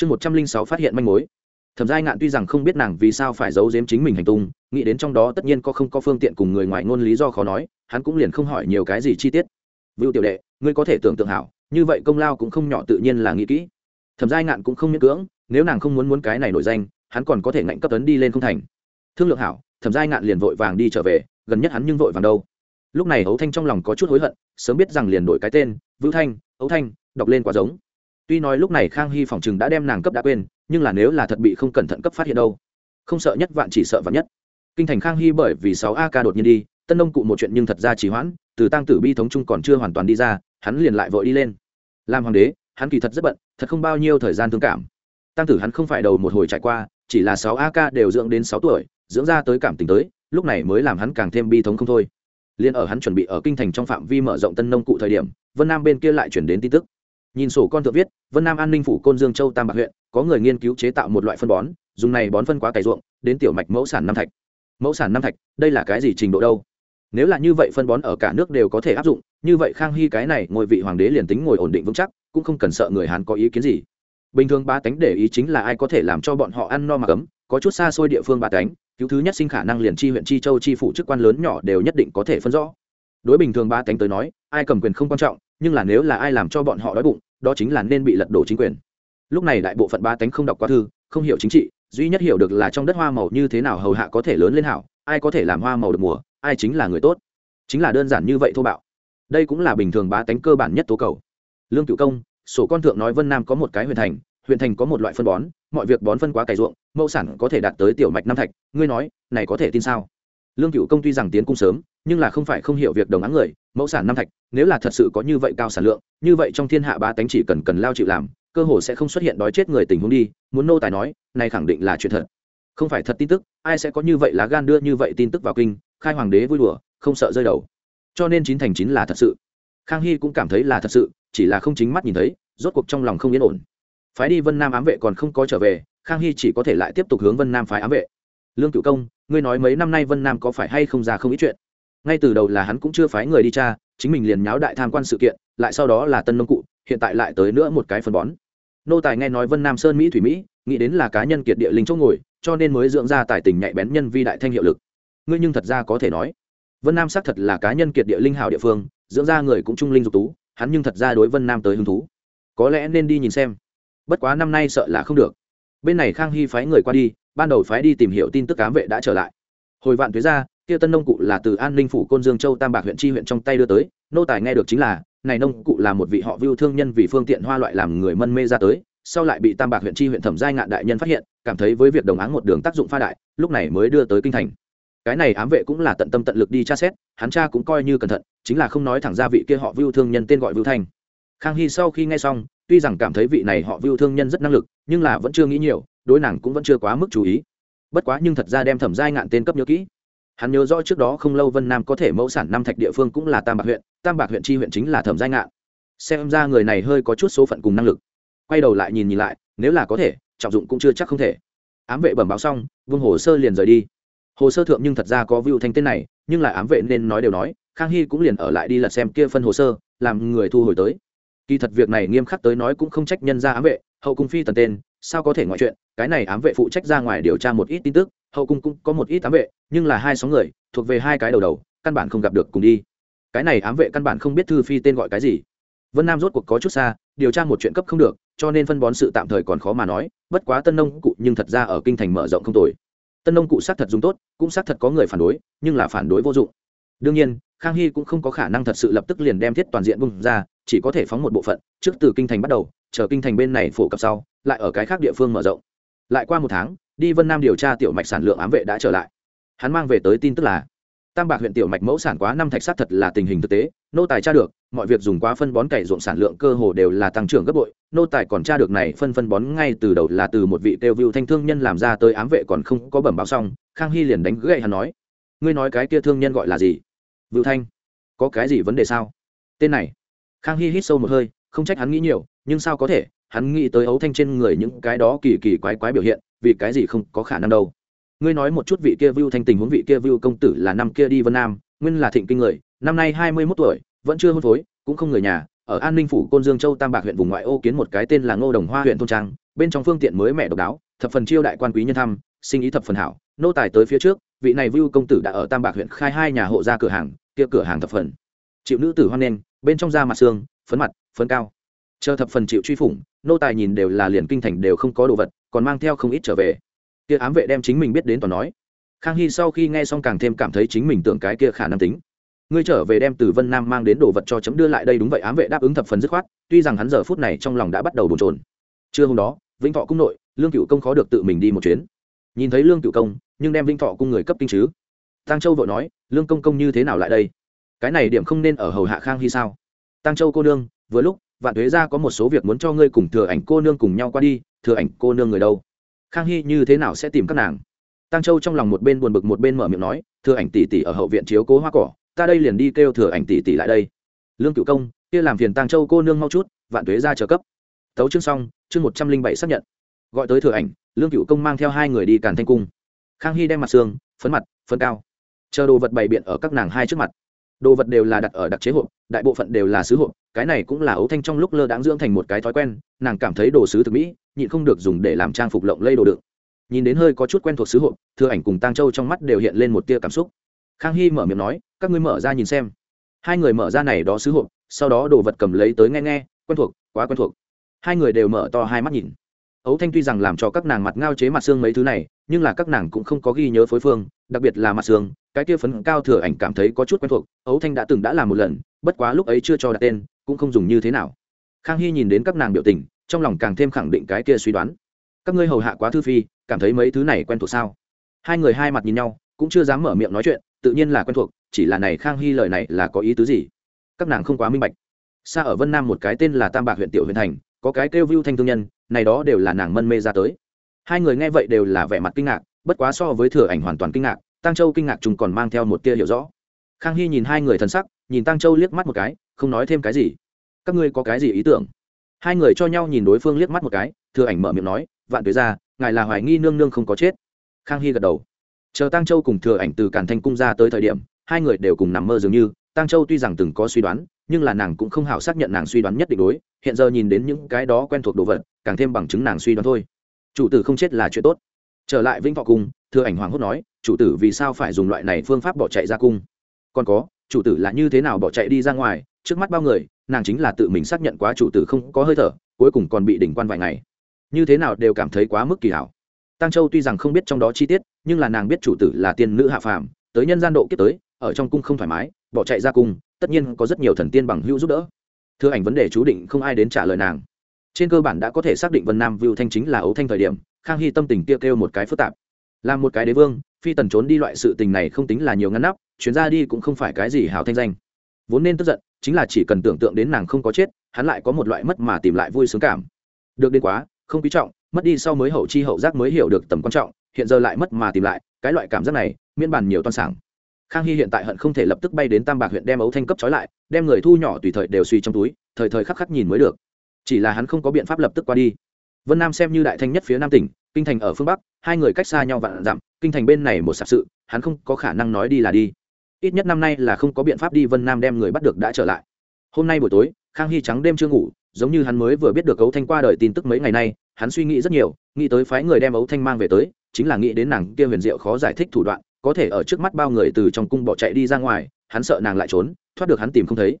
chương một trăm linh sáu phát hiện manh mối. Thẩm giai ngạn tuy rằng không biết nàng vì sao phải giấu giếm chính mình hành tung, nghĩ đến trong đó tất nhiên có không có phương tiện cùng người ngoài ngôn lý do khó nói, hắn cũng liền không hỏi nhiều cái gì chi tiết. Vựu tiểu đệ, ngươi có thể tưởng tượng hảo, như vậy công lao cũng không nhỏ tự nhiên là nghĩ kỹ. Thẩm giai ngạn cũng không miễn cưỡng, nếu nàng không muốn muốn cái này nổi danh, hắn còn có thể ngạnh cấp tấn đi lên không thành. Thương lượng hảo, thẩm giai ngạn liền vội vàng đi trở về, gần nhất hắn nhưng vội vàng đâu. Lúc này ấu thanh trong lòng có chút hối hận, sớm biết rằng liền đổi cái tên vữ thanh, ấu thanh, đọc lên quá giống tuy nói lúc này khang hy phòng chừng đã đem nàng cấp đã quên, nhưng là nếu là thật bị không cẩn thận cấp phát hiện đâu. Không sợ nhất vạn chỉ sợ vạn nhất. Kinh thành khang hy bởi vì sáu a ca đột nhiên đi, tân nông cụ một chuyện nhưng thật ra chỉ hoãn, từ tăng tử bi thống trung còn chưa hoàn toàn đi ra, hắn liền lại vội đi lên. Làm hoàng đế, hắn kỳ thật rất bận, thật không bao nhiêu thời gian thương cảm. Tăng tử hắn không phải đầu một hồi trải qua, chỉ là sáu a ca đều dưỡng đến sáu tuổi, dưỡng ra tới cảm tình tới, lúc này mới làm hắn càng thêm bi thống không thôi. Liền ở hắn chuẩn bị ở kinh thành trong phạm vi mở rộng tân nông cụ thời điểm, vân nam bên kia lại chuyển đến tin tức nhìn sổ con thượng viết, vân nam an ninh phủ côn dương châu tam bạc huyện, có người nghiên cứu chế tạo một loại phân bón, dùng này bón phân quá cày ruộng, đến tiểu mạch mẫu sản năm thạch. Mẫu sản năm thạch, đây là cái gì trình độ đâu? Nếu là như vậy phân bón ở cả nước đều có thể áp dụng, như vậy khang hy cái này ngôi vị hoàng đế liền tính ngồi ổn định vững chắc, cũng không cần sợ người hán có ý kiến gì. Bình thường ba tánh để ý chính là ai có thể làm cho bọn họ ăn no mà cấm, có chút xa xôi địa phương ba tánh, cứu thứ nhất sinh khả năng liền chi huyện chi châu chi phụ chức quan lớn nhỏ đều nhất định có thể phân rõ. Đối bình thường ba tánh tới nói, ai cầm quyền không quan trọng nhưng là nếu là ai làm cho bọn họ đói bụng, đó chính là nên bị lật đổ chính quyền. Lúc này đại bộ phận ba tánh không đọc qua thư, không hiểu chính trị, duy nhất hiểu được là trong đất hoa màu như thế nào hầu hạ có thể lớn lên hảo, ai có thể làm hoa màu được mùa, ai chính là người tốt. Chính là đơn giản như vậy thô bạo. Đây cũng là bình thường ba tánh cơ bản nhất tố cầu. Lương cựu công, sổ con thượng nói vân nam có một cái huyện thành huyện thành có một loại phân bón, mọi việc bón phân quá cày ruộng, mẫu sản có thể đạt tới tiểu mạch năm thạch. Ngươi nói, này có thể tin sao? Lương cựu công tuy rằng tiến cung sớm, nhưng là không phải không hiểu việc đồng áng người, mẫu sản năm thạch, nếu là thật sự có như vậy cao sản lượng, như vậy trong thiên hạ ba tánh chỉ cần cần lao chịu làm, cơ hồ sẽ không xuất hiện đói chết người tình huống đi, muốn nô tài nói, này khẳng định là chuyện thật. Không phải thật tin tức, ai sẽ có như vậy lá gan đưa như vậy tin tức vào kinh, khai hoàng đế vui đùa, không sợ rơi đầu. Cho nên chín thành chín là thật sự. Khang hy cũng cảm thấy là thật sự, chỉ là không chính mắt nhìn thấy, rốt cuộc trong lòng không yên ổn. Phái đi vân nam ám vệ còn không có trở về, khang hy chỉ có thể lại tiếp tục hướng vân nam phái ám vệ lương cựu công, ngươi nói mấy năm nay vân nam có phải hay không ra không ít chuyện? Ngay từ đầu là hắn cũng chưa phái người đi cha chính mình liền nháo đại tham quan sự kiện, lại sau đó là tân nông cụ, hiện tại lại tới nữa một cái phân bón. Nô tài nghe nói vân nam sơn mỹ thủy mỹ, nghĩ đến là cá nhân kiệt địa linh chỗ ngồi, cho nên mới dưỡng ra tài tình nhạy bén nhân vi đại thanh hiệu lực. Ngươi nhưng thật ra có thể nói, vân nam xác thật là cá nhân kiệt địa linh hào địa phương, dưỡng ra người cũng trung linh dục tú, hắn nhưng thật ra đối vân nam tới hứng thú. Có lẽ nên đi nhìn xem. Bất quá năm nay sợ là không được. Bên này khang hy phái người qua đi ban đầu phái đi tìm hiểu tin tức cám vệ đã trở lại. Hồi vạn thuế ra, kia tân nông cụ là từ an ninh phủ côn dương châu tam bạc huyện tri huyện trong tay đưa tới, nô tài nghe được chính là, này nông cụ là một vị họ vưu thương nhân vì phương tiện hoa loại làm người mân mê ra tới, sau lại bị tam bạc huyện tri huyện thẩm giai ngạn đại nhân phát hiện, cảm thấy với việc đồng áng một đường tác dụng pha đại, lúc này mới đưa tới kinh thành. Cái này ám vệ cũng là tận tâm tận lực đi tra xét, hắn cha cũng coi như cẩn thận, chính là không nói thẳng ra vị kia họ vưu thương nhân tên gọi vưu thanh. Khang hy sau khi nghe xong, tuy rằng cảm thấy vị này họ vưu thương nhân rất năng lực, nhưng là vẫn chưa nghĩ nhiều đối nàng cũng vẫn chưa quá mức chú ý. Bất quá nhưng thật ra đem thẩm giai ngạn tên cấp nhớ kỹ. Hắn nhớ rõ trước đó không lâu vân nam có thể mẫu sản năm thạch địa phương cũng là tam bạc huyện, tam bạc huyện tri huyện chính là thẩm giai ngạn. Xem ra người này hơi có chút số phận cùng năng lực. Quay đầu lại nhìn nhìn lại, nếu là có thể, trọng dụng cũng chưa chắc không thể. Ám vệ bẩm báo xong, vương hồ sơ liền rời đi. Hồ sơ thượng nhưng thật ra có vưu thanh tên này, nhưng lại ám vệ nên nói đều nói, khang hy cũng liền ở lại đi lật xem kia phân hồ sơ, làm người thu hồi tới. Kỳ thật việc này nghiêm khắc tới nói cũng không trách nhân ra ám vệ, hậu cung phi tần tên sao có thể ngoại chuyện, cái này ám vệ phụ trách ra ngoài điều tra một ít tin tức, hậu cung cũng có một ít ám vệ, nhưng là hai sáu người, thuộc về hai cái đầu đầu, căn bản không gặp được cùng đi. Cái này ám vệ căn bản không biết thư phi tên gọi cái gì. Vân nam rốt cuộc có chút xa, điều tra một chuyện cấp không được, cho nên phân bón sự tạm thời còn khó mà nói, bất quá tân nông cụ nhưng thật ra ở kinh thành mở rộng không tồi. Tân nông cụ xác thật dùng tốt, cũng xác thật có người phản đối, nhưng là phản đối vô dụng đương nhiên, khang hy cũng không có khả năng thật sự lập tức liền đem thiết toàn diện bung ra, chỉ có thể phóng một bộ phận, trước từ kinh thành bắt đầu, chờ kinh thành bên này phổ cập sau, lại ở cái khác địa phương mở rộng. Lại qua một tháng, đi vân nam điều tra tiểu mạch sản lượng ám vệ đã trở lại. Hắn mang về tới tin tức là, tam bạc huyện tiểu mạch mẫu sản quá năm thạch sát thật là tình hình thực tế, nô tài tra được, mọi việc dùng quá phân bón cày ruộng sản lượng cơ hồ đều là tăng trưởng gấp bội, nô tài còn tra được này phân phân bón ngay từ đầu là từ một vị tiêu view thanh thương nhân làm ra tới ám vệ còn không có bẩm báo xong, khang hy liền đánh gậy hắn nói ngươi nói cái kia thương nhân gọi là gì? Vựu thanh. Có cái gì vấn đề sao? Tên này. Khang hy hít sâu một hơi, không trách hắn nghĩ nhiều, nhưng sao có thể? Hắn nghĩ tới ấu thanh trên người những cái đó kỳ kỳ quái quái biểu hiện, vì cái gì không có khả năng đâu? Ngươi nói một chút vị kia vưu thanh tình huống, vị kia vưu công tử là năm kia đi vân nam, nguyên là thịnh kinh người, năm nay hai mươi mốt tuổi, vẫn chưa hôn phối, cũng không người nhà, ở an ninh phủ côn dương châu tam bạc huyện vùng ngoại ô kiến một cái tên là ngô đồng hoa huyện thôn trang, bên trong phương tiện mới mẹ độc đáo, thập phần chiêu đại quan quý nhân thăm, sinh ý thập phần hảo, nô tài tới phía trước vị này vưu công tử đã ở tam bạc huyện khai hai nhà hộ ra cửa hàng, kia cửa hàng thập phần. Chịu nữ tử hoan nghênh, bên trong da mặt xương, phấn mặt, phấn cao. Chờ thập phần chịu truy phủng, nô tài nhìn đều là liền kinh thành đều không có đồ vật, còn mang theo không ít trở về. Kia ám vệ đem chính mình biết đến toàn nói. Khang hy sau khi nghe xong càng thêm cảm thấy chính mình tưởng cái kia khả năng tính. Ngươi trở về đem từ vân nam mang đến đồ vật cho chấm đưa lại đây đúng vậy, ám vệ đáp ứng thập phần dứt khoát, tuy rằng hắn giờ phút này trong lòng đã bắt đầu bồn trồn trưa hôm đó, vĩnh thọ cung nội, lương cựu công khó được tự mình đi một chuyến. Nhìn thấy lương cựu công nhưng đem vinh thọ cung người cấp kinh chứ? Tăng châu vội nói, lương công công như thế nào lại đây? Cái này điểm không nên ở hầu hạ khang hy sao? Tăng châu cô nương, vừa lúc, vạn thuế ra có một số việc muốn cho ngươi cùng thừa ảnh cô nương cùng nhau qua đi, thừa ảnh cô nương người đâu? Khang hy như thế nào sẽ tìm các nàng? Tăng châu trong lòng một bên buồn bực một bên mở miệng nói, thừa ảnh tỷ tỷ ở hậu viện chiếu cố hoa cỏ, ta đây liền đi kêu thừa ảnh tỷ tỷ lại đây. Lương cựu công, kia làm phiền tăng châu cô nương mau chút, vạn thuế ra trợ cấp. Tấu chương xong, chương một trăm linh bảy xác nhận. Gọi tới thừa ảnh, lương cựu công mang theo hai người đi càn thanh cung khang hy đem mặt xương, phấn mặt, phấn cao. Chờ đồ vật bày biện ở các nàng hai trước mặt. Đồ vật đều là đặt ở đặc chế hộp, đại bộ phận đều là sứ hộp, cái này cũng là ấu thanh trong lúc lơ đáng dưỡng thành một cái thói quen, nàng cảm thấy đồ sứ thực mỹ, nhịn không được dùng để làm trang phục lộng lây đồ đựng. Nhìn đến hơi có chút quen thuộc sứ hộp, thừa ảnh cùng tang châu trong mắt đều hiện lên một tia cảm xúc. Khang hy mở miệng nói, các ngươi mở ra nhìn xem. Hai người mở ra này đó sứ hộp, sau đó đồ vật cầm lấy tới nghe nghe, quen thuộc, quá quen thuộc. Hai người đều mở to hai mắt nhìn ấu thanh tuy rằng làm cho các nàng mặt ngao chế mặt xương mấy thứ này, nhưng là các nàng cũng không có ghi nhớ phối phương, đặc biệt là mặt xương, cái kia phấn cao thừa ảnh cảm thấy có chút quen thuộc, ấu thanh đã từng đã làm một lần, bất quá lúc ấy chưa cho đặt tên, cũng không dùng như thế nào. Khang hy nhìn đến các nàng biểu tình, trong lòng càng thêm khẳng định cái kia suy đoán. Các ngươi hầu hạ quá thư phi, cảm thấy mấy thứ này quen thuộc sao? Hai người hai mặt nhìn nhau, cũng chưa dám mở miệng nói chuyện, tự nhiên là quen thuộc, chỉ là này khang hy lời này là có ý tứ gì? Các nàng không quá minh bạch. Xa ở vân nam một cái tên là tam bạc huyện tiểu huyện thành, có cái kêu view thanh thương nhân này đó đều là nàng mân mê ra tới. Hai người nghe vậy đều là vẻ mặt kinh ngạc, bất quá so với thừa ảnh hoàn toàn kinh ngạc tăng châu kinh ngạc chúng còn mang theo một tia hiểu rõ. Khang hy nhìn hai người thân sắc, nhìn tăng châu liếc mắt một cái, không nói thêm cái gì. Các ngươi có cái gì ý tưởng? Hai người cho nhau nhìn đối phương liếc mắt một cái, thừa ảnh mở miệng nói, vạn tuế ra ngài là hoài nghi nương nương không có chết. Khang hy gật đầu. Chờ tăng châu cùng thừa ảnh từ cản thanh cung ra tới thời điểm, hai người đều cùng nằm mơ dường như tăng châu tuy rằng từng có suy đoán, nhưng là nàng cũng không hảo xác nhận nàng suy đoán nhất định đối, hiện giờ nhìn đến những cái đó quen thuộc đồ vật, càng thêm bằng chứng nàng suy đoán thôi. Chủ tử không chết là chuyện tốt. Trở lại vĩnh thọ cung, thừa ảnh hoàng hốt nói, chủ tử vì sao phải dùng loại này phương pháp bỏ chạy ra cung? Còn có, chủ tử là như thế nào bỏ chạy đi ra ngoài, trước mắt bao người, nàng chính là tự mình xác nhận quá chủ tử không có hơi thở, cuối cùng còn bị đỉnh quan vài ngày. Như thế nào đều cảm thấy quá mức kỳ hảo. Tăng châu tuy rằng không biết trong đó chi tiết, nhưng là nàng biết chủ tử là tiên nữ hạ phàm, tới nhân gian độ kiếp tới, ở trong cung không thoải mái bỏ chạy ra cung tất nhiên có rất nhiều thần tiên bằng hữu giúp đỡ. Thưa ảnh vấn đề chú định không ai đến trả lời nàng. Trên cơ bản đã có thể xác định vân nam vưu thanh chính là ấu thanh thời điểm khang hy tâm tình kia kêu, kêu một cái phức tạp. Là một cái đế vương phi tần trốn đi loại sự tình này không tính là nhiều ngăn nắp chuyến ra đi cũng không phải cái gì hào thanh danh. Vốn nên tức giận chính là chỉ cần tưởng tượng đến nàng không có chết hắn lại có một loại mất mà tìm lại vui sướng cảm. Được đến quá không quý trọng mất đi sau mới hậu chi hậu giác mới hiểu được tầm quan trọng hiện giờ lại mất mà tìm lại cái loại cảm giác này miễn bàn nhiều toan sảng khang hy hiện tại hận không thể lập tức bay đến tam bạc huyện đem ấu thanh cấp trói lại, đem người thu nhỏ tùy thời đều suy trong túi, thời thời khắc khắc nhìn mới được. Chỉ là hắn không có biện pháp lập tức qua đi. Vân nam xem như đại thanh nhất phía nam tỉnh, kinh thành ở phương bắc, hai người cách xa nhau vạn dặm, kinh thành bên này một sạp sự, hắn không có khả năng nói đi là đi. Ít nhất năm nay là không có biện pháp đi vân nam đem người bắt được đã trở lại. Hôm nay buổi tối, khang hy trắng đêm chưa ngủ, giống như hắn mới vừa biết được ấu thanh qua đời tin tức mấy ngày nay, hắn suy nghĩ rất nhiều, nghĩ tới phái người đem ấu thanh mang về tới, chính là nghĩ đến nàng kia huyền diệu khó giải thích thủ đoạn có thể ở trước mắt bao người từ trong cung bỏ chạy đi ra ngoài, hắn sợ nàng lại trốn, thoát được hắn tìm không thấy.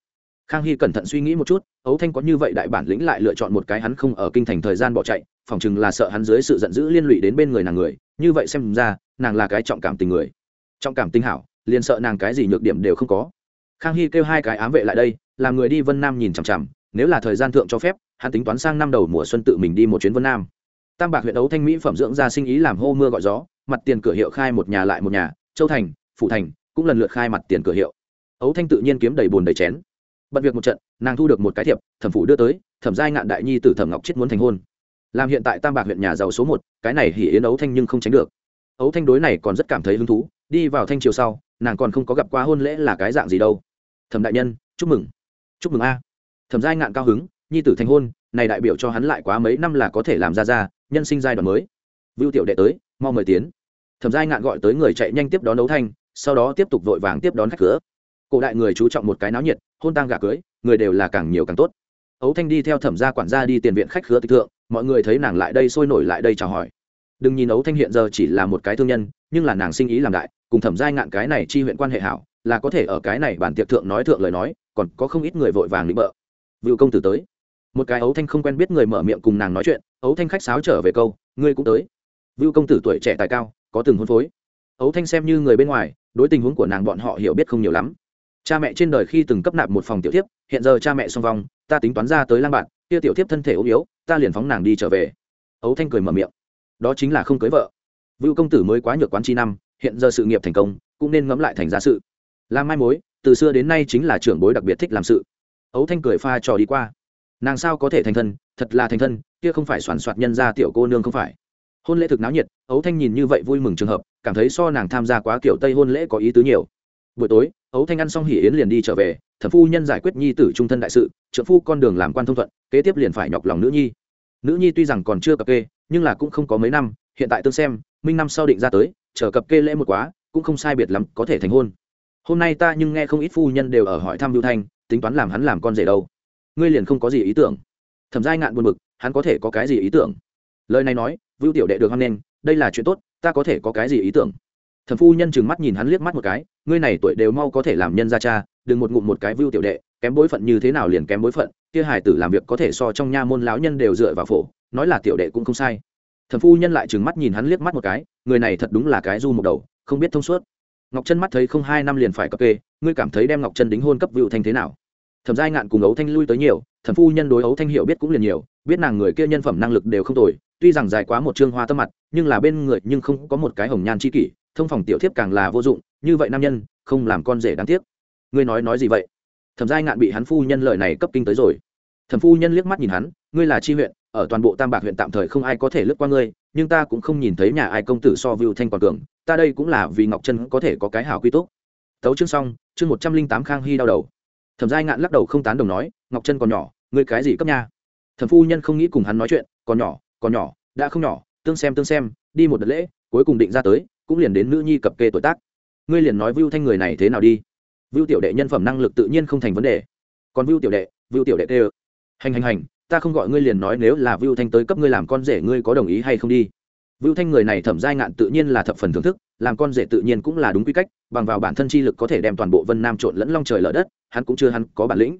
Khang hy cẩn thận suy nghĩ một chút, ấu thanh có như vậy đại bản lĩnh lại lựa chọn một cái hắn không ở kinh thành thời gian bỏ chạy phỏng chừng là sợ hắn dưới sự giận dữ liên lụy đến bên người nàng người, như vậy xem ra, nàng là cái trọng cảm tình người. Trọng cảm tinh hảo, liền sợ nàng cái gì nhược điểm đều không có. Khang hy kêu hai cái ám vệ lại đây, làm người đi vân nam nhìn chằm chằm, nếu là thời gian thượng cho phép, hắn tính toán sang năm đầu mùa xuân tự mình đi một chuyến vân nam. Tam bạc huyện ấu thanh mỹ phẩm dưỡng ra sinh ý làm hô mưa gọi gió mặt tiền cửa hiệu khai một nhà lại một nhà, châu thành, phủ thành cũng lần lượt khai mặt tiền cửa hiệu. Ấu thanh tự nhiên kiếm đầy bồn đầy chén. Bận việc một trận, nàng thu được một cái thiệp, thẩm phủ đưa tới, thẩm giai ngạn đại nhi t thẩm ngọc chết muốn thành hôn. Làm hiện tại tam bạc huyện nhà giàu số một, cái này hỉ yến ấu thanh nhưng không tránh được. Ấu thanh đối này còn rất cảm thấy hứng thú, đi vào thanh triều sau, nàng còn không có gặp qua hôn lễ là cái dạng gì đâu. Thẩm đại nhân, chúc mừng. Chúc mừng a. Thẩm giai ngạn cao hứng, nhi tử thành hôn, này đại biểu cho hắn lại quá mấy năm là có thể làm ra ra, nhân sinh giai đoạn mới. Vưu tiểu đệ tới, mau mời tiến thẩm giai ngạn gọi tới người chạy nhanh tiếp đón đấu thanh, sau đó tiếp tục vội vàng tiếp đón khách cửa. Cổ đại người chú trọng một cái náo nhiệt, hôn tang gà cưới, người đều là càng nhiều càng tốt. Ấu thanh đi theo thẩm gia quản gia đi tiền viện khách khứa tịch thượng, mọi người thấy nàng lại đây sôi nổi lại đây chào hỏi. Đừng nhìn ấu thanh hiện giờ chỉ là một cái thương nhân, nhưng là nàng sinh ý làm đại, cùng thẩm giai ngạn cái này chi huyện quan hệ hảo, là có thể ở cái này bản tiệc thượng nói thượng lời nói, còn có không ít người vội vàng lĩnh bợ. Vựu công tử tới. Một cái ấu thanh không quen biết người mở miệng cùng nàng nói chuyện, ấu thanh khách sáo trở về câu, ngươi cũng tới. Vựu công tử tuổi trẻ tài cao có từng hôn phối. Ấu thanh xem như người bên ngoài, đối tình huống của nàng bọn họ hiểu biết không nhiều lắm. Cha mẹ trên đời khi từng cấp nạp một phòng tiểu thiếp, hiện giờ cha mẹ song vong, ta tính toán ra tới lang bạn, kia tiểu thiếp thân thể ốm yếu, ta liền phóng nàng đi trở về. Ấu thanh cười mở miệng. Đó chính là không cưới vợ. Vưu công tử mới quá nhược quán chi năm, hiện giờ sự nghiệp thành công, cũng nên ngẫm lại thành ra sự. Làm mai mối, từ xưa đến nay chính là trưởng bối đặc biệt thích làm sự. Ấu thanh cười pha trò đi qua. Nàng sao có thể thành thân, thật là thành thân, kia không phải soàn soạt nhân ra tiểu cô nương không phải hôn lễ thực náo nhiệt, ấu thanh nhìn như vậy vui mừng trường hợp, cảm thấy so nàng tham gia quá kiểu tây hôn lễ có ý tứ nhiều. Buổi tối, ấu thanh ăn xong hỉ yến liền đi trở về, thẩm phu nhân giải quyết nhi tử trung thân đại sự trợ phu con đường làm quan thông thuận, kế tiếp liền phải nhọc lòng nữ nhi. Nữ nhi tuy rằng còn chưa cập kê, nhưng là cũng không có mấy năm, hiện tại tương xem, minh năm sau định ra tới, chờ cập kê lễ một quá, cũng không sai biệt lắm có thể thành hôn. Hôm nay ta nhưng nghe không ít phu nhân đều ở hỏi thăm lưu thanh, tính toán làm hắn làm con rể đâu. Ngươi liền không có gì ý tưởng. Thẩm giai ngạn buồn bực, hắn có thể có cái gì ý tưởng? Lời này nói vưu tiểu đệ được hoan nghênh, đây là chuyện tốt, ta có thể có cái gì ý tưởng? Thẩm phu nhân chừng mắt nhìn hắn liếc mắt một cái, ngươi này tuổi đều mau có thể làm nhân gia cha, đừng một ngụm một cái vưu tiểu đệ, kém bối phận như thế nào liền kém bối phận, kia hải tử làm việc có thể so trong nha môn lão nhân đều dựa vào phổ, nói là tiểu đệ cũng không sai. Thẩm phu nhân lại chừng mắt nhìn hắn liếc mắt một cái, người này thật đúng là cái du một đầu, không biết thông suốt. Ngọc chân mắt thấy không hai năm liền phải cập kê, ngươi cảm thấy đem ngọc chân đính hôn cấp vựu thanh thế nào? Thẩm giai ngạn cùng ấu thanh lui tới nhiều thẩm phu nhân đối ấu thanh hiểu biết cũng liền nhiều, biết nàng người kia nhân phẩm năng lực đều không tồi tuy rằng dài quá một chương hoa tâm mặt, nhưng là bên người nhưng không có một cái hồng nhan chi kỷ, thông phòng tiểu thiếp càng là vô dụng, như vậy nam nhân, không làm con rể đáng tiếc. Ngươi nói nói gì vậy? Thẩm giai ngạn bị hắn phu nhân lời này cấp kinh tới rồi. Thẩm phu nhân liếc mắt nhìn hắn, ngươi là chi huyện, ở toàn bộ tam bạc huyện tạm thời không ai có thể lướt qua ngươi, nhưng ta cũng không nhìn thấy nhà ai công tử so vưu thanh còn cường, ta đây cũng là vì ngọc trân có thể có cái hảo quy tốt tấu chương xong, chương một trăm linh tám khang hy đau đầu. Thẩm giai ngạn lắc đầu không tán đồng nói, ngọc trân còn nhỏ, ngươi cái gì cấp nha? Thẩm phu nhân không nghĩ cùng hắn nói chuyện, còn nhỏ còn nhỏ, đã không nhỏ, tương xem tương xem, đi một đợt lễ, cuối cùng định ra tới, cũng liền đến nữ nhi cập kê tuổi tác. Ngươi liền nói vưu thanh người này thế nào đi. Vưu tiểu đệ nhân phẩm năng lực tự nhiên không thành vấn đề. Còn vưu tiểu đệ, vưu tiểu đệ tê hành hành hành, ta không gọi ngươi liền nói nếu là vưu thanh tới cấp ngươi làm con rể ngươi có đồng ý hay không đi. Vưu thanh người này thẩm giai ngạn tự nhiên là thập phần thưởng thức, làm con rể tự nhiên cũng là đúng quy cách, bằng vào bản thân chi lực có thể đem toàn bộ vân nam trộn lẫn long trời lở đất, hắn cũng chưa hắn có bản lĩnh.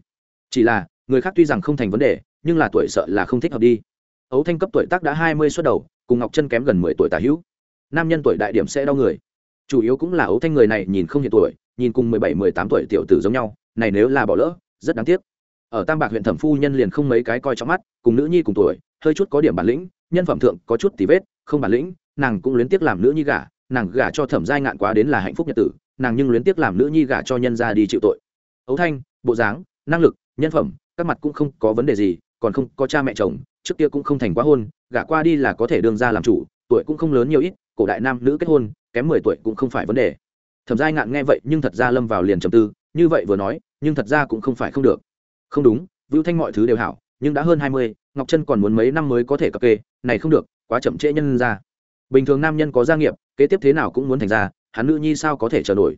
Chỉ là, người khác tuy rằng không thành vấn đề, nhưng là tuổi sợ là không thích hợp đi ấu thanh cấp tuổi tác đã hai mươi suất đầu, cùng ngọc chân kém gần mười tuổi tả hữu. Nam nhân tuổi đại điểm sẽ đau người. Chủ yếu cũng là ấu thanh người này nhìn không hiện tuổi, nhìn cùng mười bảy, mười tám tuổi tiểu tử giống nhau, này nếu là bỏ lỡ, rất đáng tiếc. Ở tam bạc huyện thẩm phu nhân liền không mấy cái coi trong mắt, cùng nữ nhi cùng tuổi, hơi chút có điểm bản lĩnh, nhân phẩm thượng có chút tí vết, không bản lĩnh, nàng cũng luyến tiếc làm nữ nhi gả, nàng gả cho thẩm giai ngạn quá đến là hạnh phúc nhật tử, nàng nhưng luyến tiếc làm nữ nhi gả cho nhân ra đi chịu tội. Ấu thanh, bộ dáng, năng lực, nhân phẩm, các mặt cũng không có vấn đề gì, còn không có cha mẹ chồng trước kia cũng không thành quá hôn, gả qua đi là có thể đương ra làm chủ, tuổi cũng không lớn nhiều ít, cổ đại nam nữ kết hôn, kém mười tuổi cũng không phải vấn đề. Thẩm giai ngạn nghe vậy nhưng thật ra lâm vào liền trầm tư, như vậy vừa nói, nhưng thật ra cũng không phải không được. Không đúng, vưu thanh mọi thứ đều hảo, nhưng đã hơn hai mươi, ngọc trân còn muốn mấy năm mới có thể cập kê, này không được, quá chậm trễ nhân ra bình thường nam nhân có gia nghiệp, kế tiếp thế nào cũng muốn thành ra hắn nữ nhi sao có thể chờ nổi?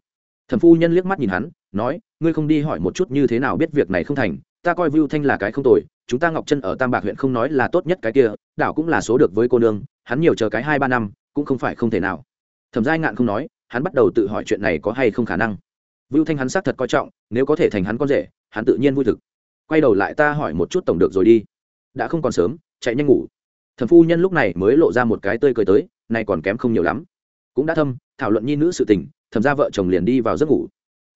Thẩm phu nhân liếc mắt nhìn hắn, nói, ngươi không đi hỏi một chút như thế nào biết việc này không thành, ta coi vưu thanh là cái không tồi chúng ta ngọc chân ở tam bạc huyện không nói là tốt nhất cái kia, đảo cũng là số được với cô nương, hắn nhiều chờ cái hai ba năm, cũng không phải không thể nào. Thẩm giai ngạn không nói, hắn bắt đầu tự hỏi chuyện này có hay không khả năng. Vưu thanh hắn xác thật coi trọng, nếu có thể thành hắn con rể, hắn tự nhiên vui thực. Quay đầu lại ta hỏi một chút tổng được rồi đi. Đã không còn sớm, chạy nhanh ngủ. Thẩm phu nhân lúc này mới lộ ra một cái tươi cười tới này còn kém không nhiều lắm. Cũng đã thâm, thảo luận nhi nữ sự tình, thẩm ra vợ chồng liền đi vào giấc ngủ.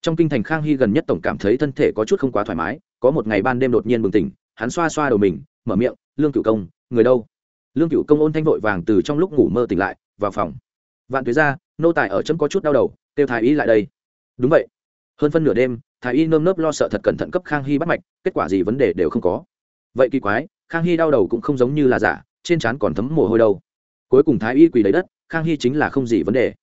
Trong kinh thành khang hy gần nhất tổng cảm thấy thân thể có chút không quá thoải mái, có một ngày ban đêm đột nhiên bừng tỉnh hắn xoa xoa đầu mình, mở miệng, lương cựu công, người đâu? Lương cựu công ôn thanh vội vàng từ trong lúc ngủ mơ tỉnh lại, vào phòng. Vạn tuế ra nô tài ở chấm có chút đau đầu, kêu thái y lại đây. Đúng vậy. Hơn phân nửa đêm, thái y nơm nớp lo sợ thật cẩn thận cấp khang hy bắt mạch, kết quả gì vấn đề đều không có. Vậy kỳ quái, khang hy đau đầu cũng không giống như là giả, trên trán còn thấm mồ hôi đâu. Cuối cùng thái y quỳ lấy đất, khang hy chính là không gì vấn đề.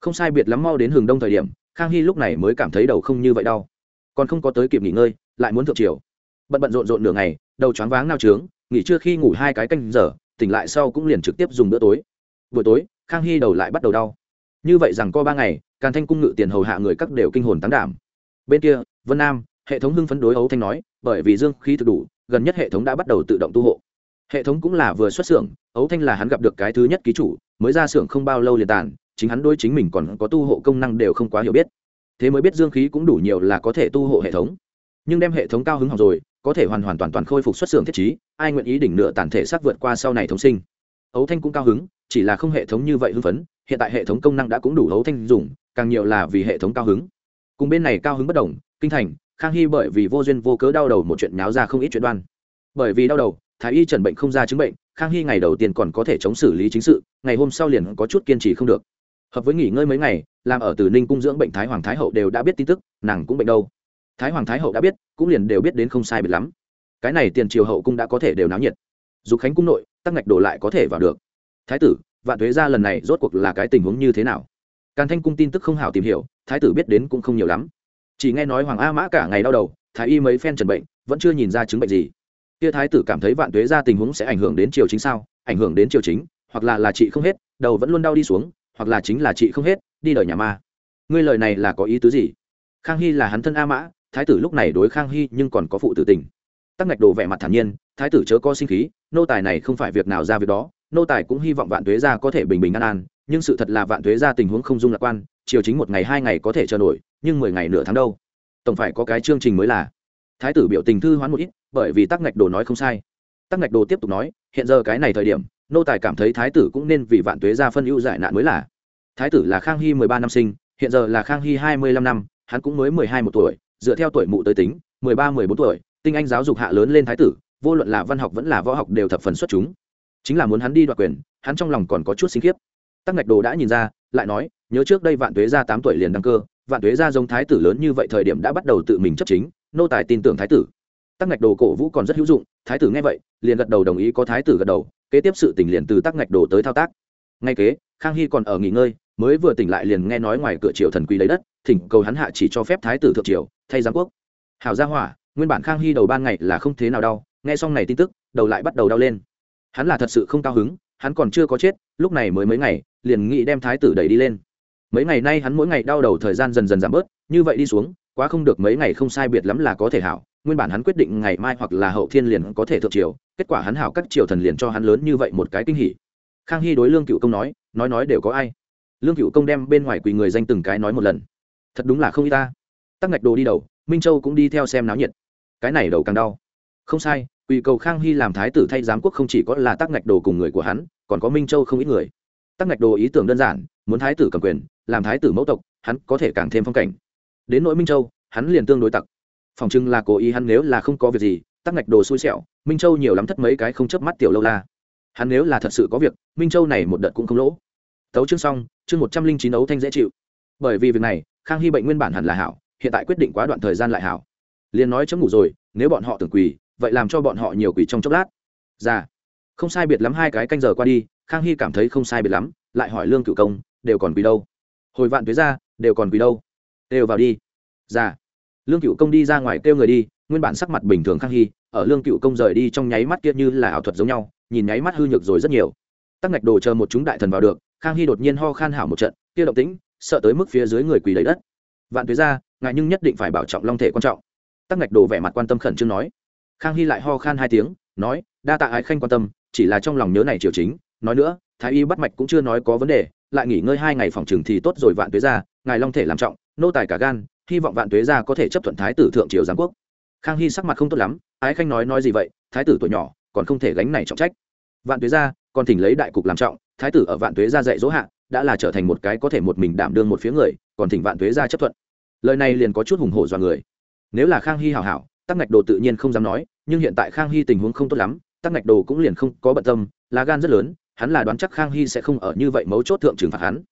Không sai biệt lắm mau đến hừng đông thời điểm, khang hy lúc này mới cảm thấy đầu không như vậy đau. Còn không có tới kịp nghỉ ngơi, lại muốn thượng triều bận bận rộn rộn nửa ngày, đầu choáng váng nao trướng, nghỉ trưa khi ngủ hai cái canh giờ, tỉnh lại sau cũng liền trực tiếp dùng bữa tối. Buổi tối, khang hy đầu lại bắt đầu đau. Như vậy rằng co ba ngày, càn thanh cung ngự tiền hầu hạ người các đều kinh hồn tán đảm. Bên kia, vân nam, hệ thống hưng phấn đối ấu thanh nói, bởi vì dương khí thực đủ, gần nhất hệ thống đã bắt đầu tự động tu hộ. Hệ thống cũng là vừa xuất xưởng ấu thanh là hắn gặp được cái thứ nhất ký chủ, mới ra xưởng không bao lâu liền tàn, chính hắn đôi chính mình còn có tu hộ công năng đều không quá hiểu biết. Thế mới biết dương khí cũng đủ nhiều là có thể tu hộ hệ thống nhưng đem hệ thống cao hứng học rồi, có thể hoàn hoàn toàn toàn khôi phục xuất xưởng thiết chí ai nguyện ý đỉnh nửa tàn thể xác vượt qua sau này thống sinh. Ấu thanh cũng cao hứng, chỉ là không hệ thống như vậy hưng phấn, hiện tại hệ thống công năng đã cũng đủ ấu thanh dùng, càng nhiều là vì hệ thống cao hứng. Cùng bên này cao hứng bất đồng, kinh thành, khang hy bởi vì vô duyên vô cớ đau đầu một chuyện nháo ra không ít chuyện đoan. Bởi vì đau đầu, thái y trần bệnh không ra chứng bệnh, khang hy ngày đầu tiên còn có thể chống xử lý chính sự, ngày hôm sau liền có chút kiên trì không được. Hợp với nghỉ ngơi mấy ngày, làm ở từ ninh cung dưỡng bệnh thái hoàng thái hậu đều đã biết tin tức, nàng cũng bệnh đâu thái hoàng thái hậu đã biết, cũng liền đều biết đến không sai biệt lắm. Cái này tiền triều hậu cung đã có thể đều náo nhiệt. Dục khánh cung nội, tắc ngạch đổ lại có thể vào được. Thái tử, vạn thuế ra lần này rốt cuộc là cái tình huống như thế nào? Càn thanh cung tin tức không hảo tìm hiểu, thái tử biết đến cũng không nhiều lắm. Chỉ nghe nói hoàng a mã cả ngày đau đầu, thái y mấy phen trần bệnh, vẫn chưa nhìn ra chứng bệnh gì. Kia thái tử cảm thấy vạn tuế ra tình huống sẽ ảnh hưởng đến triều chính sao? Ảnh hưởng đến triều chính, hoặc là là chị không hết, đầu vẫn luôn đau đi xuống, hoặc là chính là chị không hết, đi đời nhà ma. Ngươi lời này là có ý tứ gì? Khang hy là hắn thân a mã thái tử lúc này đối khang hy nhưng còn có phụ tử tình. Tắc ngạch đồ vẻ mặt thản nhiên, thái tử chớ có sinh khí, nô tài này không phải việc nào ra việc đó, nô tài cũng hy vọng vạn tuế gia có thể bình bình an an, nhưng sự thật là vạn tuế gia tình huống không dung lạc quan chiều chính một ngày hai ngày có thể chờ nổi, nhưng mười ngày nửa tháng đâu. Tổng phải có cái chương trình mới là. Thái tử biểu tình thư hoán một ít, bởi vì tắc ngạch đồ nói không sai. Tắc ngạch đồ tiếp tục nói, hiện giờ cái này thời điểm, nô tài cảm thấy thái tử cũng nên vì vạn tuế gia phân ưu giải nạn mới là. Thái tử là khang hy mười ba năm sinh, hiện giờ là khang hy hai mươi lăm năm, hắn cũng mới mười hai một tuổi dựa theo tuổi mụ tới tính, mười ba, mười bốn tuổi, tinh anh giáo dục hạ lớn lên thái tử, vô luận là văn học vẫn là võ học đều thập phần xuất chúng. Chính là muốn hắn đi đoạt quyền, hắn trong lòng còn có chút sinh khiếp. Tắc ngạch đồ đã nhìn ra, lại nói, nhớ trước đây vạn tuế gia tám tuổi liền đăng cơ, vạn tuế gia giống thái tử lớn như vậy thời điểm đã bắt đầu tự mình chấp chính, nô tài tin tưởng thái tử. Tắc ngạch đồ cổ vũ còn rất hữu dụng, thái tử nghe vậy, liền gật đầu đồng ý có thái tử gật đầu, kế tiếp sự tình liền từ tắc ngạch đồ tới thao tác. Ngay kế, khang hy còn ở nghỉ ngơi mới vừa tỉnh lại liền nghe nói ngoài cửa triều thần quy lấy đất, thỉnh cầu hắn hạ chỉ cho phép thái tử thượng triều, thay giám quốc. Hảo gia hỏa, nguyên bản khang hy đầu ban ngày là không thế nào đau, nghe xong này tin tức, đầu lại bắt đầu đau lên. Hắn là thật sự không cao hứng, hắn còn chưa có chết, lúc này mới mấy ngày, liền nghĩ đem thái tử đẩy đi lên. Mấy ngày nay hắn mỗi ngày đau đầu thời gian dần dần giảm bớt, như vậy đi xuống, quá không được mấy ngày không sai biệt lắm là có thể hảo, nguyên bản hắn quyết định ngày mai hoặc là hậu thiên liền có thể thượng triều, kết quả hắn hảo các triều thần liền cho hắn lớn như vậy một cái kinh hỉ. Khang hy đối lương cựu công nói nói nói đều có ai lương cựu công đem bên ngoài quỳ người danh từng cái nói một lần. Thật đúng là không y ta. Tắc ngạch đồ đi đầu, minh châu cũng đi theo xem náo nhiệt. Cái này đầu càng đau. Không sai, quỳ cầu khang hy làm thái tử thay giám quốc không chỉ có là tắc ngạch đồ cùng người của hắn, còn có minh châu không ít người. Tắc ngạch đồ ý tưởng đơn giản, muốn thái tử cầm quyền, làm thái tử mẫu tộc, hắn có thể càng thêm phong cảnh. Đến nỗi minh châu, hắn liền tương đối tặc. Phòng trưng là cố ý hắn nếu là không có việc gì, tắc ngạch đồ xui xẻo, minh châu nhiều lắm thất mấy cái không chớp mắt tiểu lâu la. Hắn nếu là thật sự có việc, minh châu này một đợt cũng không lỗ tấu chương xong, chương một trăm linh chín ấu thanh dễ chịu. Bởi vì việc này, khang hy bệnh nguyên bản hẳn là hảo, hiện tại quyết định quá đoạn thời gian lại hảo. Liền nói chấm ngủ rồi, nếu bọn họ tưởng quỳ, vậy làm cho bọn họ nhiều quỳ trong chốc lát. Ra không sai biệt lắm hai cái canh giờ qua đi, khang hy cảm thấy không sai biệt lắm, lại hỏi lương cựu công, đều còn quỳ đâu? Hồi vạn thuế ra, đều còn quỳ đâu? Đều vào đi. Ra lương cựu công đi ra ngoài kêu người đi, nguyên bản sắc mặt bình thường khang hy, ở lương cựu công rời đi trong nháy mắt kia như là ảo thuật giống nhau, nhìn nháy mắt hư nhược rồi rất nhiều. Tắc ngạch đồ chờ một chúng đại thần vào được khang hy đột nhiên ho khan hảo một trận, kia động tĩnh, sợ tới mức phía dưới người quỳ lấy đất. Vạn tuế ra ngài nhưng nhất định phải bảo trọng long thể quan trọng. Tắc ngạch đồ vẻ mặt quan tâm khẩn trương nói. Khang hy lại ho khan hai tiếng, nói, đa tạ ái khanh quan tâm, chỉ là trong lòng nhớ này triều chính. Nói nữa, thái y bắt mạch cũng chưa nói có vấn đề, lại nghỉ ngơi hai ngày phòng trừng thì tốt rồi vạn tuế ra ngài long thể làm trọng, nô tài cả gan, hy vọng vạn tuế ra có thể chấp thuận thái tử thượng triều giáng quốc. Khang hy sắc mặt không tốt lắm, ái khanh nói nói gì vậy, thái tử tuổi nhỏ, còn không thể gánh này trọng trách. Vạn tuế ra còn thỉnh lấy đại cục làm trọng thái tử ở vạn tuế ra dạy dỗ hạ, đã là trở thành một cái có thể một mình đảm đương một phía người, còn thỉnh vạn tuế ra chấp thuận. Lời này liền có chút hùng hổ dọa người. Nếu là khang hy hảo hảo, tắc ngạch đồ tự nhiên không dám nói, nhưng hiện tại khang hy tình huống không tốt lắm, tắc ngạch đồ cũng liền không có bận tâm, lá gan rất lớn, hắn là đoán chắc khang hy sẽ không ở như vậy mấu chốt thượng trừng phạt hắn.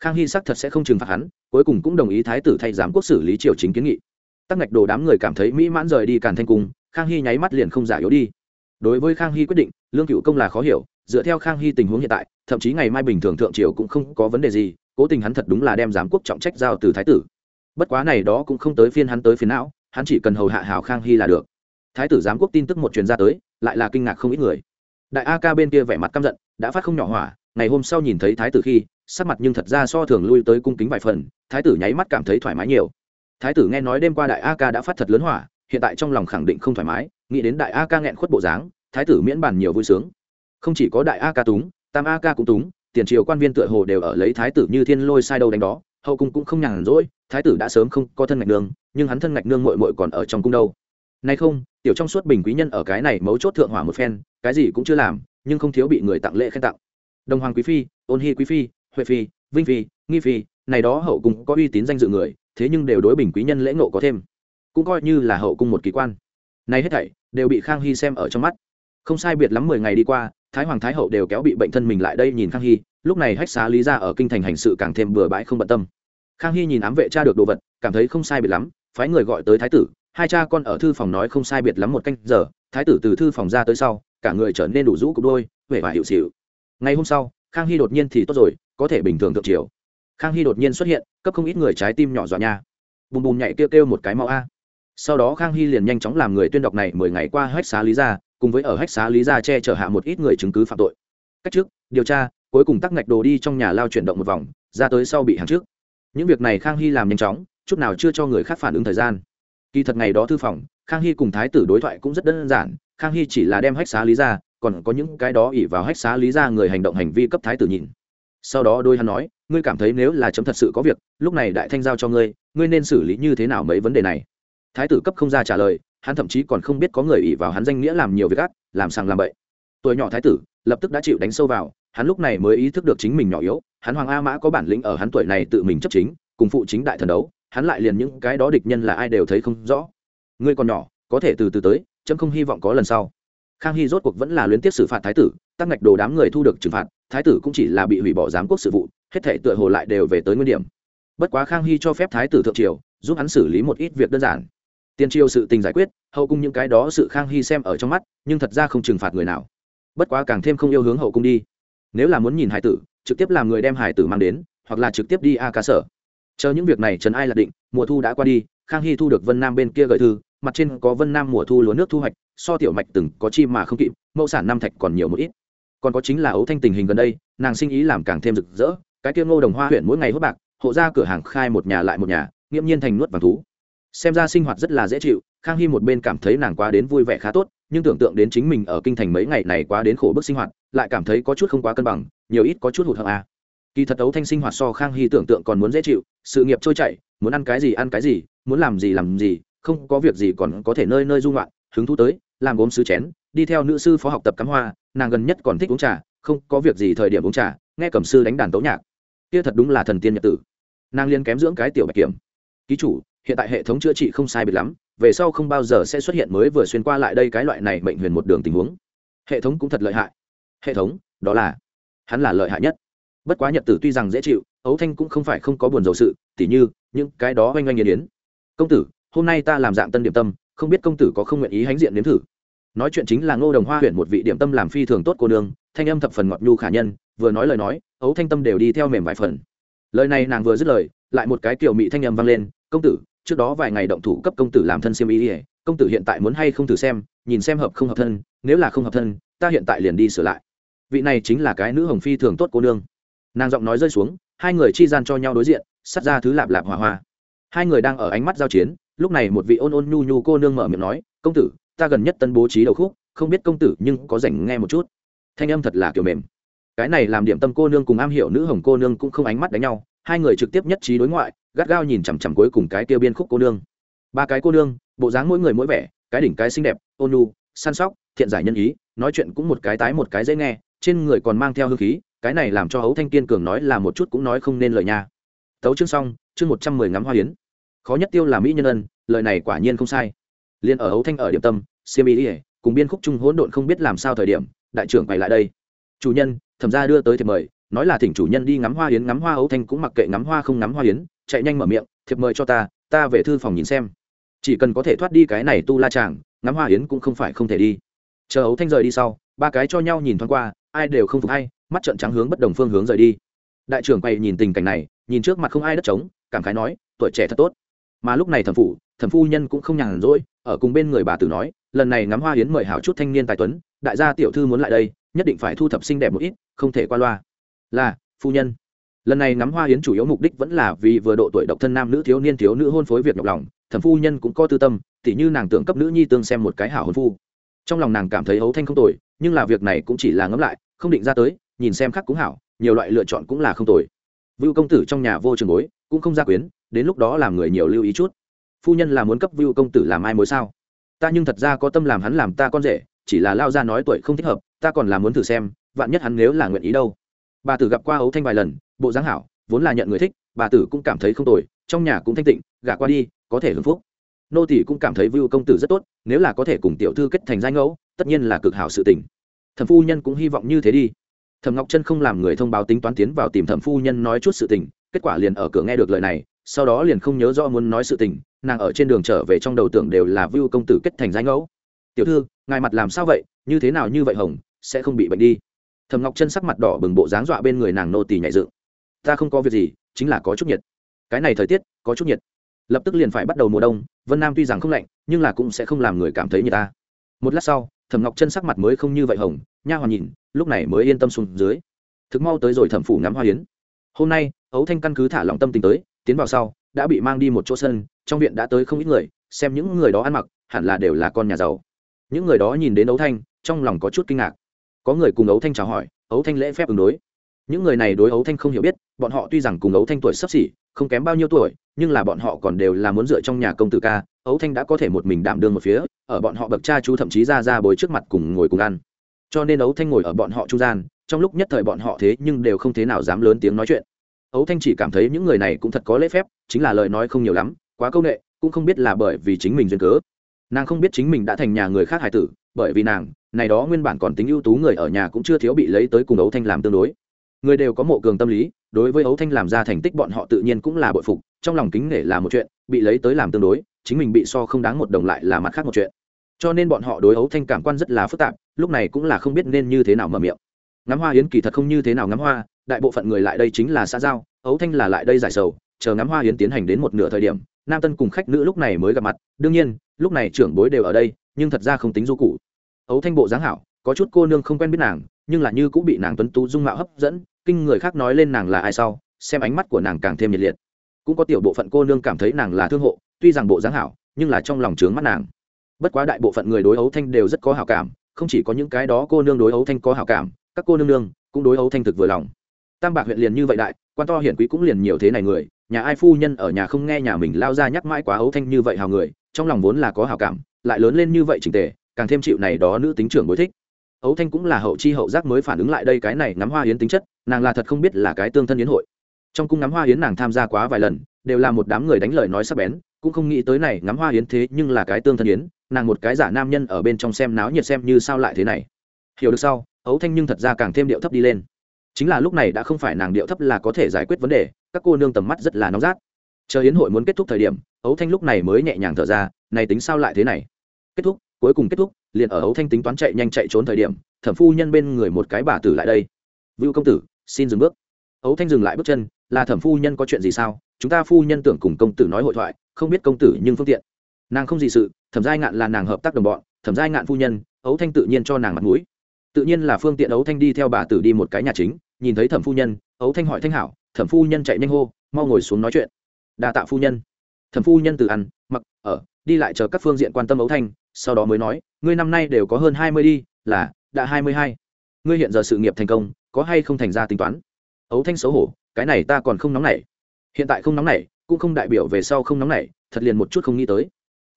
Khang hy xác thật sẽ không trừng phạt hắn, cuối cùng cũng đồng ý thái tử thay giám quốc xử lý triều chính kiến nghị. Tắc ngạch đồ đám người cảm thấy mỹ mãn rời đi càn thanh cung, khang hy nháy mắt liền không giả yếu đi. Đối với khang hy quyết định, lương cựu công là khó hiểu, dựa theo khang hy tình huống hiện tại thậm chí ngày mai bình thường thượng triều cũng không có vấn đề gì, cố tình hắn thật đúng là đem giám quốc trọng trách giao từ thái tử. Bất quá này đó cũng không tới phiên hắn tới phiên não, hắn chỉ cần hầu hạ hảo khang hy là được. Thái tử giám quốc tin tức một truyền ra tới, lại là kinh ngạc không ít người. Đại a ca bên kia vẻ mặt căm giận, đã phát không nhỏ hỏa, ngày hôm sau nhìn thấy thái tử khi, sắc mặt nhưng thật ra so thường lui tới cung kính vài phần, thái tử nháy mắt cảm thấy thoải mái nhiều. Thái tử nghe nói đêm qua đại a ca đã phát thật lớn hỏa, hiện tại trong lòng khẳng định không thoải mái, nghĩ đến đại a ca nghẹn khuất bộ dáng, thái tử miễn bàn nhiều vui sướng. Không chỉ có đại a ca túng tam a ca cũng túng, tiền triều quan viên tựa hồ đều ở lấy thái tử như thiên lôi sai đâu đánh đó, hậu cung cũng không nhàn rỗi, thái tử đã sớm không có thân ngạch nương, nhưng hắn thân ngạch nương mội mội còn ở trong cung đâu. Nay không, tiểu trong suốt bình quý nhân ở cái này mấu chốt thượng hỏa một phen, cái gì cũng chưa làm, nhưng không thiếu bị người tặng lễ khen tặng. Đồng hoàng quý phi, ôn hy quý phi, huệ phi, vinh phi, nghi phi, này đó hậu cung có uy tín danh dự người, thế nhưng đều đối bình quý nhân lễ ngộ có thêm. Cũng coi như là hậu cung một kỳ quan. Nay hết thảy đều bị khang hy xem ở trong mắt. Không sai biệt lắm mười ngày đi qua thái hoàng thái hậu đều kéo bị bệnh thân mình lại đây nhìn khang hy, lúc này hách xá lý ra ở kinh thành hành sự càng thêm bừa bãi không bận tâm. Khang hy nhìn ám vệ cha được đồ vật, cảm thấy không sai biệt lắm, phái người gọi tới thái tử, hai cha con ở thư phòng nói không sai biệt lắm một canh giờ, thái tử từ thư phòng ra tới sau, cả người trở nên đủ rũ cục đôi, vẻ và hiệu xịu. Ngày hôm sau, khang hy đột nhiên thì tốt rồi, có thể bình thường thượng triều. Khang hy đột nhiên xuất hiện, cấp không ít người trái tim nhỏ dọa nha. Bùm bùm nhảy kêu kêu một cái mau a. Sau đó khang hy liền nhanh chóng làm người tuyên đọc này mười ngày qua hách xá lý ra cùng với ở hách xá lý ra che chở hạ một ít người chứng cứ phạm tội. Cách trước, điều tra, cuối cùng tắc ngạch đồ đi trong nhà lao chuyển động một vòng, ra tới sau bị hàng trước. Những việc này khang hy làm nhanh chóng, chút nào chưa cho người khác phản ứng thời gian. Kỳ thật ngày đó thư phòng, khang hy cùng thái tử đối thoại cũng rất đơn giản, khang hy chỉ là đem hách xá lý ra còn có những cái đó ỉ vào hách xá lý ra người hành động hành vi cấp thái tử nhìn. Sau đó đôi hắn nói, ngươi cảm thấy nếu là chấm thật sự có việc, lúc này đại thanh giao cho ngươi ngươi nên xử lý như thế nào mấy vấn đề này? Thái tử cấp không ra trả lời hắn thậm chí còn không biết có người ỷ vào hắn danh nghĩa làm nhiều việc ác, làm sàng làm bậy. Tuổi nhỏ thái tử, lập tức đã chịu đánh sâu vào, hắn lúc này mới ý thức được chính mình nhỏ yếu, hắn hoàng a mã có bản lĩnh ở hắn tuổi này tự mình chấp chính, cùng phụ chính đại thần đấu, hắn lại liền những cái đó địch nhân là ai đều thấy không rõ. Ngươi còn nhỏ, có thể từ từ tới, chấm không hy vọng có lần sau. Khang hy rốt cuộc vẫn là luyến tiếp xử phạt thái tử tăng ngạch đồ đám người thu được trừng phạt, thái tử cũng chỉ là bị hủy bỏ giám quốc sự vụ, hết thể tựa hồ lại đều về tới nguyên điểm. Bất quá khang hy cho phép thái tử thượng triều, giúp hắn xử lý một ít việc đơn giản tiền triều sự tình giải quyết, hậu cung những cái đó sự khang hy xem ở trong mắt, nhưng thật ra không trừng phạt người nào. Bất quá càng thêm không yêu hướng hậu cung đi. Nếu là muốn nhìn hải tử, trực tiếp làm người đem hải tử mang đến, hoặc là trực tiếp đi a cá sở. Chờ những việc này trần ai là định, mùa thu đã qua đi, khang hy thu được vân nam bên kia gợi thư, mặt trên có vân nam mùa thu lúa nước thu hoạch, so tiểu mạch từng có chi mà không kịp, mẫu sản nam thạch còn nhiều một ít. Còn có chính là ấu thanh tình hình gần đây, nàng sinh ý làm càng thêm rực rỡ, cái kia ngô đồng hoa huyện mỗi ngày hốt bạc, hộ ra cửa hàng khai một nhà lại một nhà, nghiễm nhiên thành nuốt vàng thú xem ra sinh hoạt rất là dễ chịu, khang hy một bên cảm thấy nàng quá đến vui vẻ khá tốt, nhưng tưởng tượng đến chính mình ở kinh thành mấy ngày này quá đến khổ bức sinh hoạt, lại cảm thấy có chút không quá cân bằng, nhiều ít có chút hụt hẫng à. kỳ thật ấu thanh sinh hoạt so khang hy tưởng tượng còn muốn dễ chịu, sự nghiệp trôi chảy, muốn ăn cái gì ăn cái gì, muốn làm gì làm gì, không có việc gì còn có thể nơi nơi du ngoạn, hứng thú tới, làm gốm sứ chén, đi theo nữ sư phó học tập cắm hoa, nàng gần nhất còn thích uống trà, không có việc gì thời điểm uống trà, nghe cẩm sư đánh đàn tấu nhạc. Kia thật đúng là thần tiên nhật tử. Nàng liên kém dưỡng cái tiểu bạch kiểm. Ký chủ hiện tại hệ thống chữa trị không sai biệt lắm, về sau không bao giờ sẽ xuất hiện mới vừa xuyên qua lại đây cái loại này mệnh huyền một đường tình huống. Hệ thống cũng thật lợi hại. Hệ thống, đó là, hắn là lợi hại nhất. Bất quá nhật tử tuy rằng dễ chịu, ấu thanh cũng không phải không có buồn dầu sự, tỉ như, những cái đó oanh oanh nghiền yến công tử, hôm nay ta làm dạng tân điểm tâm, không biết công tử có không nguyện ý hãnh diện nếm thử? Nói chuyện chính là ngô đồng hoa huyện một vị điểm tâm làm phi thường tốt cô nương, thanh âm thập phần ngọt nhu khả nhân, vừa nói lời nói, ấu thanh tâm đều đi theo mềm vài phần. Lời này nàng vừa dứt lời, lại một cái kiểu mị thanh âm vang lên, công tử trước đó vài ngày động thủ cấp công tử làm thân siêm ý ỉa công tử hiện tại muốn hay không thử xem, nhìn xem hợp không hợp thân, nếu là không hợp thân, ta hiện tại liền đi sửa lại. Vị này chính là cái nữ hồng phi thường tốt cô nương. Nàng giọng nói rơi xuống, hai người chi gian cho nhau đối diện sắt ra thứ lạp lạp hòa hoa. Hai người đang ở ánh mắt giao chiến, lúc này một vị ôn ôn nhu nhu cô nương mở miệng nói, công tử, ta gần nhất tân bố trí đầu khúc, không biết công tử nhưng có rảnh nghe một chút. Thanh âm thật là kiểu mềm. Cái này làm điểm tâm cô nương cùng am hiểu nữ hồng cô nương cũng không ánh mắt đánh nhau, hai người trực tiếp nhất trí đối ngoại gắt gao nhìn chằm chằm cuối cùng cái tiêu biên khúc cô nương. Ba cái cô nương, bộ dáng mỗi người mỗi vẻ, cái đỉnh cái xinh đẹp, ôn nhu, săn sóc, thiện giải nhân ý, nói chuyện cũng một cái tái một cái dễ nghe, trên người còn mang theo hương khí, cái này làm cho hấu thanh kiên cường nói là một chút cũng nói không nên lời nha. Tấu chương xong, chương một trăm mười ngắm hoa hiến khó nhất tiêu là mỹ nhân ân, lời này quả nhiên không sai. Liên ở hấu thanh ở điểm tâm, siêm ý ỉa cùng biên khúc chung hỗn độn không biết làm sao thời điểm, đại trưởng bày lại đây. Chủ nhân, thẩm ra đưa tới thì mời, nói là thỉnh chủ nhân đi ngắm hoa hiến ngắm hoa hấu thanh cũng mặc kệ ngắm hoa không ngắm hoa hiến chạy nhanh mở miệng, thiệp mời cho ta ta về thư phòng nhìn xem. Chỉ cần có thể thoát đi cái này tu la chàng, ngắm hoa yến cũng không phải không thể đi. Chờ ấu thanh rời đi sau, ba cái cho nhau nhìn thoáng qua, ai đều không phục hay, mắt trợn trắng hướng bất đồng phương hướng rời đi. Đại trưởng quay nhìn tình cảnh này, nhìn trước mặt không ai đất trống, cảm khái nói, tuổi trẻ thật tốt. Mà lúc này thẩm phụ, thẩm phu nhân cũng không nhàn rỗi, ở cùng bên người bà tử nói, lần này ngắm hoa hiến mời hảo chút thanh niên tài tuấn, đại gia tiểu thư muốn lại đây, nhất định phải thu thập xinh đẹp một ít, không thể qua loa. Là, phu nhân lần này ngắm hoa hiến chủ yếu mục đích vẫn là vì vừa độ tuổi độc thân nam nữ thiếu niên thiếu nữ hôn phối việc nhọc lòng, thẩm phu nhân cũng có tư tâm, tỉ như nàng tưởng cấp nữ nhi tương xem một cái hảo hôn phu. Trong lòng nàng cảm thấy ấu thanh không tồi, nhưng là việc này cũng chỉ là ngẫm lại, không định ra tới, nhìn xem khác cũng hảo, nhiều loại lựa chọn cũng là không tồi. Vưu công tử trong nhà vô trường bối, cũng không gia quyến, đến lúc đó làm người nhiều lưu ý chút. Phu nhân là muốn cấp vưu công tử làm ai mối sao? Ta nhưng thật ra có tâm làm hắn làm ta con rể, chỉ là lao ra nói tuổi không thích hợp, ta còn là muốn thử xem, vạn nhất hắn nếu là nguyện ý đâu bà tử gặp qua ấu thanh vài lần, bộ dáng hảo, vốn là nhận người thích, bà tử cũng cảm thấy không tồi, trong nhà cũng thanh tịnh, gả qua đi, có thể hưởng phúc. Nô tỷ cũng cảm thấy vưu công tử rất tốt, nếu là có thể cùng tiểu thư kết thành danh ngẫu, tất nhiên là cực hảo sự tình. Thẩm phu nhân cũng hy vọng như thế đi. Thẩm ngọc chân không làm người thông báo tính toán tiến vào tìm thẩm phu nhân nói chút sự tình, kết quả liền ở cửa nghe được lời này, sau đó liền không nhớ rõ muốn nói sự tình, nàng ở trên đường trở về trong đầu tưởng đều là vưu công tử kết thành danh ngẫu. Tiểu thư, ngài mặt làm sao vậy? Như thế nào như vậy hồng, sẽ không bị bệnh đi? Thầm ngọc chân sắc mặt đỏ bừng bộ dáng dọa bên người nàng nô tỳ nhảy dựng. Ta không có việc gì, chính là có chút nhiệt. Cái này thời tiết, có chút nhiệt. Lập tức liền phải bắt đầu mùa đông, vân nam tuy rằng không lạnh, nhưng là cũng sẽ không làm người cảm thấy như ta. Một lát sau, thẩm ngọc chân sắc mặt mới không như vậy hồng, nha hoàn nhìn, lúc này mới yên tâm xuống dưới. Thực mau tới rồi thẩm phủ ngắm hoa hiến hôm nay, ấu thanh căn cứ thả lòng tâm tình tới, tiến vào sau, đã bị mang đi một chỗ sân, trong viện đã tới không ít người, xem những người đó ăn mặc, hẳn là đều là con nhà giàu. Những người đó nhìn đến ấu thanh, trong lòng có chút kinh ngạc có người cùng ấu thanh chào hỏi, ấu thanh lễ phép ứng đối. Những người này đối ấu thanh không hiểu biết, bọn họ tuy rằng cùng ấu thanh tuổi sấp xỉ, không kém bao nhiêu tuổi, nhưng là bọn họ còn đều là muốn dựa trong nhà công tử ca, ấu thanh đã có thể một mình đảm đương một phía, ở bọn họ bậc cha chú thậm chí ra ra bồi trước mặt cùng ngồi cùng ăn. Cho nên ấu thanh ngồi ở bọn họ trung gian, trong lúc nhất thời bọn họ thế nhưng đều không thế nào dám lớn tiếng nói chuyện. Ấu thanh chỉ cảm thấy những người này cũng thật có lễ phép, chính là lời nói không nhiều lắm, quá c â u n ệ cũng không biết là bởi vì chính mình duyên cớ. Nàng không biết chính mình đã thành nhà người khác hải tử, bởi vì nàng này đó nguyên bản còn tính ưu tú người ở nhà cũng chưa thiếu bị lấy tới cùng ấu thanh làm tương đối. Người đều có mộ cường tâm lý, đối với ấu thanh làm ra thành tích bọn họ tự nhiên cũng là bội phục, trong lòng kính nể là một chuyện, bị lấy tới làm tương đối, chính mình bị so không đáng một đồng lại là mặt khác một chuyện. Cho nên bọn họ đối ấu thanh cảm quan rất là phức tạp, lúc này cũng là không biết nên như thế nào mở miệng. Ngắm hoa yến kỳ thật không như thế nào ngắm hoa, đại bộ phận người lại đây chính là xã giao ấu thanh là lại đây giải sầu, chờ ngắm hoa yến tiến hành đến một nửa thời điểm, nam tân cùng khách nữ lúc này mới gặp mặt, đương nhiên, lúc này trưởng bối đều ở đây, nhưng thật ra không tính du cụ ấu thanh bộ dáng hảo, có chút cô nương không quen biết nàng, nhưng là như cũng bị nàng tuấn tú dung mạo hấp dẫn, kinh người khác nói lên nàng là ai sau, xem ánh mắt của nàng càng thêm nhiệt liệt. Cũng có tiểu bộ phận cô nương cảm thấy nàng là thương hộ, tuy rằng bộ dáng hảo, nhưng là trong lòng trướng mắt nàng. Bất quá đại bộ phận người đối ấu thanh đều rất có hảo cảm, không chỉ có những cái đó cô nương đối ấu thanh có hảo cảm, các cô nương nương cũng đối ấu thanh thực vừa lòng. Tam bạc huyện liền như vậy đại, quan to hiển quý cũng liền nhiều thế này người, nhà ai phu nhân ở nhà không nghe nhà mình lao ra nhắc mãi quá ấu thanh như vậy hào người, trong lòng vốn là có hào cảm, lại lớn lên như vậy trình tề càng thêm chịu này đó nữ tính trưởng bối thích. Ấu thanh cũng là hậu chi hậu giác mới phản ứng lại đây cái này ngắm hoa hiến tính chất, nàng là thật không biết là cái tương thân hiến hội. Trong cung ngắm hoa hiến nàng tham gia quá vài lần, đều là một đám người đánh lời nói sắc bén, cũng không nghĩ tới này ngắm hoa hiến thế nhưng là cái tương thân hiến nàng một cái giả nam nhân ở bên trong xem náo nhiệt xem như sao lại thế này. Hiểu được sau, ấu thanh nhưng thật ra càng thêm điệu thấp đi lên. Chính là lúc này đã không phải nàng điệu thấp là có thể giải quyết vấn đề, các cô nương tầm mắt rất là nóng rát. Chờ hiến hội muốn kết thúc thời điểm, ấu thanh lúc này mới nhẹ nhàng thở ra, này tính sao lại thế này? Kết thúc cuối cùng kết thúc, liền ở ấu thanh tính toán chạy nhanh chạy trốn thời điểm, thẩm phu nhân bên người một cái bà tử lại đây. Vưu công tử, xin dừng bước. Ấu thanh dừng lại bước chân, là thẩm phu nhân có chuyện gì sao? Chúng ta phu nhân tưởng cùng công tử nói hội thoại, không biết công tử nhưng phương tiện. Nàng không gì sự, thẩm giai ngạn là nàng hợp tác đồng bọn, thẩm giai ngạn phu nhân ấu thanh tự nhiên cho nàng mặt mũi. Tự nhiên là phương tiện ấu thanh đi theo bà tử đi một cái nhà chính, nhìn thấy thẩm phu nhân ấu thanh hỏi thanh hảo, thẩm phu nhân chạy nhanh hô, mau ngồi xuống nói chuyện. Đa tạ phu nhân. Thẩm phu nhân từ ăn, mặc, ở, đi lại chờ các phương diện quan tâm ấu thanh sau đó mới nói, ngươi năm nay đều có hơn hai mươi đi, là, đã hai mươi hai. Ngươi hiện giờ sự nghiệp thành công, có hay không thành ra tính toán? Ấu thanh xấu hổ, cái này ta còn không nóng nảy. Hiện tại không nóng nảy, cũng không đại biểu về sau không nóng nảy, thật liền một chút không nghĩ tới.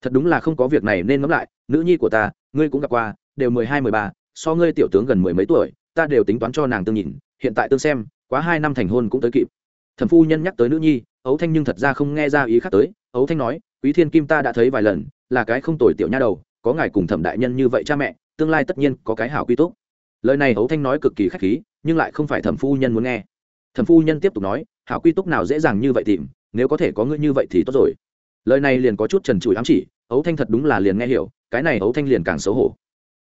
Thật đúng là không có việc này nên ngẫm lại, nữ nhi của ta, ngươi cũng gặp qua, đều mười hai, mười ba, so ngươi tiểu tướng gần mười mấy tuổi, ta đều tính toán cho nàng tương nhìn, hiện tại tương xem, quá hai năm thành hôn cũng tới kịp. Thẩm phu nhân nhắc tới nữ nhi, ấu thanh nhưng thật ra không nghe ra ý khác tới. Ấu thanh nói, quý thiên kim ta đã thấy vài lần, là cái không tồi tiểu nha đầu có ngài cùng thẩm đại nhân như vậy cha mẹ, tương lai tất nhiên có cái hảo quy tốt lời này ấu thanh nói cực kỳ khách khí, nhưng lại không phải thẩm phu nhân muốn nghe. Thẩm phu nhân tiếp tục nói, hảo quy túc nào dễ dàng như vậy tìm, nếu có thể có ngươi như vậy thì tốt rồi. Lời này liền có chút trần trụi ám chỉ ấu thanh thật đúng là liền nghe hiểu, cái này ấu thanh liền càng xấu hổ.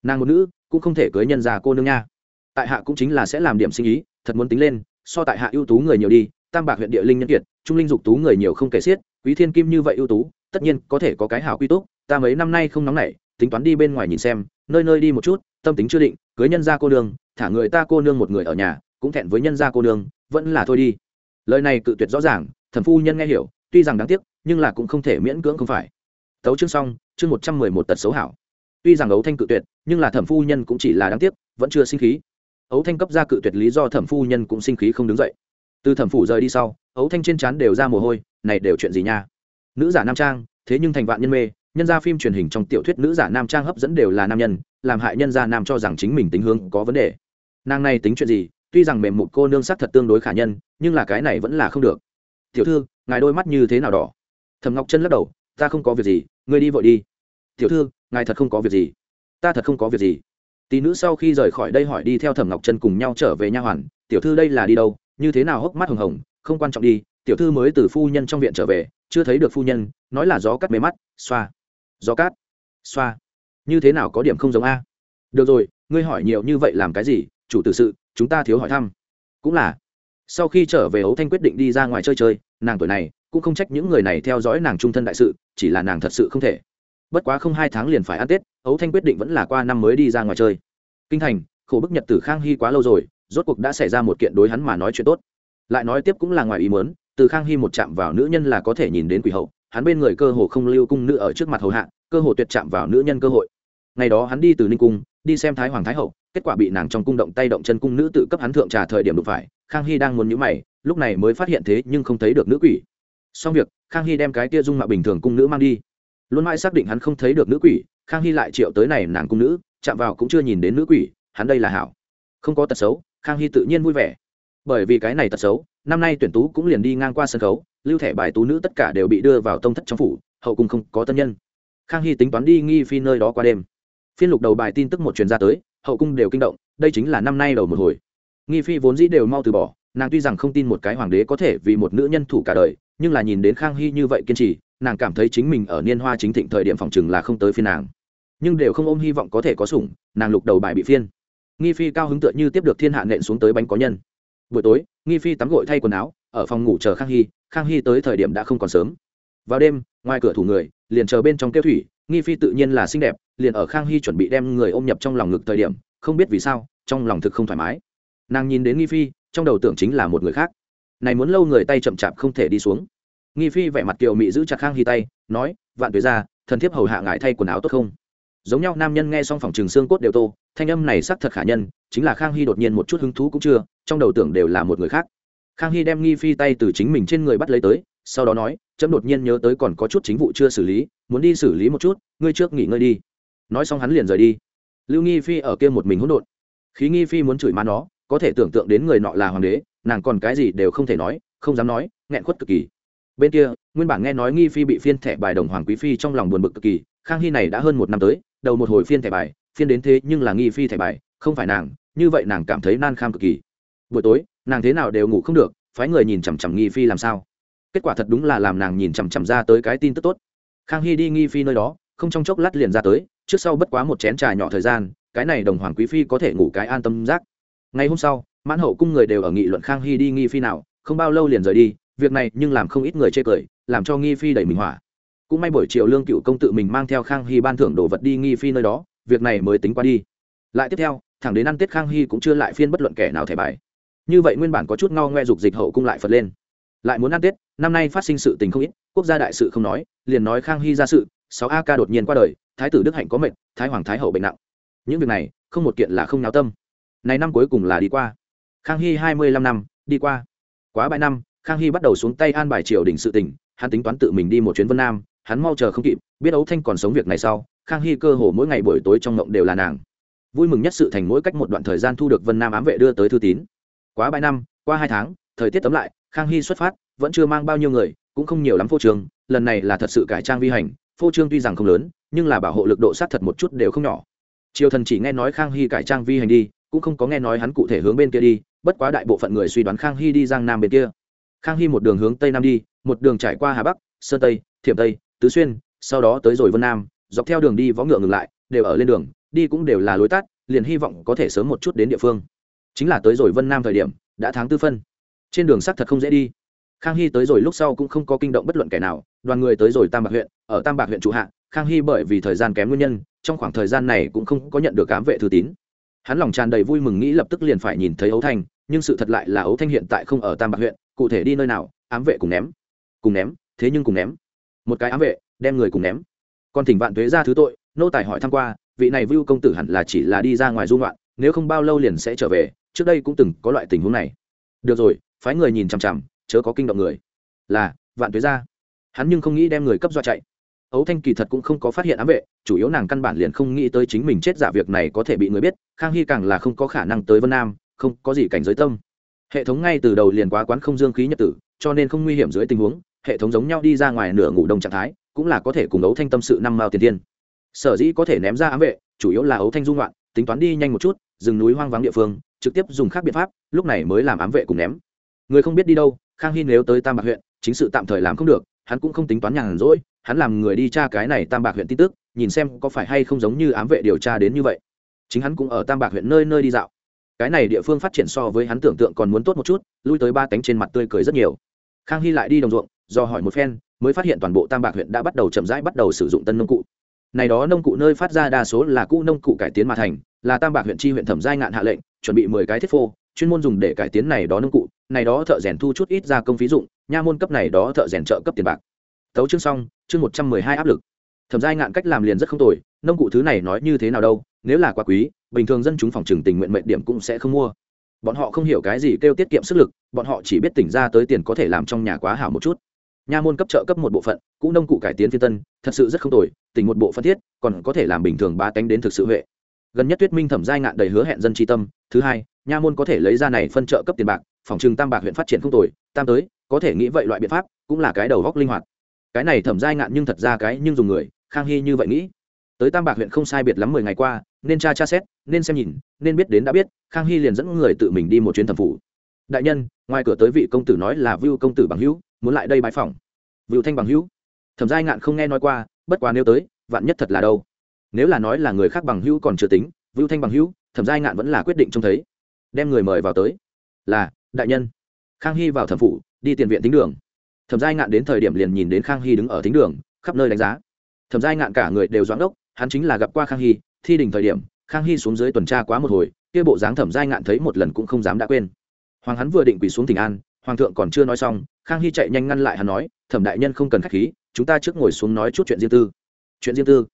Nàng một nữ, cũng không thể cưới nhân già cô nương nha. Tại hạ cũng chính là sẽ làm điểm sinh ý, thật muốn tính lên, so tại hạ ưu tú người nhiều đi, tam bạc huyện địa linh nhân kiệt, trung linh dục tú người nhiều không kể xiết, quý thiên kim như vậy ưu tú, tất nhiên có thể có cái hảo quy túc, ta mấy năm nay không nóng nảy tính toán đi bên ngoài nhìn xem, nơi nơi đi một chút, tâm tính chưa định, cưới nhân gia cô nương, thả người ta cô nương một người ở nhà, cũng thẹn với nhân gia cô nương, vẫn là thôi đi. Lời này cự tuyệt rõ ràng thần phu nhân nghe hiểu, tuy rằng đáng tiếc, nhưng là cũng không thể miễn cưỡng không phải. Tấu chương xong, chương một trăm mười một tật xấu hảo. Tuy rằng ấu thanh cự tuyệt, nhưng là thẩm phu nhân cũng chỉ là đáng tiếc, vẫn chưa sinh khí. Ấu thanh cấp ra cự tuyệt lý do thẩm phu nhân cũng sinh khí không đứng dậy. Từ thẩm phủ rời đi sau, ấu thanh trên trán đều ra mồ hôi, này đều chuyện gì nha? Nữ giả nam trang, thế nhưng thành vạn nhân mê nhân ra phim truyền hình trong tiểu thuyết nữ giả nam trang hấp dẫn đều là nam nhân, làm hại nhân gia nam cho rằng chính mình tính hướng có vấn đề. Nàng này tính chuyện gì? Tuy rằng mềm mụt cô nương sắc thật tương đối khả nhân, nhưng là cái này vẫn là không được. Tiểu thư, ngài đôi mắt như thế nào đỏ? Thầm ngọc chân lắc đầu, ta không có việc gì, ngươi đi vội đi. Tiểu thư, ngài thật không có việc gì. Ta thật không có việc gì. Tỷ nữ sau khi rời khỏi đây hỏi đi theo thẩm ngọc chân cùng nhau trở về nha hoàn, tiểu thư đây là đi đâu? Như thế nào hốc mắt hồng hồng, không quan trọng đi, tiểu thư mới từ phu nhân trong viện trở về, chưa thấy được phu nhân, nói là gió cắt mê mắt, xoa gió cát. Xoa. Như thế nào có điểm không giống a? Được rồi, ngươi hỏi nhiều như vậy làm cái gì? Chủ tử sự, chúng ta thiếu hỏi thăm. Cũng là. Sau khi trở về ấu thanh quyết định đi ra ngoài chơi chơi, nàng tuổi này cũng không trách những người này theo dõi nàng trung thân đại sự, chỉ là nàng thật sự không thể. Bất quá không hai tháng liền phải ăn tết, ấu thanh quyết định vẫn là qua năm mới đi ra ngoài chơi. Kinh thành, khổ bức nhật tử khang hy quá lâu rồi, rốt cuộc đã xảy ra một kiện đối hắn mà nói chuyện tốt. Lại nói tiếp cũng là ngoài ý muốn, từ khang hy một chạm vào nữ nhân là có thể nhìn đến quỷ hậu hắn bên người cơ hồ không lưu cung nữ ở trước mặt hầu hạ, cơ hồ tuyệt chạm vào nữ nhân cơ hội. Ngày đó hắn đi từ ninh cung, đi xem thái hoàng thái hậu, kết quả bị nàng trong cung động tay động chân cung nữ tự cấp hắn thượng trà thời điểm đụng phải, khang hy đang muốn nhũ mày, lúc này mới phát hiện thế nhưng không thấy được nữ quỷ. Xong việc, khang hy đem cái kia dung mạo bình thường cung nữ mang đi. Luôn mãi xác định hắn không thấy được nữ quỷ, khang hy lại triệu tới này nàng cung nữ, chạm vào cũng chưa nhìn đến nữ quỷ, hắn đây là hảo. Không có tật xấu, khang hy tự nhiên vui vẻ. Bởi vì cái này tật xấu, năm nay tuyển tú cũng liền đi ngang qua sân khấu lưu thẻ bài tú nữ tất cả đều bị đưa vào tông thất trong phủ, hậu cung không có tân nhân. Khang hy tính toán đi nghi phi nơi đó qua đêm. Phiên lục đầu bài tin tức một truyền ra tới, hậu cung đều kinh động, đây chính là năm nay đầu một hồi. Nghi phi vốn dĩ đều mau từ bỏ, nàng tuy rằng không tin một cái hoàng đế có thể vì một nữ nhân thủ cả đời, nhưng là nhìn đến khang hy như vậy kiên trì, nàng cảm thấy chính mình ở niên hoa chính thịnh thời điểm phòng chừng là không tới phiên nàng. Nhưng đều không ôm hy vọng có thể có sủng, nàng lục đầu bài bị phiên. Nghi phi cao hứng tựa như tiếp được thiên hạ nện xuống tới bánh có nhân. Buổi tối, nghi phi tắm gội thay quần áo ở phòng ngủ chờ khang hy khang hy tới thời điểm đã không còn sớm. Vào đêm, ngoài cửa thủ người, liền chờ bên trong kêu thủy, nghi phi tự nhiên là xinh đẹp, liền ở khang hy chuẩn bị đem người ôm nhập trong lòng ngực thời điểm, không biết vì sao, trong lòng thực không thoải mái. Nàng nhìn đến nghi phi, trong đầu tưởng chính là một người khác. Này muốn lâu người tay chậm chạp không thể đi xuống. Nghi phi vẻ mặt kiều mị giữ chặt khang hy tay, nói, vạn tuế ra thần thiếp hầu hạ ngại thay quần áo tốt không? Giống nhau nam nhân nghe xong phòng trường xương cốt đều tô, thanh âm này sắc thật khả nhân, chính là khang hy đột nhiên một chút hứng thú cũng chưa, trong đầu tưởng đều là một người khác khang hy đem nghi phi tay từ chính mình trên người bắt lấy tới, sau đó nói, chấm đột nhiên nhớ tới còn có chút chính vụ chưa xử lý, muốn đi xử lý một chút, ngươi trước nghỉ ngơi đi. Nói xong hắn liền rời đi. Lưu nghi phi ở kia một mình hỗn độn. Khí nghi phi muốn chửi má nó, có thể tưởng tượng đến người nọ là hoàng đế, nàng còn cái gì đều không thể nói, không dám nói, nghẹn khuất cực kỳ. Bên kia, nguyên bản nghe nói nghi phi bị phiên thẻ bài đồng hoàng quý phi trong lòng buồn bực cực kỳ, khang hy này đã hơn một năm tới, đầu một hồi phiên thẻ bài, phiên đến thế nhưng là nghi phi thẻ bài, không phải nàng, như vậy nàng cảm thấy nan kham cực kỳ. Buổi tối nàng thế nào đều ngủ không được, phái người nhìn chằm chằm nghi phi làm sao? Kết quả thật đúng là làm nàng nhìn chằm chằm ra tới cái tin tức tốt. Khang hy đi nghi phi nơi đó, không trong chốc lát liền ra tới, trước sau bất quá một chén trà nhỏ thời gian, cái này đồng hoàng quý phi có thể ngủ cái an tâm giác. Ngày hôm sau, mãn hậu cung người đều ở nghị luận khang hy đi nghi phi nào, không bao lâu liền rời đi, việc này nhưng làm không ít người chê cười, làm cho nghi phi đẩy mình hỏa cũng may buổi chiều lương cựu công tự mình mang theo khang hy ban thưởng đồ vật đi nghi phi nơi đó, việc này mới tính qua đi. Lại tiếp theo, thẳng đến ăn tết khang hy cũng chưa lại phiên bất luận kẻ nào thẻ bài như vậy nguyên bản có chút ngao ngoe dục dịch hậu cung lại phật lên. Lại muốn ăn tết, năm nay phát sinh sự tình không ít, quốc gia đại sự không nói, liền nói khang hy ra sự, sáu a ca đột nhiên qua đời, thái tử đức hạnh có mệnh, thái hoàng thái hậu bệnh nặng. Những việc này, không một kiện là không náo tâm. Này năm cuối cùng là đi qua. Khang hy hai mươi lăm năm, đi qua. Quá bãi năm, khang hy bắt đầu xuống tay an bài triều đình sự tỉnh hắn tính toán tự mình đi một chuyến vân nam, hắn mau chờ không kịp, biết ấu thanh còn sống việc này sau, khang hy cơ hồ mỗi ngày buổi tối trong mộng đều là nàng. Vui mừng nhất sự thành mỗi cách một đoạn thời gian thu được vân nam ám vệ đưa tới thư tín quá bãi năm qua hai tháng, thời tiết tấm lại, khang hy xuất phát, vẫn chưa mang bao nhiêu người, cũng không nhiều lắm phô trương, lần này là thật sự cải trang vi hành, phô trương tuy rằng không lớn, nhưng là bảo hộ lực độ sát thật một chút đều không nhỏ. Triều thần chỉ nghe nói khang hy cải trang vi hành đi, cũng không có nghe nói hắn cụ thể hướng bên kia đi, bất quá đại bộ phận người suy đoán khang hy đi giang nam bên kia. Khang hy một đường hướng tây nam đi, một đường trải qua hà bắc, sơn tây, thiểm tây, tứ xuyên, sau đó tới rồi vân nam, dọc theo đường đi võ ngựa ngừng lại, đều ở lên đường, đi cũng đều là lối tắt, liền hy vọng có thể sớm một chút đến địa phương chính là tới rồi vân nam thời điểm, đã tháng tư phân. Trên đường sắt thật không dễ đi. Khang hy tới rồi lúc sau cũng không có kinh động bất luận kẻ nào, đoàn người tới rồi tam bạc huyện, ở tam bạc huyện trụ hạ, khang hy bởi vì thời gian kém nguyên nhân, trong khoảng thời gian này cũng không có nhận được cám vệ thư tín. Hắn lòng tràn đầy vui mừng nghĩ lập tức liền phải nhìn thấy ấu thanh, nhưng sự thật lại là ấu thanh hiện tại không ở tam bạc huyện, cụ thể đi nơi nào, ám vệ cùng ném. Cùng ném, thế nhưng cùng ném. Một cái ám vệ, đem người cùng ném. Còn thỉnh vạn thuế ra thứ tội, nô tài hỏi tham q u a vị này vưu công tử hẳn là chỉ là đi ra ngoài dung loạn nếu không bao lâu liền sẽ trở về trước đây cũng từng có loại tình huống này. Được rồi, phái người nhìn chằm chằm, chớ có kinh động người. Là, vạn tuế ra. Hắn nhưng không nghĩ đem người cấp do chạy. Ấu thanh kỳ thật cũng không có phát hiện ám vệ, chủ yếu nàng căn bản liền không nghĩ tới chính mình chết giả việc này có thể bị người biết, khang hy càng là không có khả năng tới vân nam, không có gì cảnh giới tâm. Hệ thống ngay từ đầu liền quá quán không dương khí nhật tử, cho nên không nguy hiểm dưới tình huống, hệ thống giống nhau đi ra ngoài nửa ngủ đông trạng thái, cũng là có thể cùng ấu thanh tâm sự năm mao tiền tiên sở dĩ có thể ném ra ám vệ, chủ yếu là ấu thanh dung loạn, tính toán đi nhanh một chút, rừng núi hoang vắng địa phương trực tiếp dùng khác biện pháp, lúc này mới làm ám vệ cùng ném. Người không biết đi đâu, khang hy nếu tới tam bạc huyện, chính sự tạm thời làm không được, hắn cũng không tính toán nhàn rỗi, hắn làm người đi tra cái này tam bạc huyện tin tức, nhìn xem có phải hay không giống như ám vệ điều tra đến như vậy. Chính hắn cũng ở tam bạc huyện nơi nơi đi dạo. Cái này địa phương phát triển so với hắn tưởng tượng còn muốn tốt một chút, lui tới ba cánh trên mặt tươi cười rất nhiều. Khang hy lại đi đồng ruộng, do hỏi một phen, mới phát hiện toàn bộ tam bạc huyện đã bắt đầu chậm rãi bắt đầu sử dụng tân nông cụ. Này đó nông cụ nơi phát ra đa số là cũ nông cụ cải tiến mà thành, là tam bạc huyện chi huyện thẩm giai ngạn hạ lệnh chuẩn bị mười cái thiết phô, chuyên môn dùng để cải tiến này đó nông cụ, này đó thợ rèn thu chút ít ra công phí dụng, nha môn cấp này đó thợ rèn trợ cấp tiền bạc. Tấu chương xong, chương một trăm mười hai áp lực. Thẩm giai ngạn cách làm liền rất không tồi, nông cụ thứ này nói như thế nào đâu, nếu là quá quý, bình thường dân chúng phòng trừng tình nguyện mệnh điểm cũng sẽ không mua. Bọn họ không hiểu cái gì kêu tiết kiệm sức lực, bọn họ chỉ biết tỉnh ra tới tiền có thể làm trong nhà quá hảo một chút. Nha môn cấp trợ cấp một bộ phận, cũ nông cụ cải tiến phiên tân, thật sự rất không tồi, tỉnh một bộ phân thiết, còn có thể làm bình thường ba tánh đến thực sự huệ. Gần nhất tuyết minh thẩm giai ngạn đầy hứa hẹn dân tri tâm thứ hai, nha môn có thể lấy ra này phân trợ cấp tiền bạc, phòng trừng tam bạc huyện phát triển không tồi, tam tới, có thể nghĩ vậy loại biện pháp cũng là cái đầu góc linh hoạt. Cái này thẩm giai ngạn nhưng thật ra cái nhưng dùng người, khang hy như vậy nghĩ. Tới tam bạc huyện không sai biệt lắm mười ngày qua, nên tra tra xét, nên xem nhìn, nên biết đến đã biết, khang hy liền dẫn người tự mình đi một chuyến thẩm phủ. Đại nhân, ngoài cửa tới vị công tử nói là vưu công tử bằng hữu, muốn lại đây bãi phòng. Vưu thanh bằng hữu. Thẩm giai ngạn không nghe nói qua, bất quá nếu tới, vạn nhất thật là đâu. Nếu là nói là người khác bằng hữu còn chưa tính, vưu thanh bằng hữu thẩm giai ngạn vẫn là quyết định trông thấy. Đem người mời vào tới. Là, đại nhân. Khang hy vào thẩm phủ, đi tiền viện tính đường. Thẩm giai ngạn đến thời điểm liền nhìn đến khang hy đứng ở tính đường, khắp nơi đánh giá. Thẩm giai ngạn cả người đều doãn đốc, hắn chính là gặp qua khang hy, thi đình thời điểm, khang hy xuống dưới tuần tra quá một hồi, kia bộ dáng thẩm giai ngạn thấy một lần cũng không dám đã quên. Hoàng hắn vừa định quỳ xuống tỉnh an, hoàng thượng còn chưa nói xong, khang hy chạy nhanh ngăn lại hắn nói, thẩm đại nhân không cần k h á c h khí, chúng ta trước ngồi xuống nói chút chuyện riêng tư. Chuyện riêng tư?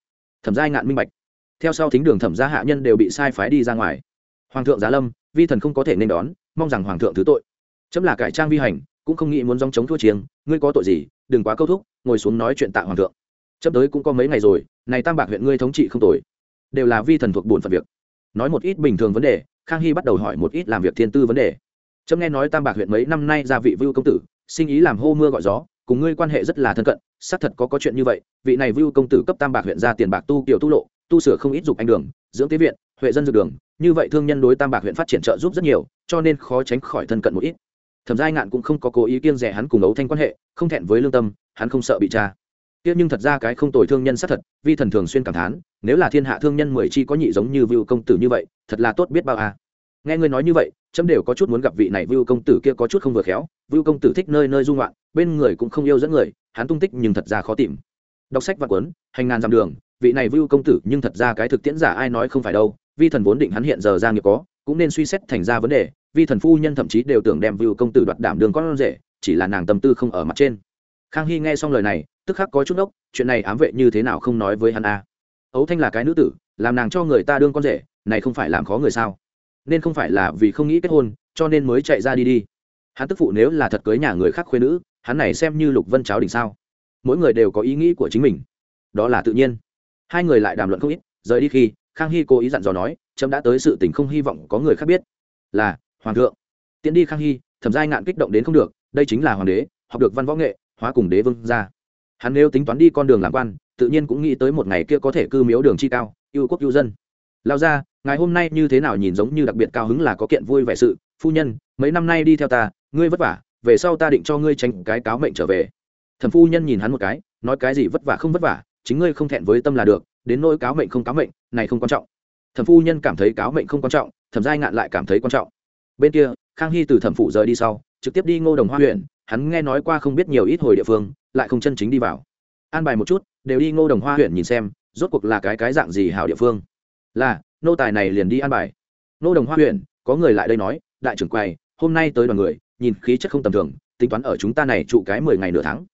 Thẩm giai ngạn minh bạch theo sau thính đường thẩm gia hạ nhân đều bị sai phái đi ra ngoài. Hoàng thượng giá lâm, vi thần không có thể nên đón, mong rằng hoàng thượng thứ tội. Chấm là cải trang vi hành, cũng không nghĩ muốn dòng chống thua chiêng, ngươi có tội gì, đừng quá câu thúc, ngồi xuống nói chuyện tạ hoàng thượng. Chấm tới cũng có mấy ngày rồi, này tam bạc huyện ngươi thống trị không tội đều là vi thần thuộc bổn phận việc. Nói một ít bình thường vấn đề, khang hy bắt đầu hỏi một ít làm việc thiên tư vấn đề. Chấm nghe nói tam bạc huyện mấy năm nay ra vị vưu công tử, sinh ý làm hô mưa gọi gió, cùng ngươi quan hệ rất là thân cận, xác thật có có chuyện như vậy, vị này vưu công tử cấp tam bạc huyện ra tiền bạc tu kiểu tu lộ tu sửa không ít dục anh đường, dưỡng tế viện, huệ dân dược đường, như vậy thương nhân đối tam bạc huyện phát triển trợ giúp rất nhiều, cho nên khó tránh khỏi thân cận một ít. Thẩm giai ngạn cũng không có cố ý kiêng rẻ hắn cùng ấu thanh quan hệ, không thẹn với lương tâm, hắn không sợ bị tra. Tiếc nhưng thật ra cái không tồi thương nhân sát thật, vi thần thường xuyên cảm thán, nếu là thiên hạ thương nhân mười chi có nhị giống như vưu công tử như vậy, thật là tốt biết bao à. nghe ngươi nói như vậy, chấm đều có chút muốn gặp vị này vưu công tử kia có chút không vừa khéo, vưu công tử thích nơi nơi dung loạn bên người cũng không yêu dẫn người, hắn tung tích nhưng thật ra khó tìm. Đọc sách và cuốn, hành ngàn dặm đường vị này vưu công tử, nhưng thật ra cái thực tiễn giả ai nói không phải đâu. Vi thần vốn định hắn hiện giờ ra nghiệp có, cũng nên suy xét thành ra vấn đề. Vi thần phu nhân thậm chí đều tưởng đem vưu công tử đoạt đảm đường con rể, chỉ là nàng tâm tư không ở mặt trên. Khang hy nghe xong lời này, tức khắc có chút ốc chuyện này ám vệ như thế nào không nói với hắn a à. ấu thanh là cái nữ tử, làm nàng cho người ta đương con rể, này không phải làm khó người sao? Nên không phải là vì không nghĩ kết hôn, cho nên mới chạy ra đi đi. Hắn tức phụ nếu là thật cưới nhà người khác khuê nữ, hắn này xem như lục vân cháo đỉnh sao? Mỗi người đều có ý nghĩ của chính mình. Đó là tự nhiên hai người lại đàm luận không ít, rời đi khi, khang hy cố ý dặn dò nói trâm đã tới sự tình không hy vọng có người khác biết. Là, hoàng thượng. Tiễn đi khang hy thẩm giai ngạn kích động đến không được, đây chính là hoàng đế, học được văn võ nghệ, hóa cùng đế vương ra. Hắn nếu tính toán đi con đường làm quan, tự nhiên cũng nghĩ tới một ngày kia có thể cư miếu đường chi cao yêu quốc yêu dân. Lao ra ngày hôm nay như thế nào nhìn giống như đặc biệt cao hứng là có kiện vui vẻ sự, phu nhân, mấy năm nay đi theo ta, ngươi vất vả, về sau ta định cho ngươi tránh cái cáo mệnh trở về. Thầm phu nhân nhìn hắn một cái, nói cái gì vất vả không vất vả chính ngươi không thẹn với tâm là được, đến nỗi cáo mệnh không cáo mệnh, này không quan trọng. Thẩm phu nhân cảm thấy cáo mệnh không quan trọng, thẩm giai ngạn lại cảm thấy quan trọng. Bên kia, khang hy từ thẩm phụ rời đi sau, trực tiếp đi ngô đồng hoa huyện, hắn nghe nói qua không biết nhiều ít hồi địa phương, lại không chân chính đi vào. An bài một chút, đều đi ngô đồng hoa huyện nhìn xem, rốt cuộc là cái cái dạng gì hảo địa phương. Là, nô tài này liền đi an bài. Ngô đồng hoa huyện, có người lại đây nói, đại trưởng quầy, hôm nay tới đoàn người, nhìn khí chất không tầm thường, tính toán ở chúng ta này trụ cái mười ngày nửa tháng.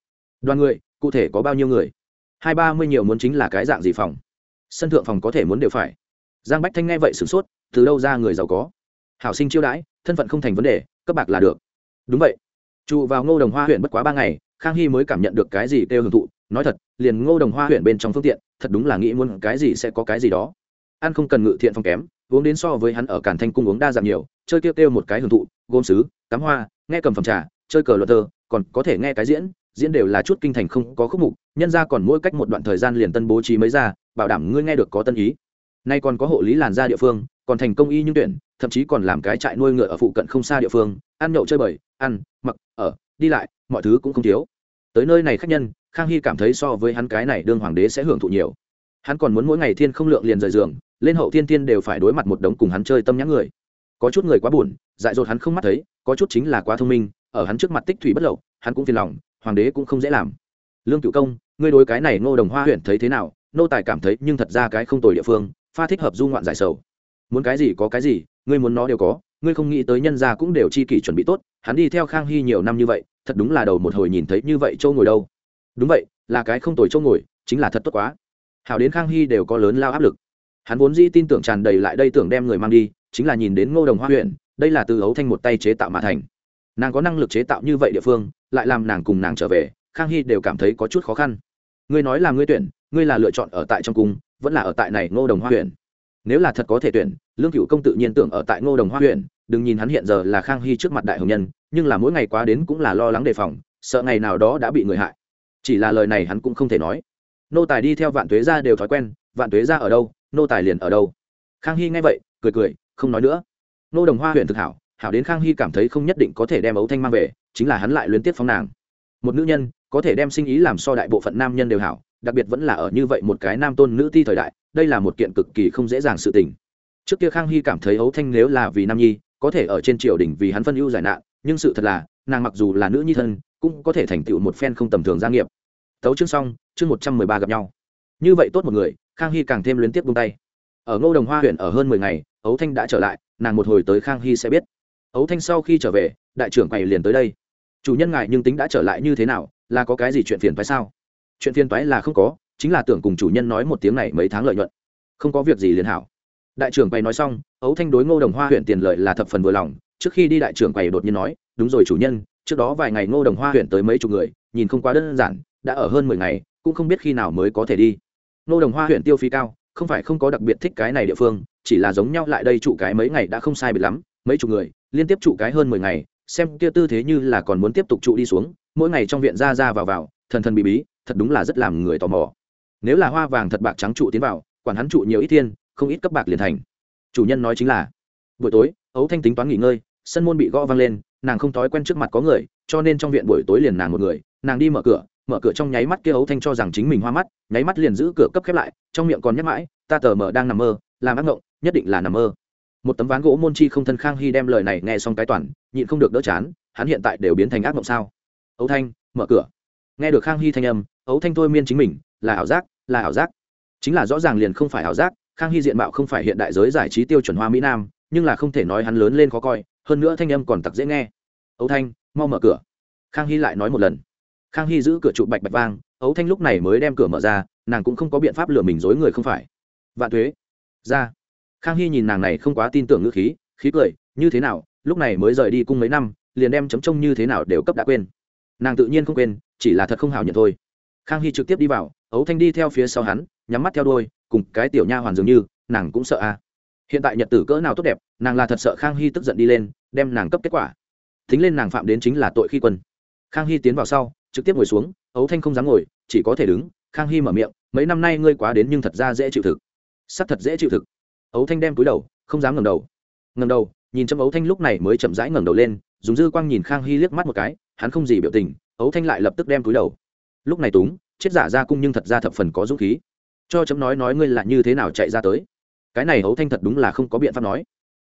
Đoàn người, cụ thể có bao nhiêu người? Hai ba mươi nhiều muốn chính là cái dạng gì phòng? Sân thượng phòng có thể muốn đều phải. Giang bách thanh nghe vậy sửng sốt, từ đâu ra người giàu có? Hảo sinh chiêu đãi, thân phận không thành vấn đề, cấp bạc là được. Đúng vậy. Trụ vào ngô đồng hoa huyện bất quá ba ngày, khang hy mới cảm nhận được cái gì kêu hưởng thụ, nói thật, liền ngô đồng hoa huyện bên trong phương tiện, thật đúng là nghĩ muốn cái gì sẽ có cái gì đó. Ăn không cần ngự thiện phong kém, uống đến so với hắn ở cản thanh cung uống đa dạng nhiều, chơi kêu kêu một cái hưởng thụ gôm sứ, cắm hoa, nghe cầm phẩm trà, chơi cờ luật thơ, còn có thể nghe cái diễn diễn đều là chút kinh thành không có khúc mục, nhân ra còn mỗi cách một đoạn thời gian liền tân bố trí mới ra, bảo đảm ngươi nghe được có tân ý. Nay còn có hộ lý làn ra địa phương, còn thành công y nhưng tuyển, thậm chí còn làm cái trại nuôi ngựa ở phụ cận không xa địa phương, ăn nhậu chơi bời, ăn, mặc, ở, đi lại, mọi thứ cũng không thiếu. Tới nơi này khách nhân, khang hy cảm thấy so với hắn cái này đương hoàng đế sẽ hưởng thụ nhiều. Hắn còn muốn mỗi ngày thiên không lượng liền rời giường, lên hậu thiên thiên đều phải đối mặt một đống cùng hắn chơi tâm nhãn người. Có chút người quá buồn, dại dột hắn không mắt thấy, có chút chính là quá thông minh, ở hắn trước mặt tích thủy bất lậu, hắn cũng phiền lòng hoàng đế cũng không dễ làm. Lương cựu công, ngươi đối cái này ngô đồng hoa huyện thấy thế nào? Nô tài cảm thấy nhưng thật ra cái không tồi địa phương, pha thích hợp du ngoạn giải sầu. Muốn cái gì có cái gì, ngươi muốn nó đều có, ngươi không nghĩ tới nhân gia cũng đều chi kỷ chuẩn bị tốt, hắn đi theo khang hy nhiều năm như vậy, thật đúng là đầu một hồi nhìn thấy như vậy châu ngồi đâu. Đúng vậy, là cái không tồi châu ngồi, chính là thật tốt quá. Hào đến khang hy đều có lớn lao áp lực. Hắn vốn dĩ tin tưởng tràn đầy lại đây tưởng đem người mang đi, chính là nhìn đến ngô đồng hoa huyện, đây là từ ấu thanh một tay chế tạo mà thành nàng có năng lực chế tạo như vậy địa phương, lại làm nàng cùng nàng trở về, khang hy đều cảm thấy có chút khó khăn. Ngươi nói là ngươi tuyển, ngươi là lựa chọn ở tại trong cung, vẫn là ở tại này ngô đồng hoa huyện. Nếu là thật có thể tuyển, lương cựu công tự nhiên tưởng ở tại ngô đồng hoa huyện, đừng nhìn hắn hiện giờ là khang hy trước mặt đại hồng nhân, nhưng là mỗi ngày quá đến cũng là lo lắng đề phòng, sợ ngày nào đó đã bị người hại. Chỉ là lời này hắn cũng không thể nói. Nô tài đi theo vạn tuế ra đều thói quen, vạn tuế ra ở đâu, nô tài liền ở đâu. Khang hy nghe vậy, cười cười, không nói nữa. Nô đồng hoa huyện thực hảo hảo đến khang hy cảm thấy không nhất định có thể đem ấu thanh mang về, chính là hắn lại liên tiếp phóng nàng. Một nữ nhân, có thể đem sinh ý làm so đại bộ phận nam nhân đều hảo, đặc biệt vẫn là ở như vậy một cái nam tôn nữ ti thời đại, đây là một kiện cực kỳ không dễ dàng sự tình. Trước kia khang hy cảm thấy ấu thanh nếu là vì nam nhi, có thể ở trên triều đình vì hắn phân ưu giải nạn, nhưng sự thật là, nàng mặc dù là nữ nhi thân, cũng có thể thành tựu một phen không tầm thường gia nghiệp. Tấu chương xong, chương một trăm mười ba gặp nhau. Như vậy tốt một người, khang hy càng thêm luyến tiếp buông tay. Ở ngô đồng hoa huyện ở hơn mười ngày, ấu thanh đã trở lại, nàng một hồi tới khang hy sẽ biết ấu thanh sau khi trở về, đại trưởng quầy liền tới đây. Chủ nhân ngài nhưng tính đã trở lại như thế nào, là có cái gì chuyện phiền phái sao? Chuyện phiền phái là không có, chính là tưởng cùng chủ nhân nói một tiếng này mấy tháng lợi nhuận. Không có việc gì liền hảo. Đại trưởng quầy nói xong, ấu thanh đối ngô đồng hoa huyện tiền lợi là thập phần vừa lòng. Trước khi đi đại trưởng quầy đột nhiên nói, đúng rồi chủ nhân, trước đó vài ngày ngô đồng hoa huyện tới mấy chục người, nhìn không quá đơn giản, đã ở hơn mười ngày, cũng không biết khi nào mới có thể đi. Ngô đồng hoa huyện tiêu phí cao, không phải không có đặc biệt thích cái này địa phương, chỉ là giống nhau lại đây trụ cái mấy ngày đã không sai biệt lắm mấy chục người, liên tiếp trụ cái hơn mười ngày, xem kia tư thế như là còn muốn tiếp tục trụ đi xuống, mỗi ngày trong viện ra ra vào vào, thần thần bí bí, thật đúng là rất làm người tò mò. Nếu là hoa vàng thật bạc trắng trụ tiến vào, quản hắn trụ nhiều ít thiên, không ít cấp bạc liền thành. Chủ nhân nói chính là, buổi tối ấu thanh tính toán nghỉ ngơi, sân môn bị gõ vang lên, nàng không thói quen trước mặt có người, cho nên trong viện buổi tối liền nàng một người, nàng đi mở cửa mở cửa trong nháy mắt kia ấu thanh cho rằng chính mình hoa mắt, nháy mắt liền giữ cửa cấp khép lại, trong miệng còn nhắc mãi, ta tờ mở đang nằm mơ, làm ác ngộng, nhất định là nằm mơ một tấm ván gỗ môn chi không thân khang hy đem lời này nghe xong cái toàn, nhịn không được đỡ chán, hắn hiện tại đều biến thành ác mộng sao? Ấu thanh, mở cửa. Nghe được khang hy thanh âm ấu thanh thôi miên chính mình, là ảo giác, là ảo giác. Chính là rõ ràng liền không phải ảo giác, khang hy diện mạo không phải hiện đại giới giải trí tiêu chuẩn hoa mỹ nam, nhưng là không thể nói hắn lớn lên khó coi, hơn nữa thanh âm còn tặc dễ nghe. Ấu thanh, mau mở cửa. Khang hy lại nói một lần. Khang hy giữ cửa trụ bạch bạch vang ấu thanh lúc này mới đem cửa mở ra, nàng cũng không có biện pháp lừa mình dối người không phải. Vạn thuế, ra khang hy nhìn nàng này không quá tin tưởng ngữ khí khí cười, như thế nào, lúc này mới rời đi cung mấy năm, liền đem chấm trông như thế nào đều cấp đã quên. Nàng tự nhiên không quên, chỉ là thật không hào nhận thôi. Khang hy trực tiếp đi vào, ấu thanh đi theo phía sau hắn, nhắm mắt theo đôi cùng cái tiểu nha hoàn dường như, nàng cũng sợ a. À. hiện tại nhật tử cỡ nào tốt đẹp, nàng là thật sợ khang hy tức giận đi lên, đem nàng cấp kết quả. Thính lên nàng phạm đến chính là tội khi quân. Khang hy tiến vào sau, trực tiếp ngồi xuống, ấu thanh không dám ngồi, chỉ có thể đứng. Khang hy mở miệng, mấy năm nay ngươi quá đến nhưng thật ra dễ chịu thực. Sắc thật dễ chịu thực ấu thanh đem túi đầu, không dám ngẩng đầu. Ngẩng đầu, nhìn chấm ấu thanh lúc này mới chậm rãi ngẩng đầu lên, dùng dư quang nhìn khang hy liếc mắt một cái, hắn không gì biểu tình, ấu thanh lại lập tức đem túi đầu. Lúc này túng, chết giả ra cung nhưng thật ra thập phần có dũng khí. Cho chấm nói nói ngươi là như thế nào chạy ra tới? Cái này ấu thanh thật đúng là không có biện pháp nói.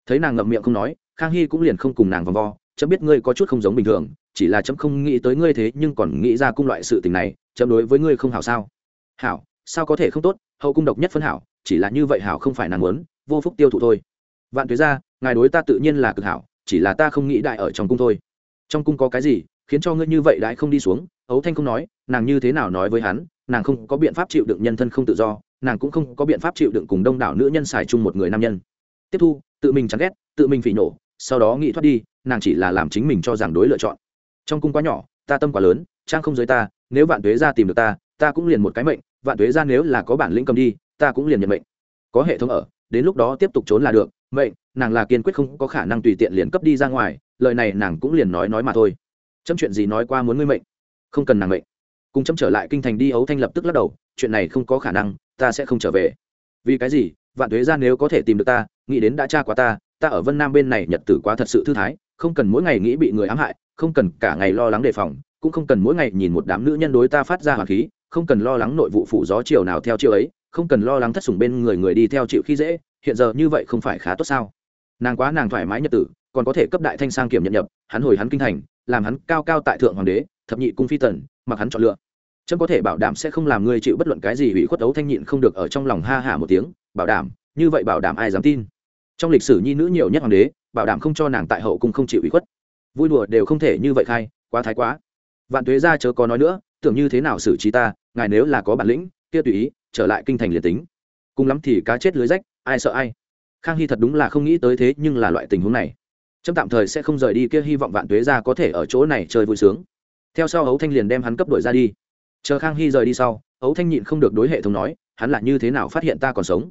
Thấy nàng ngậm miệng không nói, khang hy cũng liền không cùng nàng vòng vo chấm biết ngươi có chút không giống bình thường, chỉ là chấm không nghĩ tới ngươi thế nhưng còn nghĩ ra cung loại sự tình này chấm đối với ngươi không hảo sao? Hảo, sao có thể không tốt? Hậu cung độc nhất phân hảo chỉ là như vậy hảo không phải nàng muốn, vô phúc tiêu thụ thôi. Vạn tuế ra, ngài đối ta tự nhiên là cực hảo, chỉ là ta không nghĩ đại ở trong cung thôi. Trong cung có cái gì, khiến cho ngươi như vậy đại không đi xuống? Ấu thanh không nói, nàng như thế nào nói với hắn, nàng không có biện pháp chịu đựng nhân thân không tự do, nàng cũng không có biện pháp chịu đựng cùng đông đảo nữ nhân xài chung một người nam nhân. Tiếp thu, tự mình chán ghét, tự mình phỉ nổ, sau đó nghĩ thoát đi, nàng chỉ là làm chính mình cho rằng đối lựa chọn. Trong cung quá nhỏ, ta tâm quá lớn trang không giới ta, nếu vạn tuế ra tìm được ta ta cũng liền một cái mệnh, vạn tuế ra nếu là có bản lĩnh cầm đi ta cũng liền nhận mệnh. Có hệ thống ở, đến lúc đó tiếp tục trốn là được, mệnh, nàng là kiên quyết không có khả năng tùy tiện liền cấp đi ra ngoài, lời này nàng cũng liền nói nói mà thôi. Chấm chuyện gì nói qua muốn ngươi mệnh? Không cần nàng mệnh. Cùng chấm trở lại kinh thành đi ấu thanh lập tức lắc đầu, chuyện này không có khả năng, ta sẽ không trở về. Vì cái gì? Vạn thuế ra nếu có thể tìm được ta, nghĩ đến đã tra quá ta ta ở vân nam bên này nhật tử quá thật sự thư thái, không cần mỗi ngày nghĩ bị người ám hại, không cần cả ngày lo lắng đề phòng, cũng không cần mỗi ngày nhìn một đám nữ nhân đối ta phát ra hoàng khí, không cần lo lắng nội vụ phủ gió chiều nào theo chiều ấy không cần lo lắng thất sủng bên người người đi theo chịu khi dễ, hiện giờ như vậy không phải khá tốt sao? Nàng quá nàng thoải mái nhật tử, còn có thể cấp đại thanh sang kiểm nhận nhập, hắn hồi hắn kinh thành, làm hắn cao cao tại thượng hoàng đế, thập nhị cung phi tần, mặc hắn chọn lựa. Trâm có thể bảo đảm sẽ không làm ngươi chịu bất luận cái gì hủy khuất ấu thanh nhịn không được ở trong lòng ha hả một tiếng, bảo đảm, như vậy bảo đảm ai dám tin? Trong lịch sử nhi nữ nhiều nhất hoàng đế, bảo đảm không cho nàng tại hậu cung không chịu ủy khuất. Vui đùa đều không thể như vậy khai, quá thái quá. Vạn tuế ra chớ có nói nữa, tưởng như thế nào xử trí ta, ngài nếu là có bản lĩnh, kia tùy ý trở lại kinh thành liền tính. Cùng lắm thì cá chết lưới rách, ai sợ ai. Khang hy thật đúng là không nghĩ tới thế nhưng là loại tình huống này. Trâm tạm thời sẽ không rời đi kia hy vọng vạn tuế ra có thể ở chỗ này chơi vui sướng. Theo sau ấu thanh liền đem hắn cấp đổi ra đi. Chờ khang hy rời đi sau ấu thanh nhịn không được đối hệ thống nói, hắn là như thế nào phát hiện ta còn sống?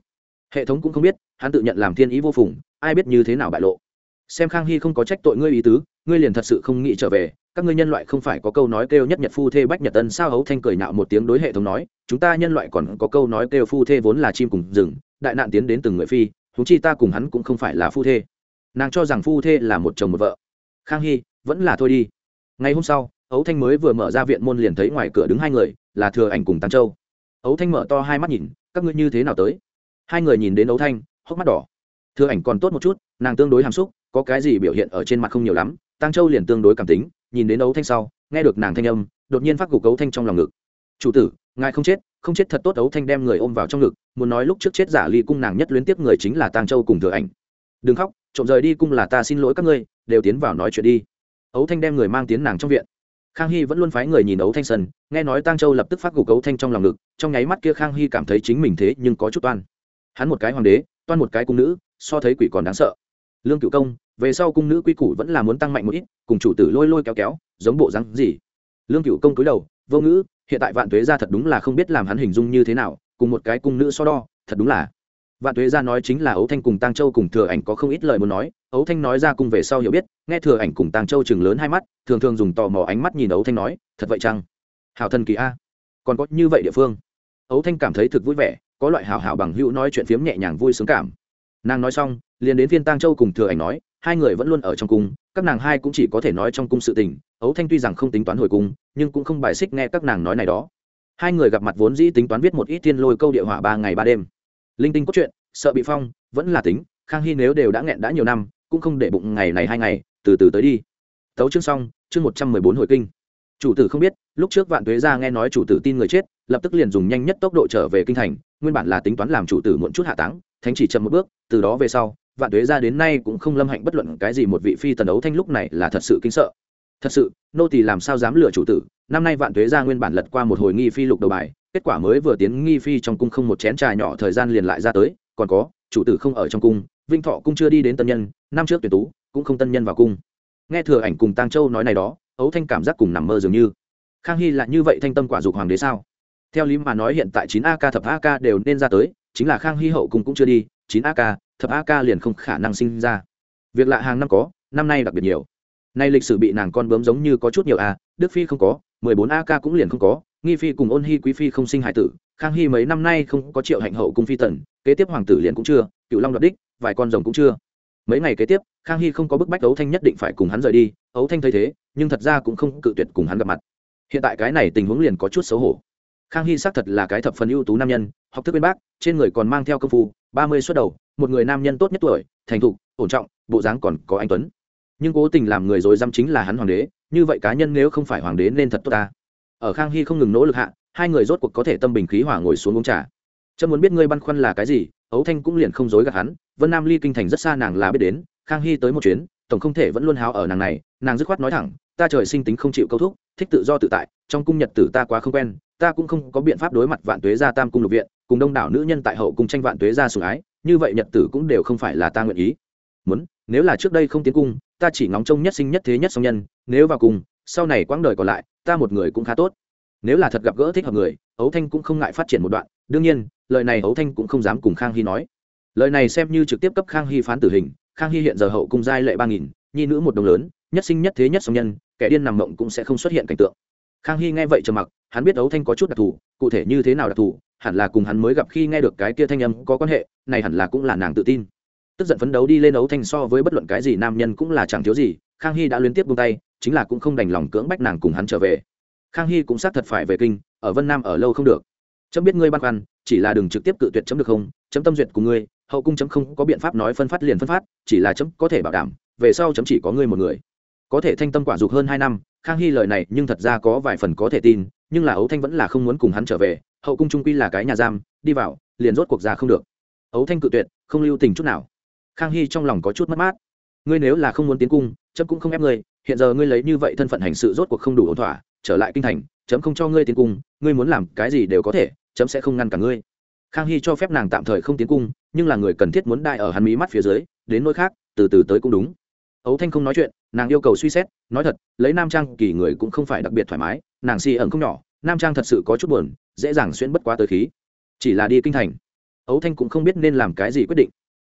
Hệ thống cũng không biết, hắn tự nhận làm thiên ý vô phùng, ai biết như thế nào bại lộ. Xem khang hy không có trách tội ngươi ý tứ, ngươi liền thật sự không nghĩ trở về các ngươi nhân loại không phải có câu nói kêu nhất nhật phu thê bách nhật tân sao hấu thanh cười nạo một tiếng đối hệ thống nói, chúng ta nhân loại còn có câu nói kêu phu thê vốn là chim cùng rừng, đại nạn tiến đến từng người phi thú chi ta cùng hắn cũng không phải là phu thê. Nàng cho rằng phu thê là một chồng một vợ. Khang hy, vẫn là thôi đi. Ngày hôm sau, ấu thanh mới vừa mở ra viện môn liền thấy ngoài cửa đứng hai người, là thừa ảnh cùng tăng châu. Ấu thanh mở to hai mắt nhìn, các ngươi như thế nào tới? Hai người nhìn đến ấu thanh, hốc mắt đỏ. Thừa ảnh còn tốt một chút, nàng tương đối hàm xúc, có cái gì biểu hiện ở trên mặt không nhiều lắm, tăng châu liền tương đối cảm tính nhìn đến ấu thanh sau, nghe được nàng thanh âm, đột nhiên phát gục ấu thanh trong lòng ngực. Chủ tử, ngài không chết không chết thật tốt. Ấu thanh đem người ôm vào trong ngực, muốn nói lúc trước chết giả ly cung nàng nhất luyến tiếp người chính là tăng châu cùng thừa ảnh. Đừng khóc, trộm rời đi cung là ta xin lỗi các ngươi, đều tiến vào nói chuyện đi. Ấu thanh đem người mang tiến nàng trong viện. Khang hy vẫn luôn phái người nhìn ấu thanh sân, nghe nói tăng châu lập tức phát gục ấu thanh trong lòng ngực, trong nháy mắt kia khang hy cảm thấy chính mình thế nhưng có chút toan. Hắn một cái hoàng đế, toan một cái cung nữ, so thấy quỷ còn đáng sợ. Lương cựu công về sau cung nữ quy củ vẫn là muốn tăng mạnh một ít, cùng chủ tử lôi lôi kéo kéo, giống bộ rắn gì. Lương cựu công cúi đầu, vô ngữ, hiện tại vạn tuế ra thật đúng là không biết làm hắn hình dung như thế nào, cùng một cái cung nữ so đo, thật đúng là vạn tuế ra nói chính là ấu thanh cùng tăng châu cùng thừa ảnh có không ít lời muốn nói. Ấu thanh nói ra cùng về sau hiểu biết, nghe thừa ảnh cùng tăng châu chừng lớn hai mắt, thường thường dùng tò mò ánh mắt nhìn ấu thanh nói, thật vậy chăng? Hảo thần kỳ a, còn có như vậy địa phương. Ấu thanh cảm thấy thực vui vẻ, có loại hảo hảo bằng hữu nói chuyện phiếm nhẹ nhàng vui sướng cảm. Nàng nói xong liền đến viên tang châu cùng thừa ảnh nói, hai người vẫn luôn ở trong cung, các nàng hai cũng chỉ có thể nói trong cung sự tình, ấu thanh tuy rằng không tính toán hồi cung, nhưng cũng không bài xích nghe các nàng nói này đó. Hai người gặp mặt vốn dĩ tính toán viết một ít tiên lôi câu địa hỏa ba ngày ba đêm. Linh tinh cốt truyện, sợ bị phong, vẫn là tính, khang hy nếu đều đã nghẹn đã nhiều năm, cũng không để bụng ngày này hai ngày, từ từ tới đi. Tấu chương xong, chương một trăm mười bốn hồi kinh. Chủ tử không biết, lúc trước vạn tuế ra nghe nói chủ tử tin người chết, lập tức liền dùng nhanh nhất tốc độ trở về kinh thành, nguyên bản là tính toán làm chủ tử muộn chút hạ táng, thánh chỉ chậm một bước, từ đó về sau vạn tuế ra đến nay cũng không lâm hạnh bất luận cái gì một vị phi tần đấu thanh lúc này là thật sự kinh sợ. Thật sự, nô tỳ làm sao dám lừa chủ tử? Năm nay vạn tuế ra nguyên bản lật qua một hồi nghi phi lục đầu bài, kết quả mới vừa tiến nghi phi trong cung không một chén trà nhỏ thời gian liền lại ra tới, còn có, chủ tử không ở trong cung, vinh thọ cung chưa đi đến tân nhân, năm trước tuyển tú, cũng không tân nhân vào cung. Nghe thừa ảnh cùng tang châu nói này đó, ấu thanh cảm giác cùng nằm mơ dường như. Khang hy là như vậy thanh tâm quả dục hoàng đế sao? Theo lý mà nói hiện tại chín a ca thập a ca đều nên ra tới chính là khang hy hậu cung cũng chưa đi, chín a ca thập a ca liền không khả năng sinh ra. Việc lạ hàng năm có, năm nay đặc biệt nhiều. Nay lịch sử bị nàng con bướm giống như có chút nhiều a, đức phi không có, mười bốn a ca cũng liền không có, nghi phi cùng ôn hy quý phi không sinh hải tử, khang hy mấy năm nay không có triệu hạnh hậu cung phi tần, kế tiếp hoàng tử liền cũng chưa cựu long đoạt đích, vài con rồng cũng chưa. Mấy ngày kế tiếp, khang hy không có bức bách ấu thanh nhất định phải cùng hắn rời đi, ấu thanh thấy thế, nhưng thật ra cũng không cự tuyệt cùng hắn gặp mặt. Hiện tại cái này tình huống liền có chút xấu hổ khang hy xác thật là cái thập phần ưu tú nam nhân, học thức bên bác, trên người còn mang theo công phu, ba mươi suất đầu, một người nam nhân tốt nhất tuổi, thành thục, ổn trọng, bộ dáng còn có anh tuấn. Nhưng cố tình làm người dối dăm chính là hắn hoàng đế, như vậy cá nhân nếu không phải hoàng đế nên thật tốt ta. Ở khang hy không ngừng nỗ lực hạ, hai người rốt cuộc có thể tâm bình khí hỏa ngồi xuống uống trà. Trâm muốn biết ngươi băn khoăn là cái gì ấu thanh cũng liền không dối gạt hắn, vân nam ly kinh thành rất xa nàng là biết đến, khang hy tới một chuyến, tổng không thể vẫn luôn háo ở nàng này, nàng dứt khoát nói thẳng ta trời sinh tính không chịu câu thúc, thích tự do tự tại, trong cung nhật tử ta quá không quen, ta cũng không có biện pháp đối mặt vạn tuế ra tam cung lục viện, cùng đông đảo nữ nhân tại hậu cung tranh vạn tuế ra sủng ái, như vậy nhật tử cũng đều không phải là ta nguyện ý. Muốn, nếu là trước đây không tiến cung, ta chỉ ngóng trông nhất sinh nhất thế nhất song nhân, nếu vào cùng, sau này quãng đời còn lại, ta một người cũng khá tốt. Nếu là thật gặp gỡ thích hợp người, ấu thanh cũng không ngại phát triển một đoạn, đương nhiên, lời này ấu thanh cũng không dám cùng khang hy nói. Lời này xem như trực tiếp cấp khang hy phán tử hình, khang hy hiện giờ hậu cung giai lệ ba nghìn, nhi nữ một đồng lớn, nhất sinh nhất thế nhất song nhân kẻ điên nằm mộng cũng sẽ không xuất hiện cảnh tượng. Khang hy nghe vậy trầm mặc, hắn biết ấu thanh có chút đặc thù, cụ thể như thế nào đặc thù, hẳn là cùng hắn mới gặp khi nghe được cái kia thanh âm có quan hệ, này hẳn là cũng là nàng tự tin. Tức giận phấn đấu đi lên ấu thanh so với bất luận cái gì nam nhân cũng là chẳng thiếu gì, khang hy đã liên tiếp buông tay, chính là cũng không đành lòng cưỡng bách nàng cùng hắn trở về. Khang hy cũng xác thật phải về kinh, ở vân nam ở lâu không được. Chấm biết ngươi băn khoăn, chỉ là đừng trực tiếp cự tuyệt chấm được không, chấm tâm duyệt của ngươi, hậu cung chấm không có biện pháp nói phân phát liền phân phát, chỉ là chấm có thể bảo đảm, về sau chấm chỉ có ngươi một người có thể thanh tâm quả dục hơn hai năm, khang hy lời này nhưng thật ra có vài phần có thể tin, nhưng là ấu thanh vẫn là không muốn cùng hắn trở về, hậu cung trung quy là cái nhà giam, đi vào, liền rốt cuộc ra không được. Ấu thanh cự tuyệt, không lưu tình chút nào. Khang hy trong lòng có chút mất mát. Ngươi nếu là không muốn tiến cung, chấm cũng không ép ngươi, hiện giờ ngươi lấy như vậy thân phận hành sự rốt cuộc không đủ ổn thỏa, trở lại kinh thành, chấm không cho ngươi tiến cung, ngươi muốn làm cái gì đều có thể, chấm sẽ không ngăn cả ngươi. Khang hy cho phép nàng tạm thời không tiến cung, nhưng là người cần thiết muốn đại ở hắn mí mắt phía dưới, đến nỗi khác, từ từ tới cũng đúng. Ấu thanh không nói chuyện nàng yêu cầu suy xét, nói thật, lấy nam trang kỳ người cũng không phải đặc biệt thoải mái, nàng si ẩn không nhỏ, nam trang thật sự có chút buồn, dễ dàng xuyên bất quá tới khí. Chỉ là đi kinh thành ấu thanh cũng không biết nên làm cái gì quyết định.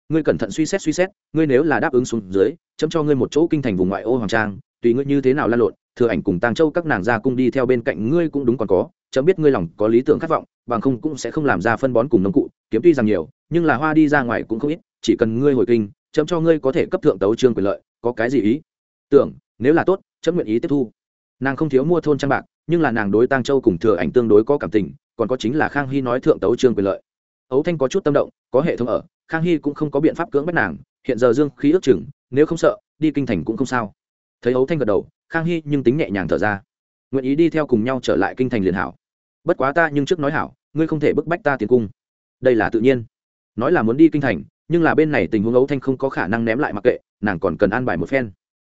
Ngươi cẩn thận suy xét suy xét, ngươi nếu là đáp ứng xuống dưới, chấm cho ngươi một chỗ kinh thành vùng ngoại ô hoàng trang, tùy ngươi như thế nào lan lộn, thừa ảnh cùng tàng châu các nàng ra cung đi theo bên cạnh ngươi cũng đúng còn có, chấm biết ngươi lòng có lý tưởng khát vọng, bằng không cũng sẽ không làm ra phân bón cùng nông cụ, kiếm tuy rằng nhiều, nhưng là hoa đi ra ngoài cũng không ít, chỉ cần ngươi hồi kinh, chấm cho ngươi có thể cấp thượng tấu trương quyền lợi, có cái gì ý? Tưởng, nếu là tốt chấp nguyện ý tiếp thu. Nàng không thiếu mua thôn trang bạc, nhưng là nàng đối tang châu cùng thừa ảnh tương đối có cảm tình, còn có chính là khang hy nói thượng tấu trương quyền lợi. Ấu thanh có chút tâm động, có hệ thống ở, khang hy cũng không có biện pháp cưỡng bắt nàng, hiện giờ dương khí ước chừng, nếu không sợ, đi kinh thành cũng không sao. Thấy ấu thanh gật đầu, khang hy nhưng tính nhẹ nhàng thở ra. Nguyện ý đi theo cùng nhau trở lại kinh thành liền hảo. Bất quá ta nhưng trước nói hảo, ngươi không thể bức bách ta tiến cung. Đây là tự nhiên. Nói là muốn đi kinh thành, nhưng là bên này tình huống ấu thanh không có khả năng ném lại mặc kệ, nàng còn cần an bài một phen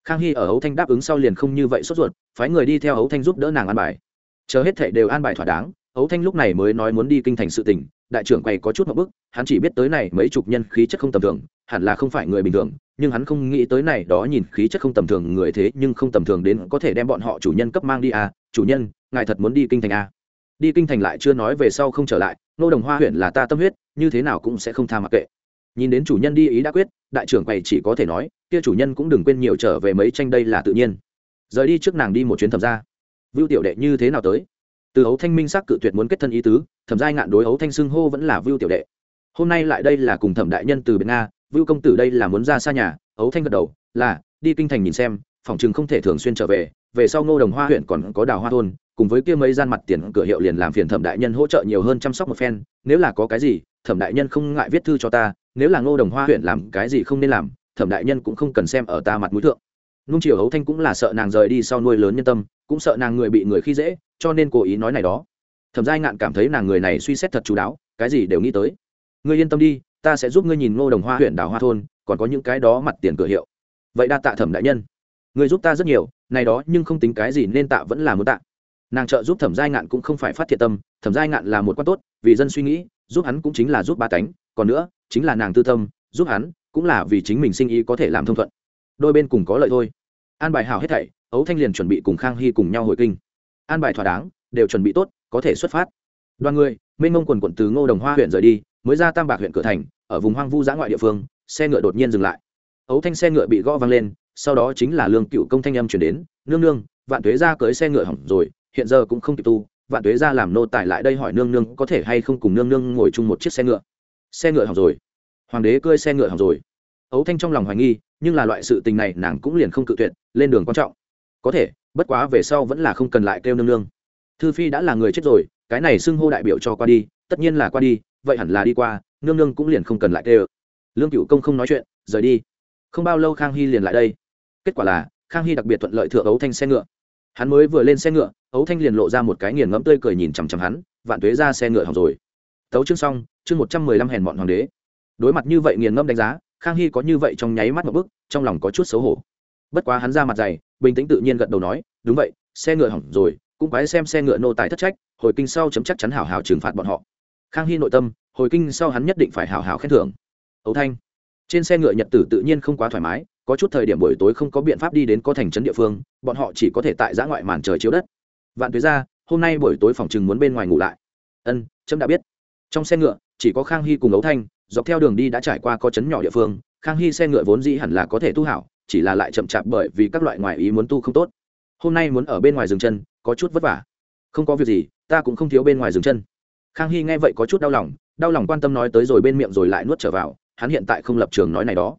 khang hy ở ấu thanh đáp ứng sau liền không như vậy sốt ruột, phái người đi theo ấu thanh giúp đỡ nàng an bài. Chờ hết thệ đều an bài thỏa đáng ấu thanh lúc này mới nói muốn đi kinh thành sự tỉnh đại trưởng quầy có chút một bức, hắn chỉ biết tới này mấy chục nhân khí chất không tầm thường, hẳn là không phải người bình thường, nhưng hắn không nghĩ tới này đó nhìn khí chất không tầm thường người thế nhưng không tầm thường đến có thể đem bọn họ chủ nhân cấp mang đi à chủ nhân, ngài thật muốn đi kinh thành à. Đi kinh thành lại chưa nói về sau không trở lại, nô đồng hoa huyện là ta tâm huyết, như thế nào cũng sẽ không tha mặc kệ nhìn đến chủ nhân đi ý đã quyết, đại trưởng quầy chỉ có thể nói, kia chủ nhân cũng đừng quên nhiều trở về mấy tranh đây là tự nhiên. Rời đi trước nàng đi một chuyến thẩm ra vưu tiểu đệ như thế nào tới? Từ ấu thanh minh xác cự tuyệt muốn kết thân ý tứ, thẩm giai ngạn đối ấu thanh xưng hô vẫn là vưu tiểu đệ. Hôm nay lại đây là cùng thẩm đại nhân từ bên nga, vưu công tử đây là muốn ra xa nhà, ấu thanh gật đầu, là, đi kinh thành nhìn xem, phòng chừng không thể thường xuyên trở về về sau ngô đồng hoa huyện còn có đào hoa thôn, cùng với kia mấy gian mặt tiền cửa hiệu liền làm phiền thẩm đại nhân hỗ trợ nhiều hơn chăm sóc một phen, nếu là có cái gì thẩm đại nhân không ngại viết thư cho ta, nếu là ngô đồng hoa huyện làm cái gì không nên làm, thẩm đại nhân cũng không cần xem ở ta mặt mũi thượng. Nung triều hấu thanh cũng là sợ nàng rời đi sau nuôi lớn nhân tâm, cũng sợ nàng người bị người khi dễ, cho nên cố ý nói này đó. Thẩm giai ngạn cảm thấy nàng người này suy xét thật chú đáo, cái gì đều nghĩ tới. Ngươi yên tâm đi, ta sẽ giúp ngươi nhìn ngô đồng hoa huyện đảo hoa thôn, còn có những cái đó mặt tiền cửa hiệu. Vậy đa tạ thẩm đại nhân. Ngươi giúp ta rất nhiều, này đó nhưng không tính cái gì nên tạ vẫn là muốn tạ. Nàng trợ giúp thẩm giai ngạn cũng không phải phát thiệt tâm, thẩm giai ngạn là một quan tốt, vì dân suy nghĩ giúp hắn cũng chính là giúp ba cánh, còn nữa, chính là nàng tư tâm, giúp hắn cũng là vì chính mình sinh ý có thể làm thông thuận. Đôi bên cùng có lợi thôi. An bài hào hết thảy, ấu thanh liền chuẩn bị cùng khang hy cùng nhau hồi kinh. An bài thỏa đáng, đều chuẩn bị tốt, có thể xuất phát. Đoàn người mênh mông quần quận từ ngô đồng hoa huyện rời đi, mới ra tam bạc huyện cửa thành, ở vùng hoang vu giã ngoại địa phương, xe ngựa đột nhiên dừng lại. Ấu thanh xe ngựa bị gõ văng lên, sau đó chính là lương cựu công thanh âm chuyển đến, nương nương, vạn thuế ra cưới xe ngựa hỏng rồi, hiện giờ cũng không kịp tu vạn tuế ra làm nô tài lại đây hỏi nương nương có thể hay không cùng nương nương ngồi chung một chiếc xe ngựa. Xe ngựa hỏng rồi. Hoàng đế cơi xe ngựa hỏng rồi. Ấu thanh trong lòng hoài nghi, nhưng là loại sự tình này nàng cũng liền không cự tuyệt, lên đường quan trọng. Có thể, bất quá về sau vẫn là không cần lại kêu nương nương. Thư phi đã là người chết rồi, cái này xưng hô đại biểu cho qua đi, tất nhiên là qua đi, vậy hẳn là đi qua, nương nương cũng liền không cần lại kêu. Lương cựu công không nói chuyện, rời đi. Không bao lâu khang hy liền lại đây. Kết quả là, khang hy đặc biệt thuận lợi thượng ấu thanh xe ngựa hắn mới vừa lên xe ngựa, ấu thanh liền lộ ra một cái nghiền ngẫm tươi cười nhìn chằm chằm hắn, vạn tuế ra xe ngựa hỏng rồi. Tấu chương xong, chương một trăm mười lăm hèn bọn hoàng đế. Đối mặt như vậy nghiền ngẫm đánh giá, khang hy có như vậy trong nháy mắt một bức, trong lòng có chút xấu hổ. Bất quá hắn ra mặt dày, bình tĩnh tự nhiên gật đầu nói, đúng vậy, xe ngựa hỏng rồi, cũng quái xem xe ngựa nô tài thất trách, hồi kinh sau chấm chắc chắn hảo hảo trừng phạt bọn họ. Khang hy nội tâm, hồi kinh sau hắn nhất định phải hào hào khen thưởng. Ấu thanh, trên xe ngựa nhật tử tự nhiên không quá thoải mái có chút thời điểm buổi tối không có biện pháp đi đến có thành trấn địa phương, bọn họ chỉ có thể tại giã ngoại màn trời chiếu đất. Vạn tuế ra, hôm nay buổi tối phòng chừng muốn bên ngoài ngủ lại. Ân, trâm đã biết. Trong xe ngựa, chỉ có khang hy cùng ấu thanh, dọc theo đường đi đã trải qua có trấn nhỏ địa phương, khang hy xe ngựa vốn dĩ hẳn là có thể tu hảo, chỉ là lại chậm chạp bởi vì các loại ngoại ý muốn tu không tốt. Hôm nay muốn ở bên ngoài dừng chân, có chút vất vả. Không có việc gì, ta cũng không thiếu bên ngoài dừng chân. Khang hy nghe vậy có chút đau lòng đau lòng quan tâm nói tới rồi bên miệng rồi lại nuốt trở vào, hắn hiện tại không lập trường nói này đó.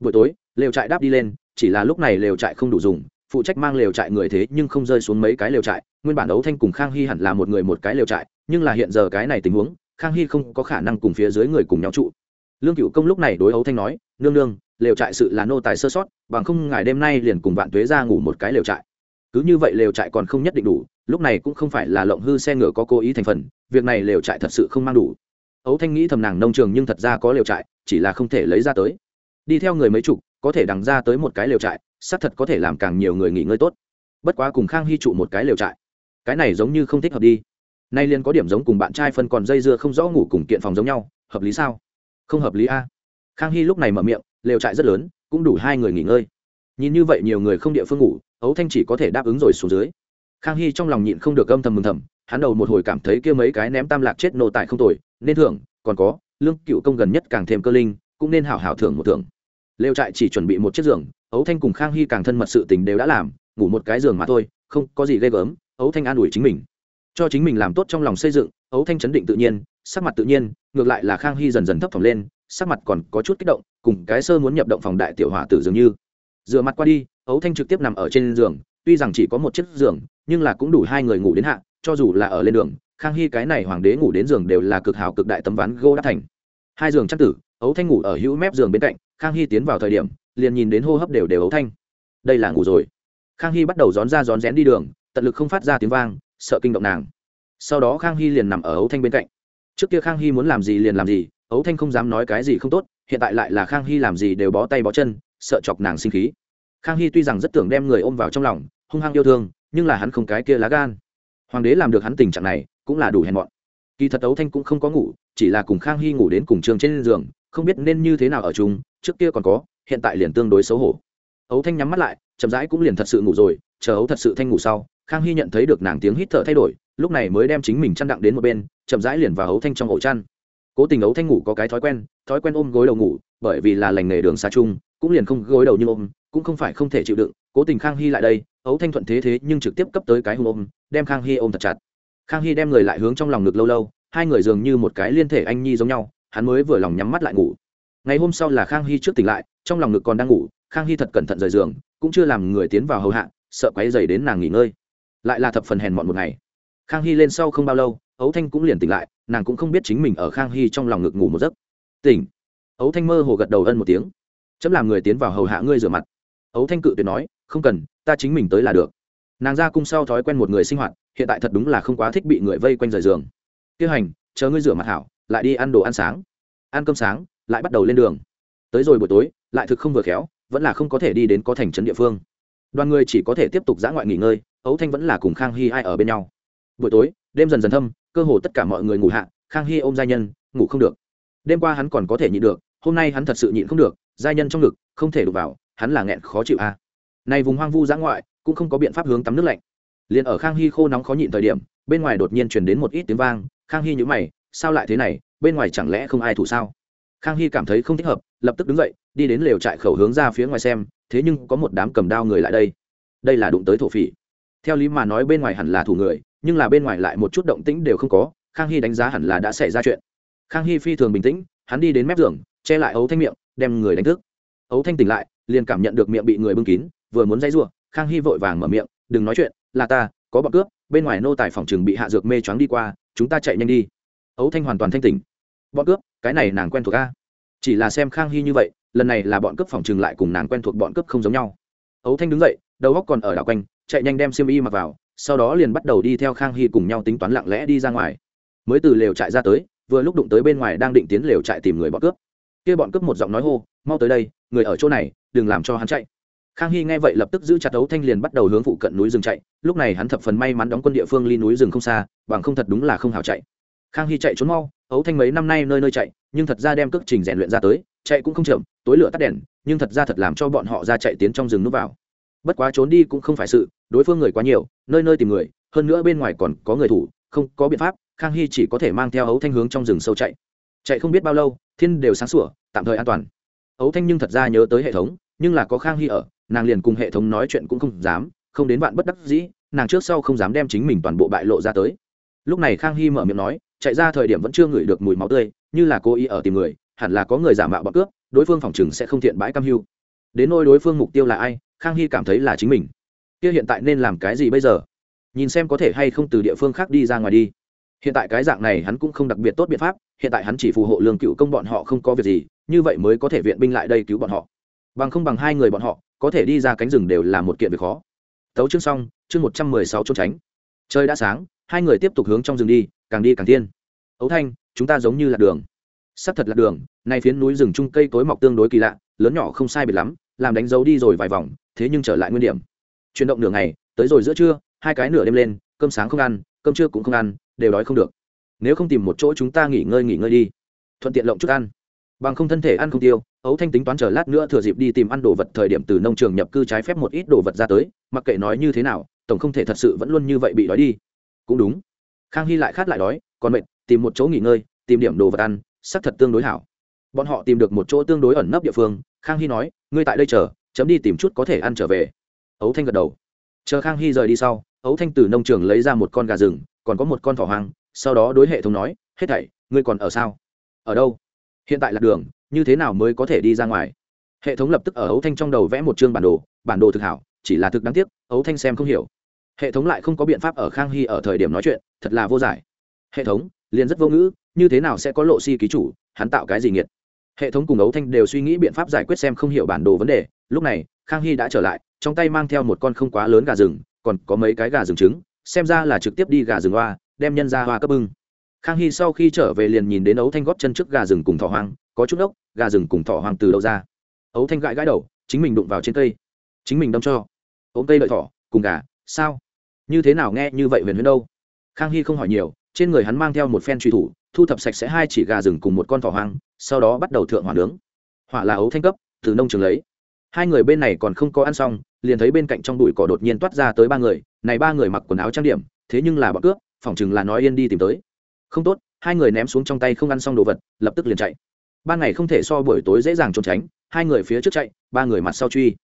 Buổi tối lều trại đáp đi lên, chỉ là lúc này lều trại không đủ dùng, phụ trách mang lều trại người thế nhưng không rơi xuống mấy cái lều trại, nguyên bản đấu thanh cùng khang hy hẳn là một người một cái lều trại, nhưng là hiện giờ cái này tình huống, khang hy không có khả năng cùng phía dưới người cùng nhau trụ. Lương cựu công lúc này đối ấu thanh nói, nương nương, lều trại sự là nô tài sơ sót, bằng không ngài đêm nay liền cùng vạn tuế ra ngủ một cái lều trại. Cứ như vậy lều trại còn không nhất định đủ, lúc này cũng không phải là lộng hư xe ngựa có cố ý thành phần, việc này lều trại thật sự không mang đủ. Ấu thanh nghĩ thầm nàng nông trường nhưng thật ra có lều trại, chỉ là không thể lấy ra tới. Đi theo người mấy chục có thể đằng ra tới một cái lều trại, xác thật có thể làm càng nhiều người nghỉ ngơi tốt. Bất quá cùng khang hy trụ một cái lều trại, cái này giống như không thích hợp đi. Nay liền có điểm giống cùng bạn trai phân còn dây dưa không rõ ngủ cùng kiện phòng giống nhau, hợp lý sao? Không hợp lý a. Khang hy lúc này mở miệng, lều trại rất lớn, cũng đủ hai người nghỉ ngơi. Nhìn như vậy nhiều người không địa phương ngủ, ấu thanh chỉ có thể đáp ứng rồi xuống dưới. Khang hy trong lòng nhịn không được âm thầm mừng thầm, hắn đầu một hồi cảm thấy kia mấy cái ném tam lạc chết nộ tại không tồi, nên thưởng, còn có, lương cựu công gần nhất càng thêm cơ linh, cũng nên hảo hảo thưởng một thưởng lều trại chỉ chuẩn bị một chiếc giường, ấu thanh cùng khang hy càng thân mật sự tình đều đã làm, ngủ một cái giường mà thôi, không có gì ghê gớm, ấu thanh an ủi chính mình. Cho chính mình làm tốt trong lòng xây dựng, ấu thanh chấn định tự nhiên, sắc mặt tự nhiên, ngược lại là khang hy dần dần thấp thỏm lên, sắc mặt còn có chút kích động, cùng cái sơ muốn nhập động phòng đại tiểu hỏa tử dường như. Dựa mặt qua đi, ấu thanh trực tiếp nằm ở trên giường, tuy rằng chỉ có một chiếc giường, nhưng là cũng đủ hai người ngủ đến hạ, cho dù là ở lên đường, khang hy cái này hoàng đế ngủ đến giường đều là cực hào cực đại tấm ván gỗ đã thành. Hai giường chắc tử, ấu thanh ngủ ở hữu mép giường bên cạnh khang hy tiến vào thời điểm, liền nhìn đến hô hấp đều đều ấu thanh. Đây là ngủ rồi. Khang hy bắt đầu rón ra rón rén đi đường, tận lực không phát ra tiếng vang, sợ kinh động nàng. Sau đó khang hy liền nằm ở ấu thanh bên cạnh. Trước kia khang hy muốn làm gì liền làm gì, ấu thanh không dám nói cái gì không tốt, hiện tại lại là khang hy làm gì đều bó tay bó chân, sợ chọc nàng sinh khí. Khang hy tuy rằng rất tưởng đem người ôm vào trong lòng, hung hăng yêu thương, nhưng là hắn không cái kia lá gan. Hoàng đế làm được hắn tình trạng này, cũng là đủ hèn mọn. Kỳ thật ấu thanh cũng không có ngủ, chỉ là cùng khang hy ngủ đến cùng trường trên giường không biết nên như thế nào ở chung, trước kia còn có, hiện tại liền tương đối xấu hổ. Ấu thanh nhắm mắt lại, chậm rãi cũng liền thật sự ngủ rồi, chờ ấu thật sự thanh ngủ sau, khang hy nhận thấy được nàng tiếng hít thở thay đổi, lúc này mới đem chính mình chăn đặng đến một bên, chậm rãi liền vào ấu thanh trong ổ chăn. Cố tình ấu thanh ngủ có cái thói quen thói quen ôm gối đầu ngủ, bởi vì là lành nghề đường xa chung, cũng liền không gối đầu như ôm, cũng không phải không thể chịu đựng, cố tình khang hy lại đây, ấu thanh thuận thế thế nhưng trực tiếp cấp tới cái hùng ôm, đem khang hy ôm thật chặt. Khang hy đem người lại hướng trong lòng ngực lâu lâu, hai người dường như một cái liên thể anh nhi giống nhau hắn mới vừa lòng nhắm mắt lại ngủ. Ngày hôm sau là khang hy trước tỉnh lại, trong lòng ngực còn đang ngủ, khang hy thật cẩn thận rời giường, cũng chưa làm người tiến vào hầu hạ, sợ quáy dày đến nàng nghỉ ngơi. Lại là thập phần hèn mọn một ngày. Khang hy lên sau không bao lâu, ấu thanh cũng liền tỉnh lại, nàng cũng không biết chính mình ở khang hy trong lòng ngực ngủ một giấc. Tỉnh. Ấu thanh mơ hồ gật đầu ân một tiếng. Chấm làm người tiến vào hầu hạ ngươi rửa mặt. Ấu thanh cự tuyệt nói, không cần, ta chính mình tới là được. Nàng ra cung sau thói quen một người sinh hoạt, hiện tại thật đúng là không quá thích bị người vây quanh rời giường. Tiêu hành, chờ ngươi rửa mặt hảo lại đi ăn đồ ăn sáng. Ăn cơm sáng, lại bắt đầu lên đường. Tới rồi buổi tối, lại thực không vừa khéo, vẫn là không có thể đi đến có thành trấn địa phương. Đoàn người chỉ có thể tiếp tục giã ngoại nghỉ ngơi ấu thanh vẫn là cùng khang hy ai ở bên nhau. Buổi tối, đêm dần dần thâm, cơ hồ tất cả mọi người ngủ hạ, khang hy ôm gia nhân, ngủ không được. Đêm qua hắn còn có thể nhịn được, hôm nay hắn thật sự nhịn không được gia nhân trong ngực, không thể đụng vào, hắn là nghẹn khó chịu a. À. này vùng hoang vu giã ngoại, cũng không có biện pháp hướng tắm nước lạnh. Liền ở khang hy khô nóng khó nhịn thời điểm, bên ngoài đột nhiên truyền đến một ít tiếng vang, khang hy nhữ mày sao lại thế này, bên ngoài chẳng lẽ không ai thủ sao? Khang hy cảm thấy không thích hợp, lập tức đứng dậy, đi đến lều trại khẩu hướng ra phía ngoài xem, thế nhưng có một đám cầm đao người lại đây. Đây là đụng tới thổ phỉ. Theo lý mà nói bên ngoài hẳn là thủ người, nhưng là bên ngoài lại một chút động tĩnh đều không có, khang hy đánh giá hẳn là đã xảy ra chuyện. Khang hy phi thường bình tĩnh, hắn đi đến mép giường, che lại ấu thanh miệng, đem người đánh thức. Ấu thanh tỉnh lại, liền cảm nhận được miệng bị người bưng kín, vừa muốn dãy r khang hy vội vàng mở miệng, đừng nói chuyện, là ta, có bọn cướp, bên ngoài nô tài phòng chừng bị hạ dược mê choáng đi qua, chúng ta chạy nhanh đi ấu thanh hoàn toàn thanh tỉnh. Bọn cướp, cái này nàng quen thuộc a. Chỉ là xem khang hy như vậy, lần này là bọn cướp phòng trừng lại cùng nàng quen thuộc bọn cướp không giống nhau. Ấu thanh đứng dậy, đầu góc còn ở đảo quanh, chạy nhanh đem xiêm y mặc vào, sau đó liền bắt đầu đi theo khang hy cùng nhau tính toán lặng lẽ đi ra ngoài. Mới từ lều trại ra tới, vừa lúc đụng tới bên ngoài đang định tiến lều trại tìm người bọn cướp. Kia bọn cướp một giọng nói hô, mau tới đây, người ở chỗ này, đừng làm cho hắn chạy. Khang hy nghe vậy lập tức giữ chặt ấu thanh liền bắt đầu hướng phụ cận núi rừng chạy, lúc này hắn thập phần may mắn đóng quân địa phương ly núi rừng không xa, bằng không thật đúng là không hào chạy khang hy chạy trốn mau, ấu thanh mấy năm nay nơi nơi chạy, nhưng thật ra đem cước trình rèn luyện ra tới, chạy cũng không chậm, tối lửa tắt đèn, nhưng thật ra thật làm cho bọn họ ra chạy tiến trong rừng núp vào. Bất quá trốn đi cũng không phải sự, đối phương người quá nhiều, nơi nơi tìm người, hơn nữa bên ngoài còn có người thủ, không có biện pháp, khang hy chỉ có thể mang theo ấu thanh hướng trong rừng sâu chạy. Chạy không biết bao lâu, thiên đều sáng sủa, tạm thời an toàn. Ấu thanh nhưng thật ra nhớ tới hệ thống, nhưng là có khang hy ở, nàng liền cùng hệ thống nói chuyện cũng không dám, không đến bạn bất đắc dĩ, nàng trước sau không dám đem chính mình toàn bộ bại lộ ra tới. Lúc này khang hy mở miệng nói chạy ra thời điểm vẫn chưa ngửi được mùi máu tươi, như là cố ý ở tìm người, hẳn là có người giả mạo bọn cướp, đối phương phòng chừng sẽ không thiện bãi cam hưu. Đến nôi đối phương mục tiêu là ai, khang hy cảm thấy là chính mình. Kia hiện tại nên làm cái gì bây giờ? Nhìn xem có thể hay không từ địa phương khác đi ra ngoài đi. Hiện tại cái dạng này hắn cũng không đặc biệt tốt biện pháp, hiện tại hắn chỉ phù hộ lương cựu công bọn họ không có việc gì, như vậy mới có thể viện binh lại đây cứu bọn họ. Bằng không bằng hai người bọn họ, có thể đi ra cánh rừng đều là một kiện việc khó. Tấu chương xong, chương một trăm mười sáu trốn tránh. Trời đã sáng, hai người tiếp tục hướng trong rừng đi càng đi càng tiên ấu thanh, chúng ta giống như là đường. Sắp thật là đường, nay phiến núi rừng chung cây cối mọc tương đối kỳ lạ, lớn nhỏ không sai biệt lắm, làm đánh dấu đi rồi vài vòng, thế nhưng trở lại nguyên điểm. Chuyển động nửa ngày, tới rồi giữa trưa, hai cái nửa đêm lên, cơm sáng không ăn, cơm trưa cũng không ăn, đều đói không được. Nếu không tìm một chỗ chúng ta nghỉ ngơi nghỉ ngơi đi. Thuận tiện lộng chút ăn. Bằng không thân thể ăn không tiêu, ấu thanh tính toán chờ lát nữa thừa dịp đi tìm ăn đồ vật thời điểm từ nông trường nhập cư trái phép một ít đồ vật ra tới, mặc kệ nói như thế nào, tổng không thể thật sự vẫn luôn như vậy bị đói đi. Cũng đúng khang hy lại khát lại đói, còn mệt, tìm một chỗ nghỉ ngơi, tìm điểm đồ vật ăn sắc thật tương đối hảo. Bọn họ tìm được một chỗ tương đối ẩn nấp địa phương, khang hy nói, ngươi tại đây chờ, chấm đi tìm chút có thể ăn trở về. Ấu thanh gật đầu. Chờ khang hy rời đi sau, ấu thanh từ nông trường lấy ra một con gà rừng, còn có một con thỏ hoang, sau đó đối hệ thống nói, hết thảy, ngươi còn ở sao? Ở đâu? Hiện tại là đường, như thế nào mới có thể đi ra ngoài? Hệ thống lập tức ở ấu thanh trong đầu vẽ một chương bản đồ bản đồ thực hảo, chỉ là thực đáng tiếc, ấu thanh xem không hiểu hệ thống lại không có biện pháp ở khang hy ở thời điểm nói chuyện, thật là vô giải. Hệ thống, liền rất vô ngữ, như thế nào sẽ có lộ si ký chủ, hắn tạo cái gì nghiệt? Hệ thống cùng ấu thanh đều suy nghĩ biện pháp giải quyết xem không hiểu bản đồ vấn đề. Lúc này, khang hy đã trở lại, trong tay mang theo một con không quá lớn gà rừng, còn có mấy cái gà rừng trứng, xem ra là trực tiếp đi gà rừng hoa, đem nhân ra hoa cấp bưng. Khang hy sau khi trở về liền nhìn đến ấu thanh góp chân trước gà rừng cùng thỏ hoang, có chút ốc, gà rừng cùng thỏ hoang từ đâu ra? Ấu thanh gãi gãi đầu, chính mình đụng vào trên cây. Chính mình đâm cho. Ống cây đợi thỏ, cùng gà sao? Như thế nào nghe như vậy huyền huyền đâu? Khang hy không hỏi nhiều, trên người hắn mang theo một phen truy thủ, thu thập sạch sẽ hai chỉ gà rừng cùng một con thỏ hoang, sau đó bắt đầu thượng hỏa nướng. Hỏa là ấu thanh cấp, từ nông trường lấy. Hai người bên này còn không có ăn xong, liền thấy bên cạnh trong bụi cỏ đột nhiên toát ra tới ba người, này ba người mặc quần áo trang điểm, thế nhưng là bọn cướp, phỏng chừng là nói yên đi tìm tới. Không tốt, hai người ném xuống trong tay không ăn xong đồ vật, lập tức liền chạy. Ban ngày không thể so buổi tối dễ dàng trốn tránh, hai người phía trước chạy, ba người mặt sau truy.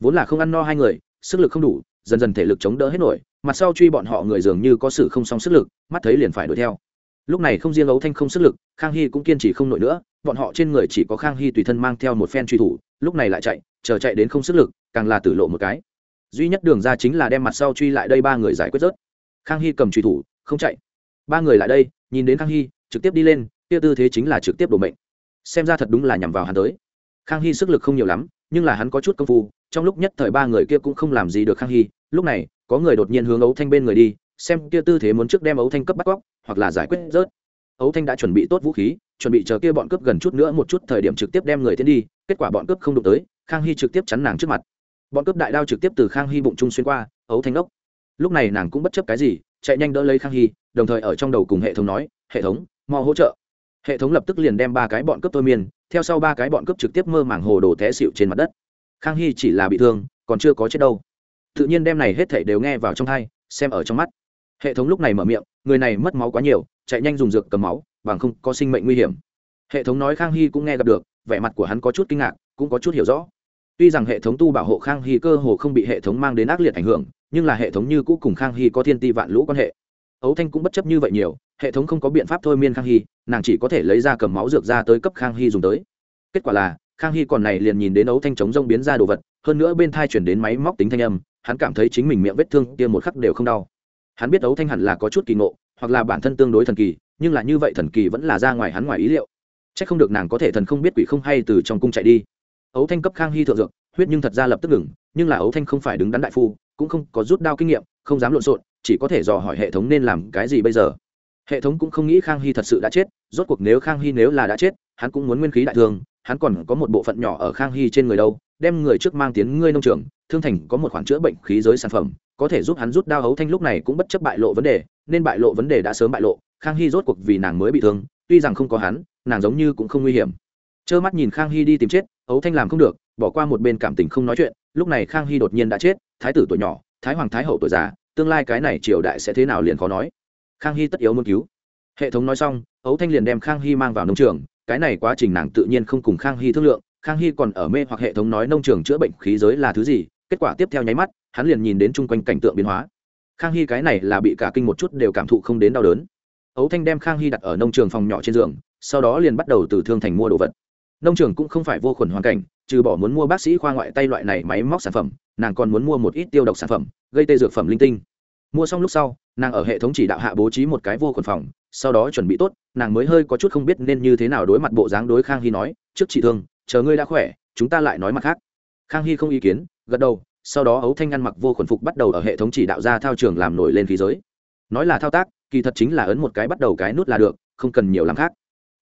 Vốn là không ăn no hai người, sức lực không đủ dần dần thể lực chống đỡ hết nổi, mặt sau truy bọn họ người dường như có sự không song sức lực, mắt thấy liền phải đuổi theo. Lúc này không riêng ấu thanh không sức lực, khang hy cũng kiên trì không nổi nữa, bọn họ trên người chỉ có khang hy tùy thân mang theo một phen truy thủ, lúc này lại chạy, chờ chạy đến không sức lực, càng là tử lộ một cái. Duy nhất đường ra chính là đem mặt sau truy lại đây ba người giải quyết rớt. Khang hy cầm truy thủ, không chạy. Ba người lại đây, nhìn đến khang hy, trực tiếp đi lên, kia tư thế chính là trực tiếp đổ mệnh. Xem ra thật đúng là nhằm vào hắn tới. Khang hy sức lực không nhiều lắm nhưng là hắn có chút công phu, trong lúc nhất thời ba người kia cũng không làm gì được khang hy, lúc này, có người đột nhiên hướng ấu thanh bên người đi, xem kia tư thế muốn trước đem ấu thanh cấp bắt cóc, hoặc là giải quyết rớt. Ấu thanh đã chuẩn bị tốt vũ khí, chuẩn bị chờ kia bọn cướp gần chút nữa một chút thời điểm trực tiếp đem người tiến đi, kết quả bọn cướp không đụng tới, khang hy trực tiếp chắn nàng trước mặt. Bọn cướp đại đao trực tiếp từ khang hy bụng trung xuyên qua ấu thanh đốc lúc này nàng cũng bất chấp cái gì, chạy nhanh đỡ lấy khang hy, đồng thời ở trong đầu cùng hệ thống nói, hệ thống mò hỗ trợ. Hệ thống lập tức liền đem ba cái bọn cướp thôi miên theo sau ba cái bọn cướp trực tiếp mơ màng hồ đồ té xịu trên mặt đất. Khang hy chỉ là bị thương, còn chưa có chết đâu. Tự nhiên đem này hết thảy đều nghe vào trong thai xem ở trong mắt. Hệ thống lúc này mở miệng, người này mất máu quá nhiều, chạy nhanh dùng dược cầm máu, bằng không có sinh mệnh nguy hiểm. Hệ thống nói khang hy cũng nghe gặp được, vẻ mặt của hắn có chút kinh ngạc, cũng có chút hiểu rõ. Tuy rằng hệ thống tu bảo hộ khang hy cơ hồ không bị hệ thống mang đến ác liệt ảnh hưởng, nhưng là hệ thống như cũ cùng khang hy có thiên ti vạn lũ quan hệ ấu thanh cũng bất chấp như vậy nhiều, hệ thống không có biện pháp thôi miên khang hy, nàng chỉ có thể lấy ra cầm máu dược ra tới cấp khang hy dùng tới. Kết quả là, khang hy còn này liền nhìn đến ấu thanh chống rông biến ra đồ vật, hơn nữa bên thai chuyển đến máy móc tính thanh âm, hắn cảm thấy chính mình miệng vết thương kia một khắc đều không đau. Hắn biết ấu thanh hẳn là có chút kỳ ngộ, hoặc là bản thân tương đối thần kỳ, nhưng là như vậy thần kỳ vẫn là ra ngoài hắn ngoài ý liệu. C h ắ c không được nàng có thể thần không biết quỷ không hay từ trong cung chạy đi. Ấu thanh cấp khang hy thượng dược, huyết nhưng thật ra lập tức ngừng, nhưng là ấu thanh không phải đứng đắn đại phu, cũng không có rút đao kinh nghiệm, không dám lộn xộn chỉ có thể dò hỏi hệ thống nên làm cái gì bây giờ. Hệ thống cũng không nghĩ khang hy thật sự đã chết, rốt cuộc nếu khang hy nếu là đã chết, hắn cũng muốn nguyên khí đại thương, hắn còn có một bộ phận nhỏ ở khang hy trên người đâu, đem người trước mang tiến ngươi nông trường, thương thành có một khoản chữa bệnh khí giới sản phẩm, có thể giúp hắn rút đao hấu thanh lúc này cũng bất chấp bại lộ vấn đề, nên bại lộ vấn đề đã sớm bại lộ, khang hy rốt cuộc vì nàng mới bị thương, tuy rằng không có hắn, nàng giống như cũng không nguy hiểm. Trơ mắt nhìn khang hy đi tìm chết ấu thanh làm không được, bỏ qua một bên cảm tình không nói chuyện, lúc này khang hy đột nhiên đã chết, thái tử tuổi nhỏ, thái hoàng thái hậu tuổi già tương lai cái này triều đại sẽ thế nào liền khó nói. Khang hy tất yếu muốn cứu. Hệ thống nói xong, ấu thanh liền đem khang hy mang vào nông trường. Cái này quá trình nàng tự nhiên không cùng khang hy thương lượng. Khang hy còn ở mê hoặc hệ thống nói nông trường chữa bệnh khí giới là thứ gì, kết quả tiếp theo nháy mắt, hắn liền nhìn đến chung quanh cảnh tượng biến hóa. Khang hy cái này là bị cả kinh một chút đều cảm thụ không đến đau đớn. Ấu thanh đem khang hy đặt ở nông trường phòng nhỏ trên giường, sau đó liền bắt đầu từ thương thành mua đồ vật. Nông trường cũng không phải vô khuẩn hoàn cảnh, trừ bỏ muốn mua bác sĩ khoa ngoại tay loại này máy móc sản phẩm nàng còn muốn mua một ít tiêu độc sản phẩm, gây tê dược phẩm linh tinh. Mua xong lúc sau, nàng ở hệ thống chỉ đạo hạ bố trí một cái vô khuẩn phòng, sau đó chuẩn bị tốt, nàng mới hơi có chút không biết nên như thế nào đối mặt bộ dáng đối khang hy nói, trước chị thương, chờ ngươi đã khỏe, chúng ta lại nói mặt khác. Khang hy không ý kiến, gật đầu, sau đó ấu thanh ăn mặc vô khuẩn phục bắt đầu ở hệ thống chỉ đạo ra thao trường làm nổi lên khí giới. Nói là thao tác, kỳ thật chính là ấn một cái bắt đầu cái nút là được, không cần nhiều làm khác.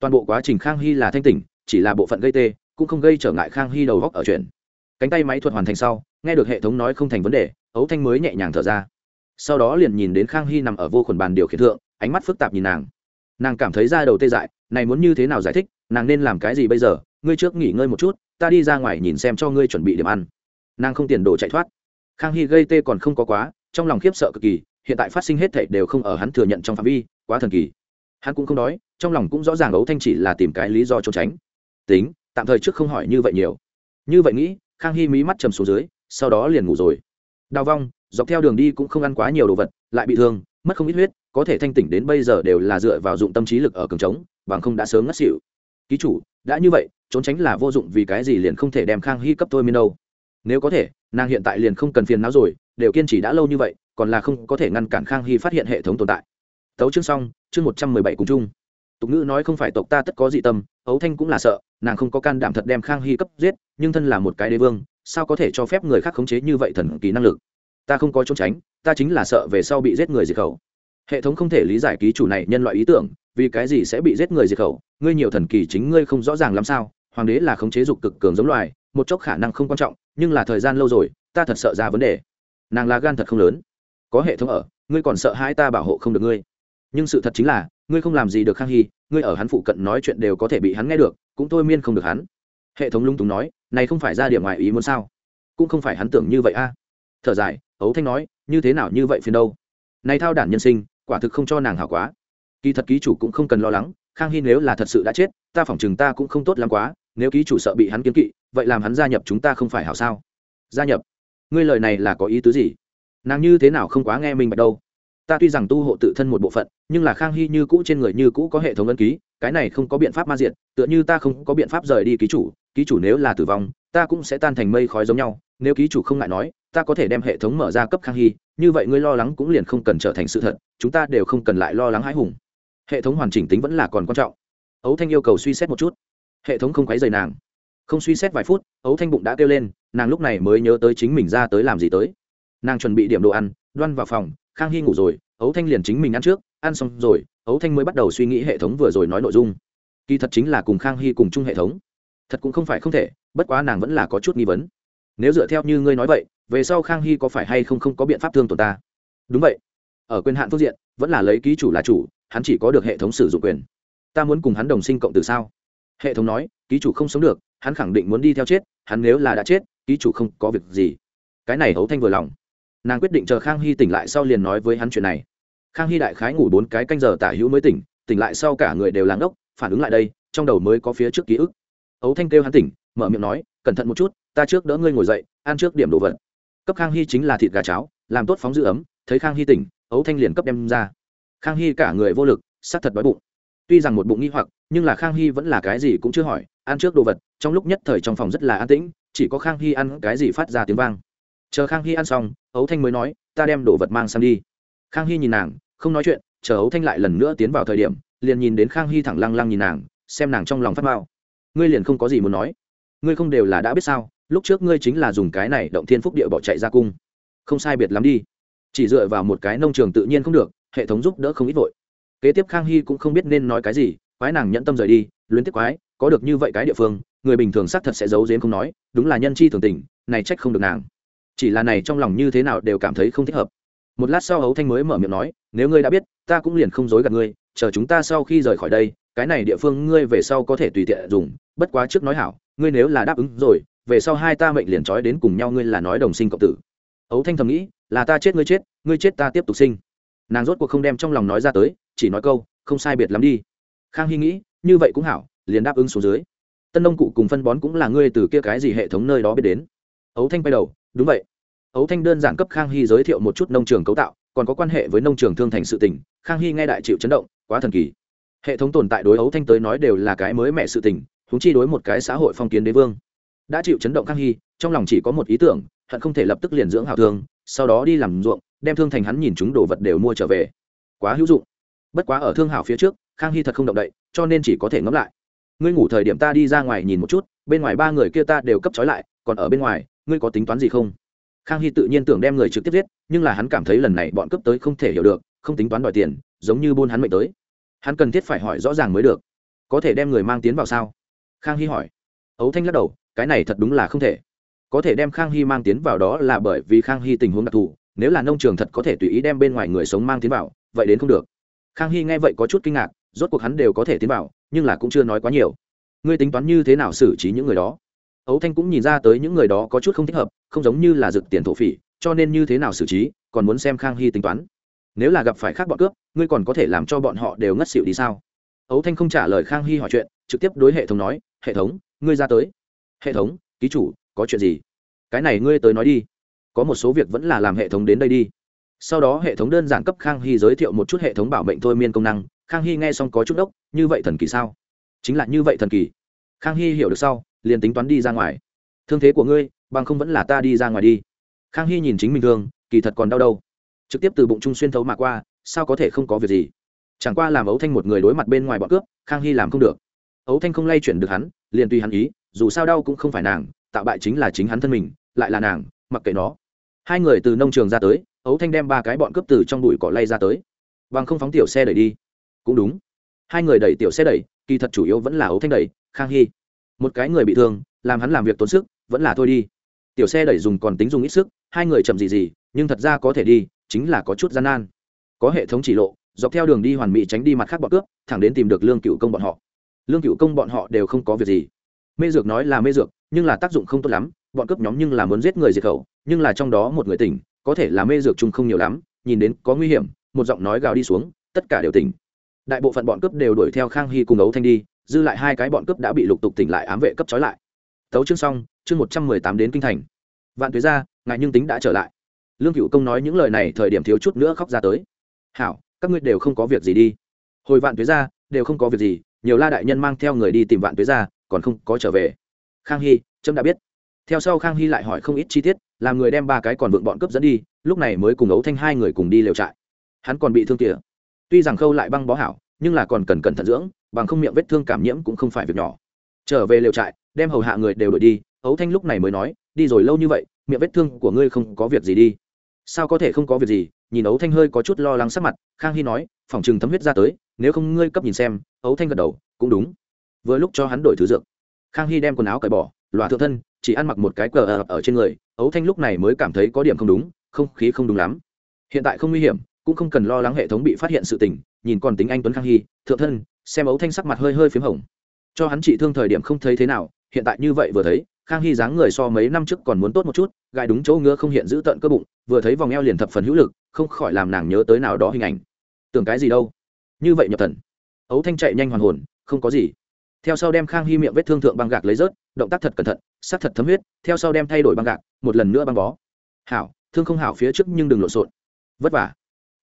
Toàn bộ quá trình khang hy là thanh tỉnh, chỉ là bộ phận gây tê, cũng không gây trở ngại khang hy đầu góc ở chuyện cánh tay máy thuật hoàn thành sau, nghe được hệ thống nói không thành vấn đề, ấu thanh mới nhẹ nhàng thở ra. Sau đó liền nhìn đến khang hy nằm ở vô khuẩn bàn điều khiển thượng, ánh mắt phức tạp nhìn nàng. Nàng cảm thấy da đầu tê dại, này muốn như thế nào giải thích, nàng nên làm cái gì bây giờ, ngươi trước nghỉ ngơi một chút, ta đi ra ngoài nhìn xem cho ngươi chuẩn bị điểm ăn. Nàng không tiền đồ chạy thoát. Khang hy gây tê còn không có quá, trong lòng khiếp sợ cực kỳ, hiện tại phát sinh hết thảy đều không ở hắn thừa nhận trong phạm vi, quá thần kỳ. Hắn cũng không đói trong lòng cũng rõ ràng ấu thanh chỉ là tìm cái lý do trốn tránh. Tính, tạm thời trước không hỏi như vậy nhiều. Như vậy nghĩ khang hy mí mắt chầm xuống dưới, sau đó liền ngủ rồi. Đào vong, dọc theo đường đi cũng không ăn quá nhiều đồ vật, lại bị thương, mất không ít huyết, có thể thanh tỉnh đến bây giờ đều là dựa vào dụng tâm trí lực ở cường trống, bằng không đã sớm ngất xỉu. Ký chủ, đã như vậy, trốn tránh là vô dụng vì cái gì liền không thể đem khang hy cấp tôi miên đâu. Nếu có thể, nàng hiện tại liền không cần phiền não rồi, đều kiên trì đã lâu như vậy, còn là không có thể ngăn cản khang hy phát hiện hệ thống tồn tại. Tấu chương xong, chương một trăm mười bảy cùng chung tục ngữ nói không phải tộc ta tất có dị tâm, ấu thanh cũng là sợ, nàng không có can đảm thật đem khang hy cấp giết, nhưng thân là một cái đế vương, sao có thể cho phép người khác khống chế như vậy thần kỳ năng lực? Ta không có trốn tránh, ta chính là sợ về sau bị giết người diệt khẩu. Hệ thống không thể lý giải ký chủ này nhân loại ý tưởng, vì cái gì sẽ bị giết người diệt khẩu? Ngươi nhiều thần kỳ chính ngươi không rõ ràng làm sao? Hoàng đế là khống chế dục cực cường giống loài, một chốc khả năng không quan trọng, nhưng là thời gian lâu rồi, ta thật sợ ra vấn đề. Nàng là gan thật không lớn. Có hệ thống ở, ngươi còn sợ hai ta bảo hộ không được ngươi. Nhưng sự thật chính là ngươi không làm gì được khang hy, ngươi ở hắn phụ cận nói chuyện đều có thể bị hắn nghe được, cũng thôi miên không được hắn. Hệ thống lung túng nói, này không phải ra điểm ngoài ý muốn sao? Cũng không phải hắn tưởng như vậy a. Thở dài, ấu thanh nói, như thế nào như vậy phiền đâu? Này thao đản nhân sinh, quả thực không cho nàng hảo quá. Kỳ thật ký chủ cũng không cần lo lắng, khang hy nếu là thật sự đã chết, ta phỏng chừng ta cũng không tốt lắm quá, nếu ký chủ sợ bị hắn kiến kỵ, vậy làm hắn gia nhập chúng ta không phải hảo sao? Gia nhập? Ngươi lời này là có ý tứ gì? Nàng như thế nào không quá nghe mình bạch đâu ta tuy rằng tu hộ tự thân một bộ phận, nhưng là khang hy như cũ trên người như cũ có hệ thống ân ký, cái này không có biện pháp ma diện tựa như ta không có biện pháp rời đi ký chủ ký chủ nếu là tử vong, ta cũng sẽ tan thành mây khói giống nhau, nếu ký chủ không ngại nói, ta có thể đem hệ thống mở ra cấp khang hy, như vậy ngươi lo lắng cũng liền không cần trở thành sự thật, chúng ta đều không cần lại lo lắng hãi hùng. Hệ thống hoàn chỉnh tính vẫn là còn quan trọng. Ấu thanh yêu cầu suy xét một chút. Hệ thống không quấy rầy nàng. Không suy xét vài phút, ấu thanh bụng đã kêu lên, nàng lúc này mới nhớ tới chính mình ra tới làm gì tới. Nàng chuẩn bị điểm đồ ăn, đoan vào phòng khang hy ngủ rồi, ấu thanh liền chính mình ăn trước, ăn xong rồi, ấu thanh mới bắt đầu suy nghĩ hệ thống vừa rồi nói nội dung. Kỳ thật chính là cùng khang hy cùng chung hệ thống. Thật cũng không phải không thể, bất quá nàng vẫn là có chút nghi vấn. Nếu dựa theo như ngươi nói vậy, về sau khang hy có phải hay không không có biện pháp thương tổn ta? Đúng vậy. Ở quyền hạn phương diện, vẫn là lấy ký chủ là chủ, hắn chỉ có được hệ thống sử dụng quyền. Ta muốn cùng hắn đồng sinh cộng từ sao? Hệ thống nói, ký chủ không sống được, hắn khẳng định muốn đi theo chết, hắn nếu là đã chết, ký chủ không có việc gì. Cái này hấu thanh vừa lòng nàng quyết định chờ khang hy tỉnh lại sau liền nói với hắn chuyện này. Khang hy đại khái ngủ bốn cái canh giờ tả hữu mới tỉnh tỉnh lại sau cả người đều làng ốc phản ứng lại đây, trong đầu mới có phía trước ký ức. Ấu thanh kêu hắn tỉnh, mở miệng nói, cẩn thận một chút, ta trước đỡ ngươi ngồi dậy, ăn trước điểm đồ vật. Cấp khang hy chính là thịt gà cháo, làm tốt phóng giữ ấm, thấy khang hy tỉnh, ấu thanh liền cấp đem ra. Khang hy cả người vô lực, sắc thật đói bụng. Tuy rằng một bụng nghi hoặc, nhưng là khang hy vẫn là cái gì cũng chưa hỏi, ăn trước đồ vật, trong lúc nhất thời trong phòng rất là an tĩnh, chỉ có khang hy ăn cái gì phát ra tiếng vang chờ khang hy ăn xong, ấu thanh mới nói, ta đem đồ vật mang sang đi. Khang hy nhìn nàng, không nói chuyện, chờ ấu thanh lại lần nữa tiến vào thời điểm, liền nhìn đến khang hy thẳng lăng lăng nhìn nàng, xem nàng trong lòng phát mao. Ngươi liền không có gì muốn nói. Ngươi không đều là đã biết sao, lúc trước ngươi chính là dùng cái này động thiên phúc địa bỏ chạy ra cung. Không sai biệt lắm đi. Chỉ dựa vào một cái nông trường tự nhiên không được, hệ thống giúp đỡ không ít vội. Kế tiếp khang hy cũng không biết nên nói cái gì, quái nàng nhẫn tâm rời đi, luyến tiếc quái, có được như vậy cái địa phương, người bình thường xác thật sẽ giấu giếm không nói, đúng là nhân chi thường tình, này trách không được nàng chỉ là này trong lòng như thế nào đều cảm thấy không thích hợp. Một lát sau hấu thanh mới mở miệng nói, nếu ngươi đã biết, ta cũng liền không dối gạt ngươi, chờ chúng ta sau khi rời khỏi đây, cái này địa phương ngươi về sau có thể tùy tiện dùng, bất quá trước nói hảo, ngươi nếu là đáp ứng rồi, về sau hai ta mệnh liền trói đến cùng nhau ngươi là nói đồng sinh cộng tử. Ấu thanh thầm nghĩ, là ta chết ngươi chết ngươi chết ta tiếp tục sinh. Nàng rốt cuộc không đem trong lòng nói ra tới, chỉ nói câu, không sai biệt lắm đi. Khang hy nghĩ, như vậy cũng hảo, liền đáp ứng xuống dưới. Tân nông cụ cùng phân bón cũng là ngươi từ kia cái gì hệ thống nơi đó biết đến. Ấu thanh quay đầu đúng vậy. Ấu thanh đơn giản cấp khang hy giới thiệu một chút nông trường cấu tạo, còn có quan hệ với nông trường thương thành sự tỉnh khang hy nghe đại chịu chấn động, quá thần kỳ. Hệ thống tồn tại đối ấu thanh tới nói đều là cái mới mẻ sự tình thúng chi đối một cái xã hội phong kiến đế vương. Đã chịu chấn động khang hy, trong lòng chỉ có một ý tưởng, hận không thể lập tức liền dưỡng hảo thương, sau đó đi làm ruộng, đem thương thành hắn nhìn chúng đồ vật đều mua trở về. Quá hữu dụng. Bất quá ở thương hảo phía trước, khang hy thật không động đậy, cho nên chỉ có thể ngẫm lại. Ngươi ngủ thời điểm ta đi ra ngoài nhìn một chút, bên ngoài ba người kia ta đều cấp trói lại, còn ở bên ngoài ngươi có tính toán gì không? Khang hy tự nhiên tưởng đem người trực tiếp giết, nhưng là hắn cảm thấy lần này bọn cướp tới không thể hiểu được, không tính toán đòi tiền, giống như buôn hắn mệnh tới. Hắn cần thiết phải hỏi rõ ràng mới được. Có thể đem người mang tiến vào sao? Khang hy hỏi. Ấu thanh lắc đầu, cái này thật đúng là không thể. Có thể đem khang hy mang tiến vào đó là bởi vì khang hy tình huống đặc thù, nếu là nông trường thật có thể tùy ý đem bên ngoài người sống mang tiến vào, vậy đến không được. Khang hy nghe vậy có chút kinh ngạc, rốt cuộc hắn đều có thể tiến vào, nhưng là cũng chưa nói quá nhiều. Ngươi tính toán như thế nào xử trí những người đó? Ấu thanh cũng nhìn ra tới những người đó có chút không thích hợp, không giống như là rực tiền thổ phỉ, cho nên như thế nào xử trí, còn muốn xem khang hy tính toán. Nếu là gặp phải khác bọn cướp, ngươi còn có thể làm cho bọn họ đều ngất xỉu đi sao? Ấu thanh không trả lời khang hy hỏi chuyện, trực tiếp đối hệ thống nói, hệ thống, ngươi ra tới. Hệ thống, ký chủ, có chuyện gì? Cái này ngươi tới nói đi. Có một số việc vẫn là làm hệ thống đến đây đi. Sau đó hệ thống đơn giản cấp khang hy giới thiệu một chút hệ thống bảo mệnh thôi miên công năng. Khang hy nghe xong có chút đốc, như vậy thần kỳ sao? Chính là như vậy thần kỳ. Khang hy hiểu được sau liền tính toán đi ra ngoài. Thương thế của ngươi, bằng không vẫn là ta đi ra ngoài đi. Khang hy nhìn chính mình thương, kỳ thật còn đau đâu. Trực tiếp từ bụng trung xuyên thấu mà qua, sao có thể không có việc gì? Chẳng qua làm ấu thanh một người đối mặt bên ngoài bọn cướp, khang hy làm không được. Ấu thanh không lay chuyển được hắn, liền tùy hắn ý, dù sao đau cũng không phải nàng, tạo bại chính là chính hắn thân mình, lại là nàng, mặc kệ nó. Hai người từ nông trường ra tới, ấu thanh đem ba cái bọn cướp từ trong bụi cỏ lay ra tới. Bằng không phóng tiểu xe đẩy đi. Cũng đúng. Hai người đẩy tiểu xe đẩy, kỳ thật chủ yếu vẫn là ấu thanh đẩy, khang hy một cái người bị thương, làm hắn làm việc tốn sức, vẫn là thôi đi. Tiểu xe đẩy dùng còn tính dùng ít sức, hai người chậm gì gì, nhưng thật ra có thể đi, chính là có chút gian nan. Có hệ thống chỉ lộ, dọc theo đường đi hoàn mỹ tránh đi mặt khác bọn cướp, thẳng đến tìm được lương cựu công bọn họ. Lương cựu công bọn họ đều không có việc gì. Mê dược nói là mê dược, nhưng là tác dụng không tốt lắm, bọn cướp nhóm nhưng là muốn giết người diệt khẩu, nhưng là trong đó một người tỉnh, có thể là mê dược chung không nhiều lắm, nhìn đến có nguy hiểm, một giọng nói gào đi xuống, tất cả đều tỉnh đại bộ phận bọn cướp đều đuổi theo khang hy cùng ấu thanh đi, dư lại hai cái bọn cướp đã bị lục tục tỉnh lại ám vệ cấp trói lại. Tấu chương xong, chương một trăm mười tám đến kinh thành. Vạn tuế ra, ngài nhưng tính đã trở lại. Lương cựu công nói những lời này thời điểm thiếu chút nữa khóc ra tới. Hảo, các ngươi đều không có việc gì đi. Hồi vạn tuế ra, đều không có việc gì, nhiều la đại nhân mang theo người đi tìm vạn tuế ra, còn không có trở về. Khang hy, trâm đã biết. Theo sau khang hy lại hỏi không ít chi tiết, làm người đem ba cái còn vượng bọn cướp dẫn đi, lúc này mới cùng ấu thanh hai người cùng đi lều trại. Hắn còn bị thương tỉa tuy rằng khâu lại băng bó hảo, nhưng là còn cần cẩn thận dưỡng, bằng không miệng vết thương cảm nhiễm cũng không phải việc nhỏ. Trở về lều trại, đem hầu hạ người đều đổi đi, ấu thanh lúc này mới nói, đi rồi lâu như vậy, miệng vết thương của ngươi không có việc gì đi. Sao có thể không có việc gì? Nhìn ấu thanh hơi có chút lo lắng sắc mặt, khang hy nói, phòng chừng thấm huyết ra tới, nếu không ngươi cấp nhìn xem. Ấu thanh gật đầu, cũng đúng. Vừa lúc cho hắn đổi thứ dược, khang hy đem quần áo cởi bỏ loạ thượng thân, chỉ ăn mặc một cái cờ ở trên người, ấu thanh lúc này mới cảm thấy có điểm không đúng, không khí không đúng lắm. Hiện tại không nguy hiểm cũng không cần lo lắng hệ thống bị phát hiện sự tình, nhìn còn tính anh tuấn khang hy, thượng thân, xem ấu thanh sắc mặt hơi hơi p h í m hồng. Cho hắn trị thương thời điểm không thấy thế nào, hiện tại như vậy vừa thấy, khang hy dáng người so mấy năm trước còn muốn tốt một chút gai đúng chỗ ngứa không hiện giữ tận cơ bụng, vừa thấy vòng eo liền thập phần hữu lực, không khỏi làm nàng nhớ tới nào đó hình ảnh. Tưởng cái gì đâu? Như vậy nhập thần. Ấu thanh chạy nhanh hoàn hồn, không có gì. Theo sau đem khang hy miệng vết thương thượng băng gạc lấy rớt, động tác thật cẩn thận, sắc thật thấm huyết, theo sau đem thay đổi băng gạc, một lần nữa băng bó. Hảo, thương không hảo phía trước nhưng đừng lộn xộn. Vất vả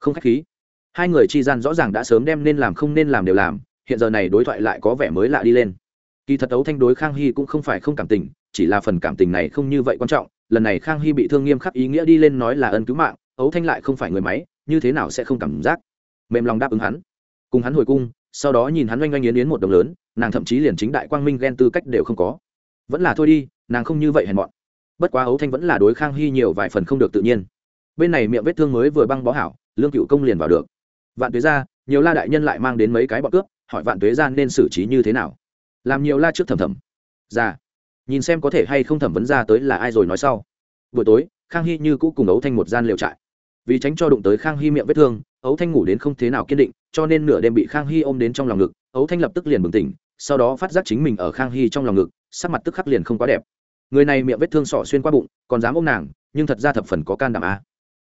không khách khí. Hai người chi gian rõ ràng đã sớm đem nên làm không nên làm đều làm, hiện giờ này đối thoại lại có vẻ mới lạ đi lên. Kỳ thật ấu thanh đối khang hy cũng không phải không cảm tình, chỉ là phần cảm tình này không như vậy quan trọng, lần này khang hy bị thương nghiêm khắc ý nghĩa đi lên nói là ân cứu mạng ấu thanh lại không phải người máy, như thế nào sẽ không cảm giác? Mềm lòng đáp ứng hắn. Cùng hắn hồi cung, sau đó nhìn hắn oanh oanh yến yến một đồng lớn, nàng thậm chí liền chính đại quang minh ghen tư cách đều không có. Vẫn là thôi đi, nàng không như vậy hèn mọn. Bất quá ấu thanh vẫn là đối khang hy nhiều vài phần không được tự nhiên. Bên này miệng vết thương mới vừa băng bó hảo lương cựu công liền vào được. Vạn tuế ra nhiều la đại nhân lại mang đến mấy cái bọn cướp, hỏi vạn tuế ra nên xử trí như thế nào. Làm nhiều la trước thẩm thẩm. ra dạ. nhìn xem có thể hay không thẩm vấn ra tới là ai rồi nói sau. Buổi tối, khang hy như cũ cùng ấu thanh một gian liều trại. Vì tránh cho đụng tới khang hy miệng vết thương, ấu thanh ngủ đến không thế nào kiên định, cho nên nửa đêm bị khang hy ôm đến trong lòng ngực, ấu thanh lập tức liền bừng tỉnh, sau đó phát giác chính mình ở khang hy trong lòng ngực, sắc mặt tức khắc liền không quá đẹp. Người này miệng vết thương sọ xuyên qua bụng, còn dám ôm nàng, nhưng thật ra thập phần có can đảm a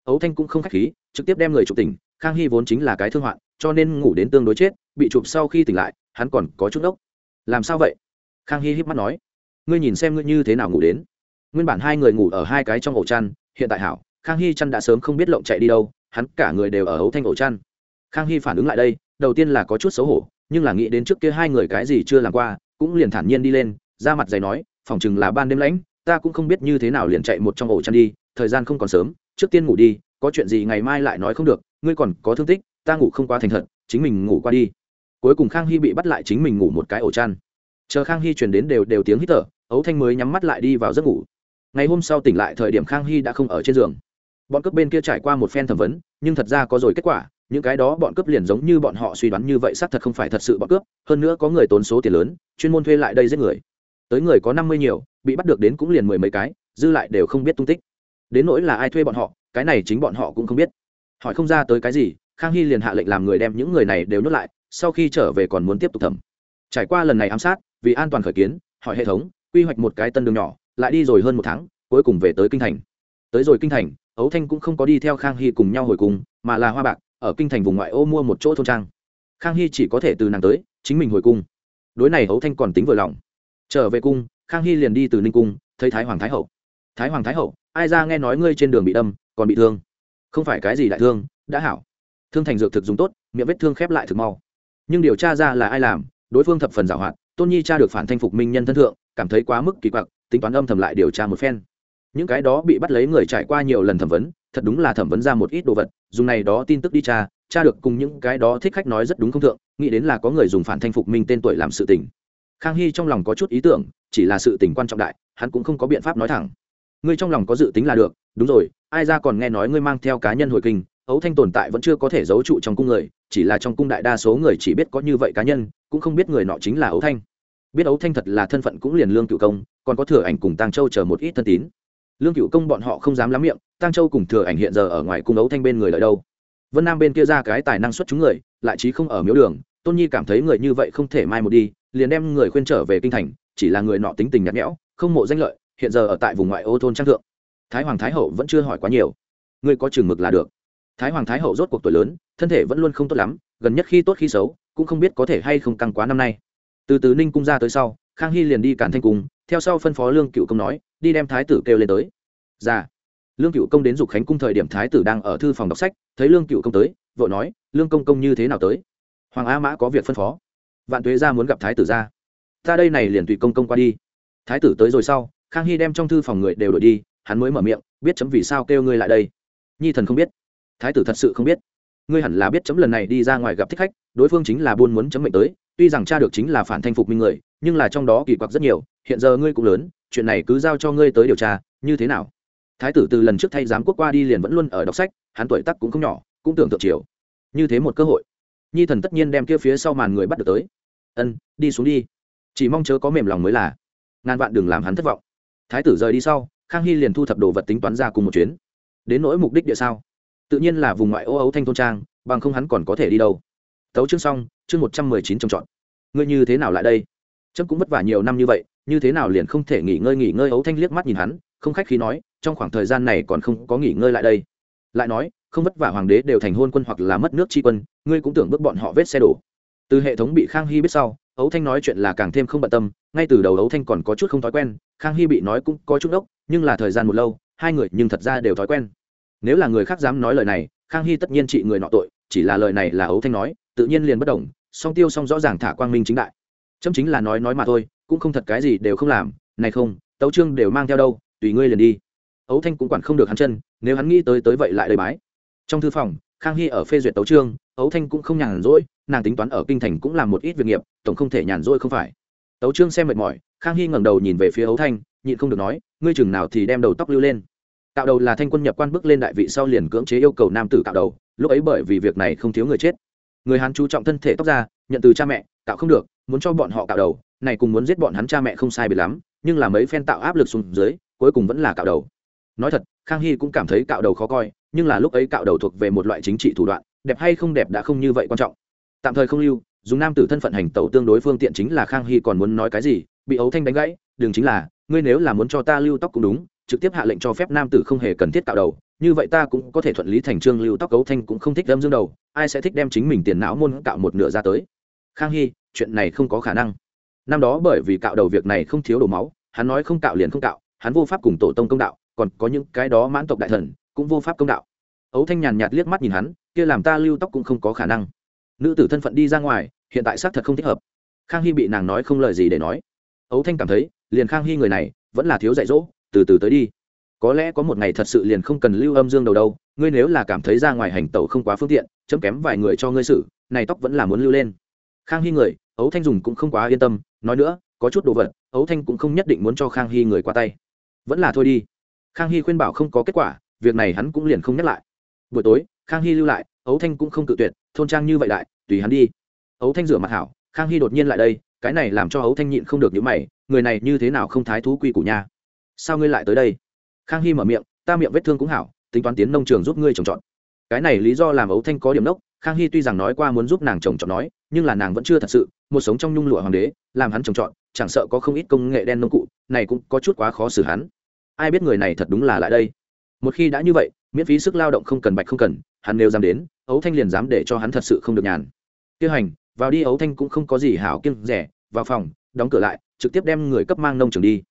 ấu thanh cũng không khách khí, trực tiếp đem người chụp tỉnh, khang hy vốn chính là cái thương hoạn, cho nên ngủ đến tương đối chết, bị chụp sau khi tỉnh lại, hắn còn có chút ốc làm sao vậy? Khang hy híp mắt nói. Ngươi nhìn xem ngươi như thế nào ngủ đến. Nguyên bản hai người ngủ ở hai cái trong ổ chăn, hiện tại hảo, khang hy chăn đã sớm không biết lộng chạy đi đâu, hắn cả người đều ở ấu thanh ổ chăn. Khang hy phản ứng lại đây, đầu tiên là có chút xấu hổ, nhưng là nghĩ đến trước kia hai người cái gì chưa làm qua, cũng liền thản nhiên đi lên, ra mặt dày nói, phòng chừng là ban đêm lãnh, ta cũng không biết như thế nào liền chạy một trong ổ chăn đi, thời gian không còn sớm trước tiên ngủ đi, có chuyện gì ngày mai lại nói không được, ngươi còn có thương tích, ta ngủ không quá thành thật, chính mình ngủ qua đi. Cuối cùng khang hy bị bắt lại chính mình ngủ một cái ổ chăn. Chờ khang hy chuyển đến đều đều tiếng hít thở ấu thanh mới nhắm mắt lại đi vào giấc ngủ. Ngày hôm sau tỉnh lại thời điểm khang hy đã không ở trên giường. Bọn cướp bên kia trải qua một phen thẩm vấn, nhưng thật ra có rồi kết quả, những cái đó bọn cướp liền giống như bọn họ suy đoán như vậy xác thật không phải thật sự bọn cướp, hơn nữa có người tốn số tiền lớn, chuyên môn thuê lại đây giết người. Tới người có năm mươi nhiều, bị bắt được đến cũng liền mười mấy cái, dư lại đều không biết tung tích đến nỗi là ai thuê bọn họ, cái này chính bọn họ cũng không biết. Hỏi không ra tới cái gì, khang hy liền hạ lệnh làm người đem những người này đều nhốt lại, sau khi trở về còn muốn tiếp tục thẩm. Trải qua lần này ám sát, vì an toàn khởi kiến, hỏi hệ thống, quy hoạch một cái tân đường nhỏ, lại đi rồi hơn một tháng, cuối cùng về tới kinh thành. Tới rồi kinh thành, ấu thanh cũng không có đi theo khang hy cùng nhau hồi cùng, mà là hoa bạc, ở kinh thành vùng ngoại ô mua một chỗ thôn trang. Khang hy chỉ có thể từ nàng tới, chính mình hồi cung. Đối này ấu thanh còn tính vừa lòng. Trở về cung, khang hy liền đi từ ninh cung, thấy thái hoàng thái hậu. Thái hoàng thái hậu ai ra nghe nói ngươi trên đường bị đâm, còn bị thương? Không phải cái gì đại thương, đã hảo. Thương thành dược thực dùng tốt, miệng vết thương khép lại thực mau. Nhưng điều tra ra là ai làm, đối phương thập phần giảo hoạt, tôn nhi cha được phản thanh phục minh nhân thân thượng, cảm thấy quá mức kỳ quặc, tính toán âm thầm lại điều tra một phen. Những cái đó bị bắt lấy người trải qua nhiều lần thẩm vấn, thật đúng là thẩm vấn ra một ít đồ vật, dùng này đó tin tức đi tra tra được cùng những cái đó thích khách nói rất đúng không thượng, nghĩ đến là có người dùng phản thanh phục minh tên tuổi làm sự tình. Khang hy trong lòng có chút ý tưởng, chỉ là sự tình quan trọng đại, hắn cũng không có biện pháp nói thẳng ngươi trong lòng có dự tính là được, đúng rồi, ai ra còn nghe nói ngươi mang theo cá nhân hồi kinh, ấu thanh tồn tại vẫn chưa có thể giấu trụ trong cung người, chỉ là trong cung đại đa số người chỉ biết có như vậy cá nhân, cũng không biết người nọ chính là ấu thanh. Biết ấu thanh thật là thân phận cũng liền lương cựu công, còn có thừa ảnh cùng tăng châu chờ một ít thân tín. Lương cựu công bọn họ không dám lắm miệng tăng châu cùng thừa ảnh hiện giờ ở ngoài cung ấu thanh bên người lợi đâu. Vân nam bên kia ra cái tài năng xuất chúng người, lại trí không ở miếu đường, tôn nhi cảm thấy người như vậy không thể mai một đi, liền đem người khuyên trở về kinh thành, chỉ là người nọ tính tình nhạt nhẽo, không mộ danh lợi hiện giờ ở tại vùng ngoại ô thôn trang thượng. Thái hoàng thái hậu vẫn chưa hỏi quá nhiều. Ngươi có chừng mực là được. Thái hoàng thái hậu rốt cuộc tuổi lớn, thân thể vẫn luôn không tốt lắm, gần nhất khi tốt khi xấu, cũng không biết có thể hay không căng quá năm nay. Từ từ ninh cung ra tới sau, khang hy liền đi cản thanh cung, theo sau phân phó lương cựu công nói, đi đem thái tử kêu lên tới. Ra lương cựu công đến dục khánh cung thời điểm thái tử đang ở thư phòng đọc sách, thấy lương cựu công tới, vội nói, lương công công như thế nào tới? Hoàng a mã có việc phân phó. Vạn tuế ra muốn gặp thái tử ra ta đây này liền tùy công công qua đi. Thái tử tới rồi sau khang hy đem trong thư phòng người đều đổi đi, hắn mới mở miệng, biết chấm vì sao kêu ngươi lại đây. Nhi thần không biết. Thái tử thật sự không biết. Ngươi hẳn là biết chấm lần này đi ra ngoài gặp thích khách, đối phương chính là buôn muốn chấm mệnh tới, tuy rằng cha được chính là phản thanh phục minh người, nhưng là trong đó kỳ quặc rất nhiều, hiện giờ ngươi cũng lớn, chuyện này cứ giao cho ngươi tới điều tra, như thế nào? Thái tử từ lần trước thay giám quốc qua đi liền vẫn luôn ở đọc sách, hắn tuổi tắc cũng không nhỏ, cũng tưởng tượng chiều như thế một cơ hội, nhi thần tất nhiên đem kia phía sau màn người bắt được tới. Ân, đi xuống đi. Chỉ mong chớ có mềm lòng mới là. Ngàn vạn đừng làm hắn thất vọng thái tử rời đi sau, khang hy liền thu thập đồ vật tính toán ra cùng một chuyến. Đến nỗi mục đích địa sao? Tự nhiên là vùng ngoại ô ấu thanh thôn trang, bằng không hắn còn có thể đi đâu. Tấu chương xong, chương một trăm mười chín trồng trọt. Ngươi như thế nào lại đây? Trâm cũng vất vả nhiều năm như vậy, như thế nào liền không thể nghỉ ngơi nghỉ ngơi? Ấu thanh liếc mắt nhìn hắn, không khách khí nói, trong khoảng thời gian này còn không có nghỉ ngơi lại đây. Lại nói, không vất vả hoàng đế đều thành hôn quân hoặc là mất nước tri quân, ngươi cũng tưởng bước bọn họ vết xe đổ. Từ hệ thống bị khang hy biết sau ấu thanh nói chuyện là càng thêm không bận tâm ngay từ đầu đấu thanh còn có chút không thói quen khang hy bị nói cũng có chút đốc, nhưng là thời gian một lâu hai người nhưng thật ra đều thói quen. Nếu là người khác dám nói lời này khang hy tất nhiên trị người nọ tội chỉ là lời này là ấu thanh nói tự nhiên liền bất đồng song tiêu song rõ ràng thả quang minh chính đại. Chấm chính là nói nói mà thôi cũng không thật cái gì đều không làm này không tấu trương đều mang theo đâu tùy ngươi liền đi. Ấu thanh cũng quản không được hắn chân nếu hắn nghĩ tới tới vậy lại đời bái. Trong thư phòng khang hy ở phê duyệt tấu trương ấu thanh cũng không nhàn rỗi nàng tính toán ở kinh thành cũng làm một ít việc nghiệp tổng không thể nhàn rỗi không phải tấu trương xem mệt mỏi, khang hy ngẩng đầu nhìn về phía ấu thanh, nhịn không được nói, ngươi chừng nào thì đem đầu tóc lưu lên. Cạo đầu là thanh quân nhập quan bước lên đại vị sau liền cưỡng chế yêu cầu nam tử cạo đầu, lúc ấy bởi vì việc này không thiếu người chết. Người hán chú trọng thân thể tóc ra nhận từ cha mẹ, cạo không được, muốn cho bọn họ cạo đầu, này cùng muốn giết bọn hắn cha mẹ không sai biệt lắm, nhưng là mấy phen tạo áp lực xuống dưới, cuối cùng vẫn là cạo đầu. Nói thật, khang hy cũng cảm thấy cạo đầu khó coi, nhưng là lúc ấy cạo đầu thuộc về một loại chính trị thủ đoạn, đẹp hay không đẹp đã không như vậy quan trọng. Tạm thời không lưu dùng nam tử thân phận hành tẩu tương đối phương tiện chính là khang hy còn muốn nói cái gì, bị ấu thanh đánh gãy đường chính là, ngươi nếu là muốn cho ta lưu tóc cũng đúng, trực tiếp hạ lệnh cho phép nam tử không hề cần thiết tạo đầu, như vậy ta cũng có thể thuận lý thành trương lưu tóc cấu thanh cũng không thích đâm dương đầu, ai sẽ thích đem chính mình tiền não môn cạo một nửa ra tới. Khang hy, chuyện này không có khả năng. Năm đó bởi vì cạo đầu việc này không thiếu đổ máu, hắn nói không cạo liền không cạo, hắn vô pháp cùng tổ tông công đạo, còn có những cái đó mãn tộc đại thần cũng vô pháp công đạo. Ấu thanh nhàn nhạt liếc mắt nhìn hắn, kia làm ta lưu tóc cũng không có khả năng nữ tử thân phận đi ra ngoài, hiện tại xác thật không thích hợp. Khang hy bị nàng nói không lời gì để nói. Ấu thanh cảm thấy, liền khang hy người này, vẫn là thiếu dạy dỗ, từ từ tới đi. Có lẽ có một ngày thật sự liền không cần lưu âm dương đầu đâu, ngươi nếu là cảm thấy ra ngoài hành tẩu không quá phương tiện, chấm kém vài người cho ngươi xử, này tóc vẫn là muốn lưu lên. Khang hy người, ấu thanh dùng cũng không quá yên tâm, nói nữa, có chút đồ vật, ấu thanh cũng không nhất định muốn cho khang hy người qua tay. Vẫn là thôi đi. Khang hy khuyên bảo không có kết quả, việc này hắn cũng liền không nhắc lại. Buổi tối, khang hy lưu lại ấu thanh cũng không cự tuyệt, thôn trang như vậy đại tùy hắn đi. Ấu thanh rửa mặt hảo, khang hy đột nhiên lại đây, cái này làm cho ấu thanh nhịn không được những mày, người này như thế nào không thái thú quy củ nha? Sao ngươi lại tới đây? Khang hy mở miệng, ta miệng vết thương cũng hảo, tính toán tiến nông trường giúp ngươi trồng trọt. Cái này lý do làm ấu thanh có điểm đốc, khang hy tuy rằng nói qua muốn giúp nàng trồng trọt nói, nhưng là nàng vẫn chưa thật sự, một sống trong nhung lụa hoàng đế, làm hắn trồng trọt, chẳng sợ có không ít công nghệ đen nông cụ, này cũng có chút quá khó xử hắn. Ai biết người này thật đúng là lại đây? Một khi đã như vậy, miễn phí sức lao động không cần bạch không cần, hắn nếu dám đến ấu thanh liền dám để cho hắn thật sự không được nhàn. Tiêu hành, vào đi, ấu thanh cũng không có gì hảo kiêng rẻ, vào phòng, đóng cửa lại, trực tiếp đem người cấp mang nông trường đi.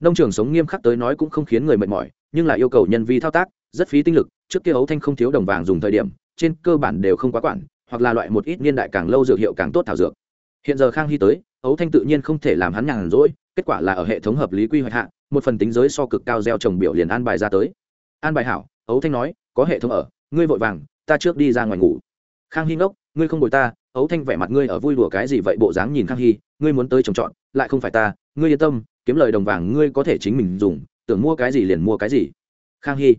Nông trường sống nghiêm khắc tới nói cũng không khiến người mệt mỏi, nhưng lại yêu cầu nhân vi thao tác, rất phí tinh lực, trước kia ấu thanh không thiếu đồng vàng dùng thời điểm, trên cơ bản đều không quá quản, hoặc là loại một ít niên đại càng lâu dược hiệu càng tốt thảo dược. Hiện giờ khang hy tới, ấu thanh tự nhiên không thể làm hắn nhàn rỗi, kết quả là ở hệ thống hợp lý quy hoạch hạ, một phần tính giới so cực cao gieo trồng biểu liền an bài ra tới. An bài hảo, ấu thanh nói, có hệ thống ở, ngươi vội vàng ta trước đi ra ngoài ngủ. Khang hy ngốc, ngươi không bồi ta, ấu thanh vẻ mặt ngươi ở vui đùa cái gì vậy bộ dáng nhìn khang hy, ngươi muốn tới trồng trọt, lại không phải ta, ngươi yên tâm, kiếm lời đồng vàng ngươi có thể chính mình dùng, tưởng mua cái gì liền mua cái gì. Khang hy,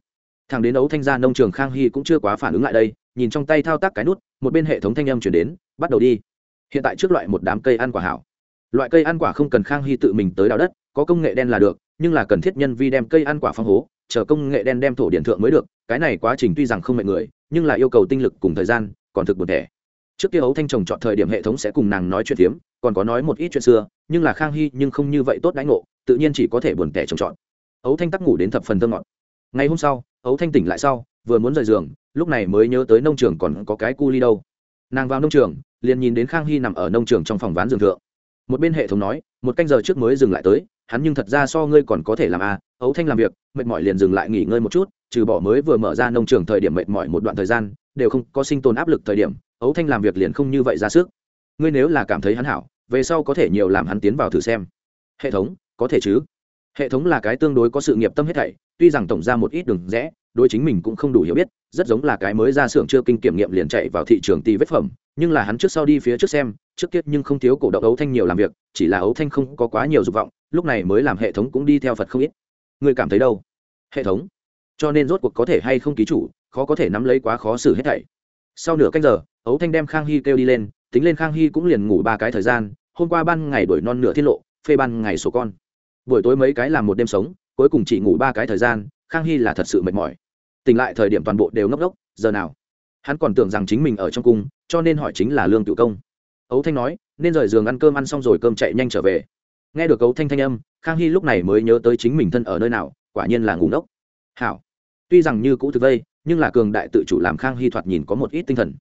thằng đến ấu thanh gia nông trường khang hy cũng chưa quá phản ứng lại đây, nhìn trong tay thao tác cái nút, một bên hệ thống thanh âm chuyển đến, bắt đầu đi. Hiện tại trước loại một đám cây ăn quả hảo. Loại cây ăn quả không cần khang hy tự mình tới đào đất, có công nghệ đen là được, nhưng là cần thiết nhân vi đem cây ăn quả phong hố chờ công nghệ đen đem thổ điện thượng mới được cái này quá trình tuy rằng không mệt người nhưng là yêu cầu tinh lực cùng thời gian còn thực buồn thẻ. Trước kia ấu thanh trồng chọn thời điểm hệ thống sẽ cùng nàng nói chuyện tiếm, còn có nói một ít chuyện xưa nhưng là khang hy nhưng không như vậy tốt đãi ngộ tự nhiên chỉ có thể buồn tẻ trồng trọt. Ấu thanh tắc ngủ đến thập phần thơ ngọt. Ngày hôm sau ấu thanh tỉnh lại sau vừa muốn rời giường lúc này mới nhớ tới nông trường còn có cái cu ly đâu. Nàng vào nông trường liền nhìn đến khang hy nằm ở nông trường trong phòng ván giường thượng một bên hệ thống nói, một canh giờ trước mới dừng lại tới, hắn nhưng thật ra so ngươi còn có thể làm à ấu thanh làm việc, mệt mỏi liền dừng lại nghỉ ngơi một chút, trừ bỏ mới vừa mở ra nông trường thời điểm mệt mỏi một đoạn thời gian, đều không có sinh tồn áp lực thời điểm ấu thanh làm việc liền không như vậy ra sức. Ngươi nếu là cảm thấy hắn hảo, về sau có thể nhiều làm hắn tiến vào thử xem. Hệ thống, có thể chứ? Hệ thống là cái tương đối có sự nghiệp tâm hết thảy, tuy rằng tổng ra một ít đường rẽ, đối chính mình cũng không đủ hiểu biết, rất giống là cái mới ra xưởng chưa kinh kiểm nghiệm liền chạy vào thị trường tì vết phẩm, nhưng là hắn trước sau đi phía trước xem trước tiết nhưng không thiếu cổ động ấu thanh nhiều làm việc, chỉ là ấu thanh không có quá nhiều dục vọng, lúc này mới làm hệ thống cũng đi theo phật không ít. Người cảm thấy đâu? Hệ thống. Cho nên rốt cuộc có thể hay không ký chủ, khó có thể nắm lấy quá khó xử hết thảy. Sau nửa canh giờ, ấu thanh đem khang hy kêu đi lên, tính lên khang hy cũng liền ngủ ba cái thời gian, hôm qua ban ngày đổi non nửa tiết lộ, phê ban ngày sổ con. Buổi tối mấy cái làm một đêm sống, cuối cùng chỉ ngủ ba cái thời gian, khang hy là thật sự mệt mỏi. Tỉnh lại thời điểm toàn bộ đều ngốc ngốc, giờ nào? Hắn còn tưởng rằng chính mình ở trong cung, cho nên hỏi chính là lương cựu công ấu thanh nói, nên rời giường ăn cơm, ăn xong rồi cơm chạy nhanh trở về. Nghe được ấu thanh thanh âm, khang hy lúc này mới nhớ tới chính mình thân ở nơi nào, quả nhiên là ngủ ngốc. Hảo. Tuy rằng như cũ thực vây, nhưng là cường đại tự chủ làm khang hy thoạt nhìn có một ít tinh thần.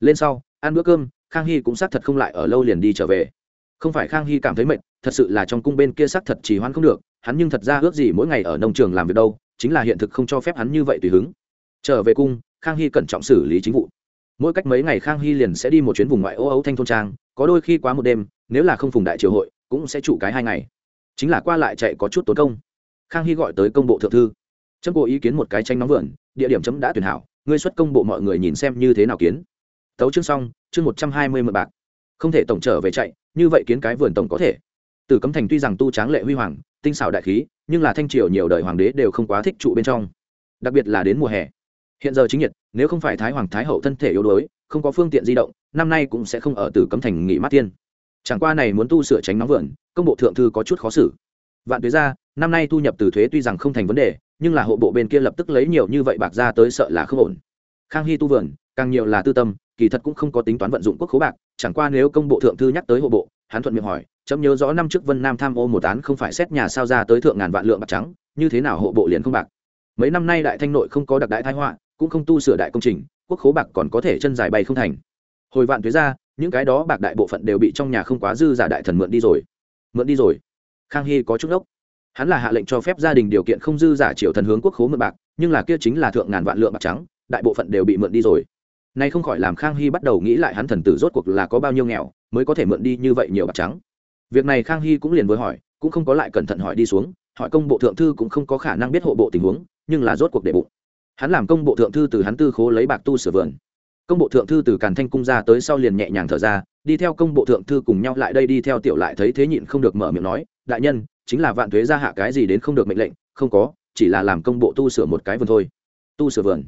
Lên sau, ăn bữa cơm, khang hy cũng xác thật không lại ở lâu liền đi trở về. Không phải khang hy cảm thấy mệt, thật sự là trong cung bên kia xác thật chỉ hoan không được, hắn nhưng thật ra ước gì mỗi ngày ở nông trường làm việc đâu, chính là hiện thực không cho phép hắn như vậy tùy hứng. Trở về cung, khang hy cẩn trọng xử lý chính vụ mỗi cách mấy ngày khang hy liền sẽ đi một chuyến vùng ngoại ô ấu thanh thôn trang, có đôi khi quá một đêm, nếu là không phùng đại triều hội, cũng sẽ trụ cái hai ngày. Chính là qua lại chạy có chút tốn công. Khang hy gọi tới công bộ thượng thư. Chấm bộ ý kiến một cái tranh nóng vườn, địa điểm chấm đã tuyển hảo, ngươi xuất công bộ mọi người nhìn xem như thế nào kiến. Tấu chương xong, chương một trăm hai mươi mượn bạc. Không thể tổng trở về chạy, như vậy kiến cái vườn tổng có thể. Từ cấm thành tuy rằng tu tráng lệ huy hoàng, tinh xảo đại khí, nhưng là thanh triều nhiều đời hoàng đế đều không quá thích trụ bên trong. Đặc biệt là đến mùa hè hiện giờ chính nhiệt, nếu không phải thái hoàng thái hậu thân thể yếu đuối, không có phương tiện di động, năm nay cũng sẽ không ở từ cấm thành nghỉ mát tiên chẳng qua này muốn tu sửa tránh nóng vườn công bộ thượng thư có chút khó xử. Vạn thuế ra, năm nay thu nhập từ thuế tuy rằng không thành vấn đề, nhưng là hộ bộ bên kia lập tức lấy nhiều như vậy bạc ra tới sợ là không ổn. Khang hy tu vườn, càng nhiều là tư tâm, kỳ thật cũng không có tính toán vận dụng quốc khố bạc, chẳng qua nếu công bộ thượng thư nhắc tới hộ bộ, hắn thuận miệng hỏi, chấm nhớ rõ năm trước vân nam tham ô một án không phải xét nhà sao ra tới thượng ngàn vạn lượng bạc trắng, như thế nào hộ bộ liền không bạc? Mấy năm nay đại thanh nội không có đặc đại thái họa cũng không tu sửa đại công trình, quốc khố bạc còn có thể chân dài bay không thành. Hồi vạn thuế ra, những cái đó bạc đại bộ phận đều bị trong nhà không quá dư giả đại thần mượn đi rồi. Mượn đi rồi. Khang hy có chút ốc hắn là hạ lệnh cho phép gia đình điều kiện không dư giả triệu thần hướng quốc khố mượn bạc, nhưng là kia chính là thượng ngàn vạn lượng bạc trắng, đại bộ phận đều bị mượn đi rồi. Nay không khỏi làm khang hy bắt đầu nghĩ lại hắn thần tử rốt cuộc là có bao nhiêu nghèo, mới có thể mượn đi như vậy nhiều bạc trắng. Việc này khang hy cũng liền với hỏi, cũng không có lại cẩn thận hỏi đi xuống, hỏi công bộ thượng thư cũng không có khả năng biết hộ bộ tình huống, nhưng là rốt cuộc để bụng hắn làm công bộ thượng thư từ hắn tư khố lấy bạc tu sửa vườn. Công bộ thượng thư từ càn thanh cung ra tới sau liền nhẹ nhàng thở ra, đi theo công bộ thượng thư cùng nhau lại đây đi theo tiểu lại thấy thế nhịn không được mở miệng nói, đại nhân, chính là vạn thuế gia hạ cái gì đến không được mệnh lệnh, không có, chỉ là làm công bộ tu sửa một cái vườn thôi. Tu sửa vườn.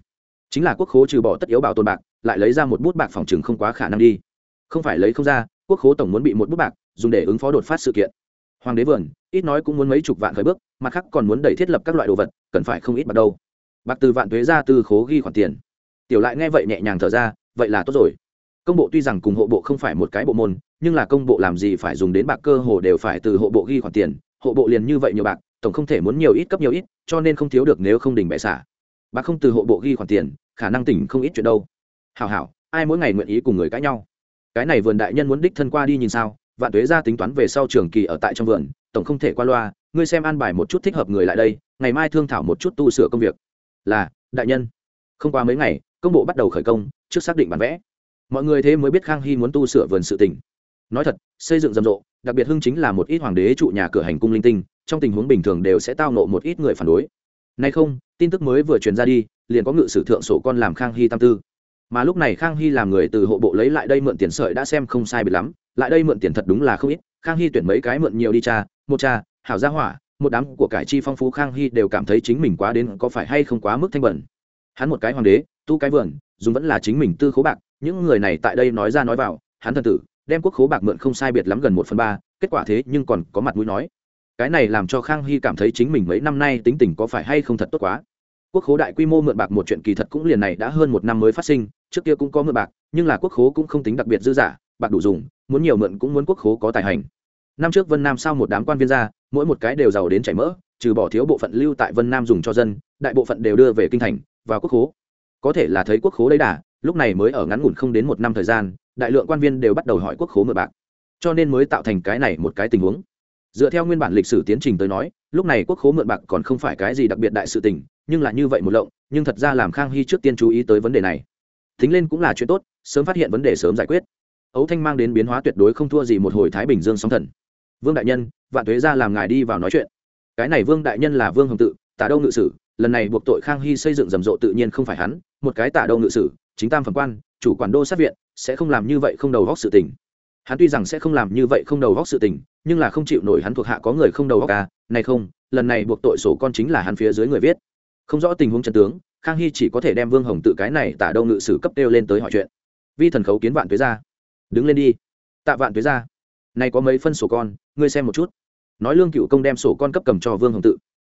Chính là quốc khố trừ bỏ tất yếu bảo tồn bạc, lại lấy ra một bút bạc phòng chừng không quá khả năng đi. Không phải lấy không ra, quốc khố tổng muốn bị một bút bạc, dùng để ứng phó đột phát sự kiện. Hoàng đế vườn, ít nói cũng muốn mấy chục vạn khởi bước, mặt khác còn muốn đẩy thiết lập các loại đồ vật, cần phải không ít bạc đâu bạc từ vạn thuế ra từ khố ghi khoản tiền. Tiểu lại nghe vậy nhẹ nhàng thở ra, vậy là tốt rồi. Công bộ tuy rằng cùng hộ bộ không phải một cái bộ môn, nhưng là công bộ làm gì phải dùng đến bạc cơ hồ đều phải từ hộ bộ ghi khoản tiền. Hộ bộ liền như vậy nhiều bạc, tổng không thể muốn nhiều ít cấp nhiều ít, cho nên không thiếu được nếu không đỉnh bệ xả. Bạc không từ hộ bộ ghi khoản tiền, khả năng tỉnh không ít chuyện đâu. Hảo hảo, ai mỗi ngày nguyện ý cùng người cãi nhau? Cái này vườn đại nhân muốn đích thân qua đi nhìn sao? Vạn tuế ra tính toán về sau trường kỳ ở tại trong vườn, tổng không thể qua loa. Ngươi xem an bài một chút thích hợp người lại đây, ngày mai thương thảo một chút tu sửa công việc là, đại nhân. Không qua mấy ngày, công bộ bắt đầu khởi công, trước xác định bản vẽ. Mọi người thế mới biết khang hy muốn tu sửa vườn sự tỉnh nói thật, xây dựng rầm rộ, đặc biệt hưng chính là một ít hoàng đế trụ nhà cửa hành cung linh tinh, trong tình huống bình thường đều sẽ tao nộ một ít người phản đối. Nay không, tin tức mới vừa truyền ra đi, liền có ngự sử thượng sổ con làm khang hy tam tư. Mà lúc này khang hy làm người từ hộ bộ lấy lại đây mượn tiền sợi đã xem không sai bị lắm, lại đây mượn tiền thật đúng là không ít, khang hy tuyển mấy cái mượn nhiều đi cha, một cha, hảo gia hỏa một đám của cải chi phong phú khang hy đều cảm thấy chính mình quá đến có phải hay không quá mức thanh bẩn. Hắn một cái hoàng đế, tu cái vườn, dùng vẫn là chính mình tư khố bạc, những người này tại đây nói ra nói vào, hắn thần tử, đem quốc khố bạc mượn không sai biệt lắm gần một phần ba, kết quả thế nhưng còn có mặt mũi nói. Cái này làm cho khang hy cảm thấy chính mình mấy năm nay tính tình có phải hay không thật tốt quá. Quốc khố đại quy mô mượn bạc một chuyện kỳ thật cũng liền này đã hơn một năm mới phát sinh, trước kia cũng có mượn bạc, nhưng là quốc khố cũng không tính đặc biệt dư giả bạc đủ dùng, muốn nhiều mượn cũng muốn quốc khố có tài hành. Năm trước vân nam sao một đám quan viên ra mỗi một cái đều giàu đến chảy mỡ, trừ bỏ thiếu bộ phận lưu tại vân nam dùng cho dân, đại bộ phận đều đưa về kinh thành, vào quốc khố. Có thể là thấy quốc khố đấy đà, lúc này mới ở ngắn ngủn không đến một năm thời gian, đại lượng quan viên đều bắt đầu hỏi quốc khố mượn bạc. Cho nên mới tạo thành cái này một cái tình huống. Dựa theo nguyên bản lịch sử tiến trình tới nói, lúc này quốc khố mượn bạc còn không phải cái gì đặc biệt đại sự tình, nhưng là như vậy một lộng, nhưng thật ra làm khang hy trước tiên chú ý tới vấn đề này. Thính lên cũng là chuyện tốt, sớm phát hiện vấn đề sớm giải quyết. Ấu thanh mang đến biến hóa tuyệt đối không thua gì một hồi thái bình dương sóng thần vương đại nhân, vạn thuế ra làm ngài đi vào nói chuyện. Cái này vương đại nhân là vương hồng tự, tả đâu ngự sử, lần này buộc tội khang hy xây dựng rầm rộ tự nhiên không phải hắn, một cái tả đâu ngự sử, chính tam phẩm quan, chủ quản đô sát viện, sẽ không làm như vậy không đầu góc sự tình. Hắn tuy rằng sẽ không làm như vậy không đầu góc sự tình, nhưng là không chịu nổi hắn thuộc hạ có người không đầu góc à này không, lần này buộc tội sổ con chính là hắn phía dưới người viết. Không rõ tình huống chân tướng, khang hy chỉ có thể đem vương hồng tự cái này tả đâu ngự sử cấp đeo lên tới hỏi chuyện. Vi thần khấu kiến vạn tuế ra. Đứng lên đi. Tạ vạn tuế ra này có mấy phân sổ con, ngươi xem một chút. Nói lương cựu công đem sổ con cấp cầm cho vương hồng tự.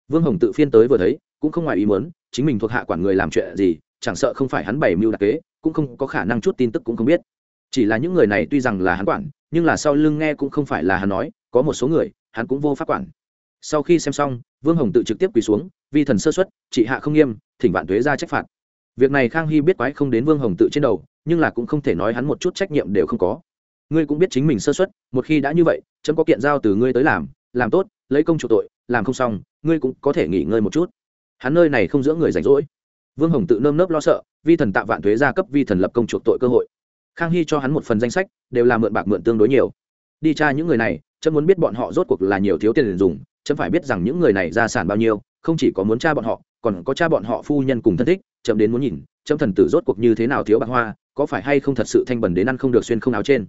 Vương hồng tự phiên tới vừa thấy, cũng không ngoài ý muốn, chính mình thuộc hạ quản người làm chuyện gì, chẳng sợ không phải hắn bày mưu đặc kế, cũng không có khả năng chút tin tức cũng không biết. Chỉ là những người này tuy rằng là hắn quản, nhưng là sau lưng nghe cũng không phải là hắn nói, có một số người, hắn cũng vô pháp quản. Sau khi xem xong, vương hồng tự trực tiếp quỳ xuống, vi thần sơ xuất trị hạ không nghiêm, thỉnh vạn thuế ra trách phạt. Việc này khang hy biết quái không đến vương hồng tự trên đầu, nhưng là cũng không thể nói hắn một chút trách nhiệm đều không có ngươi cũng biết chính mình sơ xuất một khi đã như vậy, chấm có kiện giao từ ngươi tới làm làm tốt, lấy công chủ tội, làm không xong, ngươi cũng có thể nghỉ ngơi một chút. Hắn nơi này không giữa người rảnh rỗi. Vương hồng tự nơm nớp lo sợ, vi thần tạo vạn thuế gia cấp vi thần lập công chuộc tội cơ hội. Khang hy cho hắn một phần danh sách, đều là mượn bạc mượn tương đối nhiều. Đi tra những người này, chấm muốn biết bọn họ rốt cuộc là nhiều thiếu tiền dùng, chấm phải biết rằng những người này gia sản bao nhiêu, không chỉ có muốn cha bọn họ, còn có cha bọn họ phu nhân cùng thân thích, chấm đến muốn nhìn, chấm thần tử rốt cuộc như thế nào thiếu bạc hoa, có phải hay không thật sự thanh bẩn đến ăn không được xuyên không áo trên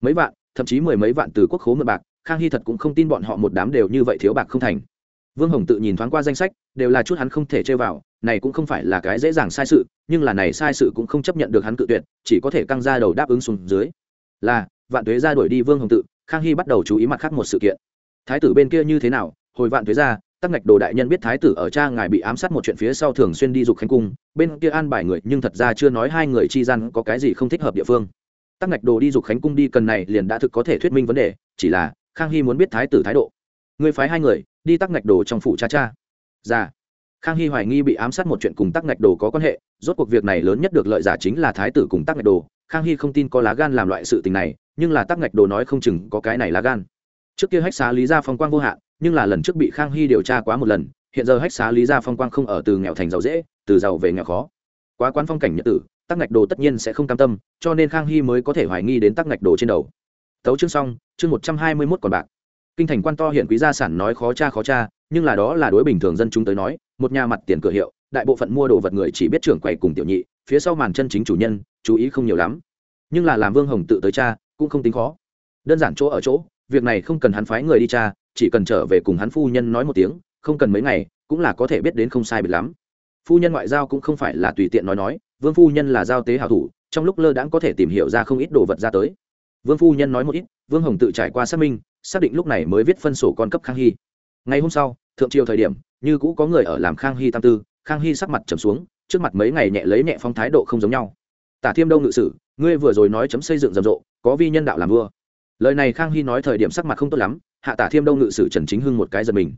mấy vạn, thậm chí mười mấy vạn từ quốc khố mượn bạc, khang hy thật cũng không tin bọn họ một đám đều như vậy thiếu bạc không thành. Vương hồng tự nhìn thoáng qua danh sách, đều là chút hắn không thể chơi vào, này cũng không phải là cái dễ dàng sai sự, nhưng là này sai sự cũng không chấp nhận được hắn cự tuyệt, chỉ có thể căng ra đầu đáp ứng xuống dưới. Là, vạn tuế ra đuổi đi vương hồng tự, khang hy bắt đầu chú ý mặt khác một sự kiện. Thái tử bên kia như thế nào, hồi vạn tuế ra tắc ngạch đồ đại nhân biết thái tử ở cha ngài bị ám sát một chuyện phía sau thường xuyên đi dục khánh cung, bên kia an bài người, nhưng thật ra chưa nói hai người chi gian có cái gì không thích hợp địa phương tắc ngạch đồ đi dục khánh cung đi cần này liền đã thực có thể thuyết minh vấn đề, chỉ là, khang hy muốn biết thái tử thái độ. Người phái hai người, đi tắc ngạch đồ trong phủ cha cha. Ra khang hy hoài nghi bị ám sát một chuyện cùng tắc ngạch đồ có quan hệ, rốt cuộc việc này lớn nhất được lợi giả chính là thái tử cùng tắc ngạch đồ. Khang hy không tin có lá gan làm loại sự tình này, nhưng là tắc ngạch đồ nói không chừng có cái này lá gan. Trước kia hách xá lý ra phong quang vô hạn, nhưng là lần trước bị khang hy điều tra quá một lần, hiện giờ hách xá lý ra phong quang không ở từ nghèo thành giàu dễ, từ giàu về nghèo khó. Quá quán phong cảnh nhật tử tắc ngạch đồ tất nhiên sẽ không cam tâm, cho nên khang hy mới có thể hoài nghi đến tắc ngạch đồ trên đầu. Tấu chương xong, chương một trăm hai mươi mốt còn bạc. Kinh thành quan to hiện quý gia sản nói khó cha khó cha, nhưng là đó là đối bình thường dân chúng tới nói, một nhà mặt tiền cửa hiệu, đại bộ phận mua đồ vật người chỉ biết trưởng quầy cùng tiểu nhị, phía sau màn chân chính chủ nhân, chú ý không nhiều lắm. Nhưng là làm vương hồng tự tới cha, cũng không tính khó. Đơn giản chỗ ở chỗ, việc này không cần hắn phái người đi cha, chỉ cần trở về cùng hắn phu nhân nói một tiếng, không cần mấy ngày, cũng là có thể biết đến không sai biệt lắm. Phu nhân ngoại giao cũng không phải là tùy tiện nói nói vương phu nhân là giao tế hảo thủ, trong lúc lơ đãng có thể tìm hiểu ra không ít đồ vật ra tới. Vương phu nhân nói một ít, vương hồng tự trải qua xác minh, xác định lúc này mới viết phân sổ con cấp khang hy. Ngày hôm sau, thượng triều thời điểm, như cũ có người ở làm khang hy tam tư, khang hy sắc mặt trầm xuống, trước mặt mấy ngày nhẹ lấy nhẹ phong thái độ không giống nhau. Tả thiêm đâu ngự sử, ngươi vừa rồi nói chấm xây dựng rầm rộ, có vi nhân đạo làm vua. Lời này khang hy nói thời điểm sắc mặt không tốt lắm, hạ tả thiêm đâu ngự sử trần chính hưng một cái giật mình.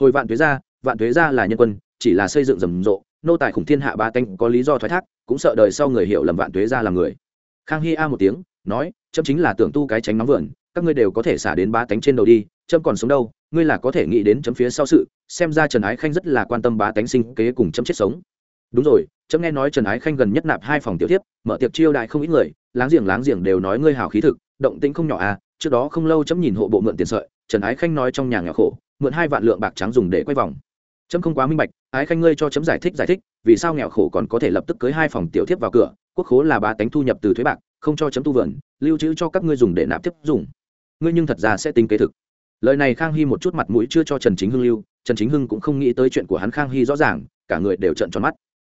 Hồi vạn tuế ra vạn tuế ra là nhân quân chỉ là xây dựng rầm rộ, nô tài khủng thiên hạ ba tanh có lý do thoái thác, cũng sợ đời sau người hiểu lầm vạn tuế ra là người. Khang hy a một tiếng, nói chấm chính là tưởng tu cái tránh nóng vườn, các ngươi đều có thể xả đến ba tánh trên đầu đi chấm còn sống đâu, ngươi là có thể nghĩ đến chấm phía sau sự, xem ra trần ái khanh rất là quan tâm bá tánh sinh kế cùng chấm chết sống. Đúng rồi, chấm nghe nói trần ái khanh gần nhất nạp hai phòng tiểu tiếp mở tiệc chiêu đại không ít người, láng giềng láng giềng đều nói ngươi hào khí thực, động tĩnh không nhỏ à trước đó không lâu chấm nhìn hộ bộ mượn tiền sợi, trần ái khanh nói trong nhà nghèo khổ, mượn hai vạn lượng bạc trắng dùng để quay vòng. Chấm không quá minh bạch ái khanh ngươi cho chấm giải thích giải thích, vì sao nghèo khổ còn có thể lập tức cưới hai phòng tiểu thiếp vào cửa, quốc khố là ba tánh thu nhập từ thuế bạc, không cho chấm tu vườn, lưu trữ cho các ngươi dùng để nạp tiếp dùng. Ngươi nhưng thật ra sẽ tính kế thực. Lời này khang hy một chút mặt mũi chưa cho trần chính hưng lưu, trần chính hưng cũng không nghĩ tới chuyện của hắn khang hy rõ ràng, cả người đều trợn tròn mắt.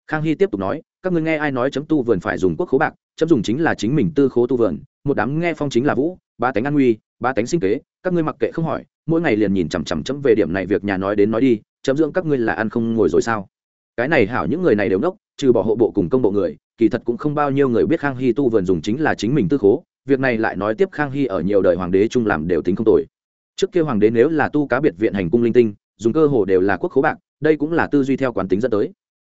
Khang hy tiếp tục nói, các ngươi nghe ai nói chấm tu vườn phải dùng quốc khố bạc, chấm dùng chính là chính mình tư khố tu vườn, một đám nghe phong chính là vũ ba tánh an nguy ba tánh sinh kế, các ngươi mặc kệ không hỏi, mỗi ngày liền nhìn chằm chằm chấm về điểm này việc nhà nói đến nói đi chấm dưỡng các ngươi là ăn không ngồi rồi sao? Cái này hảo những người này đều nốc, trừ bỏ hộ bộ cùng công bộ người, kỳ thật cũng không bao nhiêu người biết khang hy tu vườn dùng chính là chính mình tư khố, việc này lại nói tiếp khang hy ở nhiều đời hoàng đế chung làm đều tính không tồi. Trước kia hoàng đế nếu là tu cá biệt viện hành cung linh tinh, dùng cơ hồ đều là quốc khố bạc, đây cũng là tư duy theo quán tính dẫn tới.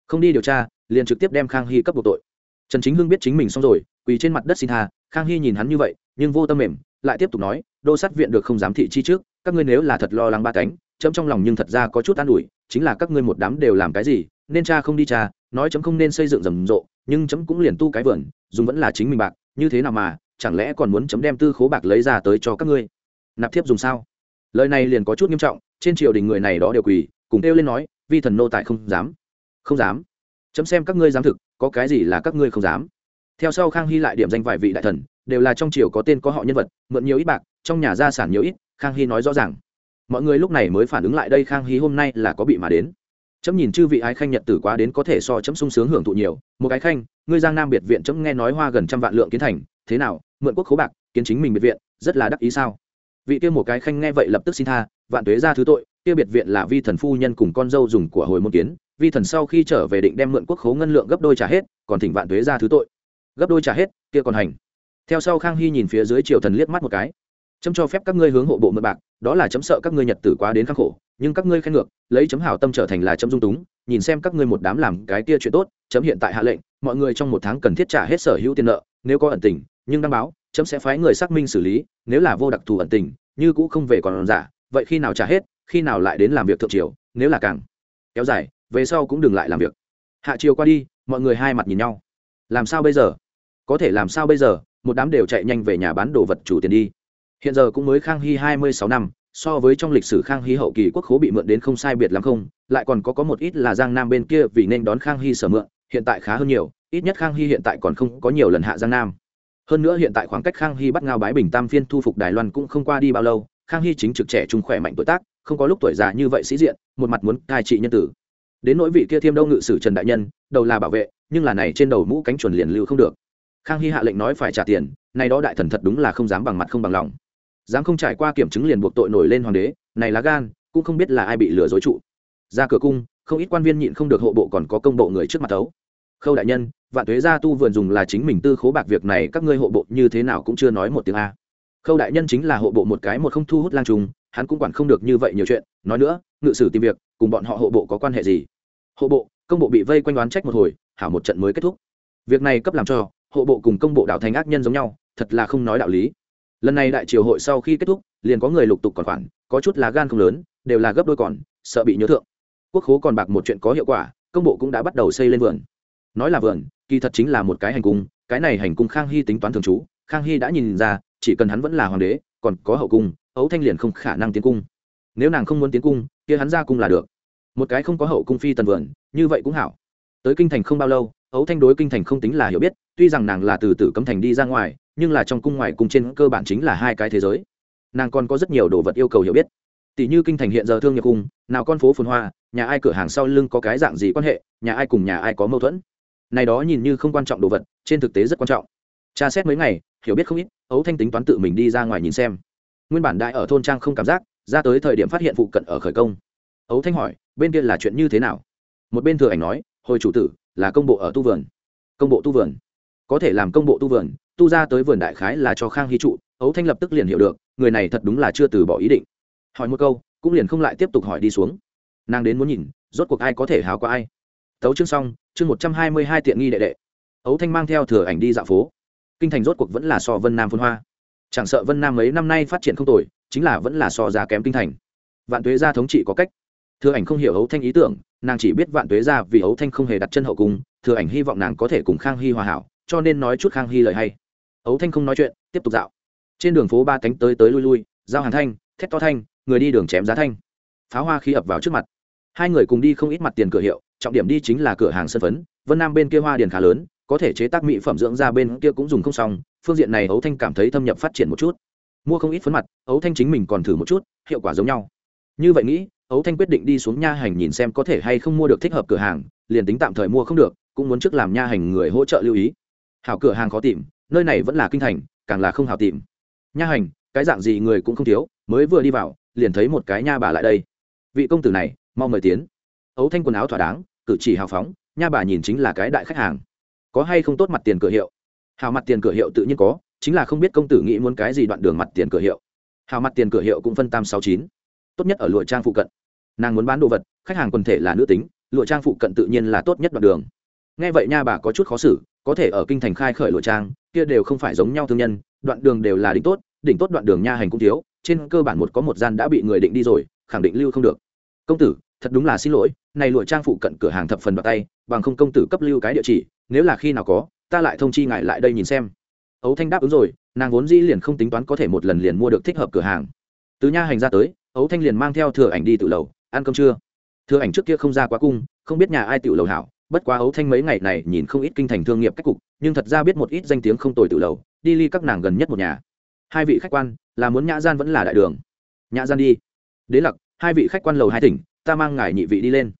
Không đi điều tra, liền trực tiếp đem khang hy cấp buộc tội. Trần chính hưng biết chính mình xong rồi, quỳ trên mặt đất xin tha, khang hy nhìn hắn như vậy, nhưng vô tâm mềm, lại tiếp tục nói, đô sát viện được không dám thị chi trước, các ngươi nếu là thật lo lắng ba cánh chấm trong lòng nhưng thật ra có chút an ủi, chính là các ngươi một đám đều làm cái gì, nên cha không đi cha, nói chấm không nên xây dựng rầm rộ, nhưng chấm cũng liền tu cái vườn, dùng vẫn là chính mình bạc, như thế nào mà, chẳng lẽ còn muốn chấm đem tư khố bạc lấy ra tới cho các ngươi? Nạp thiếp dùng sao? Lời này liền có chút nghiêm trọng, trên triều đình người này đó đều quỳ, cùng kêu lên nói, vi thần nô tại không dám. Không dám. Chấm xem các ngươi dám thực, có cái gì là các ngươi không dám? Theo sau khang hy lại điểm danh vài vị đại thần, đều là trong triều có tên có họ nhân vật, mượn nhiều ít bạc, trong nhà gia sản nhiều ít, khang hy nói rõ ràng mọi người lúc này mới phản ứng lại đây khang hy hôm nay là có bị mà đến. Chấm nhìn chư vị ái khanh nhật tử quá đến có thể so chấm sung sướng hưởng thụ nhiều. Một cái khanh, ngươi giang nam biệt viện chấm nghe nói hoa gần trăm vạn lượng kiến thành. Thế nào, mượn quốc khấu bạc, kiến chính mình biệt viện, rất là đắc ý sao? Vị kia một cái khanh nghe vậy lập tức xin tha, vạn tuế ra thứ tội, kia biệt viện là vi thần phu nhân cùng con dâu dùng của hồi môn kiến. Vi thần sau khi trở về định đem mượn quốc khấu ngân lượng gấp đôi trả hết, còn thỉnh vạn tuế ra thứ tội. Gấp đôi trả hết, kia còn hành. Theo sau khang hy nhìn phía dưới triều thần liếc mắt một cái chấm cho phép các ngươi hướng hộ bộ mượn bạc, đó là chấm sợ các ngươi nhật tử quá đến khắc khổ, nhưng các ngươi khen ngược, lấy chấm hảo tâm trở thành là chấm dung túng, nhìn xem các ngươi một đám làm cái kia chuyện tốt, chấm hiện tại hạ lệnh, mọi người trong một tháng cần thiết trả hết sở hữu tiền nợ, nếu có ẩn tình, nhưng đăng báo, chấm sẽ phái người xác minh xử lý, nếu là vô đặc thù ẩn tình, như cũ không về còn giả, vậy khi nào trả hết, khi nào lại đến làm việc thượng triều, nếu là càng kéo dài, về sau cũng đừng lại làm việc. Hạ triều qua đi, mọi người hai mặt nhìn nhau. Làm sao bây giờ? Có thể làm sao bây giờ? Một đám đều chạy nhanh về nhà bán đồ vật chủ tiền đi hiện giờ cũng mới khang hy hai mươi sáu năm, so với trong lịch sử khang hy hậu kỳ quốc khố bị mượn đến không sai biệt lắm không, lại còn có có một ít là giang nam bên kia vì nên đón khang hy sở mượn, hiện tại khá hơn nhiều, ít nhất khang hy hiện tại còn không có nhiều lần hạ giang nam. Hơn nữa hiện tại khoảng cách khang hy bắt ngao bái bình tam phiên thu phục đài loan cũng không qua đi bao lâu, khang hy chính trực trẻ trung khỏe mạnh tuổi tác, không có lúc tuổi già như vậy sĩ diện, một mặt muốn cai trị nhân tử. Đến nỗi vị kia thiêm đâu ngự sử trần đại nhân, đầu là bảo vệ, nhưng là này trên đầu mũ cánh chuẩn liền lưu không được. Khang hy hạ lệnh nói phải trả tiền nay đó đại thần thật đúng là không dám bằng mặt không bằng lòng dám không trải qua kiểm chứng liền buộc tội nổi lên hoàng đế, này là gan, cũng không biết là ai bị lừa dối trụ. Ra cửa cung, không ít quan viên nhịn không được hộ bộ còn có công bộ người trước mặt tấu khâu đại nhân, vạn thuế gia tu vườn dùng là chính mình tư khố bạc việc này, các ngươi hộ bộ như thế nào cũng chưa nói một tiếng a. Khâu đại nhân chính là hộ bộ một cái một không thu hút lang trùng, hắn cũng quản không được như vậy nhiều chuyện, nói nữa, ngự sử tìm việc, cùng bọn họ hộ bộ có quan hệ gì? Hộ bộ, công bộ bị vây quanh đoán trách một hồi, hảo một trận mới kết thúc. Việc này cấp làm cho, hộ bộ cùng công bộ đạo thành ác nhân giống nhau, thật là không nói đạo lý lần này đại triều hội sau khi kết thúc, liền có người lục tục còn khoản, có chút là gan không lớn, đều là gấp đôi còn, sợ bị nhớ thượng. Quốc khố còn bạc một chuyện có hiệu quả, công bộ cũng đã bắt đầu xây lên vườn. Nói là vườn, kỳ thật chính là một cái hành cung, cái này hành cung khang hy tính toán thường trú, khang hy đã nhìn ra, chỉ cần hắn vẫn là hoàng đế, còn có hậu cung ấu thanh liền không khả năng tiến cung. Nếu nàng không muốn tiến cung, kia hắn ra cung là được. Một cái không có hậu cung phi tần vườn, như vậy cũng hảo. Tới kinh thành không bao lâu ấu thanh đối kinh thành không tính là hiểu biết, tuy rằng nàng là từ tử cấm thành đi ra ngoài nhưng là trong cung ngoài cùng trên cơ bản chính là hai cái thế giới. Nàng còn có rất nhiều đồ vật yêu cầu hiểu biết. Tỷ như kinh thành hiện giờ thương nghiệp cung, nào con phố phồn hoa, nhà ai cửa hàng sau lưng có cái dạng gì quan hệ, nhà ai cùng nhà ai có mâu thuẫn. Này đó nhìn như không quan trọng đồ vật, trên thực tế rất quan trọng. Tra xét mấy ngày, hiểu biết không ít ấu thanh tính toán tự mình đi ra ngoài nhìn xem. Nguyên bản đại ở thôn trang không cảm giác, ra tới thời điểm phát hiện phụ cận ở khởi công. Ấu thanh hỏi, bên kia là chuyện như thế nào? Một bên thừa ảnh nói, hồi chủ tử, là công bộ ở tu vườn. Công bộ tu vườn? Có thể làm công bộ tu vườn tu ra tới vườn đại khái là cho khang hy trụ, ấu thanh lập tức liền hiểu được, người này thật đúng là chưa từ bỏ ý định. Hỏi một câu, cũng liền không lại tiếp tục hỏi đi xuống. Nàng đến muốn nhìn, rốt cuộc ai có thể háo qua ai. Tấu chương xong, chương một trăm hai mươi hai tiện nghi đệ đệ. Ấu thanh mang theo thừa ảnh đi dạo phố. Kinh thành rốt cuộc vẫn là so vân nam phun hoa. Chẳng sợ vân nam mấy năm nay phát triển không tồi, chính là vẫn là so giá kém kinh thành. Vạn tuế gia thống trị có cách. Thừa ảnh không hiểu ấu thanh ý tưởng, nàng chỉ biết vạn tuế gia vì ấu thanh không hề đặt chân hậu cung, thừa ảnh hy vọng nàng có thể cùng khang hy hòa hảo, cho nên nói chút khang hy lời hay ấu thanh không nói chuyện, tiếp tục dạo. Trên đường phố ba cánh tới tới lui lui, giao hàn thanh, thét to thanh, người đi đường chém giá thanh. Pháo hoa khí ập vào trước mặt. Hai người cùng đi không ít mặt tiền cửa hiệu, trọng điểm đi chính là cửa hàng sân phấn. Vân nam bên kia hoa điền khá lớn, có thể chế tác mỹ phẩm dưỡng da bên kia cũng dùng không xong. Phương diện này ấu thanh cảm thấy thâm nhập phát triển một chút. Mua không ít phấn mặt, ấu thanh chính mình còn thử một chút, hiệu quả giống nhau. Như vậy nghĩ, ấu thanh quyết định đi xuống nha hành nhìn xem có thể hay không mua được thích hợp cửa hàng, liền tính tạm thời mua không được, cũng muốn trước làm nha hành người hỗ trợ lưu ý. Hảo cửa hàng khó tìm nơi này vẫn là kinh thành, càng là không hảo tìm. Nha hành, cái dạng gì người cũng không thiếu, mới vừa đi vào, liền thấy một cái nha bà lại đây. Vị công tử này, mau mời tiến. Ấu thanh quần áo thỏa đáng, cử chỉ hào phóng, nha bà nhìn chính là cái đại khách hàng. Có hay không tốt mặt tiền cửa hiệu? Hào mặt tiền cửa hiệu tự nhiên có, chính là không biết công tử nghĩ muốn cái gì đoạn đường mặt tiền cửa hiệu. Hào mặt tiền cửa hiệu cũng phân tam sáu chín. Tốt nhất ở lụa trang phụ cận. Nàng muốn bán đồ vật, khách hàng quần thể là nữ tính, lụa trang phụ cận tự nhiên là tốt nhất đoạn đường. Nghe vậy nha bà có chút khó xử, có thể ở kinh thành khai khởi lụa trang kia đều không phải giống nhau thương nhân, đoạn đường đều là đỉnh tốt đỉnh tốt đoạn đường nha hành cũng thiếu, trên cơ bản một có một gian đã bị người định đi rồi, khẳng định lưu không được. Công tử, thật đúng là xin lỗi, này lụa trang phụ cận cửa hàng thập phần vào tay, bằng không công tử cấp lưu cái địa chỉ, nếu là khi nào có, ta lại thông chi ngại lại đây nhìn xem. Ấu thanh đáp ứng rồi, nàng vốn dĩ liền không tính toán có thể một lần liền mua được thích hợp cửa hàng. Từ nha hành ra tới, ấu thanh liền mang theo thừa ảnh đi tự lầu, ăn cơm trưa. Thừa ảnh trước kia không ra quá cung, không biết nhà ai tự lầu hảo bất quá ấu thanh mấy ngày này nhìn không ít kinh thành thương nghiệp cách cục, nhưng thật ra biết một ít danh tiếng không tồi tự lầu, đi ly các nàng gần nhất một nhà. Hai vị khách quan, là muốn nhã gian vẫn là đại đường. Nhã gian đi. Đế lặc, hai vị khách quan lầu hai tỉnh, ta mang ngài nhị vị đi lên.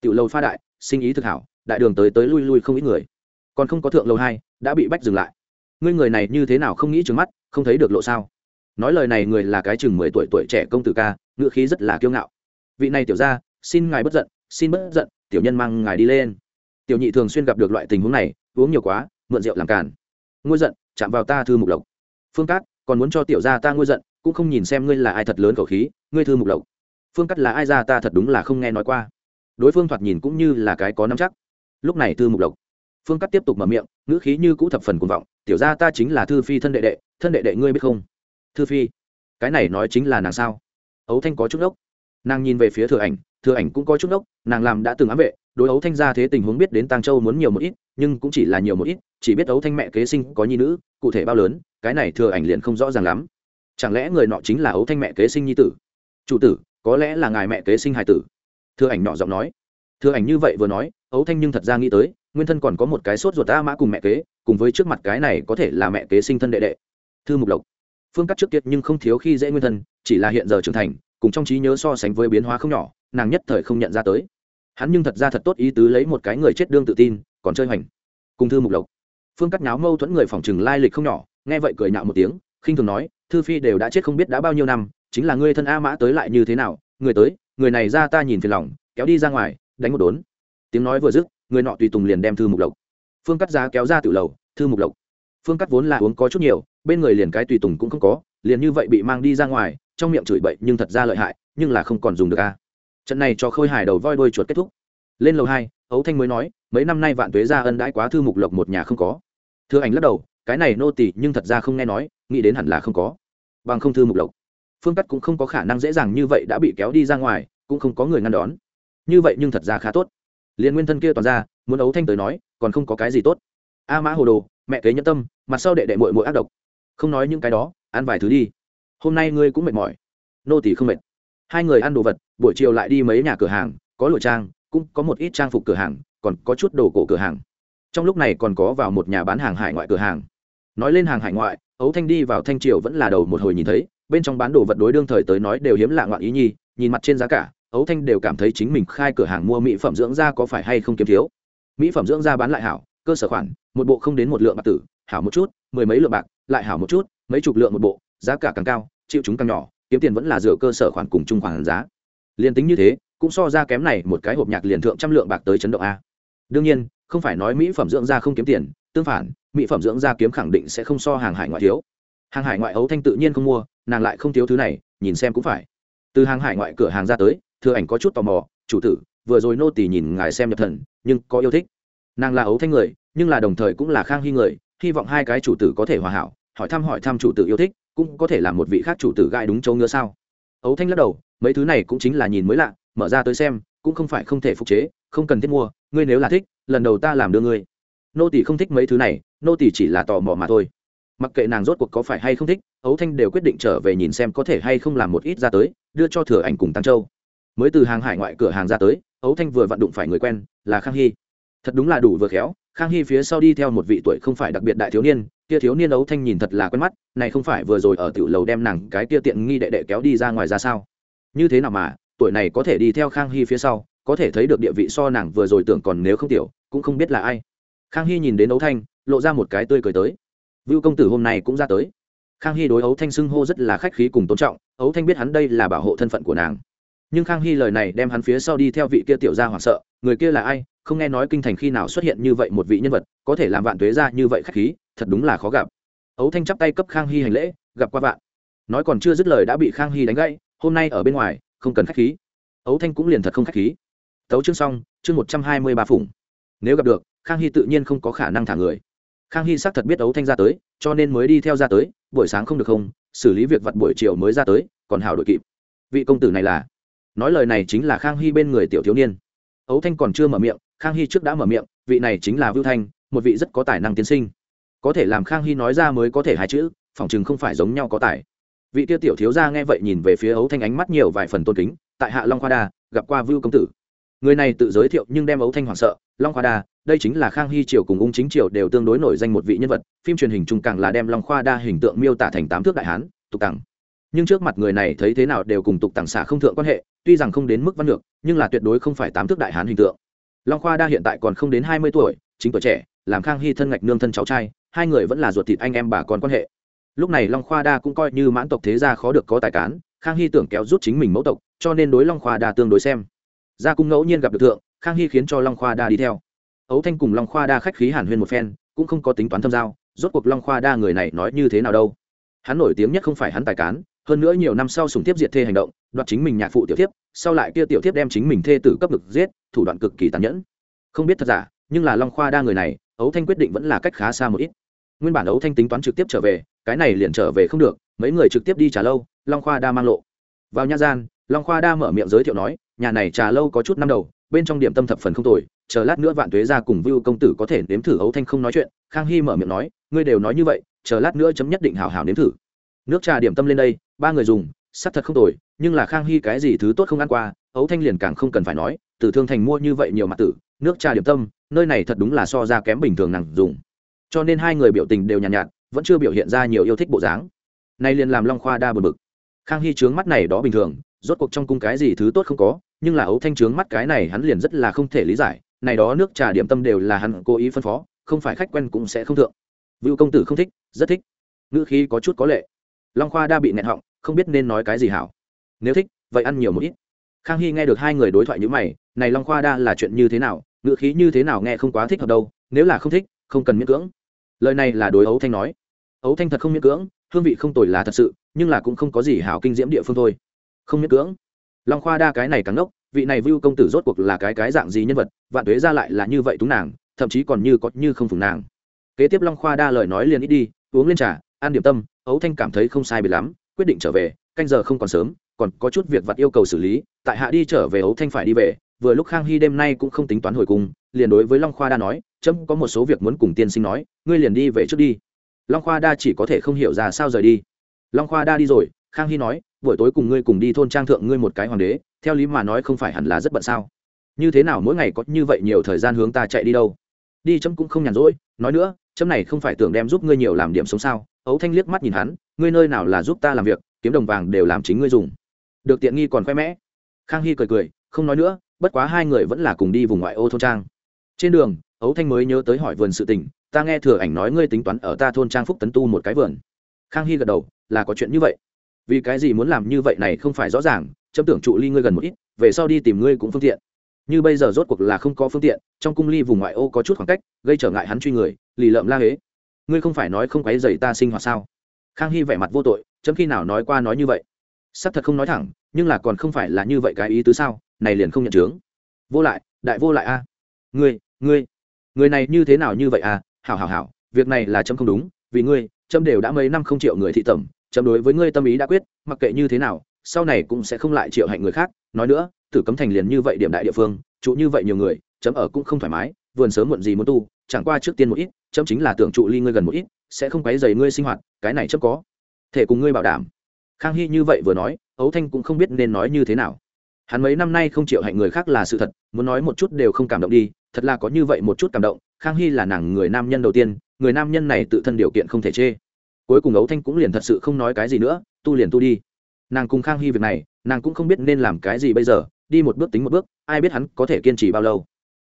Tiểu lầu pha đại, sinh ý thực hảo, đại đường tới tới lui lui không ít người. Còn không có thượng lầu hai, đã bị bách dừng lại. Ngươi người này như thế nào không nghĩ trừng mắt, không thấy được lộ sao? Nói lời này người là cái chừng mười tuổi tuổi trẻ công tử ca, ngữ khí rất là kiêu ngạo. Vị này tiểu ra xin ngài bất giận, xin bất giận, tiểu nhân mang ngài đi lên tiểu nhị thường xuyên gặp được loại tình huống này, uống nhiều quá, mượn rượu làm cản ngôi giận, chạm vào ta thư mục lộc. Phương cát, còn muốn cho tiểu gia ta ngôi giận, cũng không nhìn xem ngươi là ai thật lớn khẩu khí, ngươi thư mục lộc. Phương cắt là ai ra ta thật đúng là không nghe nói qua. Đối phương thoạt nhìn cũng như là cái có nắm chắc. Lúc này thư mục lộc. Phương cắt tiếp tục mở miệng, ngữ khí như cũ thập phần cuồng vọng, tiểu gia ta chính là thư phi thân đệ đệ, thân đệ đệ ngươi biết không? Thư phi, cái này nói chính là nàng sao? Ấu thanh có chút ốc nàng nhìn về phía thừa ảnh thừa ảnh cũng có chút ốc nàng làm đã từng ám vệ đối ấu thanh ra thế tình huống biết đến tàng châu muốn nhiều một ít, nhưng cũng chỉ là nhiều một ít, chỉ biết ấu thanh mẹ kế sinh có nhi nữ, cụ thể bao lớn, cái này thừa ảnh liền không rõ ràng lắm. Chẳng lẽ người nọ chính là ấu thanh mẹ kế sinh nhi tử? Chủ tử, có lẽ là ngài mẹ kế sinh hài tử. Thừa ảnh nọ giọng nói. Thừa ảnh như vậy vừa nói, ấu thanh nhưng thật ra nghĩ tới, nguyên thân còn có một cái sốt ruột ta mã cùng mẹ kế, cùng với trước mặt cái này có thể là mẹ kế sinh thân đệ đệ. Thư mục lộc. Phương cắt trước kiệt nhưng không thiếu khi dễ nguyên thân, chỉ là hiện giờ trưởng thành, cùng trong trí nhớ so sánh với biến hóa không nhỏ, nàng nhất thời không nhận ra tới hắn nhưng thật ra thật tốt ý tứ lấy một cái người chết đương tự tin, còn chơi hoành. Cùng thư mục lộc. Phương cắt nháo mâu thuẫn người phòng chừng lai lịch không nhỏ, nghe vậy cười nhạo một tiếng, khinh thường nói, thư phi đều đã chết không biết đã bao nhiêu năm, chính là ngươi thân a mã tới lại như thế nào, người tới, người này ra ta nhìn phiền lòng, kéo đi ra ngoài, đánh một đốn. Tiếng nói vừa dứt, người nọ tùy tùng liền đem thư mục lộc. Phương cắt giá kéo ra từ lầu, thư mục lộc. Phương cắt vốn là uống có chút nhiều, bên người liền cái tùy tùng cũng không có, liền như vậy bị mang đi ra ngoài, trong miệng chửi bậy nhưng thật ra lợi hại, nhưng là không còn dùng được a trận này cho khôi hài đầu voi đôi chuột kết thúc. Lên lầu hai, ấu thanh mới nói, mấy năm nay vạn tuế ra ân đãi quá thư mục lộc một nhà không có. Thưa ảnh lắc đầu, cái này nô tỳ nhưng thật ra không nghe nói, nghĩ đến hẳn là không có. Bằng không thư mục lộc, phương cắt cũng không có khả năng dễ dàng như vậy đã bị kéo đi ra ngoài, cũng không có người ngăn đón. Như vậy nhưng thật ra khá tốt. Liền nguyên thân kia toàn ra, muốn ấu thanh tới nói, còn không có cái gì tốt. A mã hồ đồ, mẹ kế nhân tâm, mặt sau đệ đệ mội mội ác độc. Không nói những cái đó, ăn vài thứ đi. Hôm nay ngươi cũng mệt mỏi. Nô tỳ không mệt hai người ăn đồ vật, buổi chiều lại đi mấy nhà cửa hàng, có lụa trang, cũng có một ít trang phục cửa hàng, còn có chút đồ cổ cửa hàng. Trong lúc này còn có vào một nhà bán hàng hải ngoại cửa hàng. Nói lên hàng hải ngoại ấu thanh đi vào thanh triều vẫn là đầu một hồi nhìn thấy, bên trong bán đồ vật đối đương thời tới nói đều hiếm lạ ngoạn ý nhi, nhìn mặt trên giá cả ấu thanh đều cảm thấy chính mình khai cửa hàng mua mỹ phẩm dưỡng da có phải hay không kiếm thiếu. Mỹ phẩm dưỡng da bán lại hảo, cơ sở khoản, một bộ không đến một lượng bạc tử, hảo một chút, mười mấy lượng bạc, lại hảo một chút, mấy chục lượng một bộ, giá cả càng cao, chịu chúng càng nhỏ kiếm tiền vẫn là dựa cơ sở khoản cùng chung khoản giá. Liền tính như thế, cũng so ra kém này một cái hộp nhạc liền thượng trăm lượng bạc tới chấn động a. Đương nhiên, không phải nói mỹ phẩm dưỡng da không kiếm tiền, tương phản, mỹ phẩm dưỡng da kiếm khẳng định sẽ không so hàng hải ngoại thiếu. Hàng hải ngoại ấu thanh tự nhiên không mua, nàng lại không thiếu thứ này, nhìn xem cũng phải. Từ hàng hải ngoại cửa hàng ra tới, thừa ảnh có chút tò mò, chủ tử, vừa rồi nô tỳ nhìn ngài xem nhập thần, nhưng có yêu thích. Nàng là ấu thanh người, nhưng là đồng thời cũng là khang hy người, hy vọng hai cái chủ tử có thể hòa hảo, hỏi thăm hỏi thăm chủ tử yêu thích cũng có thể là một vị khác chủ tử gai đúng châu ngựa sao? Ấu thanh lắc đầu, mấy thứ này cũng chính là nhìn mới lạ, mở ra tới xem, cũng không phải không thể phục chế, không cần thiết mua, ngươi nếu là thích, lần đầu ta làm đưa ngươi. Nô tỷ không thích mấy thứ này, nô tỷ chỉ là tò mò mà thôi. Mặc kệ nàng rốt cuộc có phải hay không thích, ấu thanh đều quyết định trở về nhìn xem có thể hay không làm một ít ra tới, đưa cho thừa ảnh cùng tăng châu. Mới từ hàng hải ngoại cửa hàng ra tới, ấu thanh vừa vặn đụng phải người quen, là khang hy. Thật đúng là đủ vừa khéo khang hy phía sau đi theo một vị tuổi không phải đặc biệt đại thiếu niên, kia thiếu niên ấu thanh nhìn thật là quen mắt, này không phải vừa rồi ở tiểu lầu đem nàng cái kia tiện nghi đệ đệ kéo đi ra ngoài ra sao? Như thế nào mà, tuổi này có thể đi theo khang hy phía sau, có thể thấy được địa vị so nàng vừa rồi tưởng còn nếu không tiểu, cũng không biết là ai. Khang hy nhìn đến ấu thanh, lộ ra một cái tươi cười tới. Vưu công tử hôm nay cũng ra tới. Khang hy đối ấu thanh xưng hô rất là khách khí cùng tôn trọng, ấu thanh biết hắn đây là bảo hộ thân phận của nàng. Nhưng khang hy lời này đem hắn phía sau đi theo vị kia tiểu ra hoảng sợ, người kia là ai không nghe nói kinh thành khi nào xuất hiện như vậy một vị nhân vật, có thể làm vạn tuế ra như vậy khách khí, thật đúng là khó gặp. Ấu thanh chắp tay cấp khang hy hành lễ, gặp qua vạn. Nói còn chưa dứt lời đã bị khang hy đánh gãy, hôm nay ở bên ngoài, không cần khách khí. Ấu thanh cũng liền thật không khách khí. Tấu chương xong, chương một trăm hai mươi ba phủng. Nếu gặp được, khang hy tự nhiên không có khả năng thả người. Khang hy xác thật biết ấu thanh ra tới, cho nên mới đi theo ra tới, buổi sáng không được không, xử lý việc vặt buổi chiều mới ra tới, còn hảo đội kịp. Vị công tử này là? Nói lời này chính là khang hy bên người tiểu thiếu niên. Ấu thanh còn chưa mở miệng khang hy trước đã mở miệng, vị này chính là vưu thanh, một vị rất có tài năng tiến sinh. Có thể làm khang hy nói ra mới có thể hai chữ, phỏng chừng không phải giống nhau có tài. Vị tiêu tiểu thiếu gia nghe vậy nhìn về phía ấu thanh ánh mắt nhiều vài phần tôn kính, tại hạ long khoa đa, gặp qua vưu công tử. Người này tự giới thiệu nhưng đem ấu thanh hoảng sợ, long khoa đa, đây chính là khang hy triều cùng ung chính triều đều tương đối nổi danh một vị nhân vật, phim truyền hình trung càng là đem long khoa đa hình tượng miêu tả thành tám thước đại hán, tục tặng nhưng trước mặt người này thấy thế nào đều cùng tục tặng xả không thượng quan hệ, tuy rằng không đến mức văn lược, nhưng là tuyệt đối không phải tám thước đại hán hình tượng long khoa đa hiện tại còn không đến hai mươi tuổi, chính tuổi trẻ, làm khang hy thân ngạch nương thân cháu trai, hai người vẫn là ruột thịt anh em bà con quan hệ. Lúc này long khoa đa cũng coi như mãn tộc thế gia khó được có tài cán, khang hy tưởng kéo rút chính mình mẫu tộc, cho nên đối long khoa đa tương đối xem. Gia cung ngẫu nhiên gặp được thượng, khang hy khiến cho long khoa đa đi theo. Ấu thanh cùng long khoa đa khách khí hàn huyên một phen, cũng không có tính toán thâm giao, rốt cuộc long khoa đa người này nói như thế nào đâu. Hắn nổi tiếng nhất không phải hắn tài cán, hơn nữa nhiều năm sau sùng tiếp diệt thê hành động, đoạt chính mình nhạc phụ tiểu tiếp sau lại kia tiểu thiếp đem chính mình thê tử cấp lực giết, thủ đoạn cực kỳ tàn nhẫn. Không biết thật giả, nhưng là long khoa đa người này, ấu thanh quyết định vẫn là cách khá xa một ít. Nguyên bản ấu thanh tính toán trực tiếp trở về, cái này liền trở về không được, mấy người trực tiếp đi trả lâu, long khoa đa mang lộ. Vào nhà gian, long khoa đa mở miệng giới thiệu nói, nhà này trà lâu có chút năm đầu, bên trong điểm tâm thập phần không tồi, chờ lát nữa vạn tuế ra cùng vưu công tử có thể nếm thử ấu thanh không nói chuyện, khang hy mở miệng nói, ngươi đều nói như vậy, chờ lát nữa chấm nhất định hảo hảo nếm thử. Nước trà điểm tâm lên đây, ba người dùng sắc thật không tồi nhưng là khang hy cái gì thứ tốt không ăn qua ấu thanh liền càng không cần phải nói từ thương thành mua như vậy nhiều mặt tử nước trà điểm tâm nơi này thật đúng là so ra kém bình thường nặng dùng. Cho nên hai người biểu tình đều nhàn nhạt, nhạt vẫn chưa biểu hiện ra nhiều yêu thích bộ dáng. Nay liền làm long khoa đa bực bực. Khang hy trướng mắt này đó bình thường rốt cuộc trong cung cái gì thứ tốt không có nhưng là ấu thanh trướng mắt cái này hắn liền rất là không thể lý giải này đó nước trà điểm tâm đều là hắn cố ý phân phó không phải khách quen cũng sẽ không thượng. Vưu công tử không thích rất thích. Ngữ khí có chút có lệ. Long khoa đa bị nẹt họng không biết nên nói cái gì hảo. Nếu thích, vậy ăn nhiều một ít. Khang hy nghe được hai người đối thoại như mày, này long khoa đa là chuyện như thế nào ngựa khí như thế nào nghe không quá thích hợp đâu, nếu là không thích, không cần miễn cưỡng. Lời này là đối ấu thanh nói. Ấu thanh thật không miễn cưỡng, hương vị không tồi là thật sự, nhưng là cũng không có gì hảo kinh diễm địa phương thôi. Không miễn cưỡng. Long khoa đa cái này càng ngốc, vị này vưu công tử rốt cuộc là cái cái dạng gì nhân vật, vạn tuế ra lại là như vậy túng nàng, thậm chí còn như có như không phùng nàng. Kế tiếp long khoa đa lời nói liền ít đi, uống lên trà, ăn điểm tâm, ấu thanh cảm thấy không sai biệt lắm quyết định trở về, canh giờ không còn sớm, còn có chút việc vặt yêu cầu xử lý, tại hạ đi trở về ấu thanh phải đi về, vừa lúc khang hy đêm nay cũng không tính toán hồi cung, liền đối với long khoa đa nói trâm có một số việc muốn cùng tiên sinh nói, ngươi liền đi về trước đi. Long khoa đa chỉ có thể không hiểu ra sao rời đi. Long khoa đa đi rồi, khang hy nói, buổi tối cùng ngươi cùng đi thôn trang thượng ngươi một cái hoàng đế, theo lý mà nói không phải hẳn là rất bận sao? Như thế nào mỗi ngày có như vậy nhiều thời gian hướng ta chạy đi đâu? Đi chấm cũng không nhàn rỗi, nói nữa chấm này không phải tưởng đem giúp ngươi nhiều làm điểm sống sao? Ấu thanh liếc mắt nhìn hắn, ngươi nơi nào là giúp ta làm việc, kiếm đồng vàng đều làm chính ngươi dùng. Được tiện nghi còn khoe mẽ. Khang hy cười cười, không nói nữa, bất quá hai người vẫn là cùng đi vùng ngoại ô thôn trang. Trên đường, ấu thanh mới nhớ tới hỏi vườn sự tình, ta nghe thừa ảnh nói ngươi tính toán ở ta thôn trang phúc tấn tu một cái vườn. Khang hy gật đầu, là có chuyện như vậy. Vì cái gì muốn làm như vậy này không phải rõ ràng, chấm tưởng trụ ly ngươi gần một ít, về sau đi tìm ngươi cũng phương tiện như bây giờ rốt cuộc là không có phương tiện, trong cung ly vùng ngoại ô có chút khoảng cách, gây trở ngại hắn truy người, lì lợm la hế. Ngươi không phải nói không quấy dày ta sinh hoạt sao? Khang hy vẻ mặt vô tội, chấm khi nào nói qua nói như vậy? Sắp thật không nói thẳng, nhưng là còn không phải là như vậy cái ý tứ sao? Này liền không nhận chướng. Vô lại, đại vô lại a. Ngươi ngươi, người này như thế nào như vậy a hảo hảo hảo, việc này là chấm không đúng, vì ngươi, chấm đều đã mấy năm không triệu người thị tẩm, chấm đối với ngươi tâm ý đã quyết, mặc kệ như thế nào sau này cũng sẽ không lại triệu hạnh người khác. Nói nữa, tử cấm thành liền như vậy điểm đại địa phương, trụ như vậy nhiều người, chấm ở cũng không thoải mái, vườn sớm muộn gì muốn tu, chẳng qua trước tiên một ít, chấm chính là tưởng trụ ly ngươi gần một ít, sẽ không quấy dày ngươi sinh hoạt, cái này chấm có thể cùng ngươi bảo đảm. Khang hy như vậy vừa nói, ấu thanh cũng không biết nên nói như thế nào. Hắn mấy năm nay không chịu hạnh người khác là sự thật, muốn nói một chút đều không cảm động đi, thật là có như vậy một chút cảm động, khang hy là nàng người nam nhân đầu tiên, người nam nhân này tự thân điều kiện không thể chê. Cuối cùng ấu thanh cũng liền thật sự không nói cái gì nữa, tu liền tu đi nàng cùng khang hy việc này, nàng cũng không biết nên làm cái gì bây giờ, đi một bước tính một bước, ai biết hắn có thể kiên trì bao lâu.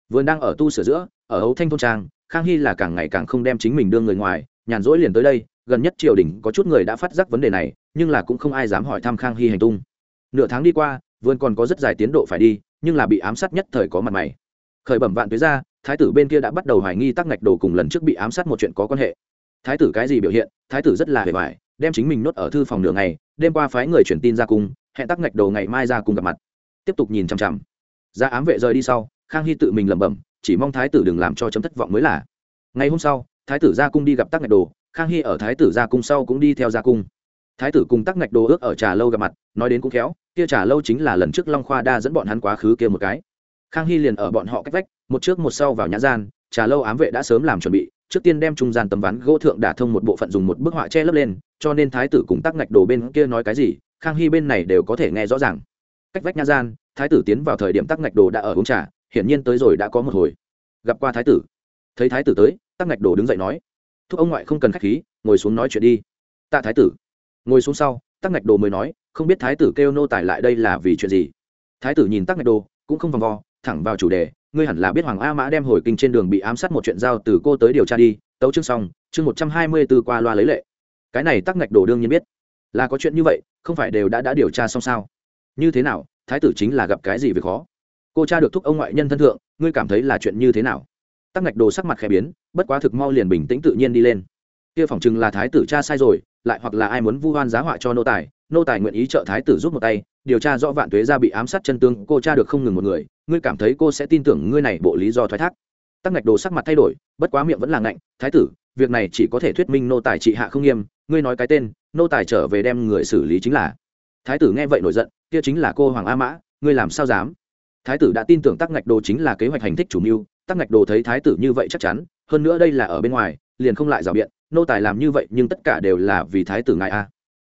Vườn đang ở tu sửa giữa, ở ấu thanh thôn trang, khang hy là càng ngày càng không đem chính mình đưa người ngoài, nhàn rỗi liền tới đây, gần nhất triều đình có chút người đã phát giác vấn đề này, nhưng là cũng không ai dám hỏi thăm khang hy hành tung. Nửa tháng đi qua, vườn còn có rất dài tiến độ phải đi, nhưng là bị ám sát nhất thời có mặt mày. Khởi bẩm vạn tuế ra, thái tử bên kia đã bắt đầu hoài nghi tắc ngạch đồ cùng lần trước bị ám sát một chuyện có quan hệ. Thái tử cái gì biểu hiện, thái tử rất là hề vải đem chính mình nốt ở thư phòng nửa ngày đêm qua phái người chuyển tin ra cung, hẹn tắc ngạch đồ ngày mai ra cùng gặp mặt. Tiếp tục nhìn chằm chằm. Ra ám vệ rời đi sau, khang hy tự mình lẩm bẩm, chỉ mong thái tử đừng làm cho chấm thất vọng mới là. Ngày hôm sau, thái tử ra cung đi gặp tắc ngạch đồ, khang hy ở thái tử ra cung sau cũng đi theo ra cung. Thái tử cùng tắc ngạch đồ ước ở trà lâu gặp mặt, nói đến cũng khéo, kia trà lâu chính là lần trước long khoa đa dẫn bọn hắn quá khứ kia một cái. Khang hy liền ở bọn họ cách vách, một trước một sau vào nhã gian, trà lâu ám vệ đã sớm làm chuẩn bị trước tiên đem trung gian tấm ván gỗ thượng đả thông một bộ phận dùng một bức họa che lấp lên, cho nên thái tử cùng tắc ngạch đồ bên kia nói cái gì, khang hy bên này đều có thể nghe rõ ràng. Cách vách nha gian, thái tử tiến vào thời điểm tắc ngạch đồ đã ở uống trà, hiển nhiên tới rồi đã có một hồi. Gặp qua thái tử. Thấy thái tử tới, tắc ngạch đồ đứng dậy nói, thúc ông ngoại không cần khách khí, ngồi xuống nói chuyện đi. Tạ thái tử. Ngồi xuống sau, tắc ngạch đồ mới nói, không biết thái tử kêu nô tài lại đây là vì chuyện gì? Thái tử nhìn tắc ngạch đồ, cũng không vòng vo thẳng vào chủ đề, ngươi hẳn là biết hoàng a mã đem hồi kinh trên đường bị ám sát một chuyện giao từ cô tới điều tra đi, tấu chương xong, chương một trăm hai mươi b ố qua loa lấy lệ. Cái này tắc ngạch đồ đương nhiên biết. Là có chuyện như vậy, không phải đều đã đã điều tra xong sao? Như thế nào, thái tử chính là gặp cái gì về khó? Cô cha được thúc ông ngoại nhân thân thượng, ngươi cảm thấy là chuyện như thế nào? Tắc ngạch đồ sắc mặt khẽ biến, bất quá thực mau liền bình tĩnh tự nhiên đi lên. Kia phỏng chừng là thái tử cha sai rồi, lại hoặc là ai muốn vu hoan giá họa cho nô tài nô tài nguyện ý trợ thái tử giúp một tay, điều tra rõ vạn tuế ra bị ám sát chân tương cô cha được không ngừng một người ngươi cảm thấy cô sẽ tin tưởng ngươi này bộ lý do thoái thác. Tắc ngạch đồ sắc mặt thay đổi, bất quá miệng vẫn là ngạnh, thái tử, việc này chỉ có thể thuyết minh nô tài trị hạ không nghiêm, ngươi nói cái tên, nô tài trở về đem người xử lý chính là. Thái tử nghe vậy nổi giận, kia chính là cô hoàng a mã, ngươi làm sao dám? Thái tử đã tin tưởng tắc ngạch đồ chính là kế hoạch hành thích chủ mưu, tắc ngạch đồ thấy thái tử như vậy chắc chắn, hơn nữa đây là ở bên ngoài, liền không lại rào biện, nô tài làm như vậy nhưng tất cả đều là vì thái tử ngài a.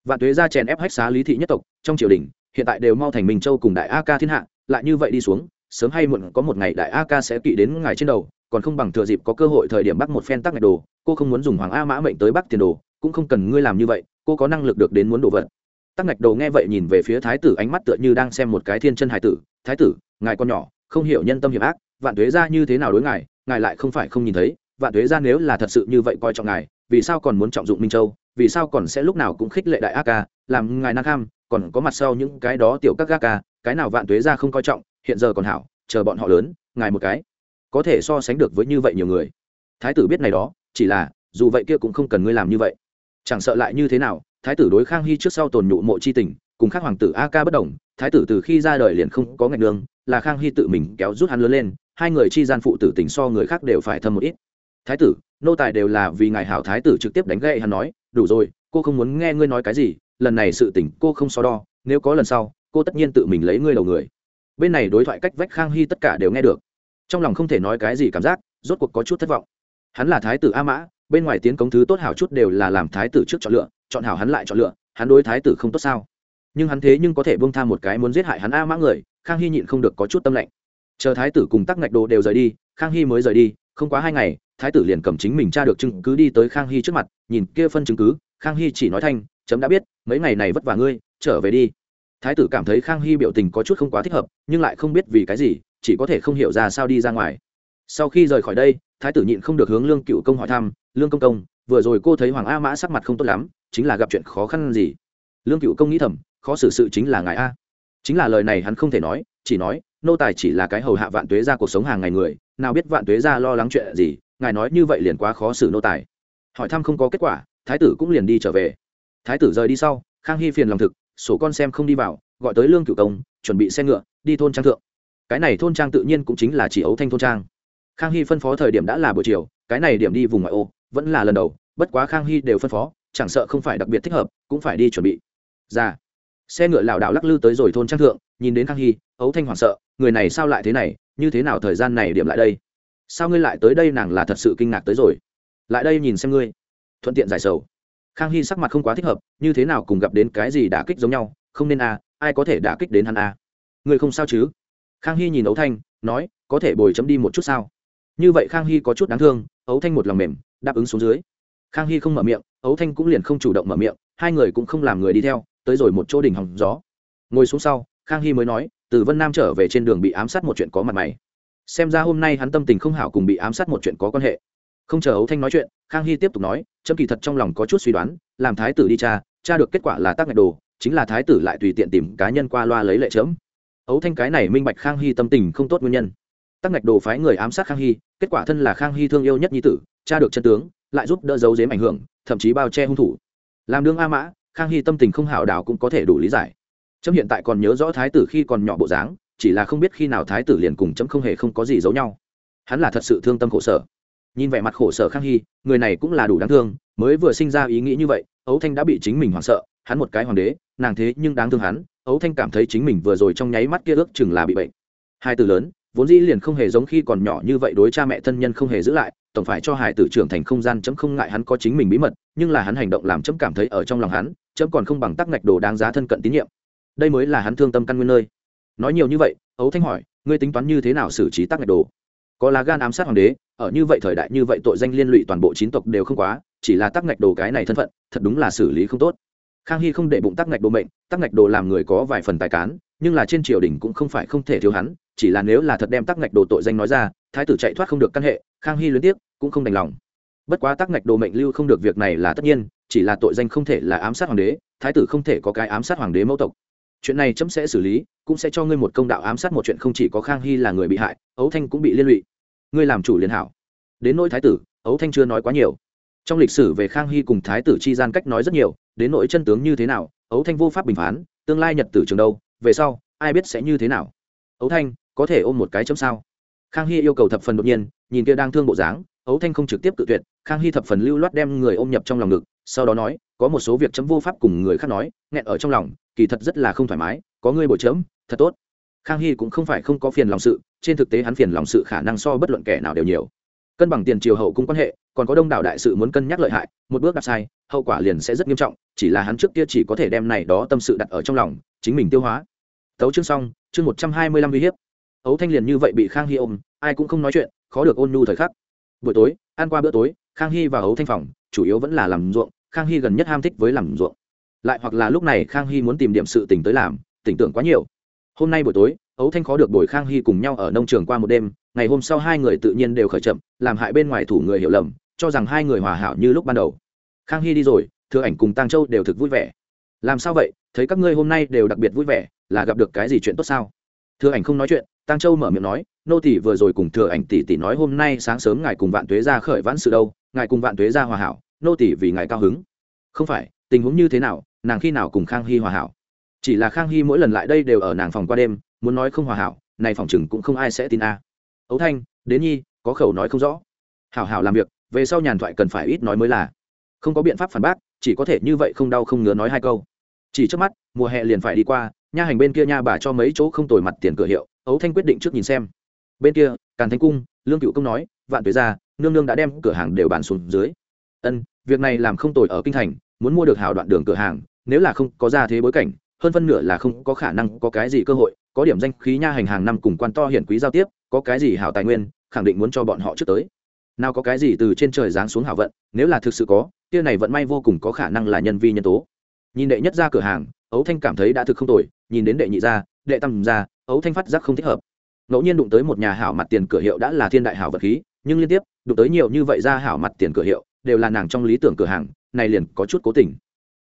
Vạn tuế ra chèn ép hách xá lý thị nhất tộc, trong triều đình, hiện tại đều mau thành minh châu cùng đại a ca thiên hạ, lại như vậy đi xuống sớm hay muộn có một ngày đại a ca sẽ kỵ đến ngài trên đầu, còn không bằng thừa dịp có cơ hội thời điểm bắt một phen tắc ngạch đồ, cô không muốn dùng hoàng a mã mệnh tới bắt tiền đồ, cũng không cần ngươi làm như vậy, cô có năng lực được đến muốn đồ vật. Tắc ngạch đồ nghe vậy nhìn về phía thái tử, ánh mắt tựa như đang xem một cái thiên chân hải tử, thái tử, ngài con nhỏ, không hiểu nhân tâm hiểm ác, vạn tuế ra như thế nào đối ngài ngài lại không phải không nhìn thấy, vạn tuế ra nếu là thật sự như vậy coi trọng ngài, vì sao còn muốn trọng dụng minh châu, vì sao còn sẽ lúc nào cũng khích lệ đại a ca làm ngài năng kham, còn có mặt sau những cái đó tiểu các ga ca cái nào vạn tuế ra không coi trọng hiện giờ còn hảo, chờ bọn họ lớn, ngài một cái. Có thể so sánh được với như vậy nhiều người. Thái tử biết này đó, chỉ là, dù vậy kia cũng không cần ngươi làm như vậy. Chẳng sợ lại như thế nào, thái tử đối khang hy trước sau tồn nhụ mộ c h i tình, cùng khác hoàng tử a ca bất đồng, thái tử từ khi ra đời liền không có ngạch đường, là khang hy tự mình kéo rút hắn lớn lên, hai người chi gian phụ tử tình so người khác đều phải thâm một ít. Thái tử, nô tài đều là vì ngài hảo, thái tử trực tiếp đánh gậy hắn nói, đủ rồi, cô không muốn nghe ngươi nói cái gì, lần này sự tình cô không so đo, nếu có lần sau, cô tất nhiên tự mình lấy ngươi đầu người bên này đối thoại cách vách khang hy tất cả đều nghe được. Trong lòng không thể nói cái gì cảm giác, rốt cuộc có chút thất vọng. Hắn là thái tử a mã, bên ngoài tiến cống thứ tốt hảo chút đều là làm thái tử trước chọn lựa, chọn hảo hắn lại chọn lựa, hắn đối thái tử không tốt sao? Nhưng hắn thế nhưng có thể bông tham một cái muốn giết hại hắn a mã người, khang hy nhịn không được có chút tâm lạnh. Chờ thái tử cùng tắc ngạch đồ đều rời đi, khang hy mới rời đi, không quá hai ngày, thái tử liền cầm chính mình tra được chứng cứ đi tới khang hy trước mặt, nhìn kia phân chứng cứ, khang hy chỉ nói thanh, chấm đã biết, mấy ngày này vất vả ngươi, trở về đi thái tử cảm thấy khang hy biểu tình có chút không quá thích hợp, nhưng lại không biết vì cái gì, chỉ có thể không hiểu ra sao đi ra ngoài. Sau khi rời khỏi đây, thái tử nhịn không được hướng lương cựu công hỏi thăm, lương công công, vừa rồi cô thấy hoàng a mã sắc mặt không tốt lắm, chính là gặp chuyện khó khăn gì? Lương cựu công nghĩ thầm, khó xử sự chính là ngài a. Chính là lời này hắn không thể nói, chỉ nói, nô tài chỉ là cái hầu hạ vạn tuế ra cuộc sống hàng ngày người, nào biết vạn tuế ra lo lắng chuyện gì, ngài nói như vậy liền quá khó xử nô tài. Hỏi thăm không có kết quả, thái tử cũng liền đi trở về. Thái tử rời đi sau, khang hy phiền lòng thực sổ con xem không đi vào, gọi tới lương cựu công, chuẩn bị xe ngựa, đi thôn trang thượng. Cái này thôn trang tự nhiên cũng chính là chỉ ấu thanh thôn trang. Khang hy phân phó thời điểm đã là buổi chiều, cái này điểm đi vùng ngoại ô, vẫn là lần đầu, bất quá khang hy đều phân phó, chẳng sợ không phải đặc biệt thích hợp, cũng phải đi chuẩn bị. Ra xe ngựa lảo đảo lắc lư tới rồi thôn trang thượng, nhìn đến khang hy, ấu thanh hoảng sợ, người này sao lại thế này, như thế nào thời gian này điểm lại đây? Sao ngươi lại tới đây, nàng là thật sự kinh ngạc tới rồi. Lại đây nhìn xem ngươi. Thuận tiện giải sầu khang hy sắc mặt không quá thích hợp như thế nào cùng gặp đến cái gì đả kích giống nhau không nên a à, ai có thể đả kích đến hắn a? À. Người không sao chứ? Khang hy nhìn ấu thanh nói có thể bồi chấm đi một chút sao? Như vậy khang hy có chút đáng thương ấu thanh một lòng mềm đáp ứng xuống dưới. Khang hy không mở miệng ấu thanh cũng liền không chủ động mở miệng hai người cũng không làm người đi theo tới rồi một chỗ đỉnh hòng gió. Ngồi xuống sau khang hy mới nói từ vân nam trở về trên đường bị ám sát một chuyện có mặt mày. Xem ra hôm nay hắn tâm tình không hảo cùng bị ám sát một chuyện có quan hệ không chờ ấu thanh nói chuyện, khang hy tiếp tục nói, trâm kỳ thật trong lòng có chút suy đoán, làm thái tử đi cha cha được kết quả là tác ngạch đồ, chính là thái tử lại tùy tiện tìm cá nhân qua loa lấy lệ chớm ấu thanh cái này minh bạch khang hy tâm tình không tốt nguyên nhân. Tắc ngạch đồ phái người ám sát khang hy, kết quả thân là khang hy thương yêu nhất nhi tử, cha được chân tướng, lại giúp đỡ giấu dếm ảnh hưởng, thậm chí bao che hung thủ. Làm đương a mã, khang hy tâm tình không hảo đảo cũng có thể đủ lý giải. Trâm hiện tại còn nhớ rõ thái tử khi còn nhỏ bộ dáng, chỉ là không biết khi nào thái tử liền cùng trâm không hề không có gì giấu nhau. Hắn là thật sự thương tâm khổ sở nhìn vẻ mặt khổ sở khang hy, người này cũng là đủ đáng thương, mới vừa sinh ra ý nghĩ như vậy, ấu thanh đã bị chính mình hoảng sợ, hắn một cái hoàng đế, nàng thế nhưng đáng thương hắn, ấu thanh cảm thấy chính mình vừa rồi trong nháy mắt kia ước chừng là bị bệnh. Hai từ lớn, vốn dĩ liền không hề giống khi còn nhỏ như vậy đối cha mẹ thân nhân không hề giữ lại, tổng phải cho hải tử trưởng thành không gian chấm không ngại hắn có chính mình bí mật, nhưng là hắn hành động làm chấm cảm thấy ở trong lòng hắn, chấm còn không bằng tắc ngạch đồ đáng giá thân cận tín nhiệm. Đây mới là hắn thương tâm căn nguyên nơi. Nói nhiều như vậy, ấu thanh hỏi, ngươi tính toán như thế nào xử trí tắc ngạch đồ? Có lá gan ám sát hoàng đế, ở như vậy thời đại như vậy tội danh liên lụy toàn bộ chín tộc đều không quá, chỉ là tắc ngạch đồ cái này thân phận, thật đúng là xử lý không tốt. Khang hy không để bụng tắc ngạch đồ mệnh, tắc ngạch đồ làm người có vài phần tài cán, nhưng là trên triều đình cũng không phải không thể thiếu hắn, chỉ là nếu là thật đem tắc ngạch đồ tội danh nói ra, thái tử chạy thoát không được căn hệ, khang hy luyến tiếc, cũng không đành lòng. Bất quá tắc ngạch đồ mệnh lưu không được việc này là tất nhiên, chỉ là tội danh không thể là ám sát hoàng đế, thái tử không thể có cái ám sát hoàng đế mẫu tộc. Chuyện này chấm sẽ xử lý, cũng sẽ cho ngươi một công đạo ám sát một chuyện không chỉ có khang hy là người bị hại, ấu thanh cũng bị liên lụy ngươi làm chủ liên hảo. Đến nỗi thái tử, ấu thanh chưa nói quá nhiều. Trong lịch sử về khang hy cùng thái tử chi gian cách nói rất nhiều, đến nỗi chân tướng như thế nào, ấu thanh vô pháp bình phán, tương lai nhật tử trường đâu, về sau, ai biết sẽ như thế nào. Ấu thanh, có thể ôm một cái chấm sao? Khang hy yêu cầu thập phần đột nhiên, nhìn kia đang thương bộ dáng, ấu thanh không trực tiếp tự tuyệt, khang hy thập phần lưu loát đem người ôm nhập trong lòng ngực, sau đó nói, có một số việc chấm vô pháp cùng người khác nói, nghẹn ở trong lòng, kỳ thật rất là không thoải mái, có ngươi bồi chấm, thật tốt khang hy cũng không phải không có phiền lòng sự, trên thực tế hắn phiền lòng sự khả năng so bất luận kẻ nào đều nhiều. Cân bằng tiền triều hậu cung quan hệ, còn có đông đảo đại sự muốn cân nhắc lợi hại, một bước đặt sai, hậu quả liền sẽ rất nghiêm trọng, chỉ là hắn trước kia chỉ có thể đem này đó tâm sự đặt ở trong lòng, chính mình tiêu hóa. Tấu chương xong, chương một trăm hai mươi lăm uy hiếp. Ấu thanh liền như vậy bị khang hy ôm, ai cũng không nói chuyện, khó được ôn nhu thời khắc. Buổi tối, ăn qua bữa tối, khang hy và ấu thanh phòng, chủ yếu vẫn là làm ruộng, khang hy gần nhất ham thích với làm ruộng. Lại hoặc là lúc này khang hy muốn tìm điểm sự tỉnh tới làm tỉnh tưởng quá nhiều hôm nay buổi tối ấu thanh khó được bồi khang hy cùng nhau ở nông trường qua một đêm, ngày hôm sau hai người tự nhiên đều khởi chậm, làm hại bên ngoài thủ người hiểu lầm, cho rằng hai người hòa hảo như lúc ban đầu. Khang hy đi rồi, thừa ảnh cùng tăng châu đều thực vui vẻ. Làm sao vậy? Thấy các ngươi hôm nay đều đặc biệt vui vẻ, là gặp được cái gì chuyện tốt sao? Thừa ảnh không nói chuyện tăng châu mở miệng nói, nô tỷ vừa rồi cùng thừa ảnh tỷ tỷ nói hôm nay sáng sớm ngài cùng vạn tuế ra khởi vãn sự đâu, ngài cùng vạn tuế ra hòa hảo, nô tỷ vì ngài cao hứng. Không phải, tình huống như thế nào, nàng khi nào cùng khang hy hòa hảo? Chỉ là khang hy mỗi lần lại đây đều ở nàng phòng qua đêm, muốn nói không hòa hảo, này phòng chừng cũng không ai sẽ tin a. Ấu thanh, đến nhi, có khẩu nói không rõ. Hảo hảo làm việc, về sau nhàn thoại cần phải ít nói mới là. Không có biện pháp phản bác, chỉ có thể như vậy không đau không ngứa nói hai câu. Chỉ trước mắt, mùa hè liền phải đi qua, nha hành bên kia nha bà cho mấy chỗ không tồi mặt tiền cửa hiệu, ấu thanh quyết định trước nhìn xem. Bên kia, càn thanh cung, lương cựu công nói, vạn tuế ra, nương nương đã đem cửa hàng đều bàn xuống dưới. Ân, việc này làm không tồi ở kinh thành, muốn mua được hảo đoạn đường cửa hàng, nếu là không có ra thế bối cảnh hơn phân nửa là không có khả năng có cái gì cơ hội, có điểm danh khí nha hành hàng năm cùng quan to hiển quý giao tiếp, có cái gì hảo tài nguyên, khẳng định muốn cho bọn họ trước tới. Nào có cái gì từ trên trời giáng xuống hảo vận, nếu là thực sự có, kia này vận may vô cùng có khả năng là nhân vi nhân tố. Nhìn đệ nhất ra cửa hàng, ấu thanh cảm thấy đã thực không tồi, nhìn đến đệ nhị ra, đệ tam ra, ấu thanh phát giác không thích hợp. Ngẫu nhiên đụng tới một nhà hảo mặt tiền cửa hiệu đã là thiên đại hảo vật khí, nhưng liên tiếp, đụng tới nhiều như vậy ra hảo mặt tiền cửa hiệu, đều là nàng trong lý tưởng cửa hàng, này liền có chút cố tình.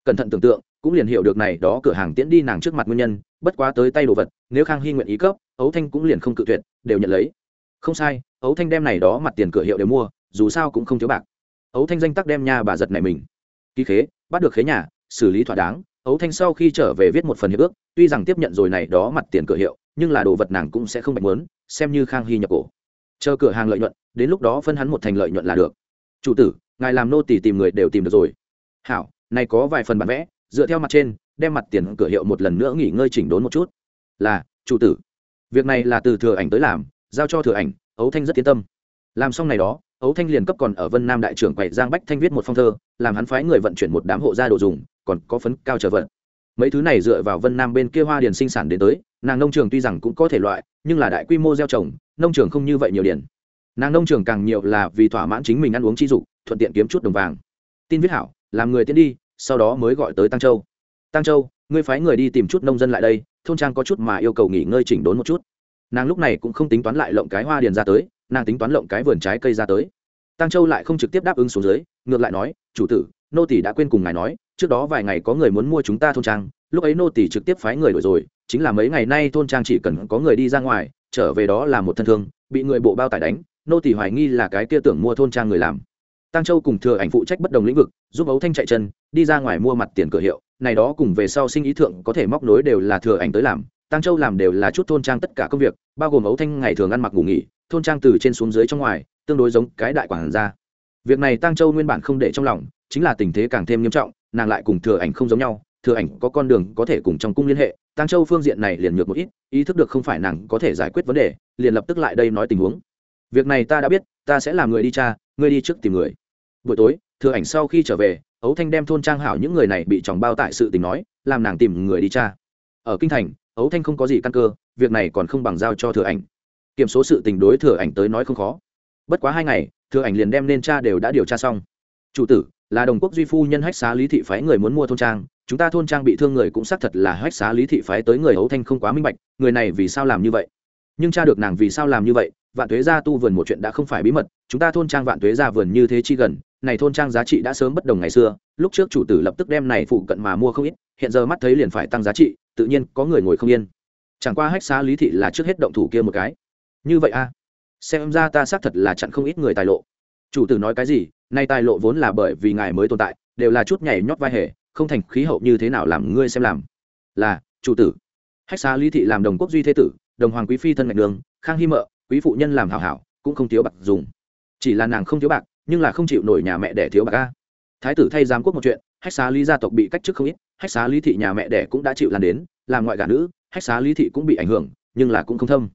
Cẩn thận tưởng tượng cũng liền hiểu được này, đó cửa hàng tiễn đi nàng trước mặt nguyên nhân, bất quá tới tay đồ vật, nếu khang hy nguyện ý cấp, ấu thanh cũng liền không cự tuyệt, đều nhận lấy. Không sai, ấu thanh đem này đó mặt tiền cửa hiệu đều mua, dù sao cũng không thiếu bạc. Ấu thanh danh tắc đem nhà bà giật này mình. Ký khế, bắt được khế nhà, xử lý thỏa đáng, ấu thanh sau khi trở về viết một phần hiệp ước, tuy rằng tiếp nhận rồi này đó mặt tiền cửa hiệu, nhưng là đồ vật nàng cũng sẽ không bạch mớn xem như khang hy nhập cổ. Chờ cửa hàng lợi nhuận, đến lúc đó phân hắn một thành lợi nhuận là được. Chủ tử, ngài làm nô tỳ tìm người đều tìm được rồi. Hảo, này có vài phần bản vẽ dựa theo mặt trên, đem mặt tiền cửa hiệu một lần nữa nghỉ ngơi chỉnh đốn một chút. Là, chủ tử. Việc này là từ thừa ảnh tới làm, giao cho thừa ảnh, ấu thanh rất yên tâm. Làm xong này đó, ấu thanh liền cấp còn ở vân nam đại trưởng quầy giang bách thanh viết một phong thơ, làm hắn phái người vận chuyển một đám hộ gia đồ dùng, còn có phấn cao trở vận. Mấy thứ này dựa vào vân nam bên kia hoa điền sinh sản đến tới, nàng nông trường tuy rằng cũng có thể loại, nhưng là đại quy mô gieo trồng, nông trường không như vậy nhiều điền. Nàng nông trường càng nhiều là vì thỏa mãn chính mình ăn uống chi dục, thuận tiện kiếm chút đồng vàng. Tin viết hảo, làm người tiến đi sau đó mới gọi tới tăng châu. Tăng châu, ngươi phái người đi tìm chút nông dân lại đây, thôn trang có chút mà yêu cầu nghỉ ngơi chỉnh đốn một chút. Nàng lúc này cũng không tính toán lại lộng cái hoa điền ra tới, nàng tính toán lộng cái vườn trái cây ra tới. Tăng châu lại không trực tiếp đáp ứng xuống dưới, ngược lại nói, chủ tử, nô tỷ đã quên cùng ngài nói, trước đó vài ngày có người muốn mua chúng ta thôn trang, lúc ấy nô tỷ trực tiếp phái người đổi rồi, chính là mấy ngày nay thôn trang chỉ cần có người đi ra ngoài, trở về đó là một thân thương, bị người bộ bao tải đánh, nô tỷ hoài nghi là cái kia tưởng mua thôn trang người làm tăng châu cùng thừa ảnh phụ trách bất đồng lĩnh vực, giúp ấu thanh chạy chân, đi ra ngoài mua mặt tiền cửa hiệu, này đó cùng về sau sinh ý thượng có thể móc nối đều là thừa ảnh tới làm tăng châu làm đều là chút thôn trang tất cả công việc, bao gồm ấu thanh ngày thường ăn mặc ngủ nghỉ, thôn trang từ trên xuống dưới trong ngoài, tương đối giống cái đại quản gia. Việc này tăng châu nguyên bản không để trong lòng, chính là tình thế càng thêm nghiêm trọng, nàng lại cùng thừa ảnh không giống nhau, thừa ảnh có con đường có thể cùng trong cung liên hệ tăng châu phương diện này liền nhược một ít, ý thức được không phải nàng có thể giải quyết vấn đề, liền lập tức lại đây nói tình huống. Việc này ta đã biết, ta sẽ làm người đi cha ngươi đi trước tìm người. Buổi tối, thừa ảnh sau khi trở về, ấu thanh đem thôn trang hảo những người này bị chồng bao tại sự tình nói, làm nàng tìm người đi cha ở kinh thành, ấu thanh không có gì căn cơ, việc này còn không bằng giao cho thừa ảnh. Kiểm số sự tình đối thừa ảnh tới nói không khó. Bất quá hai ngày, thừa ảnh liền đem nên cha đều đã điều tra xong. Chủ tử, là đồng quốc duy phu nhân hách xá lý thị phái người muốn mua thôn trang, chúng ta thôn trang bị thương người cũng xác thật là hách xá lý thị phái tới người ấu thanh không quá minh bạch, người này vì sao làm như vậy? Nhưng cha được nàng vì sao làm như vậy vạn tuế gia tu vườn một chuyện đã không phải bí mật, chúng ta thôn trang vạn tuế gia vườn như thế chi gần, này thôn trang giá trị đã sớm bất đồng ngày xưa, lúc trước chủ tử lập tức đem này phụ cận mà mua không ít, hiện giờ mắt thấy liền phải tăng giá trị, tự nhiên có người ngồi không yên. Chẳng qua hách xá lý thị là trước hết động thủ kia một cái. Như vậy a, xem ra ta xác thật là chặn không ít người tài lộ. Chủ tử nói cái gì, nay tài lộ vốn là bởi vì ngài mới tồn tại, đều là chút nhảy nhót vai hề, không thành khí hậu như thế nào làm ngươi xem làm. Là, chủ tử. Hách xá lý thị làm đồng quốc duy thế tử, đồng hoàng quý phi thân ngạch đường, khang hy mợ quý phụ nhân làm hảo hảo, cũng không thiếu bạc dùng. Chỉ là nàng không thiếu bạc, nhưng là không chịu nổi nhà mẹ đẻ thiếu bạc a. Thái tử thay giám quốc một chuyện, hách xá lý gia tộc bị cách chức không ít, hách xá lý thị nhà mẹ đẻ cũng đã chịu làm đến, làm ngoại gả nữ, hách xá lý thị cũng bị ảnh hưởng, nhưng là cũng không thâm.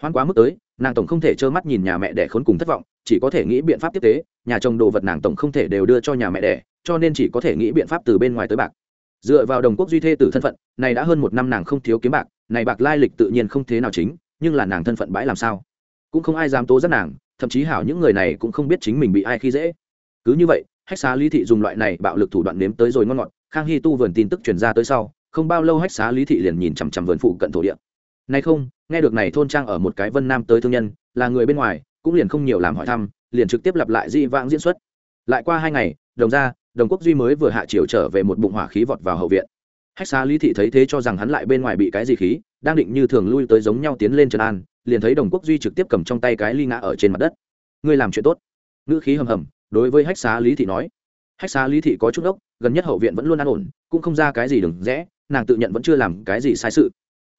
Hoan quá mức tới, nàng tổng không thể trơ mắt nhìn nhà mẹ đẻ khốn cùng thất vọng, chỉ có thể nghĩ biện pháp tiếp tế, nhà chồng đồ vật nàng tổng không thể đều đưa cho nhà mẹ đẻ, cho nên chỉ có thể nghĩ biện pháp từ bên ngoài tới bạc. Dựa vào đồng quốc duy thê từ thân phận, này đã hơn một năm nàng không thiếu kiếm bạc, này bạc lai lịch tự nhiên không thế nào chính, nhưng là nàng thân phận bãi làm sao? Cũng không ai dám tố giác nàng, thậm chí hảo những người này cũng không biết chính mình bị ai khi dễ. Cứ như vậy, hách xá lý thị dùng loại này bạo lực thủ đoạn nếm tới rồi ngon ngọt, khang hy tu vườn tin tức truyền ra tới sau, không bao lâu hách xá lý thị liền nhìn chằm chằm vườn phụ cận thổ địa. Nay không, nghe được này thôn trang ở một cái vân nam tới thương nhân, là người bên ngoài, cũng liền không nhiều làm hỏi thăm, liền trực tiếp lặp lại di vãng diễn xuất. Lại qua hai ngày, đồng ra đồng quốc duy mới vừa hạ chiều trở về một bụng hỏa khí vọt vào hậu viện. Hách xá lý thị thấy thế cho rằng hắn lại bên ngoài bị cái gì khí đang định như thường lui tới giống nhau tiến lên trần an, liền thấy đồng quốc duy trực tiếp cầm trong tay cái ly ngã ở trên mặt đất. Ngươi làm chuyện tốt. Ngữ khí hầm hầm, đối với hách xá lý thị nói. Hách xá lý thị có chút ốc gần nhất hậu viện vẫn luôn an ổn, cũng không ra cái gì đừng rẽ, nàng tự nhận vẫn chưa làm cái gì sai sự.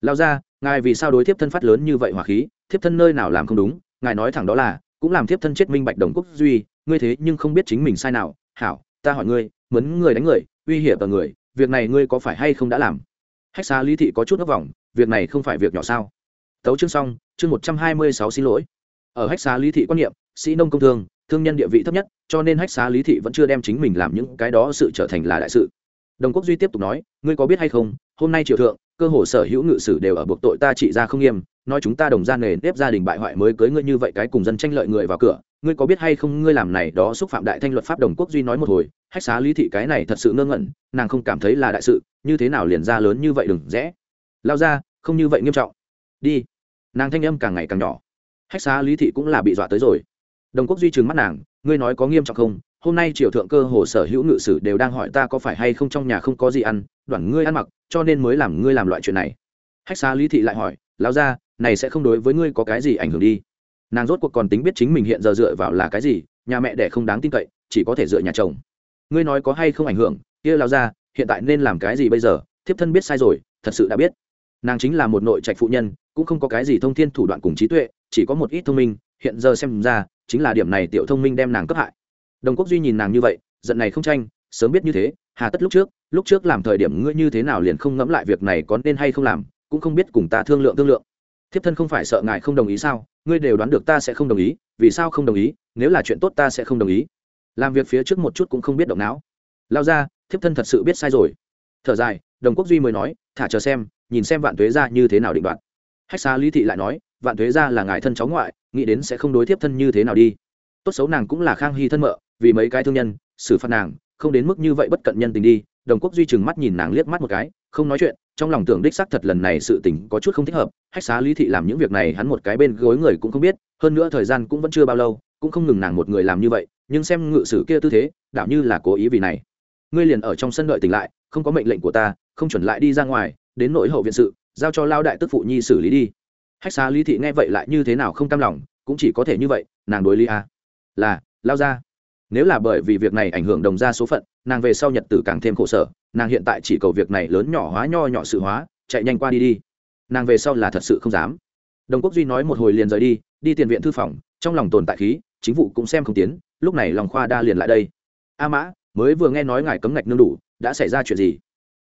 Lao ra, ngài vì sao đối thiếp thân phát lớn như vậy hỏa khí, thiếp thân nơi nào làm không đúng, ngài nói thẳng đó là, cũng làm thiếp thân chết minh bạch đồng quốc duy, ngươi thế nhưng không biết chính mình sai nào. Hảo, ta hỏi ngươi mấn người đánh người, uy hiểm ở người, việc này ngươi có phải hay không đã làm? Hách xá lý thị có chút thất vọng việc này không phải việc nhỏ sao? Tấu chương xong, chương một trăm hai mươi sáu xin lỗi. Ở hách xá lý thị quan niệm, sĩ nông công thương thương nhân địa vị thấp nhất, cho nên hách xá lý thị vẫn chưa đem chính mình làm những cái đó sự trở thành là đại sự. Đồng quốc duy tiếp tục nói, ngươi có biết hay không, hôm nay triều thượng, cơ hồ sở hữu ngự sử đều ở buộc tội ta trị ra không nghiêm, nói chúng ta đồng gian nghề nếp gia đình bại hoại mới cưới ngươi như vậy cái cùng dân tranh lợi người vào cửa, ngươi có biết hay không, ngươi làm này đó xúc phạm đại thanh luật pháp? Đồng quốc duy nói một hồi, hách xá lý thị cái này thật sự ngơ ngẩn, nàng không cảm thấy là đại sự, như thế nào liền ra lớn như vậy đừng rẽ lao ra, không như vậy nghiêm trọng. Đi. Nàng thanh âm càng ngày càng nhỏ. Hách xá lý thị cũng là bị dọa tới rồi. Đồng quốc duy trừng mắt nàng, ngươi nói có nghiêm trọng không? Hôm nay triều thượng cơ hồ sở hữu ngự sử đều đang hỏi ta có phải hay không trong nhà không có gì ăn đoản ngươi ăn mặc, cho nên mới làm ngươi làm loại chuyện này. Hách xá lý thị lại hỏi lão ra, này sẽ không đối với ngươi có cái gì ảnh hưởng đi. Nàng rốt cuộc còn tính biết chính mình hiện giờ dựa vào là cái gì, nhà mẹ đẻ không đáng tin cậy, chỉ có thể dựa nhà chồng. Ngươi nói có hay không ảnh hưởng? Kia lão ra, hiện tại nên làm cái gì bây giờ? Thiếp thân biết sai rồi, thật sự đã biết nàng chính là một nội trạch phụ nhân, cũng không có cái gì thông thiên thủ đoạn cùng trí tuệ, chỉ có một ít thông minh, hiện giờ xem ra, chính là điểm này tiểu thông minh đem nàng cấp hại. Đồng quốc duy nhìn nàng như vậy, giận này không tranh, sớm biết như thế, hà tất lúc trước lúc trước làm thời điểm ngươi như thế nào liền không ngẫm lại việc này có nên hay không làm, cũng không biết cùng ta thương lượng thương lượng. Thiếp thân không phải sợ ngài không đồng ý sao, ngươi đều đoán được ta sẽ không đồng ý, vì sao không đồng ý, nếu là chuyện tốt ta sẽ không đồng ý. Làm việc phía trước một chút cũng không biết động não. Lao ra, thiếp thân thật sự biết sai rồi. Thở dài, đồng quốc duy mới nói, thả chờ xem nhìn xem vạn thuế ra như thế nào định đoạt. Hách xa lý thị lại nói, vạn thuế ra là ngài thân cháu ngoại, nghĩ đến sẽ không đối tiếp thân như thế nào đi. Tốt xấu nàng cũng là khang hy thân mợ, vì mấy cái thương nhân, xử phạt nàng, không đến mức như vậy bất cận nhân tình đi. Đồng quốc duy chừng mắt nhìn nàng liếc mắt một cái, không nói chuyện, trong lòng tưởng đích xác thật lần này sự tình có chút không thích hợp. Hách xá lý thị làm những việc này hắn một cái bên gối người cũng không biết, hơn nữa thời gian cũng vẫn chưa bao lâu, cũng không ngừng nàng một người làm như vậy, nhưng xem ngự sử kia tư thế đạo như là cố ý vì này. Ngươi liền ở trong sân đợi tỉnh lại, không có mệnh lệnh của ta, không chuẩn lại đi ra ngoài đến nội hậu viện sự, giao cho lao đại tức phụ nhi xử lý đi. Hách xá lý thị nghe vậy lại như thế nào không cam lòng, cũng chỉ có thể như vậy, nàng đối lý a. Là, lao ra nếu là bởi vì việc này ảnh hưởng đồng ra số phận, nàng về sau nhật tử càng thêm khổ sở, nàng hiện tại chỉ cầu việc này lớn nhỏ hóa nho nhỏ sự hóa, chạy nhanh qua đi đi. Nàng về sau là thật sự không dám. Đồng quốc duy nói một hồi liền rời đi đi tiền viện thư phòng, trong lòng tồn tại khí, chính vụ cũng xem không tiến, lúc này lòng khoa đa liền lại đây. A mã, mới vừa nghe nói ngài cấm ngạch nương đủ, đã xảy ra chuyện gì?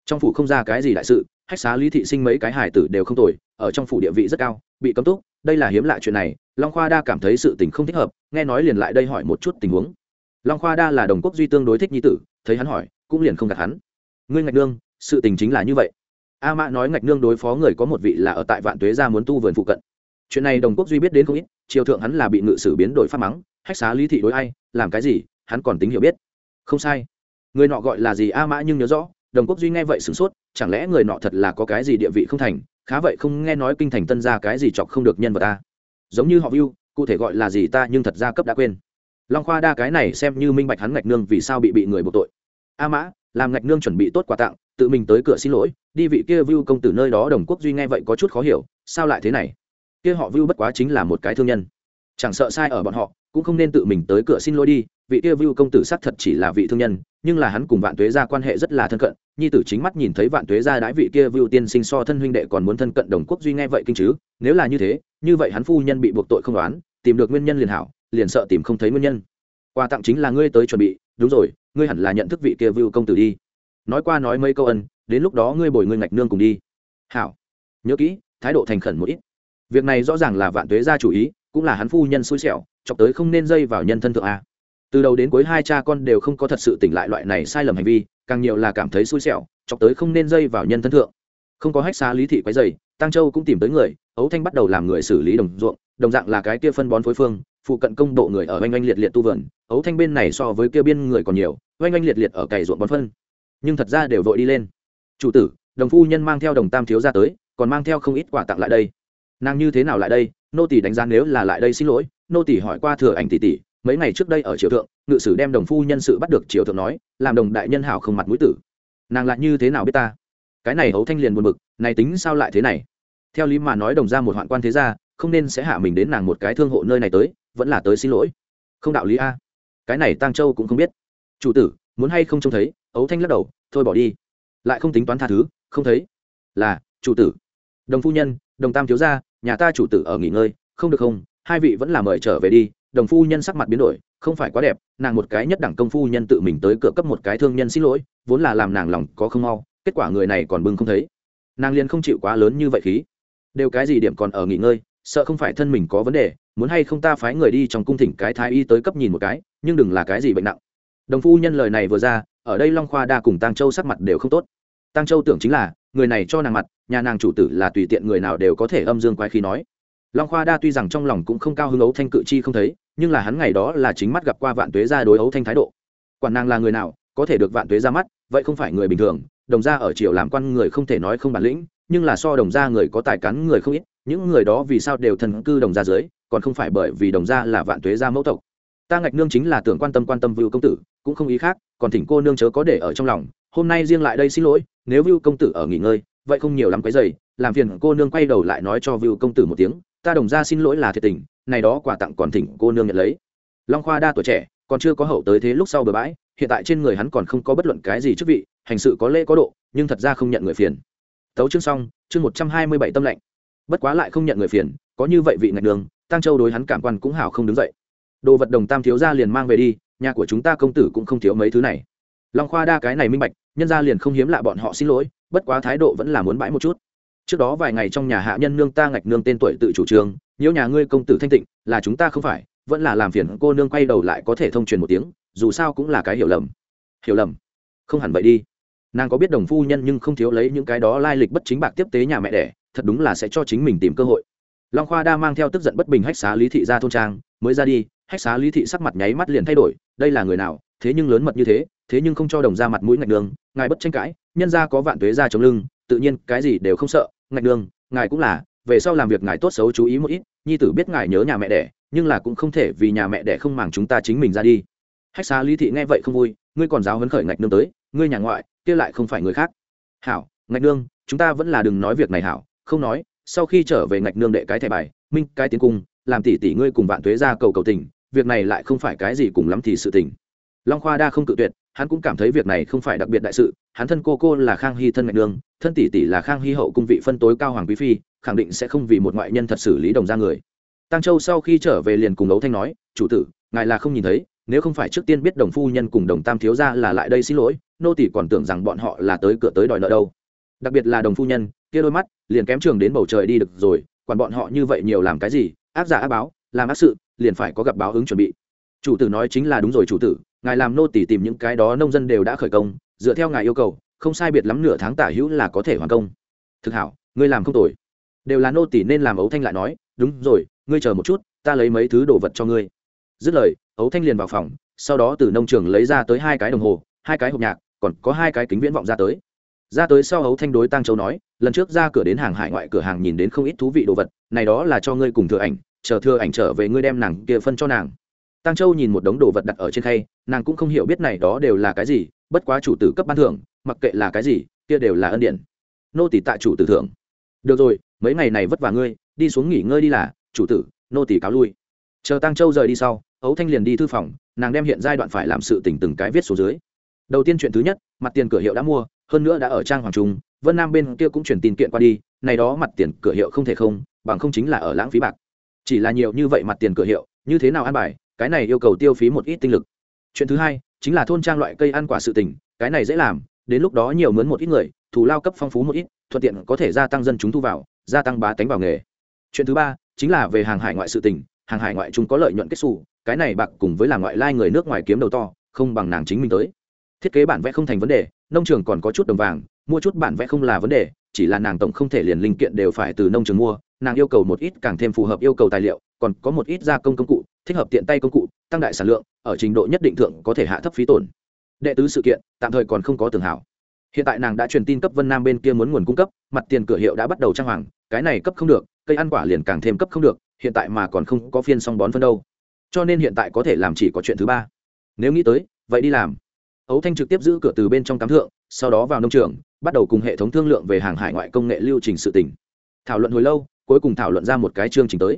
Trong phủ không ra cái gì đại sự hách xá lý thị sinh mấy cái hải tử đều không tồi, ở trong phủ địa vị rất cao, bị cấm túc, đây là hiếm lạ chuyện này, long khoa đa cảm thấy sự tình không thích hợp, nghe nói liền lại đây hỏi một chút tình huống. Long khoa đa là đồng quốc duy tương đối thích nhi tử, thấy hắn hỏi, cũng liền không gạt hắn. Ngươi ngạch nương, sự tình chính là như vậy. A mã nói ngạch nương đối phó người có một vị là ở tại vạn tuế gia muốn tu vườn phụ cận. Chuyện này đồng quốc duy biết đến không ít, triều thượng hắn là bị ngự sử biến đổi pháp mắng, hách xá lý thị đối ai, làm cái gì, hắn còn tính hiểu biết. Không sai. Người nọ gọi là gì a mã nhưng nhớ rõ đồng quốc duy nghe vậy sửng sốt, chẳng lẽ người nọ thật là có cái gì địa vị không thành, khá vậy không nghe nói kinh thành tân ra cái gì chọc không được nhân vật ta. Giống như họ view cụ thể gọi là gì ta nhưng thật ra cấp đã quên. Long khoa đa cái này xem như minh bạch hắn ngạch nương vì sao bị bị người buộc tội. A mã, làm ngạch nương chuẩn bị tốt quà tặng, tự mình tới cửa xin lỗi, đi vị kia view công tử nơi đó đồng quốc duy nghe vậy có chút khó hiểu, sao lại thế này? Kia họ view bất quá chính là một cái thương nhân. Chẳng sợ sai ở bọn họ cũng không nên tự mình tới cửa xin lỗi đi, vị kia vưu công tử xác thật chỉ là vị thương nhân, nhưng là hắn cùng vạn tuế gia quan hệ rất là thân cận, nhi tử chính mắt nhìn thấy vạn tuế gia đãi vị kia vưu tiên sinh so thân huynh đệ còn muốn thân cận đồng quốc duy nghe vậy kinh chứ, nếu là như thế, như vậy hắn phu nhân bị buộc tội không đoán tìm được nguyên nhân liền hảo, liền sợ tìm không thấy nguyên nhân. Quà tặng chính là ngươi tới chuẩn bị, đúng rồi, ngươi hẳn là nhận thức vị kia vưu công tử đi. Nói qua nói mấy câu ân, đến lúc đó ngươi bồi ngươi ngạch nương cùng đi. Hảo. Nhớ kỹ, thái độ thành khẩn một ít. Việc này rõ ràng là vạn tuế gia chủ ý, cũng là hắn phu nhân xui xẻo chọc tới không nên dây vào nhân thân thượng a. Từ đầu đến cuối hai cha con đều không có thật sự tỉnh lại loại này sai lầm hành vi, càng nhiều là cảm thấy xui xẻo, chọc tới không nên dây vào nhân thân thượng. Không có hách xá lý thị quấy dày tăng châu cũng tìm tới người, ấu thanh bắt đầu làm người xử lý đồng ruộng, đồng dạng là cái kia phân bón phối phương, phụ cận công độ người ở oanh oanh liệt liệt tu vườn, ấu thanh bên này so với kia biên người còn nhiều, oanh oanh liệt liệt ở cày ruộng bón phân. Nhưng thật ra đều vội đi lên. Chủ tử, đồng phu nhân mang theo đồng tam thiếu ra tới, còn mang theo không ít quà tặng lại đây. Nàng như thế nào lại đây? Nô tỷ đánh giá nếu là lại đây xin lỗi nô tỷ hỏi qua thừa ảnh tỷ tỷ, mấy ngày trước đây ở triều thượng, ngự sử đem đồng phu nhân sự bắt được triều thượng nói, làm đồng đại nhân hảo không mặt mũi tử. Nàng lại như thế nào biết ta? Cái này hấu thanh liền buồn bực, này tính sao lại thế này? Theo lý mà nói đồng ra một hoạn quan thế gia, không nên sẽ hạ mình đến nàng một cái thương hộ nơi này tới, vẫn là tới xin lỗi. Không đạo lý a. Cái này tăng châu cũng không biết. Chủ tử, muốn hay không trông thấy? Ấu thanh lắc đầu, thôi bỏ đi. Lại không tính toán tha thứ, không thấy. Là, chủ tử. Đồng phu nhân, đồng tam thiếu gia, nhà ta chủ tử ở nghỉ ngơi, không được không? Hai vị vẫn là mời trở về đi, đồng phu nhân sắc mặt biến đổi, không phải quá đẹp, nàng một cái nhất đẳng công phu nhân tự mình tới cửa cấp một cái thương nhân xin lỗi, vốn là làm nàng lòng có không mau, kết quả người này còn bưng không thấy. Nàng liền không chịu quá lớn như vậy khí. Đều cái gì điểm còn ở nghỉ ngơi, sợ không phải thân mình có vấn đề, muốn hay không ta phái người đi trong cung thỉnh cái thái y tới cấp nhìn một cái, nhưng đừng là cái gì bệnh nặng. Đồng phu nhân lời này vừa ra, ở đây long khoa đa cùng tăng châu sắc mặt đều không tốt. Tăng châu tưởng chính là, người này cho nàng mặt, nhà nàng chủ tử là tùy tiện người nào đều có thể âm dương quái khí nói long khoa đa tuy rằng trong lòng cũng không cao hứng ấu thanh cự chi không thấy, nhưng là hắn ngày đó là chính mắt gặp qua vạn tuế ra đối ấu thanh thái độ. Quản nàng là người nào, có thể được vạn tuế ra mắt, vậy không phải người bình thường, đồng gia ở triều làm quan người không thể nói không bản lĩnh, nhưng là so đồng gia người có tài cán người không ít, những người đó vì sao đều thần cư đồng gia dưới, còn không phải bởi vì đồng gia là vạn tuế gia mẫu tộc. Ta ngạch nương chính là tưởng quan tâm quan tâm vưu công tử, cũng không ý khác, còn thỉnh cô nương chớ có để ở trong lòng, hôm nay riêng lại đây xin lỗi, nếu vưu công tử ở nghỉ ngơi, vậy không nhiều lắm cái giày làm phiền cô nương quay đầu lại nói cho vưu công tử một tiếng ta đồng ra xin lỗi là thiệt tình, này đó quà tặng còn thỉnh cô nương nhận lấy. Long khoa đa tuổi trẻ, còn chưa có hậu tới thế lúc sau bờ bãi, hiện tại trên người hắn còn không có bất luận cái gì chức vị, hành sự có lễ có độ, nhưng thật ra không nhận người phiền. Tấu chương xong, chương một trăm hai mươi bảy tâm lệnh. Bất quá lại không nhận người phiền, có như vậy vị ngạch đường tăng châu đối hắn cảm quan cũng hào không đứng dậy. Đồ vật đồng tam thiếu ra liền mang về đi, nhà của chúng ta công tử cũng không thiếu mấy thứ này. Long khoa đa cái này minh bạch, nhân ra liền không hiếm lạ bọn họ xin lỗi, bất quá thái độ vẫn là muốn bãi một chút trước đó vài ngày trong nhà hạ nhân nương ta ngạch nương tên tuổi tự chủ trương nếu nhà ngươi công tử thanh tịnh, là chúng ta không phải, vẫn là làm phiền cô nương quay đầu lại có thể thông truyền một tiếng, dù sao cũng là cái hiểu lầm. Hiểu lầm? Không hẳn vậy đi. Nàng có biết đồng phu nhân nhưng không thiếu lấy những cái đó lai lịch bất chính bạc tiếp tế nhà mẹ đẻ, thật đúng là sẽ cho chính mình tìm cơ hội. Long khoa đa mang theo tức giận bất bình hách xá lý thị ra thôn trang, mới ra đi, hách xá lý thị sắc mặt nháy mắt liền thay đổi, đây là người nào? Thế nhưng lớn mật như thế thế nhưng không cho đồng ra mặt mũi ngạch đường ngài bất tranh cãi, nhân ra có vạn tuế ra chống lưng tự nhiên cái gì đều không sợ, ngạch đường, ngài cũng là, về sau làm việc ngài tốt xấu chú ý một ít, nhi tử biết ngài nhớ nhà mẹ đẻ, nhưng là cũng không thể vì nhà mẹ đẻ không màng chúng ta chính mình ra đi. Hách xá lý thị nghe vậy không vui, ngươi còn giáo hấn khởi ngạch nương tới, ngươi nhà ngoại, kia lại không phải người khác. Hảo, ngạch nương chúng ta vẫn là đừng nói việc này hảo, không nói, sau khi trở về ngạch nương đệ cái thẻ bài, minh, cái tiến cung, làm tỷ tỷ ngươi cùng vạn tuế ra cầu cầu tình, việc này lại không phải cái gì cùng lắm thì sự tình. Long khoa đa không cự tuyệt hắn cũng cảm thấy việc này không phải đặc biệt đại sự, hắn thân cô cô là khang hy thân ngạch nương, thân tỷ tỷ là khang hy hậu cung vị phân tối cao hoàng quý phi, khẳng định sẽ không vì một ngoại nhân thật xử lý đồng ra người. Tăng châu sau khi trở về liền cùng ấu thanh nói, chủ tử, ngài là không nhìn thấy, nếu không phải trước tiên biết đồng phu nhân cùng đồng tam thiếu gia là lại đây xin lỗi, nô tỷ còn tưởng rằng bọn họ là tới cửa tới đòi nợ đâu. Đặc biệt là đồng phu nhân, kia đôi mắt, liền kém trường đến bầu trời đi được rồi còn bọn họ như vậy nhiều làm cái gì, ác giả ác báo, làm ác sự, liền phải có gặp báo ứng chuẩn bị. Chủ tử nói chính là đúng rồi chủ tử ngài làm nô tỉ tìm những cái đó nông dân đều đã khởi công, dựa theo ngài yêu cầu, không sai biệt lắm nửa tháng tả hữu là có thể hoàn công. Thực hảo, ngươi làm không tồi. Đều là nô tỉ nên làm ấu thanh lại nói, đúng rồi, ngươi chờ một chút, ta lấy mấy thứ đồ vật cho ngươi. Dứt lời, ấu thanh liền vào phòng, sau đó từ nông trường lấy ra tới hai cái đồng hồ, hai cái hộp nhạc, còn có hai cái kính viễn vọng ra tới. Ra tới sau ấu thanh đối tăng châu nói, lần trước ra cửa đến hàng hải ngoại cửa hàng nhìn đến không ít thú vị đồ vật, này đó là cho ngươi cùng thừa ảnh, chờ thừa ảnh trở về ngươi đem nàng kia phân cho nàng tăng châu nhìn một đống đồ vật đặt ở trên khay, nàng cũng không hiểu biết này đó đều là cái gì, bất quá chủ tử cấp ban thưởng, mặc kệ là cái gì, kia đều là ân điển. Nô tỷ tại chủ tử thưởng. Được rồi, mấy ngày này vất vả ngươi, đi xuống nghỉ ngơi đi là, chủ tử, nô tỷ cáo lui. Chờ tăng châu rời đi sau, ấu thanh liền đi thư phòng, nàng đem hiện giai đoạn phải làm sự tỉnh từng cái viết xuống dưới. Đầu tiên chuyện thứ nhất, mặt tiền cửa hiệu đã mua, hơn nữa đã ở trang hoàng trung, vân nam bên kia cũng chuyển tin kiện qua đi, này đó mặt tiền cửa hiệu không thể không, bằng không chính là ở lãng phí bạc. Chỉ là nhiều như vậy mặt tiền cửa hiệu, như thế nào ăn bài cái này yêu cầu tiêu phí một ít tinh lực. Chuyện thứ hai, chính là thôn trang loại cây ăn quả sự tỉnh cái này dễ làm, đến lúc đó nhiều mướn một ít người, thù lao cấp phong phú một ít, thuận tiện có thể gia tăng dân chúng thu vào, gia tăng bá tánh vào nghề. Chuyện thứ ba, chính là về hàng hải ngoại sự tỉnh hàng hải ngoại chúng có lợi nhuận kết xù, cái này bạc cùng với là ngoại lai người nước ngoài kiếm đầu to, không bằng nàng chính mình tới. Thiết kế bản vẽ không thành vấn đề, nông trường còn có chút đồng vàng, mua chút bản vẽ không là vấn đề, chỉ là nàng tổng không thể liền linh kiện đều phải từ nông trường mua, nàng yêu cầu một ít càng thêm phù hợp yêu cầu tài liệu, còn có một ít gia công công cụ thích hợp tiện tay công cụ, tăng đại sản lượng, ở trình độ nhất định thượng có thể hạ thấp phí tổn. Đệ tứ sự kiện, tạm thời còn không có tường hảo. Hiện tại nàng đã truyền tin cấp vân nam bên kia muốn nguồn cung cấp, mặt tiền cửa hiệu đã bắt đầu trang hoàng, cái này cấp không được, cây ăn quả liền càng thêm cấp không được, hiện tại mà còn không có phiên song bón phân đâu. Cho nên hiện tại có thể làm chỉ có chuyện thứ ba. Nếu nghĩ tới, vậy đi làm. Ấu thanh trực tiếp giữ cửa từ bên trong cắm thượng, sau đó vào nông trường, bắt đầu cùng hệ thống thương lượng về hàng hải ngoại công nghệ lưu trình sự tỉnh thảo luận hồi lâu, cuối cùng thảo luận ra một cái chương trình tới.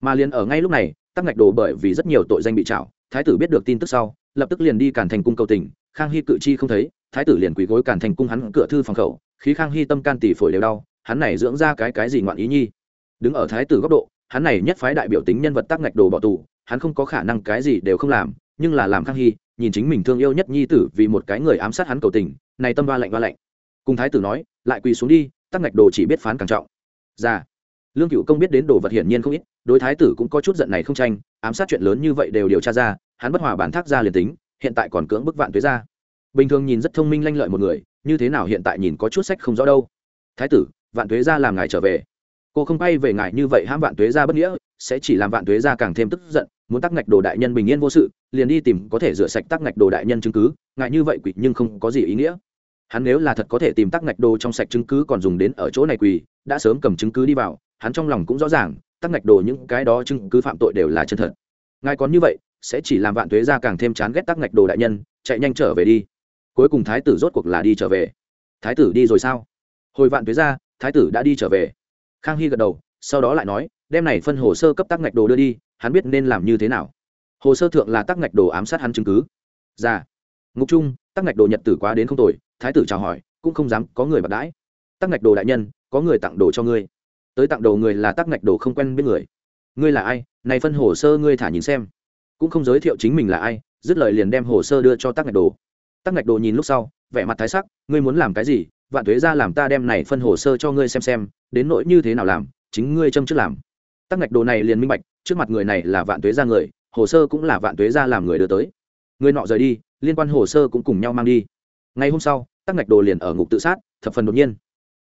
Mà liền ở ngay lúc này tắc ngạch đồ bởi vì rất nhiều tội danh bị trảo, thái tử biết được tin tức sau, lập tức liền đi cản thành cung cầu tình, khang hy cự chi không thấy, thái tử liền quỳ gối cản thành cung hắn cửa thư phòng khẩu, khí khang hy tâm can tỷ phổi đều đau, hắn này dưỡng ra cái cái gì ngoạn ý nhi? Đứng ở thái tử góc độ, hắn này nhất phái đại biểu tính nhân vật tắc ngạch đồ bỏ tù, hắn không có khả năng cái gì đều không làm, nhưng là làm khang hy, nhìn chính mình thương yêu nhất nhi tử vì một cái người ám sát hắn cầu tình, này tâm ba lạnh ba lạnh. Cùng thái tử nói, lại quỳ xuống đi, tắc ngạch đồ chỉ biết phán càng trọng. Ra lương cựu công biết đến đồ vật hiển nhiên không ít, đối thái tử cũng có chút giận này không tranh, ám sát chuyện lớn như vậy đều điều tra ra, hắn bất hòa bản thác ra liền tính, hiện tại còn cưỡng bức vạn tuế ra. Bình thường nhìn rất thông minh lanh lợi một người, như thế nào hiện tại nhìn có chút sách không rõ đâu. Thái tử, vạn tuế ra làm ngài trở về. Cô không bay về ngài như vậy hãm vạn tuế ra bất nghĩa, sẽ chỉ làm vạn tuế ra càng thêm tức giận, muốn tắc ngạch đồ đại nhân bình yên vô sự, liền đi tìm có thể rửa sạch tắc ngạch đồ đại nhân chứng cứ ngại như vậy quỷ nhưng không có gì ý nghĩa hắn nếu là thật có thể tìm tắc ngạch đồ trong sạch chứng cứ còn dùng đến ở chỗ này quỳ, đã sớm cầm chứng cứ đi vào, hắn trong lòng cũng rõ ràng, tắc ngạch đồ những cái đó chứng cứ phạm tội đều là chân thật. Ngài còn như vậy, sẽ chỉ làm vạn tuế ra càng thêm chán ghét tắc ngạch đồ đại nhân, chạy nhanh trở về đi. Cuối cùng thái tử rốt cuộc là đi trở về. Thái tử đi rồi sao? Hồi vạn tuế ra, thái tử đã đi trở về. Khang hy gật đầu, sau đó lại nói đem này phân hồ sơ cấp tắc ngạch đồ đưa đi, hắn biết nên làm như thế nào. Hồ sơ thượng là tắc ngạch đồ ám sát hắn chứng cứ. Ra dạ. ngục trung, tắc ngạch đồ nhật tử quá đến không tội thái tử chào hỏi, cũng không dám có người bạc đãi. Tắc ngạch đồ đại nhân, có người tặng đồ cho ngươi. Tới tặng đồ người là tắc ngạch đồ không quen biết người. Ngươi là ai? Này phân hồ sơ ngươi thả nhìn xem. Cũng không giới thiệu chính mình là ai, dứt lời liền đem hồ sơ đưa cho tắc ngạch đồ. Tắc ngạch đồ nhìn lúc sau, vẻ mặt thái sắc, ngươi muốn làm cái gì? Vạn thuế ra làm ta đem này phân hồ sơ cho ngươi xem xem, đến nỗi như thế nào làm, chính ngươi châm trước làm. Tắc ngạch đồ này liền minh bạch, trước mặt người này là vạn thuế ra người, hồ sơ cũng là vạn thuế ra làm người đưa tới. Người nọ rời đi, liên quan hồ sơ cũng cùng nhau mang đi ngày hôm sau, tắc ngạch đồ liền ở ngục tự sát, thập phần đột nhiên.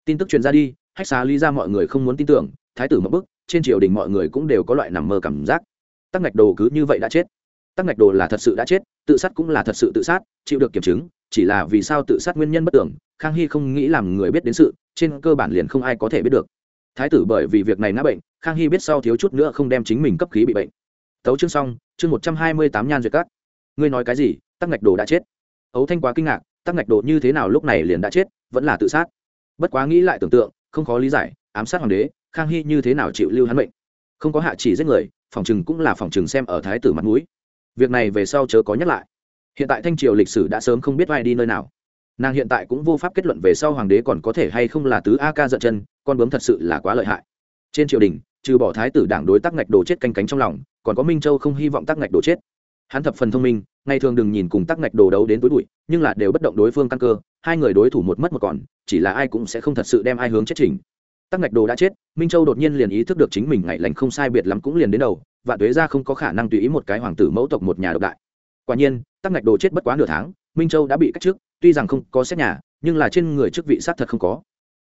Tin tức truyền ra đi, hách xá lý ra mọi người không muốn tin tưởng, thái tử mất bức trên triều đình mọi người cũng đều có loại nằm mơ cảm giác. Tắc ngạch đồ cứ như vậy đã chết. Tắc ngạch đồ là thật sự đã chết, tự sát cũng là thật sự tự sát, chịu được kiểm chứng, chỉ là vì sao tự sát nguyên nhân bất tưởng, khang hy không nghĩ làm người biết đến sự, trên cơ bản liền không ai có thể biết được. Thái tử bởi vì việc này ngã bệnh, khang hy biết sau thiếu chút nữa không đem chính mình cấp khí bị bệnh. Tấu chương xong, chương một trăm hai mươi tám nhan duyệt các. Ngươi nói cái gì? Tắc ngạch đồ đã chết. Ấu thanh quá kinh ngạc tắc ngạch đồ như thế nào lúc này liền đã chết, vẫn là tự sát. Bất quá nghĩ lại tưởng tượng, không khó lý giải, ám sát hoàng đế, khang hy như thế nào chịu lưu hắn bệnh không có hạ chỉ giết người, phòng chừng cũng là phòng chừng xem ở thái tử mặt mũi. Việc này về sau chớ có nhắc lại. Hiện tại thanh triều lịch sử đã sớm không biết ai đi nơi nào. Nàng hiện tại cũng vô pháp kết luận về sau hoàng đế còn có thể hay không là tứ a ca giận chân, con bướm thật sự là quá lợi hại. Trên triều đình, trừ bỏ thái tử đảng đối tác ngạch đồ chết canh cánh trong lòng, còn có minh châu không hy vọng tác ngạch đồ chết. Hắn thập phần thông minh ngày thường đừng nhìn cùng tắc ngạch đồ đấu đến tối bụi, nhưng là đều bất động đối phương căn cơ, hai người đối thủ một mất một còn, chỉ là ai cũng sẽ không thật sự đem ai hướng chết trình tắc ngạch đồ đã chết, minh châu đột nhiên liền ý thức được chính mình ngày lành không sai biệt lắm cũng liền đến đầu vạn tuế ra không có khả năng tùy ý một cái hoàng tử mẫu tộc một nhà độc đại. Quả nhiên, tắc ngạch đồ chết bất quá nửa tháng, minh châu đã bị cách trước, tuy rằng không có xét nhà, nhưng là trên người chức vị sát thật không có.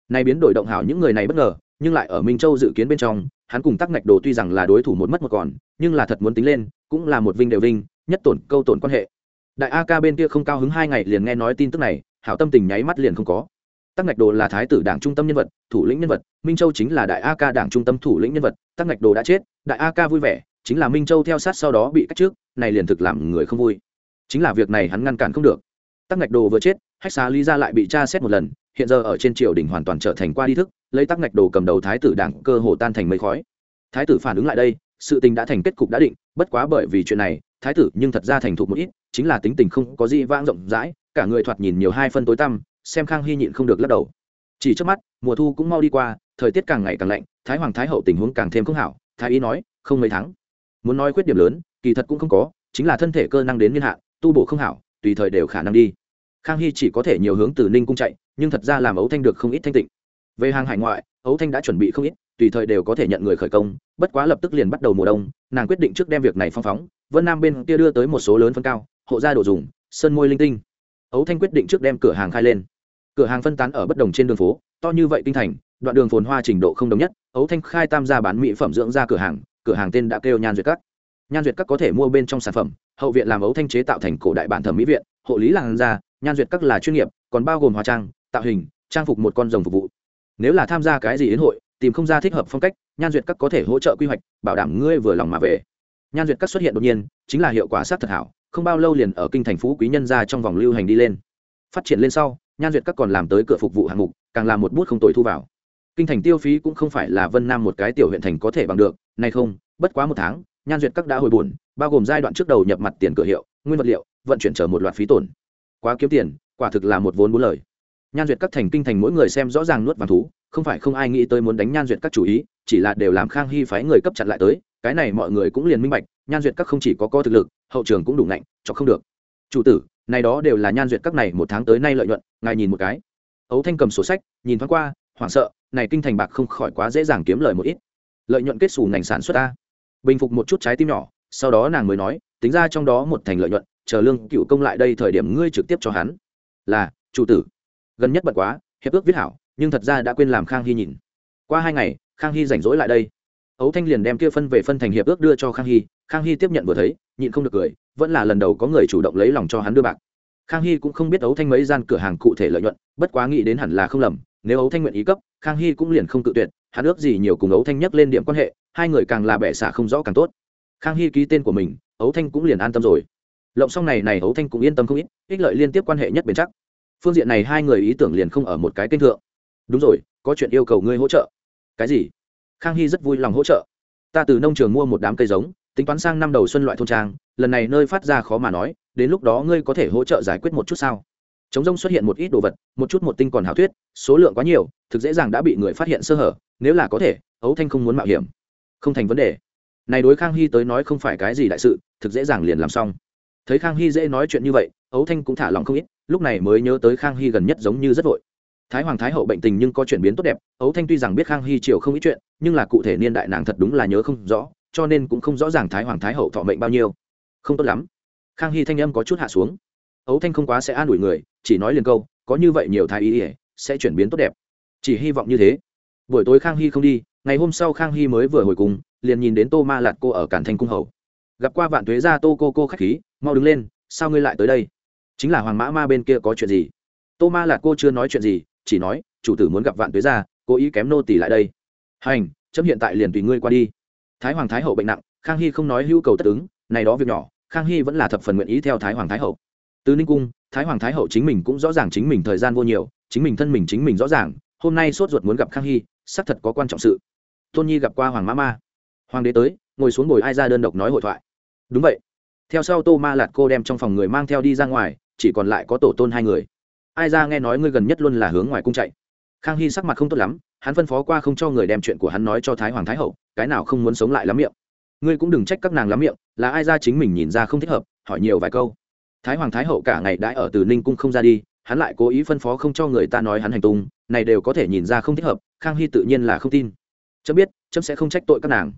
Nay biến đổi động hảo những người này bất ngờ, nhưng lại ở minh châu dự kiến bên trong, hắn cùng tắc ngạch đồ tuy rằng là đối thủ một mất một còn, nhưng là thật muốn tính lên, cũng là một vinh đều vinh nhất tổn câu tổn quan hệ. Đại a ca bên kia không cao hứng hai ngày liền nghe nói tin tức này, hảo tâm tình nháy mắt liền không có. Tắc ngạch đồ là thái tử đảng trung tâm nhân vật, thủ lĩnh nhân vật, minh châu chính là đại a ca đảng trung tâm thủ lĩnh nhân vật, tắc ngạch đồ đã chết, đại a ca vui vẻ, chính là minh châu theo sát sau đó bị cách trước, này liền thực làm người không vui. Chính là việc này hắn ngăn cản không được. Tắc ngạch đồ vừa chết, hách xá lý ra lại bị tra xét một lần, hiện giờ ở trên triều đình hoàn toàn trở thành qua đi thức, lấy tắc ngạch đồ cầm đầu thái tử đảng cơ hồ tan thành mây khói. Thái tử phản ứng lại đây sự tình đã thành kết cục đã định, bất quá bởi vì chuyện này, thái tử nhưng thật ra thành thục một ít, chính là tính tình không có gì vang rộng rãi, cả người thoạt nhìn nhiều hai phân tối tăm, xem khang hy nhịn không được lắc đầu. Chỉ trước mắt, mùa thu cũng mau đi qua, thời tiết càng ngày càng lạnh, thái hoàng thái hậu tình huống càng thêm không hảo, thái y nói, không mấy tháng. Muốn nói khuyết điểm lớn, kỳ thật cũng không có, chính là thân thể cơ năng đến niên hạn, tu bổ không hảo, tùy thời đều khả năng đi. Khang hy chỉ có thể nhiều hướng từ ninh cung chạy, nhưng thật ra làm ấu thanh được không ít thanh tịnh. Về hàng hải ngoại, ấu thanh đã chuẩn bị không ít tùy thời đều có thể nhận người khởi công bất quá lập tức liền bắt đầu mùa đông nàng quyết định trước đem việc này phong phóng vân nam bên kia đưa tới một số lớn phân cao hộ gia đồ dùng sơn môi linh tinh. Ấu thanh quyết định trước đem cửa hàng khai lên. Cửa hàng phân tán ở bất đồng trên đường phố to như vậy kinh thành đoạn đường phồn hoa trình độ không đồng nhất ấu thanh khai tam gia bán mỹ phẩm dưỡng ra cửa hàng cửa hàng tên đã kêu nhan duyệt các. Nhan duyệt các có thể mua bên trong sản phẩm hậu viện làm ấu thanh chế tạo thành cổ đại bản thẩm mỹ viện hộ lý làng gia, nhan duyệt các là chuyên nghiệp còn bao gồm hóa trang tạo hình trang phục một con rồng phục vụ. Nếu là tham gia cái gì đến hội tìm không ra thích hợp phong cách nhan duyệt các có thể hỗ trợ quy hoạch bảo đảm ngươi vừa lòng mà về. Nhan duyệt các xuất hiện đột nhiên chính là hiệu quả sát thật hảo không bao lâu liền ở kinh thành phú quý nhân ra trong vòng lưu hành đi lên. Phát triển lên sau nhan duyệt các còn làm tới cửa phục vụ hạng mục càng làm một bút không tồi thu vào. Kinh thành tiêu phí cũng không phải là vân nam một cái tiểu huyện thành có thể bằng được nay không bất quá một tháng nhan duyệt các đã hồi bổn, bao gồm giai đoạn trước đầu nhập mặt tiền cửa hiệu nguyên vật liệu vận chuyển chở một loạt phí tổn. Quá kiếm tiền quả thực là một vốn bốn lời. Nhan duyệt các thành kinh thành mỗi người xem rõ ràng nuốt vàng thú không phải không ai nghĩ tới muốn đánh nhan duyệt các chủ ý, chỉ là đều làm khang hy phái người cấp chặn lại tới, cái này mọi người cũng liền minh bạch, nhan duyệt các không chỉ có co thực lực, hậu trường cũng đủ ngạnh cho không được. Chủ tử, này đó đều là nhan duyệt các này một tháng tới nay lợi nhuận, ngài nhìn một cái. Ấu thanh cầm sổ sách, nhìn thoáng qua, hoảng sợ, này kinh thành bạc không khỏi quá dễ dàng kiếm lời một ít. Lợi nhuận kết xù ngành sản xuất ta bình phục một chút trái tim nhỏ, sau đó nàng mới nói, tính ra trong đó một thành lợi nhuận, chờ lương cựu công lại đây thời điểm ngươi trực tiếp cho hắn. Là, chủ tử. Gần nhất bật quá, hiệp ước viết hảo nhưng thật ra đã quên làm khang hy nhìn. Qua hai ngày, khang hy rảnh rỗi lại đây. Ấu thanh liền đem kia phân về phân thành hiệp ước đưa cho khang hy. Khang hy tiếp nhận vừa thấy, nhịn không được cười, vẫn là lần đầu có người chủ động lấy lòng cho hắn đưa bạc. Khang hy cũng không biết ấu thanh mấy gian cửa hàng cụ thể lợi nhuận, bất quá nghĩ đến hẳn là không lầm, nếu ấu thanh nguyện ý cấp, khang hy cũng liền không tự tuyệt, hắn ước gì nhiều cùng ấu thanh nhắc lên điểm quan hệ, hai người càng là bẻ xả không rõ càng tốt. Khang hy ký tên của mình, ấu thanh cũng liền an tâm rồi. Lộng xong này này ấu thanh cũng yên tâm không ít, ích lợi liên tiếp quan hệ nhất bền chắc. Phương diện này hai người ý tưởng liền không ở một cái kênh thượng đúng rồi, có chuyện yêu cầu ngươi hỗ trợ. Cái gì? Khang hy rất vui lòng hỗ trợ. Ta từ nông trường mua một đám cây giống, tính toán sang năm đầu xuân loại thôn trang, lần này nơi phát ra khó mà nói, đến lúc đó ngươi có thể hỗ trợ giải quyết một chút sao? Chống rông xuất hiện một ít đồ vật, một chút một tinh còn hảo thuyết, số lượng quá nhiều, thực dễ dàng đã bị người phát hiện sơ hở, nếu là có thể ấu thanh không muốn mạo hiểm. Không thành vấn đề. Này đối khang hy tới nói không phải cái gì đại sự, thực dễ dàng liền làm xong. Thấy khang hy dễ nói chuyện như vậy ấu thanh cũng thả lòng không ít, lúc này mới nhớ tới khang hy gần nhất giống như rất vội thái hoàng thái hậu bệnh tình nhưng có chuyển biến tốt đẹp, ấu thanh tuy rằng biết khang hy triều không ít chuyện, nhưng là cụ thể niên đại nàng thật đúng là nhớ không rõ, cho nên cũng không rõ ràng thái hoàng thái hậu thọ mệnh bao nhiêu. Không tốt lắm. Khang hy thanh âm có chút hạ xuống. Ấu thanh không quá sẽ an ủi người, chỉ nói liền câu, có như vậy nhiều thái ý ỉa sẽ chuyển biến tốt đẹp. Chỉ hy vọng như thế. Buổi tối khang hy không đi, ngày hôm sau khang hy mới vừa hồi cùng, liền nhìn đến tô ma lạt cô ở cản thanh cung hầu. Gặp qua vạn tuế gia tô cô cô k h á c h khí, mau đứng lên, sao ngươi lại tới đây? Chính là hoàng mã ma bên kia có chuyện gì? Tô ma lạt cô chưa nói chuyện gì chỉ nói, chủ tử muốn gặp vạn tuế gia, cố ý kém nô tỷ lại đây. Hành, chấm hiện tại liền tùy ngươi qua đi. Thái hoàng thái hậu bệnh nặng, khang hy không nói hữu cầu tất ứng, này đó việc nhỏ, khang hy vẫn là thập phần nguyện ý theo thái hoàng thái hậu. Từ ninh cung, thái hoàng thái hậu chính mình cũng rõ ràng chính mình thời gian vô nhiều, chính mình thân mình chính mình rõ ràng, hôm nay sốt ruột muốn gặp khang hy, xác thật có quan trọng sự. Tôn nhi gặp qua hoàng ma ma. Hoàng đế tới, ngồi xuống ngồi ai ra đơn độc nói hội thoại. Đúng vậy. Theo sau tô ma lạt cô đem trong phòng người mang theo đi ra ngoài, chỉ còn lại có tổ tôn hai người ai ra nghe nói ngươi gần nhất luôn là hướng ngoài cung chạy. Khang hy sắc mặt không tốt lắm, hắn phân phó qua không cho người đem chuyện của hắn nói cho thái hoàng thái hậu, cái nào không muốn sống lại lắm miệng. Ngươi cũng đừng trách các nàng lắm miệng, là ai ra chính mình nhìn ra không thích hợp, hỏi nhiều vài câu. Thái hoàng thái hậu cả ngày đãi ở từ ninh cung không ra đi, hắn lại cố ý phân phó không cho người ta nói hắn hành tung, này đều có thể nhìn ra không thích hợp, khang hy tự nhiên là không tin. Chấm biết, chấm sẽ không trách tội các nàng.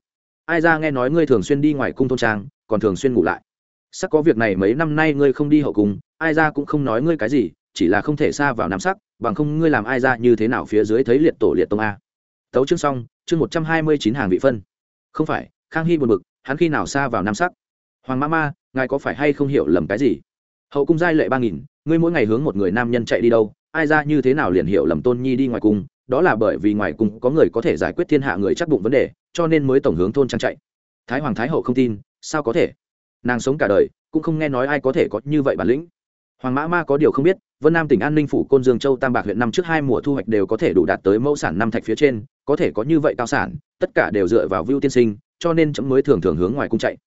Ai ra nghe nói ngươi thường xuyên đi ngoài cung thôn trang, còn thường xuyên ngủ lại. Sắc có việc này mấy năm nay ngươi không đi hậu cung, ai ra cũng không nói ngươi cái gì chỉ là không thể xa vào nam sắc, bằng không ngươi làm ai ra như thế nào phía dưới thấy liệt tổ liệt tông a. Tấu chương xong, chương một trăm hai mươi chín hàng vị phân. Không phải, khang hy buồn bực, hắn khi nào xa vào nam sắc? Hoàng ma ma, ngài có phải hay không hiểu lầm cái gì? Hậu cung giai lệ ba nghìn, ngươi mỗi ngày hướng một người nam nhân chạy đi đâu, ai ra như thế nào liền hiểu lầm tôn nhi đi ngoài cung, đó là bởi vì ngoài cung có người có thể giải quyết thiên hạ người chắc bụng vấn đề, cho nên mới tổng hướng thôn trang chạy. Thái hoàng thái hậu không tin, sao có thể? Nàng sống cả đời, cũng không nghe nói ai có thể có như vậy bản lĩnh hoàng mã ma có điều không biết, vân nam tỉnh an ninh phủ côn dương châu tam bạc huyện năm trước hai mùa thu hoạch đều có thể đủ đạt tới mẫu sản năm thạch phía trên, có thể có như vậy cao sản, tất cả đều dựa vào vưu tiên sinh, cho nên chấm mới thường thường hướng ngoài cung chạy.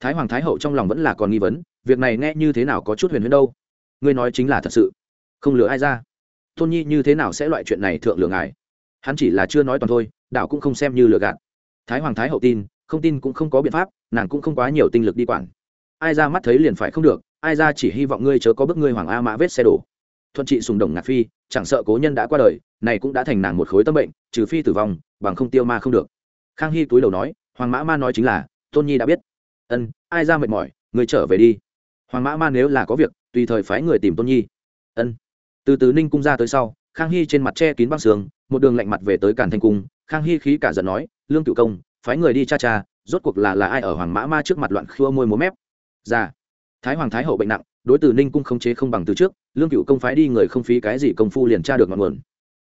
Thái hoàng thái hậu trong lòng vẫn là còn nghi vấn, việc này nghe như thế nào có chút huyền huyền đâu. Ngươi nói chính là thật sự. Không lừa ai ra. Tôn nhi như thế nào sẽ loại chuyện này thượng lừa ngài? Hắn chỉ là chưa nói toàn thôi, đạo cũng không xem như lừa gạt. Thái hoàng thái hậu tin, không tin cũng không có biện pháp, nàng cũng không quá nhiều tinh lực đi quản. Ai ra mắt thấy liền phải không được ai ra chỉ hy vọng ngươi chớ có bước ngươi hoàng a mã vết xe đổ. Thuận trị sùng đồng ngạc phi, chẳng sợ cố nhân đã qua đời, này cũng đã thành nàng một khối tâm bệnh, trừ phi tử vong, bằng không tiêu ma không được. Khang hy túi đầu nói, hoàng mã ma nói chính là, tôn nhi đã biết. Ân, ai ra mệt mỏi, ngươi trở về đi. Hoàng mã ma nếu là có việc, tùy thời phái người tìm tôn nhi. Ân. Từ từ ninh cung ra tới sau, khang hy trên mặt che kín băng sương, một đường lạnh mặt về tới càn thanh cung. Khang hy khí cả giận nói, lương cựu công, phái người đi cha cha, rốt cuộc là là ai ở hoàng mã ma trước mặt loạn khua môi múa mép? Ra thái hoàng thái hậu bệnh nặng, đối từ ninh cung không chế không bằng từ trước, lương cựu công phái đi người không phí cái gì công phu liền tra được ngọn nguồn.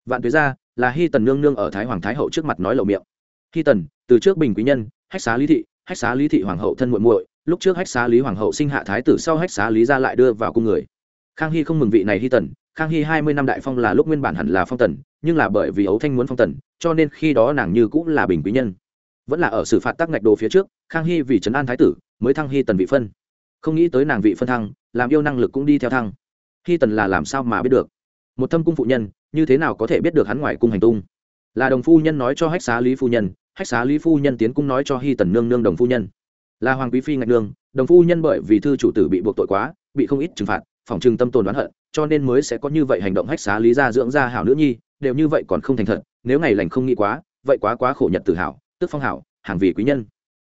Vạn tuế ra là hy tần nương nương ở thái hoàng thái hậu trước mặt nói lậu miệng. Hy tần, từ trước bình quý nhân, hách xá lý thị, hách xá lý thị hoàng hậu thân muội muội, lúc trước hách xá lý hoàng hậu sinh hạ thái tử sau hách xá lý ra lại đưa vào cung người. Khang hy không mừng vị này hy tần, khang hy hai mươi năm đại phong là lúc nguyên bản hẳn là phong tần, nhưng là bởi vì ấu thanh muốn phong tần, cho nên khi đó nàng như cũng là bình quý nhân. Vẫn là ở xử phạt tắc ngạch đồ phía trước, khang hy vì trấn an thái tử, mới thăng hy tần vị phân không nghĩ tới nàng vị phân thăng làm yêu năng lực cũng đi theo thăng. Hy tần là làm sao mà biết được? Một thâm cung phụ nhân như thế nào có thể biết được hắn ngoài cung hành tung? Là đồng phu nhân nói cho hách xá lý phu nhân hách xá lý phu nhân tiến cung nói cho hy tần nương nương đồng phu nhân. Là hoàng quý phi ngạch nương đồng phu nhân bởi vì thư chủ tử bị buộc tội quá bị không ít trừng phạt phòng trừng tâm tồn đoán hận cho nên mới sẽ có như vậy hành động hách xá lý ra dưỡng ra hảo nữ nhi đều như vậy còn không thành thật nếu ngày lành không nghĩ quá vậy quá quá khổ nhật tự hảo, tức phong hảo hàng vì quý nhân.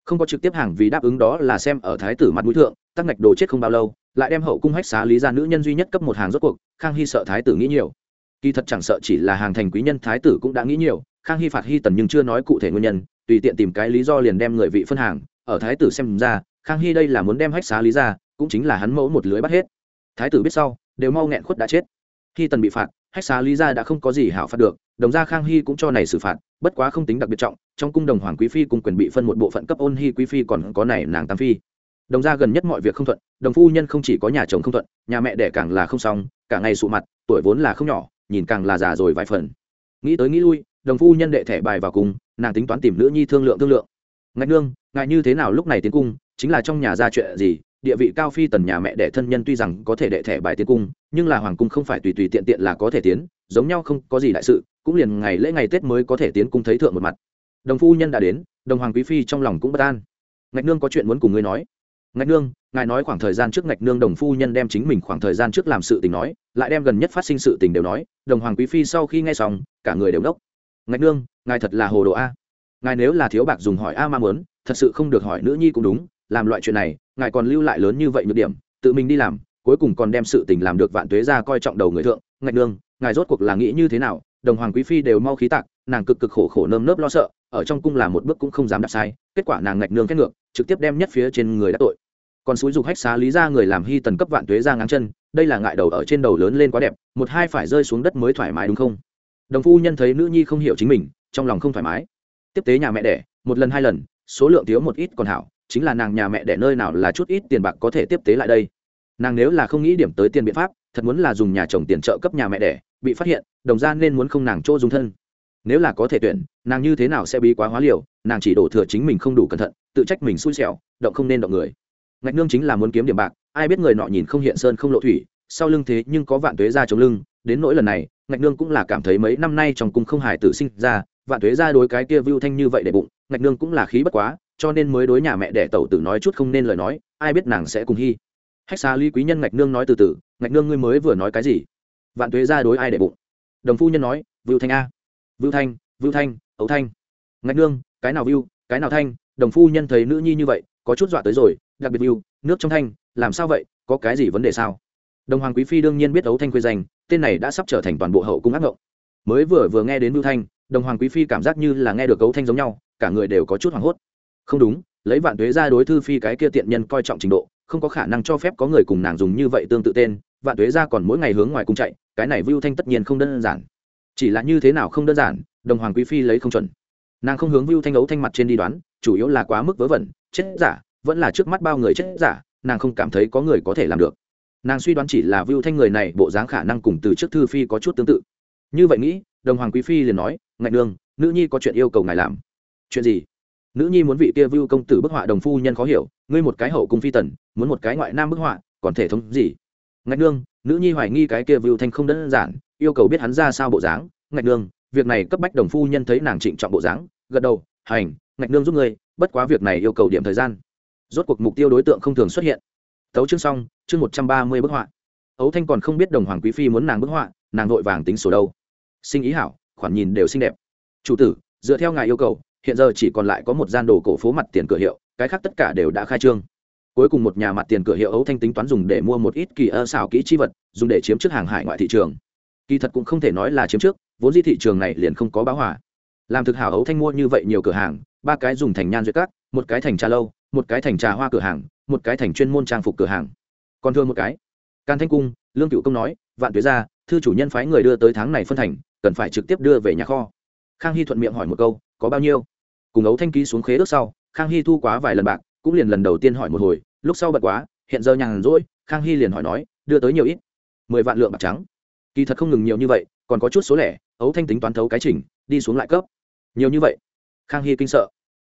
Không có trực tiếp hàng vì đáp ứng đó là xem ở thái tử mặt mũi thượng tắc ngạch đồ chết không bao lâu, lại đem hậu cung hách xá lý ra nữ nhân duy nhất cấp một hàng rốt cuộc, khang hy sợ thái tử nghĩ nhiều. Kỳ thật chẳng sợ chỉ là hàng thành quý nhân thái tử cũng đã nghĩ nhiều, khang hy phạt hy tần nhưng chưa nói cụ thể nguyên nhân, tùy tiện tìm cái lý do liền đem người vị phân hàng, ở thái tử xem ra, khang hy đây là muốn đem hách xá lý ra cũng chính là hắn mẫu một lưới bắt hết. Thái tử biết sau, đều mau nghẹn khuất đã chết. Khi tần bị phạt, hách xá lý ra đã không có gì hảo phạt được, đồng ra khang hy cũng cho này xử phạt, bất quá không tính đặc biệt trọng, trong cung đồng hoàng quý phi cùng quyền bị phân một bộ phận cấp ôn hy quý phi còn có này nàng tam phi đồng gia gần nhất mọi việc không thuận, đồng phu nhân không chỉ có nhà chồng không thuận, nhà mẹ đẻ càng là không xong, cả ngày sụ mặt, tuổi vốn là không nhỏ, nhìn càng là già rồi vài phần. Nghĩ tới nghĩ lui, đồng phu nhân đệ thẻ bài vào cùng, nàng tính toán tìm nữ nhi thương lượng thương lượng. Ngạch nương ngại như thế nào lúc này tiến cung, chính là trong nhà ra chuyện gì, địa vị cao phi tần nhà mẹ đẻ thân nhân tuy rằng có thể đệ thẻ bài tiến cung, nhưng là hoàng cung không phải tùy tùy tiện tiện là có thể tiến, giống nhau không có gì đại sự, cũng liền ngày lễ ngày tết mới có thể tiến cung thấy thượng một mặt. Đồng phu nhân đã đến, đồng hoàng quý phi trong lòng cũng bất an. Ngạch nương có chuyện muốn cùng ngươi nói ngạch nương, ngài nói khoảng thời gian trước ngạch nương đồng phu nhân đem chính mình khoảng thời gian trước làm sự tình nói, lại đem gần nhất phát sinh sự tình đều nói, đồng hoàng quý phi sau khi nghe xong, cả người đều đốc. Ngạch nương, ngài thật là hồ đồ a. Ngài nếu là thiếu bạc dùng hỏi a ma mớn thật sự không được hỏi nữ nhi cũng đúng, làm loại chuyện này, ngài còn lưu lại lớn như vậy nhược điểm, tự mình đi làm, cuối cùng còn đem sự tình làm được vạn tuế ra coi trọng đầu người thượng. Ngạch nương, ngài rốt cuộc là nghĩ như thế nào? Đồng hoàng quý phi đều mau khí tạc nàng cực cực khổ khổ nơm nớp lo sợ, ở trong cung làm một bước cũng không dám đạp sai, kết quả nàng ngạch nương kết ngược, trực tiếp đem nhất phía trên người đã tội. Còn suối dục hách xá lý ra người làm hy tần cấp vạn tuế ra ngáng chân, đây là ngại đầu ở trên đầu lớn lên quá đẹp, một hai phải rơi xuống đất mới thoải mái đúng không? Đồng phu nhân thấy nữ nhi không hiểu chính mình, trong lòng không thoải mái. Tiếp tế nhà mẹ đẻ, một lần hai lần, số lượng thiếu một ít còn hảo, chính là nàng nhà mẹ đẻ nơi nào là chút ít tiền bạc có thể tiếp tế lại đây. Nàng nếu là không nghĩ điểm tới tiền biện pháp, thật muốn là dùng nhà chồng tiền trợ cấp nhà mẹ đẻ, bị phát hiện, đồng ra nên muốn không nàng chỗ dùng thân nếu là có thể tuyển, nàng như thế nào sẽ bí quá hóa liều, nàng chỉ đổ thừa chính mình không đủ cẩn thận, tự trách mình xui xẻo, động không nên động người. Ngạch nương chính là muốn kiếm điểm bạc, ai biết người nọ nhìn không hiện sơn không lộ thủy, sau lưng thế nhưng có vạn tuế ra chống lưng, đến nỗi lần này, ngạch nương cũng là cảm thấy mấy năm nay trong cung không hài tử sinh ra, vạn tuế ra đối cái kia vưu thanh như vậy để bụng, ngạch nương cũng là khí bất quá, cho nên mới đối nhà mẹ đẻ tẩu tử nói chút không nên lời nói, ai biết nàng sẽ cùng hy hách xa ly quý nhân ngạch nương nói từ từ, ngạch nương ngươi mới vừa nói cái gì? Vạn tuế ra đối ai để bụng? Đồng phu nhân nói, vưu thanh a vưu thanh vưu thanh, ấu thanh. Ngạch nương, cái nào vưu, cái nào thanh? Đồng phu nhân thấy nữ nhi như vậy, có chút dọa tới rồi, đặc biệt vưu, nước trong thanh, làm sao vậy, có cái gì vấn đề sao? Đồng hoàng quý phi đương nhiên biết ấu thanh quê danh, tên này đã sắp trở thành toàn bộ hậu cung ác ngộng. Mới vừa vừa nghe đến vưu thanh, đồng hoàng quý phi cảm giác như là nghe được ấu thanh giống nhau, cả người đều có chút hoảng hốt. Không đúng, lấy vạn tuế ra đối thư phi cái kia tiện nhân coi trọng trình độ, không có khả năng cho phép có người cùng nàng dùng như vậy tương tự tên, vạn tuế ra còn mỗi ngày hướng ngoài cung chạy, cái này vưu thanh tất nhiên không đơn giản chỉ là như thế nào không đơn giản, đồng hoàng quý phi lấy không chuẩn. Nàng không hướng vưu thanh ấu thanh mặt trên đi đoán, chủ yếu là quá mức vớ vẩn, chết giả, vẫn là trước mắt bao người chết giả, nàng không cảm thấy có người có thể làm được. Nàng suy đoán chỉ là vưu thanh người này bộ dáng khả năng cùng từ trước thư phi có chút tương tự. Như vậy nghĩ, đồng hoàng quý phi liền nói, ngạch nương, nữ nhi có chuyện yêu cầu ngài làm. Chuyện gì? Nữ nhi muốn vị kia vưu công tử bức họa đồng phu nhân khó hiểu, ngươi một cái hậu cung phi tần, muốn một cái ngoại nam bức họa, còn thể thống gì? Ngạch nương, nữ nhi hoài nghi cái kia vưu thanh không đơn giản yêu cầu biết hắn ra sao bộ dáng, ngạch nương, việc này cấp bách đồng phu nhân thấy nàng trịnh trọng bộ dáng, gật đầu, hành, ngạch nương giúp ngươi, bất quá việc này yêu cầu điểm thời gian. Rốt cuộc mục tiêu đối tượng không thường xuất hiện. Tấu chương xong, chương một trăm ba mươi bức họa. Ấu thanh còn không biết đồng hoàng quý phi muốn nàng bức họa, nàng vội vàng tính sổ đâu. Sinh ý hảo, khoản nhìn đều xinh đẹp. Chủ tử, dựa theo ngài yêu cầu, hiện giờ chỉ còn lại có một gian đồ cổ phố mặt tiền cửa hiệu, cái khác tất cả đều đã khai trương. Cuối cùng một nhà mặt tiền cửa hiệu ấu thanh tính toán dùng để mua một ít kỳ ơ xảo kỹ chi vật, dùng để chiếm trước hàng hải ngoại thị trường kỳ thật cũng không thể nói là chiếm trước, vốn di thị trường này liền không có báo hỏa làm thực hảo ấu thanh mua như vậy nhiều cửa hàng, ba cái dùng thành nhan duyệt cát, một cái thành trà lâu, một cái thành trà hoa cửa hàng, một cái thành chuyên môn trang phục cửa hàng. Còn thương một cái can thanh cung, lương cựu công nói, vạn tuế ra thư chủ nhân phái người đưa tới tháng này phân thành, cần phải trực tiếp đưa về nhà kho. Khang hy thuận miệng hỏi một câu, có bao nhiêu? Cùng ấu thanh ký xuống khế ước sau, khang hy thu quá vài lần bạc, cũng liền lần đầu tiên hỏi một hồi, lúc sau bật quá, hiện giờ nhàn rỗi, khang hy liền hỏi nói, đưa tới nhiều ít? Mười vạn lượng bạc trắng kỳ thật không ngừng nhiều như vậy, còn có chút số lẻ ấu thanh tính toán thấu cái chỉnh, đi xuống lại cấp. Nhiều như vậy. Khang hy kinh sợ.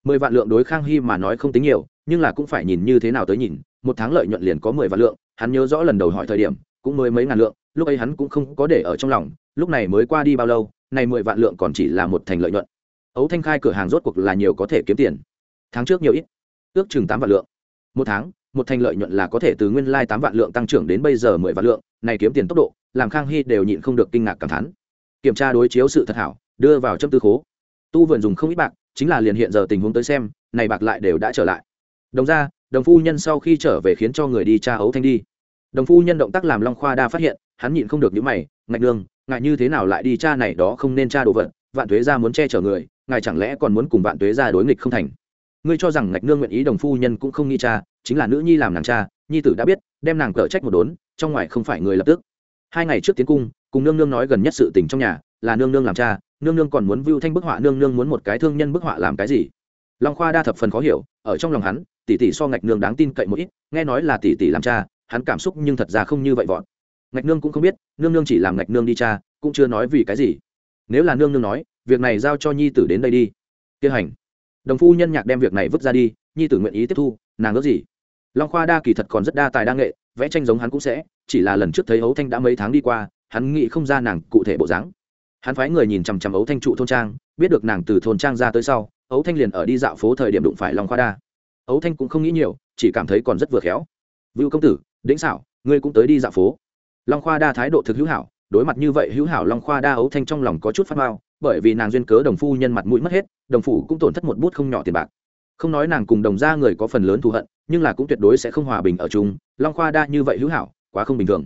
Mười vạn lượng đối khang hy mà nói không tính nhiều, nhưng là cũng phải nhìn như thế nào tới nhìn, một tháng lợi nhuận liền có mười vạn lượng, hắn nhớ rõ lần đầu hỏi thời điểm, cũng mới mấy ngàn lượng, lúc ấy hắn cũng không có để ở trong lòng, lúc này mới qua đi bao lâu, này mười vạn lượng còn chỉ là một thành lợi nhuận. Ấu thanh khai cửa hàng rốt cuộc là nhiều có thể kiếm tiền. Tháng trước nhiều ít. Ước chừng tám vạn lượng. Một tháng một thành lợi nhuận là có thể từ nguyên lai tám vạn lượng tăng trưởng đến bây giờ mười vạn lượng, này kiếm tiền tốc độ, làm khang hy đều nhịn không được kinh ngạc cảm thán. Kiểm tra đối chiếu sự thật hảo, đưa vào châm tư khố. Tu vườn dùng không ít bạc, chính là liền hiện giờ tình huống tới xem, này bạc lại đều đã trở lại. Đồng ra, đồng phu nhân sau khi trở về khiến cho người đi tra ấu thanh đi. Đồng phu nhân động tác làm long khoa đa phát hiện, hắn nhịn không được những mày, ngạch nương ngại như thế nào lại đi tra này đó không nên tra đồ vật, vạn tuế gia muốn che chở người, ngài chẳng lẽ còn muốn cùng vạn tuế gia đối nghịch không thành? Ngươi cho rằng ngạch nương nguyện ý đồng phu nhân cũng không nghi cha chính là nữ nhi làm nàng cha, nhi tử đã biết, đem nàng cở trách một đốn, trong ngoài không phải người lập tức. Hai ngày trước tiến cung, cùng nương nương nói gần nhất sự tình trong nhà, là nương nương làm cha, nương nương còn muốn vưu thanh bức họa, nương nương muốn một cái thương nhân bức họa làm cái gì? Long khoa đa thập phần khó hiểu, ở trong lòng hắn, tỷ tỷ so ngạch nương đáng tin cậy một ít, nghe nói là tỷ tỷ làm cha, hắn cảm xúc nhưng thật ra không như vậy vọn ngạch nương cũng không biết, nương nương chỉ làm ngạch nương đi cha, cũng chưa nói vì cái gì. Nếu là nương nương nói, việc này giao cho nhi tử đến đây đi. Tiến hành đồng phu nhân nhạc đem việc này vứt ra đi, nhi tử nguyện ý tiếp thu, nàng ước gì? Long khoa đa kỳ thật còn rất đa tài đa nghệ vẽ tranh giống hắn cũng sẽ chỉ là lần trước thấy ấu thanh đã mấy tháng đi qua hắn nghĩ không ra nàng cụ thể bộ dáng. Hắn phái người nhìn chằm chằm ấu thanh trụ thôn trang biết được nàng từ thôn trang ra tới sau ấu thanh liền ở đi dạo phố thời điểm đụng phải long khoa đa. Ấu thanh cũng không nghĩ nhiều chỉ cảm thấy còn rất vừa khéo. Vưu công tử đĩnh xảo ngươi cũng tới đi dạo phố. Long khoa đa thái độ thực hữu hảo đối mặt như vậy hữu hảo long khoa đa ấu thanh trong lòng có chút phát mao, bởi vì nàng duyên cớ đồng phu nhân mặt mũi mất hết đồng phủ cũng tổn thất một bút không nhỏ tiền bạc không nói nàng cùng đồng gia người có phần lớn thù hận, nhưng là cũng tuyệt đối sẽ không hòa bình ở chung, long khoa đa như vậy hữu hảo, quá không bình thường.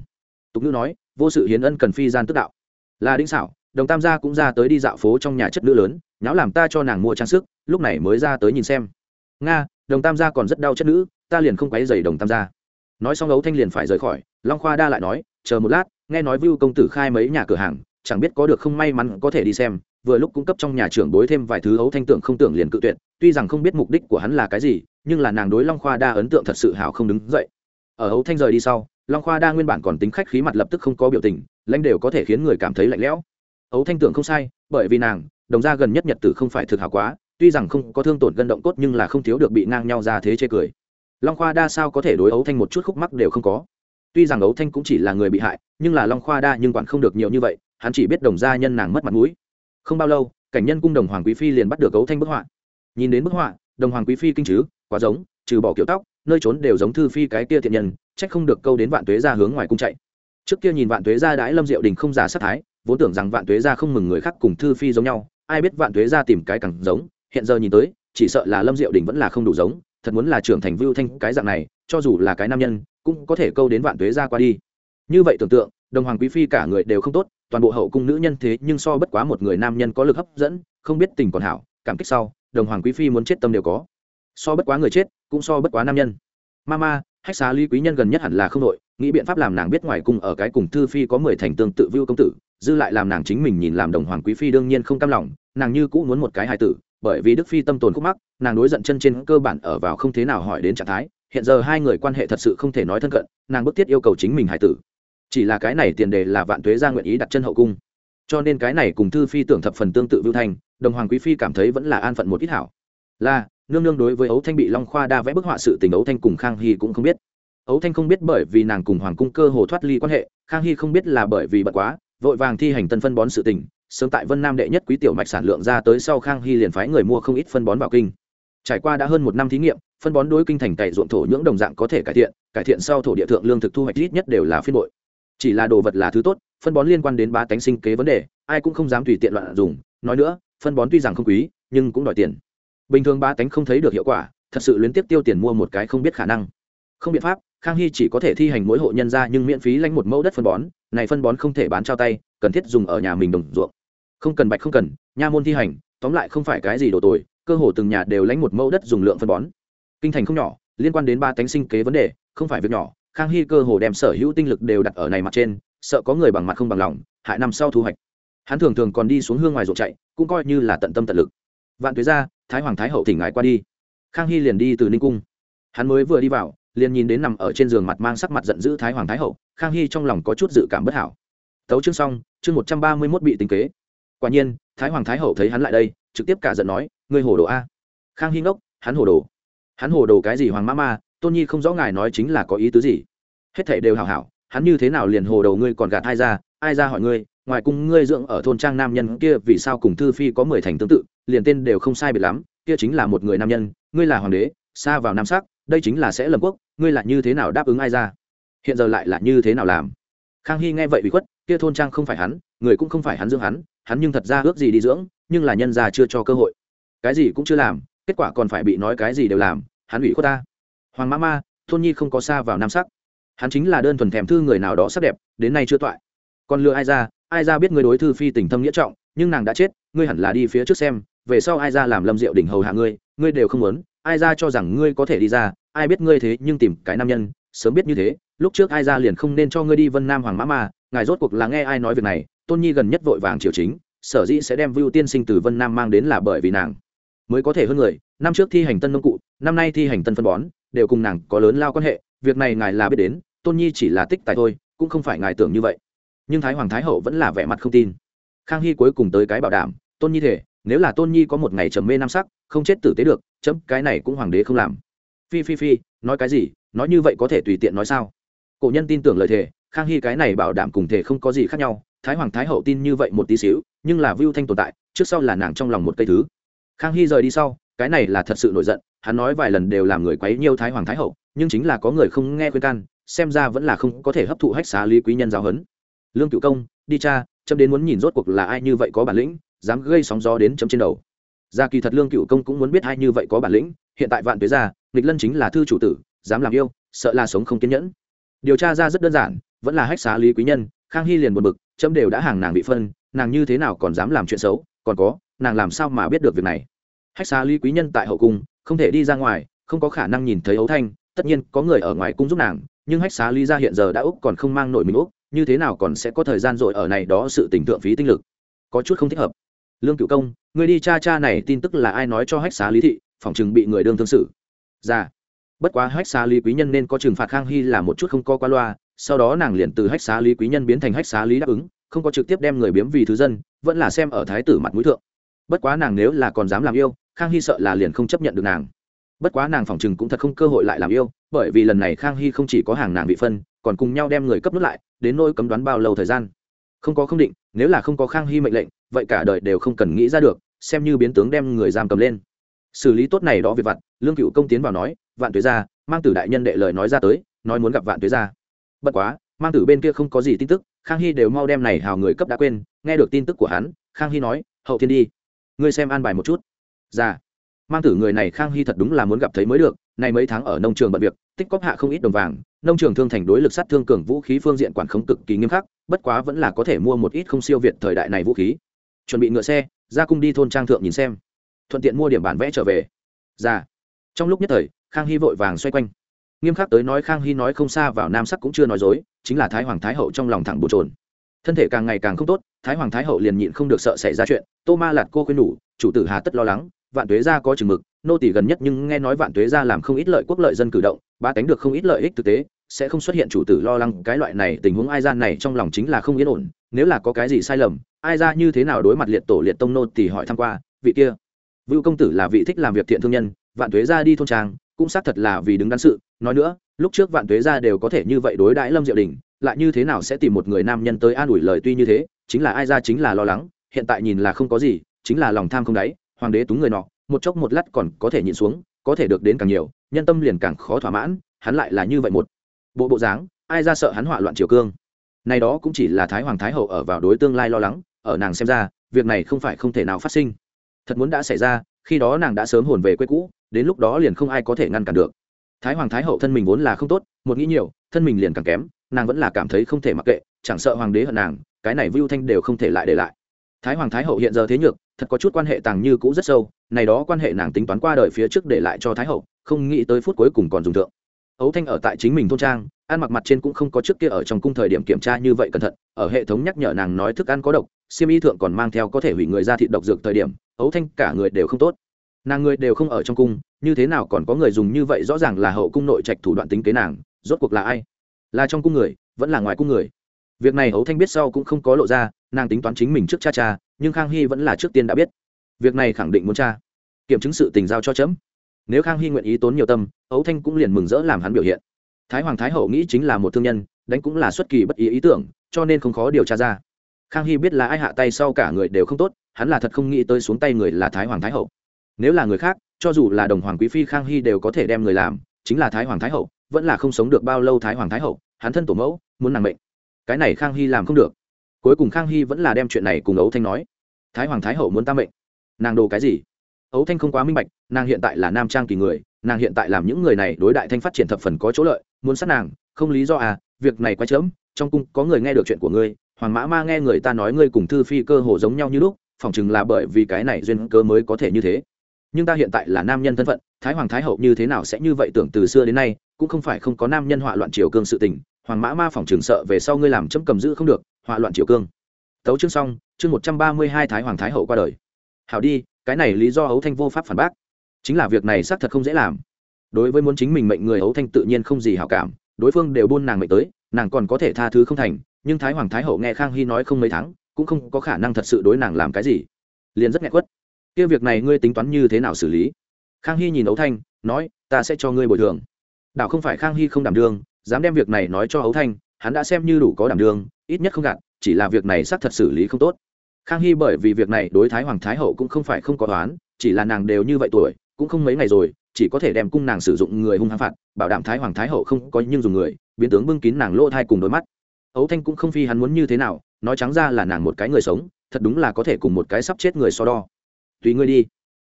Tục ngữ nói, vô sự hiến ân cần phi gian tức đạo. Là đinh xảo, đồng tam gia cũng ra tới đi dạo phố trong nhà chất nữ lớn, nháo làm ta cho nàng mua trang sức, lúc này mới ra tới nhìn xem. Nga, đồng tam gia còn rất đau chất nữ, ta liền không quấy dày đồng tam gia. Nói xong ấu thanh liền phải rời khỏi, long khoa đa lại nói, chờ một lát, nghe nói vưu công tử khai mấy nhà cửa hàng, chẳng biết có được không may mắn có thể đi xem vừa lúc cung cấp trong nhà trưởng bối thêm vài thứ ấu thanh tưởng không tưởng liền cự tuyệt, tuy rằng không biết mục đích của hắn là cái gì, nhưng là nàng đối long khoa đa ấn tượng thật sự hào không đứng dậy. Ở ấu thanh rời đi sau, long khoa đa nguyên bản còn tính khách khí mặt lập tức không có biểu tình, lãnh đều có thể khiến người cảm thấy lạnh lẽo. Ấu thanh tưởng không sai, bởi vì nàng, đồng ra gần nhất nhật tử không phải thực hảo quá, tuy rằng không có thương tổn gân động cốt nhưng là không thiếu được bị ngang nhau ra thế chê cười. Long khoa đa sao có thể đối ấu thanh một chút khúc mắc đều không có. Tuy rằng ấu thanh cũng chỉ là người bị hại, nhưng là long khoa đa nhưng quản không được nhiều như vậy, hắn chỉ biết đồng gia nhân nàng mất mặt mũi không bao lâu, cảnh nhân cung đồng hoàng quý phi liền bắt được gấu thanh bức họa. Nhìn đến bức họa, đồng hoàng quý phi kinh chứ, quá giống, trừ bỏ kiểu tóc, nơi trốn đều giống thư phi cái kia thiện nhân, trách không được câu đến vạn tuế ra hướng ngoài cung chạy. Trước kia nhìn vạn tuế ra đãi lâm diệu đình không giả sát thái, vốn tưởng rằng vạn tuế ra không mừng người khác cùng thư phi giống nhau, ai biết vạn tuế ra tìm cái càng giống, hiện giờ nhìn tới, chỉ sợ là lâm diệu đình vẫn là không đủ giống, thật muốn là trưởng thành vưu thanh cái dạng này, cho dù là cái nam nhân, cũng có thể câu đến vạn tuế ra qua đi. Như vậy tưởng tượng, đồng hoàng quý phi cả người đều không tốt toàn bộ hậu cung nữ nhân thế nhưng so bất quá một người nam nhân có lực hấp dẫn, không biết tình còn hảo, cảm kích sau, đồng hoàng quý phi muốn chết tâm đều có. So bất quá người chết, cũng so bất quá nam nhân. Mama, hách xá lý quý nhân gần nhất hẳn là không đội nghĩ biện pháp làm nàng biết ngoài cung ở cái cùng thư phi có mười thành tương tự vưu công tử dư lại làm nàng chính mình nhìn làm đồng hoàng quý phi đương nhiên không cam lòng, nàng như cũ muốn một cái hài tử, bởi vì đức phi tâm tồn khúc mắc, nàng đối giận chân trên cơ bản ở vào không thế nào hỏi đến trạng thái, hiện giờ hai người quan hệ thật sự không thể nói thân cận, nàng bức thiết yêu cầu chính mình hài tử chỉ là cái này tiền đề là vạn tuế ra nguyện ý đặt chân hậu cung. Cho nên cái này cùng thư phi tưởng thập phần tương tự vưu thanh, đồng hoàng quý phi cảm thấy vẫn là an phận một ít hảo. Là, nương nương đối với ấu thanh bị long khoa đa vẽ bức họa sự tình ấu thanh cùng khang hy cũng không biết. Ấu thanh không biết bởi vì nàng cùng hoàng cung cơ hồ thoát ly quan hệ, khang hy không biết là bởi vì bận quá, vội vàng thi hành tân phân bón sự tình, sớm tại vân nam đệ nhất quý tiểu mạch sản lượng ra tới sau khang hy liền phái người mua không ít phân bón vào kinh. Trải qua đã hơn một năm thí nghiệm, phân bón đối kinh thành cày ruộng thổ nhưỡng đồng dạng có thể cải thiện cải thiện sau thổ địa thượng lương thực thu hoạch ít nhất đều là phiên bội chỉ là đồ vật là thứ tốt, phân bón liên quan đến ba tánh sinh kế vấn đề, ai cũng không dám tùy tiện loạn dùng. Nói nữa, phân bón tuy rằng không quý, nhưng cũng đòi tiền. Bình thường ba tánh không thấy được hiệu quả, thật sự luyến tiếp tiêu tiền mua một cái không biết khả năng. Không biện pháp, khang hy chỉ có thể thi hành mỗi hộ nhân ra nhưng miễn phí lãnh một mẫu đất phân bón, này phân bón không thể bán trao tay, cần thiết dùng ở nhà mình đồng ruộng. Không cần bạch không cần, nha môn thi hành, tóm lại không phải cái gì đồ tồi cơ hồ từng nhà đều lãnh một mẫu đất dùng lượng phân bón. Kinh thành không nhỏ, liên quan đến ba tánh sinh kế vấn đề, không phải việc nhỏ khang hy cơ hồ đem sở hữu tinh lực đều đặt ở này mặt trên, sợ có người bằng mặt không bằng lòng, hại năm sau thu hoạch. Hắn thường thường còn đi xuống hương ngoài ruộng chạy, cũng coi như là tận tâm tận lực. Vạn tuế ra thái hoàng thái hậu thỉnh ngài qua đi. Khang hy liền đi từ ninh cung. Hắn mới vừa đi vào, liền nhìn đến nằm ở trên giường mặt mang sắc mặt giận dữ thái hoàng thái hậu, khang hy trong lòng có chút dự cảm bất hảo. Tấu chương xong, chương một trăm ba mươi mốt bị tính kế. Quả nhiên, thái hoàng thái hậu thấy hắn lại đây, trực tiếp cả giận nói, ngươi hồ đồ a. Khang hy ngốc, hắn hồ đồ. Hắn hồ đồ cái gì hoàng ma ma tôn nhi không rõ ngài nói chính là có ý tứ gì. Hết thảy đều hảo hảo, hắn như thế nào liền hồ đầu ngươi còn gạt ai ra ai ra hỏi ngươi, ngoài cung ngươi dưỡng ở thôn trang nam nhân kia vì sao cùng thư phi có mười thành tương tự, liền tên đều không sai biệt lắm, kia chính là một người nam nhân, ngươi là hoàng đế xa vào nam sắc, đây chính là sẽ lầm quốc, ngươi là như thế nào đáp ứng ai ra? Hiện giờ lại là như thế nào làm? Khang hy nghe vậy bị khuất, kia thôn trang không phải hắn, người cũng không phải hắn dưỡng hắn hắn nhưng thật ra ước gì đi dưỡng, nhưng là nhân già chưa cho cơ hội. Cái gì cũng chưa làm, kết quả còn phải bị nói cái gì đều làm, hắn ủy khuất ta hoàng mã ma thôn nhi không có xa vào nam sắc. Hắn chính là đơn thuần thèm thư người nào đó sắc đẹp, đến nay chưa toại. Còn lừa ai ra ai ra biết người đối thư phi tình thâm nghĩa trọng, nhưng nàng đã chết, ngươi hẳn là đi phía trước xem, về sau ai ra làm lâm diệu đỉnh hầu hạ ngươi ngươi đều không muốn, ai ra cho rằng ngươi có thể đi ra, ai biết ngươi thế nhưng tìm cái nam nhân, sớm biết như thế, lúc trước ai ra liền không nên cho ngươi đi vân nam hoàng mã ma, ngài rốt cuộc là nghe ai nói việc này, tôn nhi gần nhất vội vàng triều chính, sở dĩ sẽ đem vưu tiên sinh từ vân nam mang đến là bởi vì nàng. Mới có thể hơn người, năm trước thi hành tân nông cụ, năm nay thi hành tân phân bón đều cùng nàng có lớn lao quan hệ, việc này ngài là biết đến, tôn nhi chỉ là tích tài thôi, cũng không phải ngài tưởng như vậy. Nhưng thái hoàng thái hậu vẫn là vẻ mặt không tin. Khang hy cuối cùng tới cái bảo đảm, tôn nhi thể, nếu là tôn nhi có một ngày trầm mê nam sắc, không chết tử tế được, chấm, cái này cũng hoàng đế không làm. Phi phi phi, nói cái gì, nói như vậy có thể tùy tiện nói sao? Cổ nhân tin tưởng lời thề, khang hy cái này bảo đảm cùng thể không có gì khác nhau, thái hoàng thái hậu tin như vậy một tí xíu, nhưng là vưu thanh tồn tại, trước sau là nàng trong lòng một cây thứ. Khang hy rời đi sau, cái này là thật sự nổi giận hắn nói vài lần đều làm người quấy nhiêu thái hoàng thái hậu, nhưng chính là có người không nghe khuyên can, xem ra vẫn là không có thể hấp thụ hách xá lý quý nhân giáo huấn. Lương cựu công, đi cha, chấm đến muốn nhìn rốt cuộc là ai như vậy có bản lĩnh, dám gây sóng gió đến chấm trên đầu. Gia kỳ thật lương cựu công cũng muốn biết ai như vậy có bản lĩnh, hiện tại vạn tuế gia, nghịch lân chính là thư chủ tử, dám làm yêu, sợ là sống không kiên nhẫn. Điều tra ra rất đơn giản, vẫn là hách xá lý quý nhân, khang hy liền buồn bực, chấm đều đã hàng nàng bị phân, nàng như thế nào còn dám làm chuyện xấu, còn có, nàng làm sao mà biết được việc này. Hách xá lý quý nhân tại hậu cung không thể đi ra ngoài, không có khả năng nhìn thấy ấu thanh, tất nhiên có người ở ngoài cung giúp nàng, nhưng hách xá lý ra hiện giờ đã úc còn không mang nổi mình úc, như thế nào còn sẽ có thời gian dội ở này đó sự tình tượng phí tinh lực? Có chút không thích hợp. Lương cựu công, người đi cha cha này tin tức là ai nói cho hách xá lý thị, phòng chừng bị người đương thương sự ra dạ. bất quá hách xá lý quý nhân nên có trừng phạt khang hy là một chút không có qua loa, sau đó nàng liền từ hách xá lý quý nhân biến thành hách xá lý đáp ứng, không có trực tiếp đem người biếm vì thứ dân, vẫn là xem ở thái tử mặt mũi thượng. Bất quá nàng nếu là còn dám làm yêu khang hy sợ là liền không chấp nhận được nàng. Bất quá nàng phòng chừng cũng thật không cơ hội lại làm yêu, bởi vì lần này khang hy không chỉ có hàng nàng bị phân, còn cùng nhau đem người cấp nút lại, đến nỗi cấm đoán bao lâu thời gian. Không có không định, nếu là không có khang hy mệnh lệnh, vậy cả đời đều không cần nghĩ ra được, xem như biến tướng đem người giam cầm lên. Xử lý tốt này đó việc vặt, lương cựu công tiến vào nói, vạn tuế ra mang tử đại nhân đệ lời nói ra tới, nói muốn gặp vạn tuế ra bất quá, mang tử bên kia không có gì tin tức, khang hy đều mau đem này hào người cấp đã quên, nghe được tin tức của hắn, khang hy nói, hậu thiên đi, ngươi xem an bài một chút ra mang tử người này khang hy thật đúng là muốn gặp thấy mới được, Nay mấy tháng ở nông trường bận việc, tích cóp hạ không ít đồng vàng, nông trường thương thành đối lực sát thương cường vũ khí phương diện quản khống cực kỳ nghiêm khắc, bất quá vẫn là có thể mua một ít không siêu việt thời đại này vũ khí. Chuẩn bị ngựa xe, ra cung đi thôn trang thượng nhìn xem. Thuận tiện mua điểm bản vẽ trở về. Ra trong lúc nhất thời, khang hy vội vàng xoay quanh. Nghiêm khắc tới nói khang hy nói không xa vào nam sắc cũng chưa nói dối, chính là thái hoàng thái hậu trong lòng thẳng bột trồn thân thể càng ngày càng không tốt, thái hoàng thái hậu liền nhịn không được sợ xảy ra chuyện, tô ma lạt cô khuyên nhủ, chủ tử hà tất lo lắng vạn tuế gia có chừng mực nô tỷ gần nhất nhưng nghe nói vạn tuế gia làm không ít lợi quốc lợi dân cử động ba tánh được không ít lợi ích thực tế sẽ không xuất hiện chủ tử lo lắng cái loại này tình huống ai gian này trong lòng chính là không yên ổn nếu là có cái gì sai lầm ai ra như thế nào đối mặt liệt tổ liệt tông nô tỷ hỏi tham qua, vị kia. Vưu công tử là vị thích làm việc thiện thương nhân vạn tuế gia đi thôn trang cũng xác thật là vì đứng đắn sự nói nữa lúc trước vạn tuế gia đều có thể như vậy đối đãi lâm diệu đình lại như thế nào sẽ tìm một người nam nhân tới an ủi lời tuy như thế chính là ai ra chính là lo lắng hiện tại nhìn là không có gì chính là lòng tham không đáy hoàng đế túng người nọ, một chốc một lát còn có thể nhịn xuống, có thể được đến càng nhiều, nhân tâm liền càng khó thỏa mãn, hắn lại là như vậy một bộ bộ dáng, ai ra sợ hắn họa loạn triều cương. Này đó cũng chỉ là thái hoàng thái hậu ở vào đối tương lai lo lắng, ở nàng xem ra, việc này không phải không thể nào phát sinh. Thật muốn đã xảy ra, khi đó nàng đã sớm hồn về quê cũ, đến lúc đó liền không ai có thể ngăn cản được. Thái hoàng thái hậu thân mình vốn là không tốt, một nghĩ nhiều, thân mình liền càng kém, nàng vẫn là cảm thấy không thể mặc kệ, chẳng sợ hoàng đế hận nàng, cái này vưu thanh đều không thể lại để lại. Thái hoàng thái hậu hiện giờ thế nhược thật có chút quan hệ tàng như cũ rất sâu, này đó quan hệ nàng tính toán qua đời phía trước để lại cho thái hậu, không nghĩ tới phút cuối cùng còn dùng thượng. Ấu thanh ở tại chính mình thôn trang, ăn mặc mặt trên cũng không có trước kia ở trong cung thời điểm kiểm tra như vậy cẩn thận, ở hệ thống nhắc nhở nàng nói thức ăn có độc siêm y thượng còn mang theo có thể hủy người ra thịt độc dược thời điểm, ấu thanh cả người đều không tốt. Nàng người đều không ở trong cung, như thế nào còn có người dùng như vậy rõ ràng là hậu cung nội trạch thủ đoạn tính kế nàng, rốt cuộc là ai? Là trong cung người, vẫn là ngoài cung người? Việc này ấu thanh biết sau cũng không có lộ ra, nàng tính toán chính mình trước cha cha nhưng khang hy vẫn là trước tiên đã biết. Việc này khẳng định muốn cha kiểm chứng sự tình giao cho chấm. Nếu khang hy nguyện ý tốn nhiều tâm, ấu thanh cũng liền mừng rỡ làm hắn biểu hiện. Thái hoàng thái hậu nghĩ chính là một thương nhân, đánh cũng là xuất kỳ bất ý ý tưởng, cho nên không khó điều tra ra. Khang hy biết là ai hạ tay sau cả người đều không tốt, hắn là thật không nghĩ tới xuống tay người là thái hoàng thái hậu. Nếu là người khác, cho dù là đồng hoàng quý phi khang hy đều có thể đem người làm, chính là thái hoàng thái hậu, vẫn là không sống được bao lâu thái hoàng thái hậu, hắn thân tổ mẫu, muốn nàng mệnh. Cái này khang hy làm không được cuối cùng khang hy vẫn là đem chuyện này cùng ấu thanh nói. Thái hoàng thái hậu muốn ta mệnh. Nàng đồ cái gì? Ấu thanh không quá minh bạch, nàng hiện tại là nam trang kỳ người, nàng hiện tại làm những người này đối đại thanh phát triển thập phần có chỗ lợi, muốn sát nàng, không lý do à việc này quá chớm, trong cung có người nghe được chuyện của ngươi, hoàng mã ma nghe người ta nói ngươi cùng thư phi cơ hồ giống nhau như lúc, phỏng chừng là bởi vì cái này duyên cơ mới có thể như thế. Nhưng ta hiện tại là nam nhân thân phận, thái hoàng thái hậu như thế nào sẽ như vậy tưởng từ xưa đến nay, cũng không phải không có nam nhân họa loạn triều cương sự tình, hoàng mã ma phỏng chừng sợ về sau ngươi làm chấm cầm giữ không được họa loạn triều cương. Tấu chương xong, chương một trăm ba mươi hai thái hoàng thái hậu qua đời. Hảo đi, cái này lý do ấu thanh vô pháp phản bác. Chính là việc này xác thật không dễ làm. Đối với muốn chính mình mệnh người ấu thanh tự nhiên không gì hảo cảm, đối phương đều buôn nàng mệnh tới, nàng còn có thể tha thứ không thành, nhưng thái hoàng thái hậu nghe khang hy nói không mấy tháng, cũng không có khả năng thật sự đối nàng làm cái gì. Liền rất nghẹn quất. Kia việc này ngươi tính toán như thế nào xử lý? Khang hy nhìn ấu thanh, nói, ta sẽ cho ngươi bồi thường. Đạo không phải khang hy không đảm đương, dám đem việc này nói cho ấu thanh hắn đã xem như đủ có đảm đương, ít nhất không gạt, chỉ là việc này xác thật xử lý không tốt. Khang hy bởi vì việc này đối thái hoàng thái hậu cũng không phải không có toán chỉ là nàng đều như vậy tuổi, cũng không mấy ngày rồi, chỉ có thể đem cung nàng sử dụng người hung hăng phạt, bảo đảm thái hoàng thái hậu không có nhưng dùng người, biến tướng bưng kín nàng lỗ thai cùng đôi mắt. Ấu thanh cũng không phi hắn muốn như thế nào, nói trắng ra là nàng một cái người sống, thật đúng là có thể cùng một cái sắp chết người so đo. Tùy ngươi đi.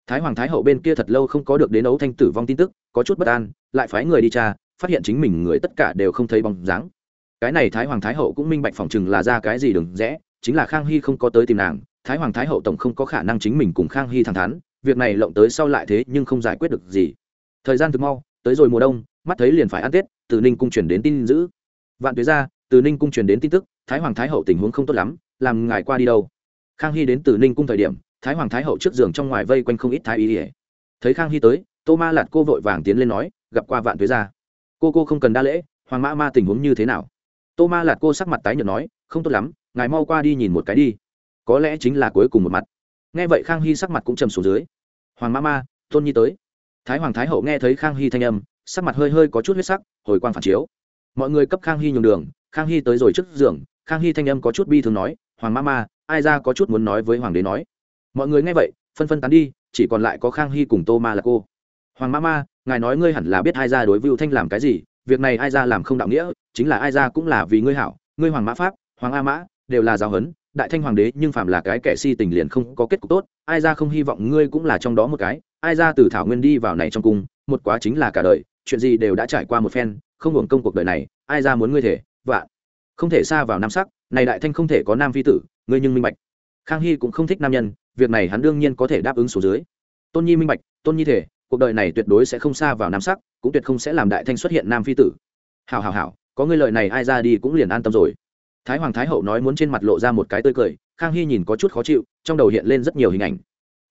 Thái hoàng thái hậu bên kia thật lâu không có được đến ấu thanh tử vong tin tức, có chút bất an, lại phái người đi tra, phát hiện chính mình người tất cả đều không thấy bóng dáng cái này thái hoàng thái hậu cũng minh bạch phỏng chừng là ra cái gì đừng rẽ, chính là khang hy không có tới tìm nàng, thái hoàng thái hậu tổng không có khả năng chính mình cùng khang hy thẳng thắn, việc này lộng tới sau lại thế nhưng không giải quyết được gì. Thời gian thực mau, tới rồi mùa đông, mắt thấy liền phải ăn tết, từ ninh cung chuyển đến tin giữ vạn tuế ra, từ ninh cung chuyển đến tin tức, thái hoàng thái hậu tình huống không tốt lắm, làm ngài qua đi đâu? Khang hy đến từ ninh cung thời điểm, thái hoàng thái hậu trước giường trong ngoài vây quanh không ít thái y ỉa thấy khang hy tới, tô ma lạt cô vội vàng tiến lên nói, gặp qua vạn tuế ra. Cô cô không cần đa lễ, hoàng mã ma tình huống như thế nào? Tô ma lạt cô sắc mặt tái nhợt nói, không tốt lắm, ngài mau qua đi nhìn một cái đi. Có lẽ chính là cuối cùng một mặt. Nghe vậy khang hy sắc mặt cũng trầm xuống dưới. Hoàng Ma ma, tôn nhi tới. Thái hoàng thái hậu nghe thấy khang hy thanh âm, sắc mặt hơi hơi có chút huyết sắc, hồi quang phản chiếu. Mọi người cấp khang hy nhường đường, khang hy tới rồi trước giường, khang hy thanh âm có chút bi thường nói, hoàng Ma ma, ai ra có chút muốn nói với hoàng đế nói. Mọi người nghe vậy, phân phân tán đi, chỉ còn lại có khang hy cùng tô ma là cô. Hoàng Ma ma, ngài nói ngươi hẳn là biết ai ra đối vưu thanh làm cái gì việc này ai ra làm không đạo nghĩa, chính là ai ra cũng là vì ngươi hảo, ngươi hoàng mã pháp, hoàng a mã, đều là giáo huấn, đại thanh hoàng đế nhưng phạm là cái kẻ si tình liền không có kết cục tốt, ai ra không hy vọng ngươi cũng là trong đó một cái, ai ra từ thảo nguyên đi vào này trong cung, một quá chính là cả đời, chuyện gì đều đã trải qua một phen, không hưởng công cuộc đời này, ai ra muốn ngươi thể vạ không thể xa vào nam sắc, này đại thanh không thể có nam phi tử, ngươi nhưng minh bạch. Khang hy cũng không thích nam nhân, việc này hắn đương nhiên có thể đáp ứng số dưới. Tôn nhi minh bạch, tôn nhi thể cuộc đời này tuyệt đối sẽ không xa vào nam sắc, cũng tuyệt không sẽ làm đại thanh xuất hiện nam phi tử. Hào hào hào có ngươi lời này ai ra đi cũng liền an tâm rồi. Thái hoàng thái hậu nói muốn trên mặt lộ ra một cái tươi cười, khang hy nhìn có chút khó chịu, trong đầu hiện lên rất nhiều hình ảnh.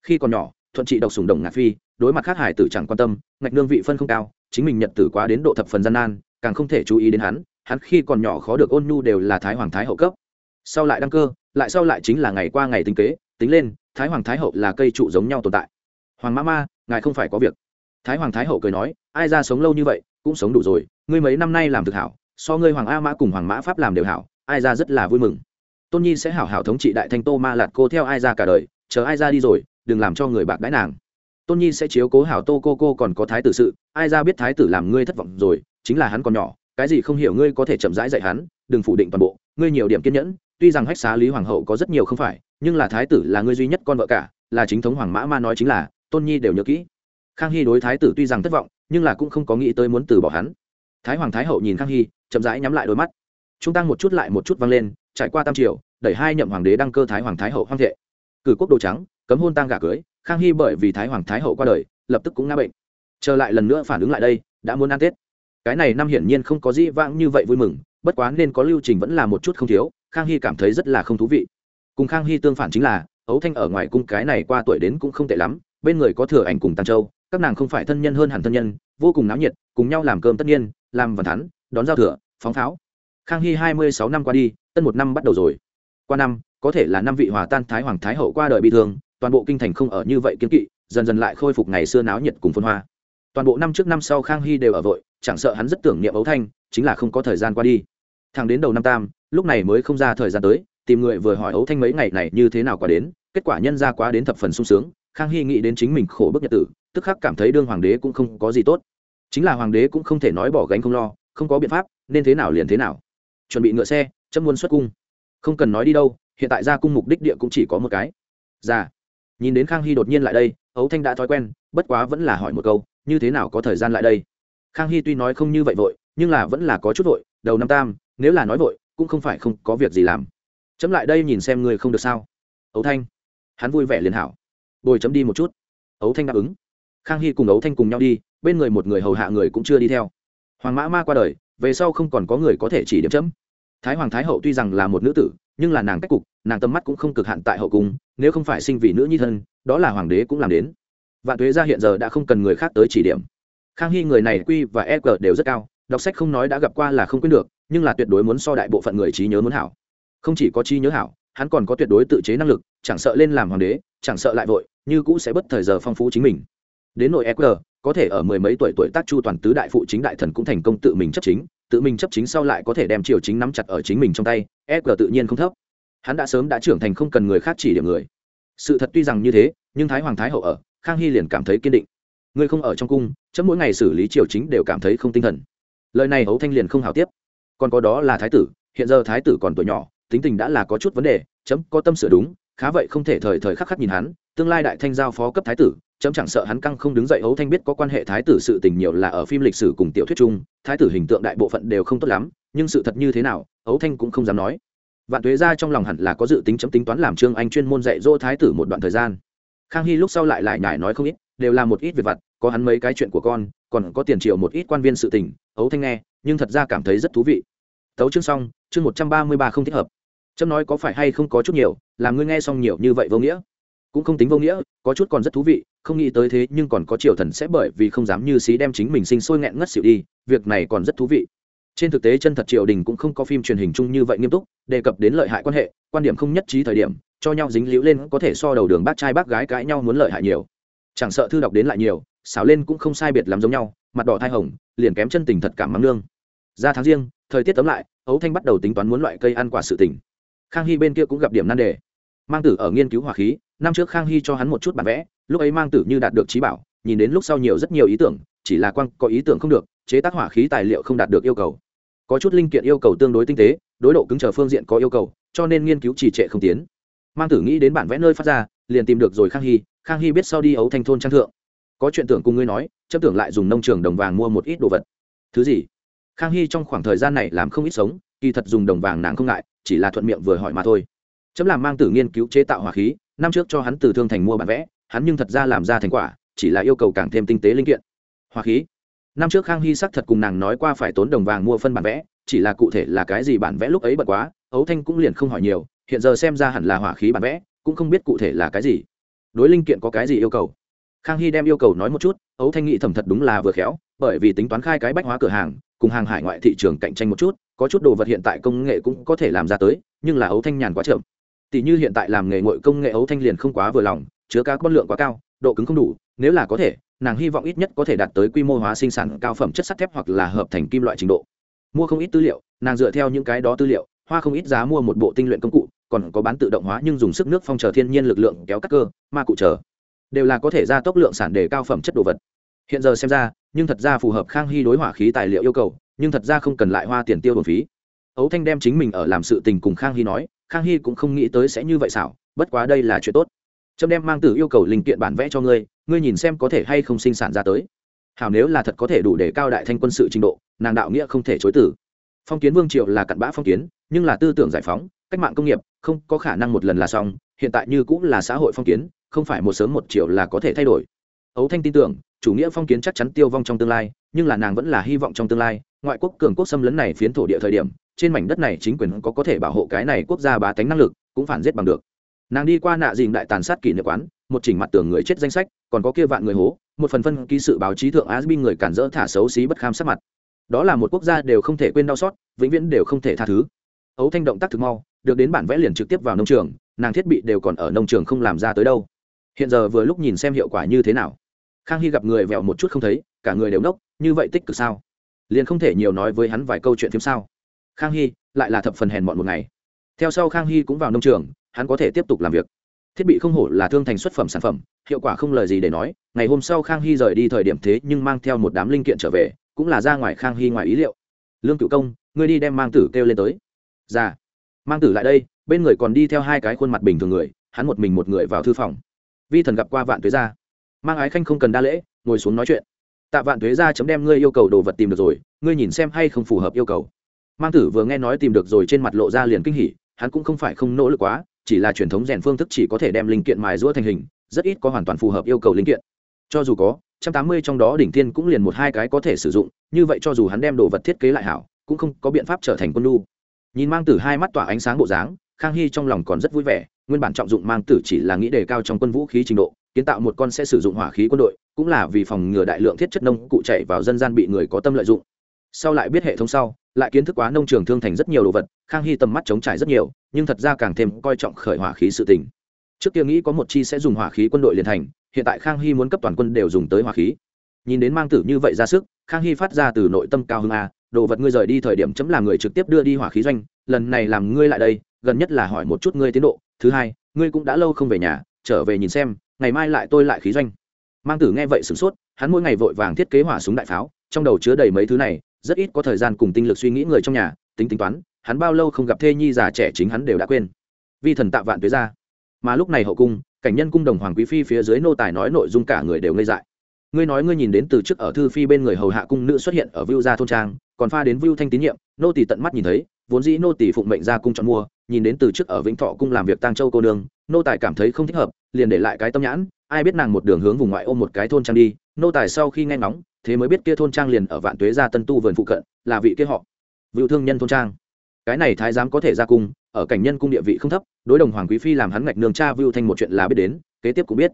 Khi còn nhỏ, thuận trị độc sùng đồng ngạc phi, đối mặt khác hải tử chẳng quan tâm, ngạch nương vị phân không cao, chính mình nhận tử quá đến độ thập phần gian nan, càng không thể chú ý đến hắn hắn khi còn nhỏ khó được ôn nhu đều là thái hoàng thái hậu cấp. Sau lại đăng cơ, lại sau lại chính là ngày qua ngày tính kế, tính lên, thái hoàng thái hậu là cây trụ giống nhau tồn tại. Hoàng ma ma ngài không phải có việc. Thái hoàng thái hậu cười nói, ai ra sống lâu như vậy, cũng sống đủ rồi, ngươi mấy năm nay làm thực hảo, so ngươi hoàng a mã cùng hoàng mã pháp làm đều hảo, ai ra rất là vui mừng. Tôn nhi sẽ hảo hảo thống trị đại thanh tô ma lạt cô theo ai ra cả đời, chờ ai ra đi rồi, đừng làm cho người bạc đãi nàng. Tôn nhi sẽ chiếu cố hảo tô cô cô còn có thái tử sự, ai ra biết thái tử làm ngươi thất vọng rồi, chính là hắn còn nhỏ, cái gì không hiểu ngươi có thể chậm rãi dạy hắn, đừng phủ định toàn bộ, ngươi nhiều điểm kiên nhẫn, tuy rằng hách xá lý hoàng hậu có rất nhiều không phải, nhưng là thái tử là ngươi duy nhất con vợ cả, là chính thống hoàng mã ma nói chính là tôn nhi đều nhớ kỹ. Khang hy đối thái tử tuy rằng thất vọng, nhưng là cũng không có nghĩ tới muốn từ bỏ hắn. Thái hoàng thái hậu nhìn khang hy, chậm rãi nhắm lại đôi mắt. Chúng tăng một chút lại một chút vang lên, trải qua tam triều, đẩy hai nhậm hoàng đế đăng cơ thái hoàng thái hậu hoang thệ. Cử quốc đồ trắng, cấm hôn tang gả cưới, khang hy bởi vì thái hoàng thái hậu qua đời, lập tức cũng ngã bệnh. Trở lại lần nữa phản ứng lại đây, đã muốn ăn tết. Cái này năm hiển nhiên không có gì vãng như vậy vui mừng, bất quá nên có lưu trình vẫn là một chút không thiếu, khang hy cảm thấy rất là không thú vị. Cùng khang hy tương phản chính là, ấu thanh ở ngoài cung cái này qua tuổi đến cũng không tệ lắm bên người có thừa ảnh cùng tăng châu các nàng không phải thân nhân hơn hẳn thân nhân, vô cùng náo nhiệt, cùng nhau làm cơm tất nhiên, làm vằn thắn, đón giao thừa, phóng pháo. Khang hy hai mươi sáu năm qua đi, tân một năm bắt đầu rồi. Qua năm, có thể là năm vị hòa tan thái hoàng thái hậu qua đời bị thương, toàn bộ kinh thành không ở như vậy kiến kỵ, dần dần lại khôi phục ngày xưa náo nhiệt cùng phân hoa. Toàn bộ năm trước năm sau khang hy đều ở vội, chẳng sợ hắn rất tưởng niệm ấu thanh, chính là không có thời gian qua đi. Thẳng đến đầu năm tam, lúc này mới không ra thời gian tới, tìm người vừa hỏi ấu thanh mấy ngày này như thế nào qua đến, kết quả nhân ra quá đến thập phần sung sướng khang hy nghĩ đến chính mình khổ bức nhật tử, tức khắc cảm thấy đương hoàng đế cũng không có gì tốt. Chính là hoàng đế cũng không thể nói bỏ gánh không lo, không có biện pháp, nên thế nào liền thế nào. Chuẩn bị ngựa xe, chấm muôn xuất cung. Không cần nói đi đâu, hiện tại ra cung mục đích địa cũng chỉ có một cái. Già dạ. nhìn đến khang hy đột nhiên lại đây, ấu thanh đã thói quen, bất quá vẫn là hỏi một câu, như thế nào có thời gian lại đây? Khang hy tuy nói không như vậy vội, nhưng là vẫn là có chút vội, đầu năm tam, nếu là nói vội, cũng không phải không có việc gì làm. Chấm lại đây nhìn xem người không được sao. Ấu thanh. Hắn vui vẻ liền hảo bồi chấm đi một chút. Ấu thanh đáp ứng. Khang hy cùng ấu thanh cùng nhau đi, bên người một người hầu hạ người cũng chưa đi theo. Hoàng mã ma qua đời, về sau không còn có người có thể chỉ điểm chấm. Thái hoàng thái hậu tuy rằng là một nữ tử, nhưng là nàng cách cục, nàng tầm mắt cũng không cực hạn tại hậu cung, nếu không phải sinh vì nữ nhi thân, đó là hoàng đế cũng làm đến. Vạn thuế gia hiện giờ đã không cần người khác tới chỉ điểm. Khang hy người này quy và e g đều rất cao, đọc sách không nói đã gặp qua là không quên được, nhưng là tuyệt đối muốn so đại bộ phận người trí nhớ muốn hảo. Không chỉ có trí nhớ hảo hắn còn có tuyệt đối tự chế năng lực, chẳng sợ lên làm hoàng đế, chẳng sợ lại vội, như cũ sẽ bất thời giờ phong phú chính mình. Đến nội eqr có thể ở mười mấy tuổi tuổi tác chu toàn tứ đại phụ chính đại thần cũng thành công tự mình chấp chính, tự mình chấp chính sau lại có thể đem triều chính nắm chặt ở chính mình trong tay eqr tự nhiên không thấp. Hắn đã sớm đã trưởng thành không cần người khác chỉ điểm người. Sự thật tuy rằng như thế, nhưng thái hoàng thái hậu ở, khang hy liền cảm thấy kiên định. Ngươi không ở trong cung, chấm mỗi ngày xử lý triều chính đều cảm thấy không tinh thần. Lời này hấu thanh liền không hào tiếp. Còn có đó là thái tử, hiện giờ thái tử còn tuổi nhỏ tính tình đã là có chút vấn đề, chấm có tâm sửa đúng, khá vậy không thể thời thời khắc khắc nhìn hắn, tương lai đại thanh giao phó cấp thái tử, chấm chẳng sợ hắn căng không đứng dậy hấu thanh biết có quan hệ thái tử sự tình nhiều là ở phim lịch sử cùng tiểu thuyết chung, thái tử hình tượng đại bộ phận đều không tốt lắm, nhưng sự thật như thế nào, hấu thanh cũng không dám nói. Vạn thuế ra trong lòng hẳn là có dự tính chấm tính toán làm trương anh chuyên môn dạy dỗ thái tử một đoạn thời gian. Khang hy lúc sau lại lại nhải nói không ít, đều là một ít việc vặt, có hắn mấy cái chuyện của con, còn có tiền triệu một ít quan viên sự tình ấu thanh nghe, nhưng thật ra cảm thấy rất thú vị. Tấu chương xong, chương một trăm ba mươi ba không thích hợp trâm nói có phải hay không có chút nhiều, làm ngươi nghe xong nhiều như vậy vô nghĩa? Cũng không tính vô nghĩa, có chút còn rất thú vị, không nghĩ tới thế nhưng còn có triều thần sẽ bởi vì không dám như xí đem chính mình sinh sôi nghẹn ngất xịu đi, việc này còn rất thú vị. Trên thực tế chân thật triều đình cũng không có phim truyền hình chung như vậy nghiêm túc, đề cập đến lợi hại quan hệ, quan điểm không nhất trí thời điểm, cho nhau dính líu lên có thể so đầu đường bác trai bác gái cãi nhau muốn lợi hại nhiều. Chẳng sợ thư đọc đến lại nhiều, xảo lên cũng không sai biệt lắm giống nhau, mặt đỏ thai hồng, liền kém chân tình thật cảm mắng nương. Ra tháng riêng, thời tiết tấm lại, ấu thanh bắt đầu tính toán muốn loại cây ăn quả sự tỉnh khang hy bên kia cũng gặp điểm nan đề. Mang tử ở nghiên cứu hỏa khí, năm trước khang hy cho hắn một chút bản vẽ, lúc ấy mang tử như đạt được trí bảo, nhìn đến lúc sau nhiều rất nhiều ý tưởng, chỉ là quang có ý tưởng không được, chế tác hỏa khí tài liệu không đạt được yêu cầu. Có chút linh kiện yêu cầu tương đối tinh tế, đối độ cứng chờ phương diện có yêu cầu, cho nên nghiên cứu trì trệ không tiến. Mang tử nghĩ đến bản vẽ nơi phát ra, liền tìm được rồi khang hy khang hy biết sau đi ấu thanh thôn trang thượng. Có chuyện tưởng cùng ngươi nói chấp tưởng lại dùng nông trường đồng vàng mua một ít đồ vật. Thứ gì? Khang hy trong khoảng thời gian này làm không ít sống, kỳ thật dùng đồng vàng nàng không ngại chỉ là thuận miệng vừa hỏi mà thôi. Chấm làm mang tử nghiên cứu chế tạo hỏa khí, năm trước cho hắn từ thương thành mua bản vẽ, hắn nhưng thật ra làm ra thành quả, chỉ là yêu cầu càng thêm tinh tế linh kiện. Hỏa khí? Năm trước khang hy sắc thật cùng nàng nói qua phải tốn đồng vàng mua phân bản vẽ, chỉ là cụ thể là cái gì bản vẽ lúc ấy bật quá, ấu thanh cũng liền không hỏi nhiều, hiện giờ xem ra hẳn là hỏa khí bản vẽ, cũng không biết cụ thể là cái gì. Đối linh kiện có cái gì yêu cầu? Khang hy đem yêu cầu nói một chút, ấu thanh nghị thẩm thật đúng là vừa khéo, bởi vì tính toán khai cái bách hóa cửa hàng, cùng hàng hải ngoại thị trường cạnh tranh một chút có chút đồ vật hiện tại công nghệ cũng có thể làm ra tới, nhưng là ấu thanh nhàn quá chậm. Tỷ như hiện tại làm nghề ngội công nghệ ấu thanh liền không quá vừa lòng, chứa các con lượng quá cao, độ cứng không đủ, nếu là có thể, nàng hy vọng ít nhất có thể đạt tới quy mô hóa sinh sản cao phẩm chất sắt thép hoặc là hợp thành kim loại trình độ. Mua không ít tư liệu, nàng dựa theo những cái đó tư liệu, hoa không ít giá mua một bộ tinh luyện công cụ, còn có bán tự động hóa nhưng dùng sức nước phong trở thiên nhiên lực lượng kéo cắt cơ, ma cụ chờ. Đều là có thể gia tốc lượng sản đề cao phẩm chất đồ vật. Hiện giờ xem ra, nhưng thật ra phù hợp khang hy đối hỏa khí tài liệu yêu cầu nhưng thật ra không cần lại hoa tiền tiêu bổn phí. Ấu thanh đem chính mình ở làm sự tình cùng khang hy nói, khang hy cũng không nghĩ tới sẽ như vậy xảo, bất quá đây là chuyện tốt. Trâm đem mang từ yêu cầu linh kiện bản vẽ cho ngươi ngươi nhìn xem có thể hay không sinh sản ra tới. Hảo nếu là thật có thể đủ để cao đại thanh quân sự trình độ, nàng đạo nghĩa không thể chối tử phong kiến vương triệu là cặn bã phong kiến, nhưng là tư tưởng giải phóng, cách mạng công nghiệp, không có khả năng một lần là xong, hiện tại như cũng là xã hội phong kiến, không phải một sớm một chiều là có thể thay đổi. Ấu thanh tin tưởng, chủ nghĩa phong kiến chắc chắn tiêu vong trong tương lai, nhưng là nàng vẫn là hy vọng trong tương lai ngoại quốc cường quốc xâm lấn này phiến thổ địa thời điểm, trên mảnh đất này chính quyền có có thể bảo hộ cái này quốc gia bá tánh năng lực, cũng phản giết bằng được. Nàng đi qua nạ dìm đại tàn sát kỷ niệm quán, một chỉnh mặt tường người chết danh sách, còn có kia vạn người hố, một phần phân ký sự báo chí thượng asbin người cản rỡ thả xấu xí bất kham sát mặt. Đó là một quốc gia đều không thể quên đau xót, vĩnh viễn đều không thể tha thứ. Ấu thanh động tác thực mau, được đến bản vẽ liền trực tiếp vào nông trường, nàng thiết bị đều còn ở nông trường không làm ra tới đâu. Hiện giờ vừa lúc nhìn xem hiệu quả như thế nào. Khang hy gặp người vẹo một chút không thấy, cả người đều nốc như vậy tích cực sao? Liền không thể nhiều nói với hắn vài câu chuyện phim sao. Khang hy lại là thập phần hèn mọn một ngày. Theo sau khang hy cũng vào nông trường hắn có thể tiếp tục làm việc. Thiết bị không hổ là thương thành xuất phẩm sản phẩm hiệu quả không lời gì để nói ngày hôm sau khang hy rời đi thời điểm thế nhưng mang theo một đám linh kiện trở về cũng là ra ngoài khang hy ngoài ý liệu. Lương cựu công ngươi đi đem mang tử kêu lên tới. Ra mang tử lại đây bên người còn đi theo hai cái khuôn mặt bình thường người hắn một mình một người vào thư phòng. Vi thần gặp qua vạn tuế ra, mang ái khanh không cần đa lễ ngồi xuống nói chuyện tạ vạn thuế ra chấm đem ngươi yêu cầu đồ vật tìm được rồi, ngươi nhìn xem hay không phù hợp yêu cầu. Mang tử vừa nghe nói tìm được rồi trên mặt lộ ra liền kinh hỉ, hắn cũng không phải không nỗ lực quá, chỉ là truyền thống rèn phương thức chỉ có thể đem linh kiện mài giũa thành hình, rất ít có hoàn toàn phù hợp yêu cầu linh kiện. Cho dù có, trăm tám mươi trong đó đỉnh thiên cũng liền một hai cái có thể sử dụng, như vậy cho dù hắn đem đồ vật thiết kế lại hảo, cũng không có biện pháp trở thành quân lu nhìn mang tử hai mắt tỏa ánh sáng bộ dáng, khang hy trong lòng còn rất vui vẻ, nguyên bản trọng dụng mang tử chỉ là nghĩ đề cao trong quân vũ khí trình độ kiến tạo một con sẽ sử dụng hỏa khí quân đội, cũng là vì phòng ngừa đại lượng thiết chất nông cụ chạy vào dân gian bị người có tâm lợi dụng. Sau lại biết hệ thống sau, lại kiến thức quá nông trường thương thành rất nhiều đồ vật, khang hy tầm mắt chống trải rất nhiều, nhưng thật ra càng thêm coi trọng khởi hỏa khí sự tình. Trước kia nghĩ có một chi sẽ dùng hỏa khí quân đội liền thành, hiện tại khang hy muốn cấp toàn quân đều dùng tới hỏa khí. Nhìn đến mang tử như vậy ra sức, khang hy phát ra từ nội tâm cao hưng a, đồ vật ngươi rời đi thời điểm chấm là người trực tiếp đưa đi hỏa khí doanh, lần này làm ngươi lại đây, gần nhất là hỏi một chút ngươi tiến độ, thứ hai, ngươi cũng đã lâu không về nhà, trở về nhìn xem ngày mai lại tôi lại khí doanh. Mang tử nghe vậy sửng sốt, hắn mỗi ngày vội vàng thiết kế hỏa súng đại pháo, trong đầu chứa đầy mấy thứ này, rất ít có thời gian cùng tinh lực suy nghĩ người trong nhà, tính tính toán, hắn bao lâu không gặp thê nhi già trẻ chính hắn đều đã quên. Vi thần tạ vạn tuế ra. Mà lúc này hậu cung, cảnh nhân cung đồng hoàng quý phi phía dưới nô tài nói nội dung cả người đều ngây dại. Ngươi nói ngươi nhìn đến từ trước ở thư phi bên người hầu hạ cung nữ xuất hiện ở vưu gia thôn trang, còn pha đến vưu thanh tín nhiệm, nô tỳ tận mắt nhìn thấy vốn dĩ nô tỷ phụng mệnh ra cung chọn mua, nhìn đến từ trước ở vĩnh thọ cung làm việc tăng châu cô nương, nô tài cảm thấy không thích hợp, liền để lại cái tâm nhãn, ai biết nàng một đường hướng vùng ngoại ôm một cái thôn trang đi, nô tài sau khi nghe ngóng, thế mới biết kia thôn trang liền ở vạn tuế gia tân tu vườn phụ cận, là vị kia họ vựu thương nhân thôn trang. Cái này thái giám có thể ra cung, ở cảnh nhân cung địa vị không thấp, đối đồng hoàng quý phi làm hắn ngạch nương cha vưu thanh một chuyện là biết đến, kế tiếp cũng biết.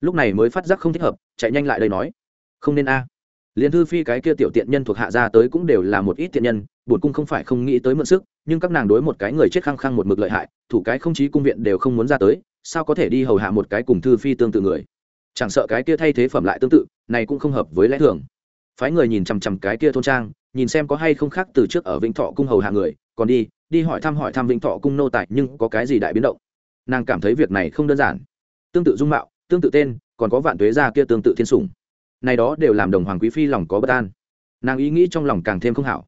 Lúc này mới phát giác không thích hợp, chạy nhanh lại đây nói. Không nên a. À. liền thư phi cái kia tiểu tiện nhân thuộc hạ ra tới cũng đều là một ít tiện nhân bổn cung không phải không nghĩ tới mượn sức, nhưng các nàng đối một cái người chết khăng khăng một mực lợi hại, thủ cái không chí cung viện đều không muốn ra tới, sao có thể đi hầu hạ một cái cùng thư phi tương tự người? Chẳng sợ cái kia thay thế phẩm lại tương tự, này cũng không hợp với lẽ thường. Phái người nhìn chằm chằm cái kia thôn trang, nhìn xem có hay không khác từ trước ở vĩnh thọ cung hầu hạ người, còn đi đi hỏi thăm hỏi thăm vĩnh thọ cung nô tài nhưng có cái gì đại biến động? Nàng cảm thấy việc này không đơn giản. Tương tự dung mạo, tương tự tên, còn có vạn tuế gia kia tương tự thiên sủng. Này đó đều làm đồng hoàng quý phi lòng có bất an. Nàng ý nghĩ trong lòng càng thêm không hảo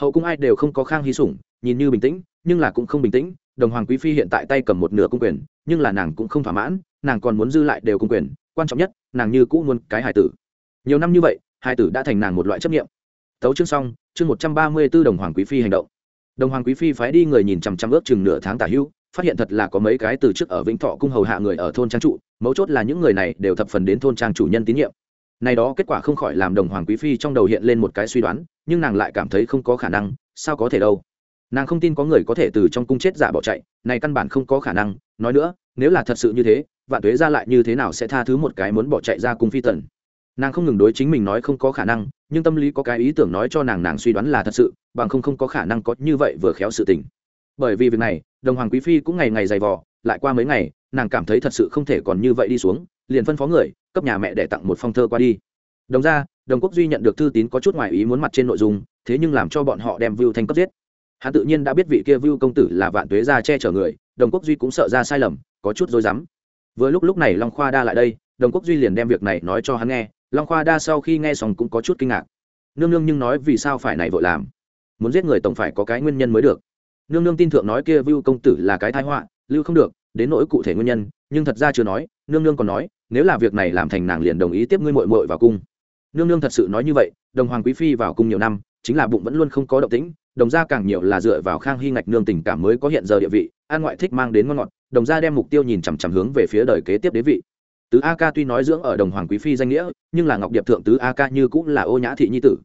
hậu cung ai đều không có khang hy sủng, nhìn như bình tĩnh, nhưng là cũng không bình tĩnh. Đồng hoàng quý phi hiện tại tay cầm một nửa cung quyền, nhưng là nàng cũng không thỏa mãn, nàng còn muốn dư lại đều cung quyền. Quan trọng nhất, nàng như cũ muốn cái hài tử. Nhiều năm như vậy, hài tử đã thành nàng một loại chấp nghiệm tấu chương xong, chương một trăm ba mươi b ố đồng hoàng quý phi hành động. Đồng hoàng quý phi phái đi người nhìn chằm chằm ước chừng nửa tháng tả hữu phát hiện thật là có mấy cái từ trước ở vĩnh thọ cung hầu hạ người ở thôn trang trụ, mấu chốt là những người này đều thập phần đến thôn trang chủ nhân tín nhiệm này đó kết quả không khỏi làm đồng hoàng quý phi trong đầu hiện lên một cái suy đoán, nhưng nàng lại cảm thấy không có khả năng, sao có thể đâu? Nàng không tin có người có thể từ trong cung chết giả bỏ chạy, này căn bản không có khả năng. Nói nữa, nếu là thật sự như thế, vạn tuế ra lại như thế nào sẽ tha thứ một cái muốn bỏ chạy ra cung phi tần? Nàng không ngừng đối chính mình nói không có khả năng, nhưng tâm lý có cái ý tưởng nói cho nàng nàng suy đoán là thật sự, bằng không không có khả năng có như vậy vừa khéo sự tình. Bởi vì việc này, đồng hoàng quý phi cũng ngày ngày dày vò, lại qua mấy ngày, nàng cảm thấy thật sự không thể còn như vậy đi xuống, liền phân phó người cấp nhà mẹ để tặng một phong thơ qua đi. Đồng ra, đồng quốc duy nhận được thư tín có chút ngoài ý muốn mặt trên nội dung, thế nhưng làm cho bọn họ đem vưu thanh cấp giết. Hắn tự nhiên đã biết vị kia vưu công tử là vạn tuế ra che chở người, đồng quốc duy cũng sợ ra sai lầm, có chút rối rắm. Vừa lúc lúc này long khoa đa lại đây, đồng quốc duy liền đem việc này nói cho hắn nghe, long khoa đa sau khi nghe xong cũng có chút kinh ngạc. Nương nương nhưng nói vì sao phải này vội làm? Muốn giết người tổng phải có cái nguyên nhân mới được. Nương nương tin thượng nói kia vưu công tử là cái thái họa, lưu không được đến nỗi cụ thể nguyên nhân, nhưng thật ra chưa nói, nương nương còn nói, nếu là việc này làm thành nàng liền đồng ý tiếp ngươi mội mội vào cung. Nương nương thật sự nói như vậy, đồng hoàng quý phi vào cung nhiều năm, chính là bụng vẫn luôn không có động tĩnh, đồng gia càng nhiều là dựa vào khang hy ngạch nương tình cảm mới có hiện giờ địa vị, an ngoại thích mang đến ngon ngọt, đồng gia đem mục tiêu nhìn chằm chằm hướng về phía đời kế tiếp đế vị. Tứ a ca tuy nói dưỡng ở đồng hoàng quý phi danh nghĩa, nhưng là ngọc điệp thượng tứ a ca như cũng là ô nhã thị nhi tử.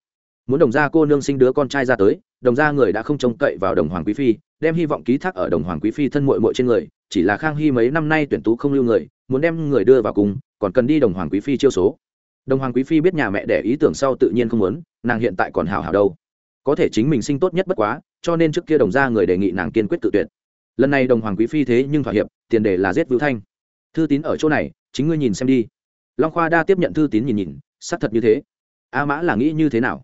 Muốn đồng gia cô nương sinh đứa con trai ra tới, đồng gia người đã không trông cậy vào đồng hoàng quý phi, đem hy vọng ký thác ở đồng hoàng quý phi thân mội mội trên người chỉ là khang hy mấy năm nay tuyển tú không lưu người, muốn đem người đưa vào cùng, còn cần đi đồng hoàng quý phi chiêu số. Đồng hoàng quý phi biết nhà mẹ đẻ ý tưởng sau tự nhiên không muốn, nàng hiện tại còn hào hào đâu. Có thể chính mình sinh tốt nhất bất quá, cho nên trước kia đồng ra người đề nghị nàng kiên quyết tự tuyệt. Lần này đồng hoàng quý phi thế nhưng thỏa hiệp, tiền đề là giết vưu thanh. Thư tín ở chỗ này, chính ngươi nhìn xem đi. Long khoa đa tiếp nhận thư tín nhìn nhìn xác thật như thế. A mã là nghĩ như thế nào?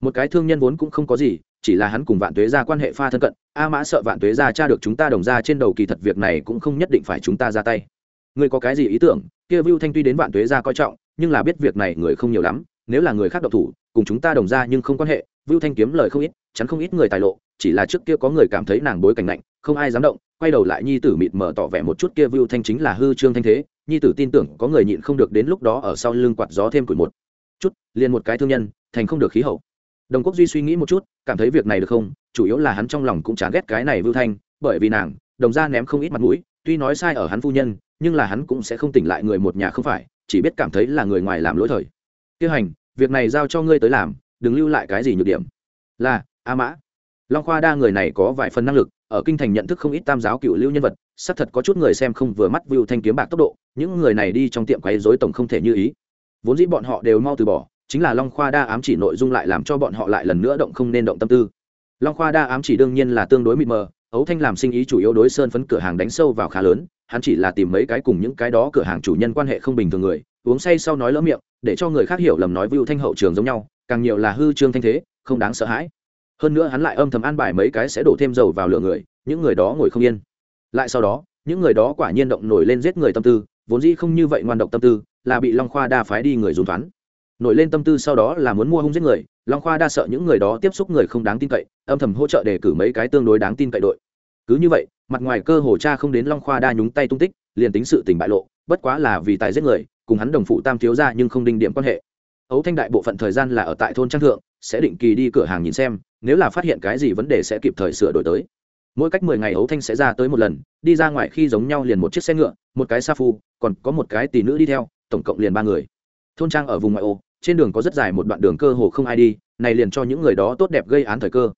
Một cái thương nhân vốn cũng không có gì chỉ là hắn cùng vạn tuế ra quan hệ pha thân cận, a mã sợ vạn tuế ra cha được chúng ta đồng ra trên đầu kỳ thật việc này cũng không nhất định phải chúng ta ra tay. Người có cái gì ý tưởng? Kia vưu thanh tuy đến vạn tuế ra coi trọng, nhưng là biết việc này người không nhiều lắm, nếu là người khác độc thủ, cùng chúng ta đồng ra nhưng không quan hệ, vưu thanh kiếm lời không ít, chắn không ít người tài lộ, chỉ là trước kia có người cảm thấy nàng bối cảnh lạnh, không ai dám động, quay đầu lại nhi tử mịt mở tỏ vẻ một chút kia vưu thanh chính là hư trương thanh thế, nhi tử tin tưởng có người nhịn không được đến lúc đó ở sau lưng quạt gió thêm củi một chút, liền một cái thương nhân, thành không được khí hậu đồng quốc duy suy nghĩ một chút, cảm thấy việc này được không? Chủ yếu là hắn trong lòng cũng chán ghét cái này vưu thanh, bởi vì nàng, đồng ra ném không ít mặt mũi, tuy nói sai ở hắn phu nhân, nhưng là hắn cũng sẽ không tỉnh lại người một nhà không phải, chỉ biết cảm thấy là người ngoài làm lỗi thời. Tiêu hành, việc này giao cho ngươi tới làm, đừng lưu lại cái gì nhược điểm. Là, a mã. Long khoa đa người này có vài phần năng lực, ở kinh thành nhận thức không ít tam giáo cựu lưu nhân vật, xác thật có chút người xem không vừa mắt vưu thanh kiếm bạc tốc độ, những người này đi trong tiệm quấy rối tổng không thể như ý. Vốn dĩ bọn họ đều mau từ bỏ chính là long khoa đa ám chỉ nội dung lại làm cho bọn họ lại lần nữa động không nên động tâm tư. Long khoa đa ám chỉ đương nhiên là tương đối mịt mờ, ấu thanh làm sinh ý chủ yếu đối sơn phấn cửa hàng đánh sâu vào khá lớn, hắn chỉ là tìm mấy cái cùng những cái đó cửa hàng chủ nhân quan hệ không bình thường người, uống say sau nói lỡ miệng, để cho người khác hiểu lầm nói vưu thanh hậu trường giống nhau, càng nhiều là hư trương thanh thế, không đáng sợ hãi. Hơn nữa hắn lại âm thầm an bài mấy cái sẽ đổ thêm dầu vào lửa người, những người đó ngồi không yên. Lại sau đó, những người đó quả nhiên động nổi lên giết người tâm tư, vốn dĩ không như vậy ngoan động tâm tư, là bị long khoa đa phái đi người dùng toán nổi lên tâm tư sau đó là muốn mua hung giết người, long khoa đa sợ những người đó tiếp xúc người không đáng tin cậy, âm thầm hỗ trợ để cử mấy cái tương đối đáng tin cậy đội. Cứ như vậy, mặt ngoài cơ hồ cha không đến long khoa đa nhúng tay tung tích, liền tính sự tình bại lộ, bất quá là vì tài giết người, cùng hắn đồng phụ tam thiếu ra nhưng không đinh điểm quan hệ. Ấu thanh đại bộ phận thời gian là ở tại thôn trang thượng, sẽ định kỳ đi cửa hàng nhìn xem, nếu là phát hiện cái gì vấn đề sẽ kịp thời sửa đổi tới. Mỗi cách mười ngày ấu thanh sẽ ra tới một lần, đi ra ngoài khi giống nhau liền một chiếc xe ngựa, một cái sa phu, còn có một cái tỷ nữ đi theo, tổng cộng liền ba người. Thôn trang ở vùng ngoại ô trên đường có rất dài một đoạn đường cơ hồ không ai đi, này liền cho những người đó tốt đẹp gây án thời cơ.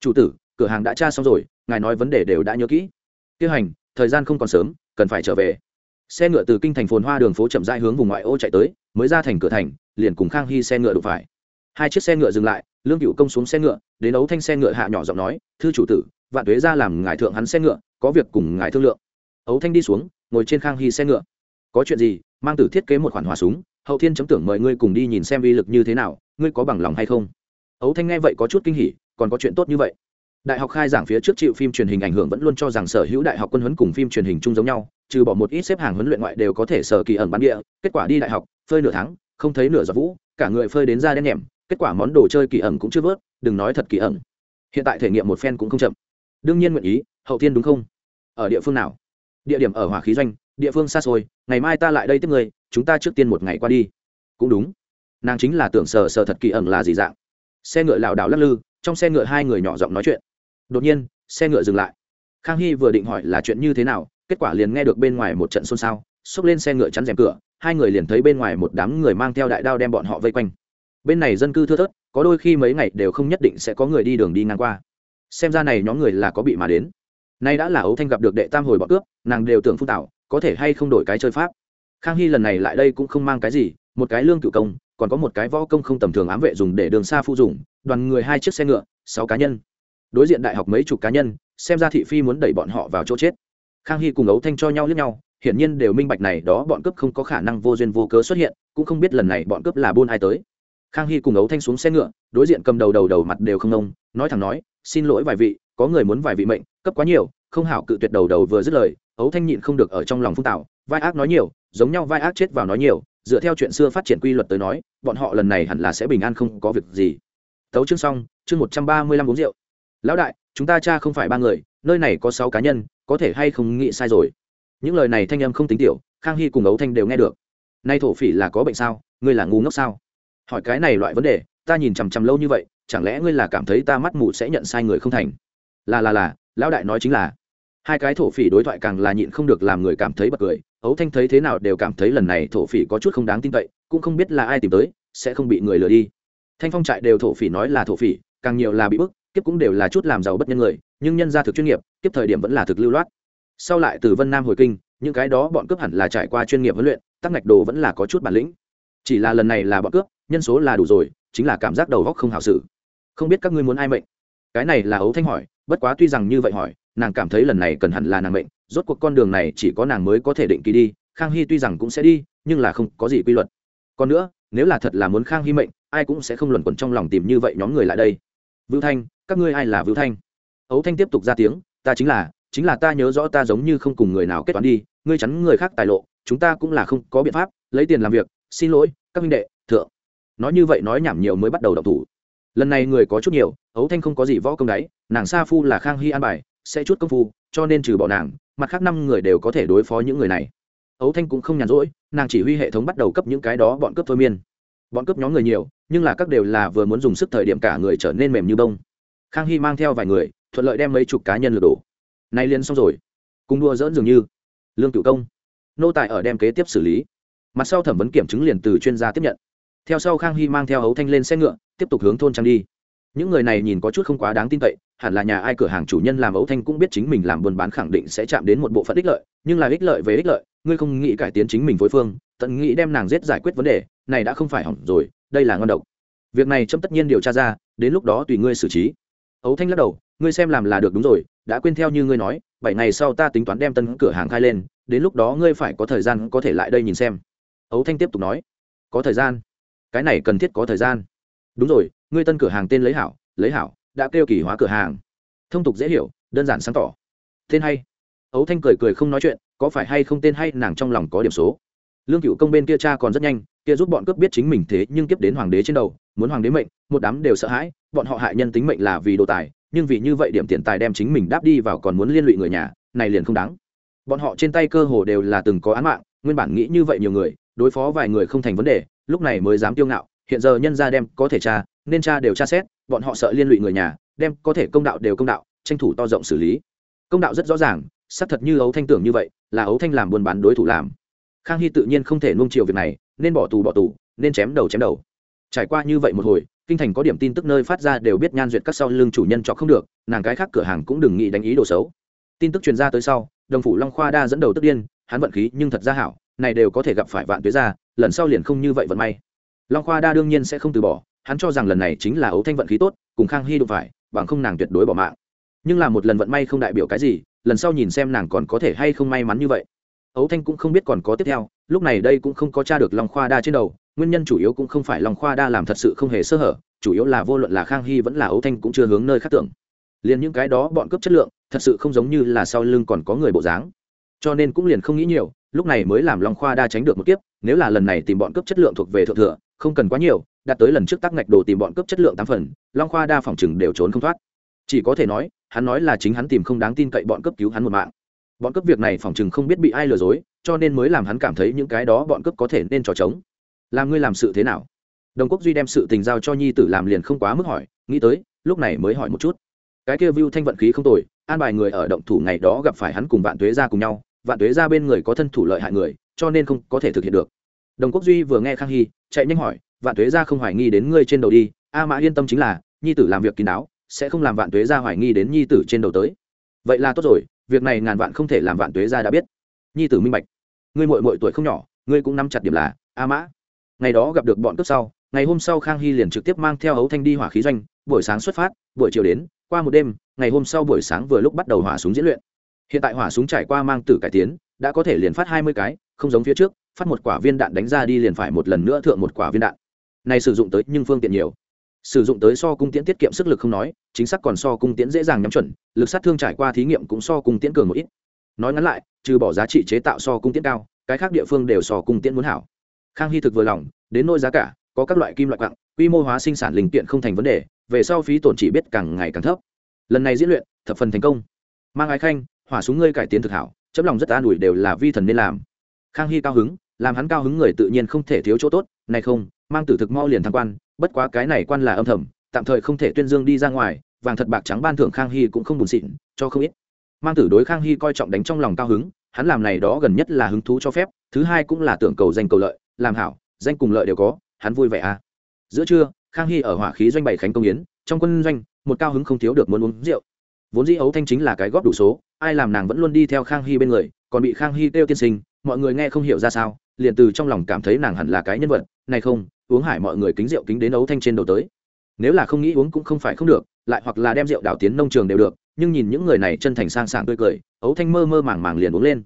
Chủ tử, cửa hàng đã tra xong rồi, ngài nói vấn đề đều đã nhớ kỹ. Tiêu hành, thời gian không còn sớm, cần phải trở về. Xe ngựa từ kinh thành phồn hoa đường phố chậm rãi hướng vùng ngoại ô chạy tới, mới ra thành cửa thành, liền cùng khang hy xe ngựa đụng phải. Hai chiếc xe ngựa dừng lại, lương cựu công xuống xe ngựa, đến ấu thanh xe ngựa hạ nhỏ giọng nói, thư chủ tử, vạn tuế ra làm ngài thượng hắn xe ngựa, có việc cùng ngài thương lượng. Ấu thanh đi xuống, ngồi trên khang hy xe ngựa. Có chuyện gì, mang tử thiết kế một khoản hòa súng hậu thiên chấm tưởng mời ngươi cùng đi nhìn xem uy lực như thế nào, ngươi có bằng lòng hay không? Ấu thanh nghe vậy có chút kinh hỉ, còn có chuyện tốt như vậy. Đại học khai giảng phía trước chịu phim truyền hình ảnh hưởng vẫn luôn cho rằng sở hữu đại học quân huấn cùng phim truyền hình chung giống nhau, trừ bỏ một ít xếp hàng huấn luyện ngoại đều có thể sở kỳ ẩn bán địa, kết quả đi đại học, phơi nửa tháng, không thấy nửa giọt vũ, cả người phơi đến da đen nhẹm, kết quả món đồ chơi kỳ ẩn cũng chưa vớt, đừng nói thật kỳ ẩn. Hiện tại thể nghiệm một phen cũng không chậm. Đương nhiên nguyện ý, hậu thiên đúng không? Ở địa phương nào? Địa điểm ở hỏa khí doanh, địa phương xa xôi, ngày mai ta lại đây tiếp người chúng ta trước tiên một ngày qua đi. Cũng đúng. Nàng chính là tưởng sờ sờ thật kỳ ẩn là gì dạng. Xe ngựa lảo đảo lắc lư, trong xe ngựa hai người nhỏ giọng nói chuyện. Đột nhiên, xe ngựa dừng lại. Khang hy vừa định hỏi là chuyện như thế nào, kết quả liền nghe được bên ngoài một trận xôn xao, xốc lên xe ngựa chắn rèm cửa, hai người liền thấy bên ngoài một đám người mang theo đại đao đem bọn họ vây quanh. Bên này dân cư thưa thớt, có đôi khi mấy ngày đều không nhất định sẽ có người đi đường đi ngang qua. Xem ra này nhóm người là có bị mà đến. Nay đã là ấu thanh gặp được đệ tam hồi bọn cướp, nàng đều tưởng phun tạo có thể hay không đổi cái chơi pháp khang hy lần này lại đây cũng không mang cái gì, một cái lương cựu công, còn có một cái võ công không tầm thường ám vệ dùng để đường xa phụ dùng, đoàn người hai chiếc xe ngựa, sáu cá nhân. Đối diện đại học mấy chục cá nhân, xem ra thị phi muốn đẩy bọn họ vào chỗ chết. Khang hy cùng ấu thanh cho nhau lướt nhau, hiển nhiên đều minh bạch này đó bọn cướp không có khả năng vô duyên vô cớ xuất hiện, cũng không biết lần này bọn cướp là buôn ai tới. Khang hy cùng ấu thanh xuống xe ngựa, đối diện cầm đầu đầu đầu mặt đều không ông nói thẳng nói, xin lỗi vài vị, có người muốn vài vị mệnh, cấp quá nhiều, không hảo cự tuyệt đầu đầu vừa dứt lời. Ấu thanh nhịn không được ở trong lòng phung tạo vai ác nói nhiều giống nhau vai ác chết vào nói nhiều, dựa theo chuyện xưa phát triển quy luật tới nói, bọn họ lần này hẳn là sẽ bình an không có việc gì. Tấu chương xong, chương một trăm ba mươi lăm uống rượu. Lão đại, chúng ta cha không phải ba người, nơi này có sáu cá nhân, có thể hay không nghĩ sai rồi? Những lời này thanh âm không tính tiểu, khang hy cùng ấu thanh đều nghe được. Nay thổ phỉ là có bệnh sao? Ngươi là ngu ngốc sao? Hỏi cái này loại vấn đề, ta nhìn chằm chằm lâu như vậy, chẳng lẽ ngươi là cảm thấy ta mắt mù sẽ nhận sai người không thành? Là là là, lão đại nói chính là hai cái thổ phỉ đối thoại càng là nhịn không được làm người cảm thấy bật cười. Ấu thanh thấy thế nào đều cảm thấy lần này thổ phỉ có chút không đáng tin cậy, cũng không biết là ai tìm tới, sẽ không bị người lừa đi. Thanh phong trại đều thổ phỉ nói là thổ phỉ, càng nhiều là bị bức, kiếp cũng đều là chút làm giàu bất nhân người, nhưng nhân ra thực chuyên nghiệp, kiếp thời điểm vẫn là thực lưu loát. Sau lại từ vân nam hồi kinh, những cái đó bọn cướp hẳn là trải qua chuyên nghiệp huấn luyện, tắc ngạch đồ vẫn là có chút bản lĩnh. Chỉ là lần này là bọn cướp, nhân số là đủ rồi, chính là cảm giác đầu góc không hảo sự không biết các ngươi muốn ai mệnh? Cái này là ấu thanh hỏi, bất quá tuy rằng như vậy hỏi nàng cảm thấy lần này cần hẳn là nàng mệnh, rốt cuộc con đường này chỉ có nàng mới có thể định kỳ đi, khang hy tuy rằng cũng sẽ đi, nhưng là không có gì quy luật. Còn nữa, nếu là thật là muốn khang hy mệnh, ai cũng sẽ không luẩn quẩn trong lòng tìm như vậy nhóm người lại đây. Vưu thanh, các ngươi ai là vưu thanh? Ấu thanh tiếp tục ra tiếng, ta chính là chính là ta nhớ rõ ta giống như không cùng người nào kết toán đi, ngươi chắn người khác tài lộ, chúng ta cũng là không có biện pháp, lấy tiền làm việc, xin lỗi, các minh đệ, thượng. Nói như vậy nói nhảm nhiều mới bắt đầu đọc thủ. Lần này người có chút nhiều, ấu thanh không có gì võ công đáy nàng sa phu là khang hy an bài sẽ chút công phu, cho nên trừ bỏ nàng, mặt khác năm người đều có thể đối phó những người này. Ấu thanh cũng không nhàn rỗi, nàng chỉ huy hệ thống bắt đầu cấp những cái đó bọn cướp thôi miên. Bọn cướp nhóm người nhiều, nhưng là các đều là vừa muốn dùng sức thời điểm cả người trở nên mềm như bông. Khang hy mang theo vài người, thuận lợi đem mấy chục cá nhân lừa đổ. Nay liền xong rồi. Cùng đua dỡn dường như. Lương cựu công. Nô tài ở đem kế tiếp xử lý. Mặt sau thẩm vấn kiểm chứng liền từ chuyên gia tiếp nhận. Theo sau khang hy mang theo hấu thanh lên xe ngựa, tiếp tục hướng thôn trang đi. Những người này nhìn có chút không quá đáng tin cậy hẳn là nhà ai cửa hàng chủ nhân làm ấu thanh cũng biết chính mình làm buôn bán khẳng định sẽ chạm đến một bộ phận ích lợi, nhưng là ích lợi về ích lợi, ngươi không nghĩ cải tiến chính mình phối phương, tận nghĩ đem nàng giết giải quyết vấn đề, này đã không phải hỏng rồi, đây là ngon độc. Việc này trâm tất nhiên điều tra ra, đến lúc đó tùy ngươi xử trí. Ấu thanh lắc đầu, ngươi xem làm là được đúng rồi, đã quên theo như ngươi nói, bảy ngày sau ta tính toán đem tân cửa hàng khai lên, đến lúc đó ngươi phải có thời gian có thể lại đây nhìn xem. Ấu thanh tiếp tục nói, có thời gian. Cái này cần thiết có thời gian. Đúng rồi, ngươi tân cửa hàng tên lấy hảo lấy hảo đã kêu kỳ hóa cửa hàng. Thông tục dễ hiểu, đơn giản sáng tỏ. Tên hay. Ấu thanh cười cười không nói chuyện, có phải hay không tên hay, nàng trong lòng có điểm số. Lương cựu công bên kia cha còn rất nhanh, kia giúp bọn cướp biết chính mình thế nhưng kiếp đến hoàng đế trên đầu, muốn hoàng đế mệnh, một đám đều sợ hãi, bọn họ hại nhân tính mệnh là vì đồ tài, nhưng vì như vậy điểm tiền tài đem chính mình đáp đi vào còn muốn liên lụy người nhà, này liền không đáng. Bọn họ trên tay cơ hồ đều là từng có án mạng, nguyên bản nghĩ như vậy nhiều người, đối phó vài người không thành vấn đề, lúc này mới dám tiêu ngạo, hiện giờ nhân ra đem có thể tra nên tra đều tra xét, bọn họ sợ liên lụy người nhà, đem có thể công đạo đều công đạo, tranh thủ to rộng xử lý. Công đạo rất rõ ràng, xác thật như ấu thanh tưởng như vậy, là ấu thanh làm buôn bán đối thủ làm. Khang hy tự nhiên không thể nung chiều việc này, nên bỏ tù bỏ tù, nên chém đầu chém đầu. Trải qua như vậy một hồi, kinh thành có điểm tin tức nơi phát ra đều biết nhan duyệt các sau lưng chủ nhân cho không được, nàng cái khác cửa hàng cũng đừng nghĩ đánh ý đồ xấu. Tin tức truyền ra tới sau, đồng phủ long khoa đa dẫn đầu tức điên, hắn vận khí nhưng thật ra hảo, này đều có thể gặp phải vạn tuế ra lần sau liền không như vậy vận may. Long khoa đa đương nhiên sẽ không từ bỏ hắn cho rằng lần này chính là ấu thanh vận khí tốt, cùng khang hy đụng phải, bằng không nàng tuyệt đối bỏ mạng. Nhưng là một lần vận may không đại biểu cái gì, lần sau nhìn xem nàng còn có thể hay không may mắn như vậy. Ấu thanh cũng không biết còn có tiếp theo, lúc này đây cũng không có t r a được long khoa đa trên đầu, nguyên nhân chủ yếu cũng không phải long khoa đa làm thật sự không hề sơ hở, chủ yếu là vô luận là khang hy vẫn là ấu thanh cũng chưa hướng nơi khác tưởng. Liền những cái đó bọn cướp chất lượng, thật sự không giống như là sau lưng còn có người bộ dáng. Cho nên cũng liền không nghĩ nhiều, lúc này mới làm long khoa đa tránh được một kiếp, nếu là lần này tìm bọn cướp chất lượng thuộc về thượng thừa, không cần quá nhiều đạt tới lần trước tắc ngạch đồ tìm bọn cướp chất lượng tám phần, long khoa đa phòng chừng đều trốn không thoát. Chỉ có thể nói, hắn nói là chính hắn tìm không đáng tin cậy bọn cướp cứu hắn một mạng. Bọn cướp việc này phòng chừng không biết bị ai lừa dối, cho nên mới làm hắn cảm thấy những cái đó bọn cướp có thể nên trò trống làm ngươi làm sự thế nào? Đồng quốc duy đem sự tình giao cho nhi tử làm liền không quá mức hỏi, nghĩ tới, lúc này mới hỏi một chút. Cái kia view thanh vận khí không tồi, an bài người ở động thủ ngày đó gặp phải hắn cùng vạn tuế ra cùng nhau, vạn tuế ra bên người có thân thủ lợi hại người, cho nên không có thể thực hiện được. Đồng quốc duy vừa nghe khang hy, chạy nhanh hỏi vạn tuế ra không hoài nghi đến ngươi trên đầu đi, a mã yên tâm chính là, nhi tử làm việc kín đáo, sẽ không làm vạn tuế ra hoài nghi đến nhi tử trên đầu tới. Vậy là tốt rồi, việc này ngàn vạn không thể làm vạn tuế ra đã biết. Nhi tử minh bạch. Ngươi mội mội tuổi không nhỏ, ngươi cũng nắm chặt điểm là, a mã. Ngày đó gặp được bọn cướp sau, ngày hôm sau khang hy liền trực tiếp mang theo ấu thanh đi hỏa khí doanh, buổi sáng xuất phát, buổi chiều đến, qua một đêm, ngày hôm sau buổi sáng vừa lúc bắt đầu hỏa súng diễn luyện. Hiện tại hỏa súng trải qua mang tử cải tiến, đã có thể liền phát hai mươi cái, không giống phía trước, phát một quả viên đạn đánh ra đi liền phải một lần nữa thượng một quả viên đạn này sử dụng tới nhưng phương tiện nhiều. Sử dụng tới so cung tiễn tiết kiệm sức lực không nói, chính xác còn so cung tiễn dễ dàng nhắm chuẩn, lực sát thương trải qua thí nghiệm cũng so cung tiễn cường một ít. Nói ngắn lại, trừ bỏ giá trị chế tạo so cung tiễn cao, cái khác địa phương đều so cung tiễn muốn hảo. Khang hy thực vừa lòng, đến nôi giá cả, có các loại kim loại quặng, quy mô hóa sinh sản linh kiện không thành vấn đề, về sau phí tổn chỉ biết càng ngày càng thấp. Lần này diễn luyện, thập phần thành công. Mang ái khanh, hỏa súng ngươi cải tiến thực hảo, chấm lòng rất an ủi đều là vi thần nên làm. Khang hy cao hứng, làm hắn cao hứng người tự nhiên không thể thiếu chỗ tốt này không, mang tử thực mau liền thăng quan, bất quá cái này quan là âm thầm, tạm thời không thể tuyên dương đi ra ngoài, vàng thật bạc trắng ban thưởng khang hy cũng không buồn xịn, cho không ít. Mang tử đối khang hy coi trọng đánh trong lòng cao hứng, hắn làm này đó gần nhất là hứng thú cho phép, thứ hai cũng là tưởng cầu danh cầu lợi, làm hảo, danh cùng lợi đều có, hắn vui vẻ à. Giữa trưa, khang hy ở hỏa khí doanh bảy khánh công yến, trong quân doanh, một cao hứng không thiếu được muốn uống rượu. Vốn dĩ ấu thanh chính là cái góp đủ số, ai làm nàng vẫn luôn đi theo khang hy bên người, còn bị khang hy kêu tiên sinh, mọi người nghe không hiểu ra sao liền từ trong lòng cảm thấy nàng hẳn là cái nhân vật, này không, uống hải mọi người kính rượu kính đến ấu thanh trên đầu tới. Nếu là không nghĩ uống cũng không phải không được, lại hoặc là đem rượu đảo tiến nông trường đều được, nhưng nhìn những người này chân thành sang sảng tươi cười, ấu thanh mơ mơ màng màng liền uống lên.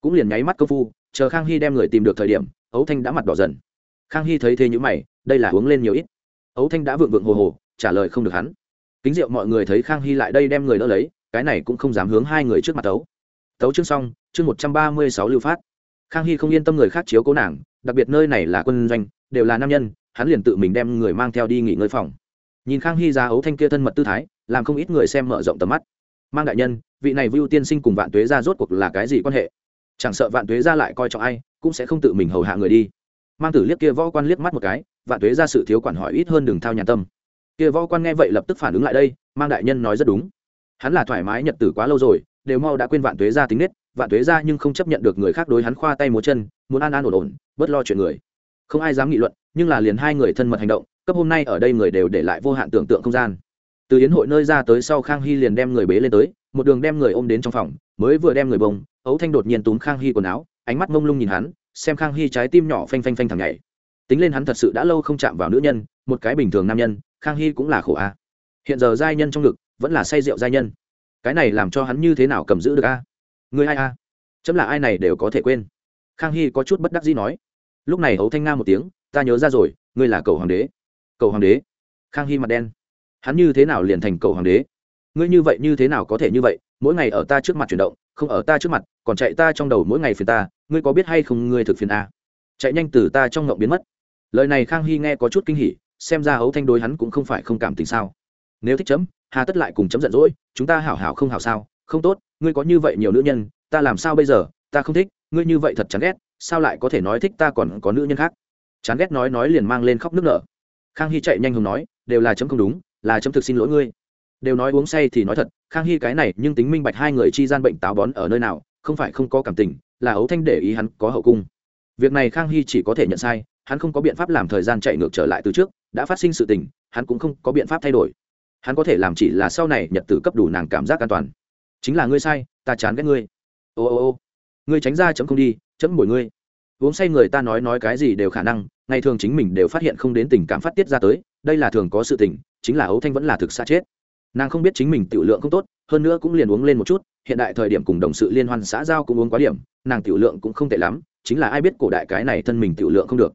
Cũng liền nháy mắt công phu, chờ khang hy đem người tìm được thời điểm, ấu thanh đã mặt đỏ dần. Khang hy thấy thế như mày, đây là uống lên nhiều ít. Ấu thanh đã vượng vượng hồ hồ, trả lời không được hắn. Kính rượu mọi người thấy khang hy lại đây đem người đỡ lấy, cái này cũng không dám hướng hai người trước mặt tấu. Tấu chương xong, chương một trăm ba mươi sáu lưu phát khang hy không yên tâm người khác chiếu cố nàng, đặc biệt nơi này là quân doanh, đều là nam nhân, hắn liền tự mình đem người mang theo đi nghỉ ngơi phòng. Nhìn khang hy ra ấu thanh kia thân mật tư thái, làm không ít người xem mở rộng tầm mắt. Mang đại nhân, vị này vưu tiên sinh cùng vạn tuế ra rốt cuộc là cái gì quan hệ? Chẳng sợ vạn tuế ra lại coi trọng ai, cũng sẽ không tự mình hầu hạ người đi. Mang tử liếc kia võ quan liếc mắt một cái, vạn tuế ra sự thiếu quản hỏi ít hơn đường thao nhà tâm. Kia võ quan nghe vậy lập tức phản ứng lại đây, mang đại nhân nói rất đúng. Hắn là thoải mái nhật tử quá lâu rồi, đều mau đã quên vạn tuế ra tính nết vạn thuế ra nhưng không chấp nhận được người khác đối hắn khoa tay múa chân, muốn an an ổn ổn, bớt lo chuyện người. Không ai dám nghị luận, nhưng là liền hai người thân mật hành động, cấp hôm nay ở đây người đều để lại vô hạn tưởng tượng không gian. Từ hiến hội nơi ra tới sau khang hy liền đem người bế lên tới, một đường đem người ôm đến trong phòng, mới vừa đem người bông, ấu thanh đột nhiên túm khang hy quần áo, ánh mắt mông lung nhìn hắn, xem khang hy trái tim nhỏ phanh phanh phanh thằng nhảy. Tính lên hắn thật sự đã lâu không chạm vào nữ nhân, một cái bình thường nam nhân, khang hy cũng là khổ a. Hiện giờ giai nhân trong ngực, vẫn là say rượu giai nhân. Cái này làm cho hắn như thế nào cầm giữ được a? Người ai a? Chấm là ai này đều có thể quên. Khang hy có chút bất đắc dĩ nói. Lúc này hấu thanh nga một tiếng, ta nhớ ra rồi, ngươi là cầu hoàng đế. Cầu hoàng đế? Khang hy mặt đen. Hắn như thế nào liền thành cầu hoàng đế? Ngươi như vậy như thế nào có thể như vậy? Mỗi ngày ở ta trước mặt chuyển động, không ở ta trước mặt, còn chạy ta trong đầu mỗi ngày phiền ta, ngươi có biết hay không ngươi thực phiền a? Chạy nhanh từ ta trong ngộng biến mất. Lời này khang hy nghe có chút kinh hỉ, xem ra hấu thanh đối hắn cũng không phải không cảm tình sao. Nếu thích chấm, hà tất lại cùng chấm giận dỗi, chúng ta hảo hảo không hảo sao? Không tốt ngươi có như vậy nhiều nữ nhân, ta làm sao bây giờ? Ta không thích, ngươi như vậy thật chán ghét, sao lại có thể nói thích ta còn có nữ nhân khác? Chán ghét nói nói liền mang lên khóc nước nở. Khang hy chạy nhanh hùng nói, đều là chấm không đúng, là chấm thực xin lỗi ngươi. Đều nói uống say thì nói thật, khang hy cái này nhưng tính minh bạch hai người chi gian bệnh táo bón ở nơi nào, không phải không có cảm tình, là ấu thanh để ý hắn có hậu cung. Việc này khang hy chỉ có thể nhận sai, hắn không có biện pháp làm thời gian chạy ngược trở lại từ trước, đã phát sinh sự tình, hắn cũng không có biện pháp thay đổi. Hắn có thể làm chỉ là sau này nhật tử cấp đủ nàng cảm giác an toàn chính là ngươi sai, ta chán ghét ngươi. Ô ô ô. Ngươi tránh ra chấm không đi, chấm bổi ngươi. Uống say người ta nói nói cái gì đều khả năng, ngày thường chính mình đều phát hiện không đến tình cảm phát tiết ra tới, đây là thường có sự tình, chính là ấu thanh vẫn là thực xa chết. Nàng không biết chính mình tiểu lượng không tốt, hơn nữa cũng liền uống lên một chút, hiện đại thời điểm cùng đồng sự liên hoan xã giao cũng uống quá điểm, nàng tiểu lượng cũng không tệ lắm, chính là ai biết cổ đại cái này thân mình tiểu lượng không được.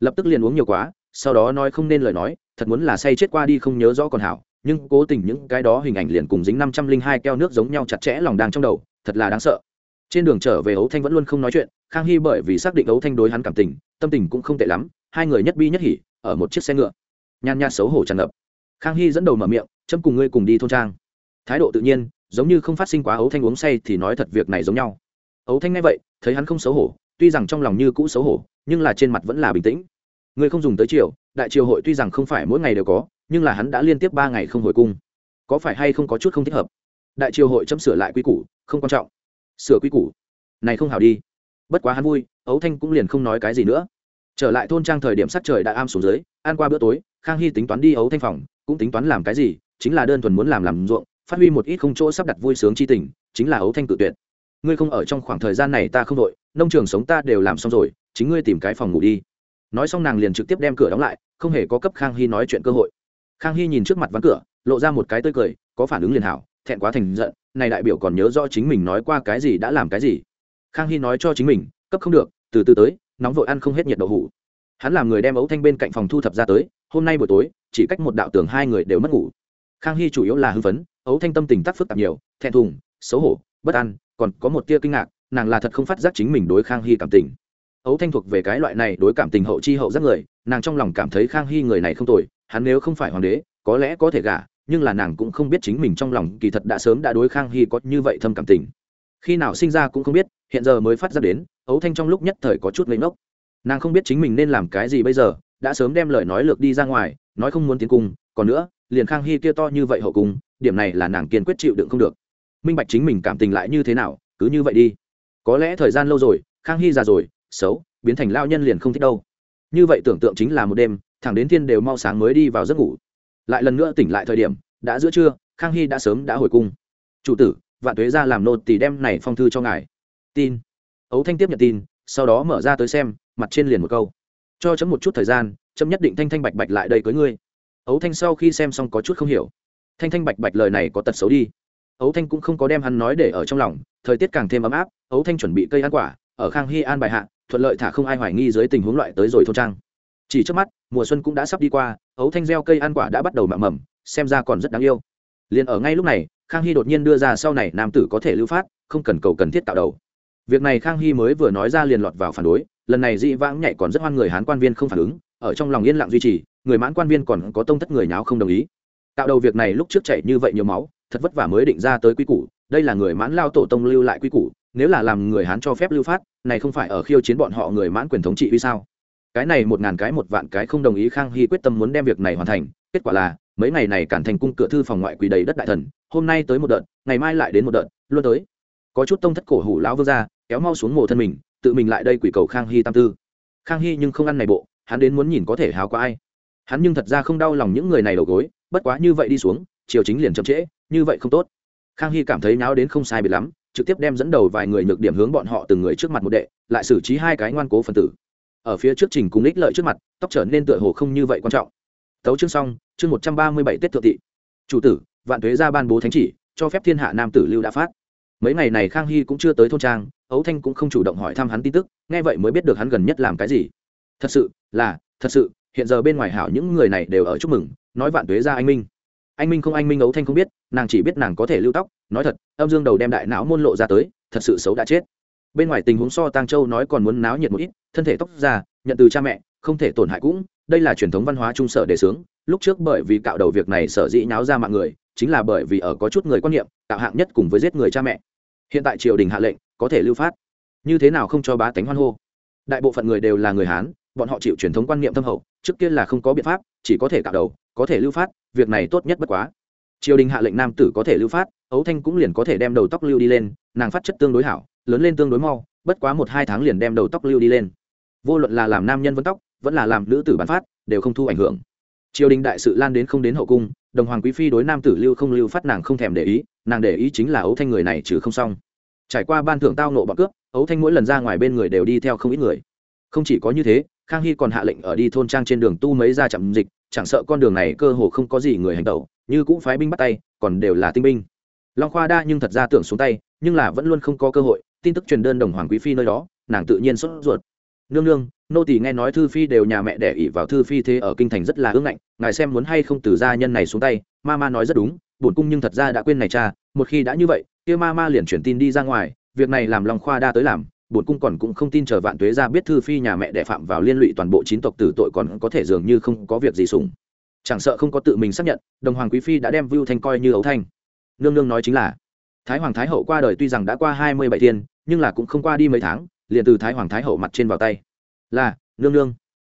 Lập tức liền uống nhiều quá, sau đó nói không nên lời nói, thật muốn là say chết qua đi không nhớ rõ còn hảo nhưng cố tình những cái đó hình ảnh liền cùng dính năm trăm linh hai keo nước giống nhau chặt chẽ lòng đang trong đầu, thật là đáng sợ. Trên đường trở về ấu thanh vẫn luôn không nói chuyện, khang hy bởi vì xác định ấu thanh đối hắn cảm tình, tâm tình cũng không tệ lắm, hai người nhất bi nhất hỉ, ở một chiếc xe ngựa. Nhan nhạt xấu hổ tràn ngập. Khang hy dẫn đầu mở miệng châm cùng ngươi cùng đi thôn trang. Thái độ tự nhiên, giống như không phát sinh quá ấu thanh uống say thì nói thật việc này giống nhau. Ấu thanh nghe vậy, thấy hắn không xấu hổ, tuy rằng trong lòng như cũ xấu hổ, nhưng là trên mặt vẫn là bình tĩnh. Ngươi không dùng tới chiều đại triều hội tuy rằng không phải mỗi ngày đều có nhưng là hắn đã liên tiếp ba ngày không hồi cung. Có phải hay không có chút không thích hợp? Đại triều hội chấm sửa lại quy củ, không quan trọng. Sửa quy củ? Này không hảo đi. Bất quá hắn vui, ấu thanh cũng liền không nói cái gì nữa. Trở lại thôn trang thời điểm sắc trời đã am xuống dưới, ăn qua bữa tối, khang hy tính toán đi ấu thanh phòng, cũng tính toán làm cái gì, chính là đơn thuần muốn làm làm ruộng, phát huy một ít không chỗ sắp đặt vui sướng chi tình, chính là ấu thanh tự tuyệt. Ngươi không ở trong khoảng thời gian này ta không đội nông trường sống ta đều làm xong rồi, chính ngươi tìm cái phòng ngủ đi. Nói xong nàng liền trực tiếp đem cửa đóng lại, không hề có cấp khang hy nói chuyện cơ hội khang hy nhìn trước mặt ván cửa, lộ ra một cái tươi cười, có phản ứng liền hảo, thẹn quá thành giận, này đại biểu còn nhớ rõ chính mình nói qua cái gì đã làm cái gì. Khang hy nói cho chính mình, cấp không được, từ từ tới, nóng vội ăn không hết nhiệt đậu hủ. Hắn làm người đem ấu thanh bên cạnh phòng thu thập ra tới, hôm nay buổi tối, chỉ cách một đạo tường hai người đều mất ngủ. Khang hy chủ yếu là hưng phấn, ấu thanh tâm tình tác phức tạp nhiều, thẹn thùng, xấu hổ, bất an, còn có một tia kinh ngạc, nàng là thật không phát giác chính mình đối khang hy cảm tình. Ấu thanh thuộc về cái loại này đối cảm tình hậu chi hậu giác người, nàng trong lòng cảm thấy khang hy người này không tồi hắn nếu không phải hoàng đế, có lẽ có thể gả, nhưng là nàng cũng không biết chính mình trong lòng kỳ thật đã sớm đã đối khang hy có như vậy thâm cảm tình. Khi nào sinh ra cũng không biết, hiện giờ mới phát ra đến ấu thanh trong lúc nhất thời có chút lấy ngốc. Nàng không biết chính mình nên làm cái gì bây giờ, đã sớm đem lời nói lược đi ra ngoài, nói không muốn tiến cung, còn nữa, liền khang hy kia to như vậy hậu cung, điểm này là nàng kiên quyết chịu đựng không được. Minh bạch chính mình cảm tình lại như thế nào, cứ như vậy đi. Có lẽ thời gian lâu rồi, khang hy già rồi, xấu, biến thành lao nhân liền không thích đâu. Như vậy tưởng tượng chính là một đêm thẳng đến thiên đều mau sáng mới đi vào giấc ngủ. Lại lần nữa tỉnh lại thời điểm, đã giữa trưa, khang hy đã sớm đã hồi cung. Chủ tử, vạn tuế ra làm nô tỷ đem này phong thư cho ngài. Tin. Ấu thanh tiếp nhận tin, sau đó mở ra tới xem, mặt trên liền một câu. Cho chấm một chút thời gian, chấm nhất định thanh thanh bạch bạch lại đây cưới ngươi. Ấu thanh sau khi xem xong có chút không hiểu. Thanh thanh bạch bạch lời này có tật xấu đi. Ấu thanh cũng không có đem hắn nói để ở trong lòng, thời tiết càng thêm ấm áp, ấu thanh chuẩn bị cây ăn quả, ở khang hy an bài hạ, thuận lợi thả không ai hoài nghi dưới tình huống loại tới rồi thôn trang chỉ trước mắt, mùa xuân cũng đã sắp đi qua, ấu thanh gieo cây ăn quả đã bắt đầu mạ mầm, xem ra còn rất đáng yêu. Liền ở ngay lúc này, khang hy đột nhiên đưa ra sau này nam tử có thể lưu phát, không cần cầu cần thiết tạo đầu. Việc này khang hy mới vừa nói ra liền lọt vào phản đối, lần này dị vãng nhạy còn rất hoan người hán quan viên không phản ứng, ở trong lòng yên lặng duy trì, người mãn quan viên còn có tông thất người nháo không đồng ý. Tạo đầu việc này lúc trước chạy như vậy nhiều máu, thật vất vả mới định ra tới quy củ, đây là người mãn lao tổ tông lưu lại quy củ, nếu là làm người hán cho phép lưu phát, này không phải ở khiêu chiến bọn họ người mãn quyền thống trị vì sao? Cái này một ngàn cái, một vạn cái không đồng ý khang hy quyết tâm muốn đem việc này hoàn thành. Kết quả là, mấy ngày này cản thành cung cửa thư phòng ngoại quỳ đầy đất đại thần, hôm nay tới một đợt, ngày mai lại đến một đợt, luôn tới. Có chút tông thất cổ hủ lão vương ra kéo mau xuống mồ thân mình, tự mình lại đây quỷ cầu khang hy tam tư. Khang hy nhưng không ăn này bộ, hắn đến muốn nhìn có thể háo có ai. Hắn nhưng thật ra không đau lòng những người này đầu gối, bất quá như vậy đi xuống chiều chính liền chậm trễ, như vậy không tốt. Khang hy cảm thấy náo đến không sai biệt lắm, trực tiếp đem dẫn đầu vài người nhược điểm hướng bọn họ từng người trước mặt một đệ, lại xử trí hai cái ngoan cố phần tử ở phía trước trình cùng ích lợi trước mặt, tóc trở nên tựa hồ không như vậy quan trọng. Tấu chương xong, chương một trăm ba mươi bảy tết thượng thị. Chủ tử, vạn thuế ra ban bố thánh chỉ, cho phép thiên hạ nam tử lưu đã phát. Mấy ngày này khang hy cũng chưa tới thôn trang, ấu thanh cũng không chủ động hỏi thăm hắn tin tức, nghe vậy mới biết được hắn gần nhất làm cái gì. Thật sự, là, thật sự, hiện giờ bên ngoài hảo những người này đều ở chúc mừng, nói vạn tuế ra anh minh. Anh minh không anh minh ấu thanh không biết, nàng chỉ biết nàng có thể lưu tóc, nói thật, âm dương đầu đem đại não môn lộ ra tới, thật sự xấu đã chết bên ngoài tình huống so tang châu nói còn muốn náo nhiệt một ít, thân thể tóc ra nhận từ cha mẹ, không thể tổn hại cũng, đây là truyền thống văn hóa trung sở đề sướng. lúc trước bởi vì cạo đầu việc này sở dĩ náo ra mạng người, chính là bởi vì ở có chút người quan niệm cạo hạng nhất cùng với giết người cha mẹ. Hiện tại triều đình hạ lệnh, có thể lưu phát. Như thế nào không cho bá tánh hoan hô? Đại bộ phận người đều là người hán, bọn họ chịu truyền thống quan niệm thâm hậu, trước kia là không có biện pháp, chỉ có thể cạo đầu, có thể lưu phát, việc này tốt nhất bất quá. Triều đình hạ lệnh nam tử có thể lưu phát, ấu thanh cũng liền có thể đem đầu tóc lưu đi lên, nàng phát chất tương đối hảo lớn lên tương đối mau, bất quá một hai tháng liền đem đầu tóc lưu đi lên. Vô luận là làm nam nhân vấn tóc, vẫn là làm nữ tử bán phát, đều không thu ảnh hưởng. Triều đình đại sự lan đến không đến hậu cung, đồng hoàng quý phi đối nam tử lưu không lưu phát nàng không thèm để ý, nàng để ý chính là ấu thanh người này trừ không xong. Trải qua ban thưởng tao nộ bọn cướp, ấu thanh mỗi lần ra ngoài bên người đều đi theo không ít người. Không chỉ có như thế, khang hy còn hạ lệnh ở đi thôn trang trên đường tu mấy ra chậm dịch, chẳng sợ con đường này cơ hồ không có gì người hành tẩu, như cũng phái binh bắt tay, còn đều là tinh binh. Long khoa đa nhưng thật ra tưởng xuống tay, nhưng là vẫn luôn không có cơ hội tin tức truyền đơn đồng hoàng quý phi nơi đó, nàng tự nhiên sốt ruột. Nương nương, nô tỳ nghe nói thư phi đều nhà mẹ đẻ ỉ vào thư phi thế ở kinh thành rất là ương ngạnh, ngài xem muốn hay không từ gia nhân này xuống tay, ma ma nói rất đúng, bổn cung nhưng thật ra đã quên này cha, một khi đã như vậy, kia ma ma liền chuyển tin đi ra ngoài, việc này làm lòng khoa đa tới làm, bổn cung còn cũng không tin chờ vạn tuế ra biết thư phi nhà mẹ đẻ phạm vào liên lụy toàn bộ chín tộc tử tội còn có thể dường như không có việc gì sùng chẳng sợ không có tự mình xác nhận, đồng hoàng quý phi đã đem vưu thanh coi như ấu thanh. Nương nương nói chính là, thái hoàng thái hậu qua đời tuy rằng đã qua hai mươi bảy thiên nhưng là cũng không qua đi mấy tháng, liền từ thái hoàng thái hậu mặt trên vào tay. Là, nương nương.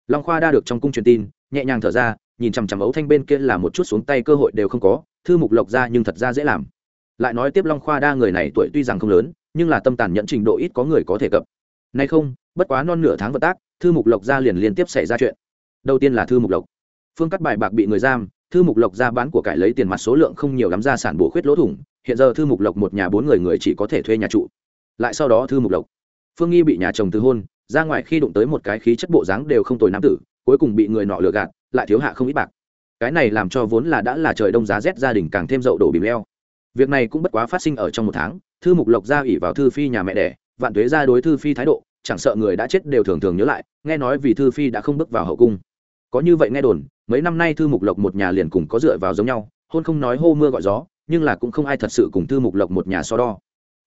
Long khoa đa được trong cung truyền tin, nhẹ nhàng thở ra, nhìn chằm chằm ấu thanh bên kia là một chút xuống tay cơ hội đều không có, thư mục lộc ra nhưng thật ra dễ làm. Lại nói tiếp long khoa đa người này tuổi tuy rằng không lớn, nhưng là tâm tàn nhận trình độ ít có người có thể cập. Nay không, bất quá non nửa tháng vận tác, thư mục lộc ra liền liên tiếp xảy ra chuyện. Đầu tiên là thư mục lộc. Phương cắt bài bạc bị người giam, thư mục lộc ra bán của cải lấy tiền mặt số lượng không nhiều lắm ra sản bổ khuyết lỗ thủng, hiện giờ thư mục lộc một nhà bốn người người chỉ có thể thuê nhà trụ lại sau đó thư mục lộc phương nghi bị nhà chồng từ hôn, ra ngoài khi đụng tới một cái khí chất bộ dáng đều không tồi nam tử, cuối cùng bị người nọ lừa gạt, lại thiếu hạ không ít bạc. Cái này làm cho vốn là đã là trời đông giá rét gia đình càng thêm dậu đổ bìm leo. Việc này cũng bất quá phát sinh ở trong một tháng, thư mục lộc ra ủy vào thư phi nhà mẹ đẻ, vạn tuế ra đối thư phi thái độ, chẳng sợ người đã chết đều thường thường nhớ lại, nghe nói vì thư phi đã không bước vào hậu cung. Có như vậy nghe đồn, mấy năm nay thư mục lộc một nhà liền cùng có dựa vào giống nhau, hôn không nói hô mưa gọi gió, nhưng là cũng không ai thật sự cùng thư mục lộc một nhà so đo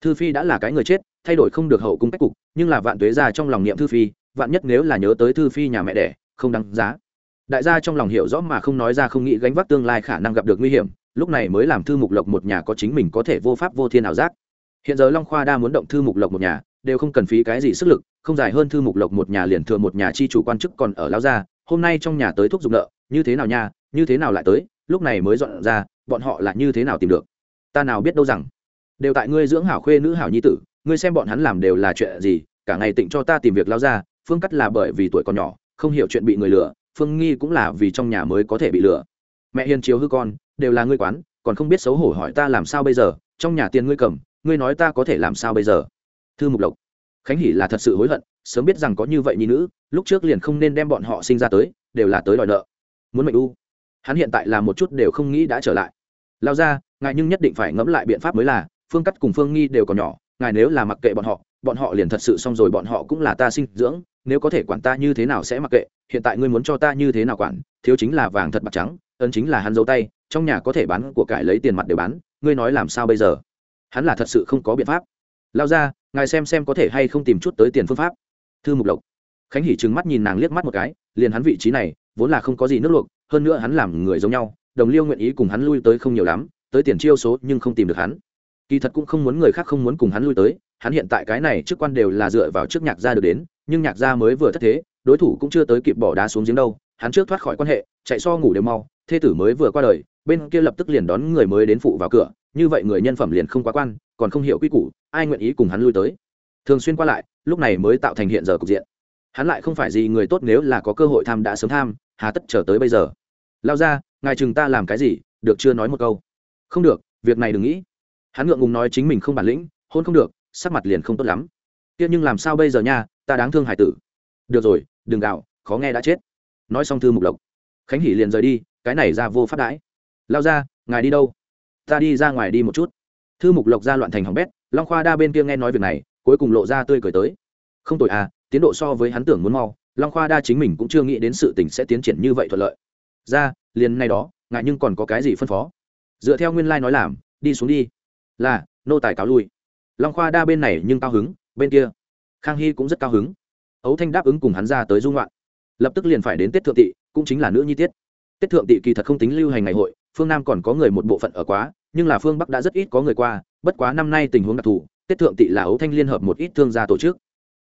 thư phi đã là cái người chết, thay đổi không được hậu cung cách cục, nhưng là vạn tuế ra trong lòng niệm thư phi, vạn nhất nếu là nhớ tới thư phi nhà mẹ đẻ, không đáng giá. Đại gia trong lòng hiểu rõ mà không nói ra không nghĩ gánh vác tương lai khả năng gặp được nguy hiểm, lúc này mới làm thư mục lộc một nhà có chính mình có thể vô pháp vô thiên ảo giác. Hiện giờ long khoa đa muốn động thư mục lộc một nhà, đều không cần phí cái gì sức lực, không dài hơn thư mục lộc một nhà liền thừa một nhà chi chủ quan chức còn ở lao gia, hôm nay trong nhà tới thuốc dụng nợ, như thế nào nha, như thế nào lại tới, lúc này mới dọn ra, bọn họ là như thế nào tìm được? Ta nào biết đâu rằng đều tại ngươi dưỡng hảo khuê nữ hảo nhi tử, ngươi xem bọn hắn làm đều là chuyện gì, cả ngày tịnh cho ta tìm việc lao ra, phương cắt là bởi vì tuổi còn nhỏ, không hiểu chuyện bị người lừa, phương nghi cũng là vì trong nhà mới có thể bị lừa. Mẹ hiền chiếu hư con, đều là ngươi quán, còn không biết xấu hổ hỏi ta làm sao bây giờ, trong nhà tiền ngươi cầm, ngươi nói ta có thể làm sao bây giờ? Thư mục lộc. Khánh hỷ là thật sự hối hận, sớm biết rằng có như vậy nhi nữ, lúc trước liền không nên đem bọn họ sinh ra tới, đều là tới đòi nợ. Muốn mệnh u. Hắn hiện tại là một chút đều không nghĩ đã trở lại. Lao ra, ngại nhưng nhất định phải ngẫm lại biện pháp mới là phương cắt cùng phương nghi đều còn nhỏ, ngài nếu là mặc kệ bọn họ bọn họ liền thật sự xong rồi, bọn họ cũng là ta sinh dưỡng, nếu có thể quản ta như thế nào sẽ mặc kệ, hiện tại ngươi muốn cho ta như thế nào quản, thiếu chính là vàng thật bạc trắng, ấn chính là hắn giấu tay, trong nhà có thể bán của cải lấy tiền mặt để bán, ngươi nói làm sao bây giờ? Hắn là thật sự không có biện pháp. Lao ra, ngài xem xem có thể hay không tìm chút tới tiền phương pháp. Thư mục lộc. Khánh hỉ trừng mắt nhìn nàng liếc mắt một cái, liền hắn vị trí này, vốn là không có gì nước luộc, hơn nữa hắn làm người giống nhau, đồng liêu nguyện ý cùng hắn lui tới không nhiều lắm, tới tiền chiêu số nhưng không tìm được hắn kỳ thật cũng không muốn người khác không muốn cùng hắn lui tới, hắn hiện tại cái này chức quan đều là dựa vào trước nhạc gia được đến, nhưng nhạc gia mới vừa thất thế, đối thủ cũng chưa tới kịp bỏ đá xuống giếng đâu, hắn trước thoát khỏi quan hệ, chạy so ngủ đều mau, thê tử mới vừa qua đời, bên kia lập tức liền đón người mới đến phụ vào cửa, như vậy người nhân phẩm liền không quá quan, còn không hiểu quy củ, ai nguyện ý cùng hắn lui tới. Thường xuyên qua lại, lúc này mới tạo thành hiện giờ cục diện. Hắn lại không phải gì người tốt nếu là có cơ hội tham đã sớm tham, hà tất chờ tới bây giờ. Lao ra ngài chừng ta làm cái gì? Được chưa nói một câu? Không được, việc này đừng nghĩ hắn ngượng ngùng nói chính mình không bản lĩnh, hôn không được, sắc mặt liền không tốt lắm. Kia nhưng làm sao bây giờ nha, ta đáng thương hải tử. Được rồi, đừng gạo, khó nghe đã chết. Nói xong thư mục lộc, khánh hỉ liền rời đi, cái này ra vô phát đãi. Lao ra, ngài đi đâu? Ta đi ra ngoài đi một chút. Thư mục lộc ra loạn thành hỏng bét, long khoa đa bên kia nghe nói việc này, cuối cùng lộ ra tươi cười tới. Không tội à tiến độ so với hắn tưởng muốn mau, long khoa đa chính mình cũng chưa nghĩ đến sự tình sẽ tiến triển như vậy thuận lợi. Ra, liền nay đó ngại nhưng còn có cái gì phân phó? Dựa theo nguyên lai nói làm, đi xuống đi là, nô tài cáo lui. Long khoa đa bên này nhưng cao hứng, bên kia. Khang hy cũng rất cao hứng. Ấu thanh đáp ứng cùng hắn ra tới dung loạn lập tức liền phải đến tết thượng tị cũng chính là nữ nhi tiết. Tết thượng tị kỳ thật không tính lưu hành ngày hội, phương nam còn có người một bộ phận ở quá, nhưng là phương bắc đã rất ít có người qua, bất quá năm nay tình huống đặc thù tết thượng tị là ấu thanh liên hợp một ít thương gia tổ chức.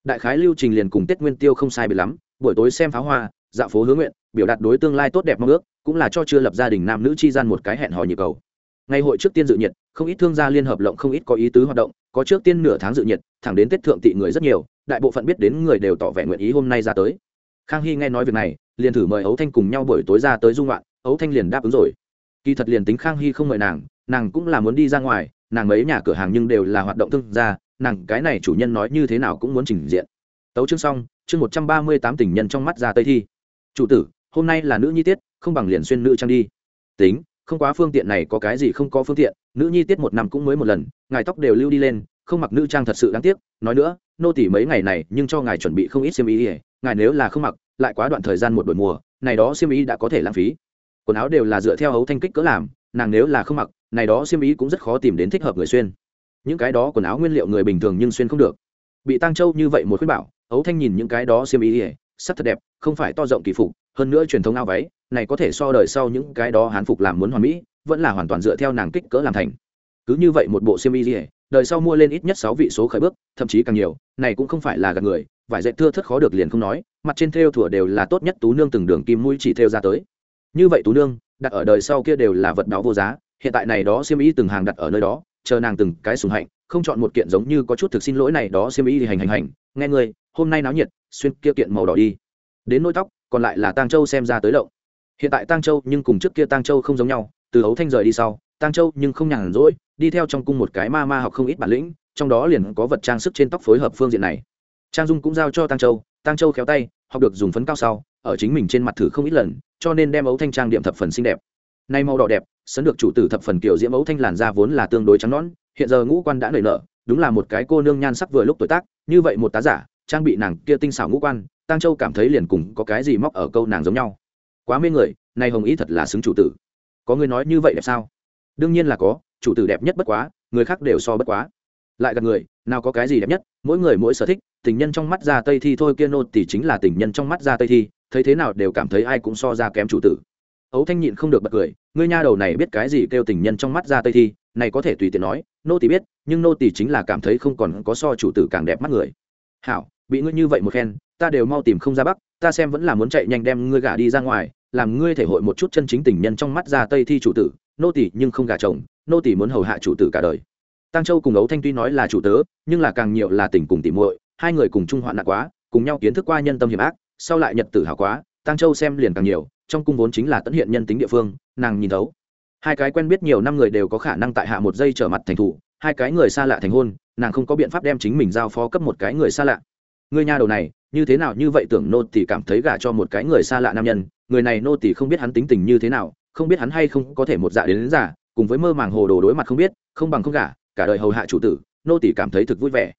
Đại khái lưu trình liền cùng tết nguyên tiêu không sai bị lắm, buổi tối xem pháo hoa, dạo phố hướng nguyện, biểu đạt đối tương lai tốt đẹp mong ước, cũng là cho chưa lập gia đình nam nữ chi gian một cái hẹn hò nhịp cầu. Ngày hội trước tiên dự nhiệt không ít thương gia liên hợp lộng không ít có ý tứ hoạt động, có trước tiên nửa tháng dự nhiệt, thẳng đến tết thượng tị người rất nhiều, đại bộ phận biết đến người đều tỏ vẻ nguyện ý hôm nay ra tới. Khang hy nghe nói việc này, liền thử mời ấu thanh cùng nhau buổi tối ra tới dung loạn ấu thanh liền đáp ứng rồi. Kỳ thật liền tính khang hy không mời nàng nàng cũng là muốn đi ra ngoài, nàng mấy nhà cửa hàng nhưng đều là hoạt động thương gia, nàng cái này chủ nhân nói như thế nào cũng muốn trình diện. Tấu chương xong, chương một trăm ba mươi tám tình nhân trong mắt ra tây thi. Chủ tử, hôm nay là nữ nhi tiết, không bằng liền xuyên nữ trang đi. Tính, không quá phương tiện này có cái gì không có phương tiện nữ nhi tiết một năm cũng mới một lần, ngài tóc đều lưu đi lên, không mặc nữ trang thật sự đáng tiếc. Nói nữa, nô tỉ mấy ngày này nhưng cho ngài chuẩn bị không ít xiêm ý ỉa ngài nếu là không mặc, lại quá đoạn thời gian một đội mùa, này đó xiêm ý đã có thể lãng phí. Quần áo đều là dựa theo hấu thanh kích cỡ làm, nàng nếu là không mặc, này đó xiêm ý cũng rất khó tìm đến thích hợp người xuyên. Những cái đó quần áo nguyên liệu người bình thường nhưng xuyên không được. Bị tăng châu như vậy một khuyết bảo, hấu thanh nhìn những cái đó xiêm ý ỉa sắc thật đẹp, không phải to rộng kỳ phục, hơn nữa truyền thống áo váy, này có thể so đời sau những cái đó hán phục làm muốn hoàn mỹ vẫn là hoàn toàn dựa theo nàng kích cỡ làm thành. Cứ như vậy một bộ xiêm y ỉa đời sau mua lên ít nhất sáu vị số khởi bước, thậm chí càng nhiều, này cũng không phải là gạt người, vải dệt thưa thất khó được liền không nói, mặt trên thêu thủa đều là tốt nhất tú nương từng đường kim mũi chỉ thêu ra tới. Như vậy tú nương, đặt ở đời sau kia đều là vật báo vô giá, hiện tại này đó xiêm y từng hàng đặt ở nơi đó, chờ nàng từng cái sùng hạnh, không chọn một kiện giống như có chút thực xin lỗi này đó xiêm y thì hành hành hành, nghe người hôm nay náo nhiệt, xuyên kia kiện màu đỏ đi. Đến nỗi tóc, còn lại là tang châu xem ra tới lộng. Hiện tại tang châu nhưng cùng trước kia tang châu không giống nhau từ ấu thanh rời đi sau, tang châu nhưng không nhàn rỗi, đi theo trong cung một cái ma ma học không ít bản lĩnh, trong đó liền có vật trang sức trên tóc phối hợp phương diện này. Trang dung cũng giao cho tang châu tang châu khéo tay, học được dùng phấn cao sau, ở chính mình trên mặt thử không ít lần, cho nên đem ấu thanh trang điểm thập phần xinh đẹp. Nay màu đỏ đẹp, sấn được chủ tử thập phần kiểu diễm ấu thanh làn da vốn là tương đối trắng nõn, hiện giờ ngũ quan đã nảy nở, đúng là một cái cô nương nhan sắc vừa lúc tuổi tác, như vậy một tá giả, trang bị nàng kia tinh xảo ngũ quan tăng châu cảm thấy liền cùng có cái gì móc ở câu nàng giống nhau. Quá mê người, nay hồng ý thật là xứng chủ tử có người nói như vậy đẹp sao? Đương nhiên là có, chủ tử đẹp nhất bất quá, người khác đều so bất quá. Lại gặp người, nào có cái gì đẹp nhất, mỗi người mỗi sở thích, tình nhân trong mắt ra tây thi thôi, kia nô thì chính là tình nhân trong mắt ra tây thi, thấy thế nào đều cảm thấy ai cũng so ra kém chủ tử. Ấu thanh nhịn không được bật cười, ngươi nha đầu này biết cái gì kêu tình nhân trong mắt ra tây thi, này có thể tùy tiện nói, nô tỳ biết, nhưng nô tỳ chính là cảm thấy không còn có so chủ tử càng đẹp mắt người. Hảo, bị ngươi như vậy một khen, ta đều mau tìm không ra bắc, ta xem vẫn là muốn chạy nhanh đem ngươi gả đi ra ngoài làm ngươi thể hội một chút chân chính tình nhân trong mắt ra tây thi chủ tử, nô tỷ nhưng không gả chồng, nô tỷ muốn hầu hạ chủ tử cả đời. Tăng châu cùng ấu thanh tuy nói là chủ tớ, nhưng là càng nhiều là tình cùng tỉ muội, hai người cùng chung hoạn nặng quá, cùng nhau kiến thức qua nhân tâm hiểm ác, sau lại nhật tử hảo quá tăng châu xem liền càng nhiều, trong cung vốn chính là tận hiện nhân tính địa phương, nàng nhìn thấu. Hai cái quen biết nhiều năm người đều có khả năng tại hạ một giây trở mặt thành thủ, hai cái người xa lạ thành hôn, nàng không có biện pháp đem chính mình giao phó cấp một cái người xa lạ. Người nhà đầu này, như thế nào như vậy tưởng nô tỷ cảm thấy gả cho một cái người xa lạ nam nhân người này nô tỷ không biết hắn tính tình như thế nào không biết hắn hay không có thể một dạ đến, đến giả cùng với mơ màng hồ đồ đối mặt không biết không bằng không gả cả đời hầu hạ chủ tử nô tỷ cảm thấy thực vui vẻ.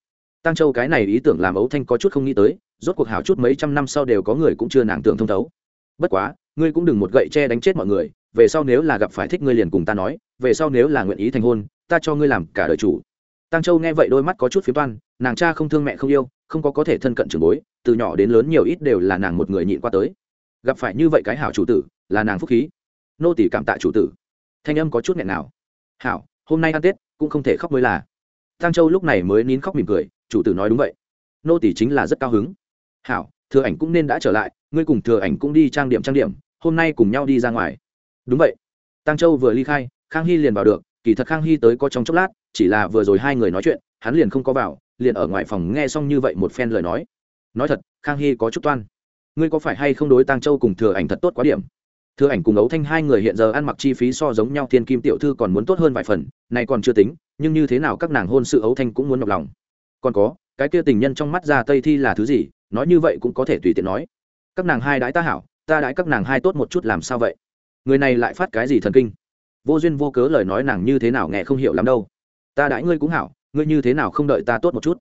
Tăng châu cái này ý tưởng làm ấu thanh có chút không nghĩ tới rốt cuộc hảo chút mấy trăm năm sau đều có người cũng chưa nàng tưởng thông thấu. Bất quá ngươi cũng đừng một gậy che đánh chết mọi người về sau nếu là gặp phải thích ngươi liền cùng ta nói về sau nếu là nguyện ý thành hôn ta cho ngươi làm cả đời chủ. Tăng châu nghe vậy đôi mắt có chút phiếm toan nàng cha không thương mẹ không yêu không có có thể thân cận trường bối từ nhỏ đến lớn nhiều ít đều là nàng một người nhịn qua tới gặp phải như vậy cái hảo chủ tử, là nàng phúc khí. Nô tỷ cảm tạ chủ tử. Thanh âm có chút nghẹn nào. Hảo, hôm nay ăn tết, cũng không thể khóc mới là. Tăng châu lúc này mới nín khóc mỉm cười, chủ tử nói đúng vậy. Nô tỷ chính là rất cao hứng. Hảo, thừa ảnh cũng nên đã trở lại, ngươi cùng thừa ảnh cũng đi trang điểm trang điểm, hôm nay cùng nhau đi ra ngoài. Đúng vậy. Tăng châu vừa ly khai, khang hy liền vào được, kỳ thật khang hy tới có trong chốc lát, chỉ là vừa rồi hai người nói chuyện, hắn liền không có vào, liền ở ngoài phòng nghe xong như vậy một phen lời nói. Nói thật, khang hy có chút toan ngươi có phải hay không đối tăng châu cùng thừa ảnh thật tốt quá điểm? Thừa ảnh cùng ấu thanh hai người hiện giờ ăn mặc chi phí so giống nhau, thiên kim tiểu thư còn muốn tốt hơn vài phần này còn chưa tính, nhưng như thế nào các nàng hôn sự ấu thanh cũng muốn nhọc lòng. Còn có, cái kia tình nhân trong mắt ra tây thi là thứ gì? Nói như vậy cũng có thể tùy tiện nói. Các nàng hai đãi ta hảo, ta đãi các nàng hai tốt một chút làm sao vậy? Người này lại phát cái gì thần kinh? Vô duyên vô cớ lời nói nàng như thế nào nghe không hiểu lắm đâu. Ta đãi ngươi cũng hảo, ngươi như thế nào không đợi ta tốt một chút?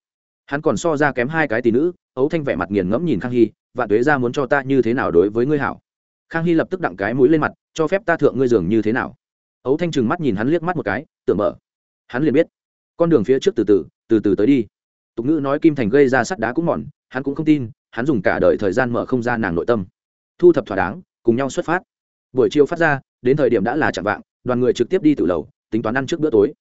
Hắn còn so ra kém hai cái tỷ nữ, ấu thanh vẻ mặt nghiền ngẫm nhìn khang hy vạn tuế ra muốn cho ta như thế nào đối với ngươi hảo? Khang hy lập tức đặng cái mũi lên mặt, cho phép ta thượng ngươi giường như thế nào? Ấu thanh trừng mắt nhìn hắn liếc mắt một cái, tưởng mở. Hắn liền biết. Con đường phía trước từ từ từ từ tới đi. Tục ngữ nói kim thành gây ra sắt đá cũng mòn, hắn cũng không tin, hắn dùng cả đời thời gian mở không ra nàng nội tâm. Thu thập thỏa đáng, cùng nhau xuất phát. Buổi chiều phát ra, đến thời điểm đã là chạm vạng, đoàn người trực tiếp đi tự lầu, tính toán ăn trước bữa tối.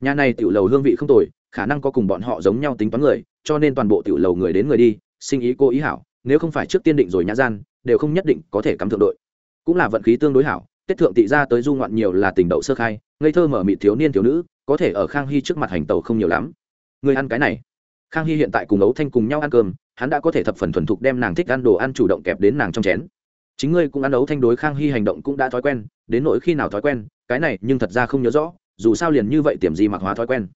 Nhà này tiểu lầu hương vị không tồi, khả năng có cùng bọn họ giống nhau tính toán người, cho nên toàn bộ tiểu lầu người đến người đi, sinh ý cô ý hảo nếu không phải trước tiên định rồi nhã gian, đều không nhất định có thể cắm thượng đội. Cũng là vận khí tương đối hảo, tết thượng tị ra tới du ngoạn nhiều là tình đậu sơ khai, ngây thơ mở mị thiếu niên thiếu nữ, có thể ở khang hy trước mặt hành tàu không nhiều lắm. Người ăn cái này. Khang hy hiện tại cùng ấu thanh cùng nhau ăn cơm, hắn đã có thể thập phần thuần thục đem nàng thích ăn đồ ăn chủ động kẹp đến nàng trong chén. Chính ngươi cũng ăn ấu thanh đối khang hy hành động cũng đã thói quen, đến nỗi khi nào thói quen, cái này nhưng thật ra không nhớ rõ, dù sao liền như vậy tiềm gì mặc hóa thói quen.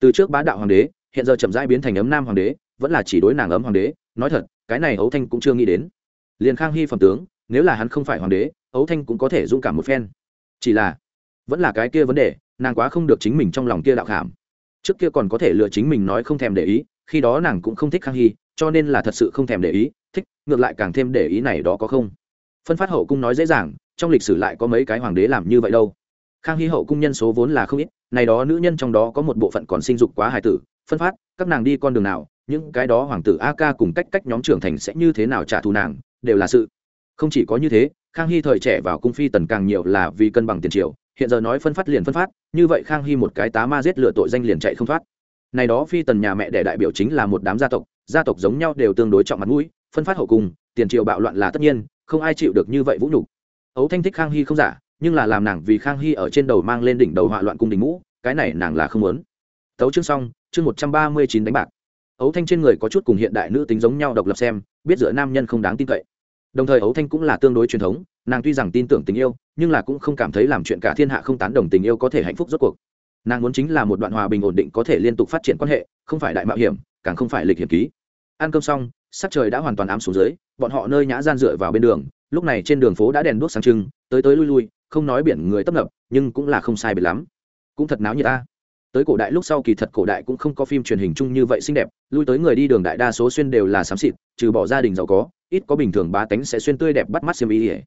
Từ trước bá đạo hoàng đế, hiện giờ chậm rãi biến thành ấm nam hoàng đế, vẫn là chỉ đối nàng ấm hoàng đế, nói thật cái này ấu thanh cũng chưa nghĩ đến. Liền khang hy phẩm tướng, nếu là hắn không phải hoàng đế, ấu thanh cũng có thể dũng cảm một phen. Chỉ là, vẫn là cái kia vấn đề, nàng quá không được chính mình trong lòng kia đạo khảm. Trước kia còn có thể lựa chính mình nói không thèm để ý, khi đó nàng cũng không thích khang hy, cho nên là thật sự không thèm để ý, thích, ngược lại càng thêm để ý này đó có không. Phân phát hậu cung nói dễ dàng, trong lịch sử lại có mấy cái hoàng đế làm như vậy đâu. Khang hy hậu cung nhân số vốn là không ít, này đó nữ nhân trong đó có một bộ phận còn sinh dục quá hài tử, phân phát, các nàng đi con đường nào những cái đó hoàng tử a ca cùng cách cách nhóm trưởng thành sẽ như thế nào trả thù nàng, đều là sự. Không chỉ có như thế, khang hy thời trẻ vào cung phi tần càng nhiều là vì cân bằng tiền triều, hiện giờ nói phân phát liền phân phát, như vậy khang hy một cái tá ma giết lựa tội danh liền chạy không thoát. Này đó phi tần nhà mẹ đẻ đại biểu chính là một đám gia tộc gia tộc giống nhau đều tương đối trọng mặt mũi, phân phát hậu cung, tiền triều bạo loạn là tất nhiên, không ai chịu được như vậy vũ nhục. Ấu thanh thích khang hy không giả, nhưng là làm nàng vì khang hy ở trên đầu mang lên đỉnh đầu họa loạn cung đình ngũ cái này nàng là không muốn. Tấu chương xong, chương một trăm ba mươi chín đánh bạc ấu thanh trên người có chút cùng hiện đại nữ tính giống nhau độc lập xem, biết giữa nam nhân không đáng tin cậy. Đồng thời ấu thanh cũng là tương đối truyền thống, nàng tuy rằng tin tưởng tình yêu, nhưng là cũng không cảm thấy làm chuyện cả thiên hạ không tán đồng tình yêu có thể hạnh phúc rốt cuộc. Nàng muốn chính là một đoạn hòa bình ổn định có thể liên tục phát triển quan hệ, không phải đại mạo hiểm, càng không phải lịch hiểm ký. Ăn cơm xong, sắc trời đã hoàn toàn ám xuống dưới, bọn họ nơi nhã gian dựa vào bên đường, lúc này trên đường phố đã đèn đuốc sáng trưng, tới tới lui lui, không nói biển người tấp nập, nhưng cũng là không sai biệt lắm. Cũng thật náo như ta tới cổ đại lúc sau kỳ thật cổ đại cũng không có phim truyền hình chung như vậy xinh đẹp, lui tới người đi đường đại đa số xuyên đều là xám xịt, trừ bỏ gia đình giàu có, ít có bình thường bá tánh sẽ xuyên tươi đẹp bắt mắt xiêm ý ỉa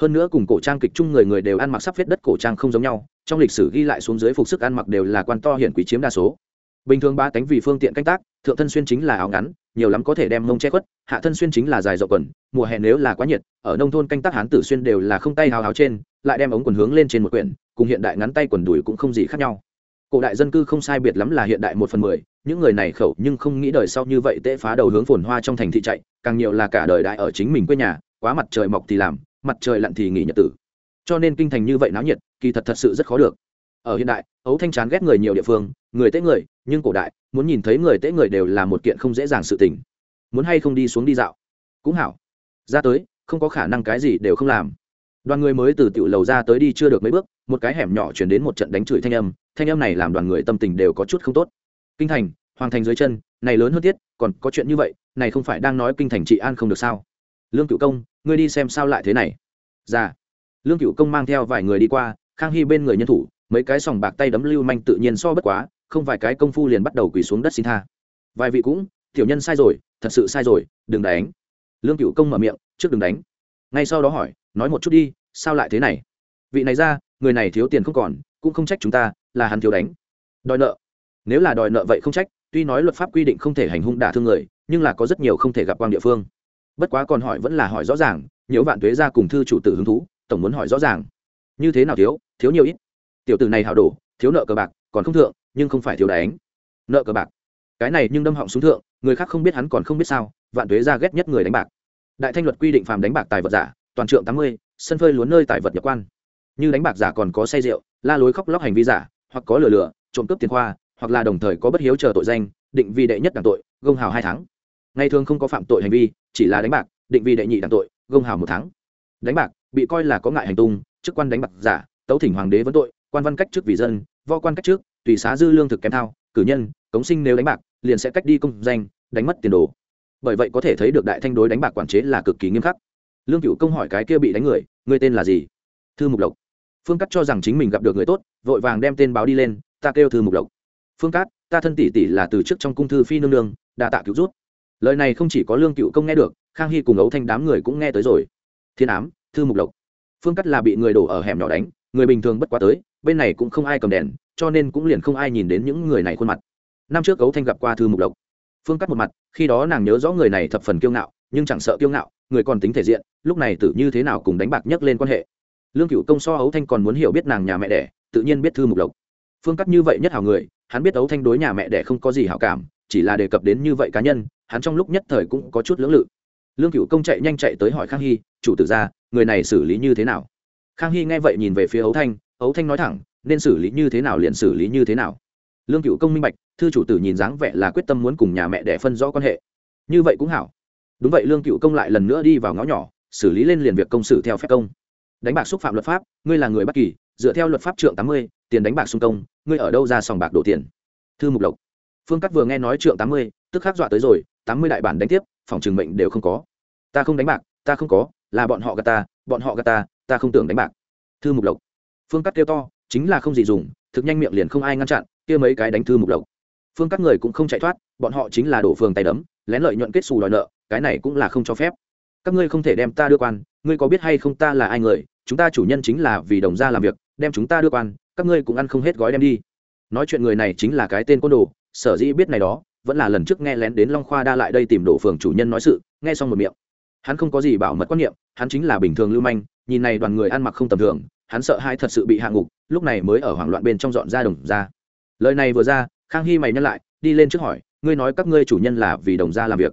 hơn nữa cùng cổ trang kịch chung người người đều ăn mặc sắp phết đất cổ trang không giống nhau, trong lịch sử ghi lại xuống dưới phục sức ăn mặc đều là quan to hiển quý chiếm đa số. Bình thường ba tánh vì phương tiện canh tác, thượng thân xuyên chính là áo ngắn, nhiều lắm có thể đem mông che khuất, hạ thân xuyên chính là dài rộng quần, mùa hè nếu là quá nhiệt, ở nông thôn canh tác hán tử xuyên đều là không tay hào háo trên, lại đem ống quần hướng lên trên một quyển, cùng hiện đại ngắn tay quần đùi cũng không gì khác nhau cổ đại dân cư không sai biệt lắm là hiện đại một phần mười, những người này khẩu nhưng không nghĩ đời sau như vậy tễ phá đầu hướng phồn hoa trong thành thị chạy, càng nhiều là cả đời đại ở chính mình quê nhà, quá mặt trời mọc thì làm, mặt trời lặn thì nghỉ nhật tử. Cho nên kinh thành như vậy náo nhiệt, kỳ thật thật sự rất khó được. Ở hiện đại ấu thanh chán ghét người nhiều địa phương, người tế người, nhưng cổ đại, muốn nhìn thấy người tế người đều là một kiện không dễ dàng sự tình. Muốn hay không đi xuống đi dạo. Cũng hảo. Ra tới, không có khả năng cái gì đều không làm đoàn người mới từ tiểu lầu ra tới đi chưa được mấy bước, một cái hẻm nhỏ chuyển đến một trận đánh chửi thanh âm thanh âm này làm đoàn người tâm tình đều có chút không tốt. Kinh thành, hoàng thành dưới chân, này lớn hơn tiết còn có chuyện như vậy, này không phải đang nói kinh thành trị an không được sao? Lương cựu công, ngươi đi xem sao lại thế này? Ra lương cựu công mang theo vài người đi qua, khang hy bên người nhân thủ, mấy cái sòng bạc tay đấm lưu manh tự nhiên so bất quá, không vài cái công phu liền bắt đầu quỳ xuống đất xin tha. Vài vị cũng, tiểu nhân sai rồi, thật sự sai rồi, đừng đánh. Lương cựu công mở miệng, trước đừng đánh. Ngay sau đó hỏi, nói một chút đi sao lại thế này? Vị này ra, người này thiếu tiền không còn, cũng không trách chúng ta, là hắn thiếu đánh. Đòi nợ. Nếu là đòi nợ vậy không trách, tuy nói luật pháp quy định không thể hành hung đả thương người, nhưng là có rất nhiều không thể gặp quang địa phương. Bất quá còn hỏi vẫn là hỏi rõ ràng nhiễu vạn tuế ra cùng thư chủ tử hứng thú, tổng muốn hỏi rõ ràng. Như thế nào thiếu? Thiếu nhiều ít. Tiểu tử này hảo đổ, thiếu nợ cờ bạc, còn không thượng, nhưng không phải thiếu đánh. Nợ cờ bạc. Cái này nhưng đâm họng xuống thượng, người khác không biết hắn còn không biết sao, vạn tuế ra ghét nhất người đánh bạc. Đại thanh luật quy định phàm đánh bạc tài vật giả, toàn trượng tám mươi sân phơi lún nơi tài vật nhập quan. Như đánh bạc giả còn có say rượu, la lối khóc lóc hành vi giả, hoặc có lừa lừa, trộm cướp tiền khoa, hoặc là đồng thời có bất hiếu chờ tội danh, định vi đệ nhất đảng tội, gông hào hai tháng. Ngày thường không có phạm tội hành vi, chỉ là đánh bạc, định vi đệ nhị đảng tội, gông hào một tháng. Đánh bạc, bị coi là có ngại hành tung, chức quan đánh bạc giả, tấu thỉnh hoàng đế vấn tội, quan văn cách trước vì dân vo quan cách trước tùy xá dư lương thực kém thao, cử nhân, cống sinh nếu đánh bạc, liền sẽ cách đi công danh, đánh mất tiền đồ. Bởi vậy có thể thấy được đại thanh đối đánh bạc quản chế là cực kỳ nghiêm khắc lương cựu công hỏi cái kia bị đánh người người tên là gì? Thư mục lộc. Phương cắt cho rằng chính mình gặp được người tốt, vội vàng đem tên báo đi lên, ta kêu thư mục lộc. Phương cát, ta thân tỷ tỷ là từ trước trong cung thư phi nương nương, đa tạ cứu rút lời này không chỉ có lương cựu công nghe được, khang hy cùng ấu thanh đám người cũng nghe tới rồi. Thiên ám, thư mục lộc. Phương cắt là bị người đổ ở hẻm nhỏ đánh, người bình thường bất quá tới, bên này cũng không ai cầm đèn, cho nên cũng liền không ai nhìn đến những người này khuôn mặt. Năm trước ấu thanh gặp qua thư mục lộc. Phương cắt một mặt, khi đó nàng nhớ rõ người này thập phần kiêu ngạo nhưng chẳng sợ kiêu ngạo, người còn tính thể diện, lúc này tự như thế nào cùng đánh bạc nhấc lên quan hệ. Lương cựu công so ấu thanh còn muốn hiểu biết nàng nhà mẹ đẻ, tự nhiên biết thư mục lộc. Phương cắt như vậy nhất hảo người, hắn biết ấu thanh đối nhà mẹ đẻ không có gì hảo cảm, chỉ là đề cập đến như vậy cá nhân, hắn trong lúc nhất thời cũng có chút lưỡng lự. Lương cựu công chạy nhanh chạy tới hỏi khang hy, chủ tử ra người này xử lý như thế nào? Khang hy nghe vậy nhìn về phía ấu thanh ấu thanh nói thẳng, nên xử lý như thế nào liền xử lý như thế nào. Lương cựu công minh bạch, thư chủ tử nhìn dáng vẻ là quyết tâm muốn cùng nhà mẹ đẻ phân rõ quan hệ. Như vậy cũng hảo đúng vậy, lương cựu công lại lần nữa đi vào ngõ nhỏ, xử lý lên liền việc công xử theo phép công. Đánh bạc xúc phạm luật pháp, ngươi là người bất kỳ, dựa theo luật pháp trượng tám mươi, tiền đánh bạc xung công, ngươi ở đâu ra sòng bạc đổ tiền? Thư mục lộc. Phương cắt vừa nghe nói trượng tám mươi, tức khắc dọa tới rồi, tám mươi đại bản đánh tiếp, phòng trường mệnh đều không có. Ta không đánh bạc, ta không có, là bọn họ gạt ta, bọn họ gạt ta ta không tưởng đánh bạc. Thư mục lộc. Phương cắt kêu to, chính là không gì dùng, thực nhanh miệng liền không ai ngăn chặn, kia mấy cái đánh thư mục lộc. Phương các người cũng không chạy thoát, bọn họ chính là đổ phường tay đấm, lén lợi nhuận kết xù đòi nợ cái này cũng là không cho phép. Các ngươi không thể đem ta đưa quan, ngươi có biết hay không ta là ai người? Chúng ta chủ nhân chính là vì đồng gia làm việc, đem chúng ta đưa quan, các ngươi cũng ăn không hết gói đem đi. Nói chuyện người này chính là cái tên côn đồ, sở dĩ biết này đó, vẫn là lần trước nghe lén đến long khoa đa lại đây tìm đổ phường chủ nhân nói sự, nghe xong một miệng. Hắn không có gì bảo mật quan niệm, hắn chính là bình thường lưu manh, nhìn này đoàn người ăn mặc không tầm thường, hắn sợ hai thật sự bị hạ ngục, lúc này mới ở hoảng loạn bên trong dọn ra đồng ra. Lời này vừa ra, khang hy mày nhắc lại, đi lên trước hỏi, ngươi nói các ngươi chủ nhân là vì đồng gia làm việc?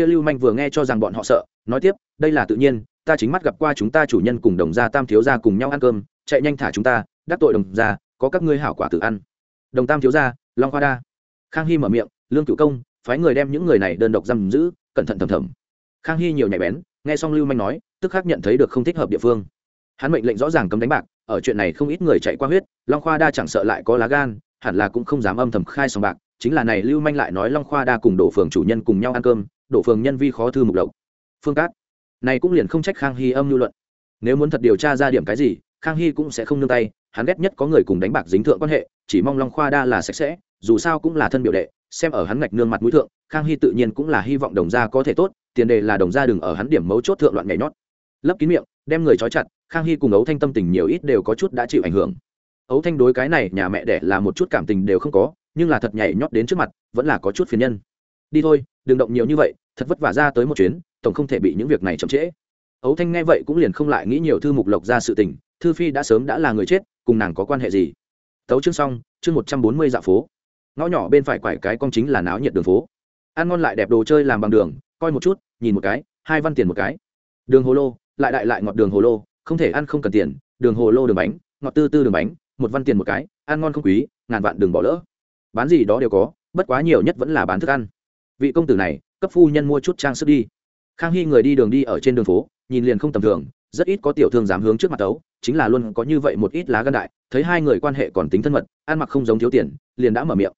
Kia lưu manh vừa nghe cho rằng bọn họ sợ, nói tiếp, đây là tự nhiên, ta chính mắt gặp qua chúng ta chủ nhân cùng đồng gia tam thiếu gia cùng nhau ăn cơm, chạy nhanh thả chúng ta, đắc tội đồng gia, có các ngươi hảo quả tự ăn. Đồng tam thiếu gia, long khoa đa. Khang hy mở miệng, lương cựu công, phái người đem những người này đơn độc giam giữ, cẩn thận thầm thầm. Khang hy nhiều nhạy bén, nghe xong lưu manh nói, tức khắc nhận thấy được không thích hợp địa phương. Hắn mệnh lệnh rõ ràng cấm đánh bạc, ở chuyện này không ít người chạy qua huyết, long khoa đa chẳng sợ lại có lá gan, hẳn là cũng không dám âm thầm khai sòng bạc, chính là này lưu manh lại nói long khoa đa cùng đổ phường chủ nhân cùng nhau ăn cơm đổ phường nhân vi khó thư mục lộc. Phương cát, này cũng liền không trách khang hy âm lưu luận. Nếu muốn thật điều tra ra điểm cái gì, khang hy cũng sẽ không nương tay, hắn ghét nhất có người cùng đánh bạc dính thượng quan hệ, chỉ mong long khoa đa là sạch sẽ, dù sao cũng là thân biểu đệ, xem ở hắn ngạch nương mặt mũi thượng, khang hy tự nhiên cũng là hy vọng đồng gia có thể tốt, tiền đề là đồng gia đừng ở hắn điểm mấu chốt thượng loạn nhảy nhót. Lấp kín miệng, đem người trói chặt, khang hy cùng ấu thanh tâm tình nhiều ít đều có chút đã chịu ảnh hưởng. Ấu thanh đối cái này nhà mẹ đẻ là một chút cảm tình đều không có, nhưng là thật nhảy nhót đến trước mặt, vẫn là có chút phiền nhân đi thôi, đừng động nhiều như vậy, thật vất vả ra tới một chuyến, tổng không thể bị những việc này chậm trễ. Ấu thanh nghe vậy cũng liền không lại nghĩ nhiều thư mục lộc ra sự tình, thư phi đã sớm đã là người chết, cùng nàng có quan hệ gì? Tấu chương xong, chương một trăm bốn mươi dạ phố. Ngõ nhỏ bên phải quải cái con chính là náo nhiệt đường phố. Ăn ngon lại đẹp đồ chơi làm bằng đường, coi một chút, nhìn một cái, hai văn tiền một cái. Đường hồ lô, lại đại lại ngọt đường hồ lô, không thể ăn không cần tiền, đường hồ lô đường bánh, ngọt tư tư đường bánh, một văn tiền một cái, ăn ngon không quý, ngàn vạn đường bỏ lỡ. Bán gì đó đều có, bất quá nhiều nhất vẫn là bán thức ăn vị công tử này, cấp phu nhân mua chút trang sức đi. Khang hy người đi đường đi ở trên đường phố, nhìn liền không tầm thường, rất ít có tiểu thương dám hướng trước mặt tấu, chính là luôn có như vậy một ít lá gan đại, thấy hai người quan hệ còn tính thân mật, ăn mặc không giống thiếu tiền, liền đã mở miệng.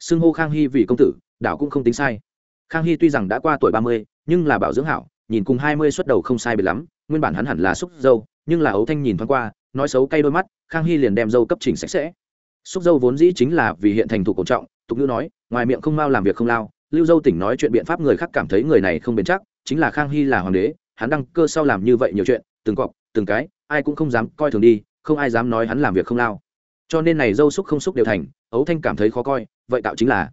Xưng hô khang hy vì công tử, đảo cũng không tính sai. Khang hy tuy rằng đã qua tuổi ba mươi, nhưng là bảo dưỡng hảo, nhìn cùng hai mươi xuất đầu không sai biệt lắm, nguyên bản hắn hẳn là xúc dâu, nhưng là ấu thanh nhìn thoáng qua, nói xấu cay đôi mắt, khang hy liền đem dâu cấp chỉnh sạch sẽ. Xúc dâu vốn dĩ chính là vì hiện thành thủ cổ trọng, tục ngữ nói, ngoài miệng không mau làm việc không lao lưu dâu tỉnh nói chuyện biện pháp người khác cảm thấy người này không bền chắc, chính là khang hy là hoàng đế, hắn đăng cơ sau làm như vậy nhiều chuyện, từng cọc, từng cái, ai cũng không dám coi thường đi, không ai dám nói hắn làm việc không lao. Cho nên này dâu xúc không xúc đều thành, ấu thanh cảm thấy khó coi, vậy tạo chính là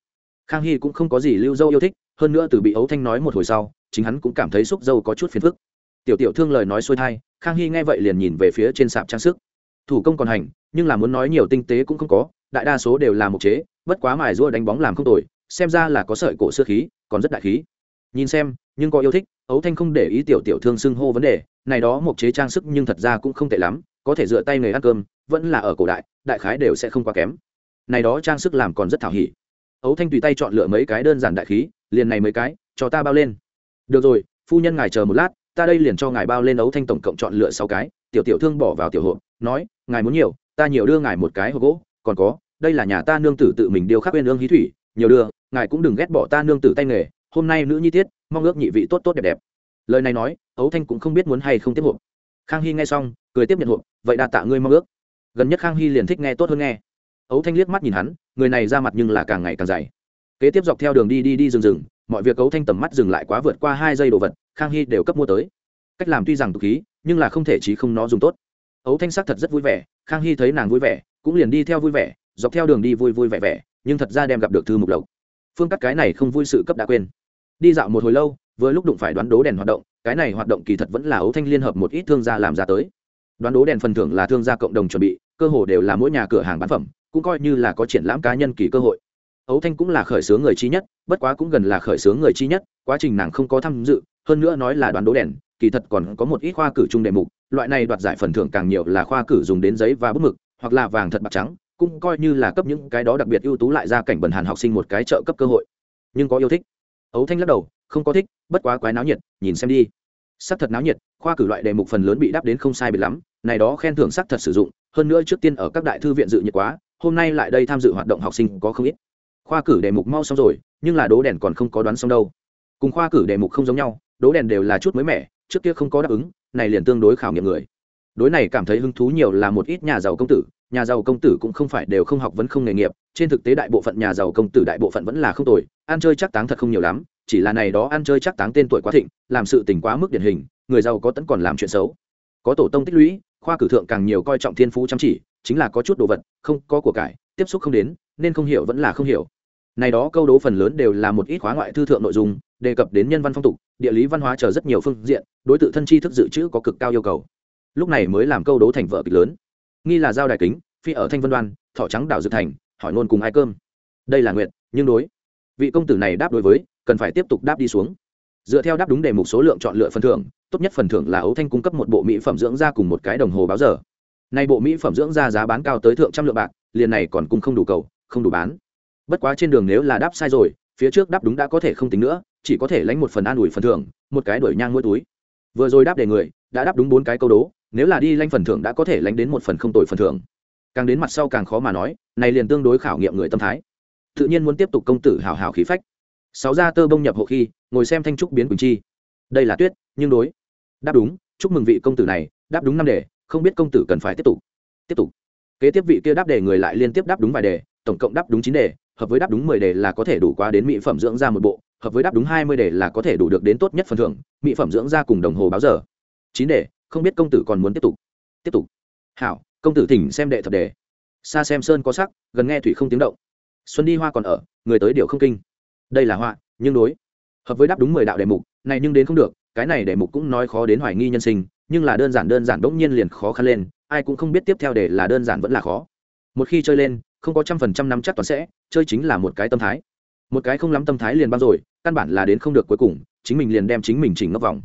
khang hy cũng không có gì lưu dâu yêu thích, hơn nữa từ bị ấu thanh nói một hồi sau, chính hắn cũng cảm thấy xúc dâu có chút phiền phức. Tiểu tiểu thương lời nói xuôi thai, khang hy nghe vậy liền nhìn về phía trên sạp trang sức. Thủ công còn hành, nhưng là muốn nói nhiều tinh tế cũng không có, đại đa số đều là mục chế, bất quá mài rua đánh bóng làm không tồi xem ra là có sợi cổ xưa khí, còn rất đại khí. Nhìn xem, nhưng có yêu thích, ấu thanh không để ý tiểu tiểu thương xưng hô vấn đề, này đó một chế trang sức nhưng thật ra cũng không tệ lắm, có thể dựa tay người ăn cơm, vẫn là ở cổ đại đại khái đều sẽ không quá kém. Này đó trang sức làm còn rất thảo hỉ. Ấu thanh tùy tay chọn lựa mấy cái đơn giản đại khí, liền này mấy cái, cho ta bao lên. Được rồi, phu nhân ngài chờ một lát, ta đây liền cho ngài bao lên ấu thanh tổng cộng chọn lựa sáu cái, tiểu tiểu thương bỏ vào tiểu hộp, nói, ngài muốn nhiều, ta nhiều đưa ngài một cái hộp gỗ, còn có, đây là nhà ta nương tử tự mình điêu khắc bên ương hí thủy, nhiều đưa ngài cũng đừng ghét bỏ ta nương tử tay nghề, hôm nay nữ nhi tiết, mong ước nhị vị tốt tốt đẹp đẹp. Lời này nói, ấu thanh cũng không biết muốn hay không tiếp hộp. Khang hy nghe xong, cười tiếp nhận hộp, vậy đa tạ ngươi mong ước. Gần nhất khang hy liền thích nghe tốt hơn nghe. Ấu thanh liếc mắt nhìn hắn, người này ra mặt nhưng là càng ngày càng dày. Kế tiếp dọc theo đường đi đi đi rừng rừng, mọi việc ấu thanh tầm mắt dừng lại quá vượt qua hai giây đồ vật, khang hy đều cấp mua tới. Cách làm tuy rằng tục khí, nhưng là không thể trí không nó dùng tốt. Ấu thanh sắc thật rất vui vẻ, khang hy thấy nàng vui vẻ, cũng liền đi theo vui vẻ, dọc theo đường đi vui vui vẻ vẻ, nhưng thật ra đem gặp được thư mục lộc phương cắt cái này không vui sự cấp đã quên. Đi dạo một hồi lâu, vừa lúc đụng phải đoán đố đèn hoạt động, cái này hoạt động kỳ thật vẫn là ấu thanh liên hợp một ít thương gia làm ra tới. Đoán đố đèn phần thưởng là thương gia cộng đồng chuẩn bị, cơ hồ đều là mỗi nhà cửa hàng bán phẩm, cũng coi như là có triển lãm cá nhân kỳ cơ hội. Ấu thanh cũng là khởi xướng người chi nhất, bất quá cũng gần là khởi xướng người chi nhất, quá trình nàng không có tham dự, hơn nữa nói là đoán đố đèn, kỳ thật còn có một ít khoa cử chung đề mục, loại này đoạt giải phần thưởng càng nhiều là khoa cử dùng đến giấy và bút mực, hoặc là vàng thật bạc trắng cũng coi như là cấp những cái đó đặc biệt ưu tú lại ra cảnh bẩn hàn học sinh một cái trợ cấp cơ hội. Nhưng có yêu thích. Ấu thanh lắc đầu, không có thích, bất quá quái náo nhiệt, nhìn xem đi. Sắc thật náo nhiệt, khoa cử loại đề mục phần lớn bị đáp đến không sai biệt lắm, này đó khen thưởng sắc thật sử dụng, hơn nữa trước tiên ở các đại thư viện dự nhiệt quá, hôm nay lại đây tham dự hoạt động học sinh có không ít. Khoa cử đề mục mau xong rồi, nhưng là đố đèn còn không có đoán xong đâu. Cùng khoa cử đề mục không giống nhau, đố đèn đều là chút mới mẻ, trước kia không có đáp ứng, này liền tương đối khảo nghiệm người. Đối này cảm thấy hứng thú nhiều là một ít nhà giàu công tử nhà giàu công tử cũng không phải đều không học vẫn không nghề nghiệp, trên thực tế đại bộ phận nhà giàu công tử đại bộ phận vẫn là không tồi, ăn chơi chắc táng thật không nhiều lắm, chỉ là này đó ăn chơi chắc táng tên tuổi quá thịnh, làm sự tình quá mức điển hình, người giàu có tẫn còn làm chuyện xấu. Có tổ tông tích lũy, khoa cử thượng càng nhiều coi trọng thiên phú chăm chỉ, chính là có chút đồ vật, không, có của cải, tiếp xúc không đến, nên không hiểu vẫn là không hiểu. Này đó câu đố phần lớn đều là một ít khóa ngoại thư thượng nội dung, đề cập đến nhân văn phong tục, địa lý văn hóa chờ rất nhiều phương diện, đối tượng thân chi thức dự trữ có cực cao yêu cầu. Lúc này mới làm câu đố thành vợ kịch lớn nghi là giao đài kính, phi ở thanh vân đoan, thọ trắng đảo dự thành, hỏi ngôn cùng ai cơm. Đây là nguyện nhưng đối. Vị công tử này đáp đối với, cần phải tiếp tục đáp đi xuống. Dựa theo đáp đúng đề mục số lượng chọn lựa phần thưởng, tốt nhất phần thưởng là ấu thanh cung cấp một bộ mỹ phẩm dưỡng da cùng một cái đồng hồ báo giờ. Nay bộ mỹ phẩm dưỡng da giá bán cao tới thượng trăm lượng bạc, liền này còn cung không đủ cầu, không đủ bán. Bất quá trên đường nếu là đáp sai rồi, phía trước đáp đúng đã có thể không tính nữa, chỉ có thể lãnh một phần an ủi phần thưởng, một cái đuổi nhang mỗi túi. Vừa rồi đáp đề người đã đáp đúng bốn cái câu đố, nếu là đi lanh phần thưởng đã có thể lanh đến một phần không tội phần thưởng. Càng đến mặt sau càng khó mà nói, này liền tương đối khảo nghiệm người tâm thái. Tự nhiên muốn tiếp tục công tử hào hào khí phách. Sáu gia tơ bông nhập hộ khi, ngồi xem thanh trúc biến quỳnh chi. Đây là tuyết, nhưng đối. Đáp đúng, chúc mừng vị công tử này, đáp đúng năm đề, không biết công tử cần phải tiếp tục. Tiếp tục. Kế tiếp vị kia đáp đề người lại liên tiếp đáp đúng vài đề, tổng cộng đáp đúng chín đề, hợp với đáp đúng mười đề là có thể đủ qua đến mỹ phẩm dưỡng ra một bộ, hợp với đáp đúng hai mươi đề là có thể đủ được đến tốt nhất phần thưởng, mỹ phẩm dưỡng ra cùng đồng hồ báo giờ chín đề không biết công tử còn muốn tiếp tục. Tiếp tục. Hảo công tử thỉnh xem đệ thập đề. Xa xem sơn có sắc gần nghe thủy không tiếng động. Xuân đi hoa còn ở người tới điều không kinh. Đây là hoa, nhưng đối. Hợp với đáp đúng mười đạo đề mục này nhưng đến không được cái này đề mục cũng nói khó đến hoài nghi nhân sinh nhưng là đơn giản đơn giản bỗng nhiên liền khó khăn lên ai cũng không biết tiếp theo để là đơn giản vẫn là khó. Một khi chơi lên không có trăm phần trăm năm chắc toàn sẽ chơi chính là một cái tâm thái. Một cái không lắm tâm thái liền băng rồi căn bản là đến không được cuối cùng chính mình liền đem chính mình chỉnh ngấp vòng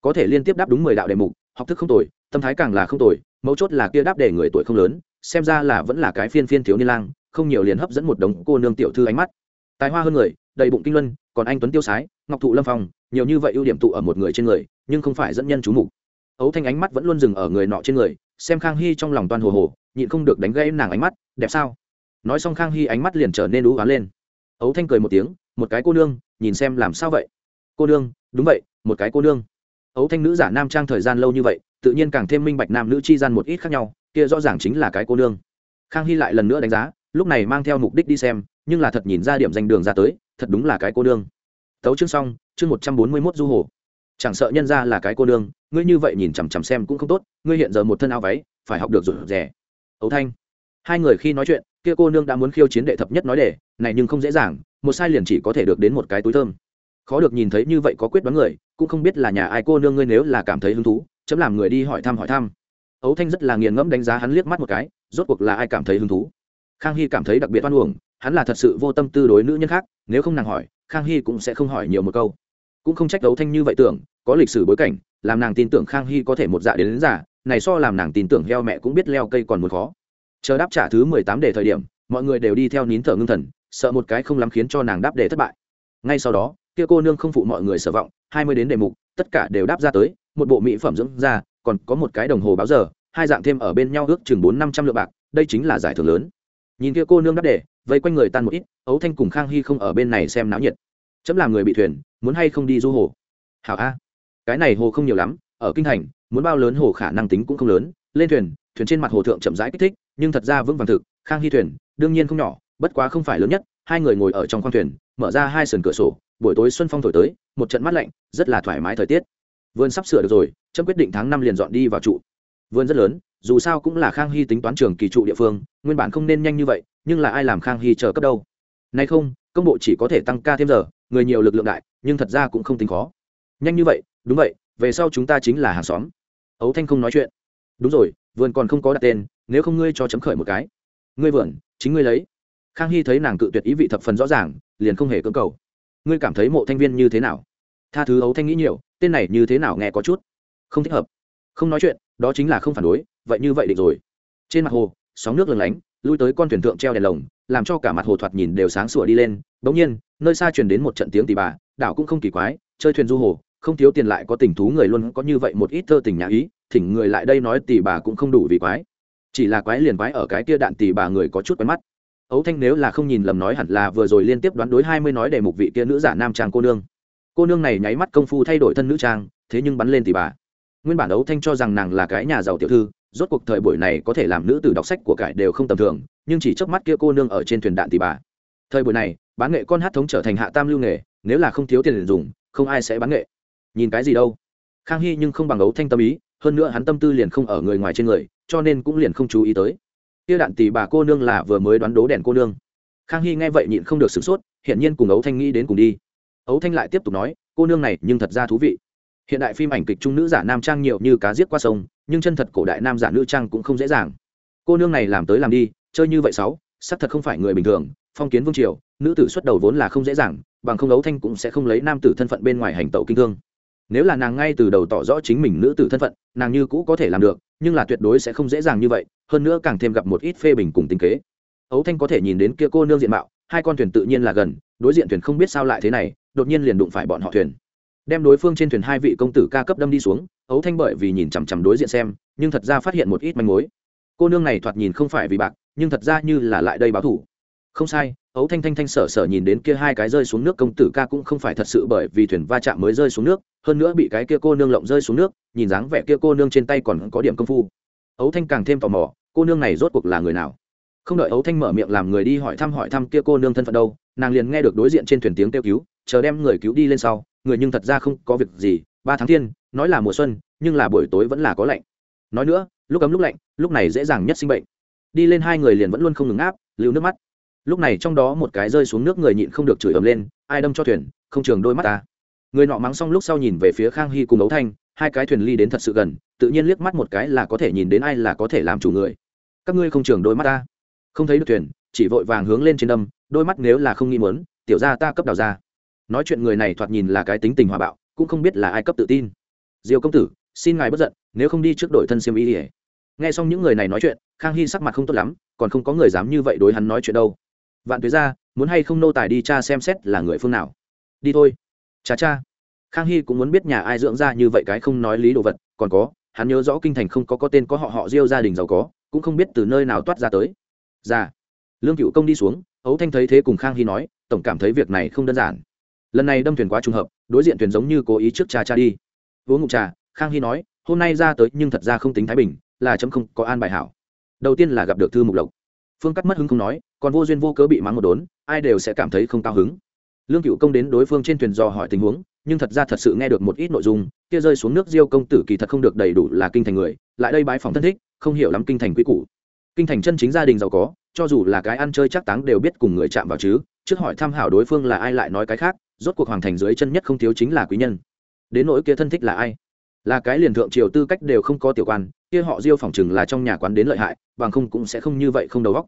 có thể liên tiếp đáp đúng mười đạo đề mục, học thức không tồi, tâm thái càng là không tồi, mấu chốt là kia đáp để người tuổi không lớn, xem ra là vẫn là cái phiên phiên thiếu niên lang, không nhiều liền hấp dẫn một đống cô nương tiểu thư ánh mắt. Tài hoa hơn người, đầy bụng kinh luân, còn anh tuấn tiêu sái, ngọc thụ lâm phong, nhiều như vậy ưu điểm tụ ở một người trên người, nhưng không phải dẫn nhân chú mục. Ấu thanh ánh mắt vẫn luôn dừng ở người nọ trên người, xem khang hy trong lòng toàn hồ hồ, nhịn không được đánh gây nàng ánh mắt, đẹp sao? Nói xong khang hy ánh mắt liền trở nên ú ván lên. Ấu thanh cười một tiếng, một cái cô nương, nhìn xem làm sao vậy? Cô nương, đúng vậy, một cái cô nương ấu thanh nữ giả nam trang thời gian lâu như vậy, tự nhiên càng thêm minh bạch nam nữ chi gian một ít khác nhau, kia rõ ràng chính là cái cô nương. Khang hy lại lần nữa đánh giá, lúc này mang theo mục đích đi xem, nhưng là thật nhìn ra điểm danh đường ra tới, thật đúng là cái cô nương. Tấu chương xong, chương một trăm bốn mươi mốt du hồ. Chẳng sợ nhân ra là cái cô nương, ngươi như vậy nhìn chằm chằm xem cũng không tốt, ngươi hiện giờ một thân áo váy, phải học được rủ rẻ ấu thanh. Hai người khi nói chuyện, kia cô nương đã muốn khiêu chiến đệ thập nhất nói đề, này nhưng không dễ dàng, một sai liền chỉ có thể được đến một cái túi thơm khó được nhìn thấy như vậy có quyết đoán người cũng không biết là nhà ai cô nương ngươi nếu là cảm thấy hứng thú chấm làm người đi hỏi thăm hỏi thăm. Ấu thanh rất là nghiền ngẫm đánh giá hắn liếc mắt một cái rốt cuộc là ai cảm thấy hứng thú? Khang hy cảm thấy đặc biệt oan uổng hắn là thật sự vô tâm tư đối nữ nhân khác nếu không nàng hỏi khang hy cũng sẽ không hỏi nhiều một câu. Cũng không trách ấu thanh như vậy tưởng có lịch sử bối cảnh làm nàng tin tưởng khang hy có thể một dạ đến, đến giả này so làm nàng tin tưởng heo mẹ cũng biết leo cây còn một khó. Chờ đáp trả thứ mười tám đề thời điểm mọi người đều đi theo nín thở ngưng thần sợ một cái không lắm khiến cho nàng đáp đề thất bại. Ngay sau đó kia cô nương không phụ mọi người sở vọng, hai mươi đến đề mục, tất cả đều đáp ra tới, một bộ mỹ phẩm dưỡng da, còn có một cái đồng hồ báo giờ, hai dạng thêm ở bên nhau ước chừng bốn năm trăm lượng bạc, đây chính là giải thưởng lớn. Nhìn kia cô nương đáp đề, vây quanh người tan một ít, ấu thanh cùng khang hy không ở bên này xem náo nhiệt. Chấm làm người bị thuyền, muốn hay không đi du hồ? Hảo a. Cái này hồ không nhiều lắm, ở kinh thành, muốn bao lớn hồ khả năng tính cũng không lớn. Lên thuyền thuyền trên mặt hồ thượng chậm rãi kích thích, nhưng thật ra vững vàng thực, khang hy thuyền, đương nhiên không nhỏ, bất quá không phải lớn nhất, hai người ngồi ở trong khoang thuyền, mở ra hai sườn cửa sổ buổi tối xuân phong thổi tới, một trận mát lạnh, rất là thoải mái thời tiết. Vườn sắp sửa được rồi trâm quyết định tháng năm liền dọn đi vào trụ. Vườn rất lớn, dù sao cũng là khang hy tính toán trường kỳ trụ địa phương, nguyên bản không nên nhanh như vậy, nhưng là ai làm khang hy chờ cấp đâu. Nay không, công bộ chỉ có thể tăng ca thêm giờ, người nhiều lực lượng đại, nhưng thật ra cũng không tính khó. Nhanh như vậy, đúng vậy, về sau chúng ta chính là hàng xóm. Ấu thanh không nói chuyện. Đúng rồi, vườn còn không có đặt tên, nếu không ngươi cho chấm khởi một cái. Ngươi vườn, chính ngươi lấy. Khang hy thấy nàng cự tuyệt ý vị thập phần rõ ràng, liền không hề cưỡng cầu ngươi cảm thấy mộ thanh viên như thế nào? Tha thứ ấu thanh nghĩ nhiều, tên này như thế nào nghe có chút không thích hợp. Không nói chuyện, đó chính là không phản đối, vậy như vậy định rồi. Trên mặt hồ, sóng nước lừng lánh, lui tới con thuyền thượng treo đèn lồng, làm cho cả mặt hồ thoạt nhìn đều sáng sủa đi lên. Bỗng nhiên, nơi xa truyền đến một trận tiếng tì bà, đảo cũng không kỳ quái, chơi thuyền du hồ, không thiếu tiền lại có tình thú người luôn có như vậy một ít thơ tình nhã ý, thỉnh người lại đây nói tì bà cũng không đủ vì quái. Chỉ là quái liền quái ở cái kia đạn tì bà người có chút quen mắt ấu thanh nếu là không nhìn lầm nói hẳn là vừa rồi liên tiếp đoán đối hai mươi nói để mục vị kia nữ giả nam trang cô nương. Cô nương này nháy mắt công phu thay đổi thân nữ trang, thế nhưng bắn lên thì bà. Nguyên bản ấu thanh cho rằng nàng là cái nhà giàu tiểu thư, rốt cuộc thời buổi này có thể làm nữ tử đọc sách của cải đều không tầm thường, nhưng chỉ trước mắt kia cô nương ở trên thuyền đạn thì bà. Thời buổi này, bán nghệ con hát thống trở thành hạ tam lưu nghề, nếu là không thiếu tiền dùng, không ai sẽ bán nghệ. Nhìn cái gì đâu. Khang hy nhưng không bằng ấu thanh tâm ý, hơn nữa hắn tâm tư liền không ở người ngoài trên người, cho nên cũng liền không chú ý tới kia đạn tỷ bà cô nương là vừa mới đoán đố đèn cô nương. Khang hy nghe vậy nhịn không được sửng sốt hiện nhiên cùng ấu thanh nghĩ đến cùng đi. Ấu thanh lại tiếp tục nói, cô nương này nhưng thật ra thú vị. Hiện đại phim ảnh kịch trung nữ giả nam trang nhiều như cá giết qua sông, nhưng chân thật cổ đại nam giả nữ trang cũng không dễ dàng. Cô nương này làm tới làm đi, chơi như vậy sáu sắc thật không phải người bình thường, phong kiến vương triều, nữ tử xuất đầu vốn là không dễ dàng, bằng không ấu thanh cũng sẽ không lấy nam tử thân phận bên ngoài hành tẩu kinh thương. Nếu là nàng ngay từ đầu tỏ rõ chính mình nữ tử thân phận, nàng như cũ có thể làm được nhưng là tuyệt đối sẽ không dễ dàng như vậy, hơn nữa càng thêm gặp một ít phê bình cùng tình kế. Ấu thanh có thể nhìn đến kia cô nương diện mạo, hai con thuyền tự nhiên là gần, đối diện thuyền không biết sao lại thế này, đột nhiên liền đụng phải bọn họ thuyền. Đem đối phương trên thuyền hai vị công tử ca cấp đâm đi xuống, ấu thanh bởi vì nhìn chằm chằm đối diện xem, nhưng thật ra phát hiện một ít manh mối. Cô nương này thoạt nhìn không phải vì bạc, nhưng thật ra như là lại đây báo thủ. Không sai, ấu thanh thanh thanh sở sở nhìn đến kia hai cái rơi xuống nước công tử ca cũng không phải thật sự bởi vì thuyền va chạm mới rơi xuống nước hơn nữa bị cái kia cô nương lộng rơi xuống nước, nhìn dáng vẻ kia cô nương trên tay còn có điểm công phu. Ấu thanh càng thêm tò mò, cô nương này rốt cuộc là người nào? Không đợi ấu thanh mở miệng làm người đi hỏi thăm hỏi thăm kia cô nương thân phận đâu, nàng liền nghe được đối diện trên thuyền tiếng kêu cứu, chờ đem người cứu đi lên sau, người nhưng thật ra không có việc gì, ba tháng thiên, nói là mùa xuân, nhưng là buổi tối vẫn là có lạnh. Nói nữa, lúc ấm lúc lạnh, lúc này dễ dàng nhất sinh bệnh. Đi lên hai người liền vẫn luôn không ngừng áp, lưu nước mắt. Lúc này trong đó một cái rơi xuống nước người nhịn không được chửi ầm lên, ai đâm cho thuyền, không trường đôi mắt ta người nọ mắng xong lúc sau nhìn về phía khang hy cùng ấu thanh, hai cái thuyền ly đến thật sự gần, tự nhiên liếc mắt một cái là có thể nhìn đến ai là có thể làm chủ người. Các ngươi không trường đôi mắt ta. Không thấy được thuyền, chỉ vội vàng hướng lên trên đâm, đôi mắt nếu là không nghĩ mớn tiểu ra ta cấp đào ra. Nói chuyện người này thoạt nhìn là cái tính tình hòa bạo, cũng không biết là ai cấp tự tin. Diều công tử, xin ngài bất giận, nếu không đi trước đội thân siêm ý ỉa nghe xong những người này nói chuyện, khang hy sắc mặt không tốt lắm, còn không có người dám như vậy đối hắn nói chuyện đâu. Vạn tuế ra, muốn hay không nô tài đi cha xem xét là người phương nào. Đi thôi cha cha khang hy cũng muốn biết nhà ai dưỡng ra như vậy cái không nói lý đồ vật, còn có, hắn nhớ rõ kinh thành không có có tên có họ họ diêu gia đình giàu có, cũng không biết từ nơi nào toát ra tới. Ra lương cựu công đi xuống, ấu thanh thấy thế cùng khang hy nói, tổng cảm thấy việc này không đơn giản. Lần này đâm thuyền quá trùng hợp, đối diện thuyền giống như cố ý trước cha cha đi. Uống ngụm trà, khang hy nói, hôm nay ra tới nhưng thật ra không tính thái bình, là chấm không có an bài hảo. Đầu tiên là gặp được thư mục lộc. Phương cắt mất hứng không nói, còn vô duyên vô cớ bị mắng một đốn, ai đều sẽ cảm thấy không cao hứng lương cựu công đến đối phương trên thuyền dò hỏi tình huống, nhưng thật ra thật sự nghe được một ít nội dung, kia rơi xuống nước diêu công tử kỳ thật không được đầy đủ là kinh thành người, lại đây bái phòng thân thích, không hiểu lắm kinh thành quy củ. Kinh thành chân chính gia đình giàu có, cho dù là cái ăn chơi chắc táng đều biết cùng người chạm vào chứ, trước hỏi tham hảo đối phương là ai lại nói cái khác, rốt cuộc hoàng thành dưới chân nhất không thiếu chính là quý nhân. Đến nỗi kia thân thích là ai? Là cái liền thượng triều tư cách đều không có tiểu quan, kia họ diêu phỏng chừng là trong nhà quán đến lợi hại, bằng không cũng sẽ không như vậy không đầu góc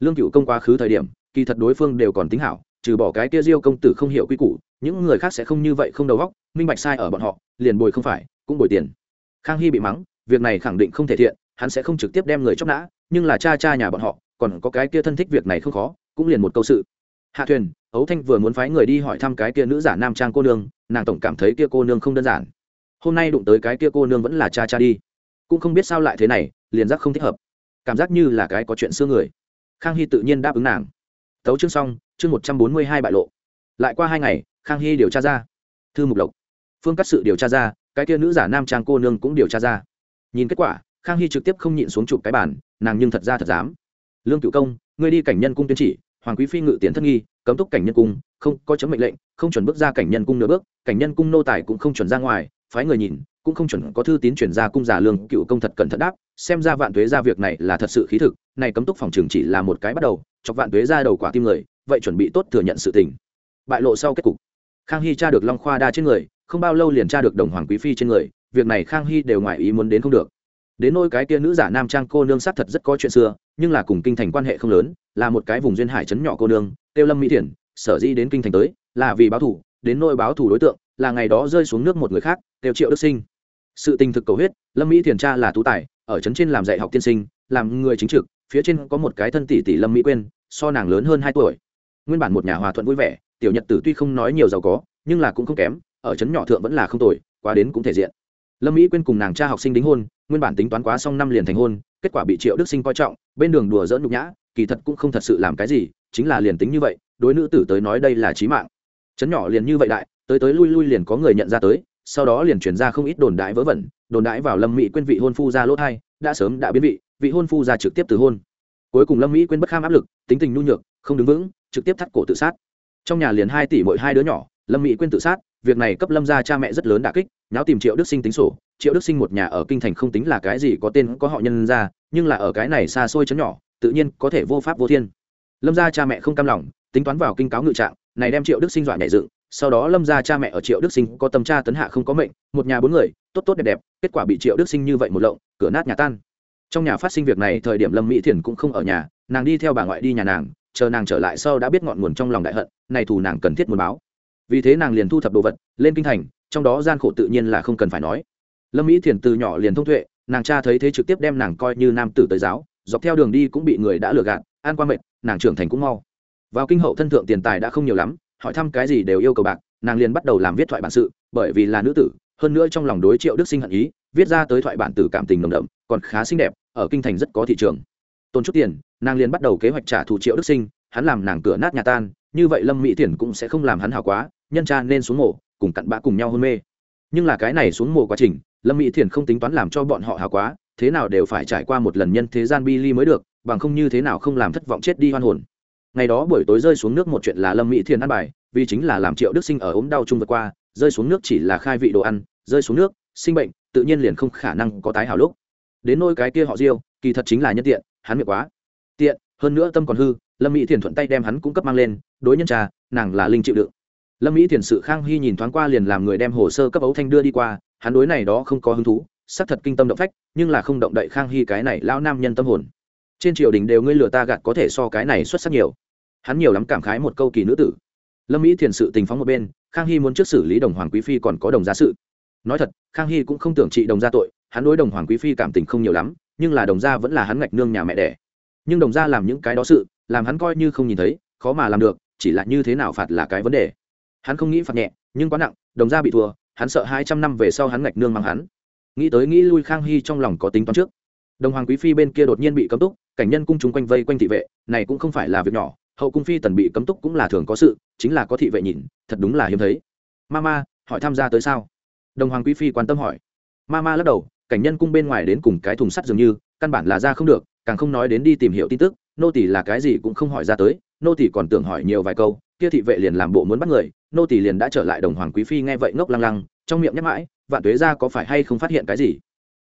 lương cựu công quá khứ thời điểm, kỳ thật đối phương đều còn tính hảo trừ bỏ cái kia diêu công tử không hiểu quy củ, những người khác sẽ không như vậy không đầu góc minh bạch sai ở bọn họ, liền bồi không phải, cũng bồi tiền. Khang hy bị mắng, việc này khẳng định không thể thiện, hắn sẽ không trực tiếp đem người chóc nã, nhưng là cha cha nhà bọn họ, còn có cái kia thân thích việc này không khó, cũng liền một câu sự. Hạ thuyền, ấu thanh vừa muốn phái người đi hỏi thăm cái kia nữ giả nam trang cô nương, nàng tổng cảm thấy kia cô nương không đơn giản. Hôm nay đụng tới cái kia cô nương vẫn là cha cha đi. Cũng không biết sao lại thế này, liền giác không thích hợp. Cảm giác như là cái có chuyện xưa người. Khang hy tự nhiên đáp ứng nàng tấu chương xong, chương một trăm bốn mươi hai bại lộ. Lại qua hai ngày, khang hy điều tra ra. Thư mục lộc. Phương cắt sự điều tra ra, cái kia nữ giả nam trang cô nương cũng điều tra ra. Nhìn kết quả, khang hy trực tiếp không nhịn xuống chụp cái bản nàng nhưng thật ra thật dám. Lương cựu công, ngươi đi cảnh nhân cung tuyên chỉ, hoàng quý phi ngự tiến thất nghi, cấm túc cảnh nhân cung, không, có chấm mệnh lệnh, không chuẩn bước ra cảnh nhân cung nửa bước, cảnh nhân cung nô tài cũng không chuẩn ra ngoài, phái người nhìn, cũng không chuẩn có thư tín chuyển ra cung giả lương cựu công thật cẩn thận đáp, xem ra vạn tuế ra việc này là thật sự khí thực, này cấm túc phòng trường chỉ là một cái bắt đầu chọc vạn tuế ra đầu quả tim người, vậy chuẩn bị tốt thừa nhận sự tình. Bại lộ sau kết cục. Khang hy tra được long khoa đa trên người, không bao lâu liền tra được đồng hoàng quý phi trên người, việc này khang hy đều ngoài ý muốn đến không được. Đến nôi cái kia nữ giả nam trang cô nương sắc thật rất có chuyện xưa, nhưng là cùng kinh thành quan hệ không lớn, là một cái vùng duyên hải trấn nhỏ cô nương, tiêu lâm mỹ thiền sở di đến kinh thành tới, là vì báo thủ, đến nôi báo thủ đối tượng, là ngày đó rơi xuống nước một người khác, tiêu triệu đức sinh. Sự tình thực cầu huyết, lâm mỹ thiền cha là tú tài, ở trấn trên làm dạy học tiên sinh, làm người chính trực phía trên có một cái thân tỷ tỷ lâm mỹ quyên, so nàng lớn hơn hai tuổi. Nguyên bản một nhà hòa thuận vui vẻ, tiểu nhật tử tuy không nói nhiều giàu có, nhưng là cũng không kém, ở trấn nhỏ thượng vẫn là không tồi, quá đến cũng thể diện. Lâm mỹ quyên cùng nàng cha học sinh đính hôn, nguyên bản tính toán quá xong năm liền thành hôn, kết quả bị triệu đức sinh coi trọng, bên đường đùa dỡn nhục nhã, kỳ thật cũng không thật sự làm cái gì, chính là liền tính như vậy, đối nữ tử tới nói đây là trí mạng. Chấn nhỏ liền như vậy đại, tới tới lui lui liền có người nhận ra tới, sau đó liền chuyển ra không ít đồn đại vớ vẩn, đồn đại vào lâm mỹ quên vị hôn phu ra lỗ thai, đã sớm đã biến vị vị hôn phu ra trực tiếp từ hôn. Cuối cùng lâm mỹ quên bất kham áp lực, tính tình nhu nhược, không đứng vững, trực tiếp thắt cổ tự sát. Trong nhà liền hai tỷ mỗi hai đứa nhỏ, lâm mỹ quên tự sát, việc này cấp lâm ra cha mẹ rất lớn đà kích, nháo tìm triệu đức sinh tính sổ. Triệu đức sinh một nhà ở kinh thành không tính là cái gì có tên có họ nhân ra, nhưng là ở cái này xa xôi chấn nhỏ, tự nhiên có thể vô pháp vô thiên. Lâm ra cha mẹ không cam lòng, tính toán vào kinh cáo ngự trạng, này đem triệu đức sinh dọa nhảy dựng, sau đó lâm ra cha mẹ ở triệu đức sinh có tâm tra tấn hạ không có mệnh, một nhà bốn người, tốt tốt đẹp đẹp, kết quả bị triệu đức sinh như vậy một lộng, cửa nát nhà tan trong nhà phát sinh việc này, thời điểm lâm mỹ thiền cũng không ở nhà, nàng đi theo bà ngoại đi nhà nàng, chờ nàng trở lại sau đã biết ngọn nguồn trong lòng đại hận, này thù nàng cần thiết muốn báo. Vì thế nàng liền thu thập đồ vật, lên kinh thành, trong đó gian khổ tự nhiên là không cần phải nói. Lâm mỹ thiền từ nhỏ liền thông tuệ, nàng cha thấy thế trực tiếp đem nàng coi như nam tử tới giáo, dọc theo đường đi cũng bị người đã lừa gạt an qua mệt, nàng trưởng thành cũng mau. Vào kinh hậu thân thượng tiền tài đã không nhiều lắm, hỏi thăm cái gì đều yêu cầu bạc, nàng liền bắt đầu làm viết thoại bản sự, bởi vì là nữ tử, hơn nữa trong lòng đối triệu đức sinh hận ý, viết ra tới thoại bản tử cảm tình nồng đậm, còn khá xinh đẹp ở kinh thành rất có thị trường. Tốn chút tiền, nàng liền bắt đầu kế hoạch trả thù triệu đức sinh, hắn làm nàng cửa nát nhà tan, như vậy lâm mỹ thiền cũng sẽ không làm hắn hào quá, nhân cha nên xuống mổ cùng cặn bã cùng nhau hôn mê. Nhưng là cái này xuống mổ quá trình, lâm mỹ thiền không tính toán làm cho bọn họ hào quá, thế nào đều phải trải qua một lần nhân thế gian bi ly mới được, bằng không như thế nào không làm thất vọng chết đi hoan hồn. Ngày đó buổi tối rơi xuống nước một chuyện là lâm mỹ thiền ăn bài, vì chính là làm triệu đức sinh ở ốm đau chung vượt qua, rơi xuống nước chỉ là khai vị đồ ăn, rơi xuống nước, sinh bệnh, tự nhiên liền không khả năng có tái hào lúc đến nôi cái kia họ diêu, kỳ thật chính là nhân tiện, hắn miệng quá. Tiện, hơn nữa tâm còn hư, lâm mỹ thiền thuận tay đem hắn cung cấp mang lên, đối nhân trà, nàng là linh chịu đựng. Lâm mỹ thiền sự khang hy nhìn thoáng qua liền làm người đem hồ sơ cấp ấu thanh đưa đi qua, hắn đối này đó không có hứng thú, xác thật kinh tâm động phách, nhưng là không động đậy khang hy cái này lão nam nhân tâm hồn. Trên triều đình đều ngươi lừa ta gạt có thể so cái này xuất sắc nhiều. Hắn nhiều lắm cảm khái một câu kỳ nữ tử. Lâm mỹ thiền sự tình phóng một bên, khang hy muốn trước xử lý đồng hoàng quý phi còn có đồng gia sự. Nói thật, khang hy cũng không tưởng trị đồng gia tội hắn đối đồng hoàng quý phi cảm tình không nhiều lắm, nhưng là đồng gia vẫn là hắn ngạch nương nhà mẹ đẻ. Nhưng đồng gia làm những cái đó sự, làm hắn coi như không nhìn thấy, khó mà làm được, chỉ là như thế nào phạt là cái vấn đề. Hắn không nghĩ phạt nhẹ, nhưng quá nặng, đồng gia bị thua, hắn sợ hai trăm năm về sau hắn ngạch nương mang hắn. Nghĩ tới nghĩ lui khang hy trong lòng có tính toán trước. Đồng hoàng quý phi bên kia đột nhiên bị cấm túc, cảnh nhân cung chúng quanh vây quanh thị vệ, này cũng không phải là việc nhỏ, hậu cung phi tần bị cấm túc cũng là thường có sự, chính là có thị vệ nhìn, thật đúng là hiếm thấy. Ma ma hỏi tham gia tới sao? Đồng hoàng quý phi quan tâm hỏi. Ma ma lắc đầu cảnh nhân cung bên ngoài đến cùng cái thùng sắt dường như, căn bản là ra không được, càng không nói đến đi tìm hiểu tin tức, nô tỷ là cái gì cũng không hỏi ra tới, nô tỷ còn tưởng hỏi nhiều vài câu, kia thị vệ liền làm bộ muốn bắt người, nô tỷ liền đã trở lại đồng hoàng quý phi nghe vậy ngốc lăng lăng, trong miệng nhắc mãi, vạn tuế ra có phải hay không phát hiện cái gì?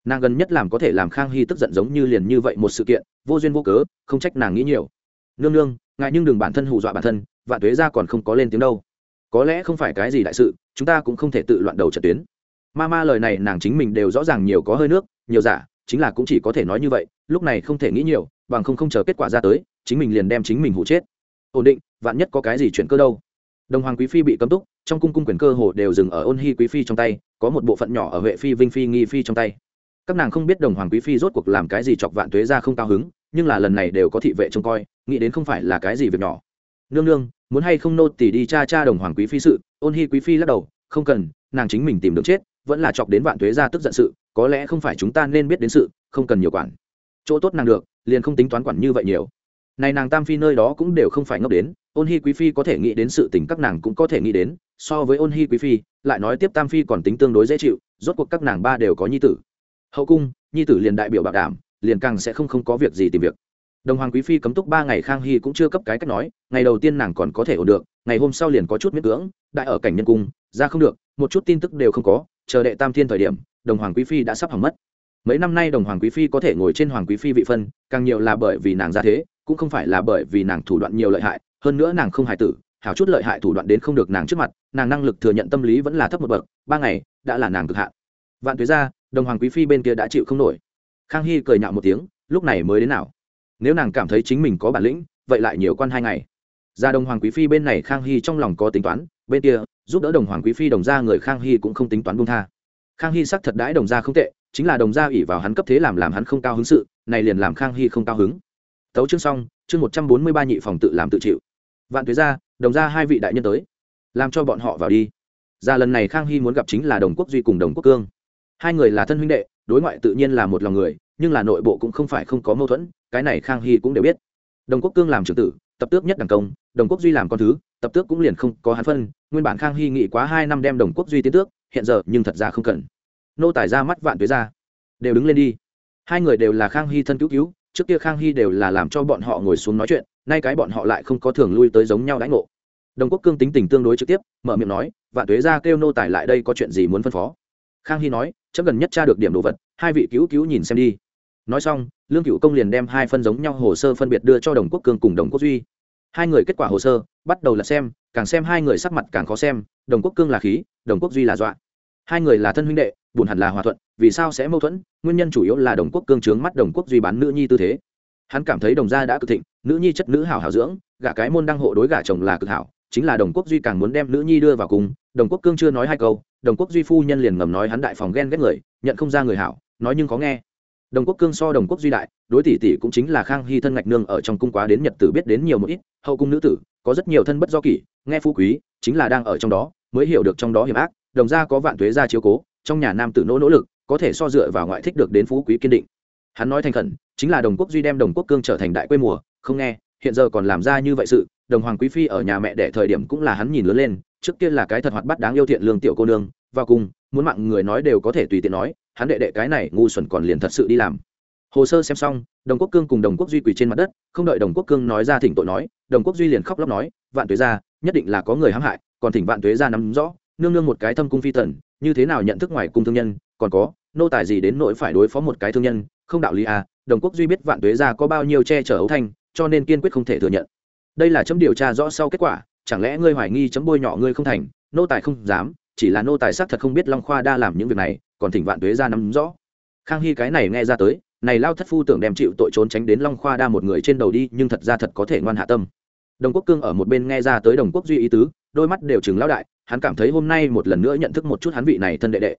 Nàng gần nhất làm có thể làm khang hy tức giận giống như liền như vậy một sự kiện, vô duyên vô cớ, không trách nàng nghĩ nhiều. Nương nương ngại nhưng đừng bản thân hù dọa bản thân, vạn tuế ra còn không có lên tiếng đâu. Có lẽ không phải cái gì đại sự, chúng ta cũng không thể tự loạn đầu trận tuyến ma ma lời này nàng chính mình đều rõ ràng nhiều có hơi nước, nhiều giả, chính là cũng chỉ có thể nói như vậy, lúc này không thể nghĩ nhiều, bằng không không chờ kết quả ra tới, chính mình liền đem chính mình hụ chết. Ổn định, vạn nhất có cái gì chuyện cơ đâu. Đồng hoàng quý phi bị cấm túc, trong cung cung quyền cơ hồ đều dừng ở ôn hy quý phi trong tay, có một bộ phận nhỏ ở huệ phi, vinh phi, nghi phi trong tay. Các nàng không biết đồng hoàng quý phi rốt cuộc làm cái gì chọc vạn tuế ra không cao hứng, nhưng là lần này đều có thị vệ trông coi, nghĩ đến không phải là cái gì việc nhỏ. Nương nương, muốn hay không nô tỉ đi cha cha đồng hoàng quý phi sự, ôn hy quý phi lắc đầu, không cần, nàng chính mình tìm được chết vẫn là chọc đến vạn thuế ra tức giận sự, có lẽ không phải chúng ta nên biết đến sự, không cần nhiều quản. Chỗ tốt nàng được, liền không tính toán quản như vậy nhiều. Này nàng tam phi nơi đó cũng đều không phải ngốc đến, ôn hy quý phi có thể nghĩ đến sự tình các nàng cũng có thể nghĩ đến, so với ôn hy quý phi, lại nói tiếp tam phi còn tính tương đối dễ chịu, rốt cuộc các nàng ba đều có nhi tử. Hậu cung, nhi tử liền đại biểu bảo đảm, liền càng sẽ không không có việc gì tìm việc. Đồng hoàng quý phi cấm túc ba ngày khang hy cũng chưa cấp cái cách nói, ngày đầu tiên nàng còn có thể ổn được, ngày hôm sau liền có chút miết cưỡng, đại ở cảnh nhân cung, ra không được, một chút tin tức đều không có chờ đệ tam thiên thời điểm, đồng hoàng quý phi đã sắp hỏng mất. Mấy năm nay đồng hoàng quý phi có thể ngồi trên hoàng quý phi vị phân, càng nhiều là bởi vì nàng ra thế, cũng không phải là bởi vì nàng thủ đoạn nhiều lợi hại, hơn nữa nàng không hài tử, hảo chút lợi hại thủ đoạn đến không được nàng trước mặt, nàng năng lực thừa nhận tâm lý vẫn là thấp một bậc, ba ngày đã là nàng cực hạn. Vạn tuế ra, đồng hoàng quý phi bên kia đã chịu không nổi. Khang hy cười nhạo một tiếng, lúc này mới đến nào? Nếu nàng cảm thấy chính mình có bản lĩnh, vậy lại nhiều quan hai ngày. Ra đồng hoàng quý phi bên này khang hy trong lòng có tính toán, bên kia giúp đỡ đồng hoàng quý phi, đồng gia người khang hy cũng không tính toán buông tha. Khang hy sắc thật đãi đồng gia không tệ, chính là đồng gia ủy vào hắn cấp thế làm làm hắn không cao hứng sự, này liền làm khang hy không cao hứng. Tấu chương xong, chương một trăm bốn mươi ba nhị phòng tự làm tự chịu. Vạn tuế gia, đồng gia hai vị đại nhân tới. Làm cho bọn họ vào đi. Ra lần này khang hy muốn gặp chính là đồng quốc duy cùng đồng quốc cương. Hai người là thân huynh đệ, đối ngoại tự nhiên là một lòng người, nhưng là nội bộ cũng không phải không có mâu thuẫn, cái này khang hy cũng đều biết. Đồng quốc cương làm trưởng tử, tập tước nhất đẳng công, đồng quốc duy làm con thứ tập tước cũng liền không có hắn phân, nguyên bản khang hy nghĩ quá hai năm đem đồng quốc duy tiến tước, hiện giờ nhưng thật ra không cần. Nô tài ra mắt vạn tuế ra. Đều đứng lên đi. Hai người đều là khang hy thân cứu cứu, trước kia khang hy đều là làm cho bọn họ ngồi xuống nói chuyện, nay cái bọn họ lại không có thường lui tới giống nhau đãi ngộ. Đồng quốc cương tính tình tương đối trực tiếp, mở miệng nói, vạn tuế ra kêu nô tài lại đây có chuyện gì muốn phân phó? Khang hy nói chấm gần nhất tra được điểm đồ vật, hai vị cứu cứu nhìn xem đi. Nói xong, lương cựu công liền đem hai phân giống nhau hồ sơ phân biệt đưa cho đồng quốc cương cùng đồng quốc duy hai người kết quả hồ sơ, bắt đầu là xem, càng xem hai người sắc mặt càng khó xem, đồng quốc cương là khí, đồng quốc duy là dọa. Hai người là thân huynh đệ, buồn hẳn là hòa thuận, vì sao sẽ mâu thuẫn, nguyên nhân chủ yếu là đồng quốc cương trướng mắt đồng quốc duy bán nữ nhi tư thế. Hắn cảm thấy đồng gia đã cực thịnh, nữ nhi chất nữ hảo hảo dưỡng, gả cái môn đăng hộ đối gả chồng là cực hảo, chính là đồng quốc duy càng muốn đem nữ nhi đưa vào cùng, đồng quốc cương chưa nói hai câu, đồng quốc duy phu nhân liền ngầm nói hắn đại phòng ghen ghét người, nhận không ra người hảo, nói nhưng có nghe. Đồng quốc cương so đồng quốc duy đại, đối tỷ tỷ cũng chính là khang hy thân ngạch nương ở trong cung quá đến nhật tử biết đến nhiều một ít hậu cung nữ tử, có rất nhiều thân bất do kỷ, nghe phú quý, chính là đang ở trong đó, mới hiểu được trong đó hiểm ác, đồng gia có vạn thuế gia chiếu cố, trong nhà nam tử nỗ nỗ lực, có thể so dựa vào ngoại thích được đến phú quý kiên định. Hắn nói thành khẩn, chính là đồng quốc duy đem đồng quốc cương trở thành đại quê mùa, không nghe, hiện giờ còn làm ra như vậy sự, đồng hoàng quý phi ở nhà mẹ đẻ thời điểm cũng là hắn nhìn lớn lên, trước kia là cái thật hoạt bắt đáng yêu thiện lương tiểu cô nương, vào cùng, muốn mạng người nói đều có thể tùy tiện nói, hắn đệ đệ cái này ngu xuẩn còn liền thật sự đi làm hồ sơ xem xong, đồng quốc cương cùng đồng quốc duy quỳ trên mặt đất, không đợi đồng quốc cương nói ra thỉnh tội nói, đồng quốc duy liền khóc lóc nói, vạn tuế ra nhất định là có người hãm hại, còn thỉnh vạn tuế ra nắm rõ, nương nương một cái thâm cung phi tần, như thế nào nhận thức ngoài cung thương nhân, còn có, nô tài gì đến nỗi phải đối phó một cái thương nhân, không đạo lý à đồng quốc duy biết vạn tuế ra có bao nhiêu che chở ấu thanh, cho nên kiên quyết không thể thừa nhận. Đây là chấm điều tra rõ sau kết quả, chẳng lẽ ngươi hoài nghi chấm bôi nhọ ngươi không thành, nô tài không dám, chỉ là nô tài xác thật không biết long khoa đa làm những việc này, còn thỉnh vạn tuế ra nắm rõ. Khang hy cái này nghe ra tới này lao thất phu tưởng đem chịu tội trốn tránh đến long khoa đa một người trên đầu đi, nhưng thật ra thật có thể ngoan hạ tâm. Đồng quốc cương ở một bên nghe ra tới đồng quốc duy ý tứ, đôi mắt đều chừng lao đại, hắn cảm thấy hôm nay một lần nữa nhận thức một chút hắn vị này thân đệ đệ.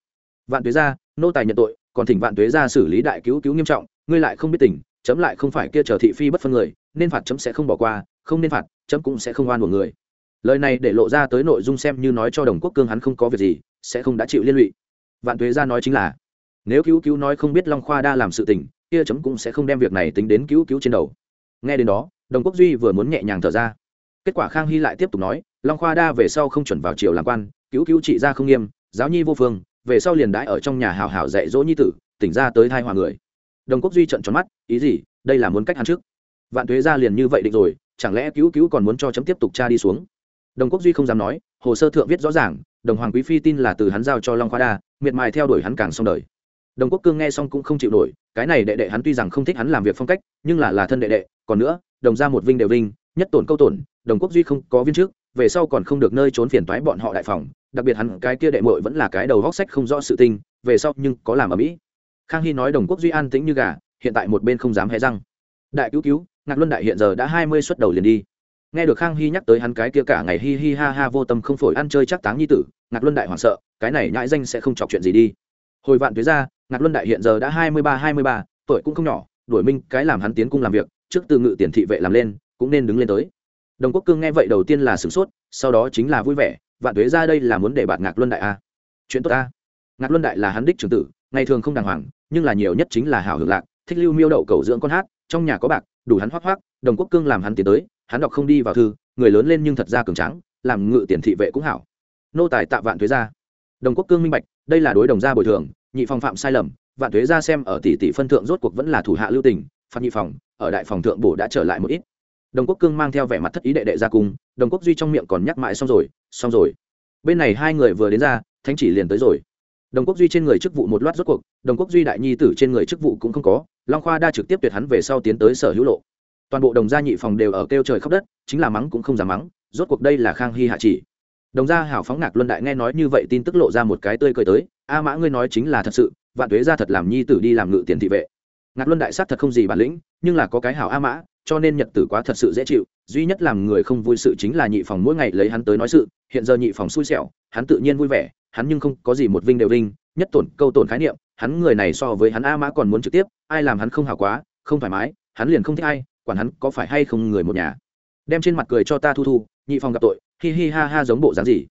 Vạn tuế ra nô tài nhận tội, còn thỉnh vạn tuế ra xử lý đại cứu cứu nghiêm trọng, ngươi lại không biết tình, chấm lại không phải kia chờ thị phi bất phân người, nên phạt chấm sẽ không bỏ qua, không nên phạt, chấm cũng sẽ không oan của người. Lời này để lộ ra tới nội dung xem như nói cho đồng quốc cương hắn không có việc gì, sẽ không đã chịu liên lụy. Vạn tuế ra nói chính là nếu cứu cứu nói không biết long khoa đa làm sự tình, kia chấm cũng sẽ không đem việc này tính đến cứu cứu trên đầu. Nghe đến đó, đồng quốc duy vừa muốn nhẹ nhàng thở ra. Kết quả khang hy lại tiếp tục nói, long khoa đa về sau không chuẩn vào triều làm quan, cứu cứu trị ra không nghiêm, giáo nhi vô phương, về sau liền đãi ở trong nhà hào hào dạy dỗ nhi tử, tỉnh ra tới thai hòa người. Đồng quốc duy trận tròn mắt, ý gì, đây là muốn cách hắn trước. Vạn thuế ra liền như vậy định rồi, chẳng lẽ cứu cứu còn muốn cho chấm tiếp tục tra đi xuống? Đồng quốc duy không dám nói, hồ sơ thượng viết rõ ràng, đồng hoàng quý phi tin là từ hắn giao cho long khoa đa, miệt mài theo đuổi hắn càng xong đời đồng quốc cương nghe xong cũng không chịu nổi, cái này đệ đệ hắn tuy rằng không thích hắn làm việc phong cách, nhưng là là thân đệ đệ, còn nữa, đồng ra một vinh đều vinh, nhất tổn câu tổn, đồng quốc duy không có viên trước, về sau còn không được nơi trốn phiền toái bọn họ đại phòng, đặc biệt hắn cái kia đệ muội vẫn là cái đầu góc sách không rõ sự tình, về sau nhưng có làm ở mỹ. Khang hy nói đồng quốc duy an tĩnh như gà, hiện tại một bên không dám hé răng. Đại cứu cứu, ngạc luân đại hiện giờ đã hai mươi suất đầu liền đi. Nghe được khang hy nhắc tới hắn cái kia cả ngày hi hi ha ha vô tâm không phổi ăn chơi chắc táng nhi tử, ngạc luân đại hoảng sợ, cái này nhãi danh sẽ không chọc chuyện gì đi. Hồi vạn tuế ra ngạc luân đại hiện giờ đã hai mươi ba, hai mươi ba, tuổi cũng không nhỏ, đuổi minh cái làm hắn tiến cung làm việc, trước từ ngự tiền thị vệ làm lên, cũng nên đứng lên tới. Đồng quốc cương nghe vậy đầu tiên là sửng sốt, sau đó chính là vui vẻ, vạn tuế ra đây là muốn để bạt ngạc luân đại a. Chuyện tốt a. Ngạc luân đại là hắn đích trưởng tử, ngày thường không đàng hoàng, nhưng là nhiều nhất chính là hảo hưởng lạc, thích lưu miêu đậu cầu dưỡng con hát, trong nhà có bạc, đủ hắn hoác hoác đồng quốc cương làm hắn tiến tới, hắn đọc không đi vào thư, người lớn lên nhưng thật ra cường tráng, làm ngự tiền thị vệ cũng hảo. Nô tài tạ vạn thuế gia đồng quốc cương minh bạch, đây là đối đồng gia bồi thường nhị phòng phạm sai lầm, vạn thuế ra xem ở tỷ tỷ phân thượng rốt cuộc vẫn là thủ hạ lưu tình phạt nhị phòng, ở đại phòng thượng bổ đã trở lại một ít. Đồng quốc cương mang theo vẻ mặt thất ý đệ đệ ra cung, đồng quốc duy trong miệng còn nhắc mãi xong rồi xong rồi. Bên này hai người vừa đến ra, thánh chỉ liền tới rồi. Đồng quốc duy trên người chức vụ một loạt rốt cuộc, đồng quốc duy đại nhi tử trên người chức vụ cũng không có, long khoa đa trực tiếp tuyệt hắn về sau tiến tới sở hữu lộ. Toàn bộ đồng gia nhị phòng đều ở kêu trời khóc đất, chính là mắng cũng không dám mắng, rốt cuộc đây là khang hy hạ chỉ đồng gia hảo phóng ngạc luân đại nghe nói như vậy tin tức lộ ra một cái tươi cười tới, a mã ngươi nói chính là thật sự, vạn tuế ra thật làm nhi tử đi làm ngự tiền thị vệ. Ngạc luân đại sát thật không gì bản lĩnh, nhưng là có cái hảo a mã, cho nên nhật tử quá thật sự dễ chịu, duy nhất làm người không vui sự chính là nhị phòng mỗi ngày lấy hắn tới nói sự, hiện giờ nhị phòng xui xẻo, hắn tự nhiên vui vẻ, hắn nhưng không có gì một vinh đều vinh, nhất tổn, câu tổn khái niệm, hắn người này so với hắn a mã còn muốn trực tiếp, ai làm hắn không hảo quá, không thoải mái, hắn liền không thích ai, quản hắn có phải hay không người một nhà. Đem trên mặt cười cho ta thu thu, nhị phòng gặp tội hi hi ha ha giống bộ dáng gì?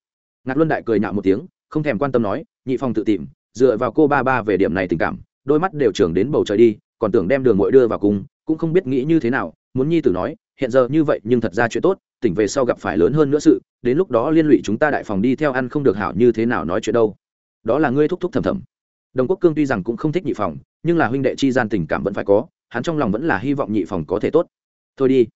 Ngạc luân đại cười nhạo một tiếng, không thèm quan tâm nói, nhị phòng tự tìm, dựa vào cô ba ba về điểm này tình cảm, đôi mắt đều trưởng đến bầu trời đi, còn tưởng đem đường mội đưa vào cung cũng không biết nghĩ như thế nào, muốn nhi tử nói, hiện giờ như vậy nhưng thật ra chuyện tốt, tỉnh về sau gặp phải lớn hơn nữa sự, đến lúc đó liên lụy chúng ta đại phòng đi theo ăn không được hảo như thế nào nói chuyện đâu. Đó là ngươi thúc thúc thầm thầm. Đồng quốc cương tuy rằng cũng không thích nhị phòng, nhưng là huynh đệ chi gian tình cảm vẫn phải có, hắn trong lòng vẫn là hy vọng nhị phòng có thể tốt. Thôi đi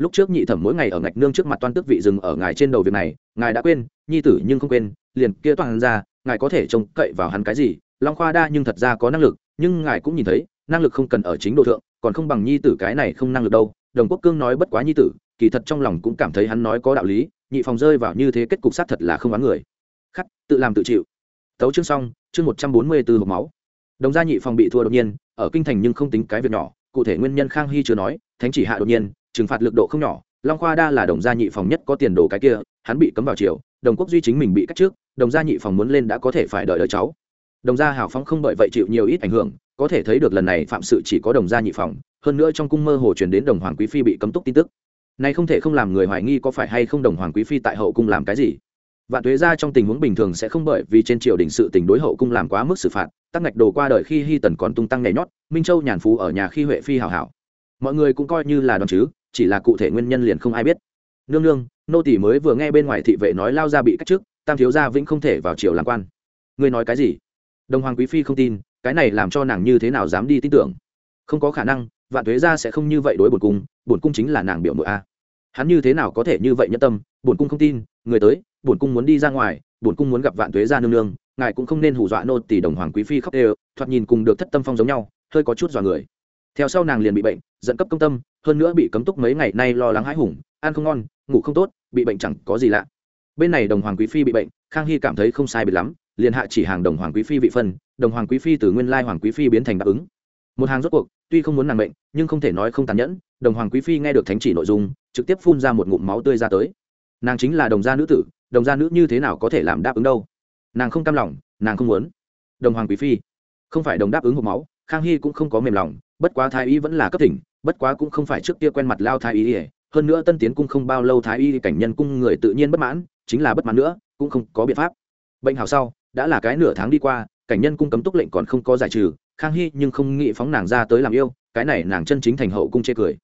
lúc trước nhị thẩm mỗi ngày ở ngạch nương trước mặt toan tước vị dừng ở ngài trên đầu việc này, ngài đã quên, nhi tử nhưng không quên, liền kia toàn ra, ngài có thể trông cậy vào hắn cái gì? Long khoa đa nhưng thật ra có năng lực, nhưng ngài cũng nhìn thấy, năng lực không cần ở chính độ thượng, còn không bằng nhi tử cái này không năng lực đâu. Đồng quốc cương nói bất quá nhi tử, kỳ thật trong lòng cũng cảm thấy hắn nói có đạo lý, nhị phòng rơi vào như thế kết cục sát thật là không bán người. Khắc, tự làm tự chịu. Tấu chương xong, chương một trăm bốn mươi bốn hộp máu. Đồng gia nhị phòng bị thua đột nhiên, ở kinh thành nhưng không tính cái việc nhỏ, cụ thể nguyên nhân khang hy chưa nói, thánh chỉ hạ đột nhiên trừng phạt lực độ không nhỏ, long khoa đa là đồng gia nhị phòng nhất có tiền đồ cái kia, hắn bị cấm vào chiều đồng quốc duy chính mình bị cách trước, đồng gia nhị phòng muốn lên đã có thể phải đợi đợi cháu. Đồng gia hào phóng không bởi vậy chịu nhiều ít ảnh hưởng, có thể thấy được lần này phạm sự chỉ có đồng gia nhị phòng, hơn nữa trong cung mơ hồ truyền đến đồng hoàng quý phi bị cấm túc tin tức. Này không thể không làm người hoài nghi có phải hay không đồng hoàng quý phi tại hậu cung làm cái gì. Vạn thuế ra trong tình huống bình thường sẽ không bởi vì trên triều đình sự tình đối hậu cung làm quá mức xử phạt, tắc ngạch đồ qua đời khi hy tần còn tung tăng nhảy nhót, minh châu nhàn phú ở nhà khi huệ phi hảo hảo. Mọi người cũng coi như là đòn chứ chỉ là cụ thể nguyên nhân liền không ai biết. Nương nương, nô tỷ mới vừa nghe bên ngoài thị vệ nói lao ra bị cách chức, tam thiếu gia vĩnh không thể vào triều làm quan. Ngươi nói cái gì? Đồng hoàng quý phi không tin, cái này làm cho nàng như thế nào dám đi tin tưởng? Không có khả năng, vạn thuế gia sẽ không như vậy đối bổn cung bổn cung chính là nàng biểu mộ a. Hắn như thế nào có thể như vậy nhất tâm, bổn cung không tin, người tới, bổn cung muốn đi ra ngoài, bổn cung muốn gặp vạn thuế gia nương nương, ngài cũng không nên hù dọa nô tỷ đồng hoàng quý phi khóc đều, thoạt nhìn cùng được thất tâm phong giống nhau, hơi có chút dọa người. Theo sau nàng liền bị bệnh dẫn cấp công tâm hơn nữa bị cấm túc mấy ngày nay lo lắng hãi hùng, ăn không ngon, ngủ không tốt, bị bệnh chẳng có gì lạ. Bên này đồng hoàng quý phi bị bệnh, khang hy cảm thấy không sai biệt lắm, liền hạ chỉ hàng đồng hoàng quý phi vị phân, đồng hoàng quý phi từ nguyên lai hoàng quý phi biến thành đáp ứng. Một hàng rốt cuộc, tuy không muốn nàng bệnh nhưng không thể nói không tàn nhẫn, đồng hoàng quý phi nghe được thánh chỉ nội dung, trực tiếp phun ra một ngụm máu tươi ra tới. Nàng chính là đồng gia nữ tử, đồng gia nữ như thế nào có thể làm đáp ứng đâu? Nàng không cam lòng, nàng không muốn. Đồng hoàng quý phi, không phải đồng đáp ứng hộp máu, khang hy cũng không có mềm lòng, bất quá thái y vẫn là cấp tỉnh bất quá cũng không phải trước kia quen mặt lao thái y hơn nữa tân tiến cung không bao lâu thái y cảnh nhân cung người tự nhiên bất mãn, chính là bất mãn nữa, cũng không có biện pháp. Bệnh hào sau, đã là cái nửa tháng đi qua, cảnh nhân cung cấm túc lệnh còn không có giải trừ, khang hy nhưng không nghĩ phóng nàng ra tới làm yêu, cái này nàng chân chính thành hậu cung chê cười.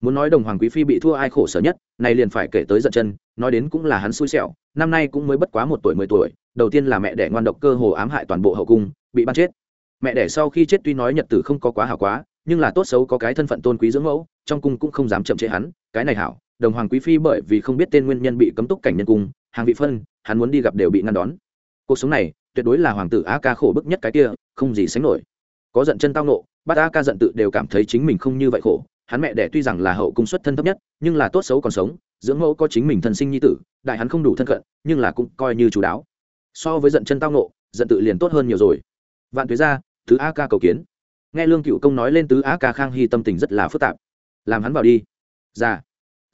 Muốn nói đồng hoàng quý phi bị thua ai khổ sở nhất, này liền phải kể tới giận chân, nói đến cũng là hắn xui xẻo, năm nay cũng mới bất quá một tuổi mười tuổi, đầu tiên là mẹ đẻ ngoan độc cơ hồ ám hại toàn bộ hậu cung, bị ban chết. Mẹ đẻ sau khi chết tuy nói nhật tử không có quá hảo quá nhưng là tốt xấu có cái thân phận tôn quý dưỡng mẫu, trong cung cũng không dám chậm chế hắn, cái này hảo, đồng hoàng quý phi bởi vì không biết tên nguyên nhân bị cấm túc cảnh nhân cung, hàng vị phân, hắn muốn đi gặp đều bị ngăn đón. Cuộc sống này, tuyệt đối là hoàng tử a ca khổ bức nhất cái kia, không gì sánh nổi. Có giận chân tao nộ bát a ca giận tự đều cảm thấy chính mình không như vậy khổ, hắn mẹ đẻ tuy rằng là hậu cung xuất thân thấp nhất, nhưng là tốt xấu còn sống, dưỡng mẫu có chính mình thân sinh nhi tử, đại hắn không đủ thân cận, nhưng là cũng coi như chú đáo. So với giận chân tao nộ, giận tự liền tốt hơn nhiều rồi. Vạn thuế ra, thứ a ca cầu kiến nghe lương cựu công nói lên tứ á ca khang hy tâm tình rất là phức tạp. Làm hắn vào đi. Ra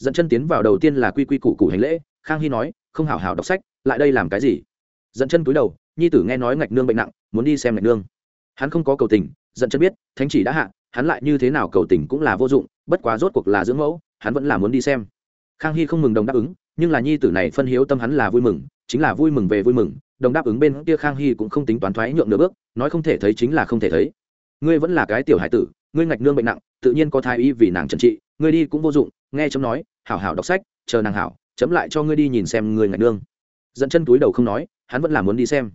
dẫn chân tiến vào đầu tiên là quy quy củ củ hành lễ, khang hy nói, không hảo hảo đọc sách, lại đây làm cái gì? Dẫn chân cúi đầu, nhi tử nghe nói ngạch nương bệnh nặng, muốn đi xem ngạch nương. Hắn không có cầu tình, dẫn chân biết, thánh chỉ đã hạ, hắn lại như thế nào cầu tình cũng là vô dụng, bất quá rốt cuộc là dưỡng mẫu, hắn vẫn là muốn đi xem. Khang hy không mừng đồng đáp ứng, nhưng là nhi tử này phân hiếu tâm hắn là vui mừng, chính là vui mừng về vui mừng, đồng đáp ứng bên kia khang hy cũng không tính toán thoái nhượng nửa bước, nói không thể thấy chính là không thể thấy ngươi vẫn là cái tiểu hải tử, ngươi ngạch nương bệnh nặng, tự nhiên có thái y vì nàng trần trị, ngươi đi cũng vô dụng, nghe chấm nói, hảo hảo đọc sách, chờ nàng hảo, chấm lại cho ngươi đi nhìn xem người ngạch nương. Dẫn chân túi đầu không nói, hắn vẫn là muốn đi xem.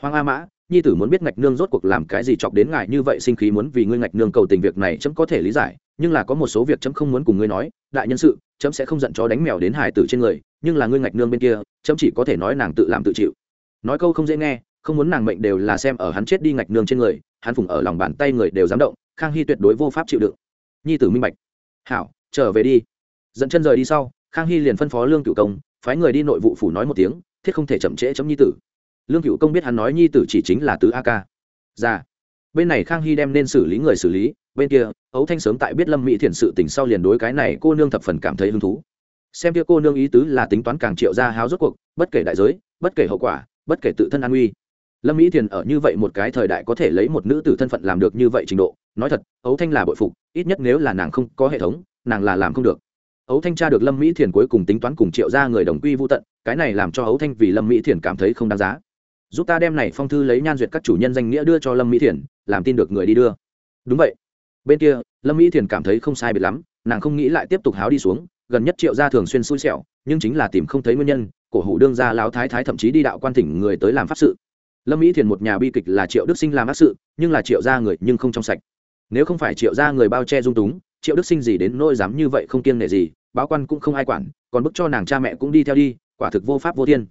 Hoàng a mã, nhi tử muốn biết ngạch nương rốt cuộc làm cái gì chọc đến ngài như vậy sinh khí muốn vì ngươi ngạch nương cầu tình việc này chấm có thể lý giải, nhưng là có một số việc chấm không muốn cùng ngươi nói, đại nhân sự, chấm sẽ không giận chó đánh mèo đến hải tử trên người, nhưng là ngươi ngạch nương bên kia, chấm chỉ có thể nói nàng tự làm tự chịu. Nói câu không dễ nghe không muốn nàng mệnh đều là xem ở hắn chết đi ngạch nương trên người, hắn phùng ở lòng bàn tay người đều dám động, khang hy tuyệt đối vô pháp chịu đựng. Nhi tử minh bạch. Hảo, trở về đi. Dẫn chân rời đi sau, khang hy liền phân phó lương cựu công, phái người đi nội vụ phủ nói một tiếng, thiết không thể chậm trễ chấm nhi tử. Lương cựu công biết hắn nói nhi tử chỉ chính là tứ a ca. Ra bên này khang hy đem nên xử lý người xử lý, bên kia, ấu thanh sớm tại biết lâm mỹ thiền sự tình sau liền đối cái này cô nương thập phần cảm thấy hứng thú. Xem kia cô nương ý tứ là tính toán càng triệu ra háo rốt cuộc, bất kể đại giới, bất kể hậu quả, bất kể tự thân an nguy lâm mỹ thiền ở như vậy một cái thời đại có thể lấy một nữ tử thân phận làm được như vậy trình độ, nói thật ấu thanh là bội phục, ít nhất nếu là nàng không có hệ thống, nàng là làm không được. Ấu thanh tra được lâm mỹ thiền cuối cùng tính toán cùng triệu ra người đồng quy vô tận, cái này làm cho ấu thanh vì lâm mỹ thiền cảm thấy không đáng giá. Giúp ta đem này phong thư lấy nhan duyệt các chủ nhân danh nghĩa đưa cho lâm mỹ thiền, làm tin được người đi đưa. Đúng vậy. Bên kia, lâm mỹ thiền cảm thấy không sai biệt lắm, nàng không nghĩ lại tiếp tục háo đi xuống, gần nhất triệu gia thường xuyên xui xẻo, nhưng chính là tìm không thấy nguyên nhân, cổ hủ đương gia lão thái thái thậm chí đi đạo quan thỉnh người tới làm pháp sự lâm mỹ thiền một nhà bi kịch là triệu đức sinh làm ác sự, nhưng là triệu gia người nhưng không trong sạch. Nếu không phải triệu gia người bao che dung túng, triệu đức sinh gì đến nỗi dám như vậy không kiêng nể gì, báo quan cũng không ai quản, còn bức cho nàng cha mẹ cũng đi theo đi, quả thực vô pháp vô thiên.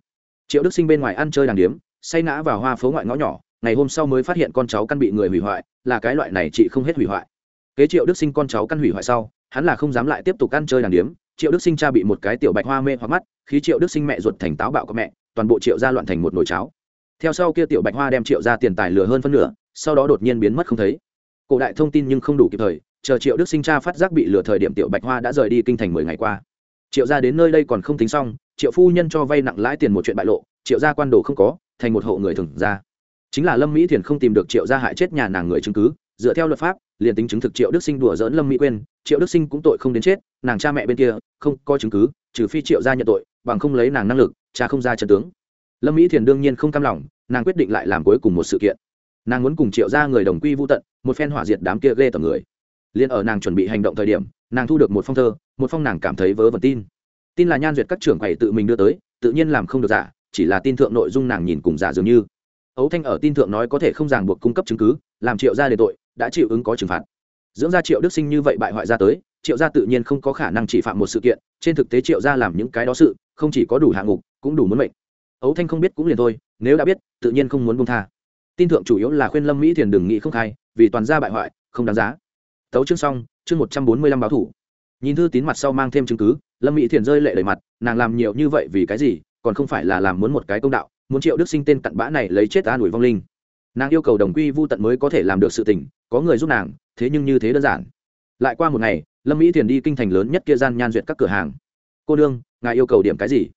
Triệu đức sinh bên ngoài ăn chơi đàng điếm, say ngã vào hoa phố ngoại ngõ nhỏ, ngày hôm sau mới phát hiện con cháu căn bị người hủy hoại, là cái loại này chị không hết hủy hoại. Kế triệu đức sinh con cháu căn hủy hoại sau, hắn là không dám lại tiếp tục ăn chơi đàng điếm, triệu đức sinh cha bị một cái tiểu bạch hoa mê hoặc mắt, khí triệu đức sinh mẹ ruột thành táo bạo có mẹ, toàn bộ triệu gia loạn thành một nồi cháo theo sau kia tiểu bạch hoa đem triệu ra tiền tài lừa hơn phân nửa, sau đó đột nhiên biến mất không thấy. Cổ đại thông tin nhưng không đủ kịp thời, chờ triệu đức sinh cha phát giác bị lừa thời điểm tiểu bạch hoa đã rời đi kinh thành mười ngày qua. Triệu ra đến nơi đây còn không tính xong, triệu phu nhân cho vay nặng lãi tiền một chuyện bại lộ, triệu gia quan đồ không có, thành một hộ người thường ra. Chính là lâm mỹ thiền không tìm được triệu gia hại chết nhà nàng người chứng cứ, dựa theo luật pháp, liền tính chứng thực triệu đức sinh đùa dỡn lâm mỹ quên triệu đức sinh cũng tội không đến chết, nàng cha mẹ bên kia, không có chứng cứ, trừ phi triệu gia nhận tội, bằng không lấy nàng năng lực, cha không ra trận tướng. Lâm mỹ thiền đương nhiên không cam lòng nàng quyết định lại làm cuối cùng một sự kiện. Nàng muốn cùng triệu ra người đồng quy vô tận, một phen hỏa diệt đám kia ghê tầm người. Liền ở nàng chuẩn bị hành động thời điểm, nàng thu được một phong thơ, một phong nàng cảm thấy vớ vẩn tin. Tin là nhan duyệt các trưởng quầy tự mình đưa tới, tự nhiên làm không được giả, chỉ là tin thượng nội dung nàng nhìn cùng giả dường như. Ấu thanh ở tin thượng nói có thể không ràng buộc cung cấp chứng cứ, làm triệu ra để tội, đã chịu ứng có trừng phạt. Dưỡng ra triệu đức sinh như vậy bại hoại ra tới, triệu gia tự nhiên không có khả năng chỉ phạm một sự kiện, trên thực tế triệu gia làm những cái đó sự, không chỉ có đủ hạng mục cũng đủ muốn mệnh. Ấu thanh không biết cũng liền thôi nếu đã biết, tự nhiên không muốn bông tha. Tin thượng chủ yếu là khuyên lâm mỹ thiền đừng nghĩ không khai, vì toàn gia bại hoại, không đáng giá. Tấu chương xong, chương một trăm bốn mươi lăm báo thủ. Nhìn thư tín mặt sau mang thêm chứng cứ, lâm mỹ thiền rơi lệ đầy mặt, nàng làm nhiều như vậy vì cái gì, còn không phải là làm muốn một cái công đạo, muốn triệu đức sinh tên cặn bã này lấy chết ta đuổi vong linh. Nàng yêu cầu đồng quy vô tận mới có thể làm được sự tình, có người giúp nàng, thế nhưng như thế đơn giản. Lại qua một ngày, lâm mỹ thiền đi kinh thành lớn nhất kia gian nhan duyệt các cửa hàng. Cô đương ngài yêu cầu điểm cái gì?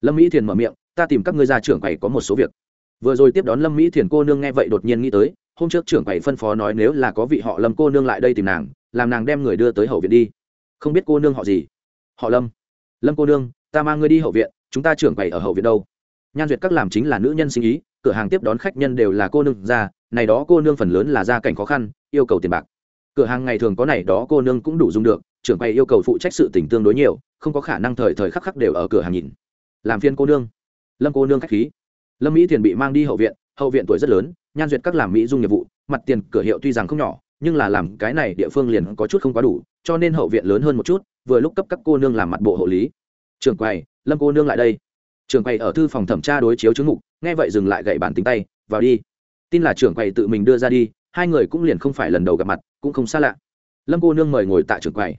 Lâm mỹ thiền mở miệng ta tìm các ngươi ra trưởng quầy có một số việc. Vừa rồi tiếp đón lâm mỹ thiền cô nương nghe vậy đột nhiên nghĩ tới, hôm trước trưởng quầy phân phó nói nếu là có vị họ lâm cô nương lại đây tìm nàng, làm nàng đem người đưa tới hậu viện đi. Không biết cô nương họ gì? Họ lâm. Lâm cô nương, ta mang ngươi đi hậu viện, chúng ta trưởng quầy ở hậu viện đâu? Nhan duyệt các làm chính là nữ nhân sinh ý, cửa hàng tiếp đón khách nhân đều là cô nương ra, này đó cô nương phần lớn là gia cảnh khó khăn, yêu cầu tiền bạc. Cửa hàng ngày thường có này đó cô nương cũng đủ dùng được, trưởng quầy yêu cầu phụ trách sự tình tương đối nhiều, không có khả năng thời thời khắc khắc đều ở cửa hàng nhìn. Làm phiên cô nương lâm cô nương k h á c h khí. Lâm mỹ thiền bị mang đi hậu viện hậu viện tuổi rất lớn, nhan duyệt các làm mỹ dung nghiệp vụ, mặt tiền cửa hiệu tuy rằng không nhỏ, nhưng là làm cái này địa phương liền có chút không quá đủ, cho nên hậu viện lớn hơn một chút, vừa lúc cấp các cô nương làm mặt bộ hộ lý. Trường quầy, lâm cô nương lại đây. Trường quầy ở thư phòng thẩm tra đối chiếu chứng mục, nghe vậy dừng lại gậy bản tính tay, vào đi. Tin là trưởng quầy tự mình đưa ra đi, hai người cũng liền không phải lần đầu gặp mặt, cũng không xa lạ. Lâm cô nương mời ngồi tại trưởng quầy.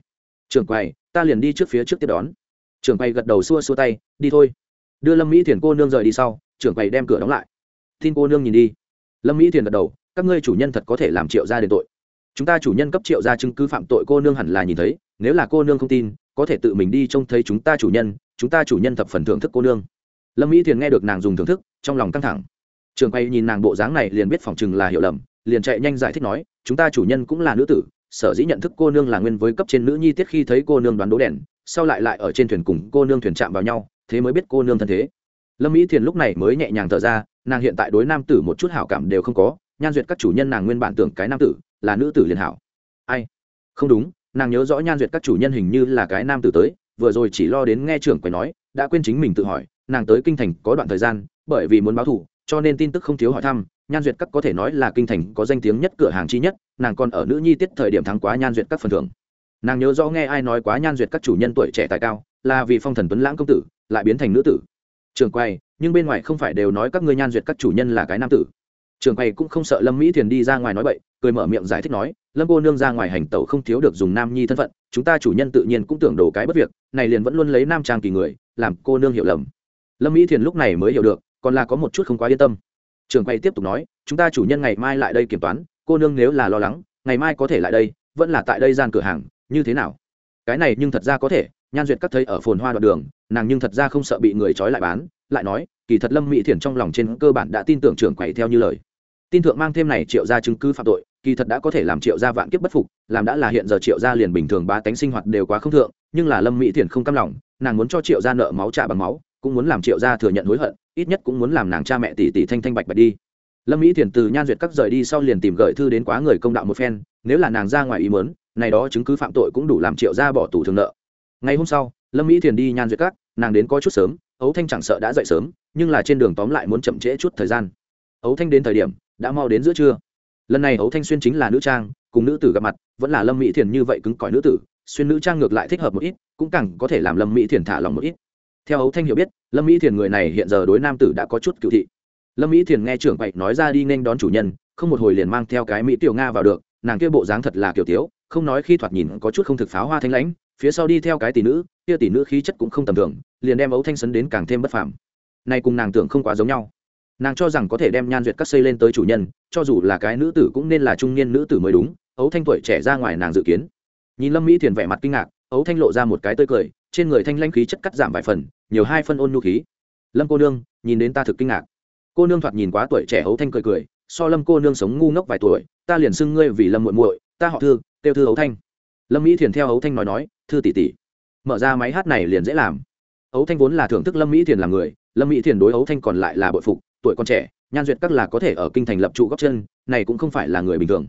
Trưởng quầy, ta liền đi trước phía trước tiếp đón. Trường quầy gật đầu xua xua tay, đi thôi đưa lâm mỹ thiền cô nương rời đi sau, trưởng quầy đem cửa đóng lại. Tin cô nương nhìn đi. Lâm mỹ thiền gật đầu, các ngươi chủ nhân thật có thể làm triệu ra đền tội. Chúng ta chủ nhân cấp triệu ra chứng cứ phạm tội cô nương hẳn là nhìn thấy, nếu là cô nương không tin, có thể tự mình đi trông thấy chúng ta chủ nhân, chúng ta chủ nhân thập phần thưởng thức cô nương. Lâm mỹ thiền nghe được nàng dùng thưởng thức, trong lòng căng thẳng. Trường quay nhìn nàng bộ dáng này liền biết phòng chừng là hiểu lầm, liền chạy nhanh giải thích nói, chúng ta chủ nhân cũng là nữ tử, sở dĩ nhận thức cô nương là nguyên với cấp trên nữ nhi tiết khi thấy cô nương đoán đố đèn, sau lại lại ở trên thuyền cùng cô nương thuyền chạm vào nhau thế mới biết cô nương thân thế. Lâm mỹ thiền lúc này mới nhẹ nhàng thở ra, nàng hiện tại đối nam tử một chút hảo cảm đều không có, nhan duyệt các chủ nhân nàng nguyên bản tưởng cái nam tử, là nữ tử liền hảo. Ai? Không đúng, nàng nhớ rõ nhan duyệt các chủ nhân hình như là cái nam tử tới, vừa rồi chỉ lo đến nghe trưởng quầy nói, đã quên chính mình tự hỏi, nàng tới kinh thành có đoạn thời gian, bởi vì muốn báo thù, cho nên tin tức không thiếu hỏi thăm, nhan duyệt các có thể nói là kinh thành có danh tiếng nhất, cửa hàng chi nhất, nàng còn ở nữ nhi tiết thời điểm thắng quá nhan duyệt các phần thưởng. Nàng nhớ rõ nghe ai nói quá nhan duyệt các chủ nhân tuổi trẻ tài cao, là vì phong thần tuấn lãng công tử lại biến thành nữ tử. Trường quay, nhưng bên ngoài không phải đều nói các ngươi nhan duyệt các chủ nhân là cái nam tử. Trường quay cũng không sợ lâm mỹ thiền đi ra ngoài nói bậy, cười mở miệng giải thích nói, lâm cô nương ra ngoài hành tẩu không thiếu được dùng nam nhi thân phận, chúng ta chủ nhân tự nhiên cũng tưởng đồ cái bất việc, này liền vẫn luôn lấy nam trang kỳ người, làm cô nương hiểu lầm. Lâm mỹ thiền lúc này mới hiểu được, còn là có một chút không quá yên tâm. Trường quay tiếp tục nói, chúng ta chủ nhân ngày mai lại đây kiểm toán, cô nương nếu là lo lắng, ngày mai có thể lại đây, vẫn là tại đây gian cửa hàng, như thế nào? Cái này nhưng thật ra có thể nhan duyệt các thấy ở phồn hoa đoạn đường, nàng nhưng thật ra không sợ bị người trói lại bán, lại nói, kỳ thật lâm mỹ thiền trong lòng trên cơ bản đã tin tưởng trưởng quầy theo như lời. Tin thượng mang thêm này triệu ra chứng cứ phạm tội, kỳ thật đã có thể làm triệu gia vạn kiếp bất phục, làm đã là hiện giờ triệu gia liền bình thường ba tánh sinh hoạt đều quá không thượng, nhưng là lâm mỹ thiền không cam lòng, nàng muốn cho triệu gia nợ máu trả bằng máu, cũng muốn làm triệu gia thừa nhận hối hận, ít nhất cũng muốn làm nàng cha mẹ tỷ tỷ thanh thanh bạch bạch đi. Lâm mỹ thiền từ nhan duyệt các rời đi sau liền tìm gửi thư đến quá người công đạo một phen, nếu là nàng ra ngoài ý mớn này đó chứng cứ phạm tội cũng đủ làm triệu gia bỏ tù thường nợ ngày hôm sau, lâm mỹ thiền đi nhan duyệt các, nàng đến có chút sớm, ấu thanh chẳng sợ đã dậy sớm, nhưng là trên đường tóm lại muốn chậm trễ chút thời gian. Ấu thanh đến thời điểm, đã mau đến giữa trưa. Lần này ấu thanh xuyên chính là nữ trang, cùng nữ tử gặp mặt, vẫn là lâm mỹ thiền như vậy cứng cỏi nữ tử, xuyên nữ trang ngược lại thích hợp một ít, cũng càng có thể làm lâm mỹ thiền thả lòng một ít. Theo ấu thanh hiểu biết, lâm mỹ thiền người này hiện giờ đối nam tử đã có chút cựu thị. Lâm mỹ thiền nghe trưởng bạch nói ra đi nên đón chủ nhân, không một hồi liền mang theo cái mỹ tiểu nga vào được, nàng kia bộ dáng thật là kiểu tiếu, không nói khi thoạt nhìn có chút không thực pháo hoa thanh lãnh phía sau đi theo cái tỷ nữ, kia tỷ nữ khí chất cũng không tầm thường, liền đem ấu thanh sấn đến càng thêm bất phàm. Nay cùng nàng tưởng không quá giống nhau. Nàng cho rằng có thể đem nhan duyệt các xây lên tới chủ nhân, cho dù là cái nữ tử cũng nên là trung niên nữ tử mới đúng, ấu thanh tuổi trẻ ra ngoài nàng dự kiến. Nhìn lâm mỹ thiền vẻ mặt kinh ngạc, ấu thanh lộ ra một cái tươi cười, trên người thanh lanh khí chất cắt giảm vài phần, nhiều hai phân ôn nhu khí. Lâm cô nương, nhìn đến ta thực kinh ngạc. Cô nương thoạt nhìn quá tuổi trẻ ấu thanh cười cười, so lâm cô nương sống ngu ngốc vài tuổi, ta liền xưng ngươi vì lâm muội muội, ta họ thư tiêu thư ấu thanh lâm mỹ thiền theo ấu thanh nói nói, thư tỷ tỷ, mở ra máy hát này liền dễ làm. Ấu thanh vốn là thưởng thức lâm mỹ thiền làm người, lâm mỹ thiền đối ấu thanh còn lại là bội phục, tuổi còn trẻ, nhan duyệt các là có thể ở kinh thành lập trụ góc chân, này cũng không phải là người bình thường.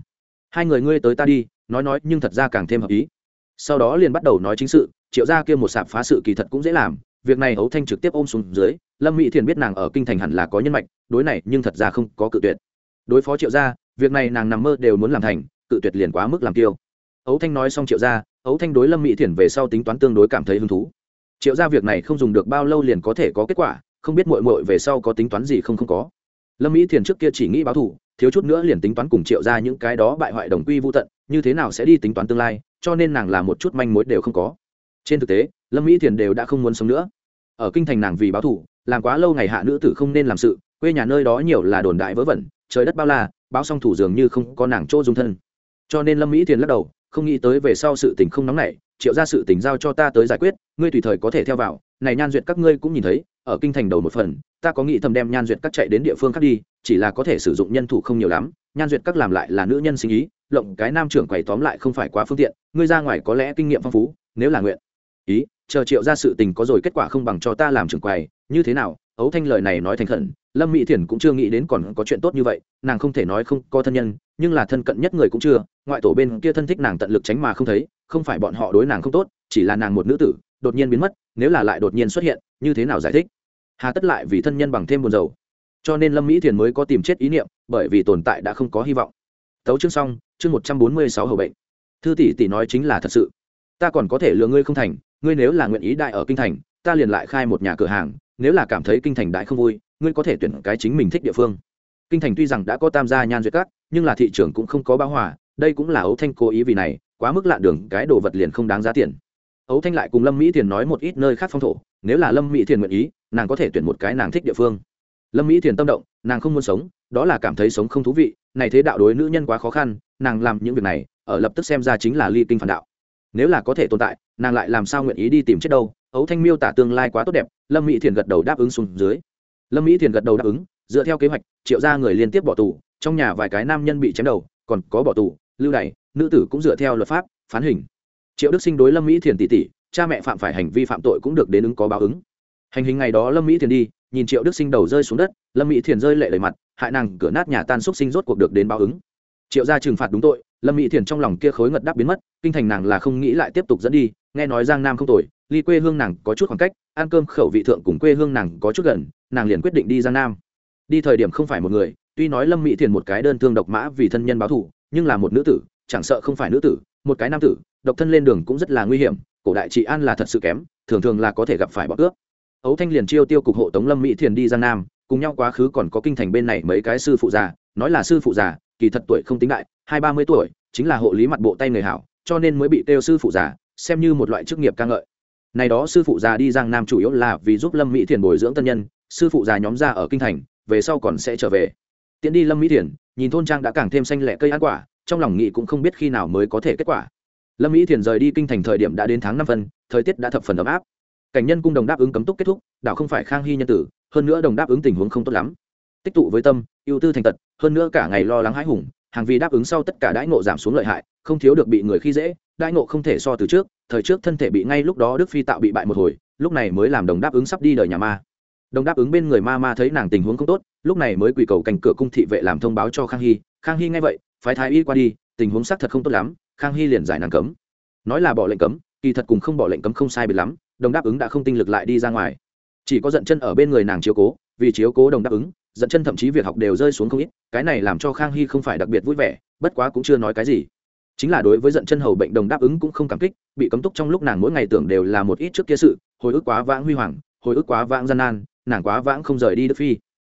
Hai người ngươi tới ta đi, nói nói, nhưng thật ra càng thêm hợp ý. Sau đó liền bắt đầu nói chính sự, triệu gia kia một sạp phá sự kỳ thật cũng dễ làm, việc này ấu thanh trực tiếp ôm xuống dưới, lâm mỹ thiền biết nàng ở kinh thành hẳn là có nhân mạch, đối này nhưng thật ra không có cự tuyệt. Đối phó triệu gia, việc này nàng nằm mơ đều muốn làm thành, cự tuyệt liền quá mức làm tiêu ấu thanh nói xong triệu gia, ấu thanh đối lâm mỹ thiền về sau tính toán tương đối cảm thấy hứng thú. Triệu gia việc này không dùng được bao lâu liền có thể có kết quả, không biết mội mội về sau có tính toán gì không không có. Lâm mỹ thiền trước kia chỉ nghĩ báo thù, thiếu chút nữa liền tính toán cùng triệu ra những cái đó bại hoại đồng quy vô tận, như thế nào sẽ đi tính toán tương lai, cho nên nàng làm một chút manh mối đều không có. Trên thực tế, lâm mỹ thiền đều đã không muốn sống nữa. Ở kinh thành nàng vì báo thù, làm quá lâu ngày hạ nữ tử không nên làm sự, quê nhà nơi đó nhiều là đồn đại vớ vẩn, trời đất bao la, báo xong thủ dường như không có nàng chỗ dung thân. Cho nên lâm mỹ thiền lắc đầu không nghĩ tới về sau sự tình không nóng nảy, triệu ra sự tình giao cho ta tới giải quyết, ngươi tùy thời có thể theo vào, này nhan duyệt các ngươi cũng nhìn thấy, ở kinh thành đầu một phần, ta có nghĩ thầm đem nhan duyệt các chạy đến địa phương khác đi, chỉ là có thể sử dụng nhân thủ không nhiều lắm, nhan duyệt các làm lại là nữ nhân sinh ý, lộng cái nam trưởng quầy tóm lại không phải quá phương tiện, ngươi ra ngoài có lẽ kinh nghiệm phong phú, nếu là nguyện. Ý, chờ triệu ra sự tình có rồi kết quả không bằng cho ta làm trưởng quầy, như thế nào ấu thanh lời này nói thành khẩn, lâm mỹ thiền cũng chưa nghĩ đến còn có chuyện tốt như vậy, nàng không thể nói không có thân nhân, nhưng là thân cận nhất người cũng chưa, ngoại tổ bên kia thân thích nàng tận lực tránh mà không thấy, không phải bọn họ đối nàng không tốt, chỉ là nàng một nữ tử, đột nhiên biến mất, nếu là lại đột nhiên xuất hiện, như thế nào giải thích? Hà tất lại vì thân nhân bằng thêm buồn dầu cho nên lâm mỹ thiền mới có tìm chết ý niệm, bởi vì tồn tại đã không có hy vọng. Tấu chương xong, chương một trăm bốn mươi sáu hầu bệnh. Thư tỷ tỷ nói chính là thật sự. Ta còn có thể lừa ngươi không thành, ngươi nếu là nguyện ý đại ở kinh thành, ta liền lại khai một nhà cửa hàng nếu là cảm thấy kinh thành đại không vui ngươi có thể tuyển cái chính mình thích địa phương. Kinh thành tuy rằng đã có tam gia nhan duyệt cát, nhưng là thị trường cũng không có bão hòa đây cũng là ấu thanh cố ý vì này quá mức lạ đường cái đồ vật liền không đáng giá tiền. Ấu thanh lại cùng lâm mỹ thiền nói một ít nơi khác phong thổ nếu là lâm mỹ thiền nguyện ý nàng có thể tuyển một cái nàng thích địa phương. Lâm mỹ thiền tâm động nàng không muốn sống đó là cảm thấy sống không thú vị này thế đạo đối nữ nhân quá khó khăn nàng làm những việc này ở lập tức xem ra chính là ly kinh phản đạo. Nếu là có thể tồn tại nàng lại làm sao nguyện ý đi tìm chết đâu? Ấu thanh miêu tả tương lai quá tốt đẹp, lâm mỹ thiền gật đầu đáp ứng xuống dưới. Lâm mỹ thiền gật đầu đáp ứng, dựa theo kế hoạch, triệu ra người liên tiếp bỏ tù, trong nhà vài cái nam nhân bị chém đầu, còn có bỏ tù, lưu đày, nữ tử cũng dựa theo luật pháp, phán hình. Triệu đức sinh đối lâm mỹ thiền tỷ tỷ cha mẹ phạm phải hành vi phạm tội cũng được đến ứng có báo ứng. Hành hình ngày đó lâm mỹ thiền đi, nhìn triệu đức sinh đầu rơi xuống đất, lâm mỹ thiền rơi lệ lời mặt, hại nàng cửa nát nhà tan xúc sinh rốt cuộc được đến báo ứng. Triệu ra trừng phạt đúng tội, lâm mỹ thiền trong lòng kia khối ngật đáp biến mất, kinh thành nàng là không nghĩ lại tiếp tục dẫn đi nghe nói giang nam không tồi, ly quê hương nàng có chút khoảng cách, ăn cơm khẩu vị thượng cùng quê hương nàng có chút gần, nàng liền quyết định đi giang nam. Đi thời điểm không phải một người, tuy nói lâm mỹ thiền một cái đơn thương độc mã vì thân nhân báo thù, nhưng là một nữ tử, chẳng sợ không phải nữ tử, một cái nam tử, độc thân lên đường cũng rất là nguy hiểm, cổ đại trị an là thật sự kém, thường thường là có thể gặp phải bọn cướp. Ấu thanh liền chiêu tiêu cục hộ tống lâm mỹ thiền đi giang nam, cùng nhau quá khứ còn có kinh thành bên này mấy cái sư phụ già, nói là sư phụ già, kỳ thật tuổi không tính đại, hai ba mươi tuổi, chính là hộ lý mặt bộ tay người hảo, cho nên mới bị kêu sư phụ già xem như một loại chức nghiệp ca ngợi. Này đó sư phụ già đi giang nam chủ yếu là vì giúp lâm mỹ thiền bồi dưỡng tân nhân, sư phụ già nhóm ra ở kinh thành, về sau còn sẽ trở về. Tiễn đi lâm mỹ thiền nhìn thôn trang đã càng thêm xanh lẹ cây ăn quả, trong lòng nghị cũng không biết khi nào mới có thể kết quả. Lâm mỹ thiền rời đi kinh thành thời điểm đã đến tháng năm phân, thời tiết đã thập phần ấm áp. Cảnh nhân cung đồng đáp ứng cấm túc kết thúc, đảo không phải khang hy nhân tử, hơn nữa đồng đáp ứng tình huống không tốt lắm. Tích tụ với tâm, ưu tư thành tật, hơn nữa cả ngày lo lắng hãi hùng, hàng vì đáp ứng sau tất cả đãi ngộ giảm xuống lợi hại, không thiếu được bị người khi dễ đãi ngộ không thể so từ trước, thời trước thân thể bị ngay lúc đó đức phi tạo bị bại một hồi, lúc này mới làm đồng đáp ứng sắp đi đời nhà ma. Đồng đáp ứng bên người ma ma thấy nàng tình huống không tốt, lúc này mới quỳ cầu cành cửa cung thị vệ làm thông báo cho khang hy. Khang hy nghe vậy, phái thái y qua đi, tình huống xác thật không tốt lắm, khang hy liền giải nàng cấm. Nói là bỏ lệnh cấm, kỳ thật cùng không bỏ lệnh cấm không sai biệt lắm, đồng đáp ứng đã không tinh lực lại đi ra ngoài. Chỉ có giận chân ở bên người nàng chiếu cố, vì chiếu cố đồng đáp ứng, giận chân thậm chí việc học đều rơi xuống không ít, cái này làm cho khang hy không phải đặc biệt vui vẻ, bất quá cũng chưa nói cái gì chính là đối với giận chân hầu bệnh đồng đáp ứng cũng không cảm kích, bị cấm túc trong lúc nàng mỗi ngày tưởng đều là một ít trước kia sự, hồi ức quá vãng huy hoàng, hồi ức quá vãng gian nan, nàng quá vãng không rời đi đức phi.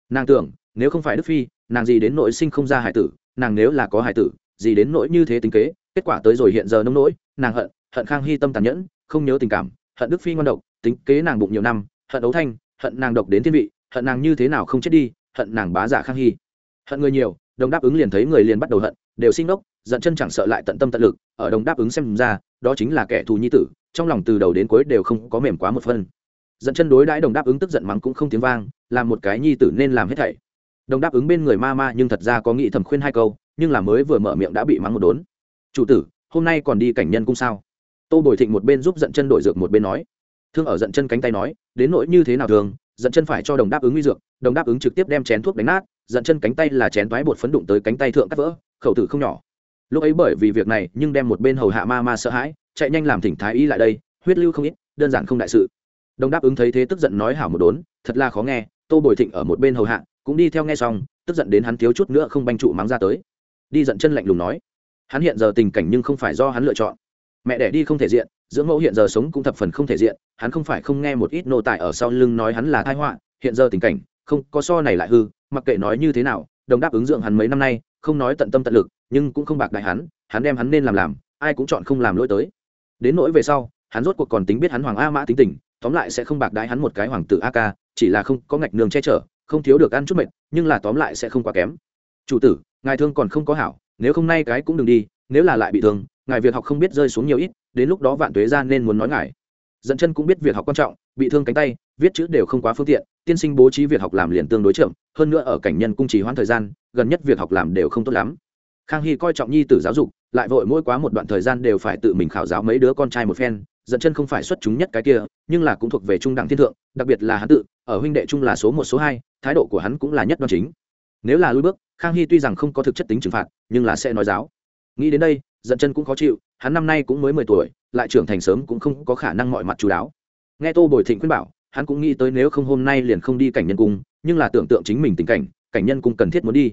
Nàng tưởng, nếu không phải đức phi, nàng gì đến nội sinh không ra hải tử, nàng nếu là có hải tử, gì đến nỗi như thế tính kế, kết quả tới rồi hiện giờ nông nỗi, nàng hận hận khang hy tâm tàn nhẫn, không nhớ tình cảm, hận đức phi ngon độc, tính kế nàng bụng nhiều năm, hận ấu thanh, hận nàng độc đến thiên vị, hận nàng như thế nào không chết đi, hận nàng bá giả khang hy. Hận người nhiều, đồng đáp ứng liền thấy người liền bắt đầu hận, đều sinh đốc giận chân chẳng sợ lại tận tâm tận lực, ở đồng đáp ứng xem ra, đó chính là kẻ thù nhi tử, trong lòng từ đầu đến cuối đều không có mềm quá một phân. Giận chân đối đãi đồng đáp ứng tức giận mắng cũng không tiếng vang, làm một cái nhi tử nên làm hết thảy. Đồng đáp ứng bên người ma ma nhưng thật ra có nghĩ thầm khuyên hai câu, nhưng là mới vừa mở miệng đã bị mắng một đốn. Chủ tử, hôm nay còn đi cảnh nhân cung sao? Tô bồi thịnh một bên giúp giận chân đổi dược một bên nói. Thương ở giận chân cánh tay nói, đến nỗi như thế nào thường, giận chân phải cho đồng đáp ứng nguy dược, đồng đáp ứng trực tiếp đem chén thuốc đánh nát, giận chân cánh tay là chén toái bột phấn đụng tới cánh tay thượng cắt vỡ, khẩu tử không nhỏ lúc ấy bởi vì việc này nhưng đem một bên hầu hạ ma ma sợ hãi, chạy nhanh làm thỉnh thái y lại đây, huyết lưu không ít, đơn giản không đại sự. Đồng đáp ứng thấy thế tức giận nói hảo một đốn, thật là khó nghe, tô bồi thịnh ở một bên hầu hạ, cũng đi theo nghe xong, tức giận đến hắn thiếu chút nữa không banh trụ mắng ra tới. Đi giận chân lạnh lùng nói, hắn hiện giờ tình cảnh nhưng không phải do hắn lựa chọn. Mẹ đẻ đi không thể diện, dưỡng mẫu hiện giờ sống cũng thập phần không thể diện, hắn không phải không nghe một ít nô tài ở sau lưng nói hắn là thai họa, hiện giờ tình cảnh, không có so này lại hư, mặc kệ nói như thế nào đồng đáp ứng dưỡng hắn mấy năm nay không nói tận tâm tận lực, nhưng cũng không bạc đại hắn hắn đem hắn nên làm làm, ai cũng chọn không làm lỗi tới. Đến nỗi về sau, hắn rốt cuộc còn tính biết hắn hoàng a mã tính tình, tóm lại sẽ không bạc đái hắn một cái hoàng tử a ca chỉ là không có ngạch nương che chở, không thiếu được ăn chút mệt, nhưng là tóm lại sẽ không quá kém. Chủ tử, ngài thương còn không có hảo, nếu không nay cái cũng đừng đi, nếu là lại bị thương, ngài việc học không biết rơi xuống nhiều ít, đến lúc đó vạn tuế ra nên muốn nói ngài. Dẫn chân cũng biết việc học quan trọng bị thương cánh tay, viết chữ đều không quá phương tiện, tiên sinh bố trí việc học làm liền tương đối trưởng. hơn nữa ở cảnh nhân cung trì hoãn thời gian, gần nhất việc học làm đều không tốt lắm. Khang hy coi trọng nhi tử giáo dục, lại vội mỗi quá một đoạn thời gian đều phải tự mình khảo giáo mấy đứa con trai một phen, dẫn chân không phải xuất chúng nhất cái kia, nhưng là cũng thuộc về trung đẳng thiên thượng, đặc biệt là hắn tự, ở huynh đệ trung là số một, số hai, thái độ của hắn cũng là nhất đoan chính. Nếu là lui bước, khang hy tuy rằng không có thực chất tính trừng phạt, nhưng là sẽ nói giáo. Nghĩ đến đây, dẫn chân cũng khó chịu, hắn năm nay cũng mới mười tuổi, lại trưởng thành sớm cũng không có khả năng mọi mặt chú đáo nghe tô bồi thịnh khuyên bảo, hắn cũng nghĩ tới nếu không hôm nay liền không đi cảnh nhân cung, nhưng là tưởng tượng chính mình tình cảnh cảnh nhân cung cần thiết muốn đi.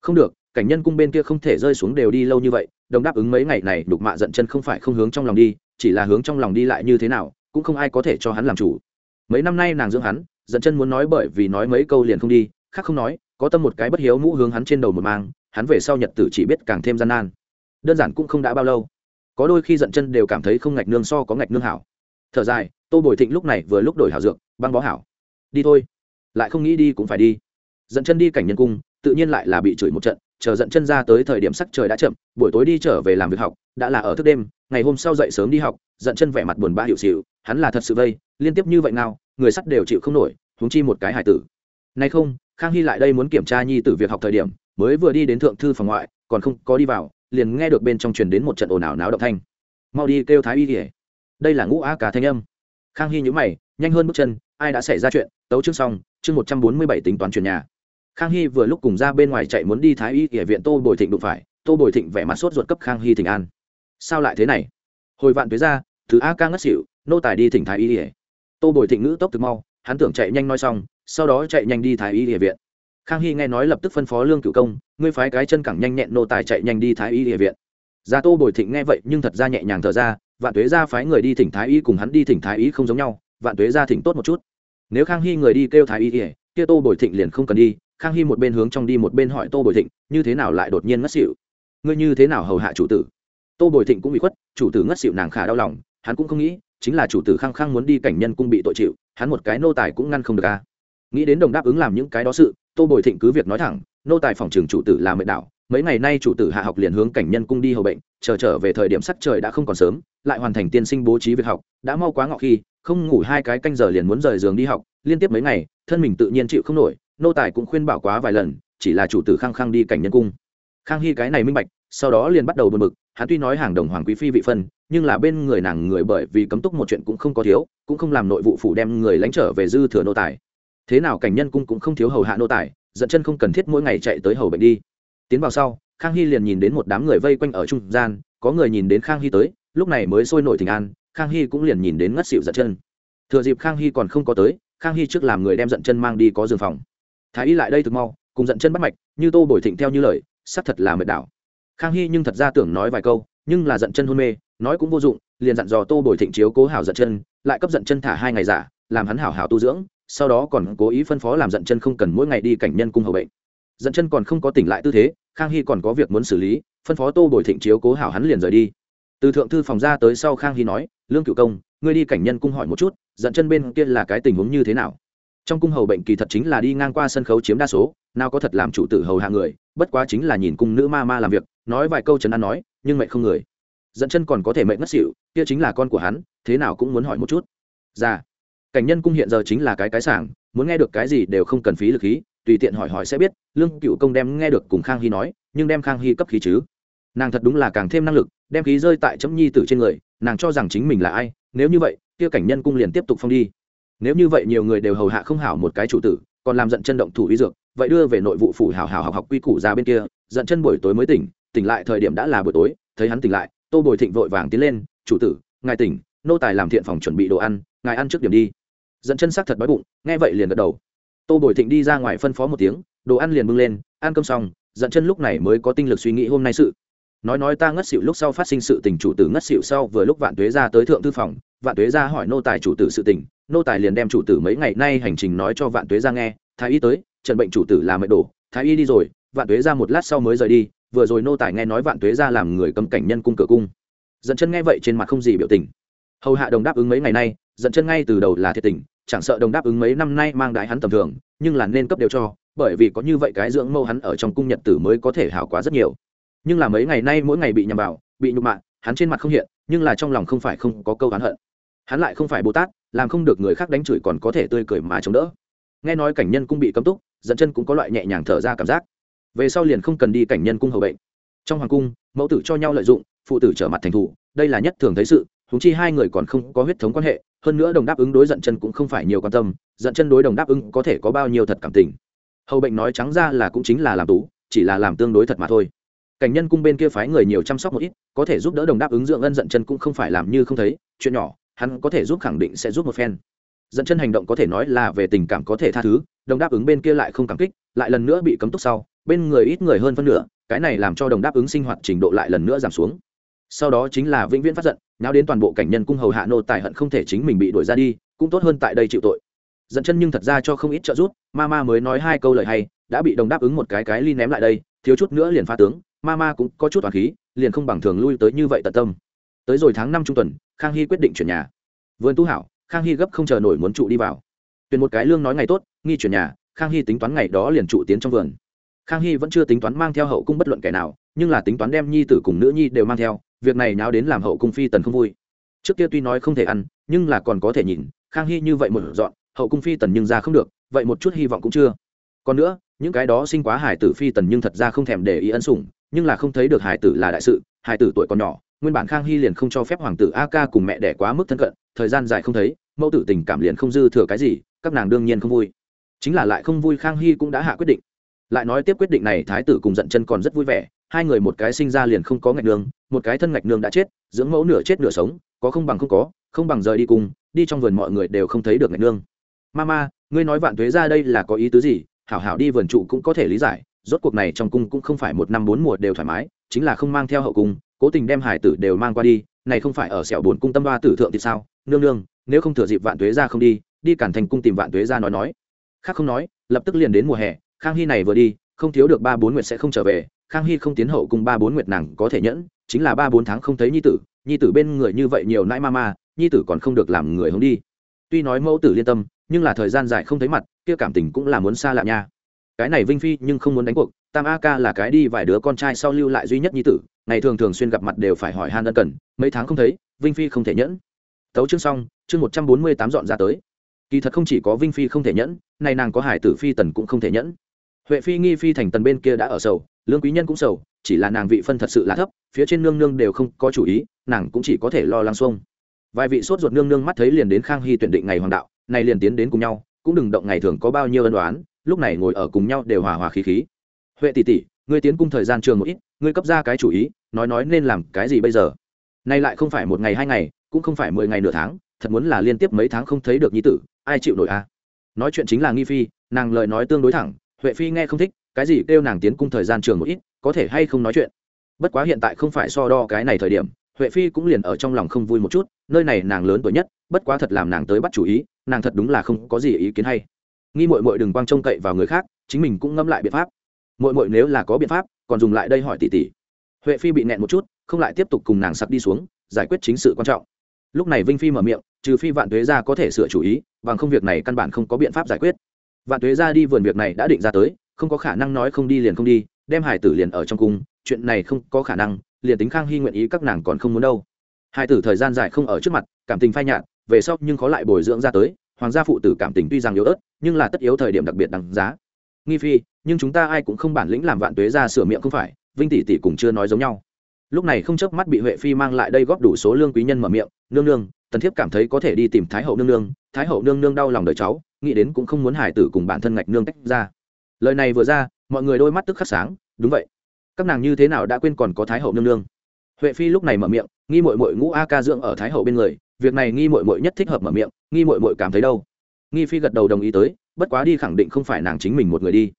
Không được, cảnh nhân cung bên kia không thể rơi xuống đều đi lâu như vậy, đồng đáp ứng mấy ngày này đục mạ giận chân không phải không hướng trong lòng đi, chỉ là hướng trong lòng đi lại như thế nào, cũng không ai có thể cho hắn làm chủ. Mấy năm nay nàng dưỡng hắn, giận chân muốn nói bởi vì nói mấy câu liền không đi, khác không nói, có tâm một cái bất hiếu mũ hướng hắn trên đầu một mang, hắn về sau nhật tử chỉ biết càng thêm gian nan. Đơn giản cũng không đã bao lâu. Có đôi khi giận chân đều cảm thấy không ngạch nương so có ngạch nương hảo. Thở dài tô bồi thịnh lúc này vừa lúc đổi hảo dược, băng bó hảo. Đi thôi. Lại không nghĩ đi cũng phải đi. Dẫn chân đi cảnh nhân cung, tự nhiên lại là bị chửi một trận, chờ dẫn chân ra tới thời điểm sắc trời đã chậm, buổi tối đi trở về làm việc học, đã là ở thức đêm, ngày hôm sau dậy sớm đi học, dẫn chân vẻ mặt buồn bã hiệu xịu, hắn là thật sự vây, liên tiếp như vậy nào người sắt đều chịu không nổi, huống chi một cái hải tử. Nay không, khang hy lại đây muốn kiểm tra nhi tử việc học thời điểm, mới vừa đi đến thượng thư phòng ngoại, còn không có đi vào, liền nghe được bên trong truyền đến một trận ồn ào náo động thanh. Mau đi kêu thái y kể đây là ngũ a cả thanh âm khang hy nhữ mày, nhanh hơn bước chân, ai đã xảy ra chuyện, tấu chương xong, chương một trăm bốn mươi bảy tính toán chuyển nhà. Khang hy vừa lúc cùng ra bên ngoài chạy muốn đi thái y kể viện tô bồi thịnh đụng phải, tô bồi thịnh vẻ mặt sốt ruột cấp khang hy thịnh an. Sao lại thế này? Hồi vạn tuế ra, thứ a ca ngất xỉu, nô tài đi thỉnh thái y kể tô bồi thịnh ngữ tốc thực mau, hắn tưởng chạy nhanh nói xong, sau đó chạy nhanh đi thái y địa viện. Khang hy nghe nói lập tức phân phó lương cựu công, ngươi phái cái chân cẳng nhanh nhẹn nô tài chạy nhanh đi thái y địa viện. Gia tô bồi thịnh nghe vậy, nhưng thật ra nhẹ nhàng thở ra vạn tuế ra phái người đi thỉnh thái y cùng hắn đi thỉnh thái y không giống nhau, vạn tuế ra thỉnh tốt một chút. Nếu khang hy người đi kêu thái y ỉa kia tô bồi thịnh liền không cần đi, khang hy một bên hướng trong đi một bên hỏi tô bồi thịnh, như thế nào lại đột nhiên ngất xỉu? Ngươi như thế nào hầu hạ chủ tử? Tô bồi thịnh cũng bị khuất, chủ tử ngất xỉu nàng khả đau lòng, hắn cũng không nghĩ, chính là chủ tử khăng khăng muốn đi cảnh nhân cung bị tội chịu, hắn một cái nô tài cũng ngăn không được a. Nghĩ đến đồng đáp ứng làm những cái đó sự, tô bồi thịnh cứ việc nói thẳng, nô tài phòng trường chủ tử là mệt đạo mấy ngày nay chủ tử hạ học liền hướng cảnh nhân cung đi hầu bệnh, chờ trở về thời điểm sắc trời đã không còn sớm, lại hoàn thành tiên sinh bố trí việc học, đã mau quá ngọ khi, không ngủ hai cái canh giờ liền muốn rời giường đi học, liên tiếp mấy ngày, thân mình tự nhiên chịu không nổi, nô tài cũng khuyên bảo quá vài lần, chỉ là chủ tử khăng khăng đi cảnh nhân cung. Khang hy cái này minh bạch, sau đó liền bắt đầu buồn bực, hắn tuy nói hàng đồng hoàng quý phi vị phân, nhưng là bên người nàng người bởi vì cấm túc một chuyện cũng không có thiếu, cũng không làm nội vụ phủ đem người lánh trở về dư thừa nô tài. Thế nào cảnh nhân cung cũng không thiếu hầu hạ nô tài dẫn chân không cần thiết mỗi ngày chạy tới hầu bệnh đi tiến vào sau, khang hy liền nhìn đến một đám người vây quanh ở trung gian, có người nhìn đến khang hy tới, lúc này mới sôi nổi thỉnh an, khang hy cũng liền nhìn đến ngất xịu giật chân. Thừa dịp khang hy còn không có tới, khang hy trước làm người đem giận chân mang đi có giường phòng. Thái y lại đây thực mau, cùng giận chân bắt mạch, như tô bồi thịnh theo như lời sắc thật là mệt đảo. Khang hy nhưng thật ra tưởng nói vài câu, nhưng là giận chân hôn mê, nói cũng vô dụng, liền dặn dò tô bồi thịnh chiếu cố hảo giận chân, lại cấp giận chân thả hai ngày giả, làm hắn hảo hảo tu dưỡng, sau đó còn cố ý phân phó làm giận chân không cần mỗi ngày đi cảnh nhân cung hầu bệnh dẫn chân còn không có tỉnh lại tư thế, khang hy còn có việc muốn xử lý, phân phó tô bồi thịnh chiếu cố hảo hắn liền rời đi. Từ thượng thư phòng ra tới sau khang hy nói, lương cựu công, ngươi đi cảnh nhân cung hỏi một chút, dẫn chân bên kia là cái tình huống như thế nào? Trong cung hầu bệnh kỳ thật chính là đi ngang qua sân khấu chiếm đa số, nào có thật làm chủ tử hầu hạ người, bất quá chính là nhìn cung nữ ma ma làm việc, nói vài câu trấn an nói, nhưng mệnh không người. Dẫn chân còn có thể mệnh ngất xỉu, kia chính là con của hắn, thế nào cũng muốn hỏi một chút. Ra dạ. cảnh nhân cung hiện giờ chính là cái cái sảng, muốn nghe được cái gì đều không cần phí lực khí tùy tiện hỏi hỏi sẽ biết, lương cựu công đem nghe được cùng khang hy nói, nhưng đem khang hy cấp khí chứ. Nàng thật đúng là càng thêm năng lực, đem khí rơi tại chấm nhi tử trên người, nàng cho rằng chính mình là ai, nếu như vậy, kia cảnh nhân cung liền tiếp tục phong đi. Nếu như vậy nhiều người đều hầu hạ không hảo một cái chủ tử, còn làm giận chân động thủ y dược, vậy đưa về nội vụ phủ hảo hảo học học quy củ ra bên kia, giận chân buổi tối mới tỉnh tỉnh lại thời điểm đã là buổi tối, thấy hắn tỉnh lại, tô bồi thịnh vội vàng tiến lên, chủ tử, ngài tỉnh, nô tài làm thiện phòng chuẩn bị đồ ăn, ngài ăn trước điểm đi. Dẫn chân xác thật đói bụng, nghe vậy liền gật đầu tô bồi thịnh đi ra ngoài phân phó một tiếng, đồ ăn liền bưng lên, ăn cơm xong dẫn chân lúc này mới có tinh lực suy nghĩ hôm nay sự. Nói nói ta ngất xịu lúc sau phát sinh sự tình chủ tử ngất xịu sau vừa lúc vạn tuế ra tới thượng thư phòng, vạn tuế ra hỏi nô tài chủ tử sự tình, nô tài liền đem chủ tử mấy ngày nay hành trình nói cho vạn tuế ra nghe, thái y tới, trần bệnh chủ tử là mệt đổ, thái y đi rồi, vạn tuế ra một lát sau mới rời đi, vừa rồi nô tài nghe nói vạn tuế ra làm người cầm cảnh nhân cung cửa cung. Dẫn chân nghe vậy trên mặt không gì biểu tình. Hầu hạ đồng đáp ứng mấy ngày nay dẫn chân ngay từ đầu là thiệt tình chẳng sợ đồng đáp ứng mấy năm nay mang đái hắn tầm thường, nhưng là nên cấp đều cho, bởi vì có như vậy cái dưỡng mâu hắn ở trong cung nhật tử mới có thể hảo quá rất nhiều. Nhưng là mấy ngày nay mỗi ngày bị nhầm vào, bị nhục mạ, hắn trên mặt không hiện, nhưng là trong lòng không phải không có câu hắn hận. Hắn lại không phải bồ tát, làm không được người khác đánh chửi còn có thể tươi cười mà chống đỡ. Nghe nói cảnh nhân cung bị cấm túc, dẫn chân cũng có loại nhẹ nhàng thở ra cảm giác. Về sau liền không cần đi cảnh nhân cung hầu bệnh. Trong hoàng cung, mẫu tử cho nhau lợi dụng, phụ tử trở mặt thành thủ, đây là nhất thường thấy sự húng chi hai người còn không có huyết thống quan hệ hơn nữa đồng đáp ứng đối giận chân cũng không phải nhiều quan tâm, giận chân đối đồng đáp ứng có thể có bao nhiêu thật cảm tình. Hầu bệnh nói trắng ra là cũng chính là làm tú, chỉ là làm tương đối thật mà thôi. Cảnh nhân cung bên kia phái người nhiều chăm sóc một ít, có thể giúp đỡ đồng đáp ứng dưỡng ân giận chân cũng không phải làm như không thấy, chuyện nhỏ, hắn có thể giúp khẳng định sẽ giúp một phen. Dẫn chân hành động có thể nói là về tình cảm có thể tha thứ, đồng đáp ứng bên kia lại không cảm kích, lại lần nữa bị cấm túc sau, bên người ít người hơn phân nửa, cái này làm cho đồng đáp ứng sinh hoạt trình độ lại lần nữa giảm xuống sau đó chính là vĩnh viễn phát giận, nháo đến toàn bộ cảnh nhân cung hầu hạ nô tài hận không thể chính mình bị đuổi ra đi, cũng tốt hơn tại đây chịu tội. Dẫn chân nhưng thật ra cho không ít trợ giúp, ma ma mới nói hai câu lời hay, đã bị đồng đáp ứng một cái cái ly ném lại đây, thiếu chút nữa liền phá tướng, ma ma cũng có chút toàn khí, liền không bằng thường lui tới như vậy tận tâm. Tới rồi tháng năm trung tuần, khang hy quyết định chuyển nhà. Vườn tu hảo, khang hy gấp không chờ nổi muốn trụ đi vào. Tuyển một cái lương nói ngày tốt, nghi chuyển nhà, khang hy tính toán ngày đó liền trụ tiến trong vườn. Khang hy vẫn chưa tính toán mang theo hậu cung bất luận kẻ nào, nhưng là tính toán đem nhi tử cùng nữ nhi đều mang theo việc này nháo đến làm hậu cung phi tần không vui. Trước kia tuy nói không thể ăn, nhưng là còn có thể nhìn, khang hy như vậy một dọn, hậu cung phi tần nhưng ra không được, vậy một chút hy vọng cũng chưa. Còn nữa, những cái đó sinh quá hải tử phi tần nhưng thật ra không thèm để ý ân sủng, nhưng là không thấy được hải tử là đại sự, hải tử tuổi còn nhỏ, nguyên bản khang hy liền không cho phép hoàng tử a ca cùng mẹ đẻ quá mức thân cận, thời gian dài không thấy, mẫu tử tình cảm liền không dư thừa cái gì, các nàng đương nhiên không vui. Chính là lại không vui khang hy cũng đã hạ quyết định. Lại nói tiếp quyết định này, thái tử cùng giận chân còn rất vui vẻ hai người một cái sinh ra liền không có ngạch nương, một cái thân ngạch nương đã chết, dưỡng mẫu nửa chết nửa sống, có không bằng không có, không bằng rời đi cùng, đi trong vườn mọi người đều không thấy được ngạch nương. Mama, ngươi nói vạn tuế ra đây là có ý tứ gì? Hảo hảo đi vườn trụ cũng có thể lý giải, rốt cuộc này trong cung cũng không phải một năm bốn mùa đều thoải mái, chính là không mang theo hậu cung, cố tình đem hải tử đều mang qua đi, này không phải ở sẹo bốn cung tâm ba tử thượng thì sao? Nương nương, nếu không thừa dịp vạn tuế ra không đi đi cản thành cung tìm vạn tuế ra nói nói. Khác không nói, lập tức liền đến mùa hè, khang hy này vừa đi, không thiếu được ba bốn nguyện sẽ không trở về khang hy không tiến hậu cùng ba bốn nguyệt nàng có thể nhẫn, chính là ba bốn tháng không thấy nhi tử nhi tử bên người như vậy nhiều nãi ma ma, nhi tử còn không được làm người hướng đi. Tuy nói mẫu tử liên tâm, nhưng là thời gian dài không thấy mặt, kia cảm tình cũng là muốn xa lạ nha. Cái này vinh phi nhưng không muốn đánh cuộc, tam a ca là cái đi vài đứa con trai sau lưu lại duy nhất nhi tử, ngày thường thường xuyên gặp mặt đều phải hỏi han ân cần, mấy tháng không thấy, vinh phi không thể nhẫn. Tấu chương xong, chương một trăm bốn mươi tám dọn ra tới. Kỳ thật không chỉ có vinh phi không thể nhẫn nay nàng có hải tử phi tần cũng không thể nhẫn huệ phi nghi phi thành tần bên kia đã ở sầu, lương quý nhân cũng sầu, chỉ là nàng vị phân thật sự là thấp, phía trên nương nương đều không có chủ ý, nàng cũng chỉ có thể lo lắng xuông. Vài vị sốt ruột nương nương mắt thấy liền đến khang hy tuyển định ngày hoàng đạo, này liền tiến đến cùng nhau, cũng đừng động ngày thường có bao nhiêu ân đoán lúc này ngồi ở cùng nhau đều hòa hòa khí khí. Huệ tỷ tỷ, ngươi tiến cung thời gian trường một ít, ngươi cấp ra cái chủ ý, nói nói nên làm cái gì bây giờ? Nay lại không phải một ngày hai ngày, cũng không phải mười ngày nửa tháng, thật muốn là liên tiếp mấy tháng không thấy được nhi tử, ai chịu nổi a à? nói chuyện chính là nghi phi, nàng lời nói tương đối thẳng huệ phi nghe không thích, cái gì kêu nàng tiến cung thời gian trường một ít, có thể hay không nói chuyện. Bất quá hiện tại không phải so đo cái này thời điểm, huệ phi cũng liền ở trong lòng không vui một chút, nơi này nàng lớn tuổi nhất, bất quá thật làm nàng tới bắt chủ ý, nàng thật đúng là không có gì ý kiến hay. Nghi mội mội đừng quang trông cậy vào người khác, chính mình cũng ngâm lại biện pháp. Mội mội nếu là có biện pháp, còn dùng lại đây hỏi tỷ tỷ. Huệ phi bị nẹn một chút, không lại tiếp tục cùng nàng sặc đi xuống, giải quyết chính sự quan trọng. Lúc này vinh phi mở miệng, trừ phi vạn tuế ra có thể sửa chủ ý, bằng không việc này căn bản không có biện pháp giải quyết vạn tuế ra đi vườn việc này đã định ra tới, không có khả năng nói không đi liền không đi, đem hải tử liền ở trong cung, chuyện này không có khả năng, liền tính khang hy nguyện ý các nàng còn không muốn đâu. Hải tử thời gian dài không ở trước mặt, cảm tình phai nhạt, về sau nhưng khó lại bồi dưỡng ra tới, hoàng gia phụ tử cảm tình tuy rằng yếu ớt, nhưng là tất yếu thời điểm đặc biệt đằng giá. Nghi phi, nhưng chúng ta ai cũng không bản lĩnh làm vạn tuế ra sửa miệng không phải, vinh tỷ tỷ cũng chưa nói giống nhau. Lúc này không chớp mắt bị huệ phi mang lại đây góp đủ số lương quý nhân mở miệng, nương nương, tần thiếp cảm thấy có thể đi tìm thái hậu nương nương, thái hậu nương nương đau lòng đời cháu nghĩ đến cũng không muốn hải tử cùng bản thân ngạch nương tách ra. Lời này vừa ra, mọi người đôi mắt tức khắc sáng, đúng vậy. Các nàng như thế nào đã quên còn có thái hậu nương nương? Huệ phi lúc này mở miệng, nghi mội mội ngũ a ca dưỡng ở thái hậu bên người, việc này nghi mội mội nhất thích hợp mở miệng, nghi mội mội cảm thấy đâu? Nghi phi gật đầu đồng ý tới, bất quá đi khẳng định không phải nàng chính mình một người đi.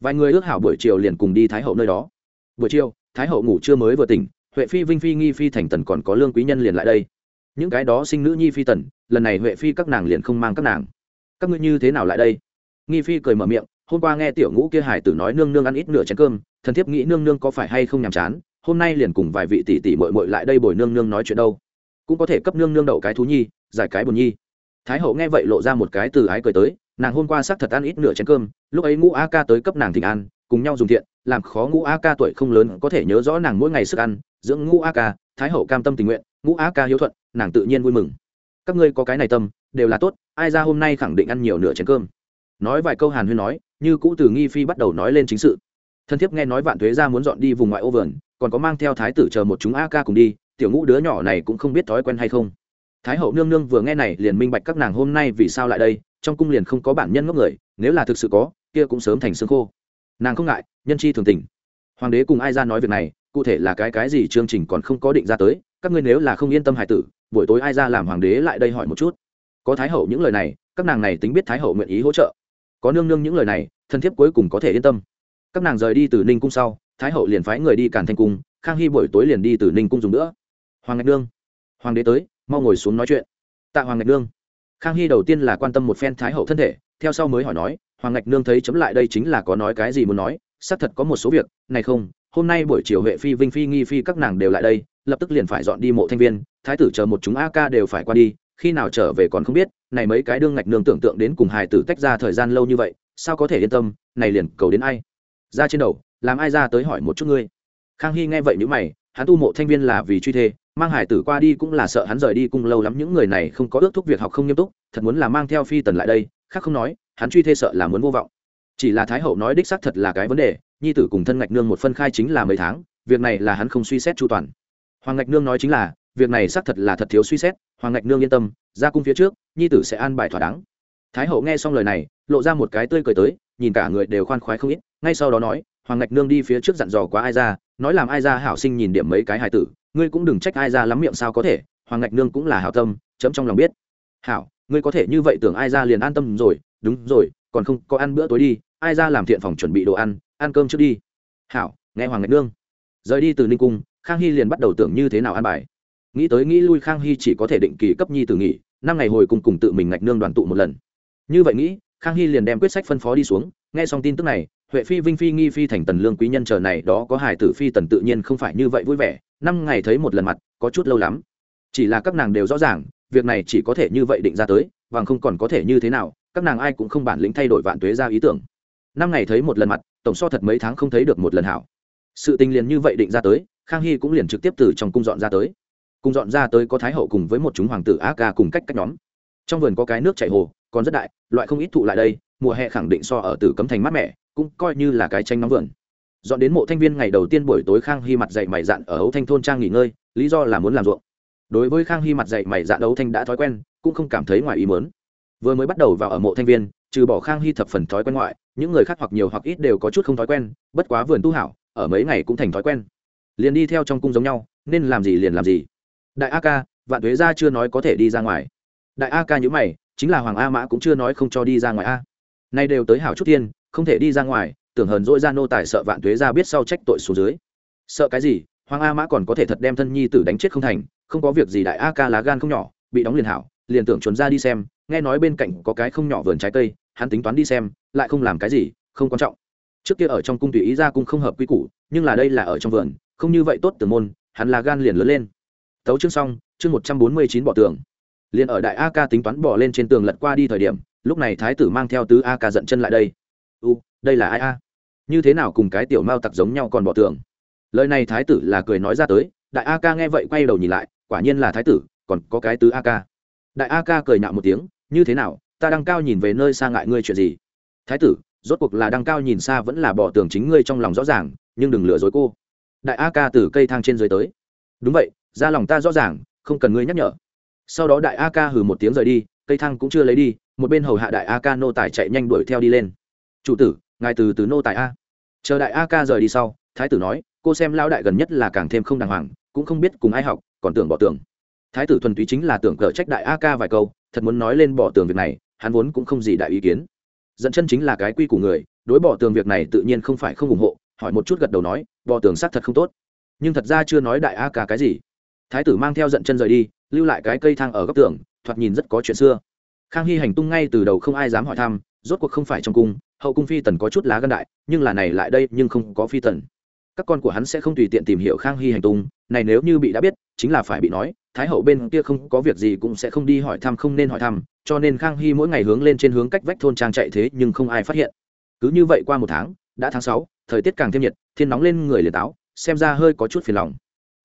Vài người ước hảo buổi chiều liền cùng đi thái hậu nơi đó. Buổi chiều, thái hậu ngủ chưa mới vừa tỉnh, huệ phi, vinh phi, nghi phi, thành tần còn có lương quý nhân liền lại đây. Những cái đó sinh nữ nhi phi tần, lần này huệ phi các nàng liền không mang các nàng các ngươi như thế nào lại đây? Nghi phi cười mở miệng, hôm qua nghe tiểu ngũ kia hải tử nói nương nương ăn ít nửa chén cơm, thần thiếp nghĩ nương nương có phải hay không nhàm chán, hôm nay liền cùng vài vị tỷ tỷ mội mội lại đây bồi nương nương nói chuyện đâu. Cũng có thể cấp nương nương đậu cái thú nhi, giải cái buồn nhi. Thái hậu nghe vậy lộ ra một cái từ ái cười tới, nàng hôm qua xác thật ăn ít nửa chén cơm, lúc ấy ngũ a ca tới cấp nàng thịnh an, cùng nhau dùng thiện, làm khó ngũ a ca tuổi không lớn có thể nhớ rõ nàng mỗi ngày sức ăn, dưỡng ngũ a ca, thái hậu cam tâm tình nguyện, ngũ a ca hiếu thuận, nàng tự nhiên vui mừng các ngươi có cái này tâm, đều là tốt, ai ra hôm nay khẳng định ăn nhiều nửa chén cơm. Nói vài câu hàn huyên nói, như cũ từ nghi phi bắt đầu nói lên chính sự. Thân thiết nghe nói vạn thuế ra muốn dọn đi vùng ngoại ô vườn, còn có mang theo thái tử chờ một chúng a ca cùng đi, tiểu ngũ đứa nhỏ này cũng không biết thói quen hay không. Thái hậu nương nương vừa nghe này liền minh bạch các nàng hôm nay vì sao lại đây, trong cung liền không có bản nhân ngốc người, nếu là thực sự có, kia cũng sớm thành xương khô. Nàng không ngại, nhân chi thường tình. Hoàng đế cùng ai ra nói việc này, cụ thể là cái cái gì chương trình còn không có định ra tới, các ngươi nếu là không yên tâm hải tử buổi tối ai ra làm hoàng đế lại đây hỏi một chút. Có thái hậu những lời này, các nàng này tính biết thái hậu nguyện ý hỗ trợ. Có nương nương những lời này, thân thiết cuối cùng có thể yên tâm. Các nàng rời đi từ ninh cung sau, thái hậu liền phái người đi càn thanh cung, khang hy buổi tối liền đi từ ninh cung dùng nữa. Hoàng ngạch nương. Hoàng đế tới, mau ngồi xuống nói chuyện. Tạ hoàng ngạch nương. Khang hy đầu tiên là quan tâm một phen thái hậu thân thể, theo sau mới hỏi nói, hoàng ngạch nương thấy chấm lại đây chính là có nói cái gì muốn nói? Xác thật có một số việc, này không, hôm nay buổi chiều huệ phi, vinh phi, nghi phi các nàng đều lại đây, lập tức liền phải dọn đi mộ thanh viên thái tử chờ một chúng a ca đều phải qua đi, khi nào trở về còn không biết, này mấy cái đương ngạch nương tưởng tượng đến cùng hài tử tách ra thời gian lâu như vậy, sao có thể yên tâm, này liền cầu đến ai? Ra trên đầu, làm ai ra tới hỏi một chút ngươi. Khang hy nghe vậy nhữ mày, hắn tu mộ thanh viên là vì truy thê, mang hải tử qua đi cũng là sợ hắn rời đi cung lâu lắm, những người này không có ước thúc việc học không nghiêm túc, thật muốn là mang theo phi tần lại đây, khác không nói, hắn truy thê sợ là muốn vô vọng. Chỉ là thái hậu nói đích xác thật là cái vấn đề, nhi tử cùng thân ngạch nương một phân khai chính là mấy tháng, việc này là hắn không suy xét chu toàn. Hoàng ngạch nương nói chính là việc này xác thật là thật thiếu suy xét, hoàng ngạch nương yên tâm, ra cung phía trước, nhi tử sẽ an bài thỏa đáng. Thái hậu nghe xong lời này, lộ ra một cái tươi cười tới, nhìn cả người đều khoan khoái không ít, ngay sau đó nói, hoàng ngạch nương đi phía trước dặn dò quá ai ra, nói làm ai ra hảo sinh nhìn điểm mấy cái hài tử, ngươi cũng đừng trách ai ra lắm miệng sao có thể, hoàng ngạch nương cũng là hảo tâm, chấm trong lòng biết. Hảo, ngươi có thể như vậy tưởng ai ra liền an tâm rồi, đúng rồi, còn không, có ăn bữa tối đi, ai ra làm thiện phòng chuẩn bị đồ ăn ăn cơm trước đi. Hảo, nghe hoàng ngạch nương. Rời đi từ ninh cung, khang hy liền bắt đầu tưởng như thế nào ăn bài nghĩ tới nghĩ lui khang hy chỉ có thể định kỳ cấp nhi từ nghỉ, năm ngày hồi cùng cùng tự mình ngạch nương đoàn tụ một lần. Như vậy nghĩ, khang hy liền đem quyết sách phân phó đi xuống. Nghe xong tin tức này, huệ phi, vinh phi, nghi phi, thành tần lương quý nhân chờ này đó có Hải tử phi tần tự nhiên không phải như vậy vui vẻ. Năm ngày thấy một lần mặt, có chút lâu lắm. Chỉ là các nàng đều rõ ràng, việc này chỉ có thể như vậy định ra tới và không còn có thể như thế nào, các nàng ai cũng không bản lĩnh thay đổi vạn tuế ra ý tưởng. Năm ngày thấy một lần mặt, tổng so thật mấy tháng không thấy được một lần hảo. Sự tình liền như vậy định ra tới, khang hy cũng liền trực tiếp từ trong cung dọn ra tới cùng dọn ra tới có thái hậu cùng với một chúng hoàng tử a ca cùng cách cách nhóm. Trong vườn có cái nước chảy hồ, còn rất đại, loại không ít thụ lại đây, mùa hè khẳng định so ở tử cấm thành mát mẻ, cũng coi như là cái tranh nóng vườn. Dọn đến mộ thanh viên ngày đầu tiên buổi tối khang hy mặt dậy mày dạn ở ấu thanh thôn trang nghỉ ngơi, lý do là muốn làm ruộng. Đối với khang hy mặt dậy mày dạn ấu thanh đã thói quen, cũng không cảm thấy ngoài ý mớn vừa mới bắt đầu vào ở mộ thanh viên, trừ bỏ khang hy thập phần thói quen ngoại, những người khác hoặc nhiều hoặc ít đều có chút không thói quen, bất quá vườn tu hảo, ở mấy ngày cũng thành thói quen. Liền đi theo trong cung giống nhau, nên làm gì liền làm gì đại a ca, vạn tuế gia chưa nói có thể đi ra ngoài. Đại a ca nhữ mày, chính là hoàng a mã cũng chưa nói không cho đi ra ngoài a. Nay đều tới hảo chút tiên, không thể đi ra ngoài, tưởng hờn dỗi ra nô tài sợ vạn tuế ra biết sau trách tội xuống dưới. Sợ cái gì, hoàng a mã còn có thể thật đem thân nhi tử đánh chết không thành, không có việc gì đại a ca lá gan không nhỏ, bị đóng liền hảo, liền tưởng chuẩn ra đi xem, nghe nói bên cạnh có cái không nhỏ vườn trái cây, hắn tính toán đi xem, lại không làm cái gì, không quan trọng. Trước kia ở trong cung tùy ý ra cung không hợp quy củ, nhưng là đây là ở trong vườn, không như vậy tốt từ môn, hắn là gan liền lớn lên tấu chương xong, chương một trăm bốn mươi chín bỏ tường. Liền ở đại a ca tính toán bỏ lên trên tường lật qua đi thời điểm, lúc này thái tử mang theo tứ a ca dẫn chân lại đây. U, đây là ai a? Như thế nào cùng cái tiểu mao tặc giống nhau còn bỏ tường? Lời này thái tử là cười nói ra tới, đại a ca nghe vậy quay đầu nhìn lại, quả nhiên là thái tử, còn có cái tứ a ca đại a ca cười nhạo một tiếng, như thế nào, ta đang cao nhìn về nơi xa ngại ngươi chuyện gì? Thái tử, rốt cuộc là đang cao nhìn xa vẫn là bỏ tường chính ngươi trong lòng rõ ràng, nhưng đừng lừa dối cô. Đại a ca từ cây thang trên dưới tới. Đúng vậy ra lòng ta rõ ràng, không cần ngươi nhắc nhở. Sau đó đại a ca hừ một tiếng rời đi, cây thang cũng chưa lấy đi, một bên hầu hạ đại a ca nô tài chạy nhanh đuổi theo đi lên. Chủ tử, ngài từ từ nô tài a. Chờ đại a ca rời đi sau, thái tử nói, cô xem lao đại gần nhất là càng thêm không đàng hoàng, cũng không biết cùng ai học, còn tưởng bỏ tường. Thái tử thuần túy chính là tưởng cờ trách đại a ca vài câu, thật muốn nói lên bỏ tường việc này, hắn vốn cũng không gì đại ý kiến. Dẫn chân chính là cái quy của người, đối bỏ tường việc này tự nhiên không phải không ủng hộ, hỏi một chút gật đầu nói, bỏ tường xác thật không tốt. Nhưng thật ra chưa nói đại a ca cái gì thái tử mang theo giận chân rời đi, lưu lại cái cây thang ở góc tường, thoạt nhìn rất có chuyện xưa. Khang hy hành tung ngay từ đầu không ai dám hỏi thăm, rốt cuộc không phải trong cung, hậu cung phi tần có chút lá gân đại, nhưng là này lại đây nhưng không có phi tần. Các con của hắn sẽ không tùy tiện tìm hiểu khang hy hành tung, này nếu như bị đã biết, chính là phải bị nói, thái hậu bên kia không có việc gì cũng sẽ không đi hỏi thăm, không nên hỏi thăm, cho nên khang hy mỗi ngày hướng lên trên hướng cách vách thôn trang chạy thế nhưng không ai phát hiện. Cứ như vậy qua một tháng, đã tháng sáu, thời tiết càng thêm nhiệt, thiên nóng lên người liền táo, xem ra hơi có chút phiền lòng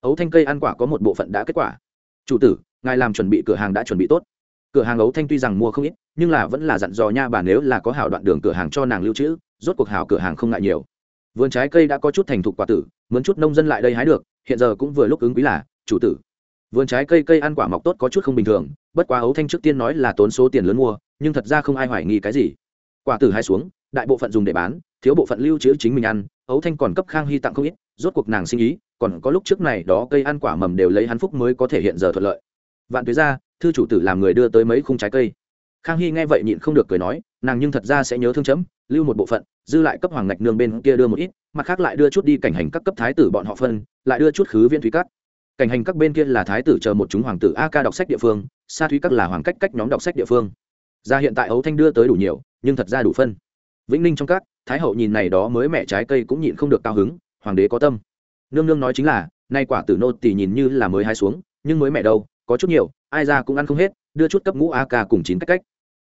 ấu thanh cây ăn quả có một bộ phận đã kết quả. Chủ tử, ngài làm chuẩn bị cửa hàng đã chuẩn bị tốt. Cửa hàng ấu thanh tuy rằng mua không ít, nhưng là vẫn là dặn dò nha bà nếu là có hảo đoạn đường cửa hàng cho nàng lưu trữ, rốt cuộc hảo cửa hàng không ngại nhiều. Vườn trái cây đã có chút thành thục quả tử, mướn chút nông dân lại đây hái được, hiện giờ cũng vừa lúc ứng quý là, chủ tử. Vườn trái cây cây ăn quả mọc tốt có chút không bình thường, bất quá ấu thanh trước tiên nói là tốn số tiền lớn mua, nhưng thật ra không ai hoài nghi cái gì. Quả tử hai xuống đại bộ phận dùng để bán, thiếu bộ phận lưu trữ chính mình ăn ấu thanh còn cấp khang hy tặng không ít, rốt cuộc nàng sinh ý, còn có lúc trước này đó cây ăn quả mầm đều lấy hắn phúc mới có thể hiện giờ thuận lợi. Vạn tuế ra thư chủ tử làm người đưa tới mấy khung trái cây. Khang hy nghe vậy nhịn không được cười nói, nàng nhưng thật ra sẽ nhớ thương chấm, lưu một bộ phận, dư lại cấp hoàng ngạch nương bên kia đưa một ít, mặt khác lại đưa chút đi cảnh hành các cấp thái tử bọn họ phân, lại đưa chút khứ viên thúy cắt cảnh hành các bên kia là thái tử chờ một chúng hoàng tử a ca đọc sách địa phương xa thúy các là hoàng cách cách nhóm đọc sách địa phương. Ra hiện tại ấu thanh đưa tới đủ nhiều, nhưng thật ra đủ phân vĩnh ninh trong các, thái hậu nhìn này đó mới mẹ trái cây cũng nhịn không được cao hứng, hoàng đế có tâm. Nương nương nói chính là, nay quả tử nô tỳ nhìn như là mới hai xuống, nhưng mới mẹ đâu, có chút nhiều, ai ra cũng ăn không hết, đưa chút cấp ngũ a ca cùng chín cách cách.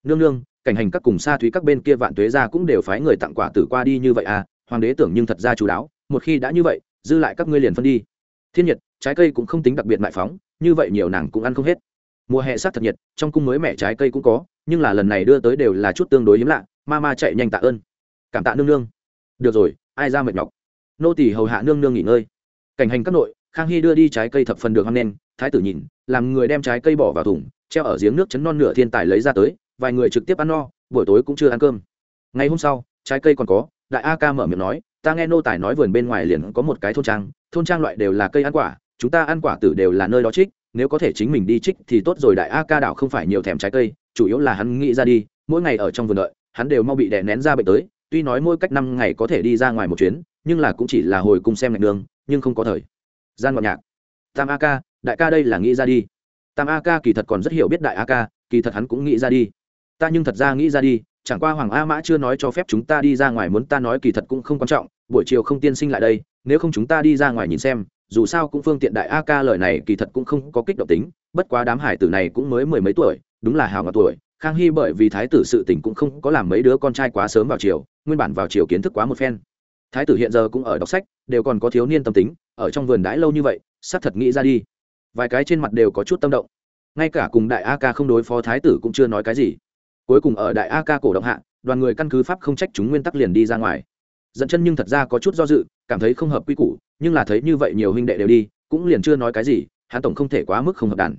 Nương nương, cảnh hành các cùng xa thúy các bên kia vạn tuế ra cũng đều phái người tặng quả tử qua đi như vậy à hoàng đế tưởng nhưng thật ra chú đáo, một khi đã như vậy, dư lại các ngươi liền phân đi. Thiên nhiệt trái cây cũng không tính đặc biệt mại phóng, như vậy nhiều nàng cũng ăn không hết mùa hè sát thật nhiệt, trong cung mới mẻ trái cây cũng có, nhưng là lần này đưa tới đều là chút tương đối hiếm lạ, ma ma chạy nhanh tạ ơn. Cảm tạ nương nương. Được rồi, ai ra mệt nhọc? Nô tỳ hầu hạ nương nương nghỉ ngơi. Cảnh hành các nội, khang hy đưa đi trái cây thập phần được hăng nên thái tử nhìn, làm người đem trái cây bỏ vào thùng, treo ở giếng nước chấn non nửa thiên tài lấy ra tới, vài người trực tiếp ăn no, buổi tối cũng chưa ăn cơm. Ngày hôm sau, trái cây còn có, đại a ca mở miệng nói, ta nghe nô tài nói vườn bên ngoài liền có một cái thôn trang thôn trang loại đều là cây ăn quả, chúng ta ăn quả tử đều là nơi đó trích nếu có thể chính mình đi trích thì tốt rồi, đại a ca đảo không phải nhiều thèm trái cây, chủ yếu là hắn nghĩ ra đi, mỗi ngày ở trong vườn đợi, hắn đều mau bị đè nén ra bệnh tới, tuy nói mỗi cách năm ngày có thể đi ra ngoài một chuyến, nhưng là cũng chỉ là hồi cùng xem ngạch đường, nhưng không có thời gian ngọn nhạc. Tam a ca, đại ca đây là nghĩ ra đi. Tam a ca kỳ thật còn rất hiểu biết đại a ca, kỳ thật hắn cũng nghĩ ra đi. Ta nhưng thật ra nghĩ ra đi, chẳng qua hoàng a mã chưa nói cho phép chúng ta đi ra ngoài, muốn ta nói kỳ thật cũng không quan trọng, buổi chiều không tiên sinh lại đây, nếu không chúng ta đi ra ngoài nhìn xem dù sao cũng phương tiện đại a ca lời này kỳ thật cũng không có kích động tính, bất quá đám hải tử này cũng mới mười mấy tuổi, đúng là hào ngọt tuổi. Khang hy bởi vì thái tử sự tình cũng không có làm mấy đứa con trai quá sớm vào chiều nguyên bản vào chiều kiến thức quá một phen. Thái tử hiện giờ cũng ở đọc sách, đều còn có thiếu niên tâm tính, ở trong vườn đãi lâu như vậy sắp thật nghĩ ra đi. Vài cái trên mặt đều có chút tâm động. Ngay cả cùng đại a ca không đối phó thái tử cũng chưa nói cái gì. Cuối cùng ở đại a ca cổ động hạ, đoàn người căn cứ pháp không trách chúng nguyên tắc liền đi ra ngoài. Dẫn chân nhưng thật ra có chút do dự cảm thấy không hợp quy củ, nhưng là thấy như vậy nhiều huynh đệ đều đi, cũng liền chưa nói cái gì, hắn tổng không thể quá mức không hợp đàn.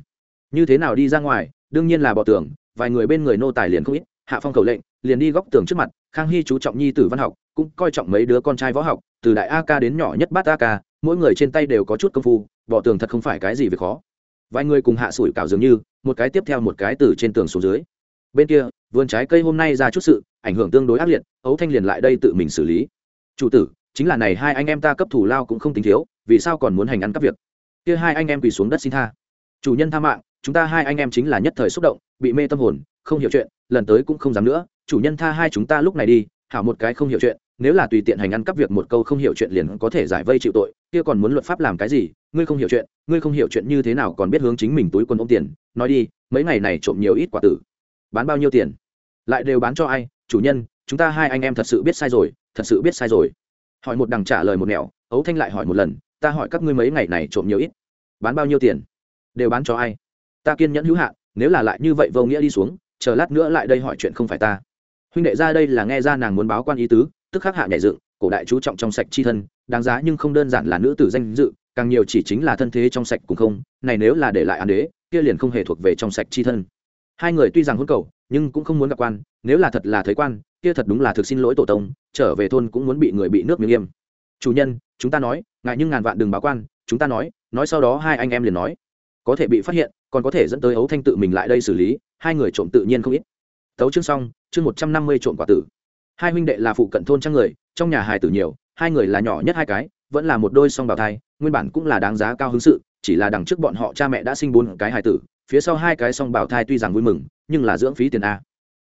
Như thế nào đi ra ngoài, đương nhiên là bỏ tường, vài người bên người nô tài liền không ít, hạ phong cầu lệnh, liền đi góc tường trước mặt, khang hy chú trọng nhi tử văn học, cũng coi trọng mấy đứa con trai võ học, từ đại a ca đến nhỏ nhất bát a ca mỗi người trên tay đều có chút công phu, bỏ tường thật không phải cái gì việc khó. Vài người cùng hạ sủi cảo dường như, một cái tiếp theo một cái từ trên tường xuống dưới. Bên kia, vườn trái cây hôm nay ra chút sự, ảnh hưởng tương đối ác liệt ấu thanh liền lại đây tự mình xử lý. Chủ tử chính là này hai anh em ta cấp thủ lao cũng không tính thiếu, vì sao còn muốn hành ăn các việc? Kia hai anh em quỳ xuống đất xin tha. Chủ nhân tha mạng, chúng ta hai anh em chính là nhất thời xúc động, bị mê tâm hồn, không hiểu chuyện, lần tới cũng không dám nữa. Chủ nhân tha hai chúng ta lúc này đi, hảo một cái không hiểu chuyện, nếu là tùy tiện hành ăn cắp việc một câu không hiểu chuyện liền có thể giải vây chịu tội, kia còn muốn luật pháp làm cái gì? Ngươi không hiểu chuyện, ngươi không hiểu chuyện như thế nào còn biết hướng chính mình túi quân ôm tiền? Nói đi, mấy ngày này trộm nhiều ít quả tử. Bán bao nhiêu tiền? Lại đều bán cho ai? Chủ nhân, chúng ta hai anh em thật sự biết sai rồi, thật sự biết sai rồi hỏi một đằng trả lời một nẻo, ấu thanh lại hỏi một lần, ta hỏi các ngươi mấy ngày này trộm nhiều ít? Bán bao nhiêu tiền? Đều bán cho ai? Ta kiên nhẫn hữu hạn, nếu là lại như vậy vô nghĩa đi xuống, chờ lát nữa lại đây hỏi chuyện không phải ta. Huynh đệ ra đây là nghe ra nàng muốn báo quan ý tứ, tức khắc hạ nhảy dựng, cổ đại chú trọng trong sạch chi thân, đáng giá nhưng không đơn giản là nữ tử danh dự, càng nhiều chỉ chính là thân thế trong sạch cũng không, này nếu là để lại án đế, kia liền không hề thuộc về trong sạch chi thân. Hai người tuy rằng hôn cầu, nhưng cũng không muốn gặp quan, nếu là thật là thấy quan kia thật đúng là thực xin lỗi tổ tông, trở về thôn cũng muốn bị người bị nước miếng nghiêm. Chủ nhân, chúng ta nói ngại nhưng ngàn vạn đừng báo quan, chúng ta nói nói sau đó hai anh em liền nói. Có thể bị phát hiện, còn có thể dẫn tới ấu thanh tự mình lại đây xử lý, hai người trộm tự nhiên không ít. Tấu chương xong, chương một trăm năm mươi trộm quả tử. Hai huynh đệ là phụ cận thôn trang người, trong nhà hài tử nhiều, hai người là nhỏ nhất hai cái, vẫn là một đôi song bào thai, nguyên bản cũng là đáng giá cao hứng sự, chỉ là đằng trước bọn họ cha mẹ đã sinh bốn cái hài tử, phía sau hai cái song bào thai tuy rằng vui mừng, nhưng là dưỡng phí tiền a.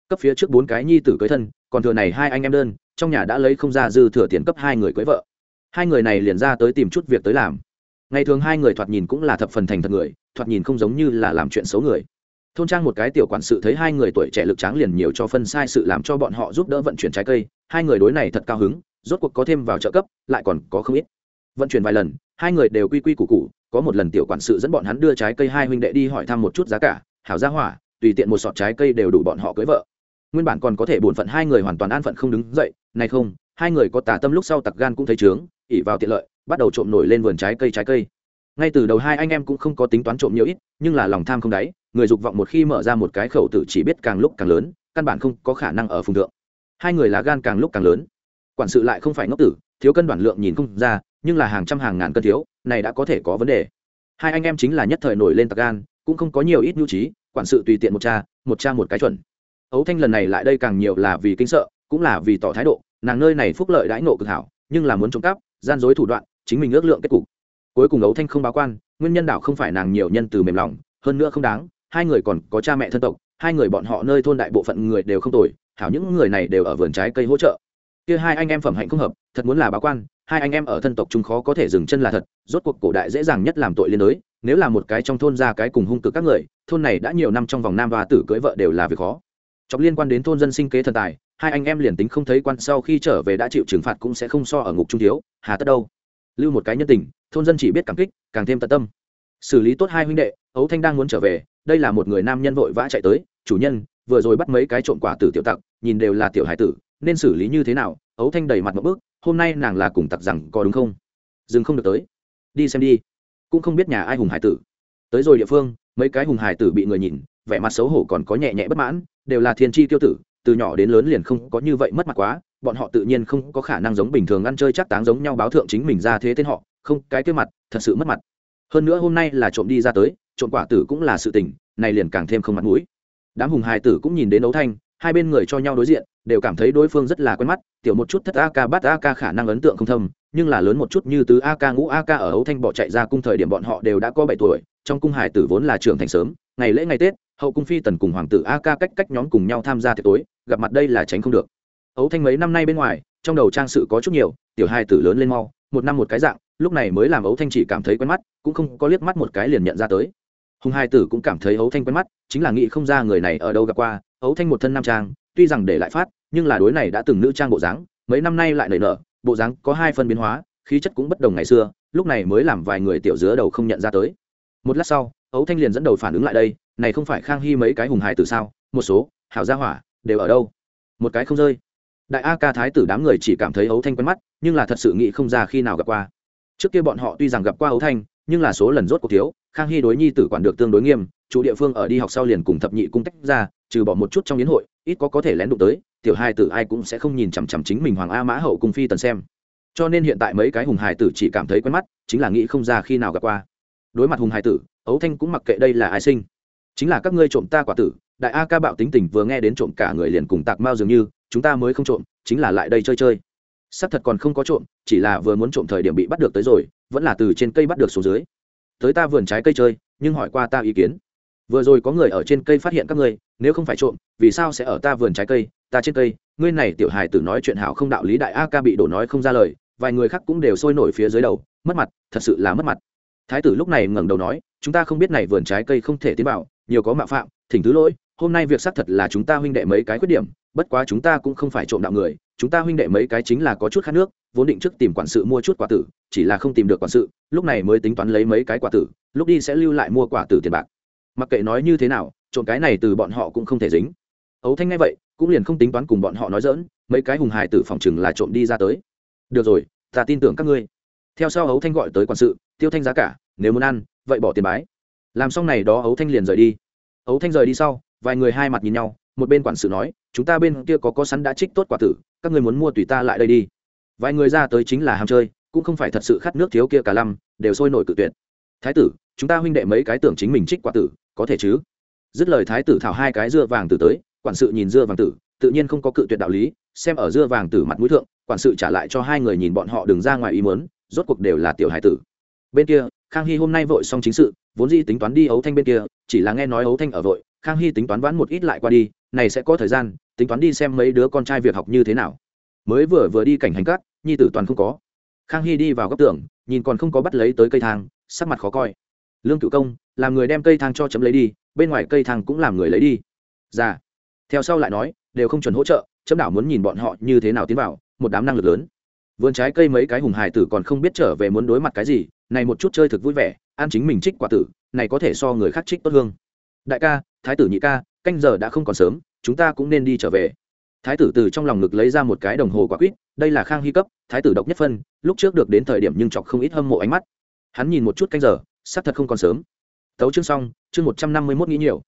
Cấp phía trước bốn cái nhi tử cưới thân còn thừa này hai anh em đơn, trong nhà đã lấy không ra dư thừa tiền cấp hai người cưới vợ. Hai người này liền ra tới tìm chút việc tới làm. Ngày thường hai người thoạt nhìn cũng là thập phần thành thật người, thoạt nhìn không giống như là làm chuyện xấu người. Thôn trang một cái tiểu quản sự thấy hai người tuổi trẻ lực tráng liền nhiều cho phân sai sự làm cho bọn họ giúp đỡ vận chuyển trái cây, hai người đối này thật cao hứng, rốt cuộc có thêm vào trợ cấp, lại còn có không ít. Vận chuyển vài lần, hai người đều quy quy củ củ, có một lần tiểu quản sự dẫn bọn hắn đưa trái cây hai huynh đệ đi hỏi thăm một chút giá cả, hảo gia hỏa, tùy tiện một sọt trái cây đều đủ bọn họ cưới vợ nguyên bản còn có thể bổn phận hai người hoàn toàn an phận không đứng dậy, này không, hai người có tà tâm lúc sau tặc gan cũng thấy trướng ỉ vào tiện lợi, bắt đầu trộm nổi lên vườn trái cây trái cây. Ngay từ đầu hai anh em cũng không có tính toán trộm nhiều ít, nhưng là lòng tham không đáy, người dục vọng một khi mở ra một cái khẩu tử chỉ biết càng lúc càng lớn, căn bản không có khả năng ở phùng thượng. Hai người lá gan càng lúc càng lớn. Quản sự lại không phải ngốc tử, thiếu cân đoàn lượng nhìn không ra, nhưng là hàng trăm hàng ngàn cân thiếu, này đã có thể có vấn đề. Hai anh em chính là nhất thời nổi lên tạc gan, cũng không có nhiều ít nhu trí, quản sự tùy tiện một cha một cha một cái chuẩn ấu thanh lần này lại đây càng nhiều là vì kinh sợ, cũng là vì tỏ thái độ, nàng nơi này phúc lợi đãi nộ cực hảo, nhưng là muốn trộm cắp, gian dối thủ đoạn, chính mình ước lượng kết cục. Cuối cùng ấu thanh không báo quan, nguyên nhân đảo không phải nàng nhiều nhân từ mềm lòng, hơn nữa không đáng, hai người còn có cha mẹ thân tộc, hai người bọn họ nơi thôn đại bộ phận người đều không tồi, hảo những người này đều ở vườn trái cây hỗ trợ. Kia hai anh em phẩm hạnh không hợp, thật muốn là báo quan, hai anh em ở thân tộc chúng khó có thể dừng chân là thật, rốt cuộc cổ đại dễ dàng nhất làm tội liên đới, nếu là một cái trong thôn ra cái cùng hung cực các người, thôn này đã nhiều năm trong vòng nam và tử cưới vợ đều là việc khó chọc liên quan đến thôn dân sinh kế thần tài, hai anh em liền tính không thấy quan sau khi trở về đã chịu trừng phạt cũng sẽ không so ở ngục trung thiếu, hà tất đâu. Lưu một cái nhân tình, thôn dân chỉ biết cảm kích, càng thêm tận tâm. Xử lý tốt hai huynh đệ, ấu thanh đang muốn trở về, đây là một người nam nhân vội vã chạy tới, chủ nhân, vừa rồi bắt mấy cái trộm quả tử tiểu tặc, nhìn đều là tiểu hải tử, nên xử lý như thế nào? Ấu thanh đầy mặt một bước, hôm nay nàng là cùng tặc rằng có đúng không? Dừng không được tới. Đi xem đi. Cũng không biết nhà ai hùng hải tử. Tới rồi địa phương, mấy cái hùng hải tử bị người nhìn vẻ mặt xấu hổ còn có nhẹ nhẹ bất mãn, đều là thiên tri tiêu tử, từ nhỏ đến lớn liền không có như vậy mất mặt quá, bọn họ tự nhiên không có khả năng giống bình thường ăn chơi chắc táng giống nhau báo thượng chính mình ra thế tên họ, không, cái kia mặt, thật sự mất mặt. Hơn nữa hôm nay là trộm đi ra tới, trộm quả tử cũng là sự tình, này liền càng thêm không mặt mũi. Đám hùng hài tử cũng nhìn đến đấu thanh, hai bên người cho nhau đối diện, đều cảm thấy đối phương rất là quen mắt, tiểu một chút thất a ca bắt a ca khả năng ấn tượng không thâm, nhưng là lớn một chút như tứ a ca ngũ a ca ở ấu thanh bỏ chạy ra cung thời điểm bọn họ đều đã có bảy tuổi, trong cung hải tử vốn là trưởng thành sớm ngày lễ ngày tết, hậu cung phi tần cùng hoàng tử a ca cách cách nhóm cùng nhau tham gia tiệc tối, gặp mặt đây là tránh không được. Ấu thanh mấy năm nay bên ngoài, trong đầu trang sự có chút nhiều, tiểu hai tử lớn lên mau, một năm một cái dạng, lúc này mới làm ấu thanh chỉ cảm thấy quen mắt, cũng không có liếc mắt một cái liền nhận ra tới. Hùng hai tử cũng cảm thấy ấu thanh quen mắt, chính là nghĩ không ra người này ở đâu gặp qua, ấu thanh một thân nam trang, tuy rằng để lại phát, nhưng là đối này đã từng nữ trang bộ dáng, mấy năm nay lại nảy nở, bộ dáng có hai phân biến hóa, khí chất cũng bất đồng ngày xưa, lúc này mới làm vài người tiểu dứa đầu không nhận ra tới. Một lát sau ấu thanh liền dẫn đầu phản ứng lại đây, này không phải khang hy mấy cái hùng hài tử sao? Một số, hảo gia hỏa, đều ở đâu? Một cái không rơi. Đại a ca thái tử đám người chỉ cảm thấy ấu thanh quen mắt, nhưng là thật sự nghĩ không ra khi nào gặp qua. Trước kia bọn họ tuy rằng gặp qua ấu thanh, nhưng là số lần rốt cuộc thiếu, khang hy đối nhi tử quản được tương đối nghiêm, chủ địa phương ở đi học sau liền cùng thập nhị cung tách ra, trừ bỏ một chút trong yến hội, ít có có thể lén đụng tới, tiểu hai tử ai cũng sẽ không nhìn chằm chằm chính mình hoàng a mã hậu cung phi tần xem. Cho nên hiện tại mấy cái hùng hài tử chỉ cảm thấy quen mắt, chính là nghĩ không ra khi nào gặp qua. Đối mặt hùng hài tử ấu thanh cũng mặc kệ đây là ai sinh. Chính là các ngươi trộm ta quả tử, đại a ca bạo tính tình vừa nghe đến trộm cả người liền cùng tạc mao dường như, chúng ta mới không trộm, chính là lại đây chơi chơi. Xác thật còn không có trộm, chỉ là vừa muốn trộm thời điểm bị bắt được tới rồi, vẫn là từ trên cây bắt được xuống dưới. Tới ta vườn trái cây chơi, nhưng hỏi qua ta ý kiến. Vừa rồi có người ở trên cây phát hiện các ngươi, nếu không phải trộm, vì sao sẽ ở ta vườn trái cây, ta trên cây? Ngươi này tiểu hài tử nói chuyện hảo không đạo lý đại a ca bị đổ nói không ra lời, vài người khác cũng đều sôi nổi phía dưới đầu, mất mặt, thật sự là mất mặt. Thái tử lúc này ngẩng đầu nói chúng ta không biết này vườn trái cây không thể tiến vào, nhiều có mạo phạm, thỉnh thứ lỗi, hôm nay việc xác thật là chúng ta huynh đệ mấy cái khuyết điểm, bất quá chúng ta cũng không phải trộm đạo người, chúng ta huynh đệ mấy cái chính là có chút khát nước, vốn định trước tìm quản sự mua chút quả tử, chỉ là không tìm được quản sự, lúc này mới tính toán lấy mấy cái quả tử, lúc đi sẽ lưu lại mua quả tử tiền bạc. Mặc kệ nói như thế nào, trộm cái này từ bọn họ cũng không thể dính. Ấu thanh nghe vậy, cũng liền không tính toán cùng bọn họ nói dỡn mấy cái hùng hài tử phòng chừng là trộm đi ra tới. Được rồi, ta tin tưởng các ngươi. Theo sau ấu thanh gọi tới quản sự, tiêu thanh giá cả nếu muốn ăn, vậy bỏ tiền bái. Làm xong này đó, ấu thanh liền rời đi. Ấu thanh rời đi sau, vài người hai mặt nhìn nhau, một bên quản sự nói, chúng ta bên kia có có sẵn đã trích tốt quả tử, các người muốn mua tùy ta lại đây đi. Vài người ra tới chính là ham chơi, cũng không phải thật sự khát nước thiếu kia cả lăm, đều sôi nổi cự tuyệt. Thái tử, chúng ta huynh đệ mấy cái tưởng chính mình trích quả tử, có thể chứ? Dứt lời thái tử thảo hai cái dưa vàng tử tới, quản sự nhìn dưa vàng tử, tự nhiên không có cự tuyệt đạo lý, xem ở dưa vàng tử mặt mũi thượng, quản sự trả lại cho hai người nhìn bọn họ đừng ra ngoài ý muốn, rốt cuộc đều là tiểu hải tử. Bên kia khang hy hôm nay vội xong chính sự, vốn dĩ tính toán đi ấu thanh bên kia, chỉ là nghe nói ấu thanh ở vội, khang hy tính toán vãn một ít lại qua đi, này sẽ có thời gian, tính toán đi xem mấy đứa con trai việc học như thế nào. Mới vừa vừa đi cảnh hành cát, nhi tử toàn không có. Khang hy đi vào góc tường, nhìn còn không có bắt lấy tới cây thang, sắc mặt khó coi. Lương cựu công, làm người đem cây thang cho chấm lấy đi, bên ngoài cây thang cũng làm người lấy đi. Ra dạ. theo sau lại nói, đều không chuẩn hỗ trợ, chấm đảo muốn nhìn bọn họ như thế nào tiến vào, một đám năng lực lớn. Vườn trái cây mấy cái hùng hải tử còn không biết trở về muốn đối mặt cái gì này một chút chơi thực vui vẻ, ăn chính mình trích quả tử, này có thể so người khác trích tốt hương đại ca, thái tử nhị ca, canh giờ đã không còn sớm, chúng ta cũng nên đi trở về. Thái tử từ trong lòng ngực lấy ra một cái đồng hồ quả quýt, đây là khang hy cấp, thái tử độc nhất phân, lúc trước được đến thời điểm nhưng chọc không ít hâm mộ ánh mắt. Hắn nhìn một chút canh giờ sắp thật không còn sớm. Tấu chương xong, chương một trăm năm mươi mốt nghĩ nhiều.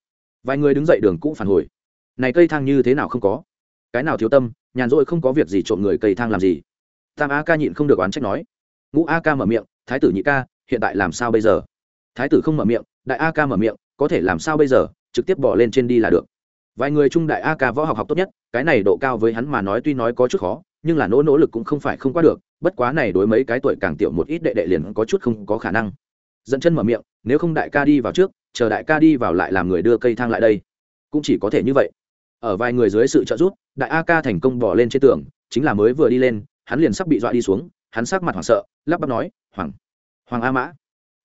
Vài người đứng dậy đường cũ phản hồi. Này cây thang như thế nào không có? Cái nào thiếu tâm, nhàn rỗi không có việc gì trộm người cây thang làm gì? Tam a ca nhịn không được oán trách nói. Ngũ a ca mở miệng thái tử nhị ca, hiện tại làm sao bây giờ? Thái tử không mở miệng, đại a ca mở miệng, có thể làm sao bây giờ? Trực tiếp bỏ lên trên đi là được. Vài người trung đại a ca võ học học tốt nhất, cái này độ cao với hắn mà nói tuy nói có chút khó, nhưng là nỗ nỗ lực cũng không phải không qua được, bất quá này đối mấy cái tuổi càng tiểu một ít đệ đệ liền có chút không có khả năng. Dẫn chân mở miệng, nếu không đại ca đi vào trước, chờ đại ca đi vào lại làm người đưa cây thang lại đây. Cũng chỉ có thể như vậy. Ở vài người dưới sự trợ giúp, đại a ca thành công bỏ lên trên tường, chính là mới vừa đi lên, hắn liền sắp bị dọa đi xuống hắn sắc mặt hoảng sợ, lắp bắp nói, hoàng hoàng a mã.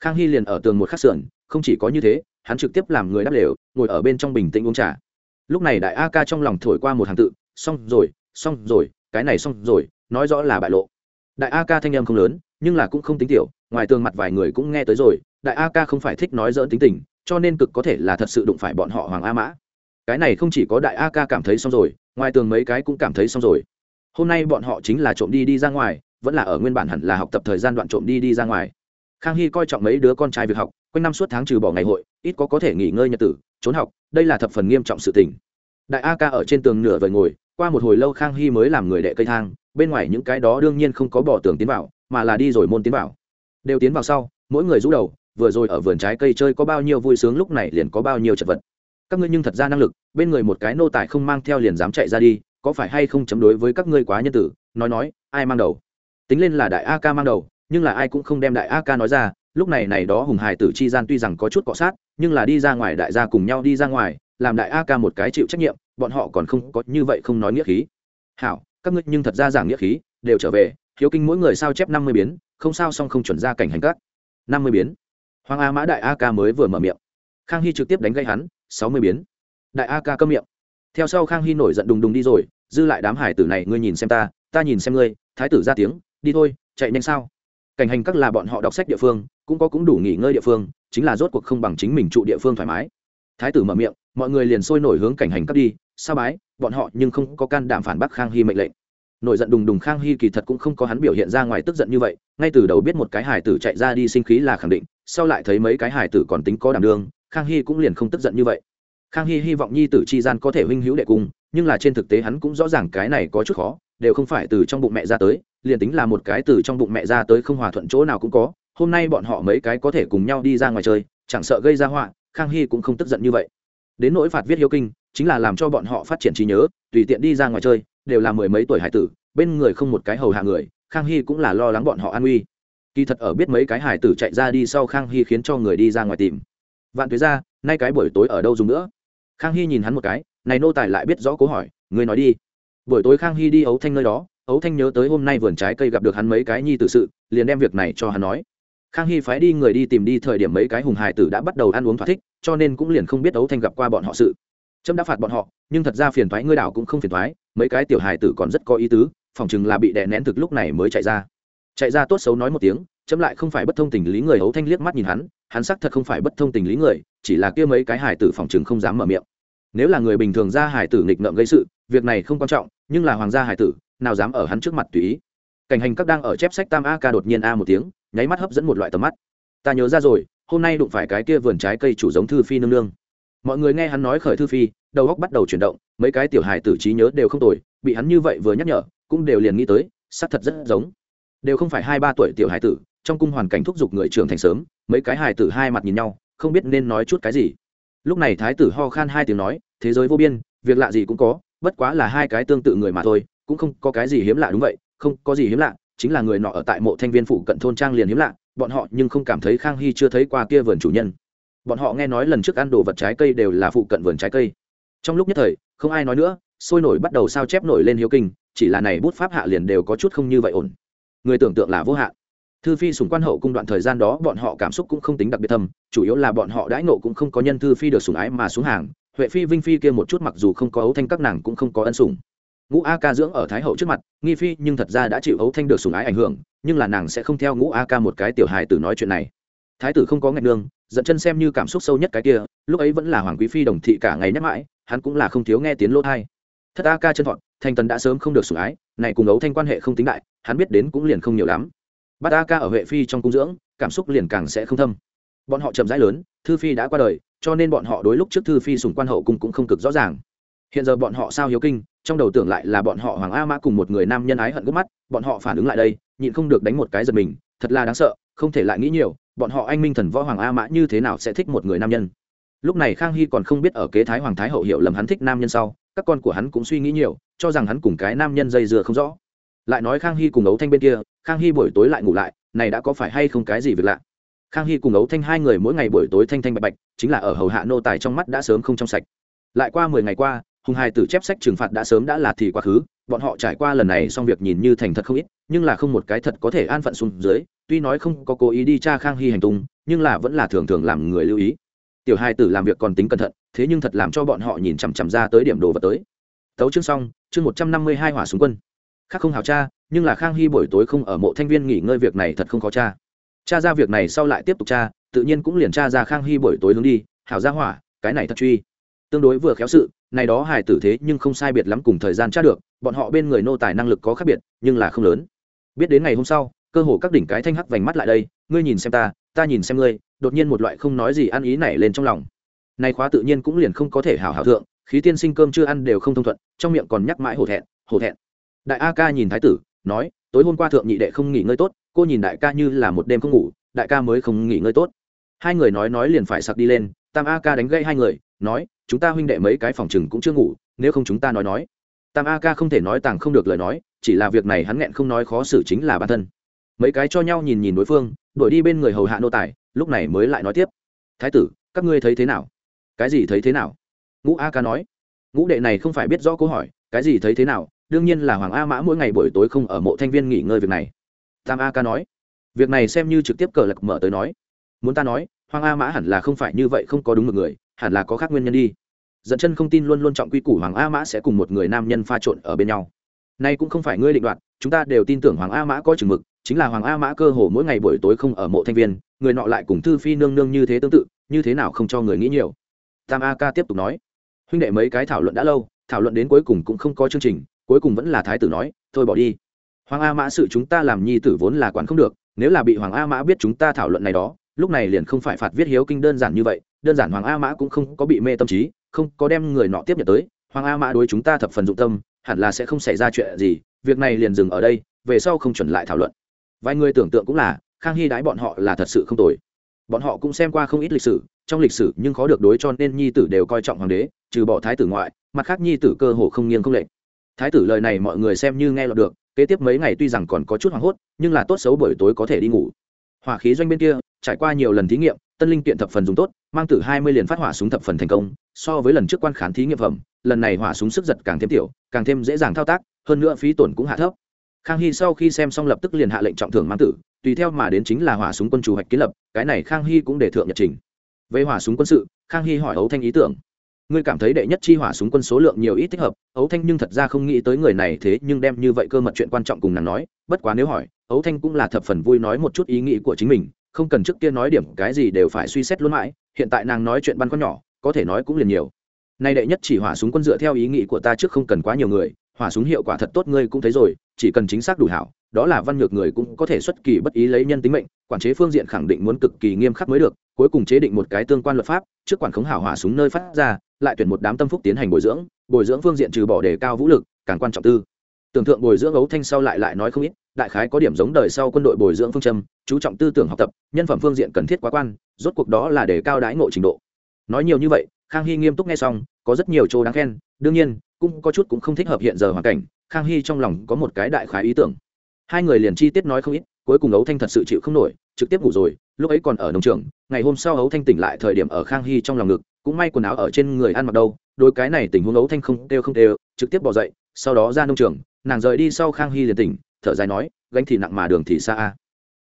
Khang hy liền ở tường một khắc sườn, không chỉ có như thế, hắn trực tiếp làm người đắp lều, ngồi ở bên trong bình tĩnh uống trà. Lúc này đại a ca trong lòng thổi qua một hàng tự, xong rồi xong rồi, cái này xong rồi, nói rõ là bại lộ. Đại a ca thanh âm không lớn, nhưng là cũng không tính tiểu, ngoài tường mặt vài người cũng nghe tới rồi, đại a ca không phải thích nói dỡn tính tình, cho nên cực có thể là thật sự đụng phải bọn họ hoàng a mã. Cái này không chỉ có đại a ca cảm thấy xong rồi, ngoài tường mấy cái cũng cảm thấy xong rồi. Hôm nay bọn họ chính là trộm đi đi ra ngoài vẫn là ở nguyên bản hẳn là học tập thời gian đoạn trộm đi đi ra ngoài. Khang hy coi trọng mấy đứa con trai việc học, quanh năm suốt tháng trừ bỏ ngày hội, ít có có thể nghỉ ngơi nhật tử, trốn học, đây là thập phần nghiêm trọng sự tình. Đại a ca ở trên tường nửa vời ngồi, qua một hồi lâu khang hy mới làm người đệ cây thang, bên ngoài những cái đó đương nhiên không có bỏ tường tiến vào, mà là đi rồi môn tiến vào. Đều tiến vào sau, mỗi người rũ đầu, vừa rồi ở vườn trái cây chơi có bao nhiêu vui sướng lúc này liền có bao nhiêu chật vật. Các ngươi nhưng thật ra năng lực, bên người một cái nô tài không mang theo liền dám chạy ra đi, có phải hay không chấm đối với các ngươi quá nhân tử, nói nói, ai mang đầu? Tính lên là đại a ca mang đầu, nhưng là ai cũng không đem đại a ca nói ra, lúc này này đó hùng hải tử chi gian tuy rằng có chút cọ sát, nhưng là đi ra ngoài đại gia cùng nhau đi ra ngoài, làm đại a ca một cái chịu trách nhiệm, bọn họ còn không có như vậy không nói nghĩa khí. Hảo, các ngươi nhưng thật ra giảng nghĩa khí, đều trở về, hiếu kinh mỗi người sao chép năm mươi biến, không sao xong không chuẩn ra cảnh hành các. Năm mươi biến. Hoàng a mã đại a ca mới vừa mở miệng. Khang hy trực tiếp đánh gây hắn, sáu mươi biến. Đại a ca câm miệng. Theo sau khang hy nổi giận đùng đùng đi rồi, dư lại đám hải tử này, ngươi nhìn xem ta ta nhìn xem ngươi, thái tử ra tiếng đi thôi, chạy nhanh sao? Cảnh hành các là bọn họ đọc sách địa phương, cũng có cũng đủ nghỉ ngơi địa phương, chính là rốt cuộc không bằng chính mình trụ địa phương thoải mái. Thái tử mở miệng, mọi người liền sôi nổi hướng cảnh hành các đi. Sao bái, bọn họ nhưng không có can đảm phản bác khang hy mệnh lệnh. Nổi giận đùng đùng khang hy kỳ thật cũng không có hắn biểu hiện ra ngoài tức giận như vậy, ngay từ đầu biết một cái hải tử chạy ra đi sinh khí là khẳng định, sau lại thấy mấy cái hải tử còn tính có đảm đương, khang hy cũng liền không tức giận như vậy khang hy hy vọng nhi tử chi gian có thể huynh hữu đệ cung nhưng là trên thực tế hắn cũng rõ ràng cái này có chút khó, đều không phải từ trong bụng mẹ ra tới, liền tính là một cái từ trong bụng mẹ ra tới không hòa thuận chỗ nào cũng có, hôm nay bọn họ mấy cái có thể cùng nhau đi ra ngoài chơi, chẳng sợ gây ra họa, khang hy cũng không tức giận như vậy. Đến nỗi phạt viết hiếu kinh, chính là làm cho bọn họ phát triển trí nhớ, tùy tiện đi ra ngoài chơi, đều là mười mấy tuổi hải tử, bên người không một cái hầu hạ người, khang hy cũng là lo lắng bọn họ an nguy kỳ thật ở biết mấy cái hải tử chạy ra đi sau khang hy khiến cho người đi ra ngoài tìm. Vạn tuế ra, nay cái buổi tối ở đâu dùng nữa? Khang hy nhìn hắn một cái, này nô tài lại biết rõ cố hỏi người nói đi. Buổi tối khang hy đi ấu thanh nơi đó, ấu thanh nhớ tới hôm nay vườn trái cây gặp được hắn mấy cái nhi tử sự, liền đem việc này cho hắn nói. Khang hy phái đi người đi tìm đi thời điểm mấy cái hùng hải tử đã bắt đầu ăn uống thỏa thích, cho nên cũng liền không biết ấu thanh gặp qua bọn họ sự. Trâm đã phạt bọn họ, nhưng thật ra phiền thoái ngươi đảo cũng không phiền thoái mấy cái tiểu hải tử còn rất có ý tứ phỏng chừng là bị đè nén thực lúc này mới chạy ra. Chạy ra tốt xấu nói một tiếng Trâm lại không phải bất thông tình lý người ấu thanh liếc mắt nhìn hắn hắn xác thật không phải bất thông tình lý người, chỉ là kia mấy cái hải tử phòng chừng không dám mở miệng. Nếu là người bình thường ra hải tử nghịch ngợm gây sự, việc này không quan trọng, nhưng là hoàng gia hải tử, nào dám ở hắn trước mặt tùy ý. Cảnh hành các đang ở chép sách tam a ca đột nhiên a một tiếng, nháy mắt hấp dẫn một loại tầm mắt. Ta nhớ ra rồi, hôm nay đụng phải cái kia vườn trái cây chủ giống thư phi nương nương. Mọi người nghe hắn nói khởi thư phi, đầu óc bắt đầu chuyển động, mấy cái tiểu hài tử trí nhớ đều không tồi, bị hắn như vậy vừa nhắc nhở, cũng đều liền nghĩ tới, xác thật rất giống. Đều không phải hai ba tuổi tiểu hài tử, trong cung hoàn cảnh thúc giục người trưởng thành sớm mấy cái hài tử hai mặt nhìn nhau, không biết nên nói chút cái gì. Lúc này thái tử ho khan hai tiếng nói, thế giới vô biên, việc lạ gì cũng có, bất quá là hai cái tương tự người mà thôi, cũng không có cái gì hiếm lạ đúng vậy, không có gì hiếm lạ, chính là người nọ ở tại mộ thanh viên phụ cận thôn trang liền hiếm lạ, bọn họ nhưng không cảm thấy khang hy chưa thấy qua kia vườn chủ nhân. Bọn họ nghe nói lần trước ăn đồ vật trái cây đều là phụ cận vườn trái cây. Trong lúc nhất thời, không ai nói nữa, sôi nổi bắt đầu sao chép nổi lên hiếu kinh, chỉ là này bút pháp hạ liền đều có chút không như vậy ổn. Người tưởng tượng là vô hạn thư phi sùng quan hậu cung đoạn thời gian đó, bọn họ cảm xúc cũng không tính đặc biệt thầm chủ yếu là bọn họ đãi nộ cũng không có nhân thư phi được sùng ái mà xuống hàng. Huệ phi, vinh phi kia một chút mặc dù không có ấu thanh các nàng cũng không có ân sủng. Ngũ a ca dưỡng ở thái hậu trước mặt, nghi phi nhưng thật ra đã chịu ấu thanh được sùng ái ảnh hưởng, nhưng là nàng sẽ không theo ngũ a ca một cái tiểu hài tử nói chuyện này. Thái tử không có ngạch nương dẫn chân xem như cảm xúc sâu nhất cái kia, lúc ấy vẫn là hoàng quý phi đồng thị cả ngày nhắc mãi, hắn cũng là không thiếu nghe tiếng lỗ thai thất a ca chân thọn thanh tần đã sớm không được sủng ái, này cùng ấu thanh quan hệ không tính đại, hắn biết đến cũng liền không nhiều lắm bát a ca ở huệ phi trong cung dưỡng, cảm xúc liền càng sẽ không thâm. Bọn họ chậm rãi lớn, thư phi đã qua đời, cho nên bọn họ đối lúc trước thư phi sùng quan hậu cung cũng không cực rõ ràng. Hiện giờ bọn họ sao hiếu kinh, trong đầu tưởng lại là bọn họ hoàng a mã cùng một người nam nhân ái hận gốc mắt, bọn họ phản ứng lại đây, nhịn không được đánh một cái giật mình, thật là đáng sợ, không thể lại nghĩ nhiều, bọn họ anh minh thần võ hoàng a mã như thế nào sẽ thích một người nam nhân. Lúc này khang hy còn không biết ở kế thái hoàng thái hậu hiểu lầm hắn thích nam nhân sau, các con của hắn cũng suy nghĩ nhiều, cho rằng hắn cùng cái nam nhân dây dưa không rõ lại nói khang hy cùng ấu thanh bên kia, khang hy buổi tối lại ngủ lại, này đã có phải hay không cái gì việc lạ? Khang hy cùng ấu thanh hai người mỗi ngày buổi tối thanh thanh bạch bạch, chính là ở hầu hạ nô tài trong mắt đã sớm không trong sạch. Lại qua mười ngày qua, hùng hai tử chép sách trừng phạt đã sớm đã là thì quá khứ, bọn họ trải qua lần này xong việc nhìn như thành thật không ít, nhưng là không một cái thật có thể an phận xuống dưới, tuy nói không có cố ý đi tra khang hy hành tung, nhưng là vẫn là thường thường làm người lưu ý. Tiểu hai tử làm việc còn tính cẩn thận, thế nhưng thật làm cho bọn họ nhìn chằm chằm ra tới điểm đồ vật tới. Tấu chương xong, chương một trăm năm mươi hai hỏa súng quân khác không hào cha, nhưng là khang hy buổi tối không ở mộ thanh viên nghỉ ngơi việc này thật không khó cha. Cha ra việc này sau lại tiếp tục cha, tự nhiên cũng liền cha ra khang hy buổi tối hướng đi. Hảo ra hỏa, cái này thật truy. Tương đối vừa khéo sự, này đó hài tử thế nhưng không sai biệt lắm cùng thời gian tra được, bọn họ bên người nô tài năng lực có khác biệt, nhưng là không lớn. Biết đến ngày hôm sau, cơ hồ các đỉnh cái thanh hắc vành mắt lại đây, ngươi nhìn xem ta ta nhìn xem ngươi, đột nhiên một loại không nói gì ăn ý nảy lên trong lòng. Này khóa tự nhiên cũng liền không có thể hảo hảo thượng, khí tiên sinh cơm chưa ăn đều không thông thuận, trong miệng còn nhắc mãi hổ thẹn hổ thẹn đại a ca nhìn thái tử, nói, tối hôm qua thượng nhị đệ không nghỉ ngơi tốt, cô nhìn đại ca như là một đêm không ngủ, đại ca mới không nghỉ ngơi tốt. Hai người nói nói liền phải sặc đi lên, tam a ca đánh gây hai người, nói, chúng ta huynh đệ mấy cái phòng chừng cũng chưa ngủ, nếu không chúng ta nói nói. Tam a ca không thể nói tàng không được lời nói, chỉ là việc này hắn nghẹn không nói khó xử chính là bản thân. Mấy cái cho nhau nhìn nhìn đối phương, đuổi đi bên người hầu hạ nô tài, lúc này mới lại nói tiếp, thái tử, các ngươi thấy thế nào? Cái gì thấy thế nào? Ngũ a ca nói. Ngũ đệ này không phải biết rõ câu hỏi, cái gì thấy thế nào? Đương nhiên là hoàng a mã mỗi ngày buổi tối không ở mộ thanh viên nghỉ ngơi việc này. Tam a ca nói, việc này xem như trực tiếp cờ lạc mở tới nói. Muốn ta nói, hoàng a mã hẳn là không phải như vậy không có đúng một người, hẳn là có khác nguyên nhân đi. Dẫn chân không tin luôn luôn trọng quy củ hoàng a mã sẽ cùng một người nam nhân pha trộn ở bên nhau. Nay cũng không phải ngươi định đoạt, chúng ta đều tin tưởng hoàng a mã có chừng mực, chính là hoàng a mã cơ hồ mỗi ngày buổi tối không ở mộ thanh viên, người nọ lại cùng thư phi nương nương như thế tương tự, như thế nào không cho người nghĩ nhiều. Tam a ca tiếp tục nói, huynh đệ mấy cái thảo luận đã lâu, thảo luận đến cuối cùng cũng không có chương trình cuối cùng vẫn là thái tử nói, thôi bỏ đi. Hoàng a mã sự chúng ta làm nhi tử vốn là quản không được, nếu là bị hoàng a mã biết chúng ta thảo luận này đó, lúc này liền không phải phạt viết hiếu kinh đơn giản như vậy, đơn giản hoàng a mã cũng không có bị mê tâm trí, không có đem người nọ tiếp nhận tới, hoàng a mã đối chúng ta thập phần dụng tâm, hẳn là sẽ không xảy ra chuyện gì, việc này liền dừng ở đây, về sau không chuẩn lại thảo luận. Vài người tưởng tượng cũng là, khang hy đái bọn họ là thật sự không tồi. Bọn họ cũng xem qua không ít lịch sử, trong lịch sử nhưng khó được đối cho nên nhi tử đều coi trọng hoàng đế, trừ bỏ thái tử ngoại, mặt khác nhi tử cơ hồ không nghiêng không lệch thái tử lời này mọi người xem như nghe lọt được, kế tiếp mấy ngày tuy rằng còn có chút hoảng hốt, nhưng là tốt xấu buổi tối có thể đi ngủ. Hỏa khí doanh bên kia, trải qua nhiều lần thí nghiệm, tân linh kiện thập phần dùng tốt, mang từ hai mươi liền phát hỏa súng thập phần thành công, so với lần trước quan khán thí nghiệm phẩm, lần này hỏa súng sức giật càng thêm tiểu, càng thêm dễ dàng thao tác, hơn nữa phí tổn cũng hạ thấp. Khang hy sau khi xem xong lập tức liền hạ lệnh trọng thưởng mang tử, tùy theo mà đến chính là hỏa súng quân chủ hoạch kiến lập, cái này khang hy cũng để thượng nhật trình. Về hỏa súng quân sự, khang hy hỏi ấu thanh ý tưởng ngươi cảm thấy đệ nhất chi hỏa súng quân số lượng nhiều ít thích hợp, ấu thanh nhưng thật ra không nghĩ tới người này thế nhưng đem như vậy cơ mật chuyện quan trọng cùng nàng nói, bất quá nếu hỏi, ấu thanh cũng là thập phần vui nói một chút ý nghĩ của chính mình, không cần trước kia nói điểm cái gì đều phải suy xét luôn mãi, hiện tại nàng nói chuyện băn con nhỏ, có thể nói cũng liền nhiều. Nay đệ nhất chỉ hỏa súng quân dựa theo ý nghĩ của ta trước không cần quá nhiều người, hỏa súng hiệu quả thật tốt ngươi cũng thấy rồi, chỉ cần chính xác đủ hảo, đó là văn ngược người cũng có thể xuất kỳ bất ý lấy nhân tính mệnh, quản chế phương diện khẳng định muốn cực kỳ nghiêm khắc mới được, cuối cùng chế định một cái tương quan luật pháp, trước quản khống hảo hỏa súng nơi phát ra lại tuyển một đám tâm phúc tiến hành bồi dưỡng bồi dưỡng phương diện trừ bỏ đề cao vũ lực, càng quan trọng tư. Tưởng tượng bồi dưỡng ấu thanh sau lại lại nói không ít, đại khái có điểm giống đời sau quân đội bồi dưỡng phương châm, chú trọng tư tưởng học tập, nhân phẩm phương diện cần thiết quá quan, rốt cuộc đó là để cao đái ngộ trình độ. Nói nhiều như vậy, khang hy nghiêm túc nghe xong, có rất nhiều chỗ đáng khen, đương nhiên, cũng có chút cũng không thích hợp hiện giờ hoàn cảnh, khang hy trong lòng có một cái đại khái ý tưởng. Hai người liền chi tiết nói không ít cuối cùng ấu thanh thật sự chịu không nổi, trực tiếp ngủ rồi, lúc ấy còn ở nông trường, ngày hôm sau ấu thanh tỉnh lại thời điểm ở khang hy trong lòng ngực, cũng may quần áo ở trên người ăn mặc đâu đôi cái này tình huống ấu thanh không đều không đều, trực tiếp bỏ dậy, sau đó ra nông trường, nàng rời đi sau khang hy liền tỉnh, thở dài nói, gánh thì nặng mà đường thì xa a.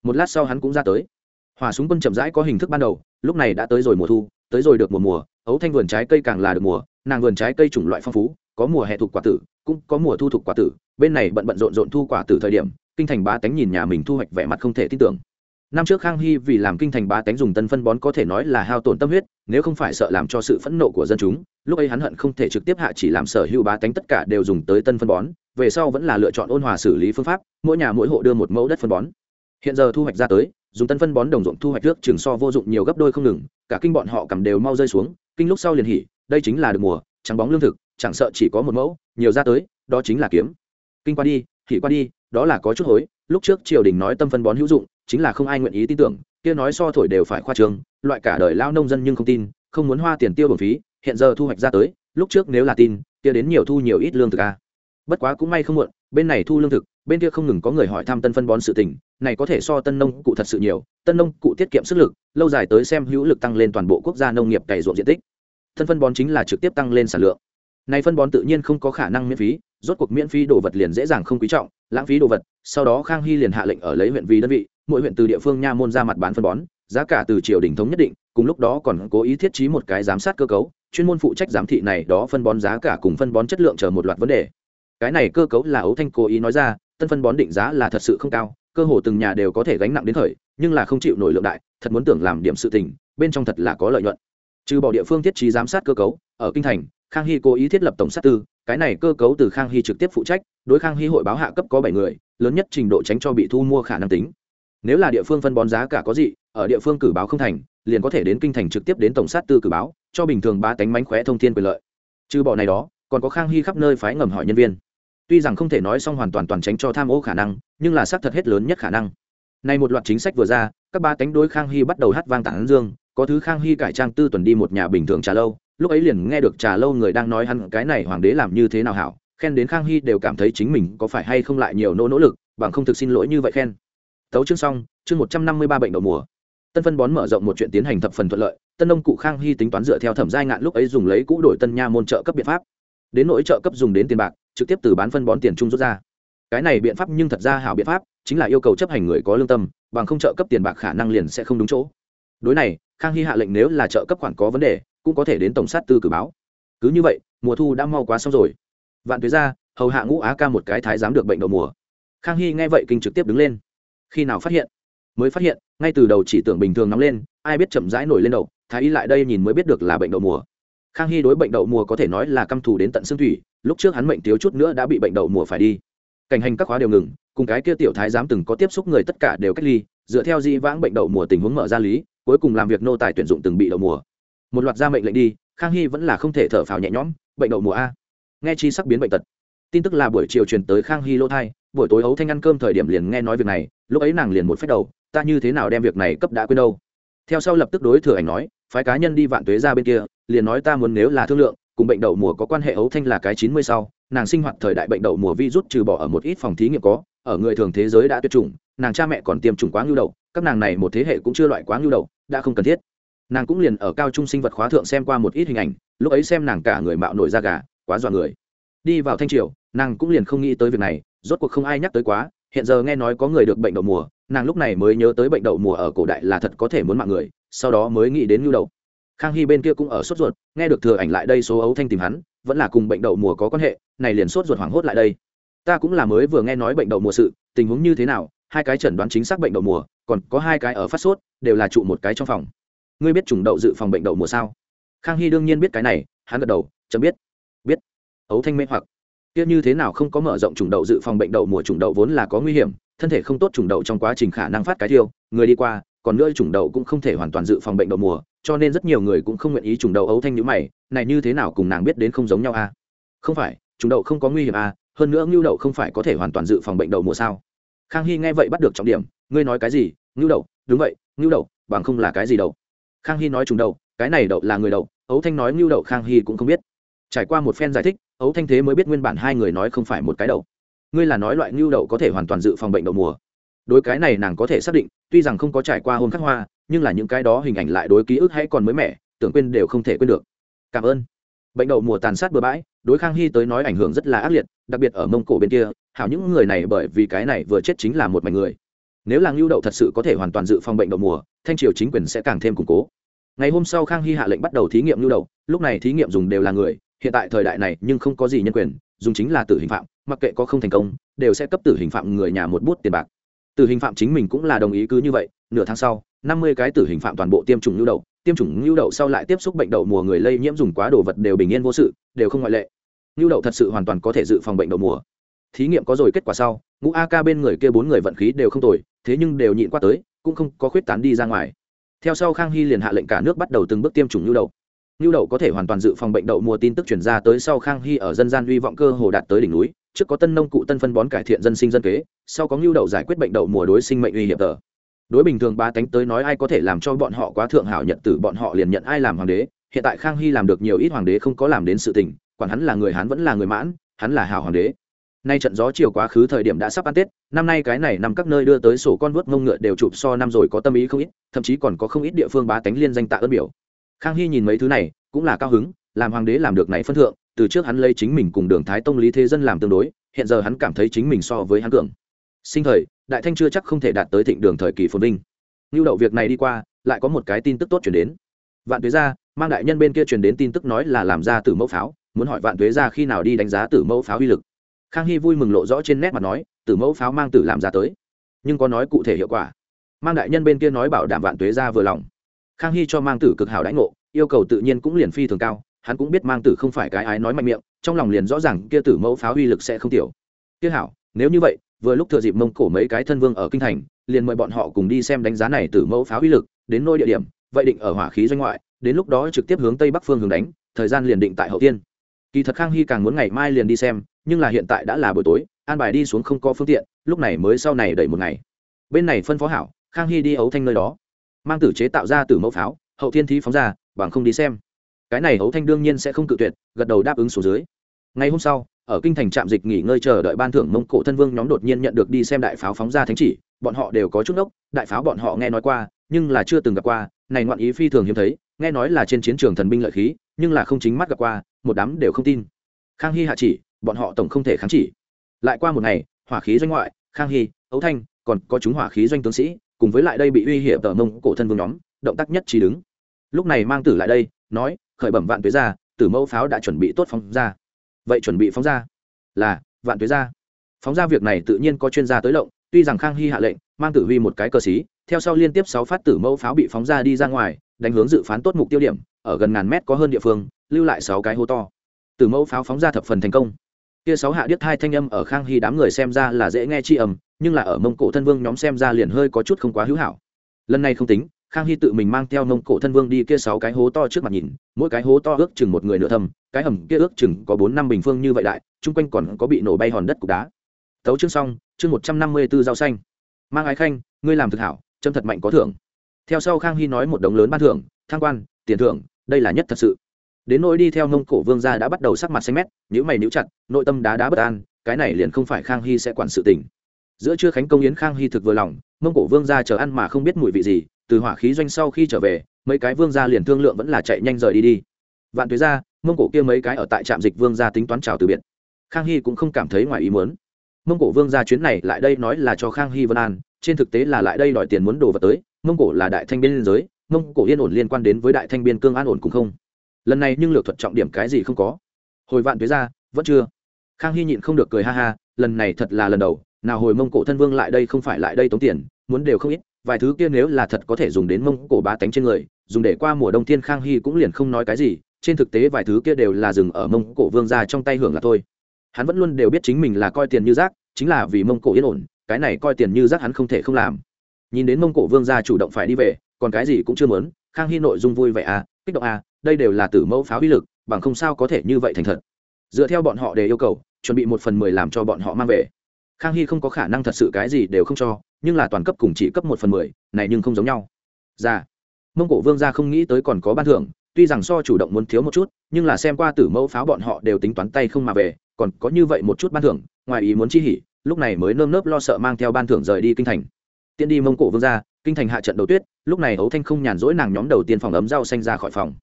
Một lát sau hắn cũng ra tới. Hỏa súng quân chậm rãi có hình thức ban đầu, lúc này đã tới rồi mùa thu, tới rồi được mùa mùa, ấu thanh vườn trái cây càng là được mùa, nàng vườn trái cây chủng loại phong phú, có mùa hè thuộc quả tử, cũng có mùa thu thuộc quả tử, bên này bận bận rộn rộn thu quả tử thời điểm kinh thành bá tánh nhìn nhà mình thu hoạch vẻ mặt không thể tin tưởng. Năm trước khang hy vì làm kinh thành bá tánh dùng tân phân bón có thể nói là hao tổn tâm huyết, nếu không phải sợ làm cho sự phẫn nộ của dân chúng, lúc ấy hắn hận không thể trực tiếp hạ chỉ làm sở hữu bá tánh tất cả đều dùng tới tân phân bón, về sau vẫn là lựa chọn ôn hòa xử lý phương pháp, mỗi nhà mỗi hộ đưa một mẫu đất phân bón. Hiện giờ thu hoạch ra tới, dùng tân phân bón đồng ruộng thu hoạch trước trường so vô dụng nhiều gấp đôi không ngừng, cả kinh bọn họ cầm đều mau rơi xuống, kinh lúc sau liền hỉ, đây chính là được mùa, trắng bóng lương thực, chẳng sợ chỉ có một mẫu, nhiều ra tới, đó chính là kiếm. Kinh qua đi hỉ qua đi, đó là có chút hối. Lúc trước triều đình nói tâm phân bón hữu dụng, chính là không ai nguyện ý tin tưởng, kia nói so thổi đều phải khoa trương, loại cả đời lao nông dân nhưng không tin, không muốn hoa tiền tiêu bổng phí, hiện giờ thu hoạch ra tới, lúc trước nếu là tin, kia đến nhiều thu nhiều ít lương thực a bất quá cũng may không muộn, bên này thu lương thực, bên kia không ngừng có người hỏi thăm tân phân bón sự tình, này có thể so tân nông cụ thật sự nhiều, tân nông cụ tiết kiệm sức lực, lâu dài tới xem hữu lực tăng lên toàn bộ quốc gia nông nghiệp cày ruộng diện tích. Tân phân bón chính là trực tiếp tăng lên sản lượng. Này phân bón tự nhiên không có khả năng miễn phí rốt cuộc miễn phí đồ vật liền dễ dàng không quý trọng, lãng phí đồ vật, sau đó khang hy liền hạ lệnh ở lấy huyện vì đơn vị, mỗi huyện từ địa phương nha môn ra mặt bán phân bón, giá cả từ triều đình thống nhất định, cùng lúc đó còn cố ý thiết trí một cái giám sát cơ cấu, chuyên môn phụ trách giám thị này đó phân bón giá cả cùng phân bón chất lượng chờ một loạt vấn đề. Cái này cơ cấu là ấu thanh cố ý nói ra, tân phân bón định giá là thật sự không cao, cơ hồ từng nhà đều có thể gánh nặng đến thời, nhưng là không chịu nổi lượng đại, thật muốn tưởng làm điểm sự tình, bên trong thật là có lợi nhuận. Trừ bỏ địa phương thiết trí giám sát cơ cấu, ở kinh thành khang hy cố ý thiết lập tổng sát tư, cái này cơ cấu từ khang hy trực tiếp phụ trách, đối khang hy hội báo hạ cấp có bảy người, lớn nhất trình độ tránh cho bị thu mua khả năng tính. Nếu là địa phương phân bón giá cả có gì ở địa phương cử báo không thành, liền có thể đến kinh thành trực tiếp đến tổng sát tư cử báo, cho bình thường ba tánh mánh khóe thông thiên quyền lợi. Trừ bỏ này đó, còn có khang hy khắp nơi phái ngầm hỏi nhân viên. Tuy rằng không thể nói xong hoàn toàn toàn tránh cho tham ô khả năng, nhưng là xác thật hết lớn nhất khả năng. Nay một loạt chính sách vừa ra, các ba tánh đối khang hy bắt đầu hát vang tản dương, có thứ khang hy cải trang tư tuần đi một nhà bình thường trà lâu lúc ấy liền nghe được trà lâu người đang nói hắn cái này hoàng đế làm như thế nào hảo, khen đến khang hy đều cảm thấy chính mình có phải hay không lại nhiều nỗ nỗ lực, bằng không thực xin lỗi như vậy khen. Tấu chương xong, chương một trăm năm mươi ba bệnh đậu mùa. Tân phân bón mở rộng một chuyện tiến hành thập phần thuận lợi, tân ông cụ khang hy tính toán dựa theo thẩm giai ngạn lúc ấy dùng lấy cũ đổi tân nha môn trợ cấp biện pháp. Đến nỗi trợ cấp dùng đến tiền bạc, trực tiếp từ bán phân bón tiền trung rút ra. Cái này biện pháp nhưng thật ra hảo biện pháp, chính là yêu cầu chấp hành người có lương tâm, bằng không trợ cấp tiền bạc khả năng liền sẽ không đúng chỗ. Đối này, khang hy hạ lệnh nếu là trợ cấp khoản có vấn đề cũng có thể đến tổng sát tư cử báo. Cứ như vậy, mùa thu đã mau quá xong rồi. Vạn tuế ra hầu hạ ngũ á ca một cái thái giám được bệnh đậu mùa. Khang hy nghe vậy kinh trực tiếp đứng lên. Khi nào phát hiện? Mới phát hiện, ngay từ đầu chỉ tưởng bình thường nóng lên, ai biết chậm rãi nổi lên đầu, thái y lại đây nhìn mới biết được là bệnh đậu mùa. Khang hy đối bệnh đậu mùa có thể nói là căm thù đến tận xương thủy, lúc trước hắn mệnh thiếu chút nữa đã bị bệnh đậu mùa phải đi. Cảnh hành các khóa đều ngừng, cùng cái kia tiểu thái giám từng có tiếp xúc người tất cả đều cách ly, dựa theo di vãng bệnh đậu mùa tình huống mở ra lý, cuối cùng làm việc nô tài tuyển dụng từng bị đậu mùa một loạt ra mệnh lệnh đi, khang hy vẫn là không thể thở phào nhẹ nhõm, bệnh đậu mùa a. Nghe chi sắc biến bệnh tật. Tin tức là buổi chiều truyền tới khang hy lỗ thai, buổi tối ấu thanh ăn cơm thời điểm liền nghe nói việc này, lúc ấy nàng liền một phép đầu, ta như thế nào đem việc này cấp đã quên đâu? Theo sau lập tức đối thừa ảnh nói, phái cá nhân đi vạn tuế ra bên kia, liền nói ta muốn nếu là thương lượng, cùng bệnh đậu mùa có quan hệ ấu thanh là cái chín mươi sau, nàng sinh hoạt thời đại bệnh đậu mùa vi rút trừ bỏ ở một ít phòng thí nghiệm có, ở người thường thế giới đã tuyệt chủng, nàng cha mẹ còn tiêm chủng quá ngưu đậu các nàng này một thế hệ cũng chưa loại quá ngưu đậu đã không cần thiết nàng cũng liền ở cao trung sinh vật khóa thượng xem qua một ít hình ảnh, lúc ấy xem nàng cả người mạo nổi da gà, quá dọa người. Đi vào thanh triều, nàng cũng liền không nghĩ tới việc này, rốt cuộc không ai nhắc tới quá, hiện giờ nghe nói có người được bệnh đậu mùa, nàng lúc này mới nhớ tới bệnh đậu mùa ở cổ đại là thật có thể muốn mạng người, sau đó mới nghĩ đến nhu đậu khang hy bên kia cũng ở sốt ruột, nghe được thừa ảnh lại đây số ấu thanh tìm hắn, vẫn là cùng bệnh đậu mùa có quan hệ, này liền sốt ruột hoảng hốt lại đây. Ta cũng là mới vừa nghe nói bệnh đậu mùa sự, tình huống như thế nào, hai cái chẩn đoán chính xác bệnh đậu mùa, còn có hai cái ở phát sốt, đều là trụ một cái trong phòng ngươi biết chủng đậu dự phòng bệnh đậu mùa sao? Khang hy đương nhiên biết cái này, hắn gật đầu, chấm biết. Biết. Ấu thanh mê hoặc. Tiếc như thế nào không có mở rộng chủng đậu dự phòng bệnh đậu mùa chủng đậu vốn là có nguy hiểm, thân thể không tốt chủng đậu trong quá trình khả năng phát cái thiêu, người đi qua, còn nữa chủng đậu cũng không thể hoàn toàn dự phòng bệnh đậu mùa, cho nên rất nhiều người cũng không nguyện ý chủng đậu ấu thanh nhữ mày, này như thế nào cùng nàng biết đến không giống nhau a à? không phải, chủng đậu không có nguy hiểm a à? hơn nữa ngưu đậu không phải có thể hoàn toàn dự phòng bệnh đậu mùa sao? Khang hy nghe vậy bắt được trọng điểm, ngươi nói cái gì? Ngưu đậu, đúng vậy, ngưu đậu, bằng không là cái gì đậu? Khang hy nói trùng đậu cái này đậu là người đậu, ấu thanh nói ngưu đậu khang hy cũng không biết. Trải qua một phen giải thích, ấu thanh thế mới biết nguyên bản hai người nói không phải một cái đậu. Ngươi là nói loại ngưu đậu có thể hoàn toàn dự phòng bệnh đậu mùa. Đối cái này nàng có thể xác định, tuy rằng không có trải qua hôn khắc hoa, nhưng là những cái đó hình ảnh lại đối ký ức hay còn mới mẻ, tưởng quên đều không thể quên được. Cảm ơn. Bệnh đậu mùa tàn sát bừa bãi, đối khang hy tới nói ảnh hưởng rất là ác liệt, đặc biệt ở mông cổ bên kia, hảo những người này bởi vì cái này vừa chết chính là một mảnh người nếu là ngưu đậu thật sự có thể hoàn toàn dự phòng bệnh đậu mùa, thanh triều chính quyền sẽ càng thêm củng cố. Ngày hôm sau khang hy hạ lệnh bắt đầu thí nghiệm ngưu đậu, lúc này thí nghiệm dùng đều là người, hiện tại thời đại này nhưng không có gì nhân quyền, dùng chính là tử hình phạm, mặc kệ có không thành công, đều sẽ cấp tử hình phạm người nhà một bút tiền bạc. Tử hình phạm chính mình cũng là đồng ý cứ như vậy, nửa tháng sau, năm mươi cái tử hình phạm toàn bộ tiêm chủng ngưu đậu, tiêm chủng ngưu đậu sau lại tiếp xúc bệnh đậu mùa người lây nhiễm dùng quá đồ vật đều bình yên vô sự, đều không ngoại lệ. Ngưu đậu thật sự hoàn toàn có thể dự phòng bệnh đậu mùa. Thí nghiệm có rồi, kết quả sau, ngũ a ca bên người kia bốn người vận khí đều không tồi thế nhưng đều nhịn qua tới, cũng không có khuyết tán đi ra ngoài. Theo sau khang hy liền hạ lệnh cả nước bắt đầu từng bước tiêm chủng nhu đậu. Nhu đậu có thể hoàn toàn dự phòng bệnh đậu mùa tin tức chuyển ra tới sau khang hy ở dân gian hy vọng cơ hồ đạt tới đỉnh núi, trước có tân nông cụ tân phân bón cải thiện dân sinh dân kế, sau có nhu đậu giải quyết bệnh đậu mùa đối sinh mệnh uy hiểm tờ. Đối bình thường ba tánh tới nói ai có thể làm cho bọn họ quá thượng hảo nhận tử bọn họ liền nhận ai làm hoàng đế. Hiện tại khang hy làm được nhiều ít hoàng đế không có làm đến sự tình, quản hắn là người hắn vẫn là người mãn, hắn là hảo hoàng đế nay trận gió chiều quá khứ thời điểm đã sắp ăn tết, năm nay cái này nằm các nơi đưa tới sổ con vớt mông ngựa đều chụp so năm rồi có tâm ý không ít, thậm chí còn có không ít địa phương bá tánh liên danh tạ ơn biểu. Khang hy nhìn mấy thứ này, cũng là cao hứng, làm hoàng đế làm được này phân thượng, từ trước hắn lấy chính mình cùng đường thái tông lý thế dân làm tương đối, hiện giờ hắn cảm thấy chính mình so với hắn cường. Sinh thời, đại thanh chưa chắc không thể đạt tới thịnh đường thời kỳ phồn vinh. Như đậu việc này đi qua, lại có một cái tin tức tốt chuyển đến. Vạn tuế gia, mang đại nhân bên kia truyền đến tin tức nói là làm ra tử mẫu pháo, muốn hỏi vạn tuế gia khi nào đi đánh giá tử mẫu pháo uy lực khang hy vui mừng lộ rõ trên nét mặt nói, tử mẫu pháo mang tử làm ra tới. Nhưng có nói cụ thể hiệu quả. Mang đại nhân bên kia nói bảo đảm vạn tuế gia vừa lòng. Khang hy cho mang tử cực hảo đãi ngộ, yêu cầu tự nhiên cũng liền phi thường cao, hắn cũng biết mang tử không phải cái ái nói mạnh miệng, trong lòng liền rõ ràng kia tử mẫu pháo uy lực sẽ không tiểu. Kia hảo, nếu như vậy, vừa lúc thừa dịp mông cổ mấy cái thân vương ở kinh thành, liền mời bọn họ cùng đi xem đánh giá này tử mẫu pháo uy lực, đến nôi địa điểm, vậy định ở hỏa khí doanh ngoại, đến lúc đó trực tiếp hướng tây bắc phương hướng đánh, thời gian liền định tại hậu tiên kỳ thật khang hy càng muốn ngày mai liền đi xem nhưng là hiện tại đã là buổi tối, an bài đi xuống không có phương tiện, lúc này mới sau này đẩy một ngày. Bên này phân phó hảo, khang hy đi ấu thanh nơi đó. Mang tử chế tạo ra từ mẫu pháo, hậu thiên thí phóng ra, bằng không đi xem. Cái này ấu thanh đương nhiên sẽ không cự tuyệt, gật đầu đáp ứng số dưới. Ngày hôm sau, ở kinh thành trạm dịch nghỉ ngơi chờ đợi ban thưởng mông cổ thân vương nhóm đột nhiên nhận được đi xem đại pháo phóng ra thánh chỉ, bọn họ đều có chút ốc đại pháo bọn họ nghe nói qua, nhưng là chưa từng gặp qua, này ngoạn ý phi thường hiếm thấy, nghe nói là trên chiến trường thần binh lợi khí, nhưng là không chính mắt gặp qua, một đám đều không tin. Khang hy hạ chỉ bọn họ tổng không thể kháng chỉ. Lại qua một ngày, hỏa khí doanh ngoại, khang hy, ấu thanh, còn có chúng hỏa khí doanh tướng sĩ, cùng với lại đây bị uy hiểm tờ mông cổ thân vương nhóm, động tác nhất trí đứng. Lúc này mang tử lại đây, nói, khởi bẩm vạn tuế ra tử mẫu pháo đã chuẩn bị tốt phóng ra. Vậy chuẩn bị phóng ra? Là, vạn tuế ra phóng ra việc này tự nhiên có chuyên gia tới lộng, tuy rằng khang hy hạ lệnh, mang tử huy một cái cờ xí, theo sau liên tiếp sáu phát tử mẫu pháo bị phóng ra đi ra ngoài, đánh hướng dự phán tốt mục tiêu điểm, ở gần ngàn mét có hơn địa phương, lưu lại sáu cái hố to. Tử mẫu pháo phóng ra thập phần thành công kia sáu hạ điếc hai thanh âm ở khang hy đám người xem ra là dễ nghe chi âm, nhưng là ở mông cổ thân vương nhóm xem ra liền hơi có chút không quá hữu hảo. Lần này không tính, khang hy tự mình mang theo mông cổ thân vương đi kia sáu cái hố to trước mặt nhìn, mỗi cái hố to ước chừng một người nửa thầm cái hầm kia ước chừng có bốn năm bình phương như vậy đại, chung quanh còn có bị nổ bay hòn đất cục đá. Tấu chương xong, chương một trăm năm mươi b ố rau xanh. Mang ái khanh, ngươi làm thực hảo châm thật mạnh có thưởng. Theo sau khang hy nói một đống lớn ban thưởng thang quan, tiền thưởng, đây là nhất thật sự đến nỗi đi theo mông cổ vương gia đã bắt đầu sắc mặt xanh mét nhữ mày nhữ chặt, nội tâm đá đá bất an, cái này liền không phải khang hy sẽ quản sự tình. Giữa trưa khánh công yến khang hy thực vừa lòng, mông cổ vương gia chờ ăn mà không biết mùi vị gì, từ hỏa khí doanh sau khi trở về, mấy cái vương gia liền thương lượng vẫn là chạy nhanh rời đi đi. Vạn tuế ra mông cổ kia mấy cái ở tại trạm dịch vương gia tính toán chào từ biệt. Khang hy cũng không cảm thấy ngoài ý muốn. Mông cổ vương gia chuyến này lại đây nói là cho khang hy vân an, trên thực tế là lại đây đòi tiền muốn đồ vật tới, mông cổ là đại thanh biên giới, mông cổ yên ổn liên quan đến với đại thanh biên cương an ổn cũng không lần này nhưng lược thuật trọng điểm cái gì không có. Hồi vạn tuế ra, vẫn chưa. Khang hy nhịn không được cười ha ha, lần này thật là lần đầu, nào hồi mông cổ thân vương lại đây không phải lại đây tống tiền, muốn đều không ít, vài thứ kia nếu là thật có thể dùng đến mông cổ bá tánh trên người, dùng để qua mùa đông thiên khang hy cũng liền không nói cái gì, trên thực tế vài thứ kia đều là dừng ở mông cổ vương ra trong tay hưởng là thôi. Hắn vẫn luôn đều biết chính mình là coi tiền như rác, chính là vì mông cổ yên ổn, cái này coi tiền như rác hắn không thể không làm. Nhìn đến mông cổ vương gia chủ động phải đi về, còn cái gì cũng chưa muốn khang hy nội dung vui vẻ à kích động à đây đều là tử mẫu pháo uy lực, bằng không sao có thể như vậy thành thật. Dựa theo bọn họ để yêu cầu, chuẩn bị một phần mười làm cho bọn họ mang về. Khang hy không có khả năng thật sự cái gì đều không cho, nhưng là toàn cấp cùng chỉ cấp một phần mười, này nhưng không giống nhau. Ra mông cổ vương gia không nghĩ tới còn có ban thưởng, tuy rằng so chủ động muốn thiếu một chút, nhưng là xem qua tử mẫu pháo bọn họ đều tính toán tay không mà về, còn có như vậy một chút ban thưởng, ngoài ý muốn chi hỉ, lúc này mới nơm nớp lo sợ mang theo ban thưởng rời đi kinh thành. Tiện đi mông cổ vương gia kinh thành hạ trận đầu tuyết, lúc này ấu thanh không nhàn rỗi nàng nhóm đầu tiên phòng ấm rau xanh ra khỏi phòng.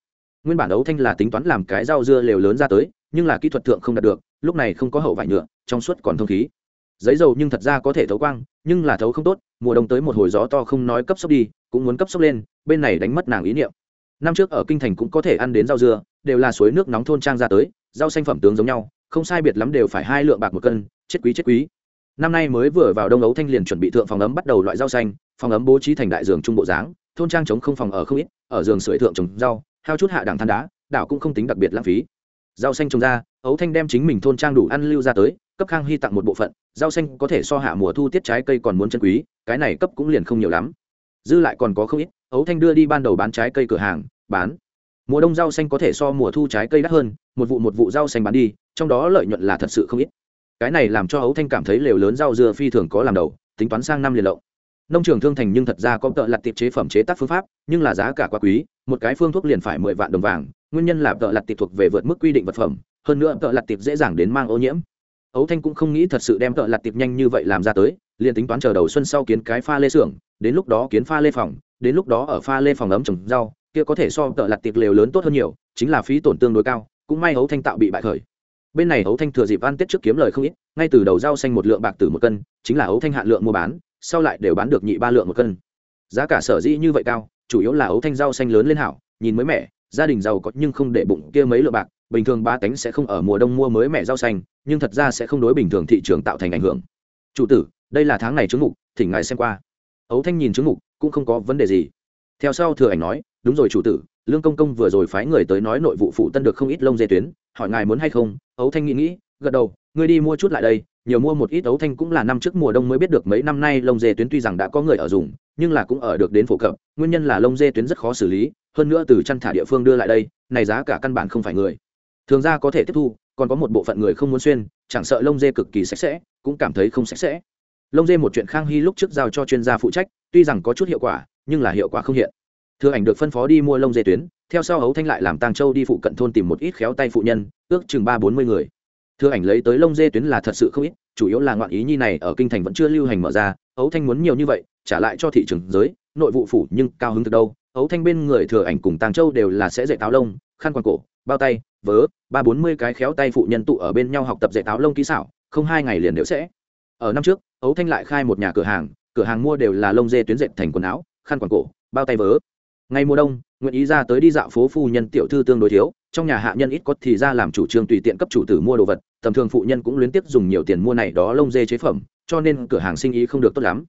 Nguyên bản ấu thanh là tính toán làm cái rau dưa lều lớn ra tới, nhưng là kỹ thuật thượng không đạt được, lúc này không có hậu vải nhựa, trong suốt còn thông khí. Giấy dầu nhưng thật ra có thể thấu quang, nhưng là thấu không tốt, mùa đông tới một hồi gió to không nói cấp sốc đi, cũng muốn cấp sốc lên, bên này đánh mất nàng ý niệm. Năm trước ở kinh thành cũng có thể ăn đến rau dưa, đều là suối nước nóng thôn trang ra tới, rau xanh phẩm tướng giống nhau, không sai biệt lắm đều phải hai lượng bạc một cân, chết quý chết quý. Năm nay mới vừa vào đông ấu thanh liền chuẩn bị thượng phòng ấm bắt đầu loại rau xanh phòng ấm bố trí thành đại giường trung bộ dáng, thôn trang chống không phòng ở không ít, ở giường sưởi thượng trồng rau, hao chút hạ đẳng than đá, đảo cũng không tính đặc biệt lãng phí. Rau xanh trồng ra, ấu thanh đem chính mình thôn trang đủ ăn lưu ra tới, cấp khang hy tặng một bộ phận, rau xanh có thể so hạ mùa thu tiết trái cây còn muốn chân quý, cái này cấp cũng liền không nhiều lắm. Dư lại còn có không ít, ấu thanh đưa đi ban đầu bán trái cây cửa hàng, bán. Mùa đông rau xanh có thể so mùa thu trái cây đắt hơn, một vụ một vụ rau xanh bán đi, trong đó lợi nhuận là thật sự không ít. Cái này làm cho ấu thanh cảm thấy lều lớn rau dưa phi thường có làm đầu, tính toán sang năm liền lộng nông trường thương thành nhưng thật ra có tợ lặt tiệp chế phẩm chế tác phương pháp, nhưng là giá cả quá quý, một cái phương thuốc liền phải mười vạn đồng vàng, nguyên nhân là tợ lặt tiệp thuộc về vượt mức quy định vật phẩm, hơn nữa tợ lặt tiệp dễ dàng đến mang ô nhiễm. Ấu thanh cũng không nghĩ thật sự đem tợ lặt tiệp nhanh như vậy làm ra tới, liền tính toán chờ đầu xuân sau kiến cái pha lê xưởng, đến lúc đó kiến pha lê phòng, đến lúc đó ở pha lê phòng ấm trồng rau, kia có thể so tợ lặt tiệp lều lớn tốt hơn nhiều, chính là phí tổn tương đối cao, cũng may ấu thanh tạo bị bại khởi. Bên này ấu thanh thừa dịp ăn tết trước kiếm lời không ít, ngay từ đầu rau xanh một lượng bạc từ một cân, chính là ấu thanh hạn lượng mua bán sau lại đều bán được nhị ba lượng một cân. Giá cả sở dĩ như vậy cao, chủ yếu là ấu thanh rau xanh lớn lên hảo, nhìn mới mẻ, gia đình giàu có nhưng không để bụng kia mấy lượng bạc, bình thường ba tánh sẽ không ở mùa đông mua mới mẻ rau xanh, nhưng thật ra sẽ không đối bình thường thị trường tạo thành ảnh hưởng. Chủ tử, đây là tháng này chứng mục thỉnh ngài xem qua. Ấu thanh nhìn chứng mục cũng không có vấn đề gì. Theo sau thừa ảnh nói, đúng rồi chủ tử, lương công công vừa rồi phái người tới nói nội vụ phụ tân được không ít lông dê tuyến, hỏi ngài muốn hay không? Ấu thanh nghĩ nghĩ, gật đầu, ngươi đi mua chút lại đây nhiều mua một ít ấu thanh cũng là năm trước mùa đông mới biết được mấy năm nay lông dê tuyến tuy rằng đã có người ở dùng, nhưng là cũng ở được đến phổ cập, nguyên nhân là lông dê tuyến rất khó xử lý, hơn nữa từ chăn thả địa phương đưa lại đây, này giá cả căn bản không phải người. Thường ra có thể tiếp thu, còn có một bộ phận người không muốn xuyên, chẳng sợ lông dê cực kỳ sạch sẽ, cũng cảm thấy không sạch sẽ. Lông dê một chuyện khang hy lúc trước giao cho chuyên gia phụ trách, tuy rằng có chút hiệu quả, nhưng là hiệu quả không hiện. Thừa ảnh được phân phó đi mua lông dê tuyến, theo sau hấu thanh lại làm tàng châu đi phụ cận thôn tìm một ít khéo tay phụ nhân, ước chừng ba bốn mươi người thừa ảnh lấy tới lông dê tuyến là thật sự không ít, chủ yếu là ngoạn ý nhi này ở kinh thành vẫn chưa lưu hành mở ra, ấu thanh muốn nhiều như vậy, trả lại cho thị trường giới, nội vụ phủ nhưng cao hứng từ đâu? Ấu thanh bên người thừa ảnh cùng tàng châu đều là sẽ dạy táo lông, khăn quàng cổ, bao tay, vớ, ba bốn mươi cái khéo tay phụ nhân tụ ở bên nhau học tập dạy táo lông kỹ xảo, không hai ngày liền đều sẽ. Ở năm trước, ấu thanh lại khai một nhà cửa hàng cửa hàng mua đều là lông dê tuyến dệt thành quần áo, khăn quàng cổ, bao tay vớ. Ngày mùa đông, nguyện ý ra tới đi dạo phố phu nhân tiểu thư tương đối thiếu trong nhà hạ nhân ít có thì ra làm chủ trương tùy tiện cấp chủ tử mua đồ vật, tầm thường phụ nhân cũng liên tiếp dùng nhiều tiền mua này đó lông dê chế phẩm, cho nên cửa hàng sinh ý không được tốt lắm.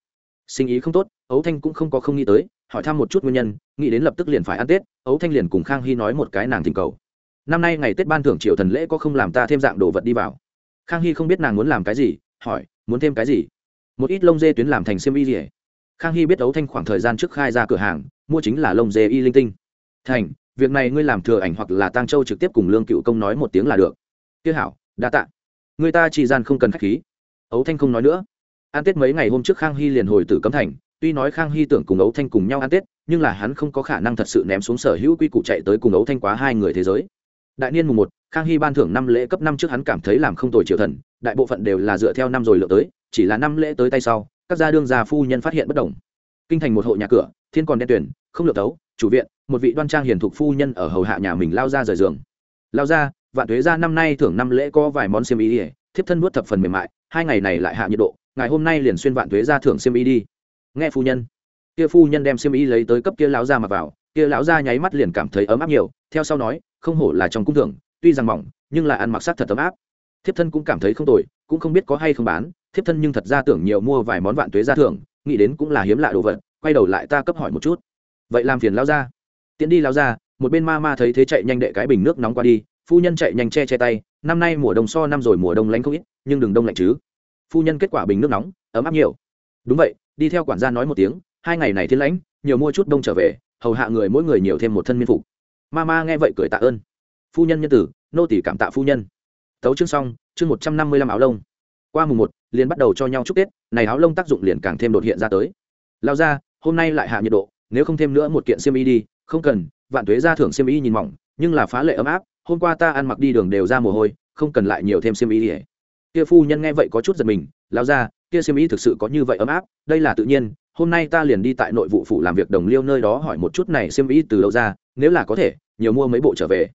Sinh ý không tốt, ấu thanh cũng không có không nghĩ tới, hỏi thăm một chút nguyên nhân, nghĩ đến lập tức liền phải ăn tết, ấu thanh liền cùng khang hy nói một cái nàng tình cầu. Năm nay ngày tết ban thưởng triệu thần lễ có không làm ta thêm dạng đồ vật đi vào. Khang hy không biết nàng muốn làm cái gì, hỏi, muốn thêm cái gì? Một ít lông dê tuyến làm thành xiêm y gì khang hy biết ấu thanh khoảng thời gian trước khai ra cửa hàng, mua chính là lông dê y linh tinh. Thành việc này ngươi làm thừa ảnh hoặc là tang châu trực tiếp cùng lương cựu công nói một tiếng là được. Tiếc hảo, đa tạ. Người ta chỉ gian không cần khách khí. Ấu thanh không nói nữa. Ăn tết mấy ngày hôm trước khang hy liền hồi tử cấm thành. Tuy nói khang hy tưởng cùng ấu thanh cùng nhau ăn tết, nhưng là hắn không có khả năng thật sự ném xuống sở hữu quy củ chạy tới cùng ấu thanh quá hai người thế giới. Đại niên mùng một, khang hy ban thưởng năm lễ cấp năm trước hắn cảm thấy làm không tồi triệu thần, đại bộ phận đều là dựa theo năm rồi lựa tới, chỉ là năm lễ tới tay sau, các gia đương già phu nhân phát hiện bất đồng. Kinh thành một hộ nhà cửa, thiên còn đen tuyển không lựa tấu chủ viện, một vị đoan trang hiền thục phu nhân ở hầu hạ nhà mình lao ra rời giường. Lao ra, vạn thuế ra năm nay thưởng năm lễ có vài món xiêm y ỉa thiếp thân nuốt thập phần mềm mại, hai ngày này lại hạ nhiệt độ, ngày hôm nay liền xuyên vạn thuế ra thưởng xiêm y đi. Nghe phu nhân, kia phu nhân đem xiêm y lấy tới cấp kia lão ra mặc vào, kia lão ra nháy mắt liền cảm thấy ấm áp nhiều, theo sau nói, không hổ là trong cung thưởng, tuy rằng mỏng, nhưng là ăn mặc sắc thật ấm áp. Thiếp thân cũng cảm thấy không tồi, cũng không biết có hay không bán, thiếp thân nhưng thật ra tưởng nhiều mua vài món vạn tuế ra thưởng, nghĩ đến cũng là hiếm lạ đồ vật, quay đầu lại ta cấp hỏi một chút vậy làm phiền lao ra tiễn đi lao ra một bên ma ma thấy thế chạy nhanh đệ cái bình nước nóng qua đi, phu nhân chạy nhanh che che tay, năm nay mùa đông so năm rồi mùa đông lạnh không ít, nhưng đừng đông lạnh chứ. Phu nhân kết quả bình nước nóng, ấm áp nhiều. Đúng vậy, đi theo quản gia nói một tiếng, hai ngày này thiên lãnh, nhiều mua chút đông trở về, hầu hạ người mỗi người nhiều thêm một thân miên phục. Ma ma nghe vậy cười tạ ơn. Phu nhân nhân tử, nô tỷ cảm tạ phu nhân. Tấu chương xong, chương một trăm năm mươi lăm áo lông. Qua mùng một, liền bắt đầu cho nhau chúc tết, này áo lông tác dụng liền càng thêm đột hiện ra tới. Lao ra hôm nay lại hạ nhiệt độ nếu không thêm nữa một kiện xiêm y đi, không cần, vạn thuế ra thưởng xiêm y nhìn mỏng, nhưng là phá lệ ấm áp, hôm qua ta ăn mặc đi đường đều ra mồ hôi, không cần lại nhiều thêm xiêm y đi kia phu nhân nghe vậy có chút giật mình lao ra kia xiêm y thực sự có như vậy ấm áp, đây là tự nhiên, hôm nay ta liền đi tại nội vụ phủ làm việc đồng liêu nơi đó hỏi một chút này xiêm y từ đâu ra, nếu là có thể, nhiều mua mấy bộ trở về.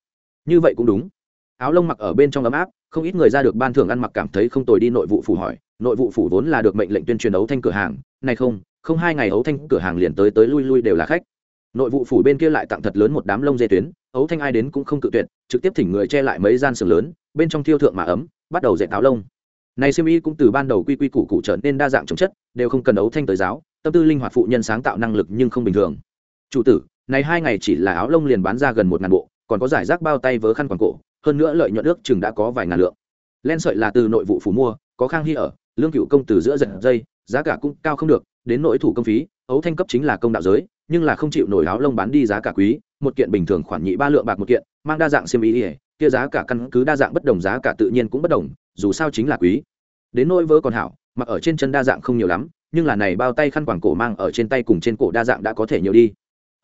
Như vậy cũng đúng. Áo lông mặc ở bên trong ấm áp, không ít người ra được ban thưởng ăn mặc cảm thấy không tồi đi nội vụ phủ hỏi, nội vụ phủ vốn là được mệnh lệnh tuyên truyền ấu thanh cửa hàng, này không không hai ngày ấu thanh cửa hàng liền tới tới lui lui đều là khách. Nội vụ phủ bên kia lại tặng thật lớn một đám lông dê tuyến, ấu thanh ai đến cũng không cự tuyệt, trực tiếp thỉnh người che lại mấy gian sừng lớn, bên trong thiêu thượng mà ấm, bắt đầu dạy táo lông. Này siêu y cũng từ ban đầu quy quy củ củ trở nên đa dạng chống chất, đều không cần ấu thanh tới giáo, tâm tư linh hoạt phụ nhân sáng tạo năng lực nhưng không bình thường. Chủ tử, này hai ngày chỉ là áo lông liền bán ra gần một ngàn bộ, còn có giải rác bao tay vớ khăn quàng cổ, hơn nữa lợi nhuận ước chừng đã có vài ngàn lượng. Len sợi là từ nội vụ phủ mua, có khang hy ở, lương cựu công từ giữa giật dây, giá cả cũng cao không được đến nội thủ công phí, ấu thanh cấp chính là công đạo giới, nhưng là không chịu nổi áo lông bán đi giá cả quý, một kiện bình thường khoản nhị ba lượng bạc một kiện, mang đa dạng xiêm ý ỉa kia giá cả căn cứ đa dạng bất đồng, giá cả tự nhiên cũng bất đồng, dù sao chính là quý. Đến nỗi vớ còn hảo, mặc ở trên chân đa dạng không nhiều lắm, nhưng là này bao tay khăn quàng cổ mang ở trên tay cùng trên cổ đa dạng đã có thể nhiều đi.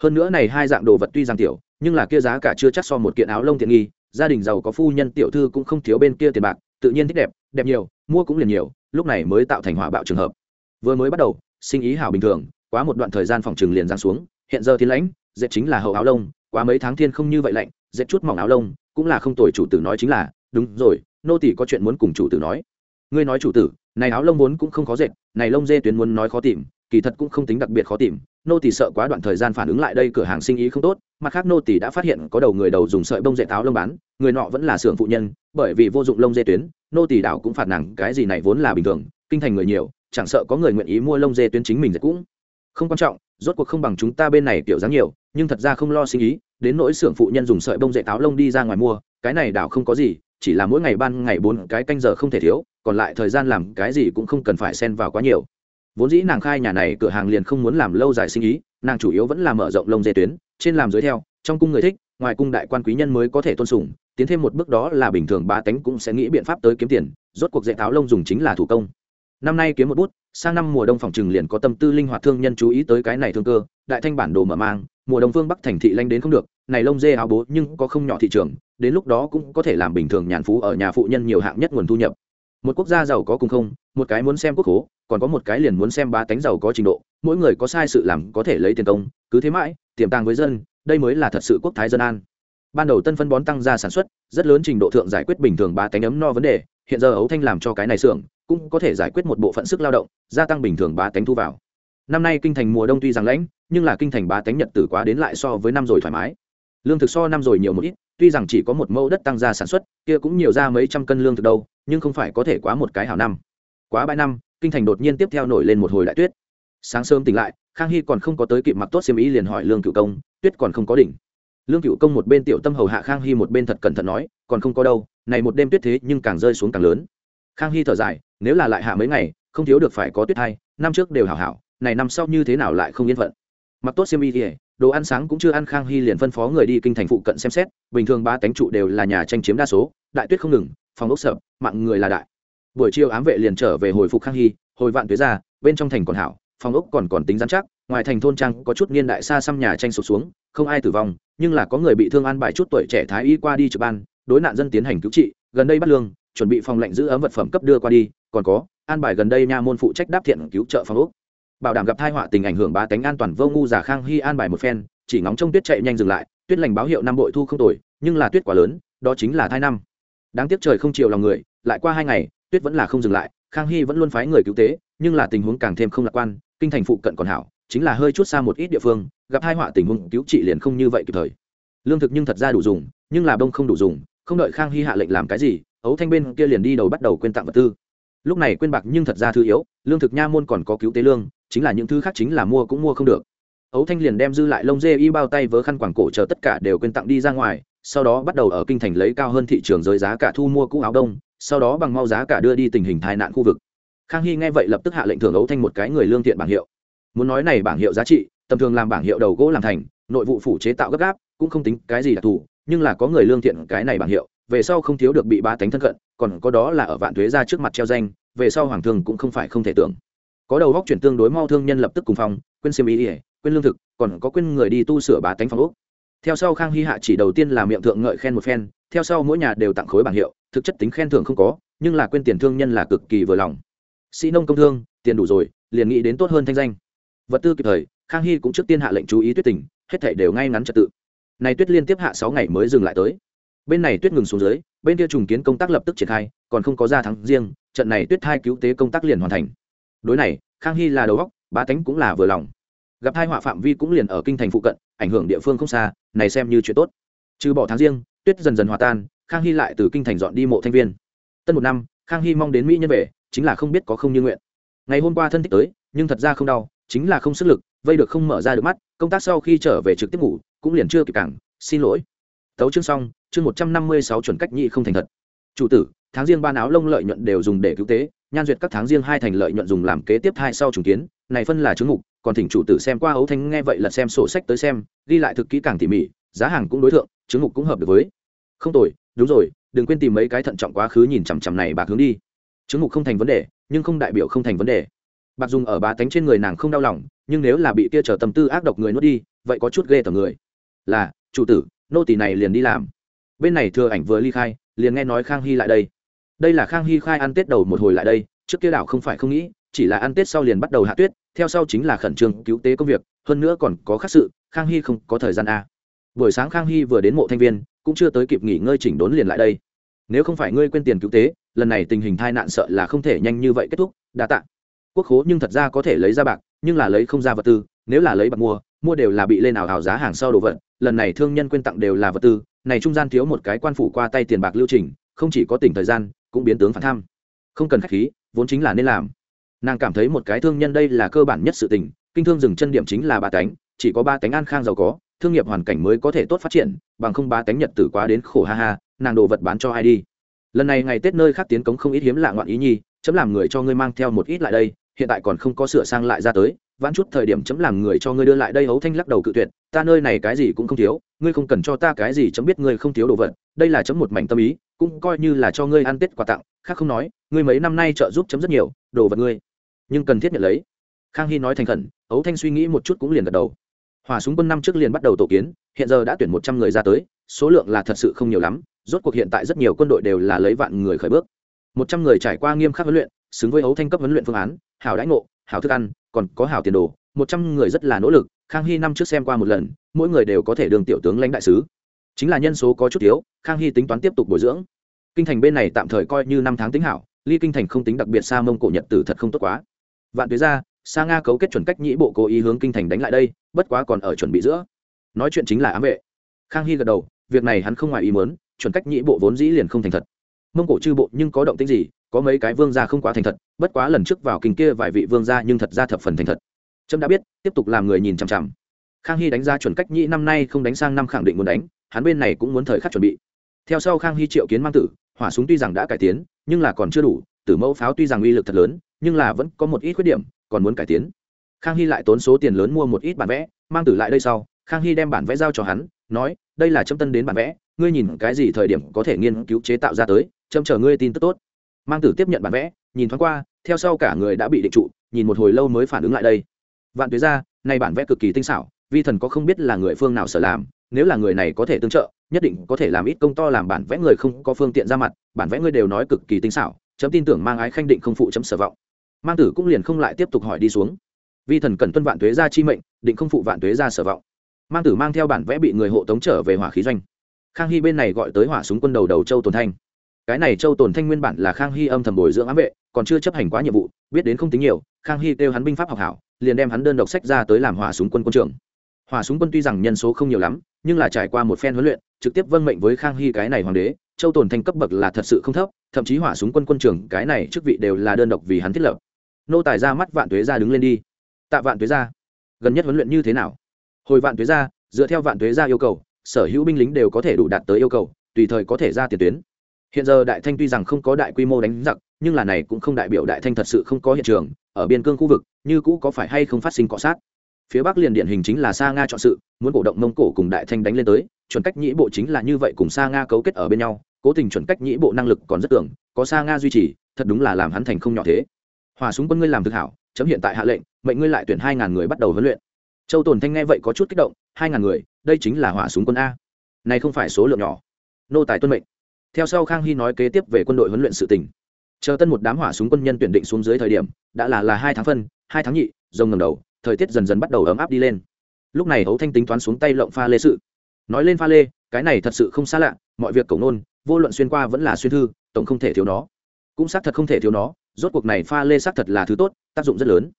Hơn nữa này hai dạng đồ vật tuy rằng tiểu, nhưng là kia giá cả chưa chắc so một kiện áo lông tiện nghi, gia đình giàu có phu nhân tiểu thư cũng không thiếu bên kia tiền bạc, tự nhiên thích đẹp đẹp nhiều, mua cũng liền nhiều, lúc này mới tạo thành hỏa bạo trường hợp. Vừa mới bắt đầu sinh ý hảo bình thường, quá một đoạn thời gian phòng trừng liền giáng xuống, hiện giờ thiên lãnh, dệt chính là hậu áo lông, quá mấy tháng thiên không như vậy lạnh, dệt chút mỏng áo lông, cũng là không tồi chủ tử nói chính là, đúng rồi, nô tỷ có chuyện muốn cùng chủ tử nói. Ngươi nói chủ tử, này áo lông vốn cũng không khó dệt, này lông dê tuyến muốn nói khó tìm, kỳ thật cũng không tính đặc biệt khó tìm, nô tỷ sợ quá đoạn thời gian phản ứng lại đây cửa hàng sinh ý không tốt, mặt khác nô tỷ đã phát hiện có đầu người đầu dùng sợi bông dệt áo lông bán, người nọ vẫn là xưởng phụ nhân, bởi vì vô dụng lông dê tuyến, nô tỷ đảo cũng phạt nàng, cái gì này vốn là bình thường, kinh thành người nhiều chẳng sợ có người nguyện ý mua lông dê tuyến chính mình dệt cũng không quan trọng, rốt cuộc không bằng chúng ta bên này kiểu dáng nhiều, nhưng thật ra không lo sinh ý đến nỗi xưởng phụ nhân dùng sợi bông dệt áo lông đi ra ngoài mua, cái này đảo không có gì, chỉ là mỗi ngày ban ngày bốn cái canh giờ không thể thiếu, còn lại thời gian làm cái gì cũng không cần phải xen vào quá nhiều. Vốn dĩ nàng khai nhà này, cửa hàng liền không muốn làm lâu dài sinh ý nàng chủ yếu vẫn là mở rộng lông dê tuyến, trên làm dưới theo, trong cung người thích, ngoài cung đại quan quý nhân mới có thể tôn sùng, tiến thêm một bước đó là bình thường ba tánh cũng sẽ nghĩ biện pháp tới kiếm tiền, rốt cuộc dạy tháo lông dùng chính là thủ công năm nay kiếm một bút, sang năm mùa đông phòng trừng liền có tâm tư linh hoạt thương nhân chú ý tới cái này thương cơ, đại thanh bản đồ mở mang, mùa đông phương bắc thành thị lanh đến không được, này lông dê áo bố nhưng có không nhỏ thị trường, đến lúc đó cũng có thể làm bình thường nhàn phú ở nhà phụ nhân nhiều hạng nhất nguồn thu nhập. Một quốc gia giàu có cùng không, một cái muốn xem quốc hố, còn có một cái liền muốn xem ba tánh giàu có trình độ, mỗi người có sai sự làm có thể lấy tiền công, cứ thế mãi, tiềm tàng với dân, đây mới là thật sự quốc thái dân an. Ban đầu tân phân bón tăng ra sản xuất, rất lớn trình độ thượng giải quyết bình thường ba tánh ấm no vấn đề, hiện giờ ấu thanh làm cho cái này xưởng cũng có thể giải quyết một bộ phận sức lao động, gia tăng bình thường ba tánh thu vào. Năm nay kinh thành mùa đông tuy rằng lãnh nhưng là kinh thành ba tánh nhật tử quá đến lại so với năm rồi thoải mái. Lương thực so năm rồi nhiều một ít, tuy rằng chỉ có một mẫu đất tăng ra sản xuất, kia cũng nhiều ra mấy trăm cân lương thực đâu, nhưng không phải có thể quá một cái hảo năm. Quá bãi năm, kinh thành đột nhiên tiếp theo nổi lên một hồi đại tuyết. Sáng sớm tỉnh lại, khang hy còn không có tới kịp mặc tốt xiêm ý liền hỏi lương cựu công, tuyết còn không có đỉnh. Lương cựu công một bên tiểu tâm hầu hạ khang hy một bên thật cẩn thận nói, còn không có đâu, này một đêm tuyết thế nhưng càng rơi xuống càng lớn. Khang hy thở dài nếu là lại hạ mấy ngày, không thiếu được phải có tuyết hay năm trước đều hảo hảo, này năm sau như thế nào lại không yên phận. Mặc tốt xem y thì đồ ăn sáng cũng chưa ăn, khang hy liền phân phó người đi kinh thành phụ cận xem xét, bình thường ba tánh trụ đều là nhà tranh chiếm đa số, đại tuyết không ngừng, phòng ốc sợ mạng người là đại. Buổi chiều ám vệ liền trở về hồi phục khang hy, hồi vạn tuế ra, bên trong thành còn hảo, phòng ốc còn còn tính giám chắc, ngoài thành thôn trang có chút niên đại xa xăm nhà tranh sụt xuống, không ai tử vong, nhưng là có người bị thương an bài chút tuổi trẻ thái y qua đi trực ban, đối nạn dân tiến hành cứu trị, gần đây bắt lương, chuẩn bị phòng lệnh giữ ấm vật phẩm cấp đưa qua đi còn có, an bài gần đây nha môn phụ trách đáp thiện cứu trợ phòng úc bảo đảm gặp thai họa tình ảnh hưởng ba tánh an toàn vô ngu giả khang hy an bài một phen, chỉ ngóng trông tuyết chạy nhanh dừng lại, tuyết lành báo hiệu năm bội thu không tồi, nhưng là tuyết quá lớn, đó chính là thai năm. Đáng tiếc trời không chiều lòng người, lại qua hai ngày, tuyết vẫn là không dừng lại, khang hy vẫn luôn phái người cứu tế, nhưng là tình huống càng thêm không lạc quan, kinh thành phụ cận còn hảo, chính là hơi chút xa một ít địa phương, gặp hai họa tình huống cứu trị liền không như vậy kịp thời. Lương thực nhưng thật ra đủ dùng, nhưng là bông không đủ dùng, không đợi khang hy hạ lệnh làm cái gì, ấu thanh bên kia liền đi đầu bắt đầu quên tặng vật tư lúc này quên bạc nhưng thật ra thứ yếu, lương thực nha môn còn có cứu tế lương, chính là những thứ khác chính là mua cũng mua không được. Ấu thanh liền đem dư lại lông dê y bao tay vớ khăn quảng cổ chờ tất cả đều quên tặng đi ra ngoài, sau đó bắt đầu ở kinh thành lấy cao hơn thị trường giới giá cả thu mua cũ áo đông, sau đó bằng mau giá cả đưa đi tình hình tai nạn khu vực. Khang hy nghe vậy lập tức hạ lệnh thưởng ấu thanh một cái người lương thiện bảng hiệu. Muốn nói này bảng hiệu giá trị, tầm thường làm bảng hiệu đầu gỗ làm thành, nội vụ phủ chế tạo gấp gáp, cũng không tính cái gì đặc thù, nhưng là có người lương thiện cái này bảng hiệu về sau không thiếu được bị ba tánh thân cận, còn có đó là ở vạn thuế ra trước mặt treo danh, về sau hoàng thương cũng không phải không thể tưởng. Có đầu góc chuyển tương đối mau thương nhân lập tức cùng phòng quên xiêm ý ỉa quên lương thực, còn có quên người đi tu sửa bá tánh phòng úc theo sau khang hy hạ chỉ đầu tiên là miệng thượng ngợi khen một phen, theo sau mỗi nhà đều tặng khối bảng hiệu, thực chất tính khen thưởng không có, nhưng là quên tiền thương nhân là cực kỳ vừa lòng. Sĩ nông công thương, tiền đủ rồi, liền nghĩ đến tốt hơn thanh danh. Vật tư kịp thời, khang hy cũng trước tiên hạ lệnh chú ý tuyết tình, hết thể đều ngay ngắn trật tự. Này tuyết liên tiếp hạ sáu ngày mới dừng lại tới bên này tuyết ngừng xuống dưới, bên kia trùng kiến công tác lập tức triển khai, còn không có ra thắng riêng, trận này tuyết hai cứu tế công tác liền hoàn thành. Đối này, khang hy là đầu góc bá tánh cũng là vừa lòng. Gặp hai họa phạm vi cũng liền ở kinh thành phụ cận, ảnh hưởng địa phương không xa, này xem như chuyện tốt. Trừ bỏ tháng riêng, tuyết dần dần hòa tan, khang hy lại từ kinh thành dọn đi mộ thanh viên. Tân một năm, khang hy mong đến mỹ nhân về, chính là không biết có không như nguyện. Ngày hôm qua thân thích tới, nhưng thật ra không đau, chính là không sức lực, vây được không mở ra được mắt, công tác sau khi trở về trực tiếp ngủ, cũng liền chưa kịp cảng, xin lỗi. Tấu chương xong chương một trăm năm mươi sáu chuẩn cách nhị không thành thật. Chủ tử, tháng riêng ban áo lông lợi nhuận đều dùng để cứu tế, nhan duyệt các tháng riêng hai thành lợi nhuận dùng làm kế tiếp hai sau trùng kiến, này phân là chứng mục còn thỉnh chủ tử xem qua ấu thanh nghe vậy là xem sổ sách tới xem, ghi lại thực kỹ càng tỉ mỉ, giá hàng cũng đối tượng chứng mục cũng hợp được với. Không tồi, đúng rồi, đừng quên tìm mấy cái thận trọng quá khứ nhìn chằm chằm này bạc hướng đi. Chứng mục không thành vấn đề, nhưng không đại biểu không thành vấn đề. Bạc dùng ở bá tánh trên người nàng không đau lòng, nhưng nếu là bị kia trở tâm tư ác độc người nuốt đi, vậy có chút ghê tởm người. Là, chủ tử, nô tỷ này liền đi làm bên này thừa ảnh vừa ly khai, liền nghe nói khang hy lại đây. Đây là khang hy khai ăn tết đầu một hồi lại đây, trước kia đảo không phải không nghĩ, chỉ là ăn tết sau liền bắt đầu hạ tuyết, theo sau chính là khẩn trương cứu tế công việc, hơn nữa còn có khác sự, khang hy không có thời gian a buổi sáng khang hy vừa đến mộ thanh viên, cũng chưa tới kịp nghỉ ngơi chỉnh đốn liền lại đây. Nếu không phải ngươi quên tiền cứu tế, lần này tình hình tai nạn sợ là không thể nhanh như vậy kết thúc, đa tạ. Quốc khố nhưng thật ra có thể lấy ra bạc, nhưng là lấy không ra vật tư, nếu là lấy bạc mua mua đều là bị lên ảo hào giá hàng sau đồ vật lần này thương nhân quên tặng đều là vật tư, này trung gian thiếu một cái quan phủ qua tay tiền bạc lưu trình, không chỉ có tỉnh thời gian, cũng biến tướng phản tham. Không cần khách khí, vốn chính là nên làm. Nàng cảm thấy một cái thương nhân đây là cơ bản nhất sự tình, kinh thương dừng chân điểm chính là ba tánh, chỉ có ba tánh an khang giàu có, thương nghiệp hoàn cảnh mới có thể tốt phát triển, bằng không ba tánh nhật tử quá đến khổ ha ha, nàng đồ vật bán cho ai đi. Lần này ngày tết nơi khác tiến cống không ít hiếm lạ ngoạn ý nhi, chấm làm người cho ngươi mang theo một ít lại đây, hiện tại còn không có sửa sang lại ra tới vãn chút thời điểm chấm làm người cho ngươi đưa lại đây, hấu thanh lắc đầu cự tuyệt, ta nơi này cái gì cũng không thiếu, ngươi không cần cho ta cái gì chấm biết ngươi không thiếu đồ vật, đây là chấm một mảnh tâm ý, cũng coi như là cho ngươi ăn tết quà tặng, khác không nói, ngươi mấy năm nay trợ giúp chấm rất nhiều, đồ vật ngươi nhưng cần thiết nhận lấy. Khang hy nói thành khẩn ấu thanh suy nghĩ một chút cũng liền gật đầu. Hòa súng quân năm trước liền bắt đầu tổ kiến, hiện giờ đã tuyển một trăm người ra tới, số lượng là thật sự không nhiều lắm, rốt cuộc hiện tại rất nhiều quân đội đều là lấy vạn người khởi bước. Một trăm người trải qua nghiêm khắc huấn luyện xứng với ấu thanh cấp huấn luyện phương án, hảo đãi ngộ, hảo thức ăn, còn có hảo tiền đồ, một trăm người rất là nỗ lực, khang hy năm trước xem qua một lần, mỗi người đều có thể đường tiểu tướng lãnh đại sứ. Chính là nhân số có chút thiếu, khang hy tính toán tiếp tục bồi dưỡng. Kinh thành bên này tạm thời coi như năm tháng tính hảo, ly kinh thành không tính đặc biệt xa mông cổ nhật tử thật không tốt quá. Vạn tuế ra sa nga cấu kết chuẩn cách nhĩ bộ cố ý hướng kinh thành đánh lại đây, bất quá còn ở chuẩn bị giữa. Nói chuyện chính là ám vệ. Khang hy gật đầu, việc này hắn không ngoài ý mớn chuẩn cách nhĩ bộ vốn dĩ liền không thành thật. Mông cổ chư bộ nhưng có động tĩnh gì có mấy cái vương gia không quá thành thật, bất quá lần trước vào kinh kia vài vị vương gia nhưng thật ra thập phần thành thật. Trâm đã biết, tiếp tục làm người nhìn chằm chằm. Khang hy đánh ra chuẩn cách nhĩ năm nay không đánh sang năm khẳng định muốn đánh, hắn bên này cũng muốn thời khắc chuẩn bị. Theo sau khang hy triệu kiến mang tử, hỏa súng tuy rằng đã cải tiến, nhưng là còn chưa đủ, tử mẫu pháo tuy rằng uy lực thật lớn, nhưng là vẫn có một ít khuyết điểm, còn muốn cải tiến. Khang hy lại tốn số tiền lớn mua một ít bản vẽ, mang tử lại đây sau, khang hy đem bản vẽ giao cho hắn, nói, đây là trâm tân đến bản vẽ, ngươi nhìn cái gì thời điểm có thể nghiên cứu chế tạo ra tới, trâm chờ ngươi tin tức tốt mang tử tiếp nhận bản vẽ, nhìn thoáng qua, theo sau cả người đã bị định trụ, nhìn một hồi lâu mới phản ứng lại đây. Vạn tuế ra nay bản vẽ cực kỳ tinh xảo, vi thần có không biết là người phương nào sở làm, nếu là người này có thể tương trợ, nhất định có thể làm ít công to làm bản vẽ người không có phương tiện ra mặt, bản vẽ ngươi đều nói cực kỳ tinh xảo, chấm tin tưởng mang ái khanh định không phụ chấm sở vọng. Mang tử cũng liền không lại tiếp tục hỏi đi xuống. Vi thần cần tuân vạn tuế ra chi mệnh, định không phụ vạn tuế ra sở vọng. Mang tử mang theo bản vẽ bị người hộ tống trở về hỏa khí doanh. Khang hy bên này gọi tới hỏa súng quân đầu đầu châu tồn thanh cái này châu tồn thanh nguyên bản là khang hy âm thầm bồi dưỡng ám vệ, còn chưa chấp hành quá nhiệm vụ, biết đến không tính nhiều, khang hy kêu hắn binh pháp học hảo, liền đem hắn đơn độc sách ra tới làm hỏa súng quân quân trưởng. Hỏa súng quân tuy rằng nhân số không nhiều lắm, nhưng là trải qua một phen huấn luyện, trực tiếp vâng mệnh với khang hy cái này hoàng đế, châu tồn thanh cấp bậc là thật sự không thấp, thậm chí hỏa súng quân quân trưởng cái này chức vị đều là đơn độc vì hắn thiết lập. Nô tài ra mắt vạn tuế ra đứng lên đi. Tạ vạn tuế ra gần nhất huấn luyện như thế nào? Hồi vạn tuế ra dựa theo vạn tuế ra yêu cầu, sở hữu binh lính đều có thể đủ đạt tới yêu cầu, tùy thời có thể ra tiền tuyến hiện giờ đại thanh tuy rằng không có đại quy mô đánh giặc, nhưng là này cũng không đại biểu đại thanh thật sự không có hiện trường, ở biên cương khu vực, như cũ có phải hay không phát sinh cọ sát. Phía bắc liền điển hình chính là sa nga chọn sự, muốn cổ động mông cổ cùng đại thanh đánh lên tới, chuẩn cách nhĩ bộ chính là như vậy cùng sa nga cấu kết ở bên nhau, cố tình chuẩn cách nhĩ bộ năng lực còn rất tưởng, có sa nga duy trì, thật đúng là làm hắn thành không nhỏ thế. Hòa súng quân ngươi làm thực hảo, chấm hiện tại hạ lệnh, mệnh ngươi lại tuyển hai ngàn người bắt đầu huấn luyện. Châu tồn thanh nghe vậy có chút kích động, hai ngàn người, đây chính là hỏa súng quân a. Này không phải số lượng nhỏ. Nô tài tuân mệnh theo sau khang hy nói kế tiếp về quân đội huấn luyện sự tỉnh chờ tân một đám hỏa súng quân nhân tuyển định xuống dưới thời điểm, đã là là hai tháng phân, hai tháng nhị, rồng ngầm đầu, thời tiết dần dần bắt đầu ấm áp đi lên. Lúc này hấu thanh tính toán xuống tay lộng pha lê sự. Nói lên pha lê, cái này thật sự không xa lạ, mọi việc cổng nôn, vô luận xuyên qua vẫn là xuyên thư, tổng không thể thiếu nó. Cũng xác thật không thể thiếu nó, rốt cuộc này pha lê xác thật là thứ tốt, tác dụng rất lớn.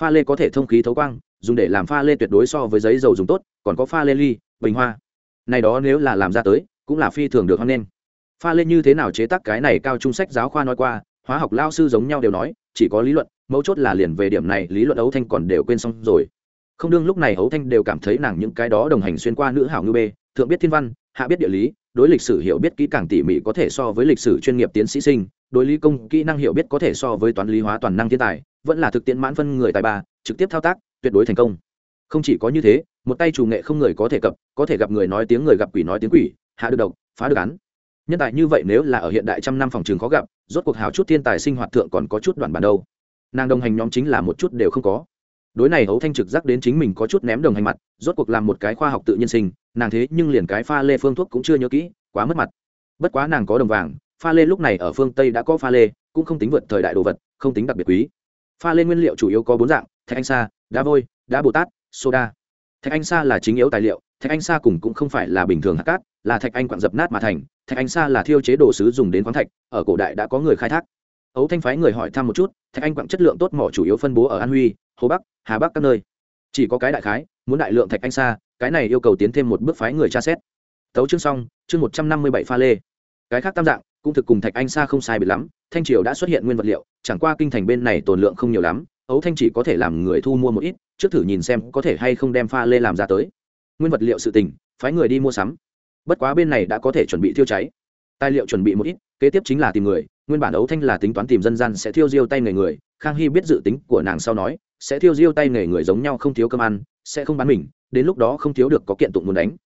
Pha lê có thể thông khí thấu quang, dùng để làm pha lê tuyệt đối so với giấy dầu dùng tốt, còn có pha lê ly, bình hoa. Này đó nếu là làm ra tới, cũng là phi thường được hoan nghênh pha lên như thế nào chế tác cái này cao trung sách giáo khoa nói qua, hóa học lao sư giống nhau đều nói, chỉ có lý luận, mấu chốt là liền về điểm này, lý luận ấu thanh còn đều quên xong rồi. Không đương lúc này ấu thanh đều cảm thấy nàng những cái đó đồng hành xuyên qua nữ hảo ngư bê, thượng biết thiên văn, hạ biết địa lý, đối lịch sử hiểu biết kỹ càng tỉ mỉ có thể so với lịch sử chuyên nghiệp tiến sĩ sinh, đối lý công kỹ năng hiểu biết có thể so với toán lý hóa toàn năng thiên tài, vẫn là thực tiễn mãn phân người tài ba, trực tiếp thao tác, tuyệt đối thành công. Không chỉ có như thế, một tay chủ nghệ không người có thể cập, có thể gặp người nói tiếng người gặp quỷ nói tiếng quỷ, hạ được độc, phá được án nhân tài như vậy nếu là ở hiện đại trăm năm phòng trường khó gặp, rốt cuộc hào chút thiên tài sinh hoạt thượng còn có chút đoạn bản đâu. Nàng đồng hành nhóm chính là một chút đều không có. Đối này hấu thanh trực giác đến chính mình có chút ném đồng hành mặt, rốt cuộc làm một cái khoa học tự nhiên sinh, nàng thế nhưng liền cái pha lê phương thuốc cũng chưa nhớ kỹ, quá mất mặt. Bất quá nàng có đồng vàng, pha lê lúc này ở phương tây đã có pha lê, cũng không tính vượt thời đại đồ vật, không tính đặc biệt quý. Pha lê nguyên liệu chủ yếu có bốn dạng, thạch anh sa, đá vôi, đá bồ tát, soda. Thạch anh sa là chính yếu tài liệu, thạch anh sa cùng cũng không phải là bình thường hạt cát là thạch anh quặng dập nát mà thành, thạch anh sa là thiêu chế đồ sứ dùng đến khoáng thạch, ở cổ đại đã có người khai thác. Ấu thanh phái người hỏi thăm một chút, thạch anh quặng chất lượng tốt mỏ chủ yếu phân bố ở an huy, hồ bắc, hà bắc các nơi. Chỉ có cái đại khái, muốn đại lượng thạch anh sa cái này yêu cầu tiến thêm một bước phái người tra xét. Tấu chương xong, chương một trăm năm mươi bảy pha lê. Cái khác tam dạng, cũng thực cùng thạch anh sa không sai biệt lắm, thanh triều đã xuất hiện nguyên vật liệu, chẳng qua kinh thành bên này tồn lượng không nhiều lắm, ấu thanh chỉ có thể làm người thu mua một ít, trước thử nhìn xem có thể hay không đem pha lê làm ra tới. Nguyên vật liệu sự tình, phái người đi mua sắm bất quá bên này đã có thể chuẩn bị thiêu cháy. Tài liệu chuẩn bị một ít, kế tiếp chính là tìm người, nguyên bản ấu thanh là tính toán tìm dân gian sẽ thiêu diêu tay nghề người, khang hy biết dự tính của nàng sau nói, sẽ thiêu diêu tay nghề người giống nhau không thiếu cơm ăn, sẽ không bán mình, đến lúc đó không thiếu được có kiện tụng muốn đánh.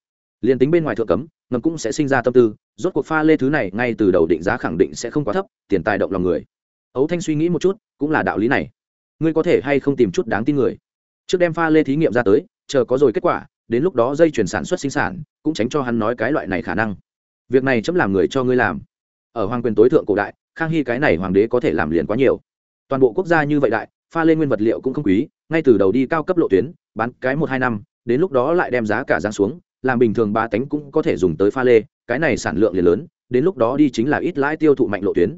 Liền tính bên ngoài thượng cấm, ngầm cũng sẽ sinh ra tâm tư, rốt cuộc pha lê thứ này ngay từ đầu định giá khẳng định sẽ không quá thấp, tiền tài động lòng người. Ấu thanh suy nghĩ một chút, cũng là đạo lý này. Ngươi có thể hay không tìm chút đáng tin người. Trước đem pha lê thí nghiệm ra tới, chờ có rồi kết quả đến lúc đó dây chuyển sản xuất sinh sản, cũng tránh cho hắn nói cái loại này khả năng. Việc này chấm làm người cho ngươi làm. Ở hoàng quyền tối thượng cổ đại, khang hy cái này hoàng đế có thể làm liền quá nhiều. Toàn bộ quốc gia như vậy đại, pha lên nguyên vật liệu cũng không quý, ngay từ đầu đi cao cấp lộ tuyến, bán cái một hai năm, đến lúc đó lại đem giá cả giáng xuống, làm bình thường ba tánh cũng có thể dùng tới pha lê, cái này sản lượng liền lớn, đến lúc đó đi chính là ít lãi tiêu thụ mạnh lộ tuyến.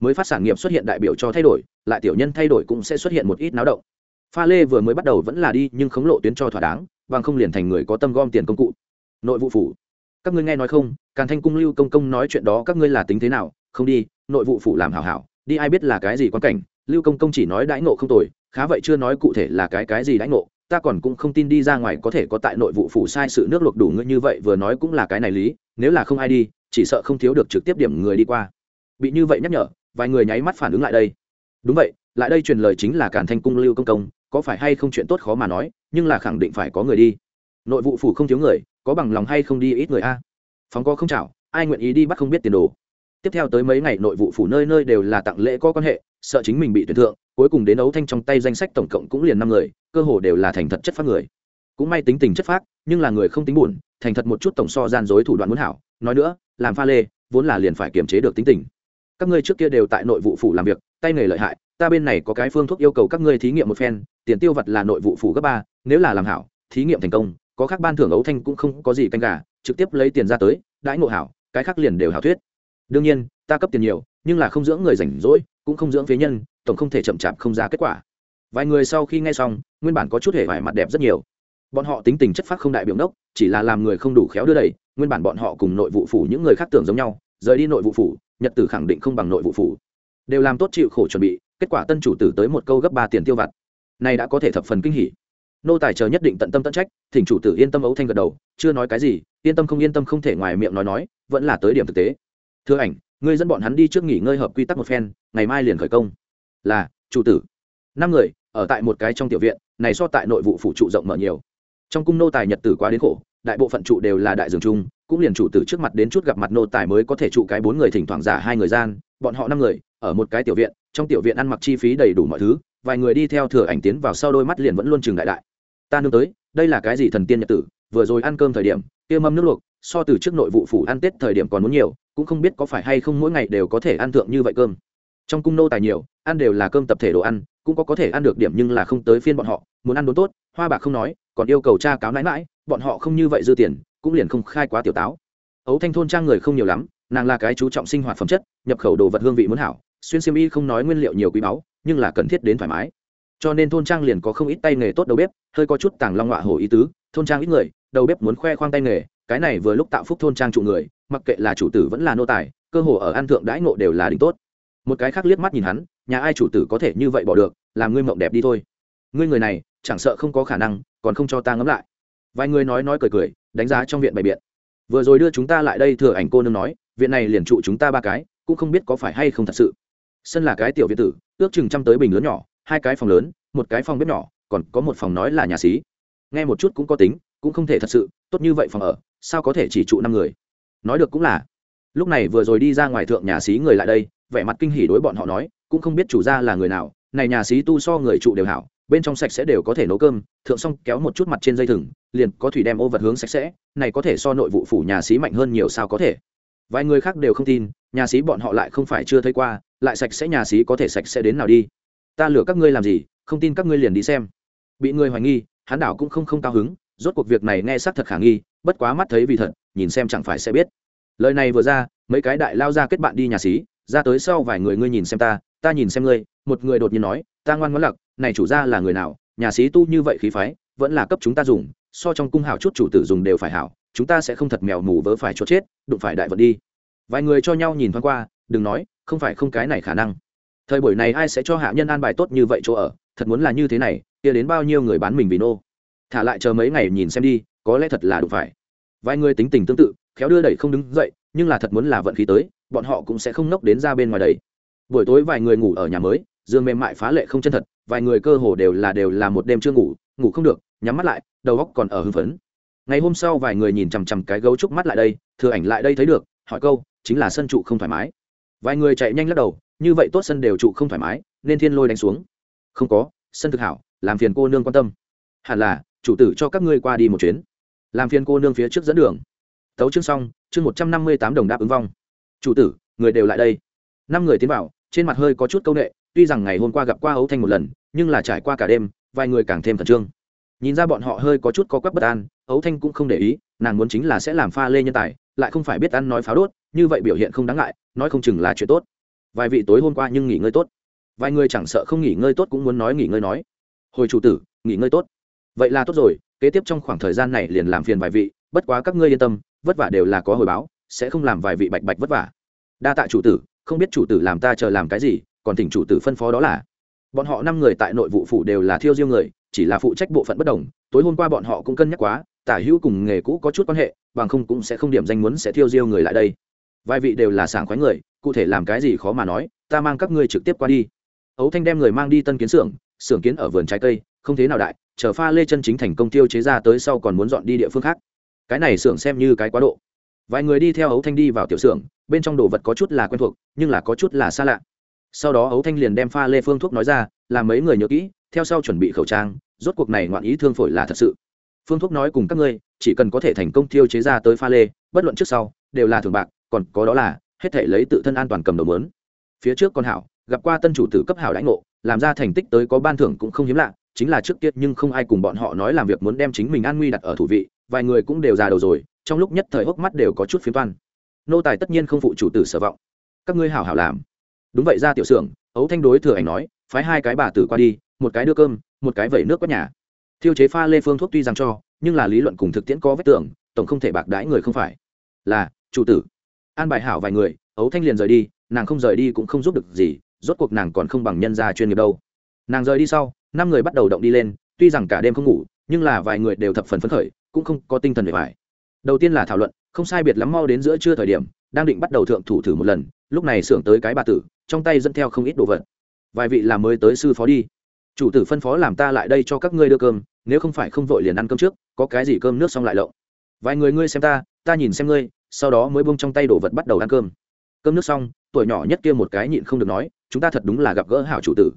Mới phát sản nghiệp xuất hiện đại biểu cho thay đổi, lại tiểu nhân thay đổi cũng sẽ xuất hiện một ít náo động. Pha lê vừa mới bắt đầu vẫn là đi, nhưng khống lộ tuyến cho thỏa đáng bằng không liền thành người có tâm gom tiền công cụ. Nội vụ phủ. Các ngươi nghe nói không? Càn thanh cung lưu công công nói chuyện đó, các ngươi là tính thế nào? Không đi, nội vụ phủ làm hảo hảo, đi ai biết là cái gì quan cảnh? Lưu công công chỉ nói đãi ngộ không tồi, khá vậy chưa nói cụ thể là cái cái gì đãi ngộ. Ta còn cũng không tin đi ra ngoài có thể có tại nội vụ phủ sai sự nước luộc đủ ngươi như vậy, vừa nói cũng là cái này lý, nếu là không ai đi, chỉ sợ không thiếu được trực tiếp điểm người đi qua. Bị như vậy nhắc nhở, vài người nháy mắt phản ứng lại đây. Đúng vậy, lại đây truyền lời chính là cản thanh cung lưu công công có phải hay không chuyện tốt khó mà nói, nhưng là khẳng định phải có người đi. Nội vụ phủ không thiếu người, có bằng lòng hay không đi ít người a? Phóng có không chảo, ai nguyện ý đi bắt không biết tiền đồ. Tiếp theo tới mấy ngày nội vụ phủ nơi nơi đều là tặng lễ có quan hệ, sợ chính mình bị tuyển thượng, cuối cùng đến ấu thanh trong tay danh sách tổng cộng cũng liền năm người, cơ hồ đều là thành thật chất phát người. Cũng may tính tình chất phác, nhưng là người không tính buồn, thành thật một chút tổng so gian dối thủ đoạn muốn hảo. Nói nữa, làm pha lê, vốn là liền phải kiềm chế được tính tình. Các ngươi trước kia đều tại nội vụ phủ làm việc, tay nghề lợi hại ta bên này có cái phương thuốc yêu cầu các ngươi thí nghiệm một phen, tiền tiêu vật là nội vụ phủ gấp ba, nếu là làm hảo, thí nghiệm thành công, có khác ban thưởng ấu thanh cũng không có gì canh gà, trực tiếp lấy tiền ra tới, đãi ngộ hảo, cái khác liền đều hảo thuyết. Đương nhiên, ta cấp tiền nhiều, nhưng là không dưỡng người rảnh rỗi, cũng không dưỡng phế nhân, tổng không thể chậm chạp không ra kết quả. Vài người sau khi nghe xong, nguyên bản có chút hề vải mặt đẹp rất nhiều. Bọn họ tính tình chất phác không đại biểu đốc chỉ là làm người không đủ khéo đưa đẩy, nguyên bản bọn họ cùng nội vụ phủ những người khác tưởng giống nhau, rời đi nội vụ phủ, nhật tử khẳng định không bằng nội vụ phủ. Đều làm tốt chịu khổ chuẩn bị kết quả tân chủ tử tới một câu gấp ba tiền tiêu vặt. Này đã có thể thập phần kinh hỉ. Nô tài chờ nhất định tận tâm tận trách, thỉnh chủ tử yên tâm ấu thanh gật đầu, chưa nói cái gì, yên tâm không yên tâm không thể ngoài miệng nói nói, vẫn là tới điểm thực tế. Thưa ảnh, ngươi dẫn bọn hắn đi trước nghỉ ngơi hợp quy tắc một phen, ngày mai liền khởi công. Là, chủ tử. Năm người, ở tại một cái trong tiểu viện, này so tại nội vụ phụ trụ rộng mở nhiều. Trong cung nô tài nhật tử quá đến khổ, đại bộ phận trụ đều là đại dường chung, cũng liền chủ tử trước mặt đến chút gặp mặt nô tài mới có thể trụ cái bốn người thỉnh thoảng giả hai người gian bọn họ năm người, ở một cái tiểu viện, trong tiểu viện ăn mặc chi phí đầy đủ mọi thứ, vài người đi theo thừa ảnh tiến vào sau đôi mắt liền vẫn luôn chừng đại đại. Ta nương tới, đây là cái gì thần tiên nhật tử, vừa rồi ăn cơm thời điểm, kia mâm nước luộc, so từ trước nội vụ phủ ăn tết thời điểm còn muốn nhiều, cũng không biết có phải hay không mỗi ngày đều có thể ăn thượng như vậy cơm. Trong cung nô tài nhiều, ăn đều là cơm tập thể đồ ăn, cũng có có thể ăn được điểm nhưng là không tới phiên bọn họ, muốn ăn đốn tốt, hoa bạc không nói, còn yêu cầu cha cáo nãi mãi bọn họ không như vậy dư tiền, cũng liền không khai quá tiểu táo. Ấu thanh thôn trang người không nhiều lắm nàng là cái chú trọng sinh hoạt phẩm chất, nhập khẩu đồ vật hương vị muốn hảo, xuyên xiêm y không nói nguyên liệu nhiều quý báu, nhưng là cần thiết đến thoải mái. Cho nên thôn trang liền có không ít tay nghề tốt đầu bếp, hơi có chút tàng long họa hổ ý tứ, thôn trang ít người, đầu bếp muốn khoe khoang tay nghề, cái này vừa lúc tạo phúc thôn trang trụ người, mặc kệ là chủ tử vẫn là nô tài, cơ hồ ở an thượng đãi ngộ đều là đỉnh tốt. Một cái khác liếc mắt nhìn hắn, nhà ai chủ tử có thể như vậy bỏ được, làm ngươi mộng đẹp đi thôi. Ngươi người này, chẳng sợ không có khả năng, còn không cho ta ngẫm lại. Vài người nói nói cười cười, đánh giá trong viện bày biện. Vừa rồi đưa chúng ta lại đây thừa ảnh cô nương nói viện này liền trụ chúng ta ba cái, cũng không biết có phải hay không thật sự. Sân là cái tiểu viện tử, ước chừng trăm tới bình lớn nhỏ, hai cái phòng lớn, một cái phòng bếp nhỏ, còn có một phòng nói là nhà xí. Nghe một chút cũng có tính, cũng không thể thật sự, tốt như vậy phòng ở, sao có thể chỉ trụ năm người? Nói được cũng là. Lúc này vừa rồi đi ra ngoài thượng nhà xí người lại đây, vẻ mặt kinh hỉ đối bọn họ nói, cũng không biết chủ gia là người nào, này nhà xí tu so người trụ đều hảo, bên trong sạch sẽ đều có thể nấu cơm, thượng xong kéo một chút mặt trên dây thừng, liền có thủy đem ô vật hướng sạch sẽ, này có thể so nội vụ phủ nhà sĩ mạnh hơn nhiều sao có thể vài người khác đều không tin, nhà sĩ bọn họ lại không phải chưa thấy qua, lại sạch sẽ nhà sĩ có thể sạch sẽ đến nào đi. Ta lừa các ngươi làm gì, không tin các ngươi liền đi xem. Bị người hoài nghi hắn đảo cũng không không cao hứng, rốt cuộc việc này nghe xác thật khả nghi, bất quá mắt thấy vì thật, nhìn xem chẳng phải sẽ biết. Lời này vừa ra, mấy cái đại lao ra kết bạn đi nhà xí, ra tới sau vài người ngươi nhìn xem ta ta nhìn xem ngươi, một người đột nhiên nói, ta ngoan ngoãn lặc, này chủ gia là người nào, nhà xí tu như vậy khí phái, vẫn là cấp chúng ta dùng, so trong cung hảo chút chủ tử dùng đều phải hảo chúng ta sẽ không thật mèo mù vớ phải chốt chết, đụng phải đại vật đi. Vài người cho nhau nhìn thoáng qua, đừng nói, không phải không cái này khả năng. Thời buổi này ai sẽ cho hạ nhân an bài tốt như vậy chỗ ở, thật muốn là như thế này, kia đến bao nhiêu người bán mình vì nô. Thả lại chờ mấy ngày nhìn xem đi, có lẽ thật là đủ phải. Vài người tính tình tương tự, khéo đưa đẩy không đứng dậy, nhưng là thật muốn là vận khí tới, bọn họ cũng sẽ không nốc đến ra bên ngoài đấy. buổi tối vài người ngủ ở nhà mới giường mềm mại phá lệ không chân thật, vài người cơ hồ đều là đều là một đêm chưa ngủ ngủ không được, nhắm mắt lại, đầu óc còn ở hưng phấn ngày hôm sau vài người nhìn chằm chằm cái gấu trúc mắt lại đây, thừa ảnh lại đây thấy được, hỏi câu, chính là sân trụ không thoải mái. Vài người chạy nhanh lắc đầu, như vậy tốt sân đều trụ không thoải mái, nên thiên lôi đánh xuống. Không có, sân thực hảo, làm phiền cô nương quan tâm. Hẳn là, chủ tử cho các ngươi qua đi một chuyến. Làm phiền cô nương phía trước dẫn đường. Tấu chương xong, chương một trăm năm mươi tám đồng đáp ứng vong. Chủ tử, người đều lại đây. Năm người tiến vào, trên mặt hơi có chút c â u n ệ tuy rằng ngày hôm qua gặp qua ấu thanh một lần, nhưng là trải qua cả đêm, vài người càng thêm khẩn trương. Nhìn ra bọn họ hơi có chút có quắc bất an ấu thanh cũng không để ý, nàng muốn chính là sẽ làm pha lê nhân tài, lại không phải biết ăn nói pháo đốt, như vậy biểu hiện không đáng ngại, nói không chừng là chuyện tốt. Vài vị tối hôm qua nhưng nghỉ ngơi tốt. Vài người chẳng sợ không nghỉ ngơi tốt cũng muốn nói nghỉ ngơi nói. Hồi chủ tử, nghỉ ngơi tốt. Vậy là tốt rồi, kế tiếp trong khoảng thời gian này liền làm phiền vài vị, bất quá các ngươi yên tâm, vất vả đều là có hồi báo, sẽ không làm vài vị bạch bạch vất vả. Đa tạ chủ tử, không biết chủ tử làm ta chờ làm cái gì, còn thỉnh chủ tử phân phó đó là. Bọn họ năm người tại nội vụ phủ đều là thiêu diêu người, chỉ là phụ trách bộ phận bất đồng, tối hôm qua bọn họ cũng cân nhắc quá tả hữu cùng nghề cũ có chút quan hệ, bằng không cũng sẽ không điểm danh muốn sẽ thiêu diêu người lại đây. Vài vị đều là sảng khoái người, cụ thể làm cái gì khó mà nói, ta mang các ngươi trực tiếp qua đi. Ấu thanh đem người mang đi tân kiến xưởng xưởng kiến ở vườn trái cây, không thế nào đại, chờ pha lê chân chính thành công tiêu chế ra tới sau còn muốn dọn đi địa phương khác. Cái này xưởng xem như cái quá độ. Vài người đi theo ấu thanh đi vào tiểu xưởng, bên trong đồ vật có chút là quen thuộc, nhưng là có chút là xa lạ. Sau đó ấu thanh liền đem pha lê phương thuốc nói ra, làm mấy người nhớ kỹ, theo sau chuẩn bị khẩu trang, rốt cuộc này ngoạn ý thương phổi là thật sự phương thuốc nói cùng các ngươi, chỉ cần có thể thành công tiêu chế ra tới pha lê, bất luận trước sau, đều là thường bạc, còn có đó là, hết thể lấy tự thân an toàn cầm đầu mớn phía trước con hảo, gặp qua tân chủ tử cấp hảo lãnh ngộ, làm ra thành tích tới có ban thưởng cũng không hiếm lạ, chính là trước tiết nhưng không ai cùng bọn họ nói làm việc muốn đem chính mình an nguy đặt ở thủ vị, vài người cũng đều già đầu rồi, trong lúc nhất thời hốc mắt đều có chút phiến toan. Nô tài tất nhiên không phụ chủ tử sở vọng. Các ngươi hảo hảo làm. Đúng vậy ra tiểu xưởng, ấu thanh đối thừa ảnh nói, phái hai cái bà tử qua đi, một cái đưa cơm, một cái vẩy nước quét nhà thiêu chế pha lê phương thuốc tuy rằng cho, nhưng là lý luận cùng thực tiễn có vết tưởng, tổng không thể bạc đãi người không phải. Là, chủ tử. An bài hảo vài người, ấu thanh liền rời đi, nàng không rời đi cũng không giúp được gì, rốt cuộc nàng còn không bằng nhân gia chuyên nghiệp đâu. Nàng rời đi sau, năm người bắt đầu động đi lên, tuy rằng cả đêm không ngủ, nhưng là vài người đều thập phần phấn khởi, cũng không có tinh thần để phải đầu tiên là thảo luận, không sai biệt lắm mau đến giữa trưa thời điểm, đang định bắt đầu thượng thủ thử một lần, lúc này xưởng tới cái bà tử, trong tay dẫn theo không ít đồ vật. Vài vị là mới tới sư phó đi chủ tử phân phó làm ta lại đây cho các ngươi đưa cơm, nếu không phải không vội liền ăn cơm trước, có cái gì cơm nước xong lại lộng. Vài người ngươi xem ta ta nhìn xem ngươi, sau đó mới bông trong tay đồ vật bắt đầu ăn cơm. Cơm nước xong, tuổi nhỏ nhất kia một cái nhịn không được nói, chúng ta thật đúng là gặp gỡ hảo chủ tử.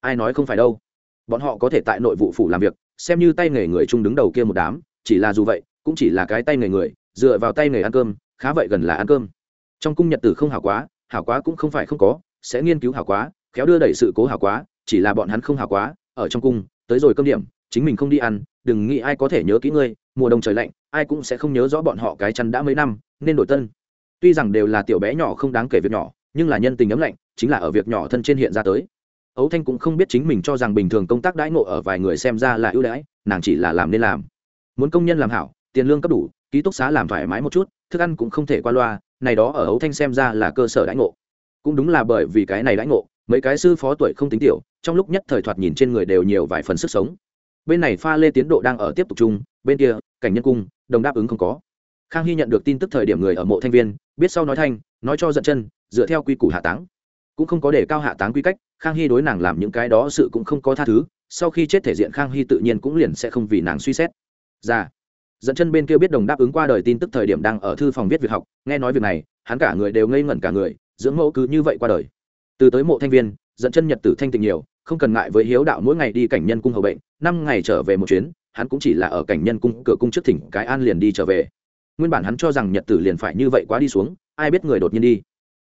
Ai nói không phải đâu. Bọn họ có thể tại nội vụ phủ làm việc, xem như tay nghề người chung đứng đầu kia một đám, chỉ là dù vậy, cũng chỉ là cái tay nghề người, dựa vào tay nghề ăn cơm, khá vậy gần là ăn cơm. Trong cung nhật tử không hảo quá hảo quá cũng không phải không có, sẽ nghiên cứu hảo quá, khéo đưa đẩy sự cố hảo quá chỉ là bọn hắn không hào quá, ở trong cung, tới rồi cơm điểm, chính mình không đi ăn, đừng nghĩ ai có thể nhớ kỹ ngươi, mùa đông trời lạnh, ai cũng sẽ không nhớ rõ bọn họ cái chăn đã mấy năm, nên đổi tân tuy rằng đều là tiểu bé nhỏ không đáng kể việc nhỏ, nhưng là nhân tình ấm lạnh, chính là ở việc nhỏ thân trên hiện ra tới. Ấu thanh cũng không biết chính mình cho rằng bình thường công tác đãi ngộ ở vài người xem ra là ưu đãi, nàng chỉ là làm nên làm. Muốn công nhân làm hảo, tiền lương cấp đủ, ký túc xá làm thoải mái một chút, thức ăn cũng không thể qua loa, này đó ở ấu thanh xem ra là cơ sở đãi ngộ. Cũng đúng là bởi vì cái này đãi ngộ mấy cái sư phó tuổi không tính tiểu, trong lúc nhất thời thoạt nhìn trên người đều nhiều vài phần sức sống. Bên này pha lê tiến độ đang ở tiếp tục chung, bên kia, cảnh nhân cung, đồng đáp ứng không có. Khang hy nhận được tin tức thời điểm người ở mộ thanh viên, biết sau nói thanh, nói cho giận chân, dựa theo quy củ hạ táng. Cũng không có để cao hạ táng quy cách, khang hy đối nàng làm những cái đó sự cũng không có tha thứ, sau khi chết thể diện khang hy tự nhiên cũng liền sẽ không vì nàng suy xét. Dạ. Ra dẫn chân bên kia biết đồng đáp ứng qua đời tin tức thời điểm đang ở thư phòng viết việc học, nghe nói việc này, hắn cả người đều ngây ngẩn cả người, dưỡng mẫu cứ như vậy qua đời từ tới mộ thanh viên, dẫn chân nhật tử thanh tịnh nhiều, không cần ngại với hiếu đạo mỗi ngày đi cảnh nhân cung hầu bệnh, năm ngày trở về một chuyến, hắn cũng chỉ là ở cảnh nhân cung, cửa cung trước thỉnh cái an liền đi trở về. Nguyên bản hắn cho rằng nhật tử liền phải như vậy quá đi xuống, ai biết người đột nhiên đi.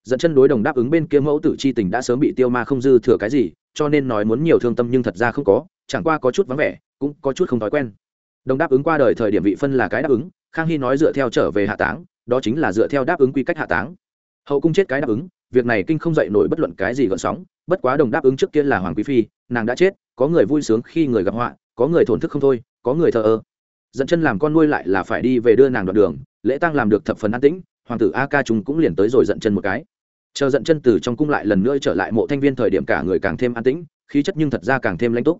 Dẫn chân đối đồng đáp ứng bên kia mẫu tử c h i tình đã sớm bị tiêu ma không dư thừa cái gì, cho nên nói muốn nhiều thương tâm nhưng thật ra không có, chẳng qua có chút vắng vẻ, cũng có chút không thói quen. Đồng đáp ứng qua đời thời điểm vị phân là cái đáp ứng, khang hy nói dựa theo trở về hạ táng, đó chính là dựa theo đáp ứng quy cách hạ táng. Hậu cung chết cái đáp ứng việc này kinh không dậy nổi bất luận cái gì gợn sóng, bất quá đồng đáp ứng trước kia là hoàng quý phi, nàng đã chết, có người vui sướng khi người gặp họa, có người thổn thức không thôi, có người thờ ơ. Dẫn chân làm con nuôi lại là phải đi về đưa nàng đoạn đường, lễ tang làm được thập phần an tĩnh, hoàng tử a ca chúng cũng liền tới rồi giận chân một cái. Chờ giận chân từ trong cung lại lần nữa trở lại mộ thanh viên thời điểm cả người càng thêm an tĩnh, khí chất nhưng thật ra càng thêm lãnh túc.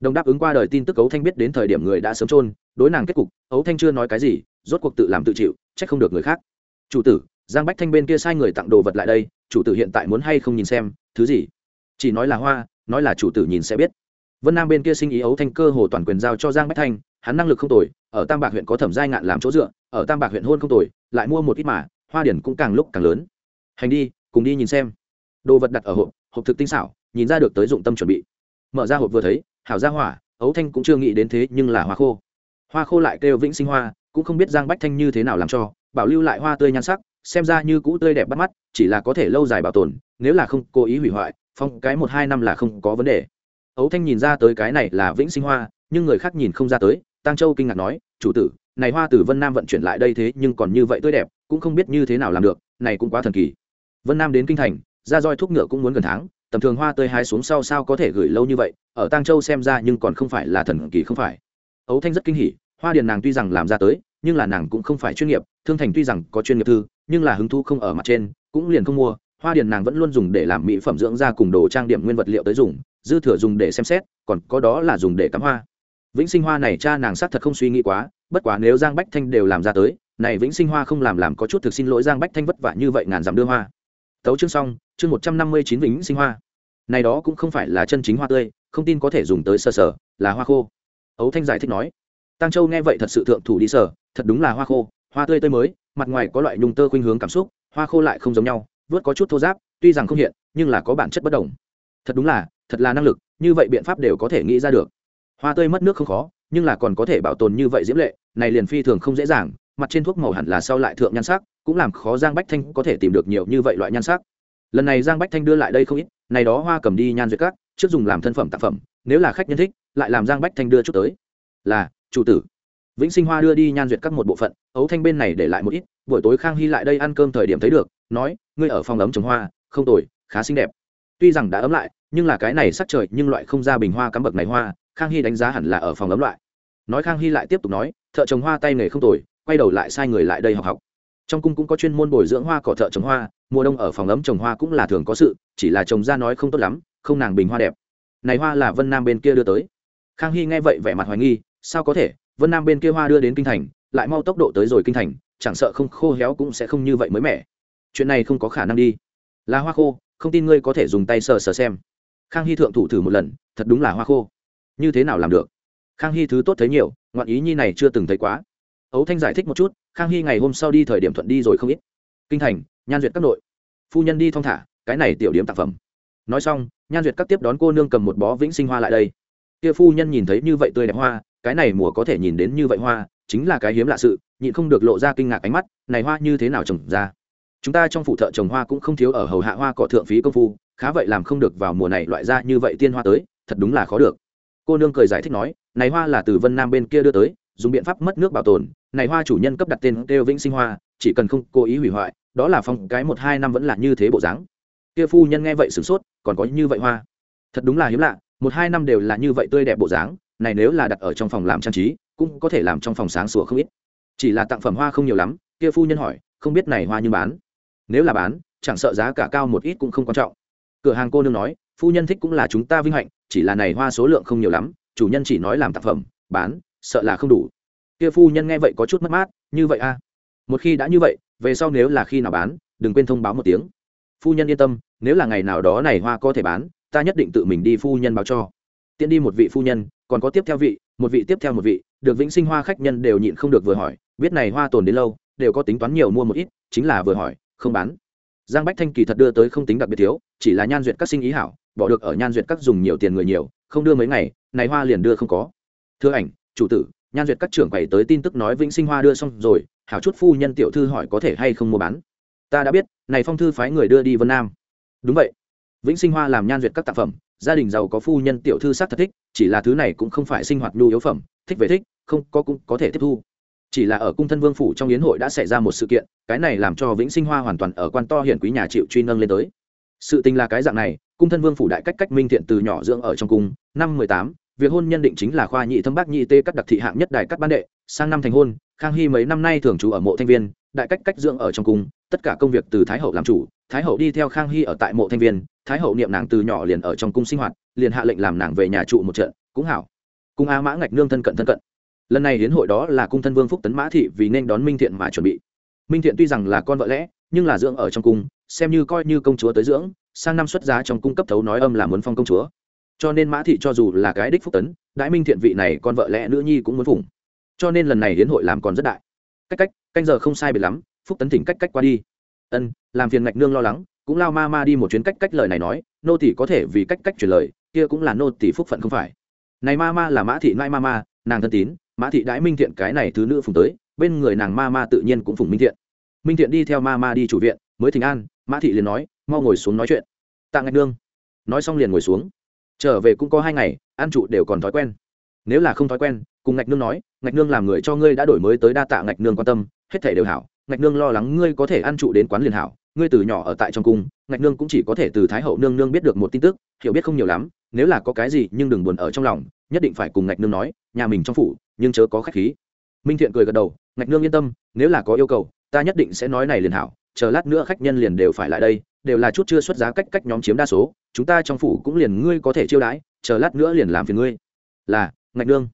Đồng đáp ứng qua đời tin tức ấu thanh biết đến thời điểm người đã sớm trôn đối nàng kết cục, ấu thanh chưa nói cái gì, rốt cuộc tự làm tự chịu, trách không được người khác. Chủ tử, giang bách thanh bên kia sai người tặng đồ vật lại đây chủ tử hiện tại muốn hay không nhìn xem, thứ gì? Chỉ nói là hoa, nói là chủ tử nhìn sẽ biết. Vân nam bên kia sinh ý ấu thanh cơ hồ toàn quyền giao cho giang bách thanh, hắn năng lực không tồi, ở tam bạc huyện có thẩm giai ngạn làm chỗ dựa, ở tam bạc huyện hôn không tồi, lại mua một ít mà, hoa điển cũng càng lúc càng lớn. Hành đi, cùng đi nhìn xem. Đồ vật đặt ở hộp hộp thực tinh xảo, nhìn ra được tới dụng tâm chuẩn bị. Mở ra hộp vừa thấy, hảo ra hỏa, ấu thanh cũng chưa nghĩ đến thế nhưng là hoa khô. Hoa khô lại kêu vĩnh sinh hoa, cũng không biết giang bách thanh như thế nào làm cho, bảo lưu lại hoa tươi nhan sắc xem ra như cũ tươi đẹp bắt mắt, chỉ là có thể lâu dài bảo tồn, nếu là không cố ý hủy hoại, phong cái một hai năm là không có vấn đề. Ấu thanh nhìn ra tới cái này là vĩnh sinh hoa, nhưng người khác nhìn không ra tới tăng châu kinh ngạc nói, chủ tử, này hoa từ vân nam vận chuyển lại đây thế nhưng còn như vậy tươi đẹp, cũng không biết như thế nào làm được, này cũng quá thần kỳ. Vân nam đến kinh thành, ra roi thuốc ngựa cũng muốn gần tháng, tầm thường hoa tươi hái xuống sau sao có thể gửi lâu như vậy, ở tăng châu xem ra nhưng còn không phải là thần kỳ không phải. Ấu thanh rất kinh hỉ, hoa điền nàng tuy rằng làm ra tới nhưng là nàng cũng không phải chuyên nghiệp, thương thành tuy rằng có chuyên nghiệp thư, nhưng là hứng thú không ở mặt trên, cũng liền không mua. Hoa điền nàng vẫn luôn dùng để làm mỹ phẩm dưỡng da cùng đồ trang điểm nguyên vật liệu tới dùng, dư thừa dùng để xem xét, còn có đó là dùng để cắm hoa. Vĩnh sinh hoa này cha nàng xác thật không suy nghĩ quá, bất quá nếu giang bách thanh đều làm ra tới, này vĩnh sinh hoa không làm làm có chút thực xin lỗi giang bách thanh vất vả như vậy ngàn dặm đưa hoa. Tấu chương xong, chương một trăm năm mươi chín vĩnh sinh hoa. Này đó cũng không phải là chân chính hoa tươi, không tin có thể dùng tới sơ sở là hoa khô. Ấu thanh giải thích nói tăng châu nghe vậy thật sự thượng thủ đi sở thật đúng là hoa khô, hoa tươi tươi mới, mặt ngoài có loại nhung tơ khuynh hướng cảm xúc, hoa khô lại không giống nhau, vớt có chút thô giáp tuy rằng không hiện, nhưng là có bản chất bất đồng. Thật đúng là, thật là năng lực, như vậy biện pháp đều có thể nghĩ ra được. Hoa tươi mất nước không khó, nhưng là còn có thể bảo tồn như vậy diễm lệ, này liền phi thường không dễ dàng, mặt trên thuốc màu hẳn là sau lại thượng nhan sắc, cũng làm khó giang bách thanh có thể tìm được nhiều như vậy loại nhan sắc. Lần này giang bách thanh đưa lại đây không ít, này đó hoa cầm đi nhan duyệt các, trước dùng làm thân phẩm tác phẩm, nếu là khách nhân thích, lại làm giang bách thanh đưa chút tới. Là chủ tử. Vĩnh sinh hoa đưa đi nhan duyệt các một bộ phận, ấu thanh bên này để lại một ít, buổi tối khang hy lại đây ăn cơm thời điểm thấy được, nói, ngươi ở phòng ấm trồng hoa, không tồi, khá xinh đẹp. Tuy rằng đã ấm lại, nhưng là cái này sắc trời, nhưng loại không ra bình hoa cắm bậc này hoa, khang hy đánh giá hẳn là ở phòng ấm loại. Nói khang hy lại tiếp tục nói, thợ trồng hoa tay nghề không tồi, quay đầu lại sai người lại đây học học. Trong cung cũng có chuyên môn bồi dưỡng hoa cỏ thợ trồng hoa, mùa đông ở phòng ấm trồng hoa cũng là thường có sự, chỉ là trồng ra nói không tốt lắm, không nàng bình hoa đẹp. Này hoa là vân nam bên kia đưa tới. Khang hy nghe vậy vẻ mặt hoài nghi sao có thể? Vân nam bên kia hoa đưa đến kinh thành, lại mau tốc độ tới rồi kinh thành, chẳng sợ không khô héo cũng sẽ không như vậy mới mẻ. Chuyện này không có khả năng đi. Là hoa khô, không tin ngươi có thể dùng tay sờ sờ xem. Khang hy thượng thủ thử một lần, thật đúng là hoa khô. Như thế nào làm được? Khang hy thứ tốt thấy nhiều, ngoạn ý nhi này chưa từng thấy quá. Ấu thanh giải thích một chút, khang hy ngày hôm sau đi thời điểm thuận đi rồi không ít. Kinh thành, nhan duyệt các nội. Phu nhân đi thong thả, cái này tiểu điểm tạp phẩm. Nói xong, nhan duyệt các tiếp đón cô nương cầm một bó vĩnh sinh hoa lại đây. Kia phu nhân nhìn thấy như vậy tươi đẹp hoa cái này mùa có thể nhìn đến như vậy hoa, chính là cái hiếm lạ sự, nhịn không được lộ ra kinh ngạc ánh mắt, này hoa như thế nào trồng ra? Chúng ta trong phụ thợ trồng hoa cũng không thiếu ở hầu hạ hoa cọ thượng phí công phu, khá vậy làm không được vào mùa này loại ra như vậy tiên hoa tới, thật đúng là khó được. Cô nương cười giải thích nói, này hoa là từ vân nam bên kia đưa tới, dùng biện pháp mất nước bảo tồn, này hoa chủ nhân cấp đặt tên kêu vĩnh sinh hoa, chỉ cần không cố ý hủy hoại, đó là phong cái một hai năm vẫn là như thế bộ dáng. Kia phu nhân nghe vậy sửng sốt, còn có như vậy hoa? Thật đúng là hiếm lạ, một hai năm đều là như vậy tươi đẹp bộ dáng này nếu là đặt ở trong phòng làm trang trí, cũng có thể làm trong phòng sáng sủa không ít. Chỉ là tặng phẩm hoa không nhiều lắm, kia phu nhân hỏi, không biết này hoa như bán. Nếu là bán, chẳng sợ giá cả cao một ít cũng không quan trọng. Cửa hàng cô nương nói, phu nhân thích cũng là chúng ta vinh hạnh, chỉ là này hoa số lượng không nhiều lắm, chủ nhân chỉ nói làm tặng phẩm, bán, sợ là không đủ. Kia phu nhân nghe vậy có chút mất mát, như vậy a à? một khi đã như vậy, về sau nếu là khi nào bán, đừng quên thông báo một tiếng. Phu nhân yên tâm, nếu là ngày nào đó này hoa có thể bán, ta nhất định tự mình đi phu nhân báo cho. Tiễn đi một vị phu nhân, còn có tiếp theo vị, một vị tiếp theo một vị, được vĩnh sinh hoa khách nhân đều nhịn không được vừa hỏi, biết này hoa tồn đến lâu, đều có tính toán nhiều mua một ít, chính là vừa hỏi, không bán. Giang bách thanh kỳ thật đưa tới không tính đặc biệt thiếu, chỉ là nhan duyệt các sinh ý hảo, bỏ được ở nhan duyệt các dùng nhiều tiền người nhiều, không đưa mấy ngày, này hoa liền đưa không có. Thưa ảnh, chủ tử, nhan duyệt các trưởng quầy tới tin tức nói vĩnh sinh hoa đưa xong rồi, hảo chút phu nhân tiểu thư hỏi có thể hay không mua bán. Ta đã biết, này phong thư phái người đưa đi vân nam. Đúng vậy. Vĩnh sinh hoa làm nhan duyệt các tác phẩm gia đình giàu có phu nhân tiểu thư sát thật thích, chỉ là thứ này cũng không phải sinh hoạt nhu yếu phẩm, thích về thích, không, có cũng có thể tiếp thu. Chỉ là ở cung thân vương phủ trong yến hội đã xảy ra một sự kiện, cái này làm cho vĩnh sinh hoa hoàn toàn ở quan to hiển quý nhà chịu truy nâng lên tới. Sự tình là cái dạng này, cung thân vương phủ đại cách cách minh thiện từ nhỏ dưỡng ở trong cung, năm mười tám, việc hôn nhân định chính là khoa nhị thâm bác nhị tê cắt đặc thị hạng nhất đại cắt ban đệ, sang năm thành hôn, khang hy mấy năm nay thường trú ở mộ thanh viên, đại cách cách dưỡng ở trong cung, tất cả công việc từ thái hậu làm chủ, thái hậu đi theo khang hy ở tại mộ thanh viên thái hậu niệm nàng từ nhỏ liền ở trong cung sinh hoạt, liền hạ lệnh làm nàng về nhà trụ một trận, cũng hảo. Cung a mã ngạch nương thân cận thân cận. Lần này hiến hội đó là cung thân vương phúc tấn mã thị vì nên đón minh thiện mà chuẩn bị. Minh thiện tuy rằng là con vợ lẽ, nhưng là dưỡng ở trong cung, xem như coi như công chúa tới dưỡng, sang năm xuất giá trong cung cấp thấu nói âm là muốn phong công chúa. Cho nên mã thị cho dù là cái đích phúc tấn đại minh thiện vị này con vợ lẽ nữ nhi cũng muốn phủng cho nên lần này hiến hội làm còn rất đại. Cách cách, canh giờ không sai biệt lắm, phúc tấn thỉnh cách cách qua đi. Ân, làm phiền ngạch nương lo lắng cũng lao ma ma đi một chuyến cách cách lời này nói, nô tỷ có thể vì cách cách truyền lời, kia cũng là nô tỷ phúc phận không phải. Này ma ma là mã thị nai ma ma, nàng thân tín, mã thị đãi minh thiện cái này thứ nữ phùng tới, bên người nàng ma ma tự nhiên cũng phùng minh thiện. Minh thiện đi theo ma ma đi chủ viện, mới thỉnh an, mã thị liền nói, mau ngồi xuống nói chuyện. Tạ ngạch nương nói xong liền ngồi xuống. Trở về cũng có hai ngày ăn trụ đều còn thói quen. Nếu là không thói quen, cùng ngạch nương nói, ngạch nương làm người cho ngươi đã đổi mới tới đa tạ ngạch nương quan tâm, hết thể đều hảo. Ngạch nương lo lắng ngươi có thể ăn trụ đến quán liền hảo ngươi từ nhỏ ở tại trong cung, ngạch nương cũng chỉ có thể từ thái hậu nương nương biết được một tin tức, hiểu biết không nhiều lắm, nếu là có cái gì nhưng đừng buồn ở trong lòng, nhất định phải cùng ngạch nương nói, nhà mình trong phủ, nhưng chớ có khách khí. Minh thiện cười gật đầu, ngạch nương yên tâm, nếu là có yêu cầu, ta nhất định sẽ nói này liền hảo, chờ lát nữa khách nhân liền đều phải lại đây, đều là chút chưa xuất giá cách cách nhóm chiếm đa số, chúng ta trong phủ cũng liền ngươi có thể chiêu đãi, chờ lát nữa liền làm phiền ngươi. Là, ngạch nương.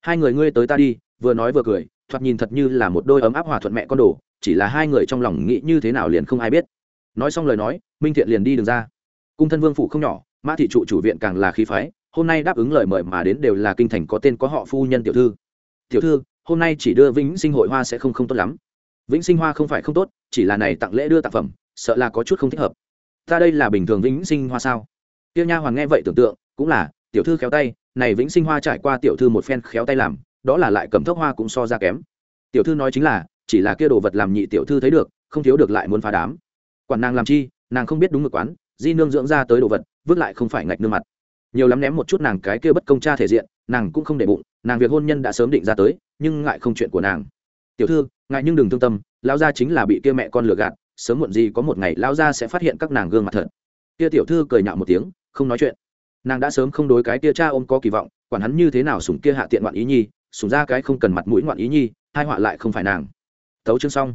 Hai người ngươi tới ta đi, vừa nói vừa cười, thoạt nhìn thật như là một đôi ấm áp hòa thuận mẹ con đồ chỉ là hai người trong lòng nghĩ như thế nào liền không ai biết. Nói xong lời nói, minh thiện liền đi đường ra. Cung thân vương phủ không nhỏ, mã thị trụ chủ viện càng là khí phái, hôm nay đáp ứng lời mời mà đến đều là kinh thành có tên có họ phu nhân tiểu thư. Tiểu thư, hôm nay chỉ đưa vĩnh sinh hội hoa sẽ không không tốt lắm. Vĩnh sinh hoa không phải không tốt, chỉ là này tặng lễ đưa tặng phẩm, sợ là có chút không thích hợp. Ta đây là bình thường vĩnh sinh hoa sao? Tiêu nha hoàng nghe vậy tưởng tượng, cũng là, tiểu thư khéo tay, này vĩnh sinh hoa trải qua tiểu thư một phen khéo tay làm, đó là lại cầm thốc hoa cũng so ra kém. Tiểu thư nói chính là chỉ là kia đồ vật làm nhị tiểu thư thấy được, không thiếu được lại muốn phá đám. Quản nàng làm chi, nàng không biết đúng ngược quán, di nương dưỡng ra tới đồ vật, vứt lại không phải ngạch nương mặt. Nhiều lắm ném một chút nàng cái kia bất công cha thể diện, nàng cũng không để bụng, nàng việc hôn nhân đã sớm định ra tới, nhưng ngại không chuyện của nàng. Tiểu thư, ngại nhưng đừng thương tâm lao gia chính là bị kia mẹ con lừa gạt, sớm muộn gì có một ngày lao gia sẽ phát hiện các nàng gương mặt thật. Kia tiểu thư cười nhạo một tiếng, không nói chuyện. Nàng đã sớm không đối cái kia cha ôm có kỳ vọng, quản hắn như thế nào sùng kia hạ tiện ngoạn ý nhi sùng ra cái không cần mặt mũi ngoạn ý nhi hai họa lại không phải nàng tấu chương xong.